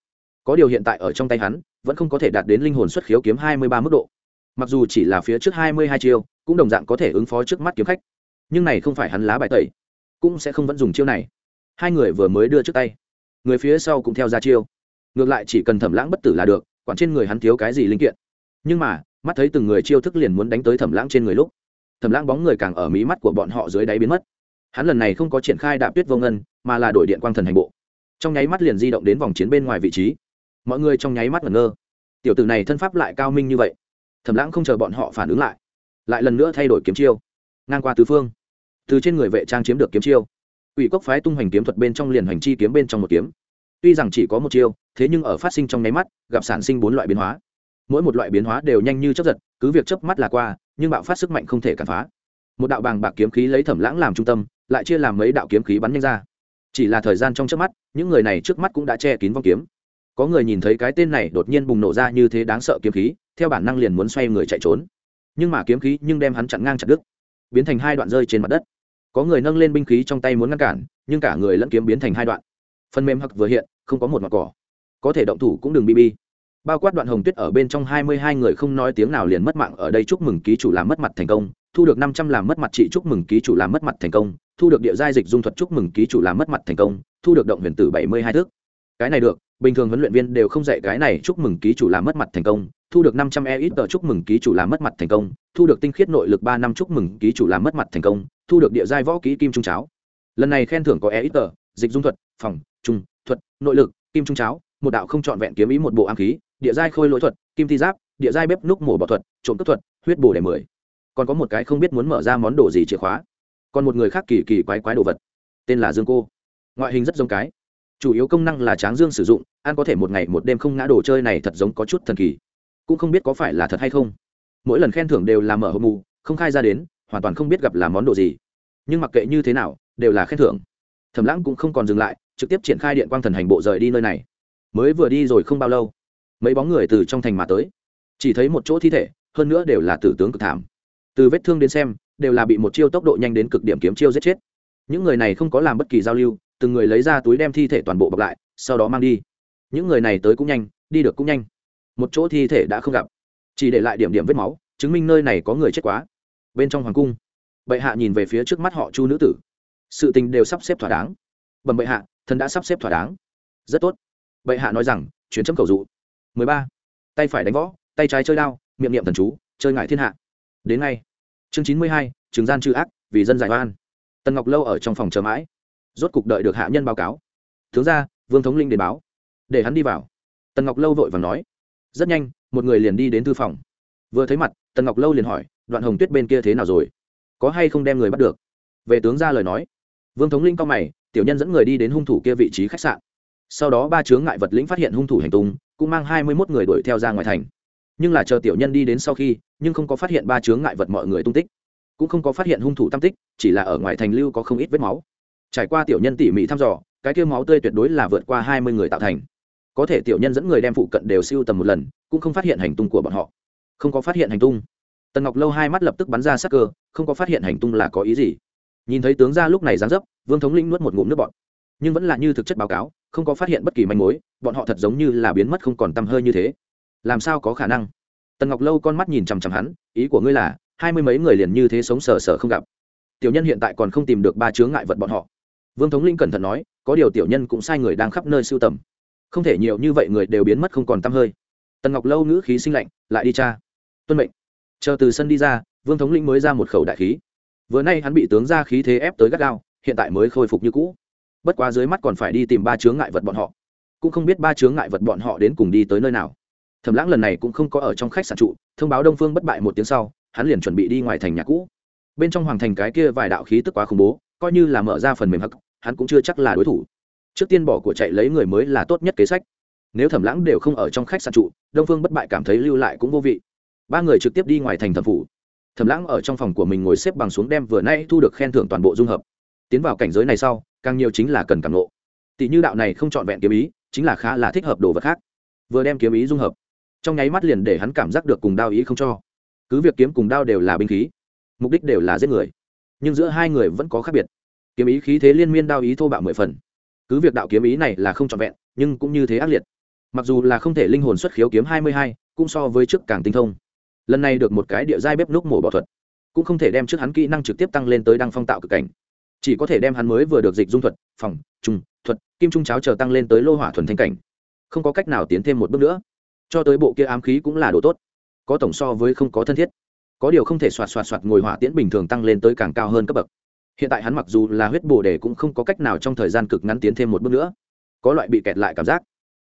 Có điều hiện tại ở trong tay hắn, vẫn không có thể đạt đến linh hồn xuất khiếu kiếm hai mươi ba mức độ. Mặc dù chỉ là phía trước hai mươi hai chiêu, cũng đồng dạng có thể ứng phó trước mắt kiếm khách. Nhưng này không phải hắn lá bài tẩy. Cũng sẽ không vẫn dùng chiêu này. Hai người vừa mới đưa trước tay. Người phía sau cũng theo ra chiêu. Ngược lại chỉ cần thẩm lãng bất tử là được, quản trên người hắn thiếu cái gì linh kiện nhưng mà, mắt thấy từng người chiêu thức liền muốn đánh tới thẩm lãng trên người lúc, thẩm lãng bóng người càng ở mí mắt của bọn họ dưới đáy biến mất. Hắn lần này không có triển khai đạp tuyết vô ngân, mà là đổi điện quang thần hành bộ. Trong nháy mắt liền di động đến vòng chiến bên ngoài vị trí. Mọi người trong nháy mắt ngẩn ngơ. Tiểu tử này thân pháp lại cao minh như vậy. Thẩm lãng không chờ bọn họ phản ứng lại lại lần nữa thay đổi kiếm chiêu. Ngang qua tứ phương. Từ trên người vệ trang chiếm được kiếm chiêu. Ủy cốc phái tung hoành kiếm thuật bên trong liền hoành chi kiếm bên trong một kiếm. Tuy rằng chỉ có một chiêu, thế nhưng ở phát sinh trong nháy mắt, gặp sản sinh bốn loại biến hóa mỗi một loại biến hóa đều nhanh như chấp giật, cứ việc chớp mắt là qua, nhưng bạo phát sức mạnh không thể cản phá. Một đạo bàng bạc kiếm khí lấy thẩm lãng làm trung tâm, lại chia làm mấy đạo kiếm khí bắn nhanh ra. Chỉ là thời gian trong chớp mắt, những người này trước mắt cũng đã che kín vong kiếm. Có người nhìn thấy cái tên này đột nhiên bùng nổ ra như thế đáng sợ kiếm khí, theo bản năng liền muốn xoay người chạy trốn. Nhưng mà kiếm khí nhưng đem hắn chặn ngang chặt đứt, biến thành hai đoạn rơi trên mặt đất. Có người nâng lên binh khí trong tay muốn ngăn cản, nhưng cả người lẫn kiếm biến thành hai đoạn. Phần mềm hặc vừa hiện, không có một mặt cỏ. Có thể động thủ cũng đừng bb bao quát đoạn hồng tuyết ở bên trong hai mươi hai người không nói tiếng nào liền mất mạng ở đây chúc mừng ký chủ làm mất mặt thành công, thu được năm trăm làm mất mặt chị chúc mừng ký chủ làm mất mặt thành công, thu được địa giai dịch dung thuật chúc mừng ký chủ làm mất mặt thành công, thu được động huyền tử bảy mươi hai thước cái này được, bình thường huấn luyện viên đều không dạy cái này chúc mừng ký chủ làm mất mặt thành công, thu được năm trăm e ít tờ chúc mừng ký chủ làm mất mặt thành công, thu được tinh khiết nội lực ba năm chúc mừng ký chủ làm mất mặt thành công, thu được địa giai võ ký kim trung cháo. Lần này khen thưởng có e ít tờ, dịch dung thuật, phòng, trung, thuật, nội lực, kim trung cháo, một đạo không trọn vẹn kiếm ý một bộ am khí địa giai khôi lỗi thuật, kim thi giáp, địa giai bếp núc mổ bọ thuật, trộm cướp thuật, huyết bổ đẻ mười. Còn có một cái không biết muốn mở ra món đồ gì chìa khóa. Còn một người khác kỳ kỳ quái quái đồ vật. Tên là dương cô. Ngoại hình rất giống cái. Chủ yếu công năng là tráng dương sử dụng an có thể một ngày một đêm không ngã đồ chơi này thật giống có chút thần kỳ. Cũng không biết có phải là thật hay không. Mỗi lần khen thưởng đều là mở hộp mù, không khai ra đến, hoàn toàn không biết gặp là món đồ gì. Nhưng mặc kệ như thế nào, đều là khen thưởng. Thẩm lãng cũng không còn dừng lại, trực tiếp triển khai điện quang thần hành bộ rời đi nơi này. Mới vừa đi rồi không bao lâu mấy bóng người từ trong thành mà tới. Chỉ thấy một chỗ thi thể, hơn nữa đều là tử tướng cực thảm. Từ vết thương đến xem, đều là bị một chiêu tốc độ nhanh đến cực điểm kiếm chiêu giết chết. Những người này không có làm bất kỳ giao lưu, từng người lấy ra túi đem thi thể toàn bộ bọc lại, sau đó mang đi. Những người này tới cũng nhanh, đi được cũng nhanh. Một chỗ thi thể đã không gặp. Chỉ để lại điểm điểm vết máu, chứng minh nơi này có người chết quá. Bên trong hoàng cung, bệ hạ nhìn về phía trước mắt họ chu nữ tử. Sự tình đều sắp xếp thỏa đáng. Bẩm bệ hạ, thần đã sắp xếp thỏa đáng. Rất tốt. Bệ hạ nói rằng, chuyến chấm cầu dụ ba. Tay phải đánh võ, tay trái chơi đao, miệng niệm thần chú, chơi ngại thiên hạ. Đến ngay. Chương chín mươi hai, trường gian trừ ác, vì dân giải oan. Tần ngọc lâu ở trong phòng chờ mãi. Rốt cục đợi được hạ nhân báo cáo. Tướng ra, vương thống linh đến báo. Để hắn đi vào. Tần ngọc lâu vội và nói. Rất nhanh, một người liền đi đến thư phòng. Vừa thấy mặt, tần ngọc lâu liền hỏi, đoạn hồng tuyết bên kia thế nào rồi? Có hay không đem người bắt được? Về tướng ra lời nói. Vương thống linh cao mày, tiểu nhân dẫn người đi đến hung thủ kia vị trí khách sạn. Sau đó ba chướng ngại vật lĩnh phát hiện hung thủ hành tung cũng mang hai mươi mốt người đuổi theo ra ngoài thành. Nhưng là chờ tiểu nhân đi đến sau khi, nhưng không có phát hiện ba chướng ngại vật mọi người tung tích. Cũng không có phát hiện hung thủ tam tích, chỉ là ở ngoài thành lưu có không ít vết máu. Trải qua tiểu nhân tỉ mỉ thăm dò, cái kia máu tươi tuyệt đối là vượt qua hai mươi người tạo thành. Có thể tiểu nhân dẫn người đem phụ cận đều siêu tầm một lần, cũng không phát hiện hành tung của bọn họ. Không có phát hiện hành tung. Tần ngọc lâu hai mắt lập tức bắn ra sắc cơ, không có phát hiện hành tung là có ý gì. Nhìn thấy tướng ra lúc này dán dấp, vương thống linh nuốt một ngụm nước bọn nhưng vẫn là như thực chất báo cáo không có phát hiện bất kỳ manh mối, bọn họ thật giống như là biến mất không còn tăm hơi như thế. Làm sao có khả năng? Tần ngọc lâu con mắt nhìn chằm chằm hắn, ý của ngươi là, hai mươi mấy người liền như thế sống sờ sờ không gặp. Tiểu nhân hiện tại còn không tìm được ba chướng ngại vật bọn họ. Vương thống linh cẩn thận nói, có điều tiểu nhân cũng sai người đang khắp nơi sưu tầm. Không thể nhiều như vậy người đều biến mất không còn t hơi. Tần ngọc lâu ngữ khí sinh lạnh, lại đi cha. Tuân mệnh. Chờ từ sân đi ra, vương thống linh mới ra một khẩu đại khí. Vừa nay hắn bị tướng ra khí thế ép tới gắt gao, hiện tại mới khôi phục như cũ bất quá dưới mắt còn phải đi tìm ba chướng ngại vật bọn họ. Cũng không biết ba chướng ngại vật bọn họ đến cùng đi tới nơi nào. Thẩm lãng lần này cũng không có ở trong khách sạn trụ, thông báo đông phương bất bại một tiếng sau, hắn liền chuẩn bị đi ngoài thành nhà cũ. Bên trong hoàng thành cái kia vài đạo khí tức quá khủng bố, coi như là mở ra phần mềm hắc, hắn cũng chưa chắc là đối thủ. Trước tiên bỏ của chạy lấy người mới là tốt nhất kế sách. Nếu thẩm lãng đều không ở trong khách sạn trụ, đông phương bất bại cảm thấy lưu lại cũng vô vị. Ba người trực tiếp đi ngoài thành thẩm phủ. Thẩm lãng ở trong phòng của mình ngồi xếp bằng xuống đem vừa nay thu được khen thưởng toàn bộ dung hợp. Tiến vào cảnh giới này sau càng nhiều chính là cần cảm nộ. Tỷ như đạo này không trọn vẹn kiếm ý, chính là khá là thích hợp đồ vật khác. Vừa đem kiếm ý dung hợp, trong nháy mắt liền để hắn cảm giác được cùng đao ý không cho. Cứ việc kiếm cùng đao đều là binh khí, mục đích đều là giết người, nhưng giữa hai người vẫn có khác biệt. Kiếm ý khí thế liên miên, đao ý thô bạo mười phần. Cứ việc đạo kiếm ý này là không trọn vẹn, nhưng cũng như thế ác liệt. Mặc dù là không thể linh hồn xuất khiếu kiếm hai mươi hai, cũng so với trước càng tinh thông. Lần này được một cái địa giai bếp núc mổ bỏ thuật, cũng không thể đem trước hắn kỹ năng trực tiếp tăng lên tới đăng phong tạo cực cảnh chỉ có thể đem hắn mới vừa được dịch dung thuật, phòng trung thuật, kim trung cháo chờ tăng lên tới lô hỏa thuần thanh cảnh. Không có cách nào tiến thêm một bước nữa. Cho tới bộ kia ám khí cũng là đồ tốt. Có tổng so với không có thân thiết. Có điều không thể soạt soạt soạt ngồi hỏa tiễn bình thường tăng lên tới càng cao hơn cấp bậc. Hiện tại hắn mặc dù là huyết bồ đề cũng không có cách nào trong thời gian cực ngắn tiến thêm một bước nữa. Có loại bị kẹt lại cảm giác.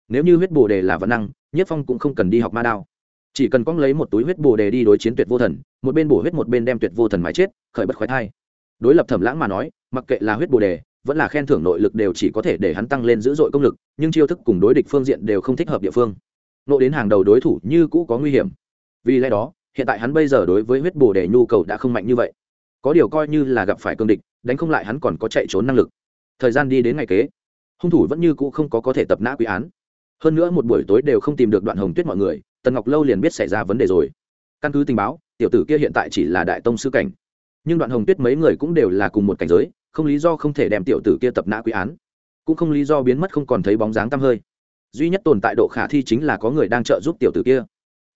Nếu như huyết bồ đề là văn năng, nhất phong cũng không cần đi học ma đao. Chỉ cần cóng lấy một túi huyết bồ đề đi đối chiến tuyệt vô thần, một bên bổ huyết một bên đem tuyệt vô thần mái chết, khởi bất khoái thai. Đối lập thẩm lãng mà nói mặc kệ là huyết bồ đề, vẫn là khen thưởng nội lực đều chỉ có thể để hắn tăng lên dữ dội công lực, nhưng chiêu thức cùng đối địch phương diện đều không thích hợp địa phương. Nộ đến hàng đầu đối thủ như cũ có nguy hiểm. Vì lẽ đó, hiện tại hắn bây giờ đối với huyết bồ đề nhu cầu đã không mạnh như vậy. Có điều coi như là gặp phải cương địch, đánh không lại hắn còn có chạy trốn năng lực. Thời gian đi đến ngày kế, hung thủ vẫn như cũ không có có thể tập nã quy án. Hơn nữa một buổi tối đều không tìm được đoạn hồng tuyết mọi người, tần ngọc lâu liền biết xảy ra vấn đề rồi. Căn cứ tình báo, tiểu tử kia hiện tại chỉ là đại tông sư cảnh nhưng đoạn hồng tuyết mấy người cũng đều là cùng một cảnh giới, không lý do không thể đem tiểu tử kia tập nã quy án. Cũng không lý do biến mất không còn thấy bóng dáng tăm hơi. Duy nhất tồn tại độ khả thi chính là có người đang trợ giúp tiểu tử kia.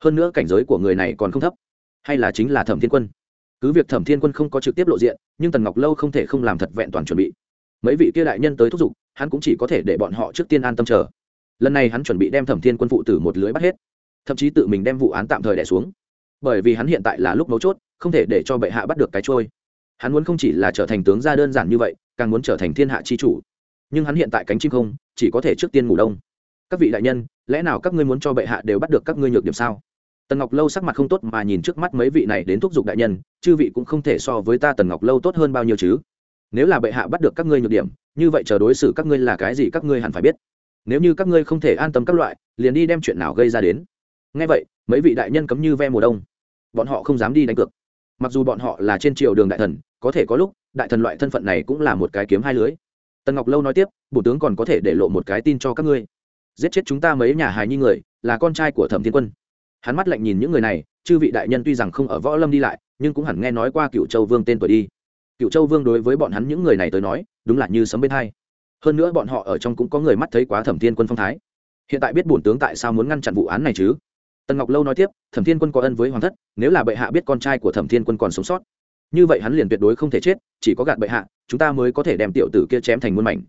Hơn nữa cảnh giới của người này còn không thấp. Hay là chính là thẩm thiên quân. Cứ việc thẩm thiên quân không có trực tiếp lộ diện, nhưng tần ngọc lâu không thể không làm thật vẹn toàn chuẩn bị. Mấy vị kia đại nhân tới thúc giục, hắn cũng chỉ có thể để bọn họ trước tiên an tâm chờ. Lần này hắn chuẩn bị đem thẩm thiên quân phụ tử một lưới bắt hết, thậm chí tự mình đem vụ án tạm thời đẻ xuống. Bởi vì hắn hiện tại là lúc mấu chốt không thể để cho bệ hạ bắt được cái trôi. Hắn muốn không chỉ là trở thành tướng gia đơn giản như vậy, càng muốn trở thành thiên hạ chi chủ. Nhưng hắn hiện tại cánh chim không, chỉ có thể trước tiên ngủ đông. Các vị đại nhân, lẽ nào các ngươi muốn cho bệ hạ đều bắt được các ngươi nhược điểm sao? Tần ngọc lâu sắc mặt không tốt mà nhìn trước mắt mấy vị này đến thúc giục đại nhân, chư vị cũng không thể so với ta tần ngọc lâu tốt hơn bao nhiêu chứ? Nếu là bệ hạ bắt được các ngươi nhược điểm, như vậy chờ đối xử các ngươi là cái gì các ngươi hẳn phải biết. Nếu như các ngươi không thể an tâm các loại, liền đi đem chuyện nào gây ra đến. Ngay vậy, mấy vị đại nhân cấm như ve mùa đông. Bọn họ không dám đi đánh cược mặc dù bọn họ là trên triều đường đại thần, có thể có lúc, đại thần loại thân phận này cũng là một cái kiếm hai lưới. Tần ngọc lâu nói tiếp bộ tướng còn có thể để lộ một cái tin cho các ngươi. Giết chết chúng ta mấy nhà hài nhi người, là con trai của thẩm thiên quân. Hắn mắt lạnh nhìn những người này, chư vị đại nhân tuy rằng không ở võ lâm đi lại, nhưng cũng hẳn nghe nói qua cựu châu vương tên tuổi đi. Cựu châu vương đối với bọn hắn những người này tới nói, đúng là như sấm bên hai. Hơn nữa bọn họ ở trong cũng có người mắt thấy quá thẩm thiên quân phong thái. Hiện tại biết bổn tướng tại sao muốn ngăn chặn vụ án này chứ? Tần ngọc lâu nói tiếp, thẩm thiên quân có ân với hoàng thất, nếu là bệ hạ biết con trai của thẩm thiên quân còn sống sót, như vậy hắn liền tuyệt đối không thể chết, chỉ có gạt bệ hạ, chúng ta mới có thể đem tiểu tử kia chém thành muôn mảnh.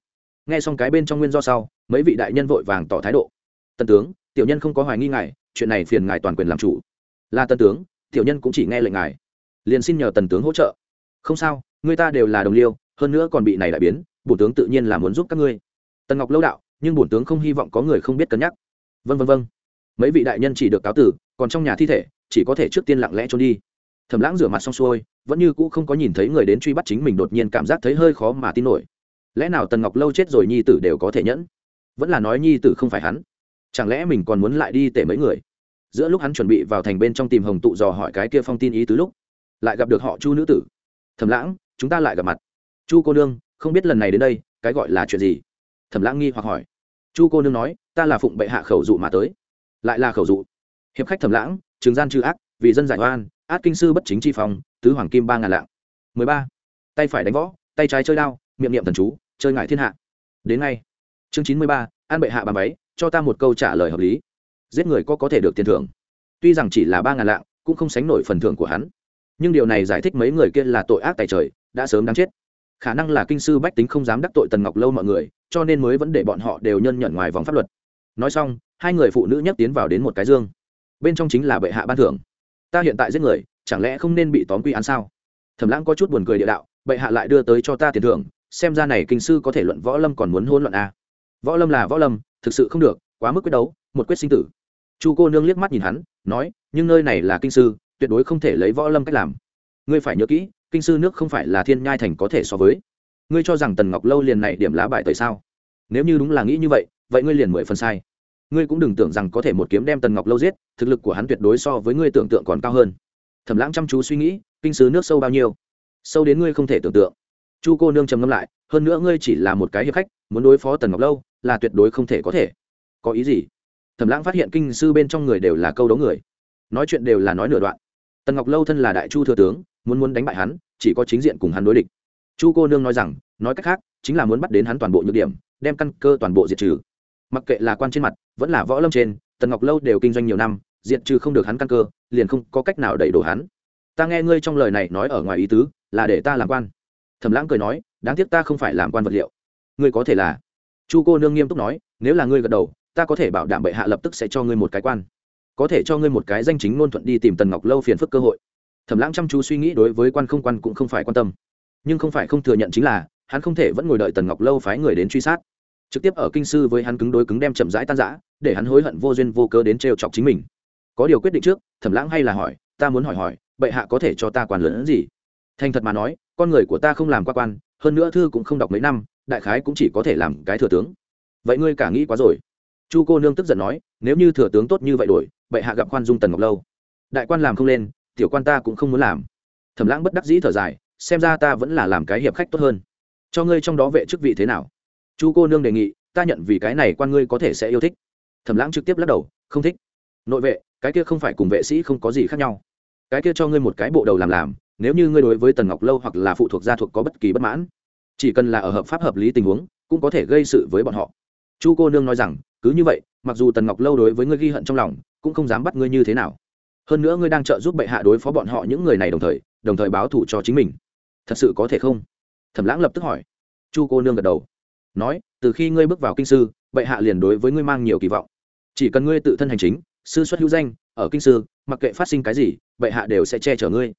Nghe xong cái bên trong nguyên do sau, mấy vị đại nhân vội vàng tỏ thái độ. Tần tướng, tiểu nhân không có hoài nghi ngài, chuyện này phiền ngài toàn quyền làm chủ. Là tần tướng, tiểu nhân cũng chỉ nghe lệnh ngài, liền xin nhờ tần tướng hỗ trợ. Không sao, người ta đều là đồng liêu, hơn nữa còn bị này đại biến bổn tướng tự nhiên là muốn giúp các ngươi. Tần ngọc lâu đạo, nhưng bổn tướng không hy vọng có người không biết cân nhắc. Vân vân vân mấy vị đại nhân chỉ được cáo tử, còn trong nhà thi thể, chỉ có thể trước tiên lặng lẽ trốn đi. Thẩm lãng rửa mặt xong xuôi, vẫn như cũ không có nhìn thấy người đến truy bắt chính mình đột nhiên cảm giác thấy hơi khó mà tin nổi. Lẽ nào tần ngọc lâu chết rồi nhi tử đều có thể nhẫn? Vẫn là nói nhi tử không phải hắn. Chẳng lẽ mình còn muốn lại đi tể mấy người? Giữa lúc hắn chuẩn bị vào thành bên trong tìm hồng tụ dò hỏi cái kia phong tin ý tứ lúc, lại gặp được họ chu nữ tử. Thẩm lãng, chúng ta lại gặp mặt. Chu cô nương, không biết lần này đến đây, cái gọi là chuyện gì? Thẩm lãng nghi hoặc hỏi. Chu cô nương nói, ta là phụng bệ hạ khẩu dụ mà tới lại là khẩu dụ. Hiệp khách thẩm lãng, trường gian trừ ác, vì dân giải oan át kinh sư bất chính chi phòng tứ hoàng kim ba ngàn lạng. Mười ba. Tay phải đánh võ, tay trái chơi đao, miệng niệm thần chú, chơi ngại thiên hạ. Đến ngay. Chương chín mươi ba, an bệ hạ bàn váy, cho ta một câu trả lời hợp lý. Giết người có có thể được tiền thưởng. Tuy rằng chỉ là ba ngàn lạng, cũng không sánh nổi phần thưởng của hắn. Nhưng điều này giải thích mấy người kia là tội ác tài trời, đã sớm đáng chết. Khả năng là kinh sư bách tính không dám đắc tội tần ngọc lâu mọi người, cho nên mới vẫn để bọn họ đều nhân nhận ngoài vòng pháp luật nói xong, hai người phụ nữ nhắc tiến vào đến một cái dương. Bên trong chính là bệ hạ ban thưởng. Ta hiện tại giết người, chẳng lẽ không nên bị tóm quy án sao? Thẩm lãng có chút buồn cười địa đạo, bệ hạ lại đưa tới cho ta tiền thưởng, xem ra này kinh sư có thể luận võ lâm còn muốn hôn luận à. võ lâm là võ lâm, thực sự không được, quá mức quyết đấu, một quyết sinh tử. Chu cô nương liếc mắt nhìn hắn, nói, nhưng nơi này là kinh sư, tuyệt đối không thể lấy võ lâm cách làm. Ngươi phải nhớ kỹ, kinh sư nước không phải là thiên nhai thành có thể so với. Ngươi cho rằng tần ngọc lâu liền này điểm lá bài tại sao? Nếu như đúng là nghĩ như vậy vậy ngươi liền mười phần sai. Ngươi cũng đừng tưởng rằng có thể một kiếm đem tần ngọc lâu giết, thực lực của hắn tuyệt đối so với ngươi tưởng tượng còn cao hơn. Thẩm lãng chăm chú suy nghĩ, kinh sứ nước sâu bao nhiêu? Sâu đến ngươi không thể tưởng tượng. Chu cô nương trầm ngâm lại, hơn nữa ngươi chỉ là một cái hiệp khách, muốn đối phó tần ngọc lâu, là tuyệt đối không thể có thể. Có ý gì? Thẩm lãng phát hiện kinh sư bên trong người đều là câu đấu người. Nói chuyện đều là nói nửa đoạn. Tần ngọc lâu thân là đại chu thừa tướng, muốn muốn đánh bại hắn, chỉ có chính diện cùng hắn đối địch. Chu cô nương nói rằng, nói cách khác, chính là muốn bắt đến hắn toàn bộ nhược điểm, đem căn cơ toàn bộ diệt trừ mặc kệ là quan trên mặt, vẫn là võ lâm trên, tần ngọc lâu đều kinh doanh nhiều năm diện trừ không được hắn căn cơ, liền không có cách nào đẩy đổ hắn. Ta nghe ngươi trong lời này nói ở ngoài ý tứ, là để ta làm quan. Thẩm lãng cười nói, đáng tiếc ta không phải làm quan vật liệu. Ngươi có thể là. Chu cô nương nghiêm túc nói, nếu là ngươi gật đầu, ta có thể bảo đảm bệ hạ lập tức sẽ cho ngươi một cái quan. Có thể cho ngươi một cái danh chính ngôn thuận đi tìm tần ngọc lâu phiền phức cơ hội. Thẩm lãng chăm chú suy nghĩ đối với quan không quan cũng không phải quan tâm. Nhưng không phải không thừa nhận chính là, hắn không thể vẫn ngồi đợi tần ngọc lâu phái người đến truy sát trực tiếp ở kinh sư với hắn cứng đối cứng đem chậm rãi tan rã, để hắn hối hận vô duyên vô cớ đến trêu chọc chính mình. Có điều quyết định trước, thẩm lãng hay là hỏi, ta muốn hỏi hỏi, bệ hạ có thể cho ta quản lớn gì? Thành thật mà nói, con người của ta không làm qua quan, hơn nữa thư cũng không đọc mấy năm, đại khái cũng chỉ có thể làm cái thừa tướng. Vậy ngươi cả nghĩ quá rồi. Chu cô nương tức giận nói, nếu như thừa tướng tốt như vậy đổi, bệ hạ gặp quan dung tần ngọc lâu. Đại quan làm không lên, tiểu quan ta cũng không muốn làm. Thẩm lãng bất đắc dĩ thở dài, xem ra ta vẫn là làm cái hiệp khách tốt hơn. Cho ngươi trong đó vệ chức vị thế nào? Chu cô nương đề nghị, ta nhận vì cái này quan ngươi có thể sẽ yêu thích. Thẩm lãng trực tiếp lắc đầu, không thích. Nội vệ, cái kia không phải cùng vệ sĩ không có gì khác nhau. Cái kia cho ngươi một cái bộ đầu làm làm, nếu như ngươi đối với tần ngọc lâu hoặc là phụ thuộc gia thuộc có bất kỳ bất mãn, chỉ cần là ở hợp pháp hợp lý tình huống, cũng có thể gây sự với bọn họ. Chu cô nương nói rằng, cứ như vậy, mặc dù tần ngọc lâu đối với ngươi ghi hận trong lòng, cũng không dám bắt ngươi như thế nào. Hơn nữa ngươi đang trợ giúp bệ hạ đối phó bọn họ những người này đồng thời đồng thời báo thù cho chính mình. Thật sự có thể không? Thẩm lãng lập tức hỏi. Chu cô nương gật đầu nói, từ khi ngươi bước vào kinh sư, bệ hạ liền đối với ngươi mang nhiều kỳ vọng. Chỉ cần ngươi tự thân hành chính, sư xuất hữu danh, ở kinh sư, mặc kệ phát sinh cái gì, bệ hạ đều sẽ che chở ngươi.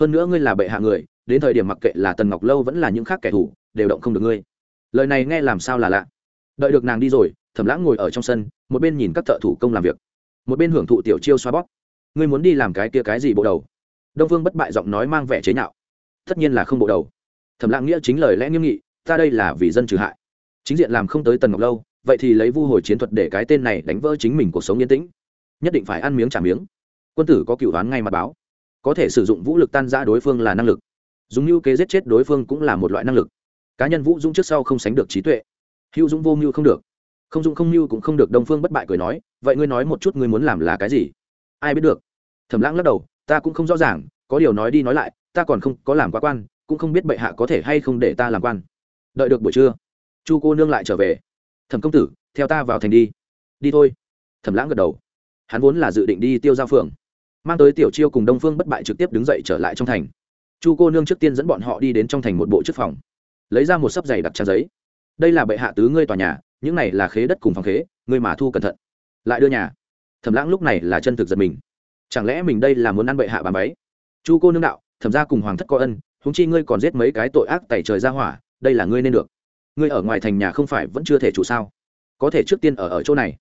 Hơn nữa ngươi là bệ hạ người, đến thời điểm mặc kệ là tần ngọc lâu vẫn là những khác kẻ thù, đều động không được ngươi. Lời này nghe làm sao là lạ. Đợi được nàng đi rồi, thẩm lãng ngồi ở trong sân, một bên nhìn các thợ thủ công làm việc, một bên hưởng thụ tiểu chiêu xoa bóp. Ngươi muốn đi làm cái kia cái gì bộ đầu? Đông vương bất bại giọng nói mang vẻ chế nhạo. Tất nhiên là không bộ đầu. Thẩm lãng nghĩa chính lời lẽ nghiêm nghị, ta đây là vì dân trừ hại chính diện làm không tới tần ngọc lâu, vậy thì lấy vu hồi chiến thuật để cái tên này đánh vỡ chính mình cuộc sống yên tĩnh. Nhất định phải ăn miếng trả miếng. Quân tử có cựu đoán ngay mặt báo. Có thể sử dụng vũ lực tan giã đối phương là năng lực. Dùng như kế giết chết đối phương cũng là một loại năng lực. Cá nhân vũ dũng trước sau không sánh được trí tuệ. Hữu dũng vô mưu không được. Không dũng không mưu cũng không được, đông phương bất bại cười nói, vậy ngươi nói một chút ngươi muốn làm là cái gì? Ai biết được. Thẩm lãng lắc đầu, ta cũng không rõ ràng, có điều nói đi nói lại, ta còn không có làm quá quan, cũng không biết bệ hạ có thể hay không để ta làm quan. Đợi được buổi trưa chu cô nương lại trở về. Thẩm công tử, theo ta vào thành đi. Đi thôi. Thẩm lãng gật đầu. Hắn vốn là dự định đi tiêu giao phường, mang tới tiểu chiêu cùng đông phương bất bại trực tiếp đứng dậy trở lại trong thành. Chu cô nương trước tiên dẫn bọn họ đi đến trong thành một bộ chức phòng, lấy ra một sấp giày đặt trang giấy. Đây là bệ hạ tứ ngươi tòa nhà, những này là khế đất cùng phòng khế, ngươi mà thu cẩn thận. Lại đưa nhà. Thẩm lãng lúc này là chân thực giật mình. Chẳng lẽ mình đây là muốn ăn bệ hạ bà máy? Chu cô nương đạo, thẩm ra cùng hoàng thất có ân húng chi ngươi còn giết mấy cái tội ác tẩy trời ra hỏa, đây là ngươi nên được ngươi ở ngoài thành nhà không phải vẫn chưa thể chủ sao? Có thể trước tiên ở ở chỗ này.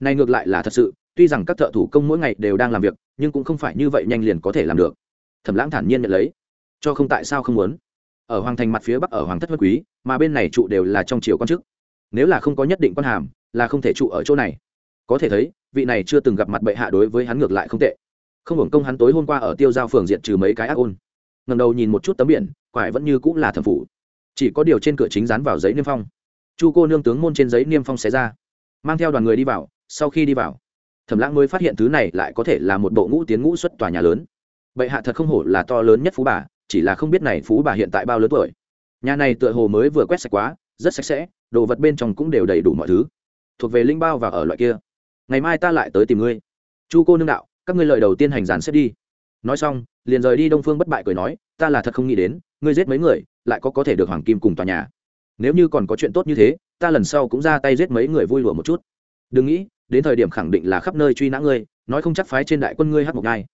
Này ngược lại là thật sự, tuy rằng các thợ thủ công mỗi ngày đều đang làm việc, nhưng cũng không phải như vậy nhanh liền có thể làm được. Thẩm lãng thản nhiên nhận lấy. Cho không tại sao không muốn? Ở hoàng thành mặt phía bắc ở hoàng thất vân quý, mà bên này trụ đều là trong triều quan chức. Nếu là không có nhất định quan hàm, là không thể trụ ở chỗ này. Có thể thấy, vị này chưa từng gặp mặt bệ hạ đối với hắn ngược lại không tệ. Không hưởng công hắn tối hôm qua ở tiêu giao phường diện trừ mấy cái ác ôn. Ngầm đầu nhìn một chút tấm biển, quải vẫn như cũng là thẩm phủ chỉ có điều trên cửa chính dán vào giấy niêm phong. Chu cô nương tướng môn trên giấy niêm phong xé ra, mang theo đoàn người đi vào, sau khi đi vào, thẩm lãng mới phát hiện thứ này lại có thể là một bộ ngũ tiến ngũ xuất tòa nhà lớn. Bệ hạ thật không hổ là to lớn nhất phú bà, chỉ là không biết này phú bà hiện tại bao lớn tuổi. Nhà này tựa hồ mới vừa quét sạch quá, rất sạch sẽ, đồ vật bên trong cũng đều đầy đủ mọi thứ. Thuộc về linh bao và ở loại kia. Ngày mai ta lại tới tìm ngươi. Chu cô nương đạo, các ngươi lợi đầu tiên hành giàn xếp đi. Nói xong, liền rời đi đông phương bất bại cười nói, ta là thật không nghĩ đến, ngươi giết mấy người lại có có thể được hoàng kim cùng tòa nhà. Nếu như còn có chuyện tốt như thế, ta lần sau cũng ra tay giết mấy người vui lùa một chút. Đừng nghĩ, đến thời điểm khẳng định là khắp nơi truy nã ngươi, nói không chắc phái trên đại quân ngươi hát một ngày.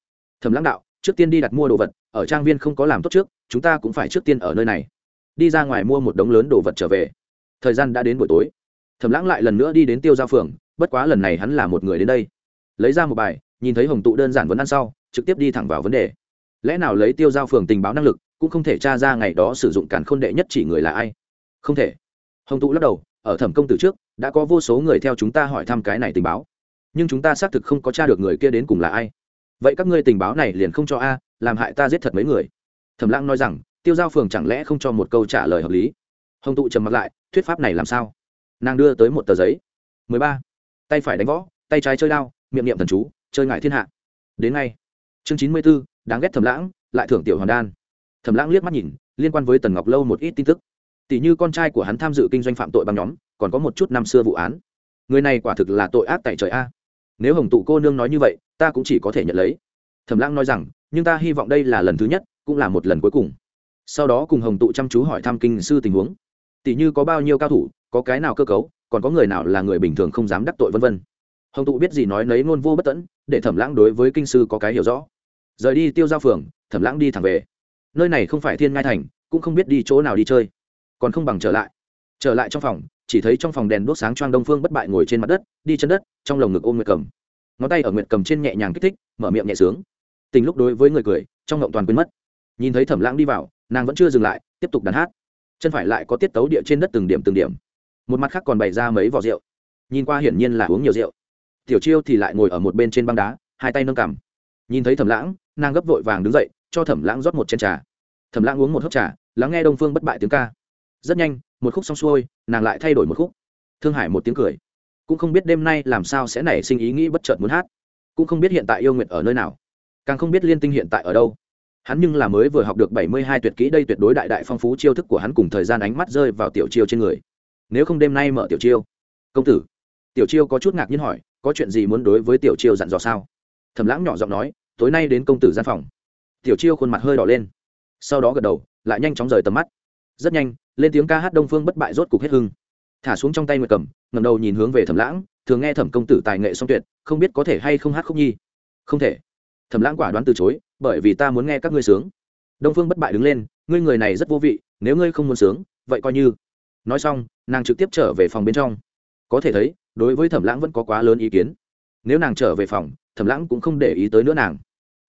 thầm lãng đạo, trước tiên đi đặt mua đồ vật, ở trang viên không có làm tốt trước, chúng ta cũng phải trước tiên ở nơi này. Đi ra ngoài mua một đống lớn đồ vật trở về. Thời gian đã đến buổi tối. Thầm lãng lại lần nữa đi đến tiêu giao phường, bất quá lần này hắn là một người đến đây. Lấy ra một bài, nhìn thấy hồng tụ đơn giản vấn ăn sau, trực tiếp đi thẳng vào vấn đề. Lẽ nào lấy tiêu giao phường tình báo năng lực cũng không thể tra ra ngày đó sử dụng càn khôn đệ nhất chỉ người là ai. Không thể. Hồng tụ lắc đầu, ở thẩm công tử trước, đã có vô số người theo chúng ta hỏi thăm cái này tình báo. Nhưng chúng ta xác thực không có tra được người kia đến cùng là ai. Vậy các ngươi tình báo này liền không cho a, làm hại ta giết thật mấy người. Thẩm lãng nói rằng, tiêu giao phường chẳng lẽ không cho một câu trả lời hợp lý? Hồng tụ trầm mặt lại, thuyết pháp này làm sao? Nàng đưa tới một tờ giấy. Mười ba. Tay phải đánh võ, tay trái chơi đao, miệng niệm thần chú, chơi ngại thiên hạ. Đến ngay. Chương chín mươi b ố đáng ghét thẩm lãng, lại thưởng tiểu hoàn đan thẩm lãng liếc mắt nhìn, liên quan với tần ngọc lâu một ít tin tức. Tỷ như con trai của hắn tham dự kinh doanh phạm tội băng nhóm, còn có một chút năm xưa vụ án. Người này quả thực là tội ác tại trời a. Nếu hồng tụ cô nương nói như vậy, ta cũng chỉ có thể nhận lấy. Thẩm lãng nói rằng, nhưng ta hy vọng đây là lần thứ nhất, cũng là một lần cuối cùng. Sau đó cùng hồng tụ chăm chú hỏi thăm kinh sư tình huống. Tỷ như có bao nhiêu cao thủ, có cái nào cơ cấu, còn có người nào là người bình thường không dám đắc tội vân vân. Hồng tụ biết gì nói nấy ngôn vô bất tẫn để thẩm lãng đối với kinh sư có cái hiểu rõ. Rời đi tiêu giao phường, thẩm lãng đi thẳng về nơi này không phải thiên ngai thành, cũng không biết đi chỗ nào đi chơi. Còn không bằng trở lại. Trở lại trong phòng, chỉ thấy trong phòng đèn đốt sáng choang đông phương bất bại ngồi trên mặt đất, đi chân đất, trong lồng ngực ôm nguyệt cầm. Ngón tay ở nguyệt cầm trên nhẹ nhàng kích thích, mở miệng nhẹ sướng. Tình lúc đối với người cười, trong ngộng toàn quên mất. Nhìn thấy thẩm lãng đi vào, nàng vẫn chưa dừng lại, tiếp tục đàn hát. Chân phải lại có tiết tấu địa trên đất từng điểm từng điểm. Một mặt khác còn bày ra mấy vỏ rượu. Nhìn qua hiển nhiên là uống nhiều rượu. Tiểu chiêu thì lại ngồi ở một bên trên băng đá, hai tay nâng cằm. Nhìn thấy thẩm lãng, nàng gấp vội vàng đứng dậy, cho thẩm lãng rót một chén trà thẩm lãng uống một hớp trà, lắng nghe đông phương bất bại tiếng ca. Rất nhanh, một khúc xong xuôi, nàng lại thay đổi một khúc. Thương hải một tiếng cười. Cũng không biết đêm nay làm sao sẽ nảy sinh ý nghĩ bất chợt muốn hát. Cũng không biết hiện tại yêu nguyện ở nơi nào. Càng không biết liên tinh hiện tại ở đâu. Hắn nhưng là mới vừa học được bảy mươi hai tuyệt kỹ đây tuyệt đối đại đại phong phú chiêu thức của hắn cùng thời gian ánh mắt rơi vào tiểu chiêu trên người. Nếu không đêm nay mở tiểu chiêu. Công tử. Tiểu chiêu có chút ngạc nhiên hỏi, có chuyện gì muốn đối với tiểu chiêu dặn dò sao? Thầm lãng nhỏ giọng nói, tối nay đến công tử gian phòng. Tiểu chiêu khuôn mặt hơi đỏ lên sau đó gật đầu, lại nhanh chóng rời tầm mắt. Rất nhanh, lên tiếng ca hát đông phương bất bại rốt cục hết hưng. Thả xuống trong tay nguyệt cầm ngầm đầu nhìn hướng về thẩm lãng, thường nghe thẩm công tử tài nghệ song tuyệt, không biết có thể hay không hát khúc nhi. Không thể. Thẩm lãng quả đoán từ chối, bởi vì ta muốn nghe các ngươi sướng. Đông phương bất bại đứng lên, ngươi người này rất vô vị, nếu ngươi không muốn sướng, vậy coi như. Nói xong, nàng trực tiếp trở về phòng bên trong. Có thể thấy, đối với thẩm lãng vẫn có quá lớn ý kiến. Nếu nàng trở về phòng, thẩm lãng cũng không để ý tới nữa nàng.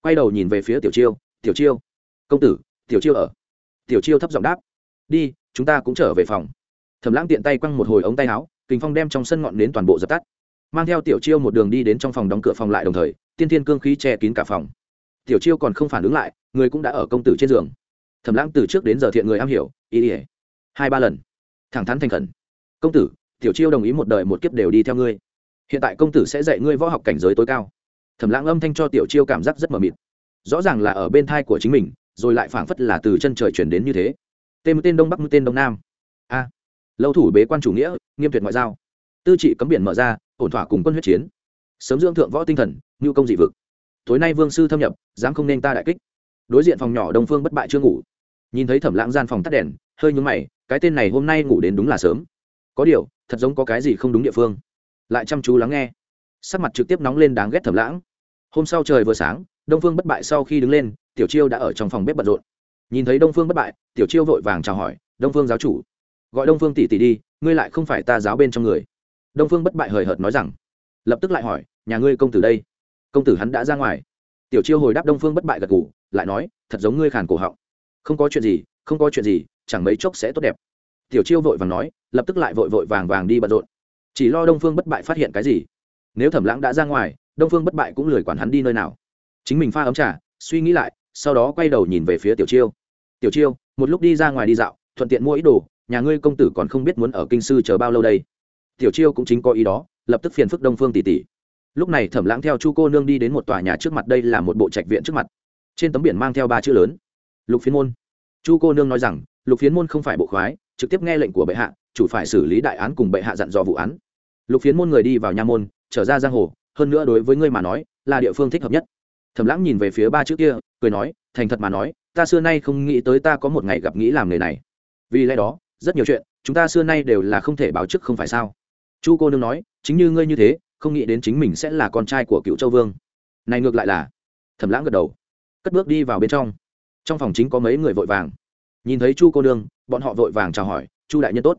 Quay đầu nhìn về phía tiểu chiêu tiểu chiêu, công tử tiểu chiêu ở. Tiểu chiêu thấp giọng đáp. Đi, chúng ta cũng trở về phòng. Thẩm lãng tiện tay quăng một hồi ống tay áo kính phong đem trong sân ngọn đến toàn bộ dập tắt. Mang theo tiểu chiêu một đường đi đến trong phòng đóng cửa phòng lại đồng thời, tiên tiên cương khí che kín cả phòng. Tiểu chiêu còn không phản ứng lại, người cũng đã ở công tử trên giường. Thẩm lãng từ trước đến giờ thiện người am hiểu, ý ỉa hai ba lần. Thẳng thắn thành khẩn. Công tử, tiểu chiêu đồng ý một đời một kiếp đều đi theo ngươi. Hiện tại công tử sẽ dạy ngươi võ học cảnh giới tối cao. Thẩm lãng âm thanh cho tiểu chiêu cảm giác rất mờ mịt. Rõ ràng là ở bên thai của chính mình rồi lại phảng phất là từ chân trời chuyển đến như thế. Tên tên đông bắc tên đông nam. A. Lâu thủ bế quan chủ nghĩa, nghiêm tuyệt ngoại giao. Tư trị cấm biển mở ra, ổn thỏa cùng quân huyết chiến. Sớm dưỡng thượng võ tinh thần, ngưu công dị vực. Tối nay vương sư thâm nhập, dám không nên ta đại kích. Đối diện phòng nhỏ đông phương bất bại chưa ngủ. Nhìn thấy thẩm lãng gian phòng tắt đèn, hơi nhúng mày, cái tên này hôm nay ngủ đến đúng là sớm. Có điều, thật giống có cái gì không đúng địa phương. Lại chăm chú lắng nghe. Sắc mặt trực tiếp nóng lên đáng ghét thẩm lãng. Hôm sau trời vừa sáng đông phương bất bại sau khi đứng lên tiểu chiêu đã ở trong phòng bếp bận rộn. Nhìn thấy đông phương bất bại tiểu chiêu vội vàng chào hỏi đông phương giáo chủ gọi đông phương tỷ tỷ đi ngươi lại không phải ta giáo bên trong người. Đông phương bất bại hời hợt nói rằng. Lập tức lại hỏi nhà ngươi công tử đây? Công tử hắn đã ra ngoài. Tiểu chiêu hồi đáp đông phương bất bại gật gù, lại nói thật giống ngươi khàn cổ họng. Không có chuyện gì không có chuyện gì chẳng mấy chốc sẽ tốt đẹp. Tiểu chiêu vội vàng nói lập tức lại vội vội vàng vàng đi bận rộn. Chỉ lo đông phương bất bại phát hiện cái gì. Nếu thẩm lãng đã ra ngoài đông phương bất bại cũng lười quản hắn đi nơi nào chính mình pha ấm trà, suy nghĩ lại, sau đó quay đầu nhìn về phía tiểu chiêu. Tiểu chiêu, một lúc đi ra ngoài đi dạo, thuận tiện mua ý đồ, nhà ngươi công tử còn không biết muốn ở kinh sư chờ bao lâu đây. Tiểu chiêu cũng chính có ý đó, lập tức phiền phức đông phương tỷ tỷ. Lúc này thẩm lãng theo chu cô nương đi đến một tòa nhà trước mặt, đây là một bộ trạch viện trước mặt. Trên tấm biển mang theo ba chữ lớn, lục phiến môn. Chu cô nương nói rằng, lục phiến môn không phải bộ khoái, trực tiếp nghe lệnh của bệ hạ, chủ phải xử lý đại án cùng bệ hạ dặn dò vụ án. Lục phiến môn người đi vào nha môn, trở ra giang hồ, hơn nữa đối với ngươi mà nói, là địa phương thích hợp nhất thẩm lãng nhìn về phía ba chữ kia cười nói thành thật mà nói ta xưa nay không nghĩ tới ta có một ngày gặp nghĩ làm nghề này. Vì lẽ đó rất nhiều chuyện chúng ta xưa nay đều là không thể báo trước, không phải sao? Chu cô nương nói chính như ngươi như thế không nghĩ đến chính mình sẽ là con trai của cựu châu vương. Này ngược lại là thẩm lãng gật đầu cất bước đi vào bên trong. Trong phòng chính có mấy người vội vàng. Nhìn thấy chu cô nương bọn họ vội vàng chào hỏi chu đại nhân tốt.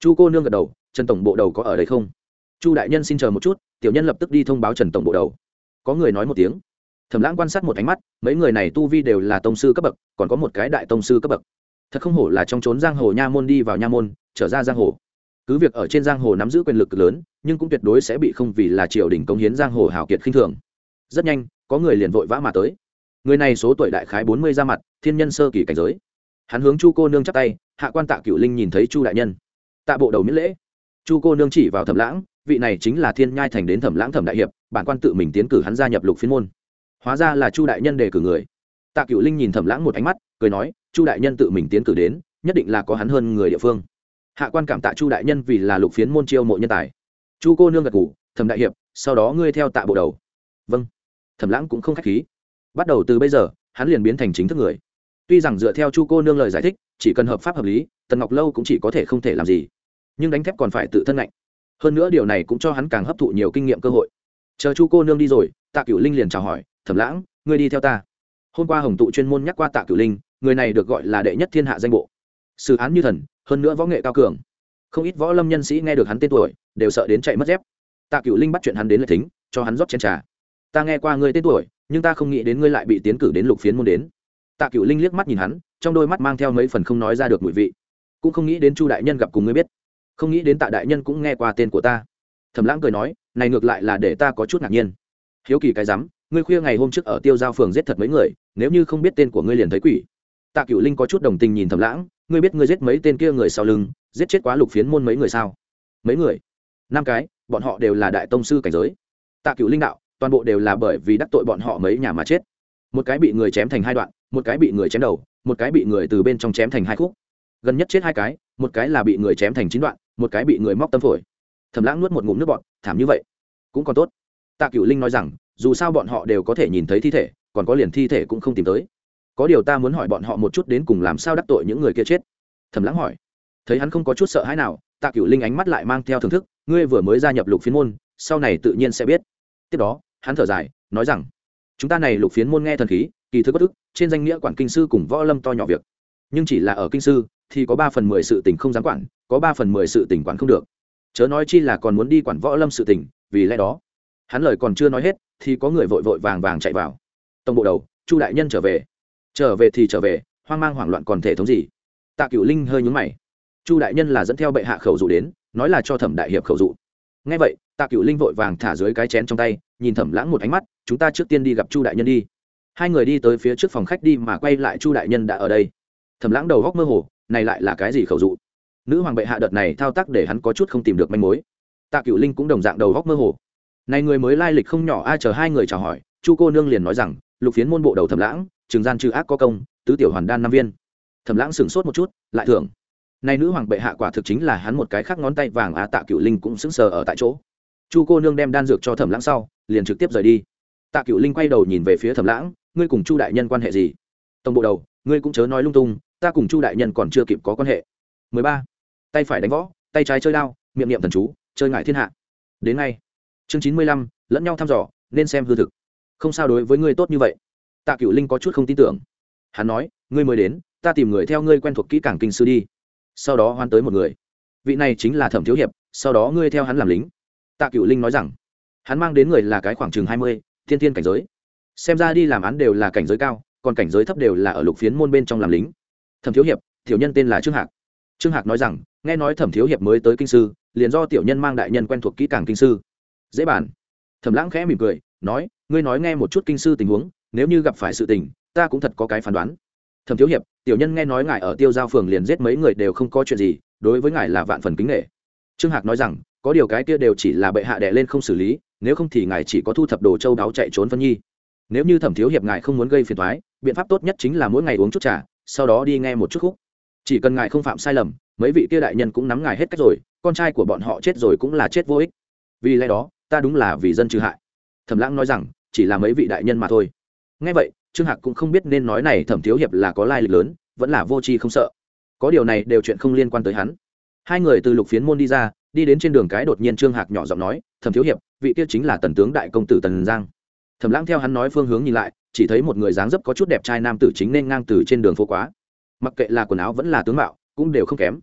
Chu cô nương gật đầu trần tổng bộ đầu có ở đây không? Chu đại nhân xin chờ một chút tiểu nhân lập tức đi thông báo trần tổng bộ đầu. Có người nói một tiếng thẩm lãng quan sát một ánh mắt, mấy người này tu vi đều là tông sư cấp bậc, còn có một cái đại tông sư cấp bậc. Thật không hổ là trong trốn giang hồ nha môn đi vào nha môn, trở ra giang hồ. Cứ việc ở trên giang hồ nắm giữ quyền lực lớn, nhưng cũng tuyệt đối sẽ bị không vì là triều đình công hiến giang hồ hào kiệt khinh thường. Rất nhanh, có người liền vội vã mà tới. Người này số tuổi đại khái bốn mươi ra mặt, thiên nhân sơ kỳ cảnh giới. Hắn hướng chu cô nương chắp tay, hạ quan tạ cửu linh nhìn thấy chu đại nhân. Tạ bộ đầu miễn lễ. Chu cô nương chỉ vào thẩm lãng, vị này chính là thiên nhai thành đến thẩm lãng thẩm đại hiệp, bản quan tự mình tiến cử hắn gia nhập lục phiên môn hóa ra là chu đại nhân đề cử người. Tạ Cựu linh nhìn thẩm lãng một ánh mắt, cười nói, chu đại nhân tự mình tiến cử đến, nhất định là có hắn hơn người địa phương. Hạ quan cảm tạ chu đại nhân vì là lục phiến môn chiêu mộ nhân tài. Chu cô nương gật ngủ thẩm đại hiệp, sau đó ngươi theo tạ bộ đầu. Vâng. Thẩm lãng cũng không k h á c h khí. Bắt đầu từ bây giờ, hắn liền biến thành chính thức người. Tuy rằng dựa theo chu cô nương lời giải thích, chỉ cần hợp pháp hợp lý, tần ngọc lâu cũng chỉ có thể không thể làm gì. Nhưng đánh thép còn phải tự thân ngạnh. Hơn nữa điều này cũng cho hắn càng hấp thụ nhiều kinh nghiệm cơ hội. Chờ chu cô nương đi rồi, tạ Cựu linh liền chào hỏi thẩm lãng, ngươi đi theo ta. Hôm qua hồng tụ chuyên môn nhắc qua tạ cửu linh, người này được gọi là đệ nhất thiên hạ danh bộ. Xử án như thần, hơn nữa võ nghệ cao cường. Không ít võ lâm nhân sĩ nghe được hắn tên tuổi, đều sợ đến chạy mất dép. Tạ cửu linh bắt chuyện hắn đến lệ thính, cho hắn rót chén trà. Ta nghe qua ngươi tên tuổi, nhưng ta không nghĩ đến ngươi lại bị tiến cử đến lục phiến môn đến. Tạ cửu linh liếc mắt nhìn hắn, trong đôi mắt mang theo mấy phần không nói ra được mùi vị. Cũng không nghĩ đến chu đại nhân gặp cùng ngươi biết. Không nghĩ đến tạ đại nhân cũng nghe qua tên của ta. Thẩm lãng cười nói, này ngược lại là để ta có chút ngạc nhiên. Hiếu kỳ cái rắm ngươi khuya ngày hôm trước ở tiêu giao phường giết thật mấy người, nếu như không biết tên của ngươi liền thấy quỷ. Tạ cửu linh có chút đồng tình nhìn thầm lãng, ngươi biết ngươi giết mấy tên kia người sau lưng, giết chết quá lục phiến môn mấy người sao? Mấy người? Năm cái, bọn họ đều là đại tông sư cảnh giới. Tạ cửu linh đạo, toàn bộ đều là bởi vì đắc tội bọn họ mấy nhà mà chết. Một cái bị người chém thành hai đoạn, một cái bị người chém đầu, một cái bị người từ bên trong chém thành hai khúc. Gần nhất chết hai cái, một cái là bị người chém thành chín đoạn, một cái bị người móc tâm phổi. Thầm lãng nuốt một ngụm nước bọn thảm như vậy, cũng còn tốt. Tạ cửu linh nói rằng dù sao bọn họ đều có thể nhìn thấy thi thể, còn có liền thi thể cũng không tìm tới. Có điều ta muốn hỏi bọn họ một chút đến cùng làm sao đắc tội những người kia chết. Thầm lãng hỏi. Thấy hắn không có chút sợ hãi nào, tạ cửu linh ánh mắt lại mang theo thưởng thức, ngươi vừa mới gia nhập lục phiến môn, sau này tự nhiên sẽ biết. Tiếp đó, hắn thở dài, nói rằng, chúng ta này lục phiến môn nghe thần khí, kỳ thức bất ức, trên danh nghĩa quản kinh sư cùng võ lâm to nhỏ việc. Nhưng chỉ là ở kinh sư thì có ba phần mười sự tình không dám quản, có ba phần mười sự tình quản không được. Chớ nói chi là còn muốn đi quản võ lâm sự tình, vì lẽ đó. Hắn lời còn chưa nói hết thì có người vội vội vàng vàng chạy vào. Tổng bộ đầu, chu đại nhân trở về. Trở về thì trở về, hoang mang hoảng loạn còn thể thống gì? Tạ cửu linh hơi nhúng mày. Chu đại nhân là dẫn theo bệ hạ khẩu dụ đến, nói là cho thẩm đại hiệp khẩu dụ. Ngay vậy, tạ cửu linh vội vàng thả dưới cái chén trong tay, nhìn thẩm lãng một ánh mắt, chúng ta trước tiên đi gặp chu đại nhân đi. Hai người đi tới phía trước phòng khách đi mà quay lại chu đại nhân đã ở đây. Thẩm lãng đầu góc mơ hồ, này lại là cái gì khẩu dụ? Nữ hoàng bệ hạ đợt này thao tác để hắn có chút không tìm được manh mối. Tạ cửu linh cũng đồng dạng đầu góc mơ hồ này người mới lai lịch không nhỏ ai chờ hai người chào hỏi, chu cô nương liền nói rằng, lục phiến môn bộ đầu thẩm lãng, trường gian trừ ác có công, tứ tiểu hoàn đan năm viên. Thẩm lãng sửng sốt một chút, lại thưởng. Nay nữ hoàng bệ hạ quả thực chính là hắn một cái khác ngón tay vàng á tạ cựu linh cũng sững sờ ở tại chỗ. Chu cô nương đem đan dược cho thẩm lãng sau, liền trực tiếp rời đi. Tạ cựu linh quay đầu nhìn về phía thẩm lãng, ngươi cùng chu đại nhân quan hệ gì? Tổng bộ đầu, ngươi cũng chớ nói lung tung, ta cùng chu đại nhân còn chưa kịp có quan hệ. 13. tay phải đánh võ, tay trái chơi đao, miệng niệm thần chú, chơi ngải thiên hạ. Đến ngay chương 95, lẫn nhau thăm dò nên xem hư thực. Không sao đối với ngươi tốt như vậy. Tạ cựu linh có chút không tin tưởng. Hắn nói ngươi mới đến ta tìm người theo ngươi quen thuộc kỹ càng kinh sư đi. Sau đó hoan tới một người. Vị này chính là thẩm thiếu hiệp sau đó ngươi theo hắn làm lính. Tạ cựu linh nói rằng hắn mang đến người là cái khoảng chừng hai mươi thiên thiên cảnh giới. Xem ra đi làm án đều là cảnh giới cao còn cảnh giới thấp đều là ở lục phiến môn bên trong làm lính. Thẩm thiếu hiệp tiểu nhân tên là trương hạc. Trương hạc nói rằng nghe nói thẩm thiếu hiệp mới tới kinh sư liền do tiểu nhân mang đại nhân quen thuộc kỹ càng kinh sư dễ bàn. Thẩm lãng khẽ mỉm cười, nói, ngươi nói nghe một chút kinh sư tình huống, nếu như gặp phải sự tình, ta cũng thật có cái phán đoán. Thẩm thiếu hiệp, tiểu nhân nghe nói ngài ở tiêu giao phường liền giết mấy người đều không có chuyện gì, đối với ngài là vạn phần kính nghệ trương hạc nói rằng, có điều cái kia đều chỉ là bệ hạ đẻ lên không xử lý, nếu không thì ngài chỉ có thu thập đồ châu đáo chạy trốn phân nhi. Nếu như thẩm thiếu hiệp ngài không muốn gây phiền thoái biện pháp tốt nhất chính là mỗi ngày uống chút trà, sau đó đi nghe một chút khúc. Chỉ cần ngài không phạm sai lầm, mấy vị kia đại nhân cũng nắm ngài hết cách rồi, con trai của bọn họ chết rồi cũng là chết vô ích. Vì lẽ đó ta đúng là vì dân trừ hại. Thẩm lãng nói rằng, chỉ là mấy vị đại nhân mà thôi. Ngay vậy, trương hạc cũng không biết nên nói này thẩm thiếu hiệp là có lai lịch lớn, vẫn là vô tri không sợ. Có điều này đều chuyện không liên quan tới hắn. Hai người từ lục phiến môn đi ra, đi đến trên đường cái đột nhiên trương hạc nhỏ giọng nói, thẩm thiếu hiệp, vị kia chính là tần tướng đại công tử tần giang. Thẩm lãng theo hắn nói phương hướng nhìn lại, chỉ thấy một người dáng dấp có chút đẹp trai nam tử chính nên ngang từ trên đường phố quá. Mặc kệ là quần áo vẫn là tướng mạo, cũng đều không kém.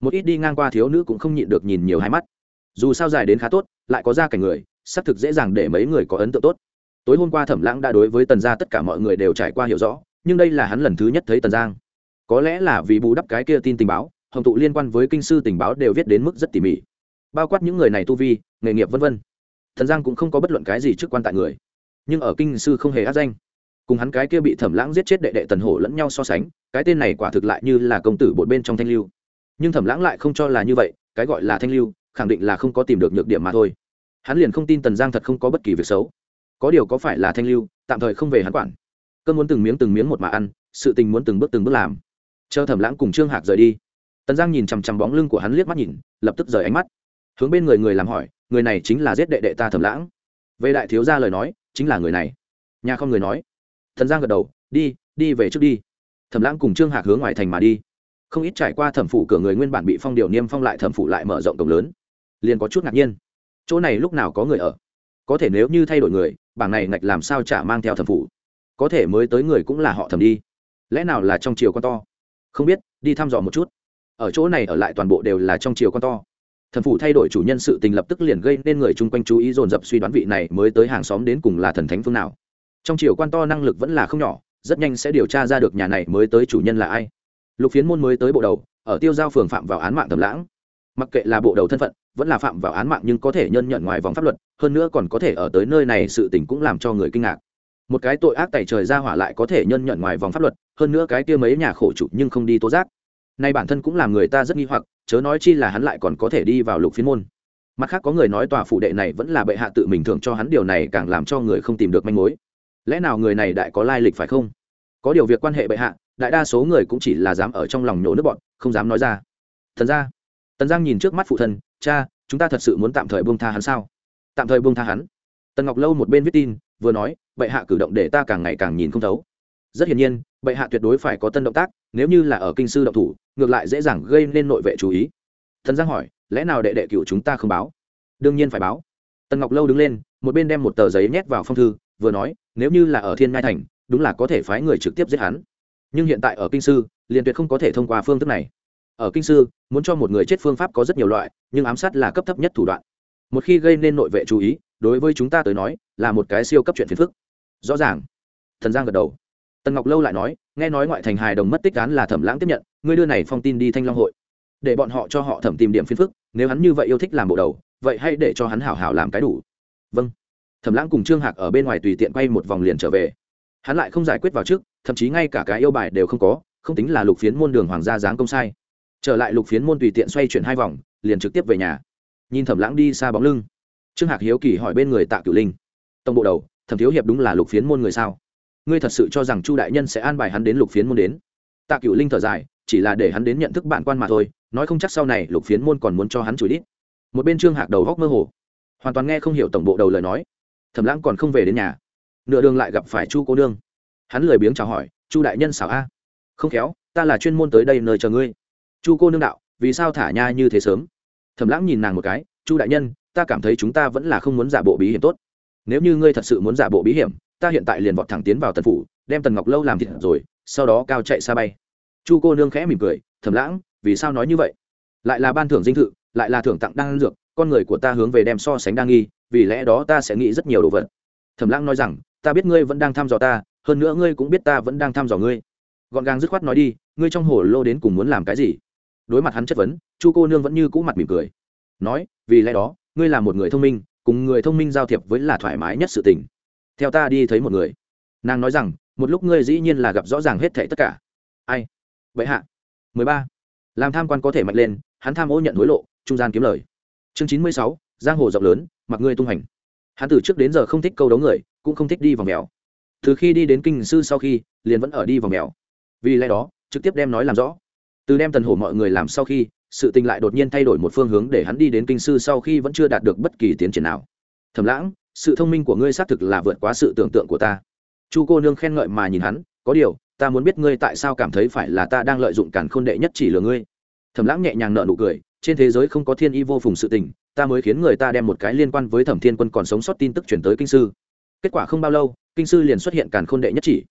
Một ít đi ngang qua thiếu nữ cũng không nhịn được nhìn nhiều hai mắt dù sao dài đến khá tốt, lại có ra cảnh người, xác thực dễ dàng để mấy người có ấn tượng tốt. Tối hôm qua thẩm lãng đã đối với tần gia tất cả mọi người đều trải qua hiểu rõ, nhưng đây là hắn lần thứ nhất thấy tần giang. Có lẽ là vì bù đắp cái kia tin tình báo, hồng tụ liên quan với kinh sư tình báo đều viết đến mức rất tỉ mỉ. Bao quát những người này tu vi, nghề nghiệp v v thần giang cũng không có bất luận cái gì chức quan tại người. Nhưng ở kinh sư không hề áp danh. Cùng hắn cái kia bị thẩm lãng giết chết đệ đệ tần hổ lẫn nhau so sánh, cái tên này quả thực lại như là công tử bột bên trong thanh lưu. Nhưng thẩm lãng lại không cho là như vậy, cái gọi là thanh lưu khẳng định là không có tìm được nhược điểm mà thôi. Hắn liền không tin tần giang thật không có bất kỳ việc xấu. Có điều có phải là thanh lưu, tạm thời không về hắn quản. Cơn muốn từng miếng từng miếng một mà ăn, sự tình muốn từng bước từng bước làm. Chờ thẩm lãng cùng trương hạc rời đi, tần giang nhìn chằm chằm bóng lưng của hắn liếc mắt nhìn, lập tức rời ánh mắt. Hướng bên người người làm hỏi, người này chính là giết đệ đệ ta thẩm lãng. Về đại thiếu gia lời nói, chính là người này. Nhà không người nói. Thần giang gật đầu, đi đi về trước đi. Thẩm lãng cùng trương hạc hướng ngoài thành mà đi. Không ít trải qua thẩm phủ cửa người nguyên bản bị phong điều niêm phong lại thẩm phủ lại mở rộng cổng lớn liền có chút ngạc nhiên. Chỗ này lúc nào có người ở? Có thể nếu như thay đổi người, bảng này ngạch làm sao chả mang theo thẩm phủ? Có thể mới tới người cũng là họ thẩm đi. Lẽ nào là trong chiều con to? Không biết, đi thăm dò một chút. Ở chỗ này ở lại toàn bộ đều là trong chiều con to. Thần phủ thay đổi chủ nhân sự tình lập tức liền gây nên người chung quanh chú ý dồn dập suy đoán vị này mới tới hàng xóm đến cùng là thần thánh phương nào. Trong chiều quan to năng lực vẫn là không nhỏ, rất nhanh sẽ điều tra ra được nhà này mới tới chủ nhân là ai. Lục phiến môn mới tới bộ đầu, ở tiêu giao phường phạm vào án mạng thầm lãng. Mặc kệ là bộ đầu thân phận vẫn là phạm vào án mạng nhưng có thể nhân nhận ngoài vòng pháp luật, hơn nữa còn có thể ở tới nơi này sự tình cũng làm cho người kinh ngạc. Một cái tội ác tày trời ra hỏa lại có thể nhân nhận ngoài vòng pháp luật, hơn nữa cái kia mấy nhà khổ chủ nhưng không đi tố giác. Nay bản thân cũng làm người ta rất nghi hoặc, chớ nói chi là hắn lại còn có thể đi vào lục phiên môn. Mặt khác có người nói tòa phụ đệ này vẫn là bệ hạ tự mình thưởng cho hắn điều này càng làm cho người không tìm được manh mối. Lẽ nào người này đại có lai lịch phải không? Có điều việc quan hệ bệ hạ, đại đa số người cũng chỉ là dám ở trong lòng nhổ nước bọn, không dám nói ra. Thần ra tần giang nhìn trước mắt phụ thân cha, chúng ta thật sự muốn tạm thời buông tha hắn sao? Tạm thời buông tha hắn. Tần ngọc lâu một bên viết tin, vừa nói, bệ hạ cử động để ta càng ngày càng nhìn không thấu. Rất hiển nhiên, bệ hạ tuyệt đối phải có tân động tác, nếu như là ở kinh sư động thủ, ngược lại dễ dàng gây nên nội vệ chú ý. Thần giang hỏi, lẽ nào đệ đệ cựu chúng ta không báo? Đương nhiên phải báo. Tần ngọc lâu đứng lên, một bên đem một tờ giấy nhét vào phong thư, vừa nói, nếu như là ở thiên ngai thành, đúng là có thể phái người trực tiếp giết hắn. Nhưng hiện tại ở kinh sư, liền tuyệt không có thể thông qua phương thức này ở kinh sư, muốn cho một người chết phương pháp có rất nhiều loại, nhưng ám sát là cấp thấp nhất thủ đoạn. Một khi gây nên nội vệ chú ý, đối với chúng ta tới nói, là một cái siêu cấp chuyện phiền phức. Rõ ràng. Thần giang gật đầu. Tần ngọc lâu lại nói, nghe nói ngoại thành hài đồng mất tích án là thẩm lãng tiếp nhận, ngươi đưa này phong tin đi thanh long hội. Để bọn họ cho họ thẩm tìm điểm phiền phức, nếu hắn như vậy yêu thích làm bộ đầu, vậy hãy để cho hắn hảo hảo làm cái đủ. Vâng. Thẩm lãng cùng trương hạc ở bên ngoài tùy tiện quay một vòng liền trở về. Hắn lại không giải quyết vào trước, thậm chí ngay cả cái yêu bài đều không có, không tính là lục phiến môn đường hoàng gia giáng công sai trở lại lục phiến môn tùy tiện xoay chuyển hai vòng, liền trực tiếp về nhà. Nhìn thẩm lãng đi xa bóng lưng. Trương hạc hiếu kỳ hỏi bên người tạ cửu linh. Tổng bộ đầu, thẩm thiếu hiệp đúng là lục phiến môn người sao? Ngươi thật sự cho rằng chu đại nhân sẽ an bài hắn đến lục phiến môn đến? Tạ cửu linh thở dài, chỉ là để hắn đến nhận thức bản quan mà thôi, nói không chắc sau này lục phiến môn còn muốn cho hắn chửi đít. Một bên trương hạc đầu góc mơ hồ, hoàn toàn nghe không hiểu tổng bộ đầu lời nói. Thẩm lãng còn không về đến nhà, nửa đường lại gặp phải chu cô nương. Hắn lười biếng chào hỏi, chu đại nhân xảo a? Không khéo, ta là chuyên môn tới đây nơi chờ ngươi chu cô nương đạo, vì sao thả nha như thế sớm? Thẩm lãng nhìn nàng một cái, chu đại nhân, ta cảm thấy chúng ta vẫn là không muốn giả bộ bí hiểm tốt. Nếu như ngươi thật sự muốn giả bộ bí hiểm, ta hiện tại liền vọt thẳng tiến vào tần phủ, đem tần ngọc lâu làm thịt rồi, sau đó cao chạy xa bay. Chu cô nương khẽ mỉm cười, thẩm lãng, vì sao nói như vậy? Lại là ban thưởng dinh thự, lại là thưởng tặng đan dược, con người của ta hướng về đem so sánh đa nghi, vì lẽ đó ta sẽ nghĩ rất nhiều đồ vật. Thẩm lãng nói rằng, ta biết ngươi vẫn đang thăm dò ta, hơn nữa ngươi cũng biết ta vẫn đang thăm dò ngươi. Gọn gàng dứt khoát nói đi, ngươi trong hồ lô đến cùng muốn làm cái gì? Đối mặt hắn chất vấn, chu cô nương vẫn như cũ mặt mỉm cười. Nói, vì lẽ đó, ngươi là một người thông minh, cùng người thông minh giao thiệp với là thoải mái nhất sự tình. Theo ta đi thấy một người. Nàng nói rằng, một lúc ngươi dĩ nhiên là gặp rõ ràng hết thảy tất cả. Ai? Vậy hạ. Mười ba. Làm tham quan có thể mạnh lên, hắn tham ô nhận hối lộ, trung gian kiếm lời. Chương chín mươi sáu, giang hồ rộng lớn, mặc ngươi tung hành. Hắn từ trước đến giờ không thích câu đấu người, cũng không thích đi vòng mèo. Từ khi đi đến kinh sư sau khi, liền vẫn ở đi vòng mèo. Vì lẽ đó, trực tiếp đem nói làm rõ từ đem tần hổ mọi người làm sau khi, sự tình lại đột nhiên thay đổi một phương hướng để hắn đi đến kinh sư sau khi vẫn chưa đạt được bất kỳ tiến triển nào. Thầm lãng, sự thông minh của ngươi xác thực là vượt quá sự tưởng tượng của ta. Chu cô nương khen ngợi mà nhìn hắn, có điều, ta muốn biết ngươi tại sao cảm thấy phải là ta đang lợi dụng cản khôn đệ nhất chỉ lừa ngươi. Thẩm lãng nhẹ nhàng nợ nụ cười, trên thế giới không có thiên y vô phùng sự tình, ta mới khiến người ta đem một cái liên quan với thẩm thiên quân còn sống sót tin tức chuyển tới kinh sư. Kết quả không bao lâu, kinh sư liền xuất hiện càn khôn đệ nhất chỉ.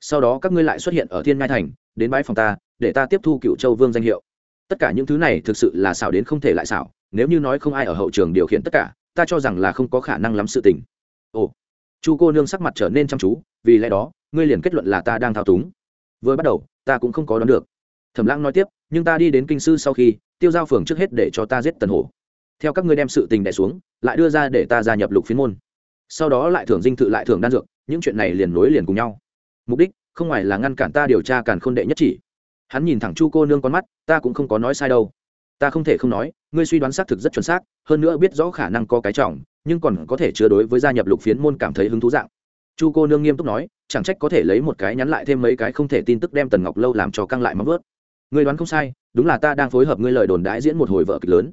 Sau đó các ngươi lại xuất hiện ở thiên ngai thành, đến bãi phòng ta để ta tiếp thu cựu châu vương danh hiệu. Tất cả những thứ này thực sự là xảo đến không thể lại xảo, nếu như nói không ai ở hậu trường điều khiển tất cả, ta cho rằng là không có khả năng lắm sự tình. Ồ, chu cô nương sắc mặt trở nên chăm chú, vì lẽ đó, ngươi liền kết luận là ta đang thao túng. Vừa bắt đầu, ta cũng không có đoán được. Thẩm lãng nói tiếp, nhưng ta đi đến kinh sư sau khi, tiêu giao phường trước hết để cho ta giết tần hổ. Theo các ngươi đem sự tình đẻ xuống, lại đưa ra để ta gia nhập lục phiên môn. Sau đó lại thưởng dinh thự lại thưởng đan dược, những chuyện này liền nối liền cùng nhau. Mục đích, không ngoài là ngăn cản ta điều tra càn khôn đệ nhất chỉ hắn nhìn thẳng chu cô nương con mắt, ta cũng không có nói sai đâu. Ta không thể không nói, ngươi suy đoán xác thực rất chuẩn xác, hơn nữa biết rõ khả năng có cái trọng, nhưng còn có thể chứa đối với gia nhập lục phiến môn cảm thấy hứng thú dạng. Chu cô nương nghiêm túc nói, chẳng trách có thể lấy một cái nhắn lại thêm mấy cái không thể tin tức đem tần ngọc lâu làm cho căng lại móng vớt. Ngươi đoán không sai, đúng là ta đang phối hợp ngươi lời đồn đãi diễn một hồi vợ kịch lớn.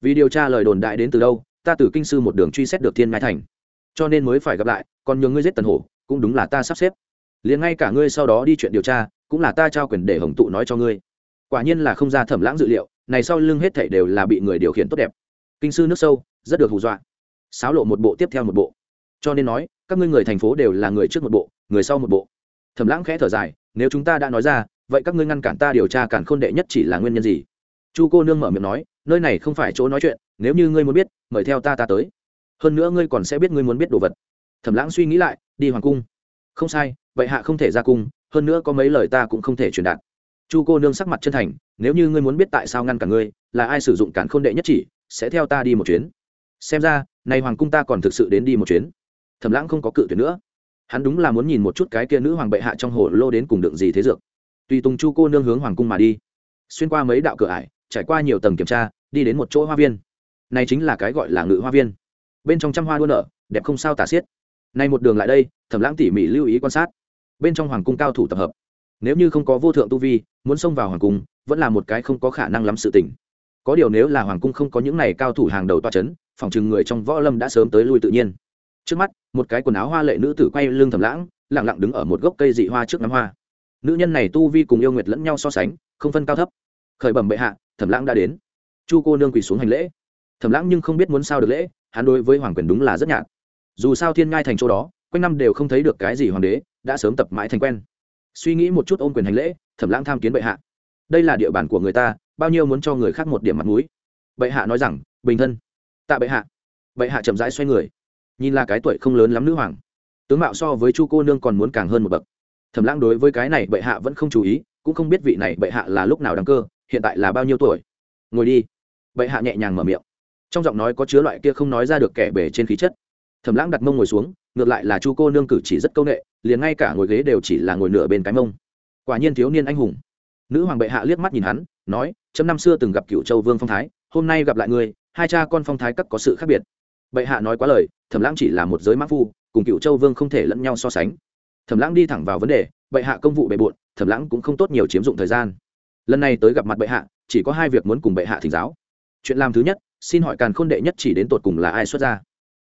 Vì điều tra lời đồn đại đến từ đâu, ta từ kinh sư một đường truy xét được thiên mai thành. Cho nên mới phải gặp lại, còn nhường ngươi giết tần hổ, cũng đúng là ta sắp xếp liền ngay cả ngươi sau đó đi chuyện điều tra, cũng là ta trao quyền để hồng tụ nói cho ngươi. Quả nhiên là không ra thẩm lãng dự liệu, này sau lưng hết thảy đều là bị người điều khiển tốt đẹp. Kinh sư nước sâu, rất được hù dọa. Sáo lộ một bộ tiếp theo một bộ. Cho nên nói, các ngươi người thành phố đều là người trước một bộ, người sau một bộ. Thẩm lãng khẽ thở dài, nếu chúng ta đã nói ra, vậy các ngươi ngăn cản ta điều tra cản khôn đệ nhất chỉ là nguyên nhân gì? Chu cô nương mở miệng nói, nơi này không phải chỗ nói chuyện, nếu như ngươi muốn biết, mời theo ta ta tới. Hơn nữa ngươi còn sẽ biết ngươi muốn biết đồ vật. Thẩm lãng suy nghĩ lại, đi hoàng cung. Không sai vậy hạ không thể ra cung, hơn nữa có mấy lời ta cũng không thể truyền đạt. Chu cô nương sắc mặt chân thành, nếu như ngươi muốn biết tại sao ngăn cả ngươi, là ai sử dụng cản khôn đệ nhất chỉ, sẽ theo ta đi một chuyến. Xem ra nay hoàng cung ta còn thực sự đến đi một chuyến. Thẩm lãng không có cự tuyệt nữa. Hắn đúng là muốn nhìn một chút cái kia nữ hoàng bệ hạ trong hồ lô đến cùng đựng gì thế dược. Tùy tùng chu cô nương hướng hoàng cung mà đi. Xuyên qua mấy đạo cửa ải, trải qua nhiều tầng kiểm tra, đi đến một chỗ hoa viên. Này chính là cái gọi là ngự hoa viên. Bên trong trăm hoa đua nở, đẹp không sao tả xiết. Nay một đường lại đây, thẩm lãng tỉ mỉ lưu ý quan sát bên trong hoàng cung cao thủ tập hợp. Nếu như không có vô thượng tu vi, muốn xông vào hoàng cung, vẫn là một cái không có khả năng lắm sự tình. Có điều nếu là hoàng cung không có những này cao thủ hàng đầu toa c h ấ n phòng chừng người trong võ lâm đã sớm tới lui tự nhiên. Trước mắt, một cái quần áo hoa lệ nữ tử quay lưng thầm lãng lẳng lặng đứng ở một gốc cây dị hoa trước ngắm hoa. Nữ nhân này tu vi cùng yêu nguyệt lẫn nhau so sánh, không phân cao thấp. Khởi bẩm bệ hạ thẩm lãng đã đến. Chu cô nương quỳ xuống hành lễ. Thẩm lãng nhưng không biết muốn sao được lễ, hắn đối với hoàng quyền đúng là rất nhạt. Dù sao thiên ngai thành chỗ đó, quanh năm đều không thấy được cái gì hoàng đế đã sớm tập mãi thành quen. Suy nghĩ một chút ôm quyền hành lễ, thẩm lãng tham kiến bệ hạ. Đây là địa bàn của người ta, bao nhiêu muốn cho người khác một điểm mặt mũi. Bệ hạ nói rằng, bình thân. Tạ bệ hạ. Bệ hạ chậm rãi xoay người. Nhìn là cái tuổi không lớn lắm nữ hoàng. Tướng mạo so với chu cô nương còn muốn càng hơn một bậc. Thẩm lãng đối với cái này bệ hạ vẫn không chú ý, cũng không biết vị này bệ hạ là lúc nào đăng cơ, hiện tại là bao nhiêu tuổi. Ngồi đi. Bệ hạ nhẹ nhàng mở miệng. Trong giọng nói có chứa loại kia không nói ra được kẻ bể trên khí chất. Thẩm lãng đặt mông ngồi xuống ngược lại là chu cô nương cử chỉ rất c â u n ệ liền ngay cả ngồi ghế đều chỉ là ngồi nửa bên cái mông. Quả nhiên thiếu niên anh hùng. Nữ hoàng bệ hạ liếc mắt nhìn hắn, nói, chấm năm xưa từng gặp cựu châu vương phong thái, hôm nay gặp lại ngươi, hai cha con phong thái cắt có sự khác biệt. Bệ hạ nói quá lời, thẩm lãng chỉ là một giới mã phu, cùng cựu châu vương không thể lẫn nhau so sánh. Thẩm lãng đi thẳng vào vấn đề, bệ hạ công vụ bề bộn, thẩm lãng cũng không tốt nhiều chiếm dụng thời gian. Lần này tới gặp mặt bệ hạ, chỉ có hai việc muốn cùng bệ hạ thỉnh giáo. Chuyện làm thứ nhất, xin hỏi càn khôn đệ nhất chỉ đến tột cùng là ai xuất ra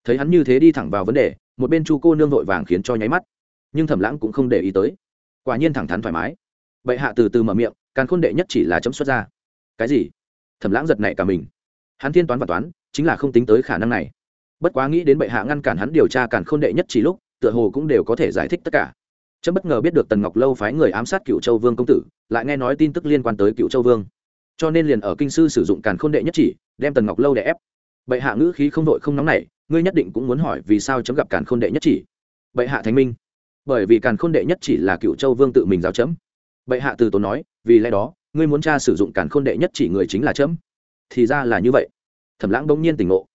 thấy hắn như thế đi thẳng vào vấn đề một bên chu cô nương vội vàng khiến cho nháy mắt, nhưng thẩm lãng cũng không để ý tới. Quả nhiên thẳng thắn thoải mái. Bệ hạ từ từ mở miệng, càn khôn đệ nhất chỉ là chấm xuất ra. Cái gì? Thẩm lãng giật nảy cả mình. Hắn thiên toán và toán, chính là không tính tới khả năng này. Bất quá nghĩ đến bệ hạ ngăn cản hắn điều tra càn khôn đệ nhất chỉ lúc, tựa hồ cũng đều có thể giải thích tất cả. Chấm bất ngờ biết được tần ngọc lâu phái người ám sát cựu châu vương công tử, lại nghe nói tin tức liên quan tới cựu châu vương. Cho nên liền ở kinh sư sử dụng càn khôn đệ nhất chỉ, đem tần ngọc lâu để ép. Bệ hạ ngữ khí không đội không nóng này ngươi nhất định cũng muốn hỏi vì sao chấm gặp càn khôn đệ nhất chỉ? Bệ hạ thánh minh. Bởi vì càn khôn đệ nhất chỉ là cựu châu vương tự mình giáo chấm. Bệ hạ từ tốn nói, vì lẽ đó, ngươi muốn cha sử dụng càn khôn đệ nhất chỉ người chính là chấm. Thì ra là như vậy. Thẩm lãng bỗng nhiên tỉnh ngộ.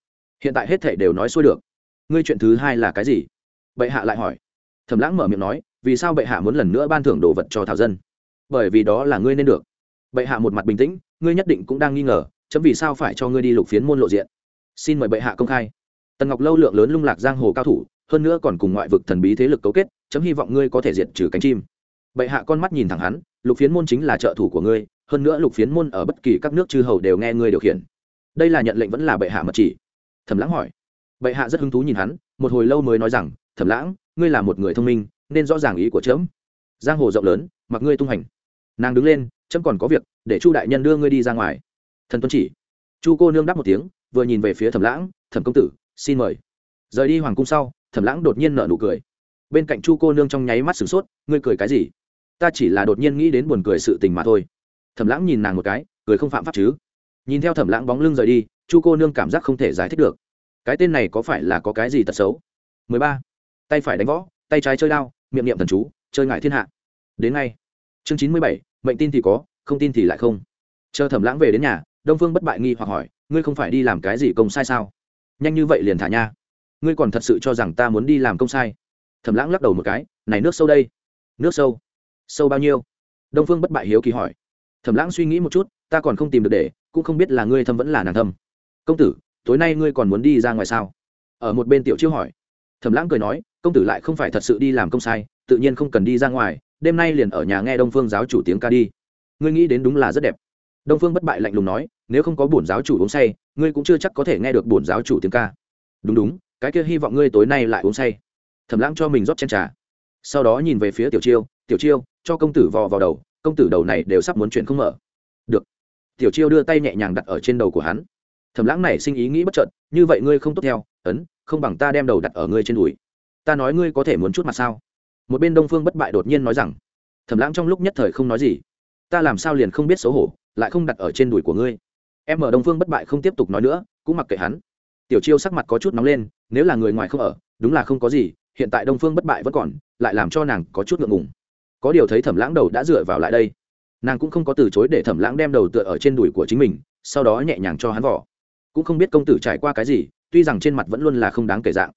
Hiện tại hết thể đều nói xuôi được. Ngươi chuyện thứ hai là cái gì? Bệ hạ lại hỏi. Thẩm lãng mở miệng nói, vì sao bệ hạ muốn lần nữa ban thưởng đồ vật cho thảo dân? Bởi vì đó là ngươi nên được. Bệ hạ một mặt bình tĩnh, ngươi nhất định cũng đang nghi ngờ, chấm vì sao phải cho ngươi đi lục phiến môn lộ diện? Xin mời bệ hạ công khai tần ngọc lâu lượng lớn lung lạc giang hồ cao thủ, hơn nữa còn cùng ngoại vực thần bí thế lực cấu kết, chấm hy vọng ngươi có thể diệt trừ cánh chim. Bệ hạ con mắt nhìn thẳng hắn, lục phiến môn chính là trợ thủ của ngươi, hơn nữa lục phiến môn ở bất kỳ các nước chư hầu đều nghe ngươi điều khiển. Đây là nhận lệnh vẫn là bệ hạ mật chỉ? Thẩm lãng hỏi. Bệ hạ rất hứng thú nhìn hắn, một hồi lâu mới nói rằng, thẩm lãng, ngươi là một người thông minh, nên rõ ràng ý của trẫm giang hồ rộng lớn, mặc ngươi tung hành. Nàng đứng lên trẫm còn có việc, để chu đại nhân đưa ngươi đi ra ngoài. Thần tuân chỉ. Chu cô nương đáp một tiếng, vừa nhìn về phía thẩm lãng, thẩm công tử xin mời. Rời đi hoàng cung sau thẩm lãng đột nhiên nở nụ cười. Bên cạnh chu cô nương trong nháy mắt sửng sốt ngươi cười cái gì? Ta chỉ là đột nhiên nghĩ đến buồn cười sự tình mà thôi. Thẩm lãng nhìn nàng một cái cười không phạm pháp chứ? Nhìn theo thẩm lãng bóng lưng rời đi chu cô nương cảm giác không thể giải thích được. Cái tên này có phải là có cái gì tật xấu? 13. tay phải đánh võ tay trái chơi đao miệng niệm thần chú chơi ngại thiên hạ. Đến ngay. Chương 97, mệnh tin thì có không tin thì lại không. Chờ thẩm lãng về đến nhà đông phương bất bại nghi hoặc hỏi ngươi không phải đi làm cái gì công sai sao? Nhanh như vậy liền thả nha. Ngươi còn thật sự cho rằng ta muốn đi làm công sai? Thẩm lãng lắc đầu một cái, này nước sâu đây. Nước sâu? Sâu bao nhiêu? Đông phương bất bại hiếu kỳ hỏi. Thẩm lãng suy nghĩ một chút, ta còn không tìm được để, cũng không biết là ngươi thâm vẫn là nàng thâm. Công tử, tối nay ngươi còn muốn đi ra ngoài sao? Ở một bên tiểu chiêu hỏi. Thẩm lãng cười nói, công tử lại không phải thật sự đi làm công sai, tự nhiên không cần đi ra ngoài, đêm nay liền ở nhà nghe đông phương giáo chủ tiếng ca đi. Ngươi nghĩ đến đúng là rất đẹp đông phương bất bại lạnh lùng nói, nếu không có bổn giáo chủ uống say, ngươi cũng chưa chắc có thể nghe được bổn giáo chủ tiếng ca. Đúng đúng, cái kia hy vọng ngươi tối nay lại uống say. Thẩm lãng cho mình rót chen trà. Sau đó nhìn về phía tiểu chiêu tiểu chiêu, cho công tử vò vào đầu, công tử đầu này đều sắp muốn chuyện không mở. Được. Tiểu chiêu đưa tay nhẹ nhàng đặt ở trên đầu của hắn. Thẩm lãng này sinh ý nghĩ bất trợn như vậy ngươi không tốt theo, ấn, không bằng ta đem đầu đặt ở ngươi trên đùi. Ta nói ngươi có thể muốn chút mặt sao? Một bên đông phương bất bại đột nhiên nói rằng, thẩm lãng trong lúc nhất thời không nói gì, ta làm sao liền không biết xấu hổ lại không đặt ở trên đùi của ngươi. Em ở đông phương bất bại không tiếp tục nói nữa, cũng mặc kệ hắn. Tiểu chiêu sắc mặt có chút nóng lên, nếu là người ngoài không ở, đúng là không có gì, hiện tại đông phương bất bại vẫn còn, lại làm cho nàng có chút ngượng ngùng. Có điều thấy thẩm lãng đầu đã dựa vào lại đây, nàng cũng không có từ chối để thẩm lãng đem đầu tựa ở trên đùi của chính mình, sau đó nhẹ nhàng cho hắn vỏ. Cũng không biết công tử trải qua cái gì, tuy rằng trên mặt vẫn luôn là không đáng kể dạng,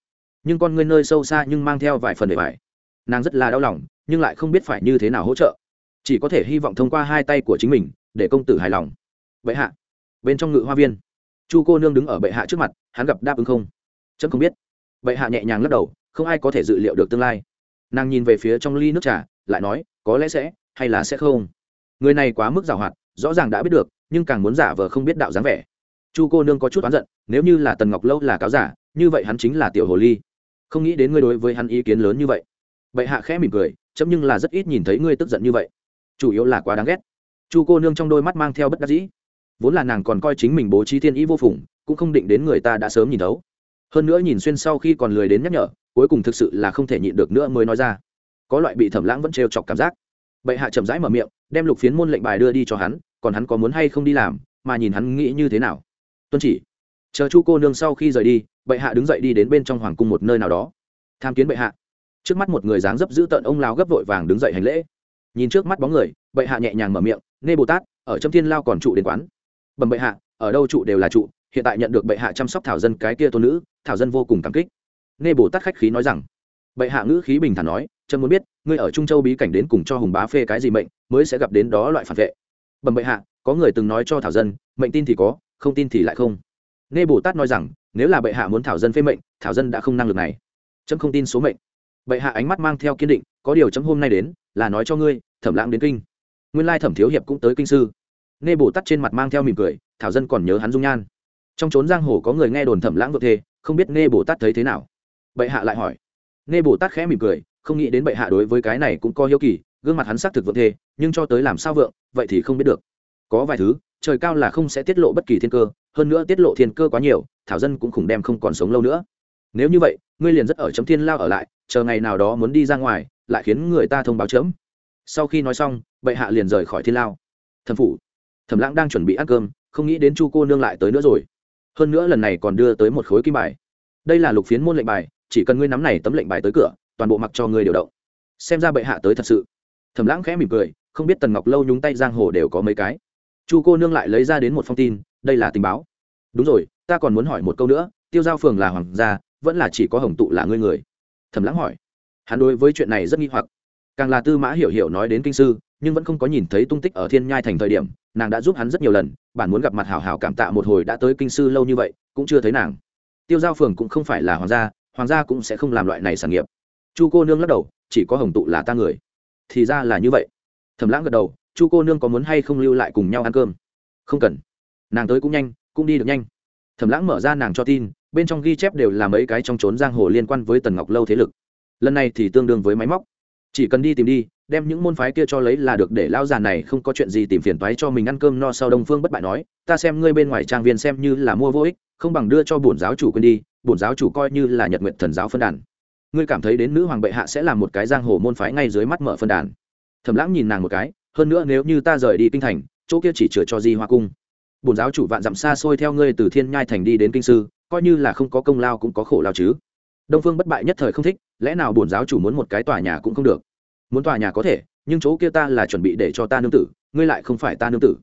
nhưng con ngươi nơi sâu xa nhưng mang theo vài phần để bài nàng rất là đau lòng, nhưng lại không biết phải như thế nào hỗ trợ. Chỉ có thể hy vọng thông qua hai tay của chính mình để công tử hài lòng. Bệ hạ. Bên trong ngự hoa viên. Chu cô nương đứng ở bệ hạ trước mặt, hắn gặp đáp ứng không? Chấm không biết. Bệ hạ nhẹ nhàng lắc đầu, không ai có thể dự liệu được tương lai. Nàng nhìn về phía trong ly nước trà, lại nói, có lẽ sẽ, hay là sẽ không? Người này quá mức giàu hoạt, rõ ràng đã biết được, nhưng càng muốn giả vờ không biết đạo dáng vẻ. Chu cô nương có chút oán giận, nếu như là tần ngọc lâu là cáo giả, như vậy hắn chính là tiểu hồ ly. Không nghĩ đến ngươi đối với hắn ý kiến lớn như vậy. Bệ hạ khẽ mỉm cười, chấm nhưng là rất ít nhìn thấy ngươi tức giận như vậy. Chủ yếu là quá đáng ghét chu cô nương trong đôi mắt mang theo bất đắc dĩ. Vốn là nàng còn coi chính mình bố trí thiên ý vô phùng, cũng không định đến người ta đã sớm nhìn thấu. Hơn nữa nhìn xuyên sau khi còn lười đến nhắc nhở, cuối cùng thực sự là không thể nhịn được nữa mới nói ra. Có loại bị thẩm lãng vẫn trêu chọc cảm giác. Bệ hạ chậm rãi mở miệng, đem lục phiến môn lệnh bài đưa đi cho hắn, còn hắn có muốn hay không đi làm, mà nhìn hắn nghĩ như thế nào. Tuân chỉ, chờ chu cô nương sau khi rời đi, bệ hạ đứng dậy đi đến bên trong hoàng cung một nơi nào đó. Tham kiến bệ hạ. Trước mắt một người dáng dấp giữ tợn ông lao gấp vội vàng đứng dậy hành lễ nhìn trước mắt bóng người, bệ hạ nhẹ nhàng mở miệng, nê bồ tát, ở trong thiên lao còn trụ đến quán. Bẩm bệ hạ, ở đâu trụ đều là trụ, hiện tại nhận được bệ hạ chăm sóc thảo dân cái kia tôn nữ, thảo dân vô cùng cảm kích. Nê bồ tát khách khí nói rằng. Bệ hạ ngữ khí bình thản nói trâm muốn biết, ngươi ở trung châu bí cảnh đến cùng cho hùng bá phê cái gì mệnh, mới sẽ gặp đến đó loại phản vệ? Bẩm bệ hạ, có người từng nói cho thảo dân, mệnh tin thì có, không tin thì lại không. Nghe bồ tát nói rằng, nếu là bệ hạ muốn thảo dân phê mệnh, thảo dân đã không năng lực này. Trâm không tin số mệnh. Bệ hạ ánh mắt mang theo kiên định, có điều chấm hôm nay đến là nói cho ngươi, thẩm lãng đến kinh. Nguyên lai thẩm thiếu hiệp cũng tới kinh sư. Nghe bồ tát trên mặt mang theo mỉm cười, thảo dân còn nhớ hắn dung nhan. Trong trốn giang hồ có người nghe đồn thẩm lãng vợ thê không biết nghe bồ tát thấy thế nào. Bệ hạ lại hỏi. Nghe bồ tát khẽ mỉm cười, không nghĩ đến bệ hạ đối với cái này cũng có hiếu kỳ, gương mặt hắn xác thực vượng thê nhưng cho tới làm sao vượng, vậy thì không biết được. Có vài thứ, trời cao là không sẽ tiết lộ bất kỳ thiên cơ, hơn nữa tiết lộ thiên cơ quá nhiều, thảo dân cũng khủng đem không còn sống lâu nữa. Nếu như vậy, ngươi liền rất ở chấm thiên lao ở lại, chờ ngày nào đó muốn đi ra ngoài lại khiến người ta thông báo chớm. Sau khi nói xong, bệ hạ liền rời khỏi thiên lao. Thẩm phủ. Thẩm lãng đang chuẩn bị ăn cơm, không nghĩ đến chu cô nương lại tới nữa rồi. Hơn nữa lần này còn đưa tới một khối kim bài. Đây là lục phiến môn lệnh bài, chỉ cần ngươi nắm này tấm lệnh bài tới cửa, toàn bộ mặc cho ngươi điều động. Xem ra bệ hạ tới thật sự. Thẩm lãng khẽ mỉm cười, không biết tần ngọc lâu nhúng tay giang hồ đều có mấy cái. Chu cô nương lại lấy ra đến một phong tin, đây là tình báo. Đúng rồi, ta còn muốn hỏi một câu nữa, tiêu giao phường là hoàng gia, vẫn là chỉ có hồng tụ là ngươi người? Thẩm lãng hỏi hắn đối với chuyện này rất nghi hoặc. Càng là tư mã hiểu hiểu nói đến kinh sư, nhưng vẫn không có nhìn thấy tung tích ở thiên nhai thành thời điểm, nàng đã giúp hắn rất nhiều lần bản muốn gặp mặt hảo hảo cảm tạ một hồi đã tới kinh sư lâu như vậy, cũng chưa thấy nàng. Tiêu giao phường cũng không phải là hoàng gia hoàng gia cũng sẽ không làm loại này sản nghiệp. Chu cô nương lắc đầu, chỉ có hồng tụ là ta người. Thì ra là như vậy. Thẩm lãng gật đầu, chu cô nương có muốn hay không lưu lại cùng nhau ăn cơm? Không cần. Nàng tới cũng nhanh, cũng đi được nhanh. Thẩm lãng mở ra nàng cho tin, bên trong ghi chép đều là mấy cái trong trốn giang hồ liên quan với tần ngọc lâu thế lực lần này thì tương đương với máy móc. Chỉ cần đi tìm đi, đem những môn phái kia cho lấy là được để lao già này không có chuyện gì tìm phiền toái cho mình ăn cơm no sau đông phương bất bại nói, ta xem ngươi bên ngoài trang viên xem như là mua vô ích, không bằng đưa cho bổn giáo chủ quên đi, bổn giáo chủ coi như là nhật nguyện thần giáo phân đàn. Ngươi cảm thấy đến nữ hoàng bệ hạ sẽ làm một cái giang hồ môn phái ngay dưới mắt mở phân đàn. Thầm lãng nhìn nàng một cái, hơn nữa nếu như ta rời đi kinh thành, chỗ kia chỉ chừa cho di hoa cung. Bổn giáo chủ vạn dặm xa xôi theo ngươi từ thiên nhai thành đi đến kinh sư, coi như là không có công lao cũng có khổ lao chứ đông phương bất bại nhất thời không thích, lẽ nào bổn giáo chủ muốn một cái tòa nhà cũng không được? Muốn tòa nhà có thể, nhưng chỗ kia ta là chuẩn bị để cho ta nương tử, ngươi lại không phải ta nương tử.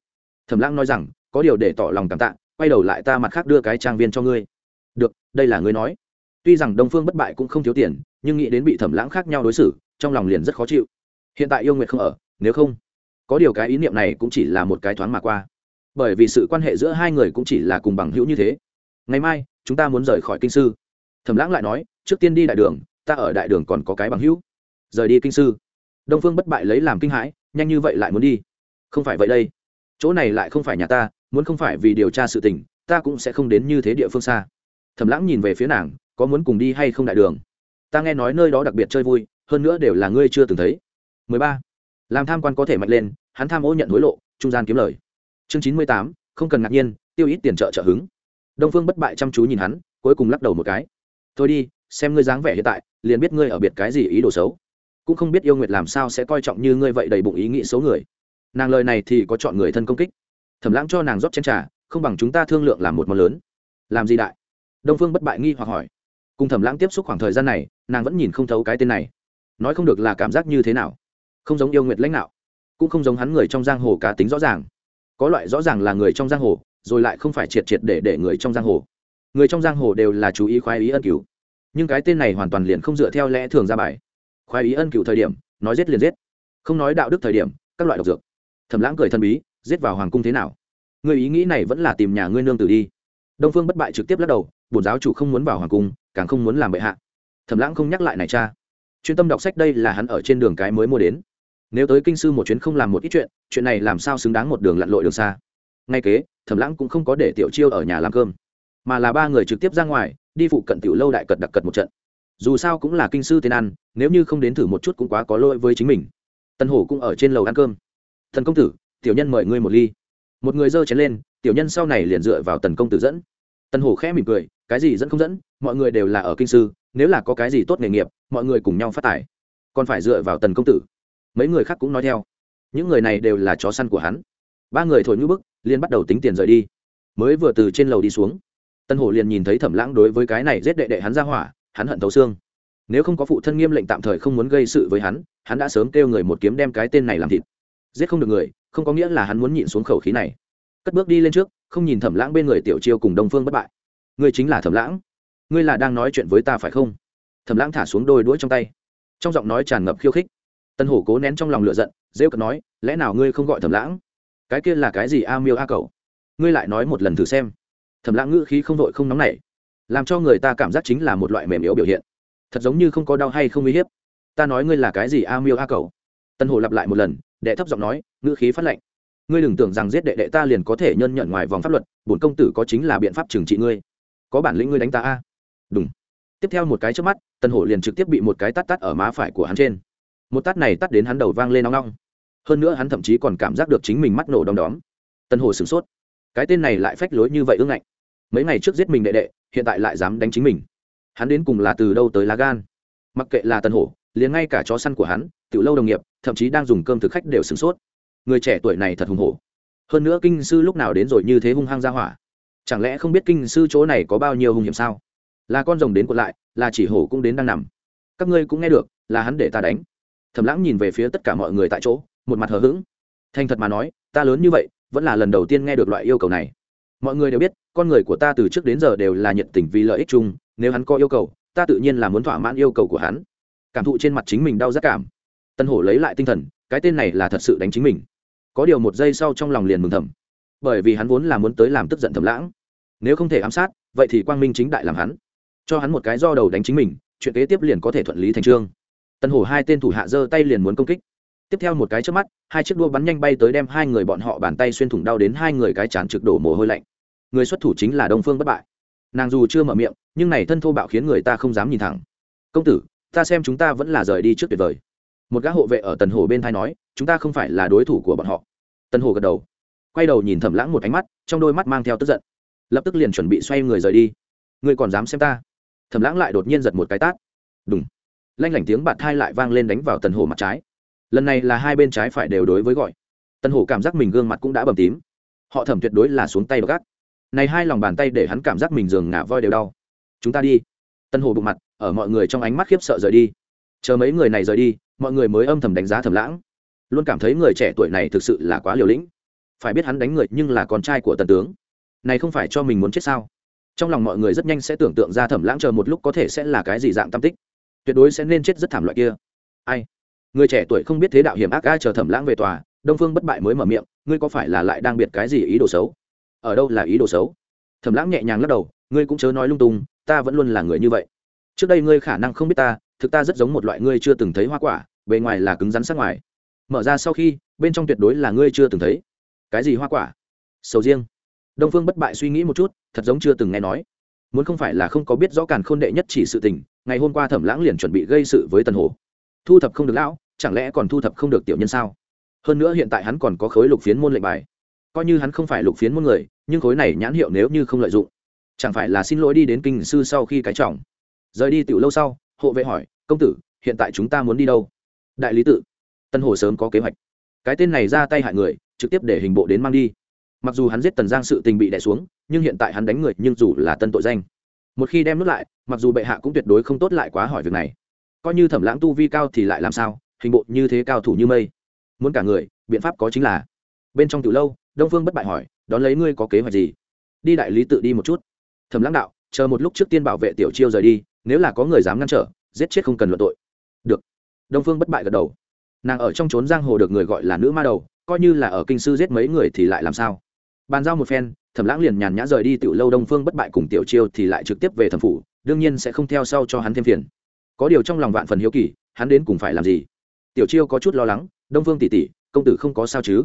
Thẩm lãng nói rằng, có điều để tỏ lòng cảm tạ, quay đầu lại ta mặt khác đưa cái trang viên cho ngươi. Được, đây là ngươi nói. Tuy rằng đông phương bất bại cũng không thiếu tiền, nhưng nghĩ đến bị thẩm lãng khác nhau đối xử, trong lòng liền rất khó chịu. Hiện tại yêu nguyệt không ở, nếu không, có điều cái ý niệm này cũng chỉ là một cái thoáng mà qua. Bởi vì sự quan hệ giữa hai người cũng chỉ là cùng bằng hữu như thế. Ngày mai, chúng ta muốn rời khỏi kinh sư. Thẩm lãng lại nói trước tiên đi đại đường ta ở đại đường còn có cái bằng hữu. Rời đi kinh sư. Đông phương bất bại lấy làm kinh hãi nhanh như vậy lại muốn đi. Không phải vậy đây. Chỗ này lại không phải nhà ta muốn không phải vì điều tra sự tình ta cũng sẽ không đến như thế địa phương xa. Thầm lãng nhìn về phía nàng có muốn cùng đi hay không đại đường? Ta nghe nói nơi đó đặc biệt chơi vui hơn nữa đều là ngươi chưa từng thấy. 13. làm tham quan có thể mạnh lên hắn tham ô nhận hối lộ trung gian kiếm lời. Chương 98, không cần ngạc nhiên tiêu ít tiền trợ trợ hứng. Đông phương bất bại chăm chú nhìn hắn cuối cùng lắc đầu một cái. Thôi đi xem ngươi dáng vẻ hiện tại, liền biết ngươi ở biệt cái gì ý đồ xấu. Cũng không biết yêu nguyệt làm sao sẽ coi trọng như ngươi vậy đầy bụng ý nghĩ xấu người. Nàng lời này thì có chọn người thân công kích. Thẩm lãng cho nàng rót chén trà, không bằng chúng ta thương lượng làm một món lớn. Làm gì đại? Đông phương bất bại nghi hoặc hỏi. Cùng thẩm lãng tiếp xúc khoảng thời gian này, nàng vẫn nhìn không thấu cái tên này. Nói không được là cảm giác như thế nào. Không giống yêu nguyệt lãnh đạo, cũng không giống hắn người trong giang hồ cá tính rõ ràng. Có loại rõ ràng là người trong giang hồ, rồi lại không phải triệt triệt để để người trong giang hồ. Người trong giang hồ đều là chú ý khoái ý ân cứu nhưng cái tên này hoàn toàn liền không dựa theo lẽ thường ra bài. Khoái ý ân cựu thời điểm, nói giết liền giết. Không nói đạo đức thời điểm, các loại độc dược. Thẩm lãng cười thân bí, giết vào hoàng cung thế nào? Người ý nghĩ này vẫn là tìm nhà ngươi nương tử đi. Đông phương bất bại trực tiếp lắc đầu, bổn giáo chủ không muốn vào hoàng cung, càng không muốn làm bệ hạ. Thẩm lãng không nhắc lại này cha. Chuyên tâm đọc sách đây là hắn ở trên đường cái mới mua đến. Nếu tới kinh sư một chuyến không làm một ít chuyện chuyện này làm sao xứng đáng một đường lặn lội đường xa? Ngay kế, thẩm lãng cũng không có để tiểu chiêu ở nhà làm cơm, mà là ba người trực tiếp ra ngoài đi phụ cận tiểu lâu đại cật đặc cật một trận. Dù sao cũng là kinh sư tên ăn nếu như không đến thử một chút cũng quá có lỗi với chính mình. Tân hổ cũng ở trên lầu ăn cơm. Thần công tử, tiểu nhân mời ngươi một ly. Một người dơ chén lên, tiểu nhân sau này liền dựa vào tần công tử dẫn. Tân hổ khẽ mỉm cười, cái gì dẫn không dẫn, mọi người đều là ở kinh sư, nếu là có cái gì tốt nghề nghiệp, mọi người cùng nhau phát tài. Còn phải dựa vào tần công tử. Mấy người khác cũng nói theo. Những người này đều là chó săn của hắn. Ba người thổi ngữ bức liên bắt đầu tính tiền rời đi. Mới vừa từ trên lầu đi xuống tân hổ liền nhìn thấy thẩm lãng đối với cái này giết đệ đệ hắn ra hỏa, hắn hận thấu xương. Nếu không có phụ thân nghiêm lệnh tạm thời không muốn gây sự với hắn hắn đã sớm kêu người một kiếm đem cái tên này làm thịt. Giết không được người, không có nghĩa là hắn muốn nhịn xuống khẩu khí này. Cất bước đi lên trước, không nhìn thẩm lãng bên người tiểu chiêu cùng đông phương bất bại. Ngươi chính là thẩm lãng. Ngươi là đang nói chuyện với ta phải không? Thẩm lãng thả xuống đôi đuôi trong tay. Trong giọng nói tràn ngập khiêu khích. Tân hổ cố nén trong lòng lửa giận, rêu cận nói, lẽ nào ngươi không gọi thẩm lãng? Cái kia là cái gì a miêu a cầu ngươi lại nói một lần thử xem thẩm lãng ngữ khí không vội không nóng nảy, làm cho người ta cảm giác chính là một loại mềm yếu biểu hiện. Thật giống như không có đau hay không uy hiếp. Ta nói ngươi là cái gì a miêu a cầu tân hồ lặp lại một lần, đệ thấp giọng nói, ngữ khí phát lệnh ngươi đừng tưởng rằng giết đệ đệ ta liền có thể nhân nhận ngoài vòng pháp luật, bổn công tử có chính là biện pháp trừng trị ngươi. Có bản lĩnh ngươi đánh ta a. Đúng tiếp theo một cái trước mắt, tân hổ liền trực tiếp bị một cái tắt tắt ở má phải của hắn trên. Một tắt này tắt đến hắn đầu vang lên nóng nóng hơn nữa hắn thậm chí còn cảm giác được chính mình mắt nổ đom đóm. Tân hổ sửng sốt. Cái tên này lại phách lối như vậy ưng ngạnh mấy ngày trước giết mình đệ đệ, hiện tại lại dám đánh chính mình. Hắn đến cùng là từ đâu tới lá gan? Mặc kệ là tân hổ, liền ngay cả chó săn của hắn, tiểu lâu đồng nghiệp, thậm chí đang dùng cơm thực khách đều sửng sốt. Người trẻ tuổi này thật hùng hổ. Hơn nữa kinh sư lúc nào đến rồi như thế hung hăng ra hỏa? Chẳng lẽ không biết kinh sư chỗ này có bao nhiêu hung hiểm sao? Là con rồng đến quật lại, là chỉ hổ cũng đến đang nằm. Các ngươi cũng nghe được, là hắn để ta đánh. Thầm lãng nhìn về phía tất cả mọi người tại chỗ, một mặt hờ hững. Thành thật mà nói, ta lớn như vậy, vẫn là lần đầu tiên nghe được loại yêu cầu này. Mọi người đều biết con người của ta từ trước đến giờ đều là nhiệt tình vì lợi ích chung, nếu hắn có yêu cầu, ta tự nhiên là muốn thỏa mãn yêu cầu của hắn. Cảm thụ trên mặt chính mình đau rất cảm. Tân hổ lấy lại tinh thần, cái tên này là thật sự đánh chính mình. Có điều một giây sau trong lòng liền mừng thầm. Bởi vì hắn vốn là muốn tới làm tức giận thầm lãng. Nếu không thể ám sát, vậy thì quang minh chính đại làm hắn. Cho hắn một cái do đầu đánh chính mình, chuyện kế tiếp liền có thể thuận lý thành trương tân hổ hai tên thủ hạ giơ tay liền muốn công kích. Tiếp theo một cái trước mắt, hai chiếc đua bắn nhanh bay tới đem hai người bọn họ bàn tay xuyên thủng đau đến hai người cái chán trực đổ mồ hôi lạnh người xuất thủ chính là đông phương bất bại. Nàng dù chưa mở miệng, nhưng này thân thô bạo khiến người ta không dám nhìn thẳng. Công tử, ta xem chúng ta vẫn là rời đi trước tuyệt vời. Một gã hộ vệ ở tần hồ bên thai nói, chúng ta không phải là đối thủ của bọn họ. Tần hồ gật đầu, quay đầu nhìn thẩm lãng một ánh mắt, trong đôi mắt mang theo tức giận. Lập tức liền chuẩn bị xoay người rời đi. Ngươi còn dám xem ta? Thẩm lãng lại đột nhiên giật một cái tát. Đúng lanh lảnh tiếng bạt thai lại vang lên đánh vào tần hồ mặt trái. Lần này là hai bên trái phải đều đối với gọi. Tần hồ cảm giác mình gương mặt cũng đã bầm tím. Họ thẩm tuyệt đối là xuống tay gác này hai lòng bàn tay để hắn cảm giác mình giường ngả voi đều đau. Chúng ta đi. Tân hồ bụng mặt, ở mọi người trong ánh mắt khiếp sợ rời đi. Chờ mấy người này rời đi, mọi người mới âm thầm đánh giá thầm lãng. Luôn cảm thấy người trẻ tuổi này thực sự là quá liều lĩnh. Phải biết hắn đánh người nhưng là con trai của tần tướng. Này không phải cho mình muốn chết sao? Trong lòng mọi người rất nhanh sẽ tưởng tượng ra thẩm lãng chờ một lúc có thể sẽ là cái gì dạng tam tích. Tuyệt đối sẽ nên chết rất thảm loại kia. Ai? Người trẻ tuổi không biết thế đạo hiểm ác ai chờ thẩm lãng về tòa, đông phương bất bại mới mở miệng, ngươi có phải là lại đang biệt cái gì ý đồ xấu? Ở đâu là ý đồ xấu? Thẩm lãng nhẹ nhàng lắc đầu, ngươi cũng chớ nói lung tung, ta vẫn luôn là người như vậy. Trước đây ngươi khả năng không biết ta, thực ta rất giống một loại ngươi chưa từng thấy hoa quả, bề ngoài là cứng rắn sắc ngoài. Mở ra sau khi, bên trong tuyệt đối là ngươi chưa từng thấy. Cái gì hoa quả? Sầu riêng. Đông phương bất bại suy nghĩ một chút, thật giống chưa từng nghe nói. Muốn không phải là không có biết rõ càn khôn đệ nhất chỉ sự tình, ngày hôm qua thẩm lãng liền chuẩn bị gây sự với tần hồ. Thu thập không được lão, chẳng lẽ còn thu thập không được tiểu nhân sao? Hơn nữa hiện tại hắn còn có khối lục phiến môn lệnh bài. Coi như hắn không phải lục phiến môn người nhưng khối này nhãn hiệu nếu như không lợi dụng, chẳng phải là xin lỗi đi đến kinh sư sau khi cái trọng. Rời đi tiểu lâu sau, hộ vệ hỏi, công tử, hiện tại chúng ta muốn đi đâu? Đại lý tự. Tân hồ sớm có kế hoạch. Cái tên này ra tay hại người, trực tiếp để hình bộ đến mang đi. Mặc dù hắn giết tần giang sự tình bị đẻ xuống, nhưng hiện tại hắn đánh người, nhưng dù là tân tội danh. Một khi đem nút lại, mặc dù bệ hạ cũng tuyệt đối không tốt lại quá hỏi việc này. Coi như thẩm lãng tu vi cao thì lại làm sao, hình bộ như thế cao thủ như mây. Muốn cả người, biện pháp có chính là. Bên trong từ lâu, đông phương bất bại hỏi đón lấy ngươi có kế hoạch gì? Đi đại lý tự đi một chút. Thẩm lãng đạo, chờ một lúc trước tiên bảo vệ tiểu chiêu rời đi, nếu là có người dám ngăn trở, giết chết không cần luận tội. Được. Đông phương bất bại gật đầu. Nàng ở trong trốn giang hồ được người gọi là nữ ma đầu, coi như là ở kinh sư giết mấy người thì lại làm sao? Bàn giao một phen, thẩm lãng liền nhàn nhã rời đi tiểu lâu đông phương bất bại cùng tiểu chiêu thì lại trực tiếp về thẩm phủ, đương nhiên sẽ không theo sau cho hắn thêm phiền. Có điều trong lòng vạn phần hiếu kỳ, hắn đến cùng phải làm gì? Tiểu chiêu có chút lo lắng, đông phương tỷ tỷ, công tử không có sao chứ?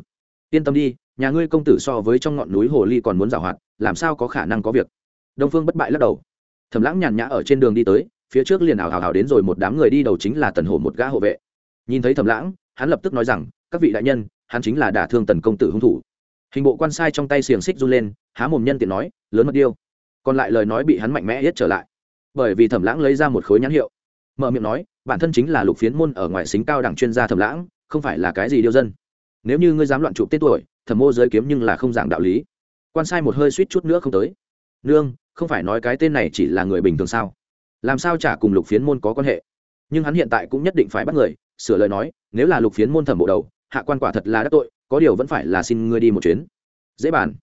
Yên tâm đi nhà ngươi công tử so với trong ngọn núi hồ ly còn muốn giảo hoạt, làm sao có khả năng có việc? Đông phương bất bại lắc đầu. Thẩm lãng nhàn nhã ở trên đường đi tới, phía trước liền ảo hào hào đến rồi một đám người đi đầu chính là tần hổ một gã hộ vệ. Nhìn thấy thẩm lãng, hắn lập tức nói rằng, các vị đại nhân, hắn chính là đả thương tần công tử hung thủ. Hình bộ quan sai trong tay xiềng xích run lên, há mồm nhân tiện nói, lớn mật điêu. Còn lại lời nói bị hắn mạnh mẽ hết trở lại. Bởi vì thẩm lãng lấy ra một khối nhãn hiệu. Mở miệng nói, bản thân chính là lục phiến môn ở ngoại xính cao đẳng chuyên gia thẩm lãng, không phải là cái gì điêu dân. Nếu như ngươi dám loạn chụp tên tuổi thẩm mô giới kiếm nhưng là không giảng đạo lý. Quan sai một hơi suýt chút nữa không tới. Nương, không phải nói cái tên này chỉ là người bình thường sao? Làm sao chả cùng lục phiến môn có quan hệ? Nhưng hắn hiện tại cũng nhất định phải bắt người, sửa lời nói, nếu là lục phiến môn thẩm bộ đầu, hạ quan quả thật là đắc tội, có điều vẫn phải là xin ngươi đi một chuyến. Dễ bàn.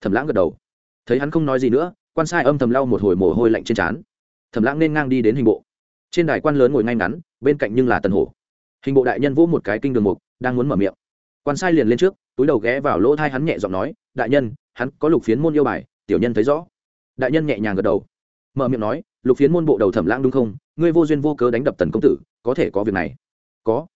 Thẩm lãng gật đầu. Thấy hắn không nói gì nữa, quan sai âm thầm lau một hồi mồ hôi lạnh trên trán. Thẩm lãng nên ngang đi đến hình bộ. Trên đài quan lớn ngồi ngay ngắn, bên cạnh nhưng là tần hổ. Hình bộ đại nhân vỗ một cái kinh đường mục, đang muốn mở miệng. Quan sai liền lên trước túi đầu ghé vào lỗ thai hắn nhẹ giọng nói, đại nhân, hắn có lục phiến môn yêu bài, tiểu nhân thấy rõ. Đại nhân nhẹ nhàng gật đầu. Mở miệng nói, lục phiến môn bộ đầu thẩm lãng đúng không? Ngươi vô duyên vô cớ đánh đập tần công tử, có thể có việc này. Có.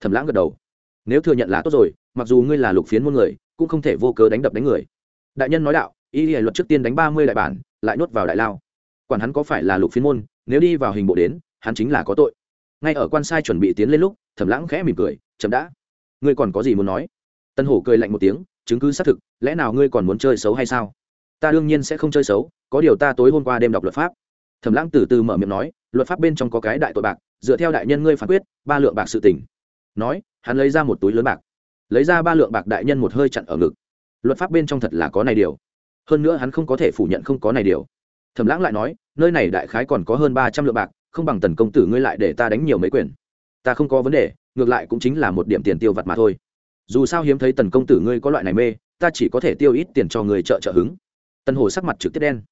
Thẩm lãng gật đầu. Nếu thừa nhận là tốt rồi, mặc dù ngươi là lục phiến môn người, cũng không thể vô cớ đánh đập đánh người. Đại nhân nói đạo, y hệ luật trước tiên đánh ba mươi đại bản, lại nuốt vào đại lao. Quản hắn có phải là lục phiến môn, nếu đi vào hình bộ đến, hắn chính là có tội. Ngay ở quan sai chuẩn bị tiến lên lúc, thẩm lãng khẽ mỉm cười, chậm đã. Ngươi còn có gì muốn nói? Tân hổ cười lạnh một tiếng, chứng cứ xác thực, lẽ nào ngươi còn muốn chơi xấu hay sao? Ta đương nhiên sẽ không chơi xấu, có điều ta tối hôm qua đêm đọc luật pháp. Thẩm lãng từ từ mở miệng nói, luật pháp bên trong có cái đại tội bạc, dựa theo đại nhân ngươi phán quyết, ba lượng bạc sự tỉnh nói, hắn lấy ra một túi lớn bạc. Lấy ra ba lượng bạc đại nhân một hơi chặn ở ngực. Luật pháp bên trong thật là có này điều. Hơn nữa hắn không có thể phủ nhận không có này điều. Thẩm lãng lại nói, nơi này đại khái còn có hơn ba trăm lượng bạc, không bằng tần công tử ngươi lại để ta đánh nhiều mấy quyền ta không có vấn đề, ngược lại cũng chính là một điểm tiền tiêu vặt mà thôi dù sao hiếm thấy tần công tử ngươi có loại này mê, ta chỉ có thể tiêu ít tiền cho người trợ trợ hứng. Tần hồ sắc mặt trực tiếp đen.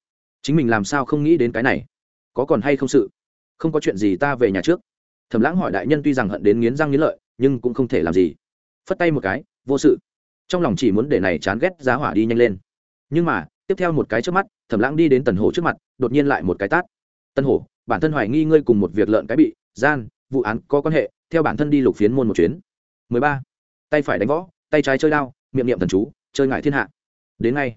Chính mình làm sao không nghĩ đến cái này? Có còn hay không sự? Không có chuyện gì ta về nhà trước. Thẩm lãng hỏi đại nhân tuy rằng hận đến nghiến răng nghiến lợi, nhưng cũng không thể làm gì. Phất tay một cái, vô sự. Trong lòng chỉ muốn để này chán ghét giá hỏa đi nhanh lên. Nhưng mà, tiếp theo một cái trước mắt, thẩm lãng đi đến tần hồ trước mặt, đột nhiên lại một cái tát. Tân hổ bản thân hoài nghi ngươi cùng một việc lợn cái bị, gian, vụ án có quan hệ, theo bản thân đi lục phiến môn một chuyến. 13 tay phải đánh võ, tay trái chơi đao, miệng niệm thần chú, chơi ngại thiên hạ. Đến ngay.